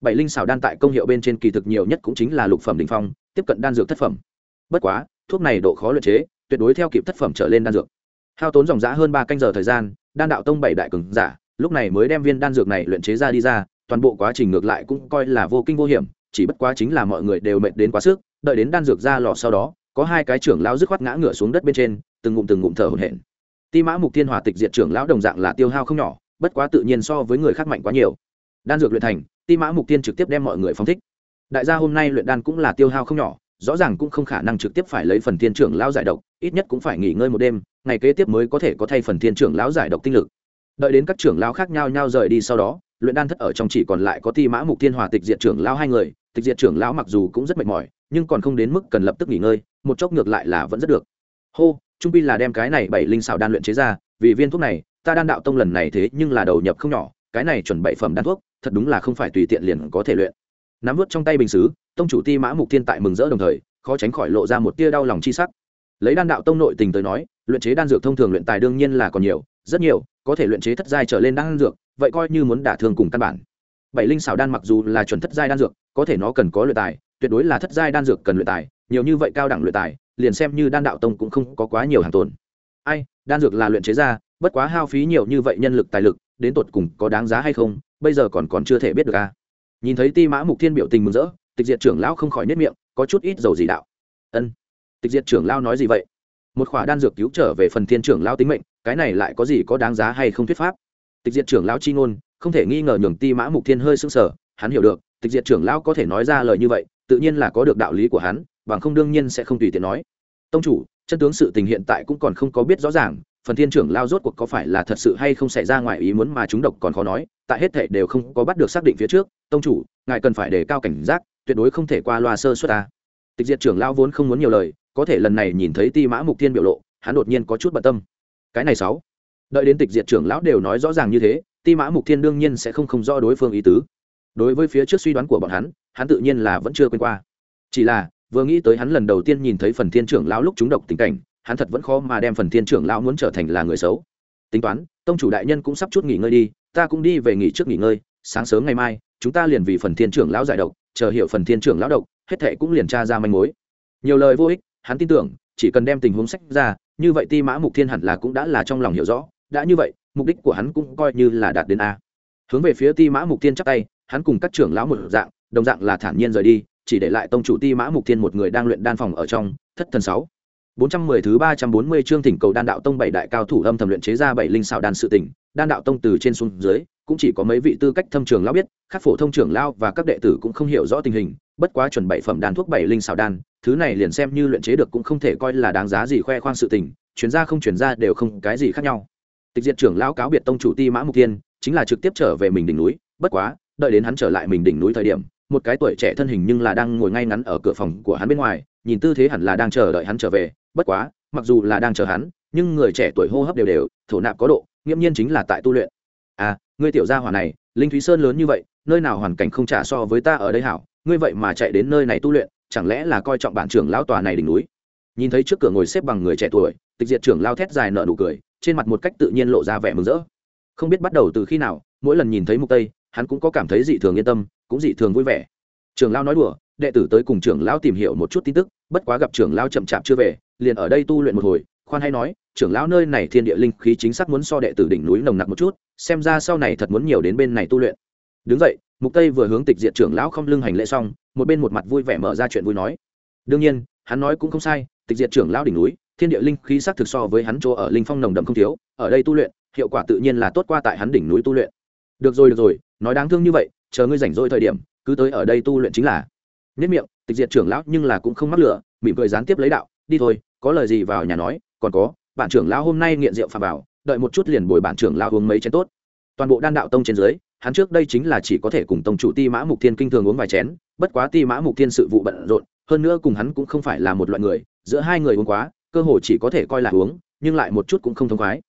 Bảy linh xảo đan tại công hiệu bên trên kỳ thực nhiều nhất cũng chính là lục phẩm đỉnh phong, tiếp cận đan dược thất phẩm. Bất quá, thuốc này độ khó luyện chế tuyệt đối theo kịp thất phẩm trở lên đan dược. Hao tốn dòng giã hơn ba canh giờ thời gian, đan đạo tông bảy đại cường giả, lúc này mới đem viên đan dược này luyện chế ra đi ra, toàn bộ quá trình ngược lại cũng coi là vô kinh vô hiểm, chỉ bất quá chính là mọi người đều mệt đến quá sức, đợi đến đan dược ra lò sau đó, có hai cái trưởng lão dứt khoát ngã ngửa xuống đất bên trên, từng ngụm từng ngụm thở hổn hển. Ti mã mục thiên hòa tịch diệt trưởng lão đồng dạng là tiêu hao không nhỏ, bất quá tự nhiên so với người khác mạnh quá nhiều. Đan dược luyện thành, ti mã mục thiên trực tiếp đem mọi người phóng thích. Đại gia hôm nay luyện đan cũng là tiêu hao không nhỏ rõ ràng cũng không khả năng trực tiếp phải lấy phần thiên trưởng lão giải độc, ít nhất cũng phải nghỉ ngơi một đêm, ngày kế tiếp mới có thể có thay phần thiên trưởng lão giải độc tinh lực. Đợi đến các trưởng lão khác nhau nhau rời đi sau đó, luyện đan thất ở trong chỉ còn lại có ti mã mục thiên hòa tịch diệt trưởng lão hai người, tịch diệt trưởng lão mặc dù cũng rất mệt mỏi, nhưng còn không đến mức cần lập tức nghỉ ngơi, một chốc ngược lại là vẫn rất được. Hô, trung pi là đem cái này bảy linh xảo đan luyện chế ra, vì viên thuốc này, ta đan đạo tông lần này thế nhưng là đầu nhập không nhỏ, cái này chuẩn bảy phẩm đan thuốc, thật đúng là không phải tùy tiện liền có thể luyện nắm vút trong tay bình xứ, tông chủ ti mã mục thiên tại mừng rỡ đồng thời, khó tránh khỏi lộ ra một tia đau lòng chi sắc. Lấy đan đạo tông nội tình tới nói, luyện chế đan dược thông thường luyện tài đương nhiên là còn nhiều, rất nhiều, có thể luyện chế thất giai trở lên đan dược, vậy coi như muốn đả thương cùng căn bản. Bảy linh xảo đan mặc dù là chuẩn thất giai đan dược, có thể nó cần có luyện tài, tuyệt đối là thất giai đan dược cần luyện tài, nhiều như vậy cao đẳng luyện tài, liền xem như đan đạo tông cũng không có quá nhiều hàng tồn. Ai, đan dược là luyện chế ra, bất quá hao phí nhiều như vậy nhân lực tài lực, đến tột cùng có đáng giá hay không, bây giờ còn còn chưa thể biết được a. à nhìn thấy ti mã mục thiên biểu tình mừng rỡ, tịch diệt trưởng lão không khỏi nếp miệng, có chút ít dầu gì đạo. Ân, tịch diệt trưởng lão nói gì vậy? Một khỏa đan dược cứu trở về phần thiên trưởng lão tính mệnh, cái này lại có gì có đáng giá hay không thuyết pháp? Tịch diệt trưởng lão chi ngôn, không thể nghi ngờ nhường ti mã mục thiên hơi sưng sở hắn hiểu được, tịch diệt trưởng lão có thể nói ra lời như vậy, tự nhiên là có được đạo lý của hắn, bằng không đương nhiên sẽ không tùy tiện nói. Tông chủ, chân tướng sự tình hiện tại cũng còn không có biết rõ ràng, phần thiên trưởng lao rốt cuộc có phải là thật sự hay không xảy ra ngoài ý muốn mà chúng độc còn khó nói, tại hết thệ đều không có bắt được xác định phía trước tông chủ, ngài cần phải đề cao cảnh giác, tuyệt đối không thể qua loa sơ suất ta. Tịch diệt trưởng lao vốn không muốn nhiều lời, có thể lần này nhìn thấy ti mã mục thiên biểu lộ, hắn đột nhiên có chút bận tâm. Cái này sáu. Đợi đến tịch diệt trưởng lão đều nói rõ ràng như thế, ti mã mục thiên đương nhiên sẽ không không rõ đối phương ý tứ. Đối với phía trước suy đoán của bọn hắn hắn tự nhiên là vẫn chưa quên qua. Chỉ là, vừa nghĩ tới hắn lần đầu tiên nhìn thấy phần thiên trưởng lão lúc chúng độc tình cảnh, hắn thật vẫn khó mà đem phần thiên trưởng lão muốn trở thành là người xấu. Tính toán, tông chủ đại nhân cũng sắp chút nghỉ ngơi đi, ta cũng đi về nghỉ trước nghỉ ngơi sáng sớm ngày mai, chúng ta liền vì phần thiên trưởng lão giải độc, chờ hiểu phần thiên trưởng lão độc, hết thệ cũng liền tra ra manh mối. Nhiều lời vô ích, hắn tin tưởng, chỉ cần đem tình huống sách ra, như vậy ti mã mục thiên hẳn là cũng đã là trong lòng hiểu rõ, đã như vậy, mục đích của hắn cũng coi như là đạt đến a. Hướng về phía ti mã mục thiên chắc tay, hắn cùng các trưởng lão một dạng, đồng dạng là thản nhiên rời đi, chỉ để lại tông chủ ti mã mục thiên một người đang luyện đan phòng ở trong, thất thần sáu bốn trăm mười thứ ba trăm bốn mươi chương thỉnh cầu đan đạo tông bảy đại cao thủ âm thầm luyện chế ra bảy linh xảo đan sự tỉnh đan đạo tông từ trên xuống dưới, cũng chỉ có mấy vị tư cách thâm trường lão biết các phổ thông trưởng lão và các đệ tử cũng không hiểu rõ tình hình, bất quá chuẩn bảy phẩm đan thuốc bảy linh xảo đan, thứ này liền xem như luyện chế được cũng không thể coi là đáng giá gì khoe khoang sự tình truyền gia không chuyển ra đều không cái gì khác nhau. Tịch diệt trưởng lão cáo biệt tông chủ ti mã mục tiên chính là trực tiếp trở về mình đỉnh núi, bất quá, đợi đến hắn trở lại mình đỉnh núi thời điểm, một cái tuổi trẻ thân hình nhưng là đang ngồi ngay ngắn ở cửa phòng của hắn bên ngoài, nhìn tư thế hẳn là đang chờ đợi hắn trở về bất quá, mặc dù là đang chờ hắn, nhưng người trẻ tuổi hô hấp đều đều, thổ nạp có độ, nghiễm nhiên chính là tại tu luyện. À ngươi tiểu gia hỏa này, linh thúy sơn lớn như vậy, nơi nào hoàn cảnh không trả so với ta ở đây hảo, ngươi vậy mà chạy đến nơi này tu luyện, chẳng lẽ là coi trọng bản trưởng lão tòa này đỉnh núi? Nhìn thấy trước cửa ngồi xếp bằng người trẻ tuổi, tịch diệt trưởng lao thét dài nợ nụ cười, trên mặt một cách tự nhiên lộ ra vẻ mừng rỡ. Không biết bắt đầu từ khi nào, mỗi lần nhìn thấy mục tây, hắn cũng có cảm thấy dị thường yên tâm, cũng dị thường vui vẻ. Trưởng lao nói đùa, đệ tử tới cùng trưởng lão tìm hiểu một chút tin tức, bất quá gặp trưởng lão chậm chạp chưa về liền ở đây tu luyện một hồi khoan hay nói trưởng lão nơi này thiên địa linh khí chính xác muốn so đệ tử đỉnh núi nồng nặc một chút xem ra sau này thật muốn nhiều đến bên này tu luyện. Đứng dậy, mục tây vừa hướng tịch diệt trưởng lão không lưng hành lễ xong một bên một mặt vui vẻ mở ra chuyện vui nói. Đương nhiên hắn nói cũng không sai tịch diệt trưởng lão đỉnh núi thiên địa linh khí xác thực so với hắn chỗ ở linh phong nồng đậm không thiếu ở đây tu luyện hiệu quả tự nhiên là tốt qua tại hắn đỉnh núi tu luyện. Được rồi được rồi nói đáng thương như vậy chờ ngươi rảnh rỗi thời điểm cứ tới ở đây tu luyện chính là. Nhất miệng tịch diệt trưởng lão nhưng là cũng không mắc lửa mỉm cười gián tiếp lấy đạo đi thôi có lời gì vào nhà nói, còn có bản trưởng lão hôm nay nghiện rượu phà vào, đợi một chút liền bồi bản trưởng lão uống mấy chén tốt. Toàn bộ đan đạo tông trên dưới, hắn trước đây chính là chỉ có thể cùng tông chủ ti mã mục thiên kinh thường uống vài chén, bất quá ti mã mục thiên sự vụ bận rộn, hơn nữa cùng hắn cũng không phải là một loại người, giữa hai người uống quá, cơ hồ chỉ có thể coi là uống, nhưng lại một chút cũng không thông khoái.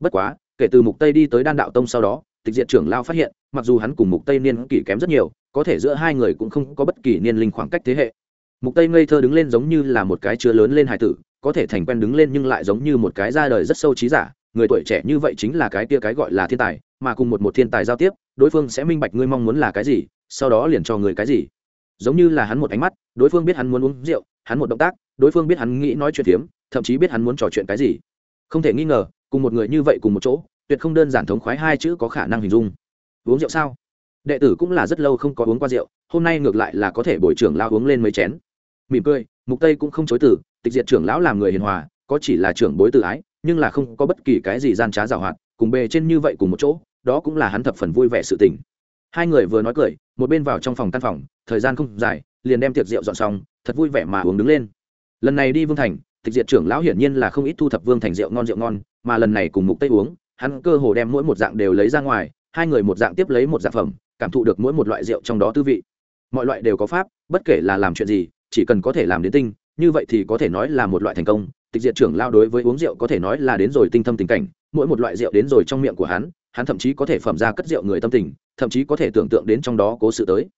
Bất quá, kể từ mục tây đi tới đan đạo tông sau đó, tịch diệt trưởng lao phát hiện, mặc dù hắn cùng mục tây niên kỷ kém rất nhiều, có thể giữa hai người cũng không có bất kỳ niên linh khoảng cách thế hệ. Mục tây ngây thơ đứng lên giống như là một cái chứa lớn lên hài tử có thể thành quen đứng lên nhưng lại giống như một cái ra đời rất sâu trí giả, người tuổi trẻ như vậy chính là cái kia cái gọi là thiên tài, mà cùng một một thiên tài giao tiếp, đối phương sẽ minh bạch ngươi mong muốn là cái gì, sau đó liền cho người cái gì. Giống như là hắn một ánh mắt, đối phương biết hắn muốn uống rượu, hắn một động tác, đối phương biết hắn nghĩ nói chuyện phiếm, thậm chí biết hắn muốn trò chuyện cái gì. Không thể nghi ngờ, cùng một người như vậy cùng một chỗ, tuyệt không đơn giản thống khoái hai chữ có khả năng hình dung. Uống rượu sao? Đệ tử cũng là rất lâu không có uống qua rượu, hôm nay ngược lại là có thể bồi trưởng lao uống lên mấy chén. Mỉm cười mục tây cũng không chối từ, tịch diệt trưởng lão làm người hiền hòa, có chỉ là trưởng bối tự ái, nhưng là không có bất kỳ cái gì gian trá giảo hoạt, cùng bề trên như vậy cùng một chỗ, đó cũng là hắn thập phần vui vẻ sự tình. Hai người vừa nói cười, một bên vào trong phòng căn phòng, thời gian không dài, liền đem tiệc rượu dọn xong, thật vui vẻ mà uống đứng lên. Lần này đi vương thành, tịch diệt trưởng lão hiển nhiên là không ít thu thập vương thành rượu ngon rượu ngon, mà lần này cùng mục tây uống, hắn cơ hồ đem mỗi một dạng đều lấy ra ngoài, hai người một dạng tiếp lấy một dạng phẩm, cảm thụ được mỗi một loại rượu trong đó tư vị. Mọi loại đều có pháp, bất kể là làm chuyện gì chỉ cần có thể làm đến tinh, như vậy thì có thể nói là một loại thành công. Tịch diệt trưởng lao đối với uống rượu có thể nói là đến rồi tinh thâm tình cảnh, mỗi một loại rượu đến rồi trong miệng của hắn hắn thậm chí có thể phẩm ra cất rượu người tâm tình, thậm chí có thể tưởng tượng đến trong đó cố sự tới.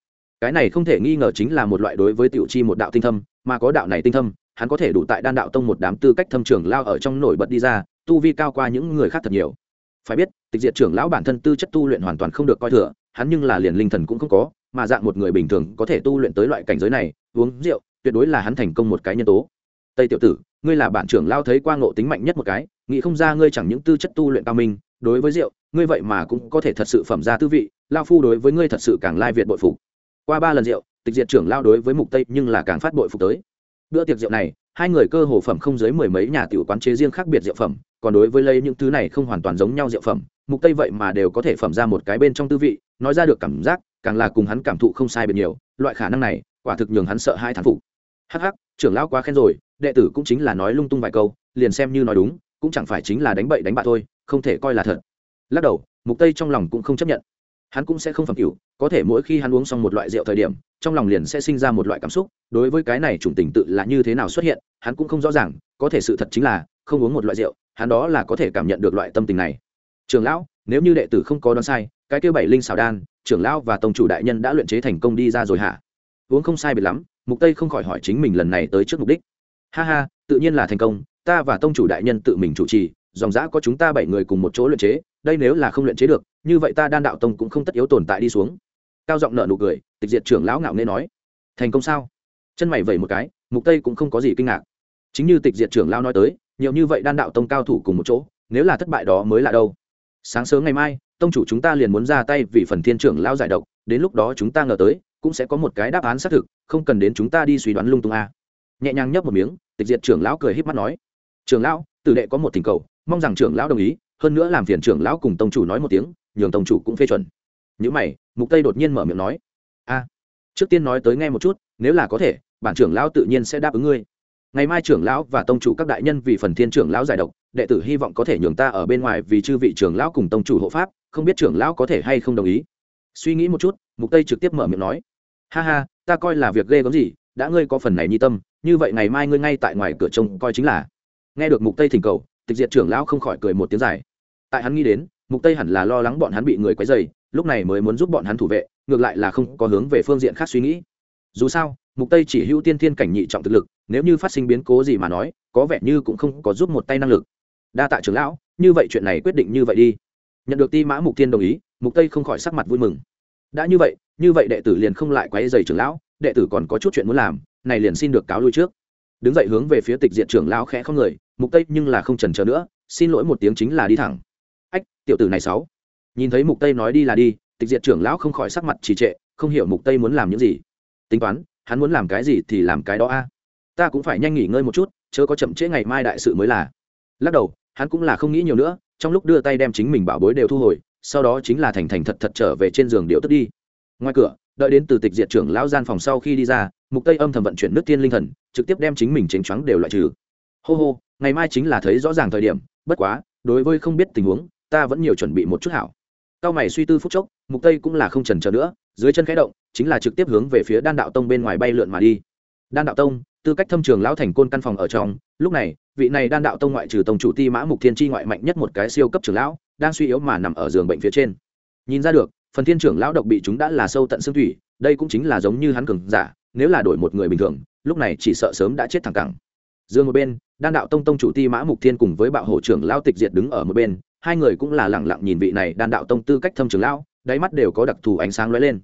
Cái này không thể nghi ngờ chính là một loại đối với tiểu chi một đạo tinh thâm, mà có đạo này tinh thâm, hắn có thể đủ tại đan đạo tông một đám tư cách thâm trưởng lao ở trong nổi bật đi ra, tu vi cao qua những người khác thật nhiều. Phải biết, tịch diệt trưởng lão bản thân tư chất tu luyện hoàn toàn không được coi thừa hắn nhưng là liền linh thần cũng không có mà dạng một người bình thường có thể tu luyện tới loại cảnh giới này, uống rượu, tuyệt đối là hắn thành công một cái nhân tố. Tây tiểu tử, ngươi là bản trưởng lao thấy qua ngộ tính mạnh nhất một cái, nghĩ không ra ngươi chẳng những tư chất tu luyện cao minh, đối với rượu, ngươi vậy mà cũng có thể thật sự phẩm ra tư vị, lao phu đối với ngươi thật sự càng lai việt bội phục. Qua ba lần rượu, tịch diệt trưởng lao đối với mục tây nhưng là càng phát bội phục tới. Bữa tiệc rượu này, hai người cơ hồ phẩm không dưới mười mấy nhà tiểu quán chế riêng khác biệt rượu phẩm, còn đối với lấy những thứ này không hoàn toàn giống nhau rượu phẩm, mục tây vậy mà đều có thể phẩm ra một cái bên trong tư vị, nói ra được cảm giác càng là cùng hắn cảm thụ không sai biệt nhiều, loại khả năng này, quả thực nhường hắn sợ hai thán phục. Hắc hắc, trưởng lão quá khen rồi, đệ tử cũng chính là nói lung tung vài câu, liền xem như nói đúng, cũng chẳng phải chính là đánh bậy đánh bạ thôi, không thể coi là thật. Lắc đầu, mục tây trong lòng cũng không chấp nhận. Hắn cũng sẽ không phẩm cửu, có thể mỗi khi hắn uống xong một loại rượu thời điểm, trong lòng liền sẽ sinh ra một loại cảm xúc, đối với cái này chủng tình tự là như thế nào xuất hiện, hắn cũng không rõ ràng, có thể sự thật chính là, không uống một loại rượu, hắn đó là có thể cảm nhận được loại tâm tình này. Trường lão, nếu như đệ tử không có đoán sai, cái kia bảy linh xào đan trưởng lão và tông chủ đại nhân đã luyện chế thành công đi ra rồi hả? Uống không sai biệt lắm, mục tây không khỏi hỏi chính mình lần này tới trước mục đích. Ha ha, tự nhiên là thành công, ta và tông chủ đại nhân tự mình chủ trì, dòng dã có chúng ta bảy người cùng một chỗ luyện chế, đây nếu là không luyện chế được, như vậy ta đan đạo tông cũng không tất yếu tồn tại đi xuống. Cao giọng nợ nụ cười, tịch diệt trưởng lão ngạo nghê nói. Thành công sao? Chân mày vẩy một cái, mục tây cũng không có gì kinh ngạc. Chính như tịch diệt trưởng lão nói tới, nhiều như vậy đan đạo tông cao thủ cùng một chỗ, nếu là thất bại đó mới là đâu? Sáng sớm ngày mai tông chủ chúng ta liền muốn ra tay vì phần thiên trưởng lão giải độc, đến lúc đó chúng ta ngờ tới, cũng sẽ có một cái đáp án xác thực, không cần đến chúng ta đi suy đoán lung tung a. Nhẹ nhàng nhấp một miếng, tịch diệt trưởng lão cười híp mắt nói. Trưởng lão, tử đệ có một tình cầu, mong rằng trưởng lão đồng ý, hơn nữa làm phiền trưởng lão cùng tông chủ nói một tiếng, nhường tông chủ cũng phê chuẩn. Những mày, mục tây đột nhiên mở miệng nói. A, trước tiên nói tới nghe một chút, nếu là có thể, bản trưởng lão tự nhiên sẽ đáp ứng ngươi. Ngày mai trưởng lão và tông chủ các đại nhân vì phần thiên trưởng lão giải độc đệ tử hy vọng có thể nhường ta ở bên ngoài vì chư vị trưởng lão cùng tông chủ hộ pháp, không biết trưởng lão có thể hay không đồng ý. Suy nghĩ một chút, mục tây trực tiếp mở miệng nói. Ha ha, ta coi là việc ghê gớm gì, đã ngươi có phần này nhi tâm, như vậy ngày mai ngươi ngay tại ngoài cửa trông coi chính là. Nghe được mục tây thỉnh cầu, tịch diệt trưởng lão không khỏi cười một tiếng dài. Tại hắn nghĩ đến, mục tây hẳn là lo lắng bọn hắn bị người quấy dày lúc này mới muốn giúp bọn hắn thủ vệ, ngược lại là không có hướng về phương diện khác suy nghĩ. Dù sao, mục tây chỉ hữu tiên thiên cảnh nhị trọng thực lực, nếu như phát sinh biến cố gì mà nói, có vẻ như cũng không có giúp một tay năng lực đa tạ trưởng lão, như vậy chuyện này quyết định như vậy đi. Nhận được ti mã mục tiên đồng ý, mục tây không khỏi sắc mặt vui mừng. Đã như vậy như vậy đệ tử liền không lại quấy dày trưởng lão, đệ tử còn có chút chuyện muốn làm, này liền xin được cáo lui trước. Đứng dậy hướng về phía tịch diện trưởng lão khẽ không người, mục tây nhưng là không chần chờ nữa, xin lỗi một tiếng chính là đi thẳng. Ách, tiểu tử này sáu nhìn thấy mục tây nói đi là đi, tịch diệt trưởng lão không khỏi sắc mặt trì trệ, không hiểu mục tây muốn làm những gì. Tính toán, hắn muốn làm cái gì thì làm cái đó a. Ta cũng phải nhanh nghỉ ngơi một chút, chớ có chậm trễ ngày mai đại sự mới là. Lắc đầu hắn cũng là không nghĩ nhiều nữa, trong lúc đưa tay đem chính mình bảo bối đều thu hồi, sau đó chính là thành thành thật thật trở về trên giường điệu tức đi. Ngoài cửa, đợi đến từ tịch diệt trưởng lão gian phòng sau khi đi ra, mục tây âm thầm vận chuyển nước tiên linh thần, trực tiếp đem chính mình chánh choáng đều loại trừ. Hô hô, ngày mai chính là thấy rõ ràng thời điểm, bất quá, đối với không biết tình huống, ta vẫn nhiều chuẩn bị một chút hảo. Cao mày suy tư phút chốc, mục tây cũng là không chần chờ nữa, dưới chân khẽ động, chính là trực tiếp hướng về phía đan đạo tông bên ngoài bay lượn mà đi. Đan đạo tông tư cách thâm trường lão thành côn căn phòng ở trong, lúc này, vị này đan đạo tông ngoại trừ tông chủ ti mã mục thiên chi ngoại mạnh nhất một cái siêu cấp trưởng lão, đang suy yếu mà nằm ở giường bệnh phía trên. Nhìn ra được, phần thiên trưởng lão độc bị chúng đã là sâu tận xương thủy, đây cũng chính là giống như hắn cường giả, nếu là đổi một người bình thường, lúc này chỉ sợ sớm đã chết thẳng cẳng. Dương một bên, đan đạo tông tông chủ ti mã mục thiên cùng với bạo hổ trưởng lao tịch diệt đứng ở một bên, hai người cũng là lẳng lặng nhìn vị này đan đạo tông tư cách thâm trưởng lão, đáy mắt đều có đặc thù ánh sáng lóe lên.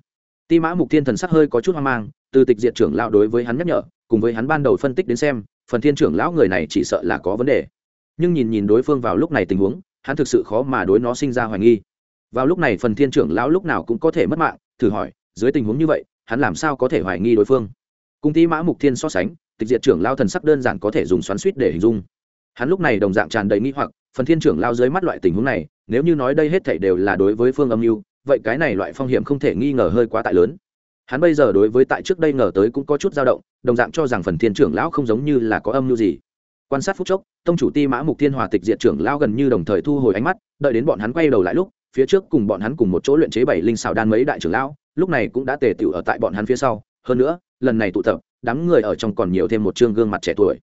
Ti mã mục thiên thần sắc hơi có chút hoang mang từ tịch diệt trưởng lão đối với hắn nhắc nhở, cùng với hắn ban đầu phân tích đến xem, phần thiên trưởng lão người này chỉ sợ là có vấn đề. Nhưng nhìn nhìn đối phương vào lúc này tình huống, hắn thực sự khó mà đối nó sinh ra hoài nghi. Vào lúc này phần thiên trưởng lão lúc nào cũng có thể mất mạng, thử hỏi, dưới tình huống như vậy, hắn làm sao có thể hoài nghi đối phương? Cùng ti mã mục thiên so sánh, tịch diệt trưởng lao thần sắc đơn giản có thể dùng xoắn suýt để hình dung. Hắn lúc này đồng dạng tràn đầy nghi hoặc, phần thiên trưởng lao dưới mắt loại tình huống này, nếu như nói đây hết thảy đều là đối với phương âm mưu vậy cái này loại phong hiểm không thể nghi ngờ hơi quá tại lớn hắn bây giờ đối với tại trước đây ngờ tới cũng có chút dao động, đồng dạng cho rằng phần thiên trưởng lão không giống như là có âm mưu gì. Quan sát phút chốc, tông chủ ti mã mục thiên hòa tịch diện trưởng lão gần như đồng thời thu hồi ánh mắt, đợi đến bọn hắn quay đầu lại lúc, phía trước cùng bọn hắn cùng một chỗ luyện chế bảy linh xào đan mấy đại trưởng lão, lúc này cũng đã tề tựu ở tại bọn hắn phía sau. Hơn nữa, lần này tụ tập, đám người ở trong còn nhiều thêm một chương gương mặt trẻ tuổi.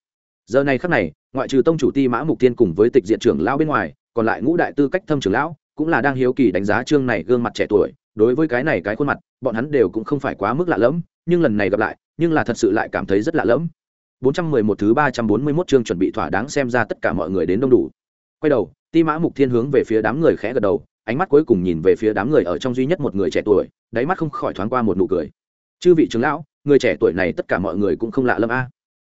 Giờ này khắc này, ngoại trừ tông chủ ti mã mục thiên cùng với tịch diện trưởng lão bên ngoài, còn lại ngũ đại tư cách thâm trưởng lão cũng là đang hiếu kỳ đánh giá chương này gương mặt trẻ tuổi, đối với cái này cái khuôn mặt, bọn hắn đều cũng không phải quá mức lạ lẫm, nhưng lần này gặp lại, nhưng là thật sự lại cảm thấy rất lạ lẫm. 411 thứ 341 chương chuẩn bị thỏa đáng xem ra tất cả mọi người đến đông đủ. Quay đầu, ti mã mục thiên hướng về phía đám người khẽ gật đầu, ánh mắt cuối cùng nhìn về phía đám người ở trong duy nhất một người trẻ tuổi, đáy mắt không khỏi thoáng qua một nụ cười. Chư vị trưởng lão, người trẻ tuổi này tất cả mọi người cũng không lạ lâm a.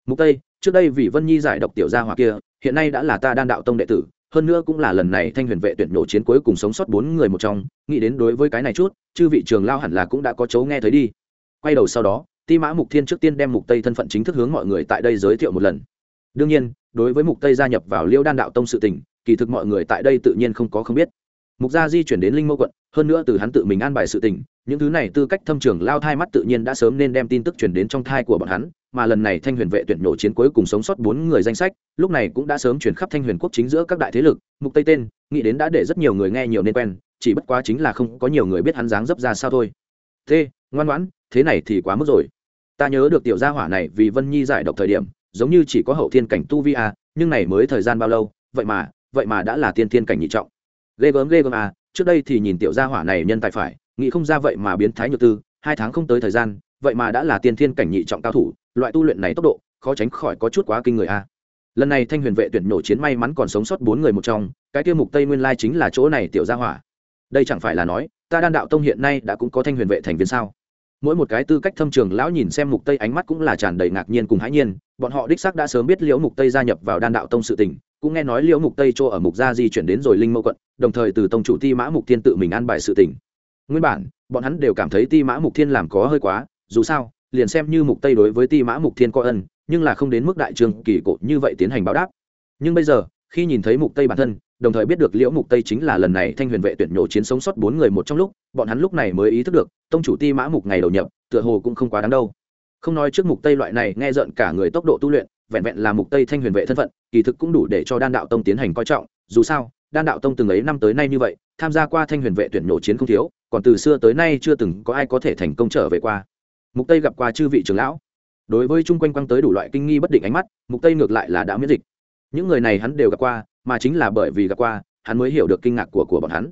Mục tây, trước đây vì vân nhi giải độc tiểu gia hỏa kia, hiện nay đã là ta đan đạo tông đệ tử hơn nữa cũng là lần này thanh huyền vệ tuyển nổ chiến cuối cùng sống sót bốn người một trong, nghĩ đến đối với cái này chút, chư vị trường lao hẳn là cũng đã có chấu nghe thấy đi. Quay đầu sau đó, ti mã mục thiên trước tiên đem mục tây thân phận chính thức hướng mọi người tại đây giới thiệu một lần. Đương nhiên, đối với mục tây gia nhập vào liêu đan đạo tông sự tình, kỳ thực mọi người tại đây tự nhiên không có không biết. Mục gia di chuyển đến linh mâu quận, hơn nữa từ hắn tự mình an bài sự tình, những thứ này tư cách thâm trường lao thai mắt tự nhiên đã sớm nên đem tin tức truyền đến trong thai của bọn hắn mà lần này thanh huyền vệ tuyển nổ chiến cuối cùng sống sót bốn người danh sách, lúc này cũng đã sớm chuyển khắp thanh huyền quốc chính giữa các đại thế lực, mục tây tên, nghĩ đến đã để rất nhiều người nghe nhiều nên quen, chỉ bất quá chính là không có nhiều người biết hắn dáng dấp ra sao thôi. Thế, ngoan ngoãn, thế này thì quá mức rồi. Ta nhớ được tiểu gia hỏa này vì vân nhi giải độc thời điểm, giống như chỉ có hậu thiên cảnh tu vi a nhưng này mới thời gian bao lâu, vậy mà vậy mà đã là tiên thiên cảnh nhị trọng. Ghê gớm ghê gớm a trước đây thì nhìn tiểu gia hỏa này nhân tài phải, nghĩ không ra vậy mà biến thái nhược tư, hai tháng không tới thời gian vậy mà đã là tiên thiên cảnh nhị trọng cao thủ, loại tu luyện này tốc độ, khó tránh khỏi có chút quá kinh người a. Lần này thanh huyền vệ tuyển nổ chiến may mắn còn sống sót bốn người một trong, cái tiêu mục tây nguyên lai chính là chỗ này tiểu gia hỏa. Đây chẳng phải là nói, ta đan đạo tông hiện nay đã cũng có thanh huyền vệ thành viên sao? Mỗi một cái tư cách thâm trường lão nhìn xem mục tây ánh mắt cũng là tràn đầy ngạc nhiên cùng hãi nhiên, bọn họ đích xác đã sớm biết liễu mục tây gia nhập vào đan đạo tông sự tình, cũng nghe nói liễu mục tây chỗ ở mục gia di chuyển đến rồi linh mẫu quận, đồng thời từ tông chủ ti mã mục thiên tự mình an bài sự tình. Nguyên bản, bọn hắn đều cảm thấy ti mã mục thiên làm có hơi quá dù sao, liền xem như mục tây đối với ti mã mục thiên có ân, nhưng là không đến mức đại trường kỳ cột như vậy tiến hành báo đáp. Nhưng bây giờ, khi nhìn thấy mục tây bản thân, đồng thời biết được liễu mục tây chính là lần này thanh huyền vệ tuyển nhổ chiến sống sót bốn người một trong lúc, bọn hắn lúc này mới ý thức được, tông chủ ti mã mục ngày đầu nhập, tựa hồ cũng không quá đáng đâu. Không nói trước mục tây loại này nghe giận cả người tốc độ tu luyện, vẹn vẹn là mục tây thanh huyền vệ thân phận, kỳ thực cũng đủ để cho đan đạo tông tiến hành coi trọng. Dù sao, đan đạo tông từng ấy năm tới nay như vậy, tham gia qua thanh huyền vệ tuyển nhổ chiến không thiếu, còn từ xưa tới nay chưa từng có ai có thể thành công trở về qua mục tây gặp qua chư vị trưởng lão. Đối với chung quanh quăng tới đủ loại kinh nghi bất định ánh mắt, mục tây ngược lại là đã miễn dịch. Những người này hắn đều gặp qua, mà chính là bởi vì gặp qua, hắn mới hiểu được kinh ngạc của của bọn hắn.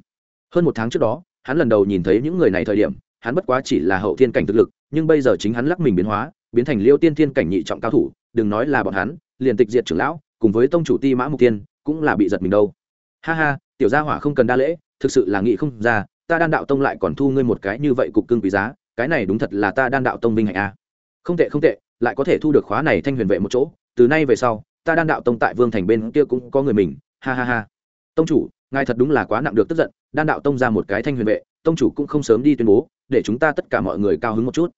Hơn một tháng trước đó, hắn lần đầu nhìn thấy những người này thời điểm, hắn bất quá chỉ là hậu thiên cảnh thực lực, nhưng bây giờ chính hắn lắc mình biến hóa, biến thành liêu tiên thiên cảnh nhị trọng cao thủ, đừng nói là bọn hắn, liền tịch diệt trưởng lão, cùng với tông chủ ti mã mục tiên cũng là bị giật mình đâu. Ha ha, tiểu gia hỏa không cần đa lễ, thực sự là nghị không ra, ta đan đạo tông lại còn thu ngươi một cái như vậy cục cưng quý giá cái này đúng thật là ta đan đạo tông vinh hạnh a. Không tệ không tệ, lại có thể thu được khóa này thanh huyền vệ một chỗ. Từ nay về sau, ta đan đạo tông tại vương thành bên kia cũng có người mình. Ha ha ha. Tông chủ, ngài thật đúng là quá nặng được tức giận, đan đạo tông ra một cái thanh huyền vệ, tông chủ cũng không sớm đi tuyên bố, để chúng ta tất cả mọi người cao hứng một chút.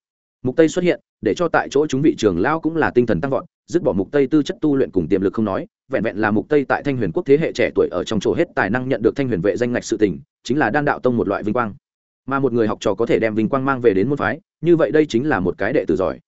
Mục tây xuất hiện, để cho tại chỗ chúng vị trưởng lao cũng là tinh thần tăng vọt, dứt bỏ mục tây tư chất tu luyện cùng tiềm lực không nói, vẹn vẹn là mục tây tại thanh huyền quốc thế hệ trẻ tuổi ở trong chỗ hết tài năng nhận được thanh huyền vệ danh ngạch sự tình, chính là đan đạo tông một loại vinh quang mà một người học trò có thể đem vinh quang mang về đến môn phái, như vậy đây chính là một cái đệ tử giỏi.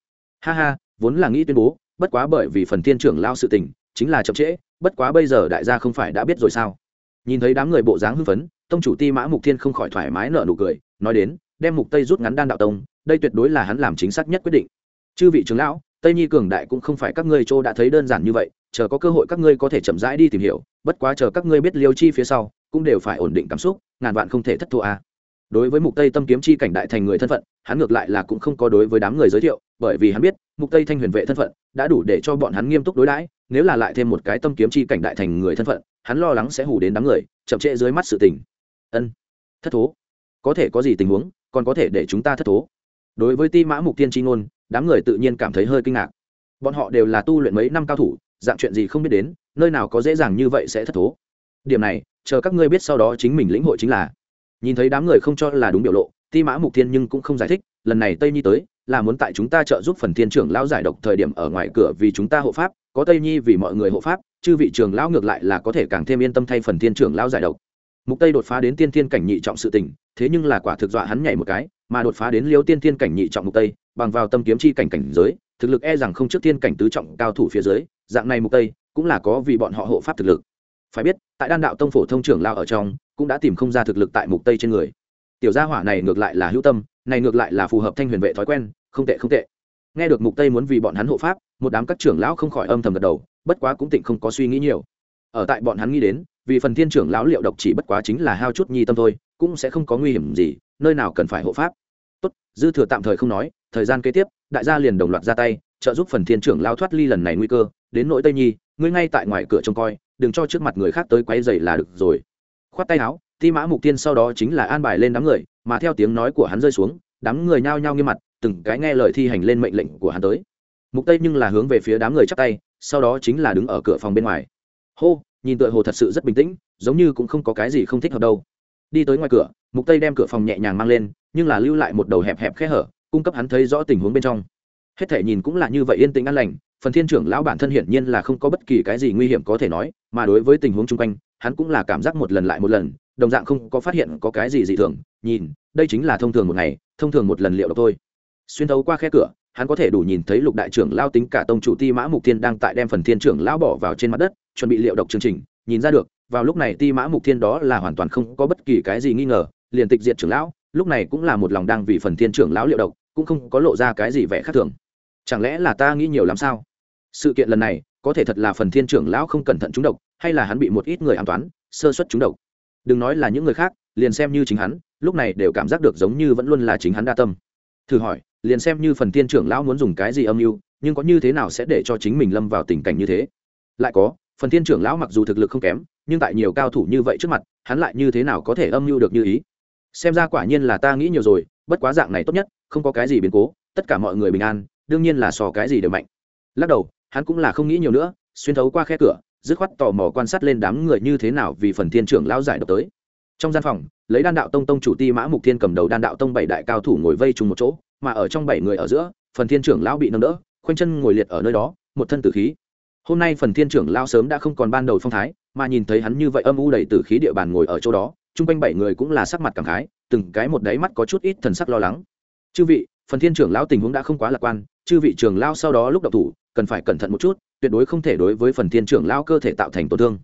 Ha ha, vốn là nghĩ tuyên bố, bất quá bởi vì phần thiên trưởng lao sự tình, chính là chậm trễ, bất quá bây giờ đại gia không phải đã biết rồi sao? Nhìn thấy đám người bộ dáng hưng phấn, tông chủ ti mã mục thiên không khỏi thoải mái nở nụ cười, nói đến, đem mục tây rút ngắn đan đạo tông, đây tuyệt đối là hắn làm chính xác nhất quyết định. Chư vị trưởng lão, tây nhi cường đại cũng không phải các ngươi châu đã thấy đơn giản như vậy, chờ có cơ hội các ngươi có thể chậm rãi đi tìm hiểu, bất quá chờ các ngươi biết liêu chi phía sau, cũng đều phải ổn định cảm xúc, ngàn vạn không thể thất thua a đối với mục tây tâm kiếm chi cảnh đại thành người thân phận, hắn ngược lại là cũng không có đối với đám người giới thiệu, bởi vì hắn biết, mục tây thanh huyền vệ thân phận đã đủ để cho bọn hắn nghiêm túc đối đãi, nếu là lại thêm một cái tâm kiếm chi cảnh đại thành người thân phận, hắn lo lắng sẽ hủ đến đám người, chậm trễ dưới mắt sự tình. Ân, thất thố. Có thể có gì tình huống, còn có thể để chúng ta thất thố. Đối với ti mã mục tiên tri ngôn, đám người tự nhiên cảm thấy hơi kinh ngạc. Bọn họ đều là tu luyện mấy năm cao thủ, dạng chuyện gì không biết đến, nơi nào có dễ dàng như vậy sẽ thất thố. Điểm này, chờ các ngươi biết sau đó chính mình lĩnh hội chính là nhìn thấy đám người không cho là đúng biểu lộ, ti mã mục thiên nhưng cũng không giải thích, lần này tây nhi tới, là muốn tại chúng ta trợ giúp phần thiên trưởng lão giải độc thời điểm ở ngoài cửa vì chúng ta hộ pháp, có tây nhi vì mọi người hộ pháp, chư vị trưởng lão ngược lại là có thể càng thêm yên tâm thay phần thiên trưởng lão giải độc. Mục tây đột phá đến tiên thiên cảnh nhị trọng sự tình, thế nhưng là quả thực dọa hắn nhảy một cái, mà đột phá đến liêu tiên thiên cảnh nhị trọng mục tây, bằng vào tâm kiếm chi cảnh cảnh giới, thực lực e rằng không trước tiên cảnh tứ trọng cao thủ phía dưới, dạng này mục tây cũng là có vì bọn họ hộ pháp thực lực. Phải biết tại đan đạo tông phổ thông trưởng lao ở trong, cũng đã tìm không ra thực lực tại mục tây trên người. Tiểu gia hỏa này ngược lại là hữu tâm, này ngược lại là phù hợp thanh huyền vệ thói quen, không tệ không tệ. Nghe được mục tây muốn vì bọn hắn hộ pháp, một đám các trưởng lão không khỏi âm thầm gật đầu, bất quá cũng tịnh không có suy nghĩ nhiều. Ở tại bọn hắn nghĩ đến, vì phần thiên trưởng lão liệu độc chỉ bất quá chính là hao chút nhi tâm thôi, cũng sẽ không có nguy hiểm gì, nơi nào cần phải hộ pháp. Tốt, dư thừa tạm thời không nói, thời gian kế tiếp, đại gia liền đồng loạt ra tay trợ giúp phần thiên trưởng lao thoát ly lần này nguy cơ, đến nỗi tây nhi, ngươi ngay tại ngoài cửa trông coi, đừng cho trước mặt người khác tới quay dày là được rồi. Khoát tay áo, ti mã mục tiên sau đó chính là an bài lên đám người, mà theo tiếng nói của hắn rơi xuống, đám người nhao nhao nghiêm mặt, từng cái nghe lời thi hành lên mệnh lệnh của hắn tới. Mục tây nhưng là hướng về phía đám người chắp tay, sau đó chính là đứng ở cửa phòng bên ngoài. Hô, nhìn tựa hồ thật sự rất bình tĩnh, giống như cũng không có cái gì không thích hợp đâu. Đi tới ngoài cửa, mục tây đem cửa phòng nhẹ nhàng mang lên, nhưng là lưu lại một đầu hẹp hẹp khe hở, cung cấp hắn thấy rõ tình huống bên trong hết thể nhìn cũng là như vậy yên tĩnh an lành, phần thiên trưởng lão bản thân hiển nhiên là không có bất kỳ cái gì nguy hiểm có thể nói, mà đối với tình huống chung quanh, hắn cũng là cảm giác một lần lại một lần, đồng dạng không có phát hiện có cái gì dị thường, nhìn, đây chính là thông thường một ngày, thông thường một lần liệu độc thôi. Xuyên thấu qua khe cửa, hắn có thể đủ nhìn thấy lục đại trưởng lao tính cả tông chủ ti mã mục thiên đang tại đem phần thiên trưởng lão bỏ vào trên mặt đất, chuẩn bị liệu độc chương trình, nhìn ra được, vào lúc này ti mã mục thiên đó là hoàn toàn không có bất kỳ cái gì nghi ngờ, liền tịch diệt trưởng lão, lúc này cũng là một lòng đang vì phần thiên trưởng lão liệu độc, cũng không có lộ ra cái gì vẻ khác thường chẳng lẽ là ta nghĩ nhiều lắm sao? Sự kiện lần này, có thể thật là phần thiên trưởng lão không cẩn thận trúng độc, hay là hắn bị một ít người an toán, sơ xuất trúng độc. Đừng nói là những người khác, liền xem như chính hắn, lúc này đều cảm giác được giống như vẫn luôn là chính hắn đa tâm. Thử hỏi, liền xem như phần thiên trưởng lão muốn dùng cái gì âm mưu, nhưng có như thế nào sẽ để cho chính mình lâm vào tình cảnh như thế? Lại có, phần thiên trưởng lão mặc dù thực lực không kém, nhưng tại nhiều cao thủ như vậy trước mặt, hắn lại như thế nào có thể âm mưu được như ý? Xem ra quả nhiên là ta nghĩ nhiều rồi, bất quá dạng này tốt nhất, không có cái gì biến cố, tất cả mọi người bình an đương nhiên là so cái gì đều mạnh. Lắc đầu, hắn cũng là không nghĩ nhiều nữa, xuyên thấu qua khe cửa, dứt khoát tò mò quan sát lên đám người như thế nào vì phần thiên trưởng lão giải độc tới. Trong gian phòng, lấy đan đạo tông tông chủ ti mã mục thiên cầm đầu đan đạo tông bảy đại cao thủ ngồi vây chung một chỗ, mà ở trong bảy người ở giữa, phần thiên trưởng lão bị nâng đỡ, khoanh chân ngồi liệt ở nơi đó, một thân tử khí. Hôm nay phần thiên trưởng lão sớm đã không còn ban đầu phong thái, mà nhìn thấy hắn như vậy âm u đầy tử khí địa bàn ngồi ở chỗ đó, chung quanh bảy người cũng là sắc mặt cảm khái, từng cái một đáy mắt có chút ít thần sắc lo lắng. Chư vị, phần thiên trưởng lão tình huống đã không quá lạc quan chư vị trưởng lão sau đó lúc độc thủ, cần phải cẩn thận một chút, tuyệt đối không thể đối với phần thiên trưởng lão cơ thể tạo thành tổn thương.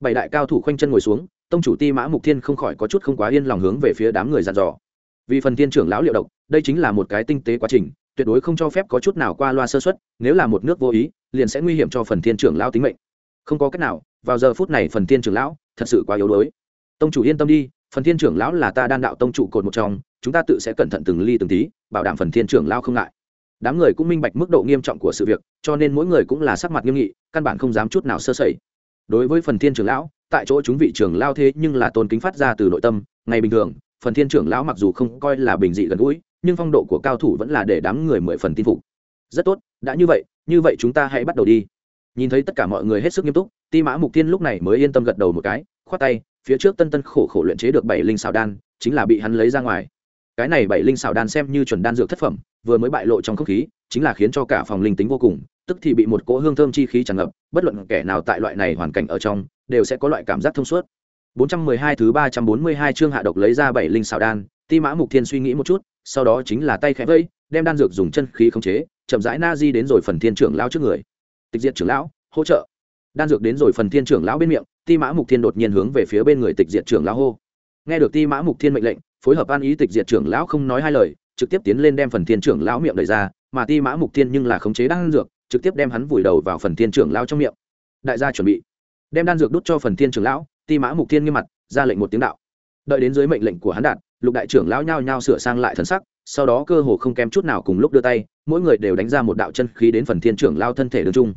Bảy đại cao thủ khoanh chân ngồi xuống, tông chủ ti mã mục thiên không khỏi có chút không quá yên lòng hướng về phía đám người dàn dò. Vì phần thiên trưởng lão liệu độc, đây chính là một cái tinh tế quá trình, tuyệt đối không cho phép có chút nào qua loa sơ xuất nếu là một nước vô ý, liền sẽ nguy hiểm cho phần thiên trưởng lão tính mệnh. Không có cách nào, vào giờ phút này phần thiên trưởng lão thật sự quá yếu đuối. Tông chủ yên tâm đi, phần thiên trưởng lão là ta đan đạo tông chủ cột một trong, chúng ta tự sẽ cẩn thận từng ly từng tí, bảo đảm phần thiên trưởng lão không ngại đám người cũng minh bạch mức độ nghiêm trọng của sự việc, cho nên mỗi người cũng là sắc mặt nghiêm nghị, căn bản không dám chút nào sơ sẩy. Đối với phần thiên trưởng lão, tại chỗ chúng vị trưởng lao thế nhưng là tôn kính phát ra từ nội tâm, ngày bình thường, phần thiên trưởng lão mặc dù không coi là bình dị gần gũi, nhưng phong độ của cao thủ vẫn là để đám người mười phần tin phục. Rất tốt, đã như vậy như vậy chúng ta hãy bắt đầu đi. Nhìn thấy tất cả mọi người hết sức nghiêm túc, ti mã mục tiên lúc này mới yên tâm gật đầu một cái, khoát tay, phía trước tân tân khổ khổ luyện chế được bảy linh xào đan, chính là bị hắn lấy ra ngoài cái này bảy linh xảo đan xem như chuẩn đan dược thất phẩm, vừa mới bại lộ trong không khí, chính là khiến cho cả phòng linh tính vô cùng, tức thì bị một cỗ hương thơm chi khí tràn ngập, bất luận kẻ nào tại loại này hoàn cảnh ở trong, đều sẽ có loại cảm giác thông suốt. 412 thứ 342 chương hạ độc lấy ra bảy linh xảo đan, ti mã mục thiên suy nghĩ một chút, sau đó chính là tay khẽ vây đem đan dược dùng chân khí khống chế, chậm rãi na di đến rồi phần thiên trưởng lão trước người. Tịch diệt trưởng lão, hỗ trợ. Đan dược đến rồi phần thiên trưởng lão bên miệng, ti mã mục thiên đột nhiên hướng về phía bên người tịch diệt trưởng lão hô. Nghe được ti mã mục thiên mệnh lệnh phối hợp an ý tịch diệt trưởng lão không nói hai lời, trực tiếp tiến lên đem phần thiên trưởng lão miệng đẩy ra, mà ti mã mục tiên nhưng là khống chế đan dược, trực tiếp đem hắn vùi đầu vào phần thiên trưởng lão trong miệng. Đại gia chuẩn bị. Đem đan dược đút cho phần thiên trưởng lão, ti mã mục tiên nghiêm mặt, ra lệnh một tiếng đạo. Đợi đến dưới mệnh lệnh của hắn đạt, lục đại trưởng lão nhao nhao sửa sang lại thân sắc, sau đó cơ hồ không kém chút nào cùng lúc đưa tay, mỗi người đều đánh ra một đạo chân khí đến phần thiên trưởng lao thân thể đường trung.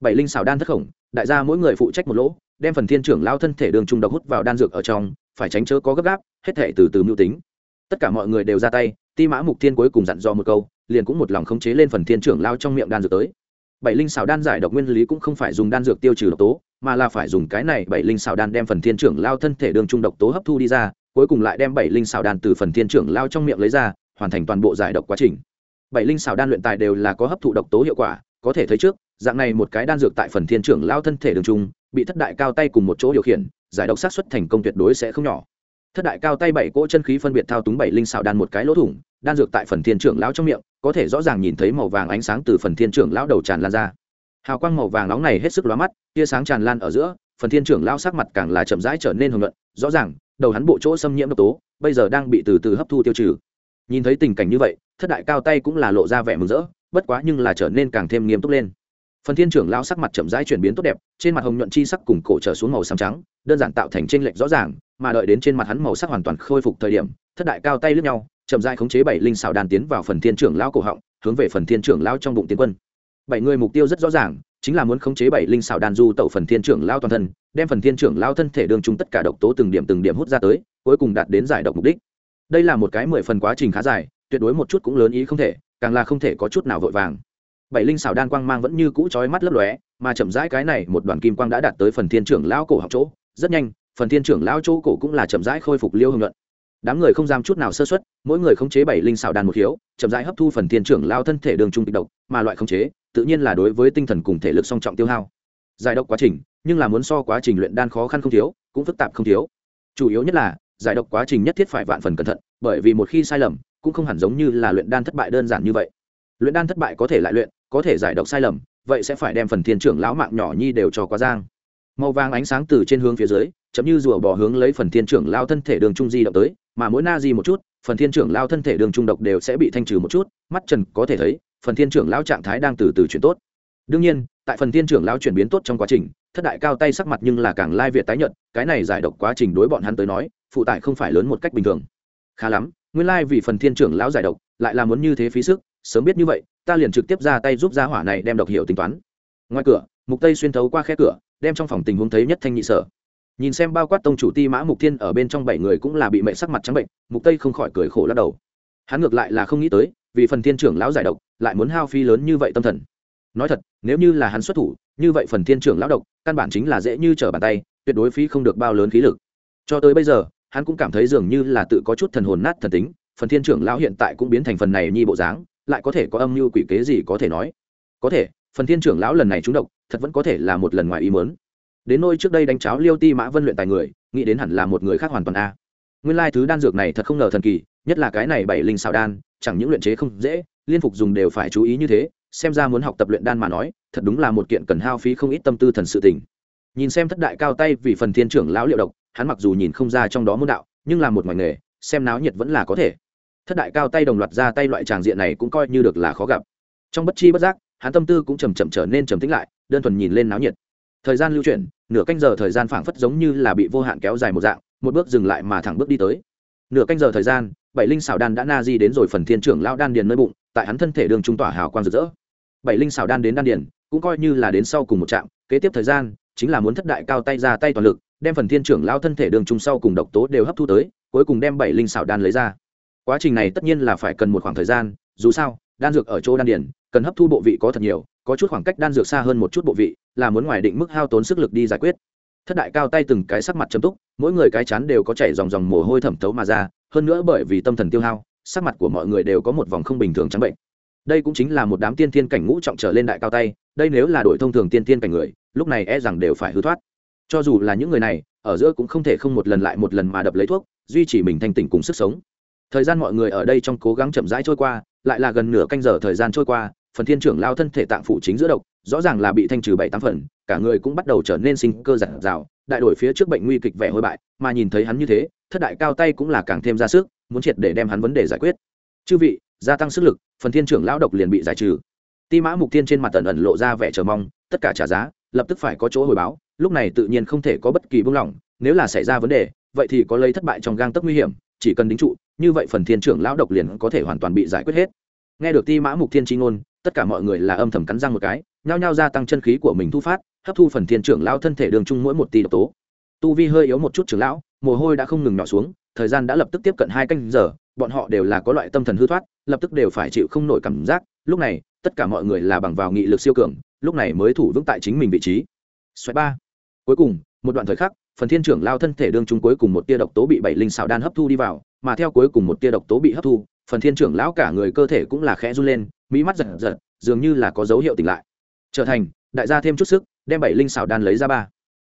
Bảy linh xào đan thất khổng, đại gia mỗi người phụ trách một lỗ, đem phần thiên trưởng lao thân thể đường trung độc hút vào đan dược ở trong phải tránh chớ có gấp gáp, hết thể từ từ mưu tính. Tất cả mọi người đều ra tay, ti mã mục thiên cuối cùng dặn dò một câu, liền cũng một lòng khống chế lên phần thiên trưởng lao trong miệng đan dược tới. Bảy linh xào đan giải độc nguyên lý cũng không phải dùng đan dược tiêu trừ độc tố, mà là phải dùng cái này bảy linh xào đan đem phần thiên trưởng lao thân thể đường trung độc tố hấp thu đi ra, cuối cùng lại đem bảy linh xào đan từ phần thiên trưởng lao trong miệng lấy ra, hoàn thành toàn bộ giải độc quá trình. Bảy linh xào đan luyện tài đều là có hấp thụ độc tố hiệu quả, có thể thấy trước dạng này một cái đan dược tại phần thiên trưởng lao thân thể đường trung, bị thất đại cao tay cùng một chỗ điều khiển, giải độc sát xuất thành công tuyệt đối sẽ không nhỏ. Thất đại cao tay bảy cỗ chân khí phân biệt thao túng bảy linh xào đan một cái lỗ thủng, đan dược tại phần thiên trưởng lão trong miệng, có thể rõ ràng nhìn thấy màu vàng ánh sáng từ phần thiên trưởng lão đầu tràn lan ra. Hào quang màu vàng nóng này hết sức lóa mắt, tia sáng tràn lan ở giữa, phần thiên trưởng lao sắc mặt càng là chậm rãi trở nên hồng luận rõ ràng, đầu hắn bộ chỗ xâm nhiễm độc tố, bây giờ đang bị từ từ hấp thu tiêu trừ. Nhìn thấy tình cảnh như vậy, thất đại cao tay cũng là lộ ra vẻ mừng rỡ, bất quá nhưng là trở nên càng thêm nghiêm túc lên phần thiên trưởng lao sắc mặt chậm rãi chuyển biến tốt đẹp, trên mặt hồng nhuận chi sắc cùng cổ trở xuống màu xám trắng, đơn giản tạo thành tranh lệch rõ ràng, mà đợi đến trên mặt hắn màu sắc hoàn toàn khôi phục thời điểm, thất đại cao tay lướt nhau, chậm rãi khống chế bảy linh xào đàn tiến vào phần thiên trưởng lao cổ họng, hướng về phần thiên trưởng lao trong bụng tiến quân. Bảy người mục tiêu rất rõ ràng, chính là muốn khống chế bảy linh xào đàn du tẩu phần thiên trưởng lao toàn thân, đem phần thiên trưởng lao thân thể đường chung tất cả độc tố từng điểm từng điểm hút ra tới, cuối cùng đạt đến giải độc mục đích. Đây là một cái mười phần quá trình khá dài, tuyệt đối một chút cũng lớn ý không thể, càng là không thể có chút nào vội vàng bảy linh xảo đan quang mang vẫn như cũ chói mắt lấp lóe, mà chậm rãi cái này một đoàn kim quang đã đạt tới phần thiên trưởng lão cổ học chỗ. Rất nhanh, phần thiên trưởng lão chỗ cổ cũng là chậm rãi khôi phục liêu hưng luận đám người không dám chút nào sơ xuất mỗi người khống chế bảy linh xảo đan một hiếu chậm rãi hấp thu phần thiên trưởng lao thân thể đường trung kịch độc, mà loại khống chế, tự nhiên là đối với tinh thần cùng thể lực song trọng tiêu hao. Giải độc quá trình, nhưng là muốn so quá trình luyện đan khó khăn không thiếu, cũng phức tạp không thiếu. Chủ yếu nhất là, giải độc quá trình nhất thiết phải vạn phần cẩn thận, bởi vì một khi sai lầm, cũng không hẳn giống như là luyện đan thất bại đơn giản như vậy. Luyện đan thất bại có thể lại luyện có thể giải độc sai lầm, vậy sẽ phải đem phần thiên trưởng lão mạng nhỏ nhi đều cho quá giang. Màu vàng ánh sáng từ trên hướng phía dưới chậm như rùa bò hướng lấy phần thiên trưởng lao thân thể đường trung di động tới, mà mỗi na di một chút, phần thiên trưởng lao thân thể đường trung độc đều sẽ bị thanh trừ một chút, mắt trần có thể thấy, phần thiên trưởng lao trạng thái đang từ từ chuyển tốt. Đương nhiên, tại phần thiên trưởng lao chuyển biến tốt trong quá trình, thất đại cao tay sắc mặt nhưng là càng lai việt tái nhận cái này giải độc quá trình đối bọn hắn tới nói, phụ tải không phải lớn một cách bình thường. Khá lắm, nguyên lai vì phần thiên trưởng lão giải độc, lại là muốn như thế phí sức, sớm biết như vậy ta liền trực tiếp ra tay giúp gia hỏa này đem độc hiệu tính toán. Ngoài cửa, mục tây xuyên thấu qua khe cửa, đem trong phòng tình huống thấy nhất thanh nhị sở. Nhìn xem bao quát tông chủ ti mã mục thiên ở bên trong bảy người cũng là bị mẹ sắc mặt trắng bệnh, mục tây không khỏi cười khổ lắc đầu. Hắn ngược lại là không nghĩ tới, vì phần thiên trưởng lão giải độc, lại muốn hao phí lớn như vậy tâm thần. Nói thật, nếu như là hắn xuất thủ, như vậy phần thiên trưởng lão độc, căn bản chính là dễ như trở bàn tay, tuyệt đối phí không được bao lớn khí lực. Cho tới bây giờ, hắn cũng cảm thấy dường như là tự có chút thần hồn nát thần tính, phần thiên trưởng lão hiện tại cũng biến thành phần này nhi bộ dáng lại có thể có âm mưu quỷ kế gì có thể nói. Có thể, phần thiên trưởng lão lần này trúng độc, thật vẫn có thể là một lần ngoài ý mớn đến nôi trước đây đánh cháo liêu ti mã vân luyện tài người, nghĩ đến hẳn là một người khác hoàn toàn a. Nguyên lai thứ đan dược này thật không ngờ thần kỳ, nhất là cái này bảy linh xào đan, chẳng những luyện chế không dễ, liên phục dùng đều phải chú ý như thế, xem ra muốn học tập luyện đan mà nói, thật đúng là một kiện cần hao phí không ít tâm tư thần sự tình. Nhìn xem thất đại cao tay vì phần thiên trưởng lão liệu độc, hắn mặc dù nhìn không ra trong đó môn đạo, nhưng là một ngoài nghề, xem náo nhiệt vẫn là có thể thất đại cao tay đồng loạt ra tay loại tràng diện này cũng coi như được là khó gặp. Trong bất chi bất giác, hắn tâm tư cũng chầm chậm trở nên trầm tĩnh lại, đơn thuần nhìn lên náo nhiệt. Thời gian lưu chuyển, nửa canh giờ thời gian phảng phất giống như là bị vô hạn kéo dài một dạng, một bước dừng lại mà thẳng bước đi tới. Nửa canh giờ thời gian, bảy linh xảo đan đã na di đến rồi phần thiên trưởng lao đan điền nơi bụng, tại hắn thân thể đường trung tỏa hào quang rực rỡ. Bảy linh xảo đan đến đan điền, cũng coi như là đến sau cùng một trạm, kế tiếp thời gian, chính là muốn thất đại cao tay ra tay toàn lực, đem phần thiên trưởng lao thân thể đường trung sau cùng độc tố đều hấp thu tới, cuối cùng đem bảy linh xảo đan lấy ra quá trình này tất nhiên là phải cần một khoảng thời gian, dù sao, đan dược ở chỗ đan điển cần hấp thu bộ vị có thật nhiều, có chút khoảng cách đan dược xa hơn một chút bộ vị, là muốn ngoài định mức hao tốn sức lực đi giải quyết. Thất đại cao tay từng cái sắc mặt chấm túc, mỗi người cái chán đều có chảy dòng dòng mồ hôi thẩm thấu mà ra, hơn nữa bởi vì tâm thần tiêu hao, sắc mặt của mọi người đều có một vòng không bình thường trắng bệnh. Đây cũng chính là một đám tiên thiên cảnh ngũ trọng trở lên đại cao tay, đây nếu là đội thông thường tiên thiên cảnh người, lúc này e rằng đều phải hư thoát. Cho dù là những người này, ở giữa cũng không thể không một lần lại một lần mà đập lấy thuốc, duy trì mình thanh tỉnh cùng sức sống thời gian mọi người ở đây trong cố gắng chậm rãi trôi qua, lại là gần nửa canh giờ thời gian trôi qua, phần thiên trưởng lao thân thể tạng phụ chính giữa độc, rõ ràng là bị thanh trừ bảy tám phần, cả người cũng bắt đầu trở nên sinh cơ giản rào đại đổi phía trước bệnh nguy kịch vẻ hôi bại, mà nhìn thấy hắn như thế, thất đại cao tay cũng là càng thêm ra sức, muốn triệt để đem hắn vấn đề giải quyết. Chư vị, gia tăng sức lực, phần thiên trưởng lão độc liền bị giải trừ. Ti mã mục thiên trên mặt tần ẩn lộ ra vẻ chờ mong, tất cả trả giá, lập tức phải có chỗ hồi báo, lúc này tự nhiên không thể có bất kỳ buông lỏng, nếu là xảy ra vấn đề, vậy thì có lấy thất bại trong gang tấc nguy hiểm chỉ cần đính trụ, như vậy phần thiên trưởng lão độc liền có thể hoàn toàn bị giải quyết hết. Nghe được ti mã mục thiên tri ngôn, tất cả mọi người là âm thầm cắn răng một cái, nhao nhao gia tăng chân khí của mình thu phát, hấp thu phần thiên trưởng lão thân thể đường chung mỗi một tỷ độc tố. Tu vi hơi yếu một chút trưởng lão, mồ hôi đã không ngừng nhỏ xuống, thời gian đã lập tức tiếp cận hai canh giờ, bọn họ đều là có loại tâm thần hư thoát, lập tức đều phải chịu không nổi cảm giác. Lúc này, tất cả mọi người là bằng vào nghị lực siêu cường, lúc này mới thủ vững tại chính mình vị trí. Xoay ba. Cuối cùng, một đoạn thời khắc phần thiên trưởng lao thân thể đương chúng cuối cùng một tia độc tố bị bảy linh xào đan hấp thu đi vào, mà theo cuối cùng một tia độc tố bị hấp thu, phần thiên trưởng lão cả người cơ thể cũng là khẽ run lên mỹ mắt giật giật, dường như là có dấu hiệu tỉnh lại. Trở thành, đại gia thêm chút sức, đem bảy linh xào đan lấy ra ba.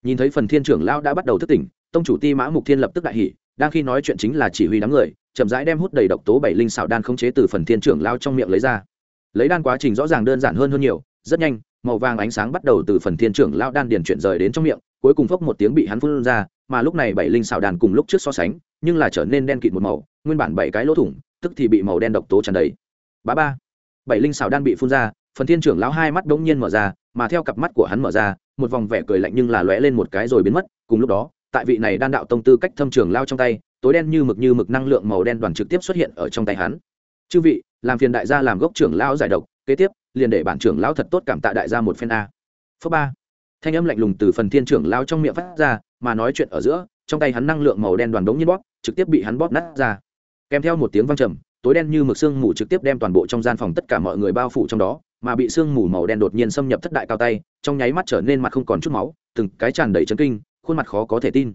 Nhìn thấy phần thiên trưởng lão đã bắt đầu thức tỉnh, tông chủ ti mã mục thiên lập tức đại hỉ, đang khi nói chuyện chính là chỉ huy đám người, chậm rãi đem hút đầy độc tố bảy linh xào đan khống chế từ phần thiên trưởng lao trong miệng lấy ra. Lấy đan quá trình rõ ràng đơn giản hơn hơn nhiều, rất nhanh, màu vàng ánh sáng bắt đầu từ phần thiên trưởng lao đan điền chuyển rời đến trong miệng cuối cùng phốc một tiếng bị hắn phun ra, mà lúc này bảy linh xào đàn cùng lúc trước so sánh, nhưng là trở nên đen kịt một màu, nguyên bản bảy cái lỗ thủng, tức thì bị màu đen độc tố tràn đầy. Bá ba. Bảy linh xào đan bị phun ra, phần thiên trưởng lão hai mắt đống nhiên mở ra, mà theo cặp mắt của hắn mở ra, một vòng vẻ cười lạnh nhưng là lóe lên một cái rồi biến mất. Cùng lúc đó, tại vị này đan đạo tông tư cách thâm trường lao trong tay, tối đen như mực như mực năng lượng màu đen đoàn trực tiếp xuất hiện ở trong tay hắn. Chư vị, làm phiền đại gia làm gốc trưởng lão giải độc, kế tiếp, liền để bản trưởng lão thật tốt cảm tạ đại gia một phen a. Phước ba thanh âm lạnh lùng từ phần thiên trưởng lao trong miệng phát ra, mà nói chuyện ở giữa, trong tay hắn năng lượng màu đen đoàn đống nhiên bóp, trực tiếp bị hắn bóp nát ra. Kèm theo một tiếng vang trầm, tối đen như mực sương mù trực tiếp đem toàn bộ trong gian phòng tất cả mọi người bao phủ trong đó, mà bị sương mù màu đen đột nhiên xâm nhập thất đại cao tay, trong nháy mắt trở nên mặt không còn chút máu, từng cái tràn đầy chấn kinh, khuôn mặt khó có thể tin.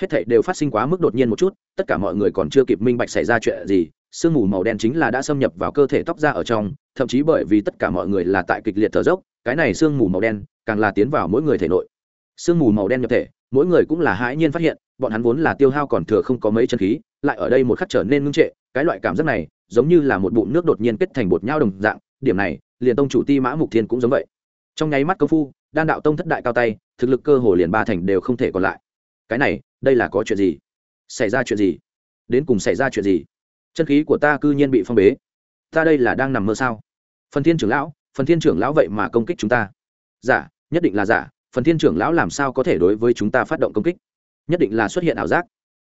Hết thảy đều phát sinh quá mức đột nhiên một chút, tất cả mọi người còn chưa kịp minh bạch xảy ra chuyện gì, sương mù màu đen chính là đã xâm nhập vào cơ thể tóc ra ở trong, thậm chí bởi vì tất cả mọi người là tại kịch liệt thở dốc, cái này sương mù màu đen càng là tiến vào mỗi người thể nội. Sương mù màu đen nhập thể, mỗi người cũng là hãi nhiên phát hiện, bọn hắn vốn là tiêu hao còn thừa không có mấy chân khí, lại ở đây một khắc trở nên ngưng trệ, cái loại cảm giác này, giống như là một bụng nước đột nhiên kết thành bột nhau đồng dạng, điểm này, liền tông chủ ti mã mục thiên cũng giống vậy. Trong nháy mắt công phu, đan đạo tông thất đại cao tay, thực lực cơ hồ liền ba thành đều không thể còn lại. Cái này, đây là có chuyện gì? Xảy ra chuyện gì? Đến cùng xảy ra chuyện gì? Chân khí của ta cư nhiên bị phong bế. Ta đây là đang nằm mơ sao? Phần thiên trưởng lão, phần thiên trưởng lão vậy mà công kích chúng ta. Giả nhất định là giả, phần thiên trưởng lão làm sao có thể đối với chúng ta phát động công kích? Nhất định là xuất hiện ảo giác.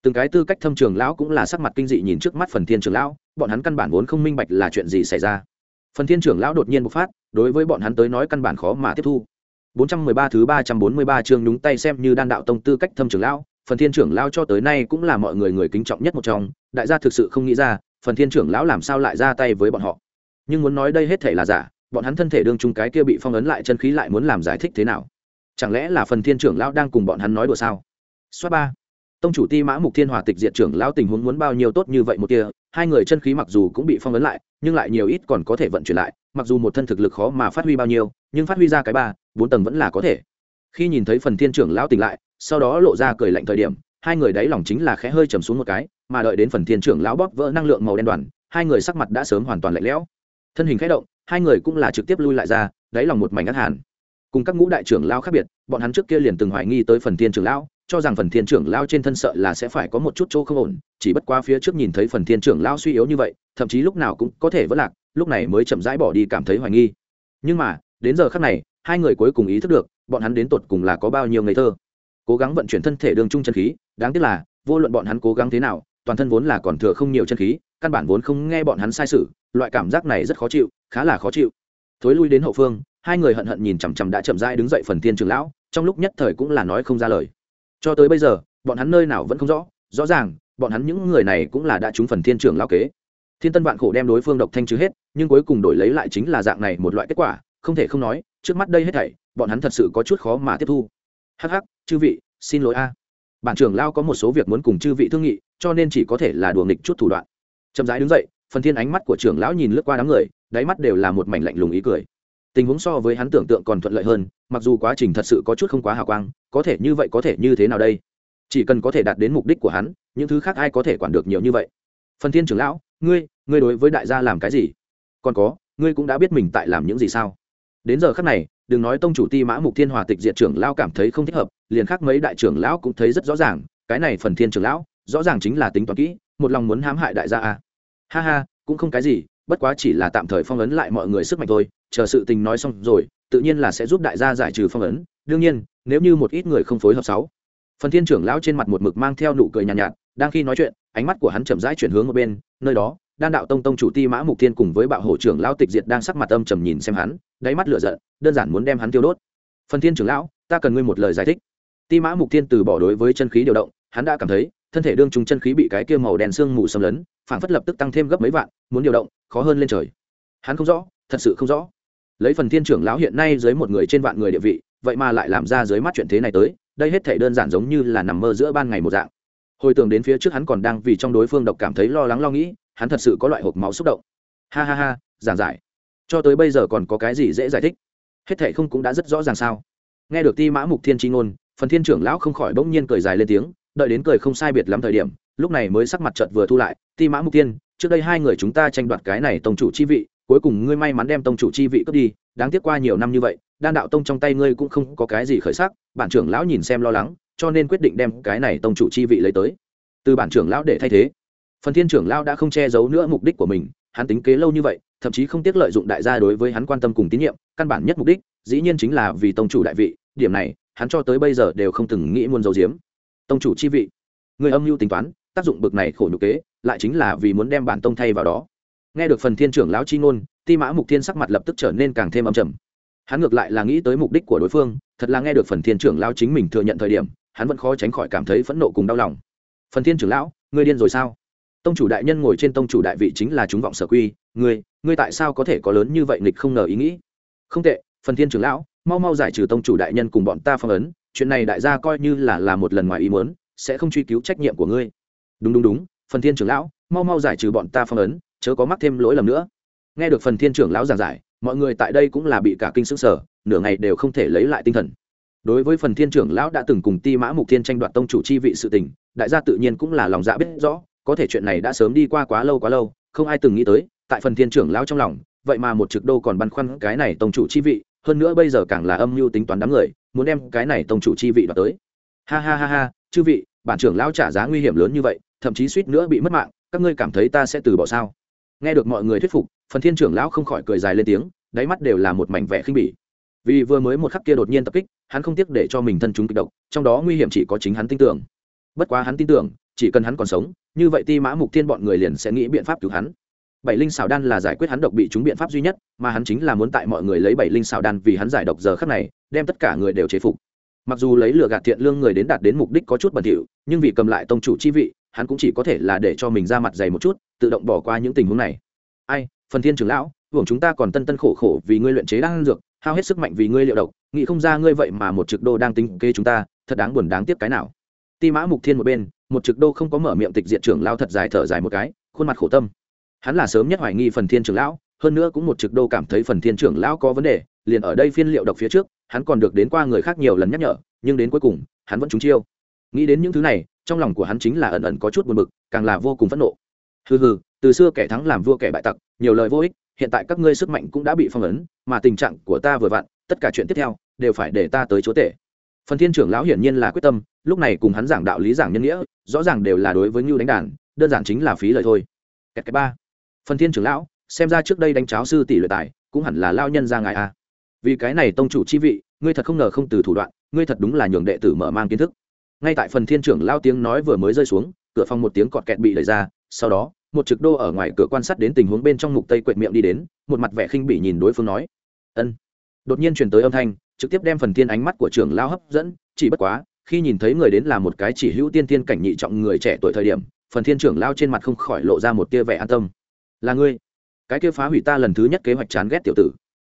Từng cái tư cách thâm trường lão cũng là sắc mặt kinh dị nhìn trước mắt phần thiên trưởng lão, bọn hắn căn bản vốn không minh bạch là chuyện gì xảy ra. Phần thiên trưởng lão đột nhiên bộc phát, đối với bọn hắn tới nói căn bản khó mà tiếp thu. 413 thứ 343 chương nhúng tay xem như đan đạo tông tư cách thâm trưởng lão, phần thiên trưởng lão cho tới nay cũng là mọi người người kính trọng nhất một trong, đại gia thực sự không nghĩ ra, phần thiên trưởng lão làm sao lại ra tay với bọn họ. Nhưng muốn nói đây hết thể là giả bọn hắn thân thể đương chung cái kia bị phong ấn lại chân khí lại muốn làm giải thích thế nào? Chẳng lẽ là phần thiên trưởng lão đang cùng bọn hắn nói đùa sao? Xoát ba. Tông chủ ti mã mục thiên hòa tịch diện trưởng lão tình huống muốn bao nhiêu tốt như vậy một kia, hai người chân khí mặc dù cũng bị phong ấn lại, nhưng lại nhiều ít còn có thể vận chuyển lại, mặc dù một thân thực lực khó mà phát huy bao nhiêu, nhưng phát huy ra cái ba, bốn tầng vẫn là có thể. Khi nhìn thấy phần thiên trưởng lão tỉnh lại, sau đó lộ ra cười lạnh thời điểm, hai người đáy lòng chính là khẽ hơi trầm xuống một cái, mà đợi đến phần thiên trưởng lão bóp vỡ năng lượng màu đen đoàn, hai người sắc mặt đã sớm hoàn toàn lạnh lẽo. Thân hình khẽ động hai người cũng là trực tiếp lui lại ra, đáy lòng một mảnh ngắt hàn. Cùng các ngũ đại trưởng lão khác biệt, bọn hắn trước kia liền từng hoài nghi tới phần thiên trưởng lão, cho rằng phần thiên trưởng lao trên thân sợ là sẽ phải có một chút chỗ không ổn, chỉ bất qua phía trước nhìn thấy phần thiên trưởng lao suy yếu như vậy, thậm chí lúc nào cũng có thể vỡ lạc, lúc này mới chậm rãi bỏ đi cảm thấy hoài nghi. Nhưng mà, đến giờ khác này, hai người cuối cùng ý thức được, bọn hắn đến tột cùng là có bao nhiêu ngây thơ. Cố gắng vận chuyển thân thể đường trung chân khí, đáng tiếc là, vô luận bọn hắn cố gắng thế nào toàn thân vốn là còn thừa không nhiều chân khí, căn bản vốn không nghe bọn hắn sai sự, loại cảm giác này rất khó chịu, khá là khó chịu. Thối lui đến hậu phương, hai người hận hận nhìn chằm chằm đã chậm rãi đứng dậy phần thiên trường lão, trong lúc nhất thời cũng là nói không ra lời. Cho tới bây giờ, bọn hắn nơi nào vẫn không rõ rõ ràng, bọn hắn những người này cũng là đã trúng phần thiên trưởng lao kế. Thiên tân vạn khổ đem đối phương độc thanh trừ hết, nhưng cuối cùng đổi lấy lại chính là dạng này một loại kết quả, không thể không nói, trước mắt đây hết thảy, bọn hắn thật sự có chút khó mà tiếp thu. Hắc hắc, chư vị, xin lỗi a. Bản trưởng lao có một số việc muốn cùng chư vị thương nghị cho nên chỉ có thể là đùa nghịch chút thủ đoạn. Chậm rãi đứng dậy, phần thiên ánh mắt của trưởng lão nhìn lướt qua đám người, đáy mắt đều là một mảnh lạnh lùng ý cười. Tình huống so với hắn tưởng tượng còn thuận lợi hơn, mặc dù quá trình thật sự có chút không quá hào quang, có thể như vậy có thể như thế nào đây? Chỉ cần có thể đạt đến mục đích của hắn, những thứ khác ai có thể quản được nhiều như vậy? Phần thiên trưởng lão, ngươi ngươi đối với đại gia làm cái gì? Còn có, ngươi cũng đã biết mình tại làm những gì sao? Đến giờ khác này, đừng nói tông chủ ti mã mục thiên hòa tịch diệt trưởng lão cảm thấy không thích hợp, liền khác mấy đại trưởng lão cũng thấy rất rõ ràng, cái này phần thiên trưởng lão rõ ràng chính là tính toán kỹ một lòng muốn hãm hại đại gia à. ha ha cũng không cái gì bất quá chỉ là tạm thời phong ấn lại mọi người sức mạnh thôi chờ sự tình nói xong rồi tự nhiên là sẽ giúp đại gia giải trừ phong ấn. Đương nhiên nếu như một ít người không phối hợp sáu. Phần thiên trưởng lão trên mặt một mực mang theo nụ cười nhàn nhạt, nhạt đang khi nói chuyện ánh mắt của hắn chậm rãi chuyển hướng ở bên nơi đó đan đạo tông tông chủ ti mã mục thiên cùng với bạo hổ trưởng lão tịch diệt đang sắc mặt âm trầm nhìn xem hắn đáy mắt lửa giận đơn giản muốn đem hắn tiêu đốt. Phần thiên trưởng lão ta cần ngươi một lời giải thích. Ti mã mục thiên từ bỏ đối với chân khí điều động hắn đã cảm thấy thân thể đương trùng chân khí bị cái kia màu đen xương mù xâm lấn phản phất lập tức tăng thêm gấp mấy vạn, muốn điều động, khó hơn lên trời. Hắn không rõ, thật sự không rõ. Lấy phần thiên trưởng lão hiện nay dưới một người trên vạn người địa vị, vậy mà lại làm ra dưới mắt chuyện thế này tới, đây hết thể đơn giản giống như là nằm mơ giữa ban ngày một dạng. Hồi tưởng đến phía trước hắn còn đang vì trong đối phương độc cảm thấy lo lắng lo nghĩ, hắn thật sự có loại hộp máu xúc động. Ha ha ha, giảng giải. Cho tới bây giờ còn có cái gì dễ giải thích? Hết thảy không cũng đã rất rõ ràng sao? Nghe được ti mã mục thiên tri ngôn, phần thiên trưởng lão không khỏi bỗng nhiên cười dài lên tiếng đợi đến cười không sai biệt lắm thời điểm, lúc này mới sắc mặt chợt vừa thu lại, ti mã mục tiên trước đây hai người chúng ta tranh đoạt cái này tông chủ chi vị, cuối cùng ngươi may mắn đem tông chủ chi vị cướp đi, đáng tiếc qua nhiều năm như vậy, đan đạo tông trong tay ngươi cũng không có cái gì khởi sắc, bản trưởng lão nhìn xem lo lắng, cho nên quyết định đem cái này tông chủ chi vị lấy tới. Từ bản trưởng lão để thay thế. Phần thiên trưởng lão đã không che giấu nữa mục đích của mình, hắn tính kế lâu như vậy, thậm chí không tiếc lợi dụng đại gia đối với hắn quan tâm cùng tín nhiệm, căn bản nhất mục đích, dĩ nhiên chính là vì tông chủ đại vị, điểm này, hắn cho tới bây giờ đều không từng nghĩ muôn dấu diếm tông chủ chi vị. Người âm mưu tính toán, tác dụng bực này khổ nhục kế, lại chính là vì muốn đem bản tông thay vào đó. Nghe được phần thiên trưởng lão chi ngôn, ti mã mục thiên sắc mặt lập tức trở nên càng thêm âm trầm. Hắn ngược lại là nghĩ tới mục đích của đối phương, thật là nghe được phần thiên trưởng lão chính mình thừa nhận thời điểm, hắn vẫn khó tránh khỏi cảm thấy phẫn nộ cùng đau lòng. Phần thiên trưởng lão, ngươi điên rồi sao? Tông chủ đại nhân ngồi trên tông chủ đại vị chính là chúng vọng sở quy, ngươi ngươi tại sao có thể có lớn như vậy nghịch không ngờ ý nghĩ? Không tệ, phần thiên trưởng lão, mau mau giải trừ tông chủ đại nhân cùng bọn ta phong ấn chuyện này đại gia coi như là là một lần ngoài ý muốn, sẽ không truy cứu trách nhiệm của ngươi. Đúng đúng đúng, phần thiên trưởng lão, mau mau giải trừ bọn ta phong ấn, chớ có mắc thêm lỗi lầm nữa. Nghe được phần thiên trưởng lão giảng giải, mọi người tại đây cũng là bị cả kinh sức sở nửa ngày đều không thể lấy lại tinh thần. Đối với phần thiên trưởng lão đã từng cùng ti mã mục thiên tranh đoạt tông chủ chi vị sự tình, đại gia tự nhiên cũng là lòng dạ biết rõ, có thể chuyện này đã sớm đi qua quá lâu quá lâu, không ai từng nghĩ tới, tại phần thiên trưởng lão trong lòng, vậy mà một trực đô còn băn khoăn cái này tông chủ chi vị hơn nữa bây giờ càng là âm mưu tính toán đám người, muốn đem cái này tông chủ chi vị đoạt tới. Ha ha ha ha, chư vị, bản trưởng lão trả giá nguy hiểm lớn như vậy, thậm chí suýt nữa bị mất mạng, các ngươi cảm thấy ta sẽ từ bỏ sao? Nghe được mọi người thuyết phục, phần thiên trưởng lão không khỏi cười dài lên tiếng, đáy mắt đều là một mảnh vẻ khinh bỉ. Vì vừa mới một khắc kia đột nhiên tập kích, hắn không tiếc để cho mình thân chúng kịch độc, trong đó nguy hiểm chỉ có chính hắn tin tưởng. Bất quá hắn tin tưởng, chỉ cần hắn còn sống, như vậy ti mã mục thiên bọn người liền sẽ nghĩ biện pháp cứu hắn bảy linh xào đan là giải quyết hắn độc bị chúng biện pháp duy nhất, mà hắn chính là muốn tại mọi người lấy bảy linh xào đan vì hắn giải độc giờ khắc này, đem tất cả người đều chế phục. Mặc dù lấy lừa gạt thiện lương người đến đạt đến mục đích có chút bẩn thỉu, nhưng vì cầm lại tông chủ chi vị, hắn cũng chỉ có thể là để cho mình ra mặt dày một chút, tự động bỏ qua những tình huống này. Ai, phần thiên trưởng lão, hưởng chúng ta còn tân tân khổ khổ vì ngươi luyện chế đang dược, hao hết sức mạnh vì ngươi liệu độc, nghĩ không ra ngươi vậy mà một trực đô đang tính kế chúng ta, thật đáng buồn đáng tiếc cái nào. Ti mã mục thiên một bên, một trực đô không có mở miệng tịch diện trưởng lão thật dài thở dài một cái, khuôn mặt khổ tâm hắn là sớm nhất hoài nghi phần thiên trưởng lão, hơn nữa cũng một trực đô cảm thấy phần thiên trưởng lão có vấn đề, liền ở đây phiên liệu độc phía trước, hắn còn được đến qua người khác nhiều lần nhắc nhở, nhưng đến cuối cùng, hắn vẫn trúng chiêu. Nghĩ đến những thứ này, trong lòng của hắn chính là ẩn ẩn có chút buồn bực, càng là vô cùng phẫn nộ. Hừ hừ, từ xưa kẻ thắng làm vua kẻ bại tặc, nhiều lời vô ích, hiện tại các ngươi sức mạnh cũng đã bị phong ấn, mà tình trạng của ta vừa vặn, tất cả chuyện tiếp theo, đều phải để ta tới chúa tể. Phần thiên trưởng lão hiển nhiên là quyết tâm, lúc này cùng hắn giảng đạo lý giảng nhân nghĩa, rõ ràng đều là đối với ngưu đánh đàn, đơn giản chính là phí lời thôi. Kẹt cái ba phần thiên trưởng lão, xem ra trước đây đánh cháo sư tỷ luyện tài, cũng hẳn là lao nhân ra ngài a vì cái này tông chủ chi vị, ngươi thật không ngờ không từ thủ đoạn, ngươi thật đúng là nhường đệ tử mở mang kiến thức. Ngay tại phần thiên trưởng lao tiếng nói vừa mới rơi xuống, cửa phòng một tiếng cọt kẹt bị đẩy ra, sau đó, một trực đô ở ngoài cửa quan sát đến tình huống bên trong mục tây quệt miệng đi đến, một mặt vẻ khinh bỉ nhìn đối phương nói. Ân. Đột nhiên truyền tới âm thanh, trực tiếp đem phần thiên ánh mắt của trưởng lao hấp dẫn, chỉ bất quá, khi nhìn thấy người đến là một cái chỉ hữu tiên tiên cảnh nhị trọng người trẻ tuổi thời điểm, phần thiên trưởng lao trên mặt không khỏi lộ ra một tia vẻ an tâm là ngươi. Cái kia phá hủy ta lần thứ nhất kế hoạch chán ghét tiểu tử.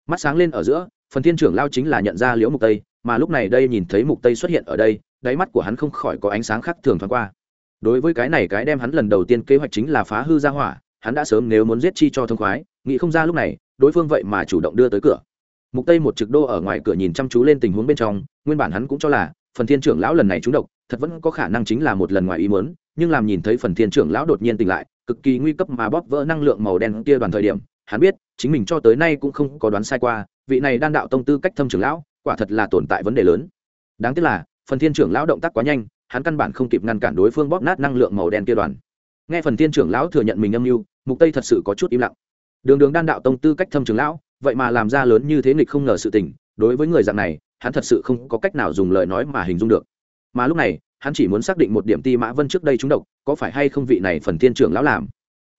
Mắt sáng lên ở giữa, phần thiên trưởng lao chính là nhận ra liễu mục tây, mà lúc này đây nhìn thấy mục tây xuất hiện ở đây, đáy mắt của hắn không khỏi có ánh sáng khác thường thoáng qua. Đối với cái này cái đem hắn lần đầu tiên kế hoạch chính là phá hư ra hỏa, hắn đã sớm nếu muốn giết chi cho thông khoái, nghĩ không ra lúc này, đối phương vậy mà chủ động đưa tới cửa. Mục tây một trực đô ở ngoài cửa nhìn chăm chú lên tình huống bên trong, nguyên bản hắn cũng cho là, phần thiên trưởng lão lần này trúng độc, thật vẫn có khả năng chính là một lần ngoài ý muốn, nhưng làm nhìn thấy phần thiên trưởng lão đột nhiên tỉnh lại cực kỳ nguy cấp mà bóp vỡ năng lượng màu đen kia đoàn thời điểm, hắn biết, chính mình cho tới nay cũng không có đoán sai qua, vị này đan đạo tông tư cách thâm trưởng lão, quả thật là tồn tại vấn đề lớn. Đáng tiếc là, phần thiên trưởng lão động tác quá nhanh, hắn căn bản không kịp ngăn cản đối phương bóp nát năng lượng màu đen kia đoàn. Nghe phần thiên trưởng lão thừa nhận mình âm mưu, mục tây thật sự có chút im lặng. Đường đường đan đạo tông tư cách thâm trưởng lão, vậy mà làm ra lớn như thế nghịch không ngờ sự tình, đối với người dạng này, hắn thật sự không có cách nào dùng lời nói mà hình dung được. Mà lúc này hắn chỉ muốn xác định một điểm ti mã vân trước đây trúng độc, có phải hay không vị này phần thiên trưởng lão làm?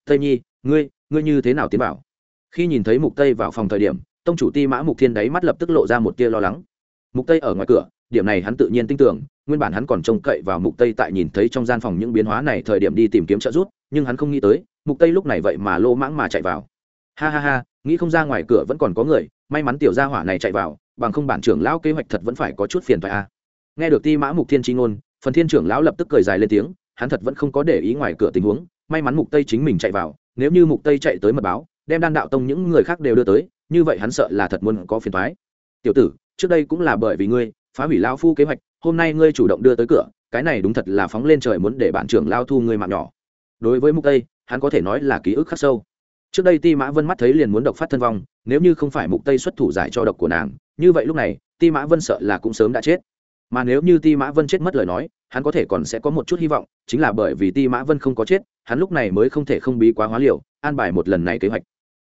Tây nhi, ngươi ngươi như thế nào tiến bảo khi nhìn thấy mục tây vào phòng thời điểm, tông chủ ti mã mục thiên đáy mắt lập tức lộ ra một tia lo lắng. Mục tây ở ngoài cửa, điểm này hắn tự nhiên tin tưởng, nguyên bản hắn còn trông cậy vào mục tây tại nhìn thấy trong gian phòng những biến hóa này thời điểm đi tìm kiếm trợ giúp, nhưng hắn không nghĩ tới, mục tây lúc này vậy mà lô mãng mà chạy vào. Ha ha ha, nghĩ không ra ngoài cửa vẫn còn có người, may mắn tiểu gia hỏa này chạy vào, bằng không bản trưởng lão kế hoạch thật vẫn phải có chút phiền phải a à. nghe được ti mã mục thiên chi ngôn phần thiên trưởng lão lập tức cười dài lên tiếng, hắn thật vẫn không có để ý ngoài cửa tình huống, may mắn mục tây chính mình chạy vào, nếu như mục tây chạy tới mật báo, đem đan đạo tông những người khác đều đưa tới, như vậy hắn sợ là thật muốn có phiền toái. Tiểu tử, trước đây cũng là bởi vì ngươi, phá hủy lao phu kế hoạch, hôm nay ngươi chủ động đưa tới cửa, cái này đúng thật là phóng lên trời muốn để bản trưởng lao thu ngươi mạng nhỏ. Đối với mục tây, hắn có thể nói là ký ức khắc sâu. Trước đây ti mã vân mắt thấy liền muốn độc phát thân vong, nếu như không phải mục tây xuất thủ giải cho độc của nàng, như vậy lúc này, ti mã vân sợ là cũng sớm đã chết. Mà nếu như ti mã vân chết mất lời nói hắn có thể còn sẽ có một chút hy vọng chính là bởi vì ti mã vân không có chết hắn lúc này mới không thể không bí quá hóa liều an bài một lần này kế hoạch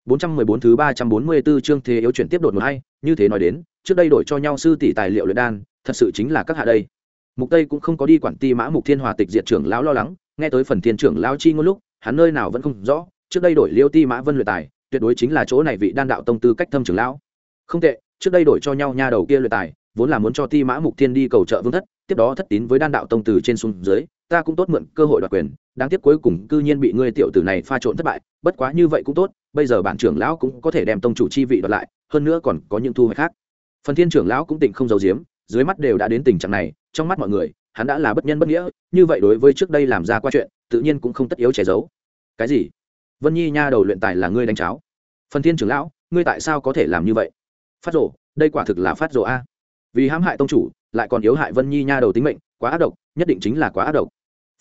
414 thứ 344 chương thế yếu chuyển tiếp đột một hay, như thế nói đến, trước đây đổi cho nhau sư tỷ tài liệu luyện đan, thật sự chính là các hạ đây. Mục Tây cũng không có đi quản ti mã Mục Thiên Hòa tịch diệt trưởng lão lo lắng, nghe tới phần thiên trưởng lão chi ngôn lúc, hắn nơi nào vẫn không rõ, trước đây đổi Liêu Ti Mã Vân luyện tài, tuyệt đối chính là chỗ này vị đan đạo tông tư cách thâm trưởng lão. Không tệ, trước đây đổi cho nhau nha đầu kia luyện tài, vốn là muốn cho Ti Mã Mục Thiên đi cầu trợ vương thất, tiếp đó thất tín với đan đạo tông từ trên xuống dưới, ta cũng tốt mượn cơ hội đoạt quyền, đáng tiếc cuối cùng cư nhiên bị ngươi tiểu tử này pha trộn thất bại, bất quá như vậy cũng tốt, bây giờ bản trưởng lão cũng có thể đem tông chủ chi vị đoạt lại, hơn nữa còn có những thu hoạch khác. Phần Thiên trưởng lão cũng tỉnh không giấu giếm, dưới mắt đều đã đến tình trạng này, trong mắt mọi người, hắn đã là bất nhân bất nghĩa, như vậy đối với trước đây làm ra qua chuyện, tự nhiên cũng không tất yếu che giấu. Cái gì? Vân Nhi nha đầu luyện tài là ngươi đánh cháo? Phần Thiên trưởng lão, ngươi tại sao có thể làm như vậy? Phát rồ, đây quả thực là phát rồ a. Vì hãm hại tông chủ, lại còn yếu hại Vân Nhi nha đầu tính mệnh, quá ác độc, nhất định chính là quá ác độc.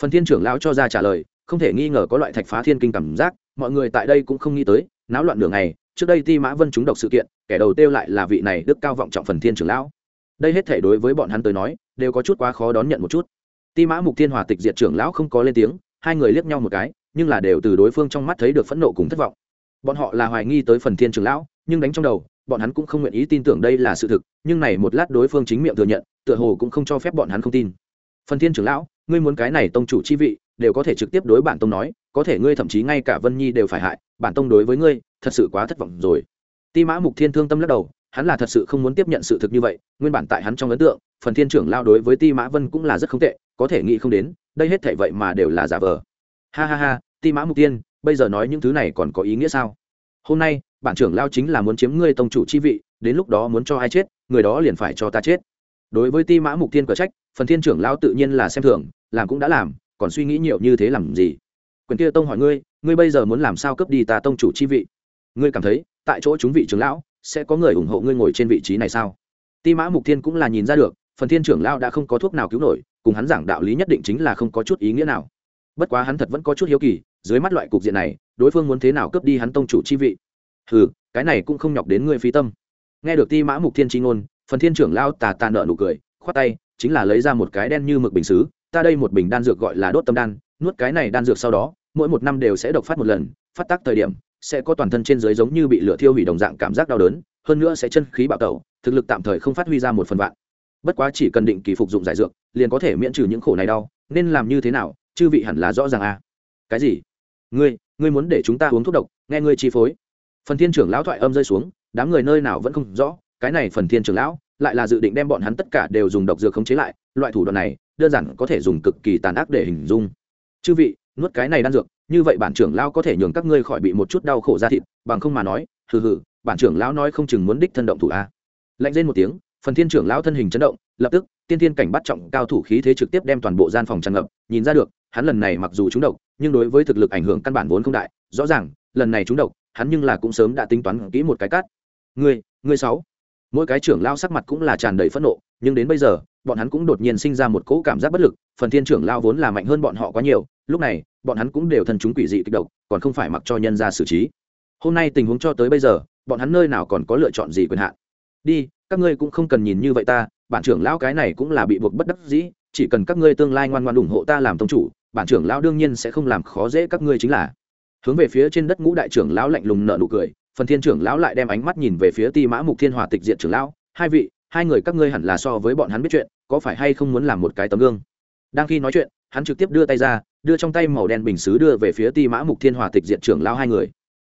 Phần Thiên trưởng lão cho ra trả lời, không thể nghi ngờ có loại thạch phá thiên kinh cảm giác, mọi người tại đây cũng không nghĩ tới, náo loạn đường này trước đây Ti Mã Vân trúng độc sự kiện, kẻ đầu tiêu lại là vị này đức cao vọng trọng phần Thiên trưởng lão. Đây hết thể đối với bọn hắn tới nói, đều có chút quá khó đón nhận một chút. Ti Mã Mục Thiên Hòa tịch diệt trưởng lão không có lên tiếng, hai người liếc nhau một cái, nhưng là đều từ đối phương trong mắt thấy được phẫn nộ cùng thất vọng. Bọn họ là hoài nghi tới phần Thiên trưởng lão, nhưng đánh trong đầu, bọn hắn cũng không nguyện ý tin tưởng đây là sự thực, nhưng này một lát đối phương chính miệng thừa nhận, tựa hồ cũng không cho phép bọn hắn không tin. Phần Thiên trưởng lão, ngươi muốn cái này tông chủ chi vị, đều có thể trực tiếp đối bản tông nói có thể ngươi thậm chí ngay cả vân nhi đều phải hại bản tông đối với ngươi thật sự quá thất vọng rồi. Ti mã mục thiên thương tâm lắc đầu hắn là thật sự không muốn tiếp nhận sự thực như vậy nguyên bản tại hắn trong ấn tượng phần thiên trưởng lao đối với ti mã vân cũng là rất không tệ có thể nghĩ không đến đây hết thể vậy mà đều là giả vờ. Ha ha ha ti mã mục tiên bây giờ nói những thứ này còn có ý nghĩa sao? Hôm nay bản trưởng lao chính là muốn chiếm ngươi tông chủ chi vị, đến lúc đó muốn cho ai chết, người đó liền phải cho ta chết. Đối với ti mã mục tiên cờ trách, phần thiên trưởng lao tự nhiên là xem thường, làm cũng đã làm, còn suy nghĩ nhiều như thế làm gì? Quyền kia tông hỏi ngươi ngươi bây giờ muốn làm sao cướp đi ta tông chủ chi vị? Ngươi cảm thấy, tại chỗ chúng vị trưởng lão, sẽ có người ủng hộ ngươi ngồi trên vị trí này sao? Ti mã mục thiên cũng là nhìn ra được, phần thiên trưởng lao đã không có thuốc nào cứu nổi, cùng hắn giảng đạo lý nhất định chính là không có chút ý nghĩa nào. Bất quá hắn thật vẫn có chút hiếu kỳ, dưới mắt loại cục diện này, đối phương muốn thế nào cướp đi hắn tông chủ chi vị? Ừ cái này cũng không nhọc đến ngươi phi tâm. Nghe được ti mã mục thiên tri ngôn, phần thiên trưởng lao tà tà nợ nụ cười, khoát tay, chính là lấy ra một cái đen như mực bình xứ, ta đây một bình đan dược gọi là đốt tâm đan, nuốt cái này đan dược sau đó, mỗi một năm đều sẽ độc phát một lần, phát tác thời điểm, sẽ có toàn thân trên dưới giống như bị lửa thiêu hủy đồng dạng cảm giác đau đớn, hơn nữa sẽ chân khí bạo tẩu, thực lực tạm thời không phát huy ra một phần vạn. Bất quá chỉ cần định kỳ phục dụng giải dược, liền có thể miễn trừ những khổ này đau, nên làm như thế nào, chư vị hẳn là rõ ràng à. Cái gì? Ngươi ngươi muốn để chúng ta uống thuốc độc, nghe ngươi chi phối phần thiên trưởng lão thoại âm rơi xuống, đám người nơi nào vẫn không rõ, cái này phần thiên trưởng lão lại là dự định đem bọn hắn tất cả đều dùng độc dược khống chế lại, loại thủ đoạn này đơn giản có thể dùng cực kỳ tàn ác để hình dung. Chư vị, nuốt cái này đan dược, như vậy bản trưởng lão có thể nhường các ngươi khỏi bị một chút đau khổ ra thịt, bằng không mà nói, hừ hừ, bản trưởng lão nói không chừng muốn đích thân động thủ a. Lạnh lên một tiếng, phần thiên trưởng lão thân hình chấn động, lập tức, tiên thiên cảnh bắt trọng cao thủ khí thế trực tiếp đem toàn bộ gian phòng tràn ngập, nhìn ra được, hắn lần này mặc dù trúng độc, nhưng đối với thực lực ảnh hưởng căn bản vốn không đại, rõ ràng, lần này trúng độc hắn nhưng là cũng sớm đã tính toán kỹ một cái cắt ngươi ngươi sáu. Mỗi cái trưởng lao sắc mặt cũng là tràn đầy phẫn nộ, nhưng đến bây giờ, bọn hắn cũng đột nhiên sinh ra một cỗ cảm giác bất lực, phần thiên trưởng lao vốn là mạnh hơn bọn họ quá nhiều, lúc này, bọn hắn cũng đều thân chúng quỷ dị kích độc, còn không phải mặc cho nhân ra xử trí. Hôm nay tình huống cho tới bây giờ, bọn hắn nơi nào còn có lựa chọn gì quyền hạn? Đi, các ngươi cũng không cần nhìn như vậy ta, bản trưởng lão cái này cũng là bị buộc bất đắc dĩ, chỉ cần các ngươi tương lai ngoan ngoan ủng hộ ta làm tông chủ, bản trưởng lão đương nhiên sẽ không làm khó dễ các ngươi chính là hướng về phía trên đất ngũ đại trưởng lão lạnh lùng nợ nụ cười, phần thiên trưởng lão lại đem ánh mắt nhìn về phía ti mã mục thiên hòa tịch diện trưởng lão, hai vị, hai người các ngươi hẳn là so với bọn hắn biết chuyện, có phải hay không muốn làm một cái tấm gương? Đang khi nói chuyện, hắn trực tiếp đưa tay ra, đưa trong tay màu đen bình xứ đưa về phía ti mã mục thiên hòa tịch diện trưởng lão hai người.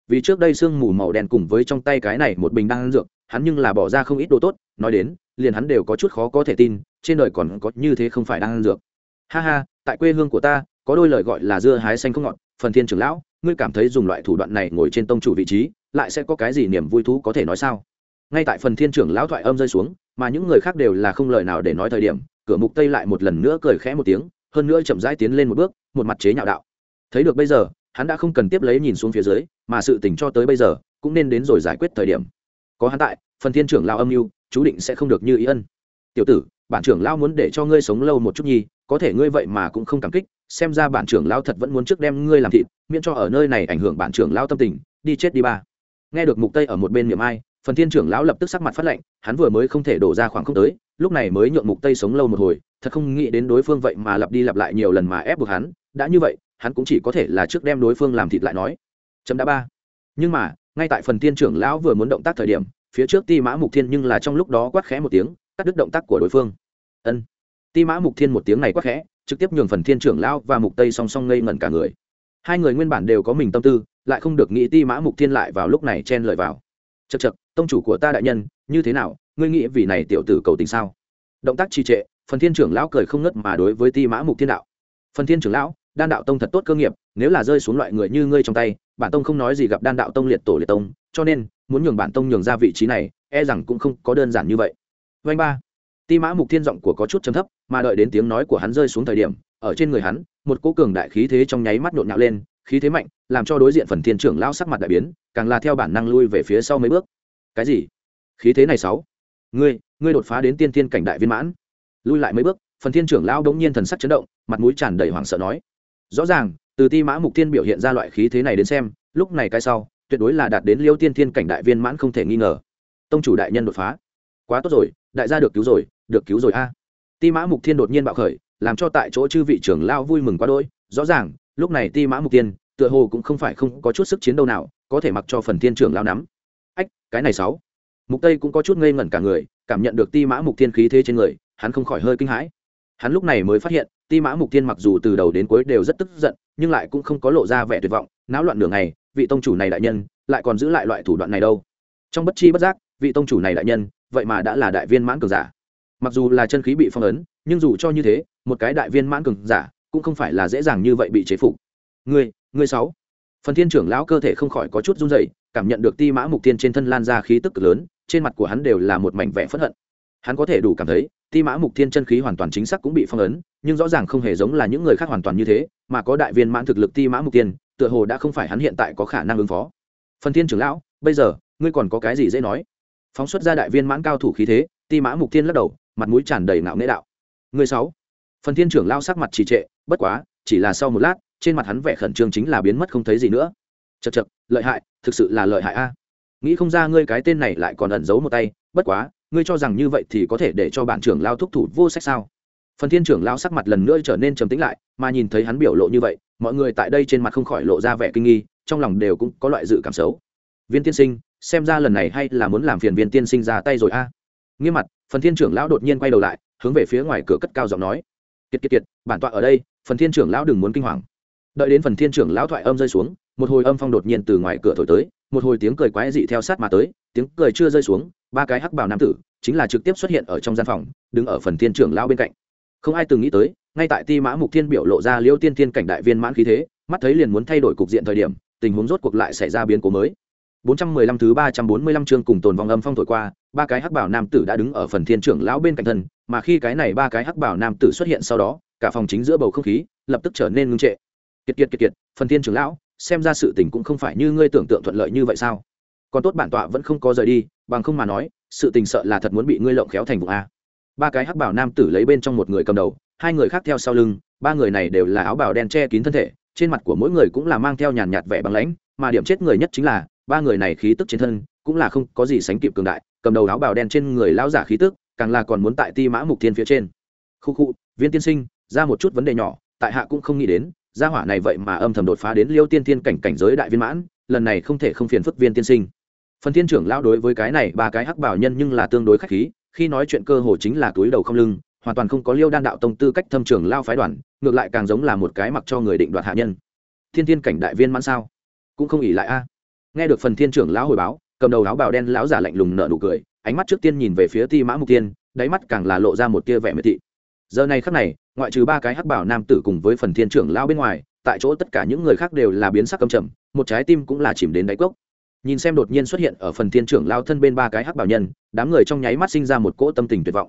Vì trước đây sương mù màu đen cùng với trong tay cái này một bình đang ăn dược, hắn nhưng là bỏ ra không ít đồ tốt, nói đến, liền hắn đều có chút khó có thể tin, trên đời còn có như thế không phải đang ăn dược. Ha ha, tại quê hương của ta, có đôi lời gọi là dưa hái xanh không ngọt, phần thiên trưởng lão ngươi cảm thấy dùng loại thủ đoạn này ngồi trên tông chủ vị trí, lại sẽ có cái gì niềm vui thú có thể nói sao? Ngay tại phần thiên trưởng lão thoại âm rơi xuống, mà những người khác đều là không lời nào để nói thời điểm, cửa mục tây lại một lần nữa cười khẽ một tiếng, hơn nữa chậm rãi tiến lên một bước, một mặt chế nhạo đạo. Thấy được bây giờ, hắn đã không cần tiếp lấy nhìn xuống phía dưới, mà sự tình cho tới bây giờ cũng nên đến rồi giải quyết thời điểm. Có hắn tại, phần thiên trưởng lão âm mưu, chú định sẽ không được như ý ân. Tiểu tử, bản trưởng lão muốn để cho ngươi sống lâu một chút nhi có thể ngươi vậy mà cũng không cảm kích, xem ra bản trưởng lão thật vẫn muốn trước đem ngươi làm thịt miễn cho ở nơi này ảnh hưởng bản trưởng lão tâm tình, đi chết đi ba. Nghe được mục tây ở một bên miệng ai, phần thiên trưởng lão lập tức sắc mặt phát lệnh hắn vừa mới không thể đổ ra khoảng không tới, lúc này mới nhượng mục tây sống lâu một hồi, thật không nghĩ đến đối phương vậy mà lặp đi lặp lại nhiều lần mà ép buộc hắn, đã như vậy, hắn cũng chỉ có thể là trước đem đối phương làm thịt lại nói. Chấm đã ba. Nhưng mà, ngay tại phần thiên trưởng lão vừa muốn động tác thời điểm, phía trước ti mã mục thiên nhưng là trong lúc đó quát khẽ một tiếng, cắt đứt động tác của đối phương. Ân. Ti mã mục thiên một tiếng này quát khẽ, trực tiếp nhường phần thiên trưởng lão và mục tây song song ngây ngẩn cả người hai người nguyên bản đều có mình tâm tư, lại không được nghĩ ti mã mục thiên lại vào lúc này chen lợi vào. Chật chật tông chủ của ta đại nhân, như thế nào? Ngươi nghĩ vì này tiểu tử cầu tình sao? Động tác trì trệ, phần thiên trưởng lão cười không ngất mà đối với ti mã mục thiên đạo. Phần thiên trưởng lão, đan đạo tông thật tốt cơ nghiệp, nếu là rơi xuống loại người như ngươi trong tay, bản tông không nói gì gặp đan đạo tông liệt tổ liệt tông, cho nên, muốn nhường bản tông nhường ra vị trí này e rằng cũng không có đơn giản như vậy. Vanh ba, ti mã mục thiên giọng của có chút chấm thấp, mà đợi đến tiếng nói của hắn rơi xuống thời điểm ở trên người hắn, một cỗ cường đại khí thế trong nháy mắt nhộn nhạo lên, khí thế mạnh, làm cho đối diện phần thiên trưởng lão sắc mặt đại biến, càng là theo bản năng lui về phía sau mấy bước. Cái gì? Khí thế này sáu? Ngươi ngươi đột phá đến tiên thiên cảnh đại viên mãn. Lui lại mấy bước, phần thiên trưởng lão đống nhiên thần sắc chấn động, mặt mũi tràn đầy hoảng sợ nói. Rõ ràng, từ ti mã mục thiên biểu hiện ra loại khí thế này đến xem, lúc này cái sau, tuyệt đối là đạt đến liêu tiên thiên cảnh đại viên mãn không thể nghi ngờ. Tông chủ đại nhân đột phá. Quá tốt rồi, đại gia được cứu rồi, được cứu rồi a. Ti mã mục thiên đột nhiên bạo khởi làm cho tại chỗ chư vị trưởng lao vui mừng quá đỗi. rõ ràng, lúc này ti mã mục tiên, tựa hồ cũng không phải không có chút sức chiến đâu nào, có thể mặc cho phần thiên trưởng lao nắm. Ách, cái này sáu. Mục tây cũng có chút ngây ngẩn cả người, cảm nhận được ti mã mục thiên khí thế trên người, hắn không khỏi hơi kinh hãi. Hắn lúc này mới phát hiện, ti mã mục thiên mặc dù từ đầu đến cuối đều rất tức giận, nhưng lại cũng không có lộ ra vẻ tuyệt vọng, náo loạn đường này vị tông chủ này đại nhân, lại còn giữ lại loại thủ đoạn này đâu. Trong bất chi bất giác, vị tông chủ này đại nhân, vậy mà đã là đại viên mãn cường giả. Mặc dù là chân khí bị phong ấn nhưng dù cho như thế một cái đại viên mãn cường giả cũng không phải là dễ dàng như vậy bị chế phục. Người, người sáu. Phần thiên trưởng lão cơ thể không khỏi có chút run rẩy cảm nhận được ti mã mục tiên trên thân lan ra khí tức lớn trên mặt của hắn đều là một mảnh vẻ phẫn hận. Hắn có thể đủ cảm thấy ti mã mục thiên chân khí hoàn toàn chính xác cũng bị phong ấn nhưng rõ ràng không hề giống là những người khác hoàn toàn như thế mà có đại viên mãn thực lực ti mã mục tiên tựa hồ đã không phải hắn hiện tại có khả năng ứng phó. Phần thiên trưởng lão bây giờ ngươi còn có cái gì dễ nói? Phóng xuất ra đại viên mãn cao thủ khí thế ti mã mục tiên lắc đầu mặt mũi tràn đầy ngạo nghễ đạo. Ngươi sáu. Phần Thiên trưởng lao sắc mặt trì trệ, bất quá, chỉ là sau một lát, trên mặt hắn vẻ khẩn trương chính là biến mất không thấy gì nữa. Chậc chậc, lợi hại, thực sự là lợi hại a. Nghĩ không ra ngươi cái tên này lại còn ẩn giấu một tay, bất quá, ngươi cho rằng như vậy thì có thể để cho bản trưởng lao thúc thủ vô sách sao? Phần Thiên trưởng lao sắc mặt lần nữa trở nên trầm tĩnh lại, mà nhìn thấy hắn biểu lộ như vậy, mọi người tại đây trên mặt không khỏi lộ ra vẻ kinh nghi, trong lòng đều cũng có loại dự cảm xấu. Viên tiên sinh, xem ra lần này hay là muốn làm phiền Viên tiên sinh ra tay rồi a. Nghiêm mặt, Phần Thiên trưởng lão đột nhiên quay đầu lại, hướng về phía ngoài cửa cất cao giọng nói. Kiệt kiệt kiệt bản tọa ở đây phần thiên trưởng lão đừng muốn kinh hoàng. Đợi đến phần thiên trưởng lão thoại âm rơi xuống một hồi âm phong đột nhiên từ ngoài cửa thổi tới một hồi tiếng cười quái dị theo sát mà tới tiếng cười chưa rơi xuống ba cái hắc bảo nam tử chính là trực tiếp xuất hiện ở trong gian phòng đứng ở phần thiên trưởng lão bên cạnh. Không ai từng nghĩ tới ngay tại ti mã mục thiên biểu lộ ra liêu tiên thiên cảnh đại viên mãn khí thế mắt thấy liền muốn thay đổi cục diện thời điểm tình huống rốt cuộc lại xảy ra biến cố mới. 415 thứ 345 chương cùng tồn vong âm phong thổi qua, ba cái hắc bảo nam tử đã đứng ở phần thiên trưởng lão bên cạnh thân, mà khi cái này ba cái hắc bảo nam tử xuất hiện sau đó, cả phòng chính giữa bầu không khí lập tức trở nên ngưng trệ. Kiệt kiệt kiệt kiệt, phần thiên trưởng lão, xem ra sự tình cũng không phải như ngươi tưởng tượng thuận lợi như vậy sao? Còn tốt bản tọa vẫn không có rời đi, bằng không mà nói, sự tình sợ là thật muốn bị ngươi lộng khéo thành vụ a. Ba cái hắc bảo nam tử lấy bên trong một người cầm đầu, hai người khác theo sau lưng, ba người này đều là áo bào đen che kín thân thể, trên mặt của mỗi người cũng là mang theo nhàn nhạt vẻ băng lãnh, mà điểm chết người nhất chính là ba người này khí tức trên thân cũng là không có gì sánh kịp cường đại cầm đầu áo bào đen trên người lão giả khí tức, càng là còn muốn tại ti mã mục thiên phía trên. Khu khu, viên tiên sinh, ra một chút vấn đề nhỏ, tại hạ cũng không nghĩ đến, gia hỏa này vậy mà âm thầm đột phá đến liêu tiên thiên cảnh cảnh giới đại viên mãn, lần này không thể không phiền phức viên tiên sinh. Phần thiên trưởng lão đối với cái này ba cái hắc bảo nhân nhưng là tương đối khách khí, khi nói chuyện cơ hồ chính là túi đầu không lưng, hoàn toàn không có liêu đan đạo tông tư cách thâm trưởng lao phái đoàn, ngược lại càng giống là một cái mặc cho người định đoạt hạ nhân. Thiên thiên cảnh đại viên mãn sao? Cũng không ỉ lại a. Nghe được phần thiên trưởng lão hồi báo cầm đầu áo bào đen lão giả lạnh lùng nở nụ cười, ánh mắt trước tiên nhìn về phía ti mã mục tiên đáy mắt càng là lộ ra một tia vẻ miệt thị. Giờ này khắc này, ngoại trừ ba cái hắc bảo nam tử cùng với phần thiên trưởng lão bên ngoài, tại chỗ tất cả những người khác đều là biến sắc cầm trầm, một trái tim cũng là chìm đến đáy cốc. Nhìn xem đột nhiên xuất hiện ở phần thiên trưởng lao thân bên ba cái hắc bảo nhân, đám người trong nháy mắt sinh ra một cỗ tâm tình tuyệt vọng.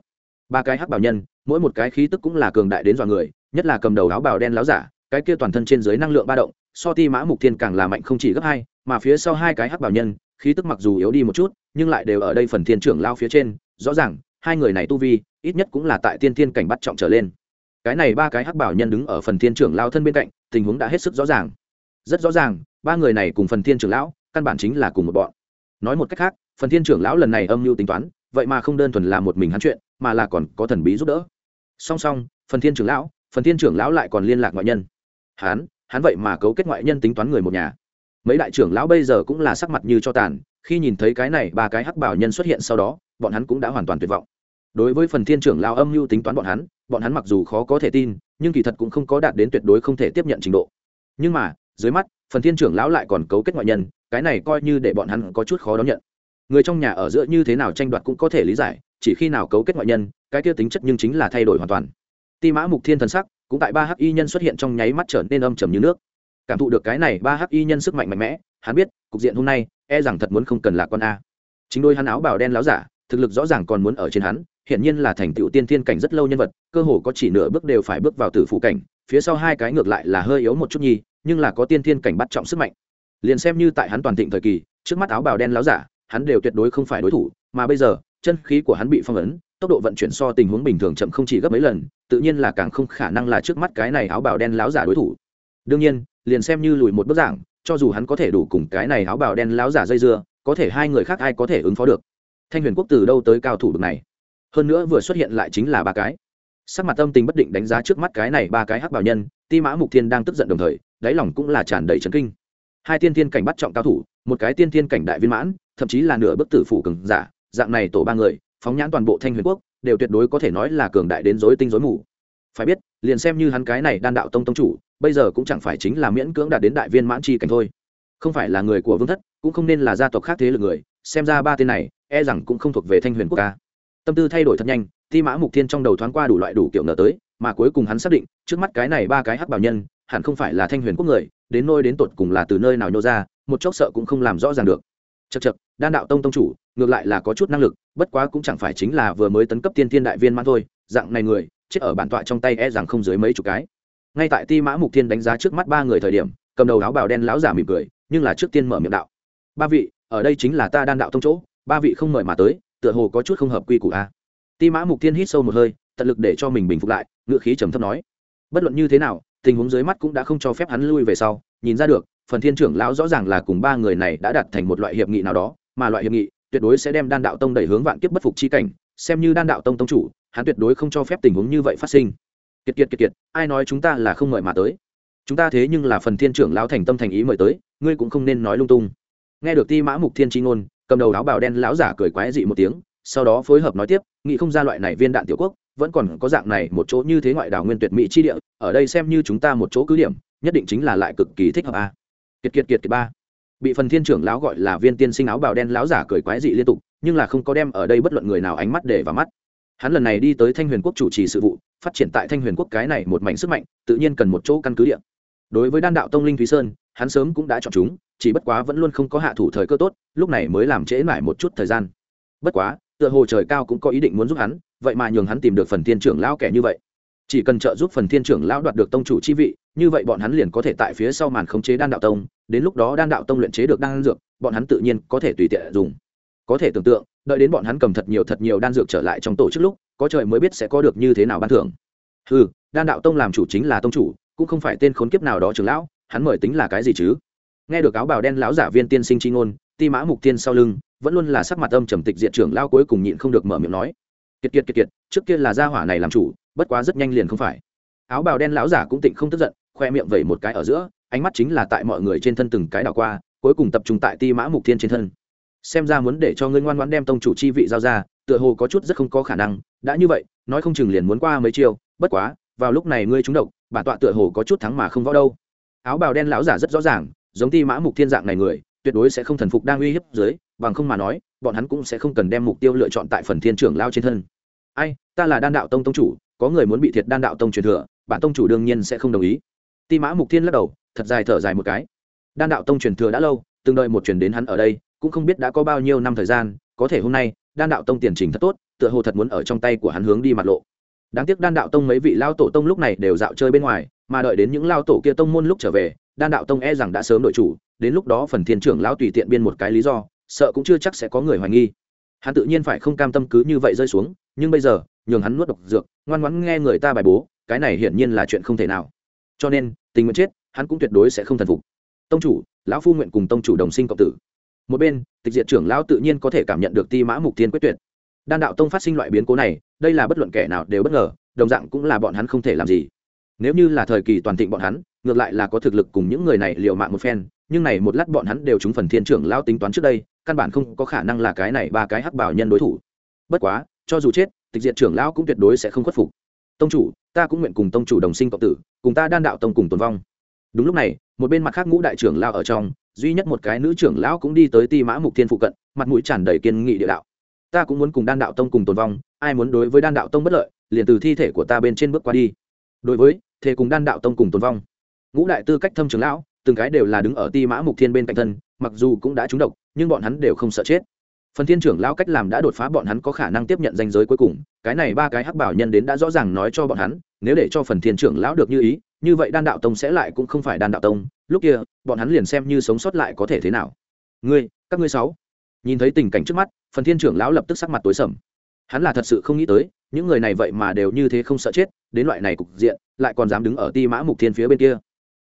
Ba cái hắc bảo nhân, mỗi một cái khí tức cũng là cường đại đến dọa người, nhất là cầm đầu áo bào đen láo giả, cái kia toàn thân trên dưới năng lượng ba động, so ti mã mục thiên càng là mạnh không chỉ gấp hai, mà phía sau hai cái hắc bảo nhân khí tức mặc dù yếu đi một chút, nhưng lại đều ở đây phần thiên trưởng lao phía trên. Rõ ràng, hai người này tu vi, ít nhất cũng là tại tiên thiên cảnh bắt trọng trở lên. Cái này ba cái hắc bảo nhân đứng ở phần thiên trưởng lao thân bên cạnh, tình huống đã hết sức rõ ràng. Rất rõ ràng, ba người này cùng phần thiên trưởng lão, căn bản chính là cùng một bọn. Nói một cách khác, phần thiên trưởng lão lần này âm mưu tính toán, vậy mà không đơn thuần là một mình hắn chuyện, mà là còn có thần bí giúp đỡ. Song song, phần thiên trưởng lão, phần thiên trưởng lão lại còn liên lạc ngoại nhân. Hắn hắn vậy mà cấu kết ngoại nhân tính toán người một nhà mấy đại trưởng lão bây giờ cũng là sắc mặt như cho tàn, khi nhìn thấy cái này ba cái hắc bảo nhân xuất hiện sau đó, bọn hắn cũng đã hoàn toàn tuyệt vọng. Đối với phần thiên trưởng lão âm mưu tính toán bọn hắn bọn hắn mặc dù khó có thể tin, nhưng kỳ thật cũng không có đạt đến tuyệt đối không thể tiếp nhận trình độ. Nhưng mà, dưới mắt, phần thiên trưởng lão lại còn cấu kết ngoại nhân, cái này coi như để bọn hắn có chút khó đón nhận. Người trong nhà ở giữa như thế nào tranh đoạt cũng có thể lý giải, chỉ khi nào cấu kết ngoại nhân, cái kia tính chất nhưng chính là thay đổi hoàn toàn. Ti mã mục thiên thần sắc, cũng tại ba hắc y nhân xuất hiện trong nháy mắt trở nên âm trầm như nước cảm thụ được cái này ba hắc y nhân sức mạnh mạnh mẽ, hắn biết, cục diện hôm nay e rằng thật muốn không cần là con a. Chính đôi hắn áo bào đen láo giả, thực lực rõ ràng còn muốn ở trên hắn, hiển nhiên là thành tựu tiên thiên cảnh rất lâu nhân vật, cơ hồ có chỉ nửa bước đều phải bước vào tử phụ cảnh, phía sau hai cái ngược lại là hơi yếu một chút nhi nhưng là có tiên thiên cảnh bắt trọng sức mạnh. Liền xem như tại hắn toàn thịnh thời kỳ, trước mắt áo bào đen láo giả, hắn đều tuyệt đối không phải đối thủ, mà bây giờ, chân khí của hắn bị phong ấn, tốc độ vận chuyển so tình huống bình thường chậm không chỉ gấp mấy lần, tự nhiên là càng không khả năng là trước mắt cái này áo bào đen láo giả đối thủ. Đương nhiên liền xem như lùi một bước giảng, cho dù hắn có thể đủ cùng cái này áo bào đen láo giả dây dưa, có thể hai người khác ai có thể ứng phó được. Thanh huyền quốc từ đâu tới cao thủ được này? Hơn nữa vừa xuất hiện lại chính là ba cái. Sắc mặt tâm tình bất định đánh giá trước mắt cái này ba cái hắc bảo nhân, ti mã mục thiên đang tức giận đồng thời, đáy lòng cũng là tràn đầy trấn kinh. Hai tiên tiên cảnh bắt trọng cao thủ, một cái tiên tiên cảnh đại viên mãn, thậm chí là nửa bức tử phủ cường giả, dạng này tổ ba người, phóng nhãn toàn bộ thanh huyền quốc, đều tuyệt đối có thể nói là cường đại đến dối tinh dối mù. Phải biết, liền xem như hắn cái này đan đạo tông tông chủ bây giờ cũng chẳng phải chính là miễn cưỡng đạt đến đại viên mãn chi cảnh thôi. Không phải là người của vương thất, cũng không nên là gia tộc khác thế lực người, xem ra ba tên này e rằng cũng không thuộc về thanh huyền quốc ca. Tâm tư thay đổi thật nhanh thi mã mục thiên trong đầu thoáng qua đủ loại đủ kiểu nở tới, mà cuối cùng hắn xác định, trước mắt cái này ba cái hắc bảo nhân, hẳn không phải là thanh huyền quốc người, đến nôi đến tột cùng là từ nơi nào nhô ra, một chốc sợ cũng không làm rõ ràng được. Chật chật đan đạo tông tông chủ, ngược lại là có chút năng lực, bất quá cũng chẳng phải chính là vừa mới tấn cấp tiên thiên đại viên mãn thôi, dạng này người, chết ở bản tọa trong tay e rằng không dưới mấy chục cái ngay tại ti mã mục thiên đánh giá trước mắt ba người thời điểm, cầm đầu áo bào đen lão giả mỉm cười, nhưng là trước tiên mở miệng đạo. Ba vị, ở đây chính là ta đan đạo tông chỗ, ba vị không mời mà tới, tựa hồ có chút không hợp quy củ a ti mã mục thiên hít sâu một hơi, tận lực để cho mình bình phục lại ngựa khí trầm thấp nói. Bất luận như thế nào, tình huống dưới mắt cũng đã không cho phép hắn lui về sau, nhìn ra được, phần thiên trưởng lão rõ ràng là cùng ba người này đã đạt thành một loại hiệp nghị nào đó, mà loại hiệp nghị tuyệt đối sẽ đem đan đạo tông đẩy hướng vạn kiếp bất phục chi cảnh, xem như đan đạo tông tông chủ, hắn tuyệt đối không cho phép tình huống như vậy phát sinh kiệt kiệt kiệt kiệt, ai nói chúng ta là không mời mà tới? Chúng ta thế nhưng là phần thiên trưởng lão thành tâm thành ý mời tới, ngươi cũng không nên nói lung tung. Nghe được ti mã mục thiên tri ngôn, cầm đầu áo bào đen lão giả cười quái dị một tiếng, sau đó phối hợp nói tiếp, nghĩ không ra loại này viên đạn tiểu quốc, vẫn còn có dạng này một chỗ như thế ngoại đảo nguyên tuyệt mỹ chi địa, ở đây xem như chúng ta một chỗ cứ điểm, nhất định chính là lại cực kỳ thích hợp a. Kiệt kiệt kiệt kiệt ba. Bị phần thiên trưởng lão gọi là viên tiên sinh áo bào đen lão giả cười quái dị liên tục, nhưng là không có đem ở đây bất luận người nào ánh mắt để vào mắt hắn lần này đi tới thanh huyền quốc chủ trì sự vụ, phát triển tại thanh huyền quốc cái này một mảnh sức mạnh, tự nhiên cần một chỗ căn cứ địa. Đối với đan đạo tông linh thúy sơn, hắn sớm cũng đã chọn chúng, chỉ bất quá vẫn luôn không có hạ thủ thời cơ tốt, lúc này mới làm trễ mãi một chút thời gian. Bất quá, tựa hồ trời cao cũng có ý định muốn giúp hắn, vậy mà nhường hắn tìm được phần thiên trưởng lão kẻ như vậy. Chỉ cần trợ giúp phần thiên trưởng lão đoạt được tông chủ chi vị, như vậy bọn hắn liền có thể tại phía sau màn khống chế đan đạo tông, đến lúc đó đan đạo tông luyện chế được đan dược, bọn hắn tự nhiên có thể tùy tiện dùng. Có thể tưởng tượng đợi đến bọn hắn cầm thật nhiều thật nhiều đan dược trở lại trong tổ chức lúc, có trời mới biết sẽ có được như thế nào ban thưởng. Ừ đan đạo tông làm chủ chính là tông chủ, cũng không phải tên khốn kiếp nào đó trưởng lão, hắn mời tính là cái gì chứ? Nghe được áo bào đen lão giả viên tiên sinh chi ngôn, ti mã mục tiên sau lưng, vẫn luôn là sắc mặt âm trầm tịch diện trưởng lao cuối cùng nhịn không được mở miệng nói. Kiệt kiệt kiệt kiệt, trước kia là gia hỏa này làm chủ, bất quá rất nhanh liền không phải. Áo bào đen lão giả cũng tịnh không tức giận, khoe miệng vẩy một cái ở giữa, ánh mắt chính là tại mọi người trên thân từng cái đảo qua, cuối cùng tập trung tại ti mã mục thiên trên thân xem ra muốn để cho ngươi ngoan ngoãn đem tông chủ chi vị giao ra, tựa hồ có chút rất không có khả năng. Đã như vậy, nói không chừng liền muốn qua mấy chiêu, bất quá, vào lúc này ngươi trúng độc, bản tọa tựa hồ có chút thắng mà không võ đâu. Áo bào đen lão giả rất rõ ràng, giống ti mã mục thiên dạng này người, tuyệt đối sẽ không thần phục đang uy hiếp dưới, bằng không mà nói, bọn hắn cũng sẽ không cần đem mục tiêu lựa chọn tại phần thiên trưởng lao trên thân. Ai, ta là đan đạo tông tông chủ, có người muốn bị thiệt đan đạo tông truyền thừa, bản tông chủ đương nhiên sẽ không đồng ý. Ti mã mục thiên lắc đầu, thật dài thở dài một cái. Đan đạo tông truyền thừa đã lâu, từng đợi một truyền đến hắn ở đây cũng không biết đã có bao nhiêu năm thời gian, có thể hôm nay, đan đạo tông tiền trình thật tốt, tựa hồ thật muốn ở trong tay của hắn hướng đi mặt lộ. Đáng tiếc đan đạo tông mấy vị lao tổ tông lúc này đều dạo chơi bên ngoài, mà đợi đến những lao tổ kia tông môn lúc trở về, đan đạo tông e rằng đã sớm đội chủ, đến lúc đó phần thiên trưởng lão tùy tiện biên một cái lý do, sợ cũng chưa chắc sẽ có người hoài nghi. Hắn tự nhiên phải không cam tâm cứ như vậy rơi xuống, nhưng bây giờ, nhường hắn nuốt độc dược, ngoan ngoãn nghe người ta bài bố, cái này hiển nhiên là chuyện không thể nào. Cho nên, tình nguyện chết, hắn cũng tuyệt đối sẽ không thần phục. Tông chủ, lão phu nguyện cùng tông chủ đồng sinh cộng tử một bên, tịch diệt trưởng lão tự nhiên có thể cảm nhận được ti mã mục tiên quyết tuyệt. Đan đạo tông phát sinh loại biến cố này, đây là bất luận kẻ nào đều bất ngờ, đồng dạng cũng là bọn hắn không thể làm gì. Nếu như là thời kỳ toàn thịnh bọn hắn, ngược lại là có thực lực cùng những người này liều mạng một phen, nhưng này một lát bọn hắn đều trúng phần thiên trưởng lao tính toán trước đây, căn bản không có khả năng là cái này ba cái hắc bảo nhân đối thủ. Bất quá, cho dù chết, tịch diệt trưởng lão cũng tuyệt đối sẽ không khuất phục. Tông chủ, ta cũng nguyện cùng tông chủ đồng sinh cộng tử, cùng ta đan đạo tông cùng tồn vong đúng lúc này, một bên mặt khác ngũ đại trưởng lao ở trong, duy nhất một cái nữ trưởng lão cũng đi tới ti mã mục thiên phụ cận, mặt mũi tràn đầy kiên nghị địa đạo. Ta cũng muốn cùng đan đạo tông cùng tồn vong, ai muốn đối với đan đạo tông bất lợi, liền từ thi thể của ta bên trên bước qua đi. Đối với, thế cùng đan đạo tông cùng tồn vong. Ngũ đại tư cách thâm trưởng lão, từng cái đều là đứng ở ti mã mục thiên bên cạnh thân, mặc dù cũng đã trúng độc, nhưng bọn hắn đều không sợ chết. Phần thiên trưởng lão cách làm đã đột phá bọn hắn có khả năng tiếp nhận danh giới cuối cùng, cái này ba cái hắc bảo nhân đến đã rõ ràng nói cho bọn hắn, nếu để cho phần thiên trưởng lão được như ý như vậy đan đạo tông sẽ lại cũng không phải đan đạo tông, lúc kia, bọn hắn liền xem như sống sót lại có thể thế nào. Ngươi, các ngươi sáu. Nhìn thấy tình cảnh trước mắt, phần thiên trưởng lão lập tức sắc mặt tối sầm. Hắn là thật sự không nghĩ tới, những người này vậy mà đều như thế không sợ chết, đến loại này cục diện, lại còn dám đứng ở ti mã mục thiên phía bên kia.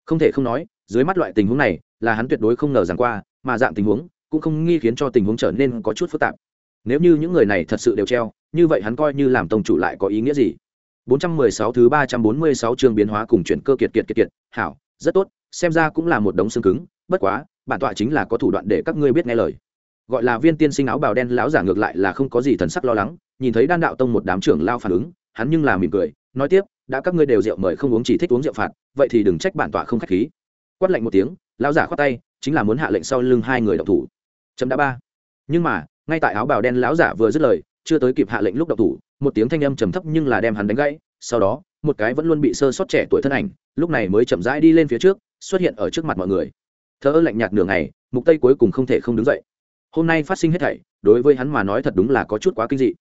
Không thể không nói, dưới mắt loại tình huống này, là hắn tuyệt đối không ngờ rằng qua, mà dạng tình huống cũng không nghi khiến cho tình huống trở nên có chút phức tạp. Nếu như những người này thật sự đều treo, như vậy hắn coi như làm tông chủ lại có ý nghĩa gì? 416 thứ 346 chương biến hóa cùng chuyển cơ kiệt kiệt kiệt kiệt, hảo, rất tốt, xem ra cũng là một đống xương cứng, bất quá, bản tọa chính là có thủ đoạn để các ngươi biết nghe lời. Gọi là viên tiên sinh áo bào đen lão giả ngược lại là không có gì thần sắc lo lắng, nhìn thấy đan đạo tông một đám trưởng lao phản ứng, hắn nhưng là mỉm cười, nói tiếp, đã các ngươi đều rượu mời không uống chỉ thích uống rượu phạt, vậy thì đừng trách bản tọa không khách khí. Quát lạnh một tiếng, lão giả khoát tay, chính là muốn hạ lệnh sau lưng hai người động thủ. Chấm đã ba. Nhưng mà, ngay tại áo bào đen lão giả vừa dứt lời, chưa tới kịp hạ lệnh lúc động thủ, một tiếng thanh âm trầm thấp nhưng là đem hắn đánh gãy, sau đó, một cái vẫn luôn bị sơ sót trẻ tuổi thân ảnh, lúc này mới chậm rãi đi lên phía trước, xuất hiện ở trước mặt mọi người. Thơ lạnh nhạt nửa ngày, mục tây cuối cùng không thể không đứng dậy. Hôm nay phát sinh hết thảy, đối với hắn mà nói thật đúng là có chút quá kinh dị.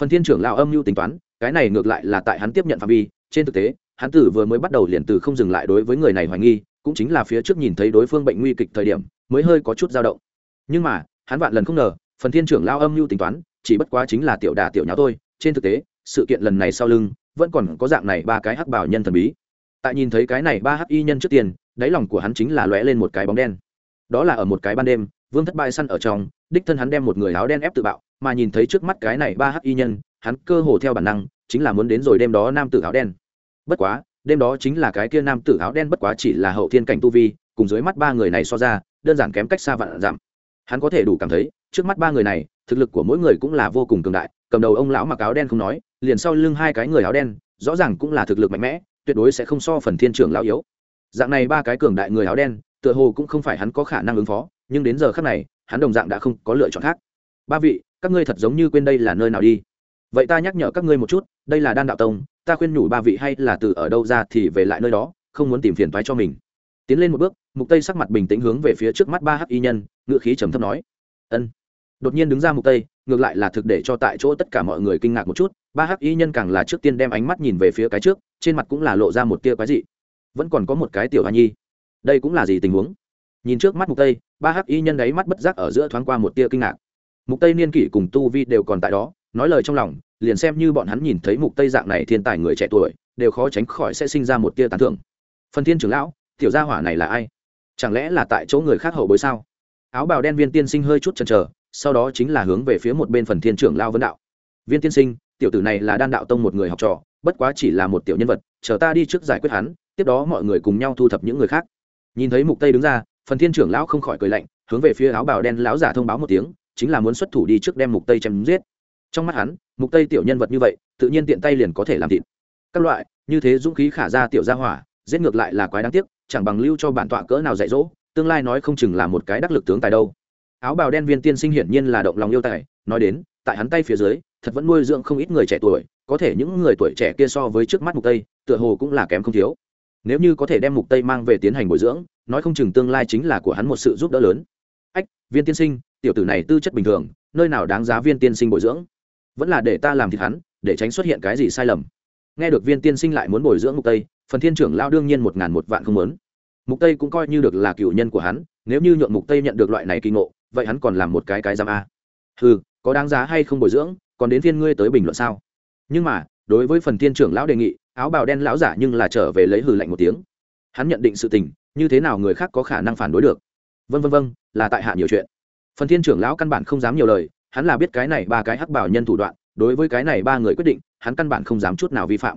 Phần thiên trưởng lão âm mưu tính toán, cái này ngược lại là tại hắn tiếp nhận phạm vi, trên thực tế, hắn tử vừa mới bắt đầu liền từ không dừng lại đối với người này hoài nghi, cũng chính là phía trước nhìn thấy đối phương bệnh nguy kịch thời điểm, mới hơi có chút dao động. Nhưng mà, hắn vạn lần không ngờ, phần thiên trưởng lao âm mưu tính toán, chỉ bất quá chính là tiểu đà tiểu nháo thôi trên thực tế, sự kiện lần này sau lưng, vẫn còn có dạng này ba cái hắc bảo nhân thần bí. Tại nhìn thấy cái này ba hắc y nhân trước tiên, đáy lòng của hắn chính là lóe lên một cái bóng đen. Đó là ở một cái ban đêm, vương thất bại săn ở trong, đích thân hắn đem một người áo đen ép tự bạo, mà nhìn thấy trước mắt cái này ba hắc y nhân, hắn cơ hồ theo bản năng, chính là muốn đến rồi đêm đó nam tử áo đen. Bất quá, đêm đó chính là cái kia nam tử áo đen bất quá chỉ là hậu thiên cảnh tu vi, cùng dưới mắt ba người này so ra, đơn giản kém cách xa vạn giảm. Hắn có thể đủ cảm thấy, trước mắt ba người này, thực lực của mỗi người cũng là vô cùng cường đại cầm đầu ông lão mặc áo đen không nói, liền sau lưng hai cái người áo đen, rõ ràng cũng là thực lực mạnh mẽ, tuyệt đối sẽ không so phần thiên trưởng lão yếu. Dạng này ba cái cường đại người áo đen, tựa hồ cũng không phải hắn có khả năng ứng phó, nhưng đến giờ khác này, hắn đồng dạng đã không có lựa chọn khác. Ba vị, các ngươi thật giống như quên đây là nơi nào đi. Vậy ta nhắc nhở các ngươi một chút, đây là đan đạo tông, ta khuyên nhủ ba vị hay là từ ở đâu ra thì về lại nơi đó, không muốn tìm phiền thoái cho mình. Tiến lên một bước, mục tây sắc mặt bình tĩnh hướng về phía trước mắt ba hắc y nhân ngựa khí trầm thấp nói, ân. Đột nhiên đứng ra mục tây ngược lại là thực để cho tại chỗ tất cả mọi người kinh ngạc một chút, ba hắc y nhân càng là trước tiên đem ánh mắt nhìn về phía cái trước, trên mặt cũng là lộ ra một tia quái dị. Vẫn còn có một cái tiểu hoa nhi. Đây cũng là gì tình huống? Nhìn trước mắt mục tây, ba hắc y nhân đấy mắt bất giác ở giữa thoáng qua một tia kinh ngạc. Mục tây niên kỷ cùng tu vi đều còn tại đó, nói lời trong lòng, liền xem như bọn hắn nhìn thấy mục tây dạng này thiên tài người trẻ tuổi, đều khó tránh khỏi sẽ sinh ra một tia tán thưởng. Phần thiên trưởng lão, tiểu gia hỏa này là ai? Chẳng lẽ là tại chỗ người khác hậu bối sao? Áo bào đen viên tiên sinh hơi chút chần chờ sau đó chính là hướng về phía một bên phần thiên trưởng lao vấn đạo. Viên tiên sinh, tiểu tử này là đan đạo tông một người học trò, bất quá chỉ là một tiểu nhân vật, chờ ta đi trước giải quyết hắn, tiếp đó mọi người cùng nhau thu thập những người khác. Nhìn thấy mục tây đứng ra, phần thiên trưởng lão không khỏi cười lạnh, hướng về phía áo bào đen lão giả thông báo một tiếng, chính là muốn xuất thủ đi trước đem mục tây chém giết. Trong mắt hắn, mục tây tiểu nhân vật như vậy, tự nhiên tiện tay liền có thể làm thịt. Các loại, như thế dũng khí khả ra tiểu gia hỏa, giết ngược lại là quái đáng tiếc, chẳng bằng lưu cho bản tọa cỡ nào dạy dỗ, tương lai nói không chừng là một cái đắc lực tướng tài đâu áo bào đen viên tiên sinh hiển nhiên là động lòng yêu tài, nói đến, tại hắn tay phía dưới, thật vẫn nuôi dưỡng không ít người trẻ tuổi, có thể những người tuổi trẻ kia so với trước mắt mục tây, tựa hồ cũng là kém không thiếu. Nếu như có thể đem mục tây mang về tiến hành bồi dưỡng, nói không chừng tương lai chính là của hắn một sự giúp đỡ lớn. Ách, viên tiên sinh, tiểu tử này tư chất bình thường, nơi nào đáng giá viên tiên sinh bồi dưỡng? Vẫn là để ta làm thịt hắn, để tránh xuất hiện cái gì sai lầm. Nghe được viên tiên sinh lại muốn bồi dưỡng mục tây, phần thiên trưởng lao đương nhiên một ngàn một vạn không muốn. Mục tây cũng coi như được là cựu nhân của hắn, nếu như nhượng mục tây nhận được loại này kỳ ngộ vậy hắn còn làm một cái cái giam a. Ừ có đáng giá hay không bồi dưỡng, còn đến thiên ngươi tới bình luận sao? Nhưng mà, đối với phần thiên trưởng lão đề nghị, áo bào đen lão giả nhưng là trở về lấy hừ lạnh một tiếng. Hắn nhận định sự tình, như thế nào người khác có khả năng phản đối được? Vân vân vân là tại hạ nhiều chuyện. Phần thiên trưởng lão căn bản không dám nhiều lời, hắn là biết cái này ba cái hắc bảo nhân thủ đoạn, đối với cái này ba người quyết định, hắn căn bản không dám chút nào vi phạm.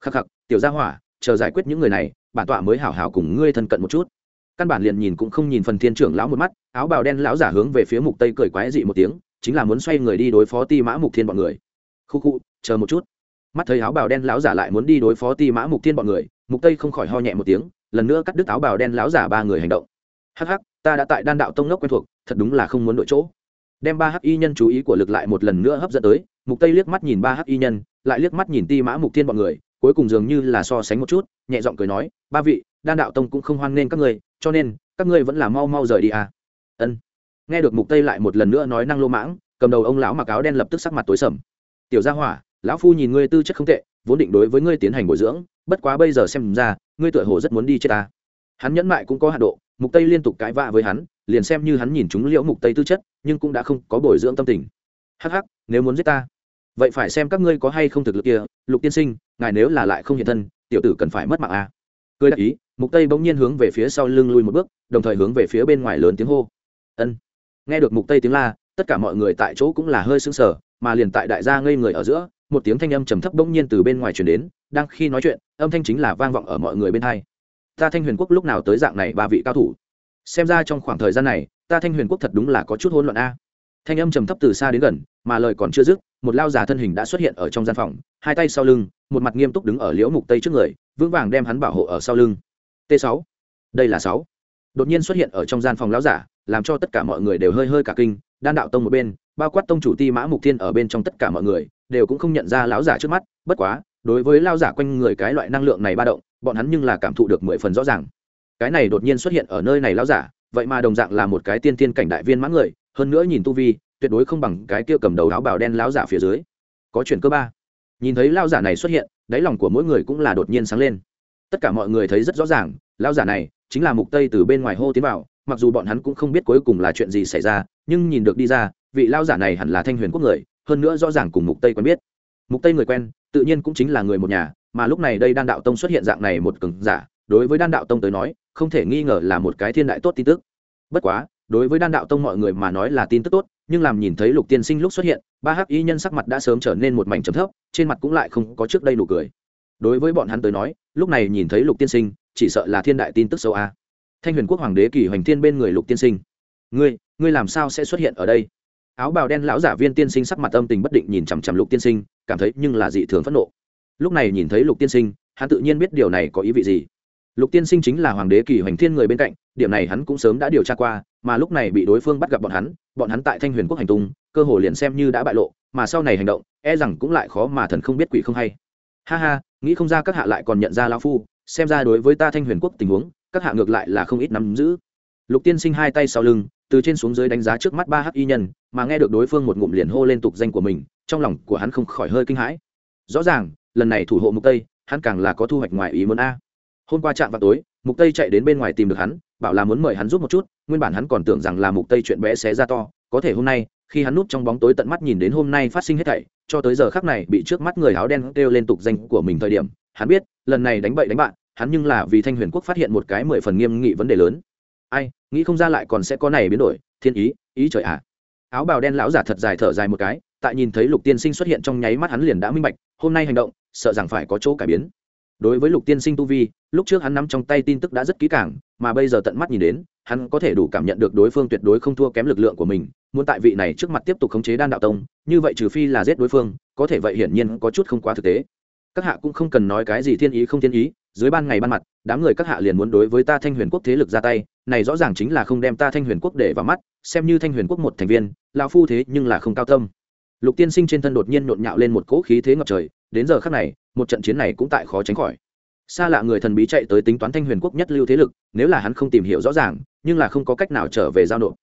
Khắc khắc, tiểu gia hỏa, chờ giải quyết những người này, bản tọa mới hảo hảo cùng ngươi thân cận một chút căn bản liền nhìn cũng không nhìn phần thiên trưởng lão một mắt, áo bào đen lão giả hướng về phía mục tây cười quái dị một tiếng, chính là muốn xoay người đi đối phó ti mã mục thiên bọn người. Khu khu, chờ một chút. Mắt thấy áo bào đen lão giả lại muốn đi đối phó ti mã mục thiên bọn người, mục tây không khỏi ho nhẹ một tiếng, lần nữa cắt đứt áo bào đen lão giả ba người hành động. Hắc hắc, ta đã tại đan đạo tông nốc quen thuộc, thật đúng là không muốn đổi chỗ. Đem ba hắc y nhân chú ý của lực lại một lần nữa hấp dẫn tới, mục tây liếc mắt nhìn ba hắc y nhân, lại liếc mắt nhìn ti mã mục thiên bọn người, cuối cùng dường như là so sánh một chút, nhẹ giọng cười nói, ba vị, đan đạo tông cũng không hoan nghênh các người cho nên, các ngươi vẫn là mau mau rời đi à. Ân. Nghe được mục tây lại một lần nữa nói năng lô mãng, cầm đầu ông lão mặc áo đen lập tức sắc mặt tối sầm. Tiểu gia hỏa, lão phu nhìn ngươi tư chất không tệ, vốn định đối với ngươi tiến hành bồi dưỡng, bất quá bây giờ xem ra, ngươi tựa hồ rất muốn đi chết ta. Hắn nhẫn mại cũng có hạ độ, mục tây liên tục cãi vã với hắn, liền xem như hắn nhìn chúng liễu mục tây tư chất, nhưng cũng đã không có bồi dưỡng tâm tình. Hắc hắc, nếu muốn giết ta, vậy phải xem các ngươi có hay không thực lực kia, lục tiên sinh, ngài nếu là lại không hiện thân, tiểu tử cần phải mất mạng a à. cười đáp ý mục tây bỗng nhiên hướng về phía sau lưng lui một bước, đồng thời hướng về phía bên ngoài lớn tiếng hô. Ân. Nghe được mục tây tiếng la, tất cả mọi người tại chỗ cũng là hơi sững sờ, mà liền tại đại gia ngây người ở giữa, một tiếng thanh âm trầm thấp bỗng nhiên từ bên ngoài truyền đến, đang khi nói chuyện, âm thanh chính là vang vọng ở mọi người bên hai. Ta thanh huyền quốc lúc nào tới dạng này ba vị cao thủ? Xem ra trong khoảng thời gian này, ta thanh huyền quốc thật đúng là có chút hỗn loạn a. Thanh âm trầm thấp từ xa đến gần, mà lời còn chưa dứt, một lao già thân hình đã xuất hiện ở trong gian phòng, hai tay sau lưng, một mặt nghiêm túc đứng ở liễu mục tây trước người, vững vàng đem hắn bảo hộ ở sau lưng t 6 đây là sáu. Đột nhiên xuất hiện ở trong gian phòng lão giả, làm cho tất cả mọi người đều hơi hơi cả kinh. Đan đạo tông một bên, bao quát tông chủ ti mã mục thiên ở bên trong tất cả mọi người, đều cũng không nhận ra lão giả trước mắt. Bất quá, đối với lao giả quanh người cái loại năng lượng này ba động, bọn hắn nhưng là cảm thụ được mười phần rõ ràng. Cái này đột nhiên xuất hiện ở nơi này lão giả, vậy mà đồng dạng là một cái tiên tiên cảnh đại viên mãn người, hơn nữa nhìn tu vi, tuyệt đối không bằng cái kia cầm đầu áo bào đen lão giả phía dưới. Có chuyện cơ ba. Nhìn thấy lão giả này xuất hiện, đáy lòng của mỗi người cũng là đột nhiên sáng lên tất cả mọi người thấy rất rõ ràng, lão giả này chính là mục tây từ bên ngoài hô tiến vào, mặc dù bọn hắn cũng không biết cuối cùng là chuyện gì xảy ra, nhưng nhìn được đi ra, vị lão giả này hẳn là thanh huyền quốc người, hơn nữa rõ ràng cùng mục tây quen biết. Mục tây người quen, tự nhiên cũng chính là người một nhà, mà lúc này đây đan đạo tông xuất hiện dạng này một cường giả, đối với đan đạo tông tới nói, không thể nghi ngờ là một cái thiên đại tốt tin tức. Bất quá, đối với đan đạo tông mọi người mà nói là tin tức tốt, nhưng làm nhìn thấy lục tiên sinh lúc xuất hiện, ba hắc y nhân sắc mặt đã sớm trở nên một mảnh trầm thấp, trên mặt cũng lại không có trước đây nụ cười đối với bọn hắn tới nói, lúc này nhìn thấy lục tiên sinh, chỉ sợ là thiên đại tin tức sâu a. Thanh huyền quốc hoàng đế kỳ hoành thiên bên người lục tiên sinh. Ngươi ngươi làm sao sẽ xuất hiện ở đây? Áo bào đen lão giả viên tiên sinh sắc mặt âm tình bất định nhìn chằm chằm lục tiên sinh, cảm thấy nhưng là dị thường phẫn nộ. Lúc này nhìn thấy lục tiên sinh, hắn tự nhiên biết điều này có ý vị gì. Lục tiên sinh chính là hoàng đế kỳ hoành thiên người bên cạnh, điểm này hắn cũng sớm đã điều tra qua, mà lúc này bị đối phương bắt gặp bọn hắn bọn hắn tại thanh huyền quốc hành tung, cơ hồ liền xem như đã bại lộ, mà sau này hành động e rằng cũng lại khó mà thần không biết quỷ không hay. Ha ha nghĩ không ra các hạ lại còn nhận ra lão phu, xem ra đối với ta thanh huyền quốc tình huống, các hạ ngược lại là không ít nắm giữ. Lục tiên sinh hai tay sau lưng, từ trên xuống dưới đánh giá trước mắt ba hắc y nhân, mà nghe được đối phương một ngụm liền hô lên tục danh của mình, trong lòng của hắn không khỏi hơi kinh hãi. Rõ ràng, lần này thủ hộ mục tây, hắn càng là có thu hoạch ngoài ý muốn a. Hôm qua chạm vào tối, mục tây chạy đến bên ngoài tìm được hắn, bảo là muốn mời hắn giúp một chút, nguyên bản hắn còn tưởng rằng là mục tây chuyện bé xé ra to có thể hôm nay, khi hắn núp trong bóng tối tận mắt nhìn đến hôm nay phát sinh hết thảy, cho tới giờ khắc này bị trước mắt người áo đen kêu lên tục danh của mình thời điểm, hắn biết, lần này đánh bậy đánh bạn, hắn nhưng là vì thanh huyền quốc phát hiện một cái mười phần nghiêm nghị vấn đề lớn ai, nghĩ không ra lại còn sẽ có này biến đổi, thiên ý ý trời ạ à. áo bào đen lão giả thật dài thở dài một cái, tại nhìn thấy lục tiên sinh xuất hiện trong nháy mắt hắn liền đã minh bạch, hôm nay hành động, sợ rằng phải có chỗ cải biến đối với lục tiên sinh tu vi, lúc trước hắn nắm trong tay tin tức đã rất kỹ càng, mà bây giờ tận mắt nhìn đến, hắn có thể đủ cảm nhận được đối phương tuyệt đối không thua kém lực lượng của mình, muốn tại vị này trước mặt tiếp tục khống chế đan đạo tông, như vậy trừ phi là giết đối phương, có thể vậy hiển nhiên có chút không quá thực tế. Các hạ cũng không cần nói cái gì thiên ý không thiên ý, dưới ban ngày ban mặt, đám người các hạ liền muốn đối với ta thanh huyền quốc thế lực ra tay, này rõ ràng chính là không đem ta thanh huyền quốc để vào mắt, xem như thanh huyền quốc một thành viên, lão phu thế nhưng là không cao tâm lục tiên sinh trên thân đột nhiên nhộn nhạo lên một cỗ khí thế ngập trời, đến giờ khắc này một trận chiến này cũng tại khó tránh khỏi. Xa lạ người thần bí chạy tới tính toán thanh huyền quốc nhất lưu thế lực, nếu là hắn không tìm hiểu rõ ràng, nhưng là không có cách nào trở về giao nộp.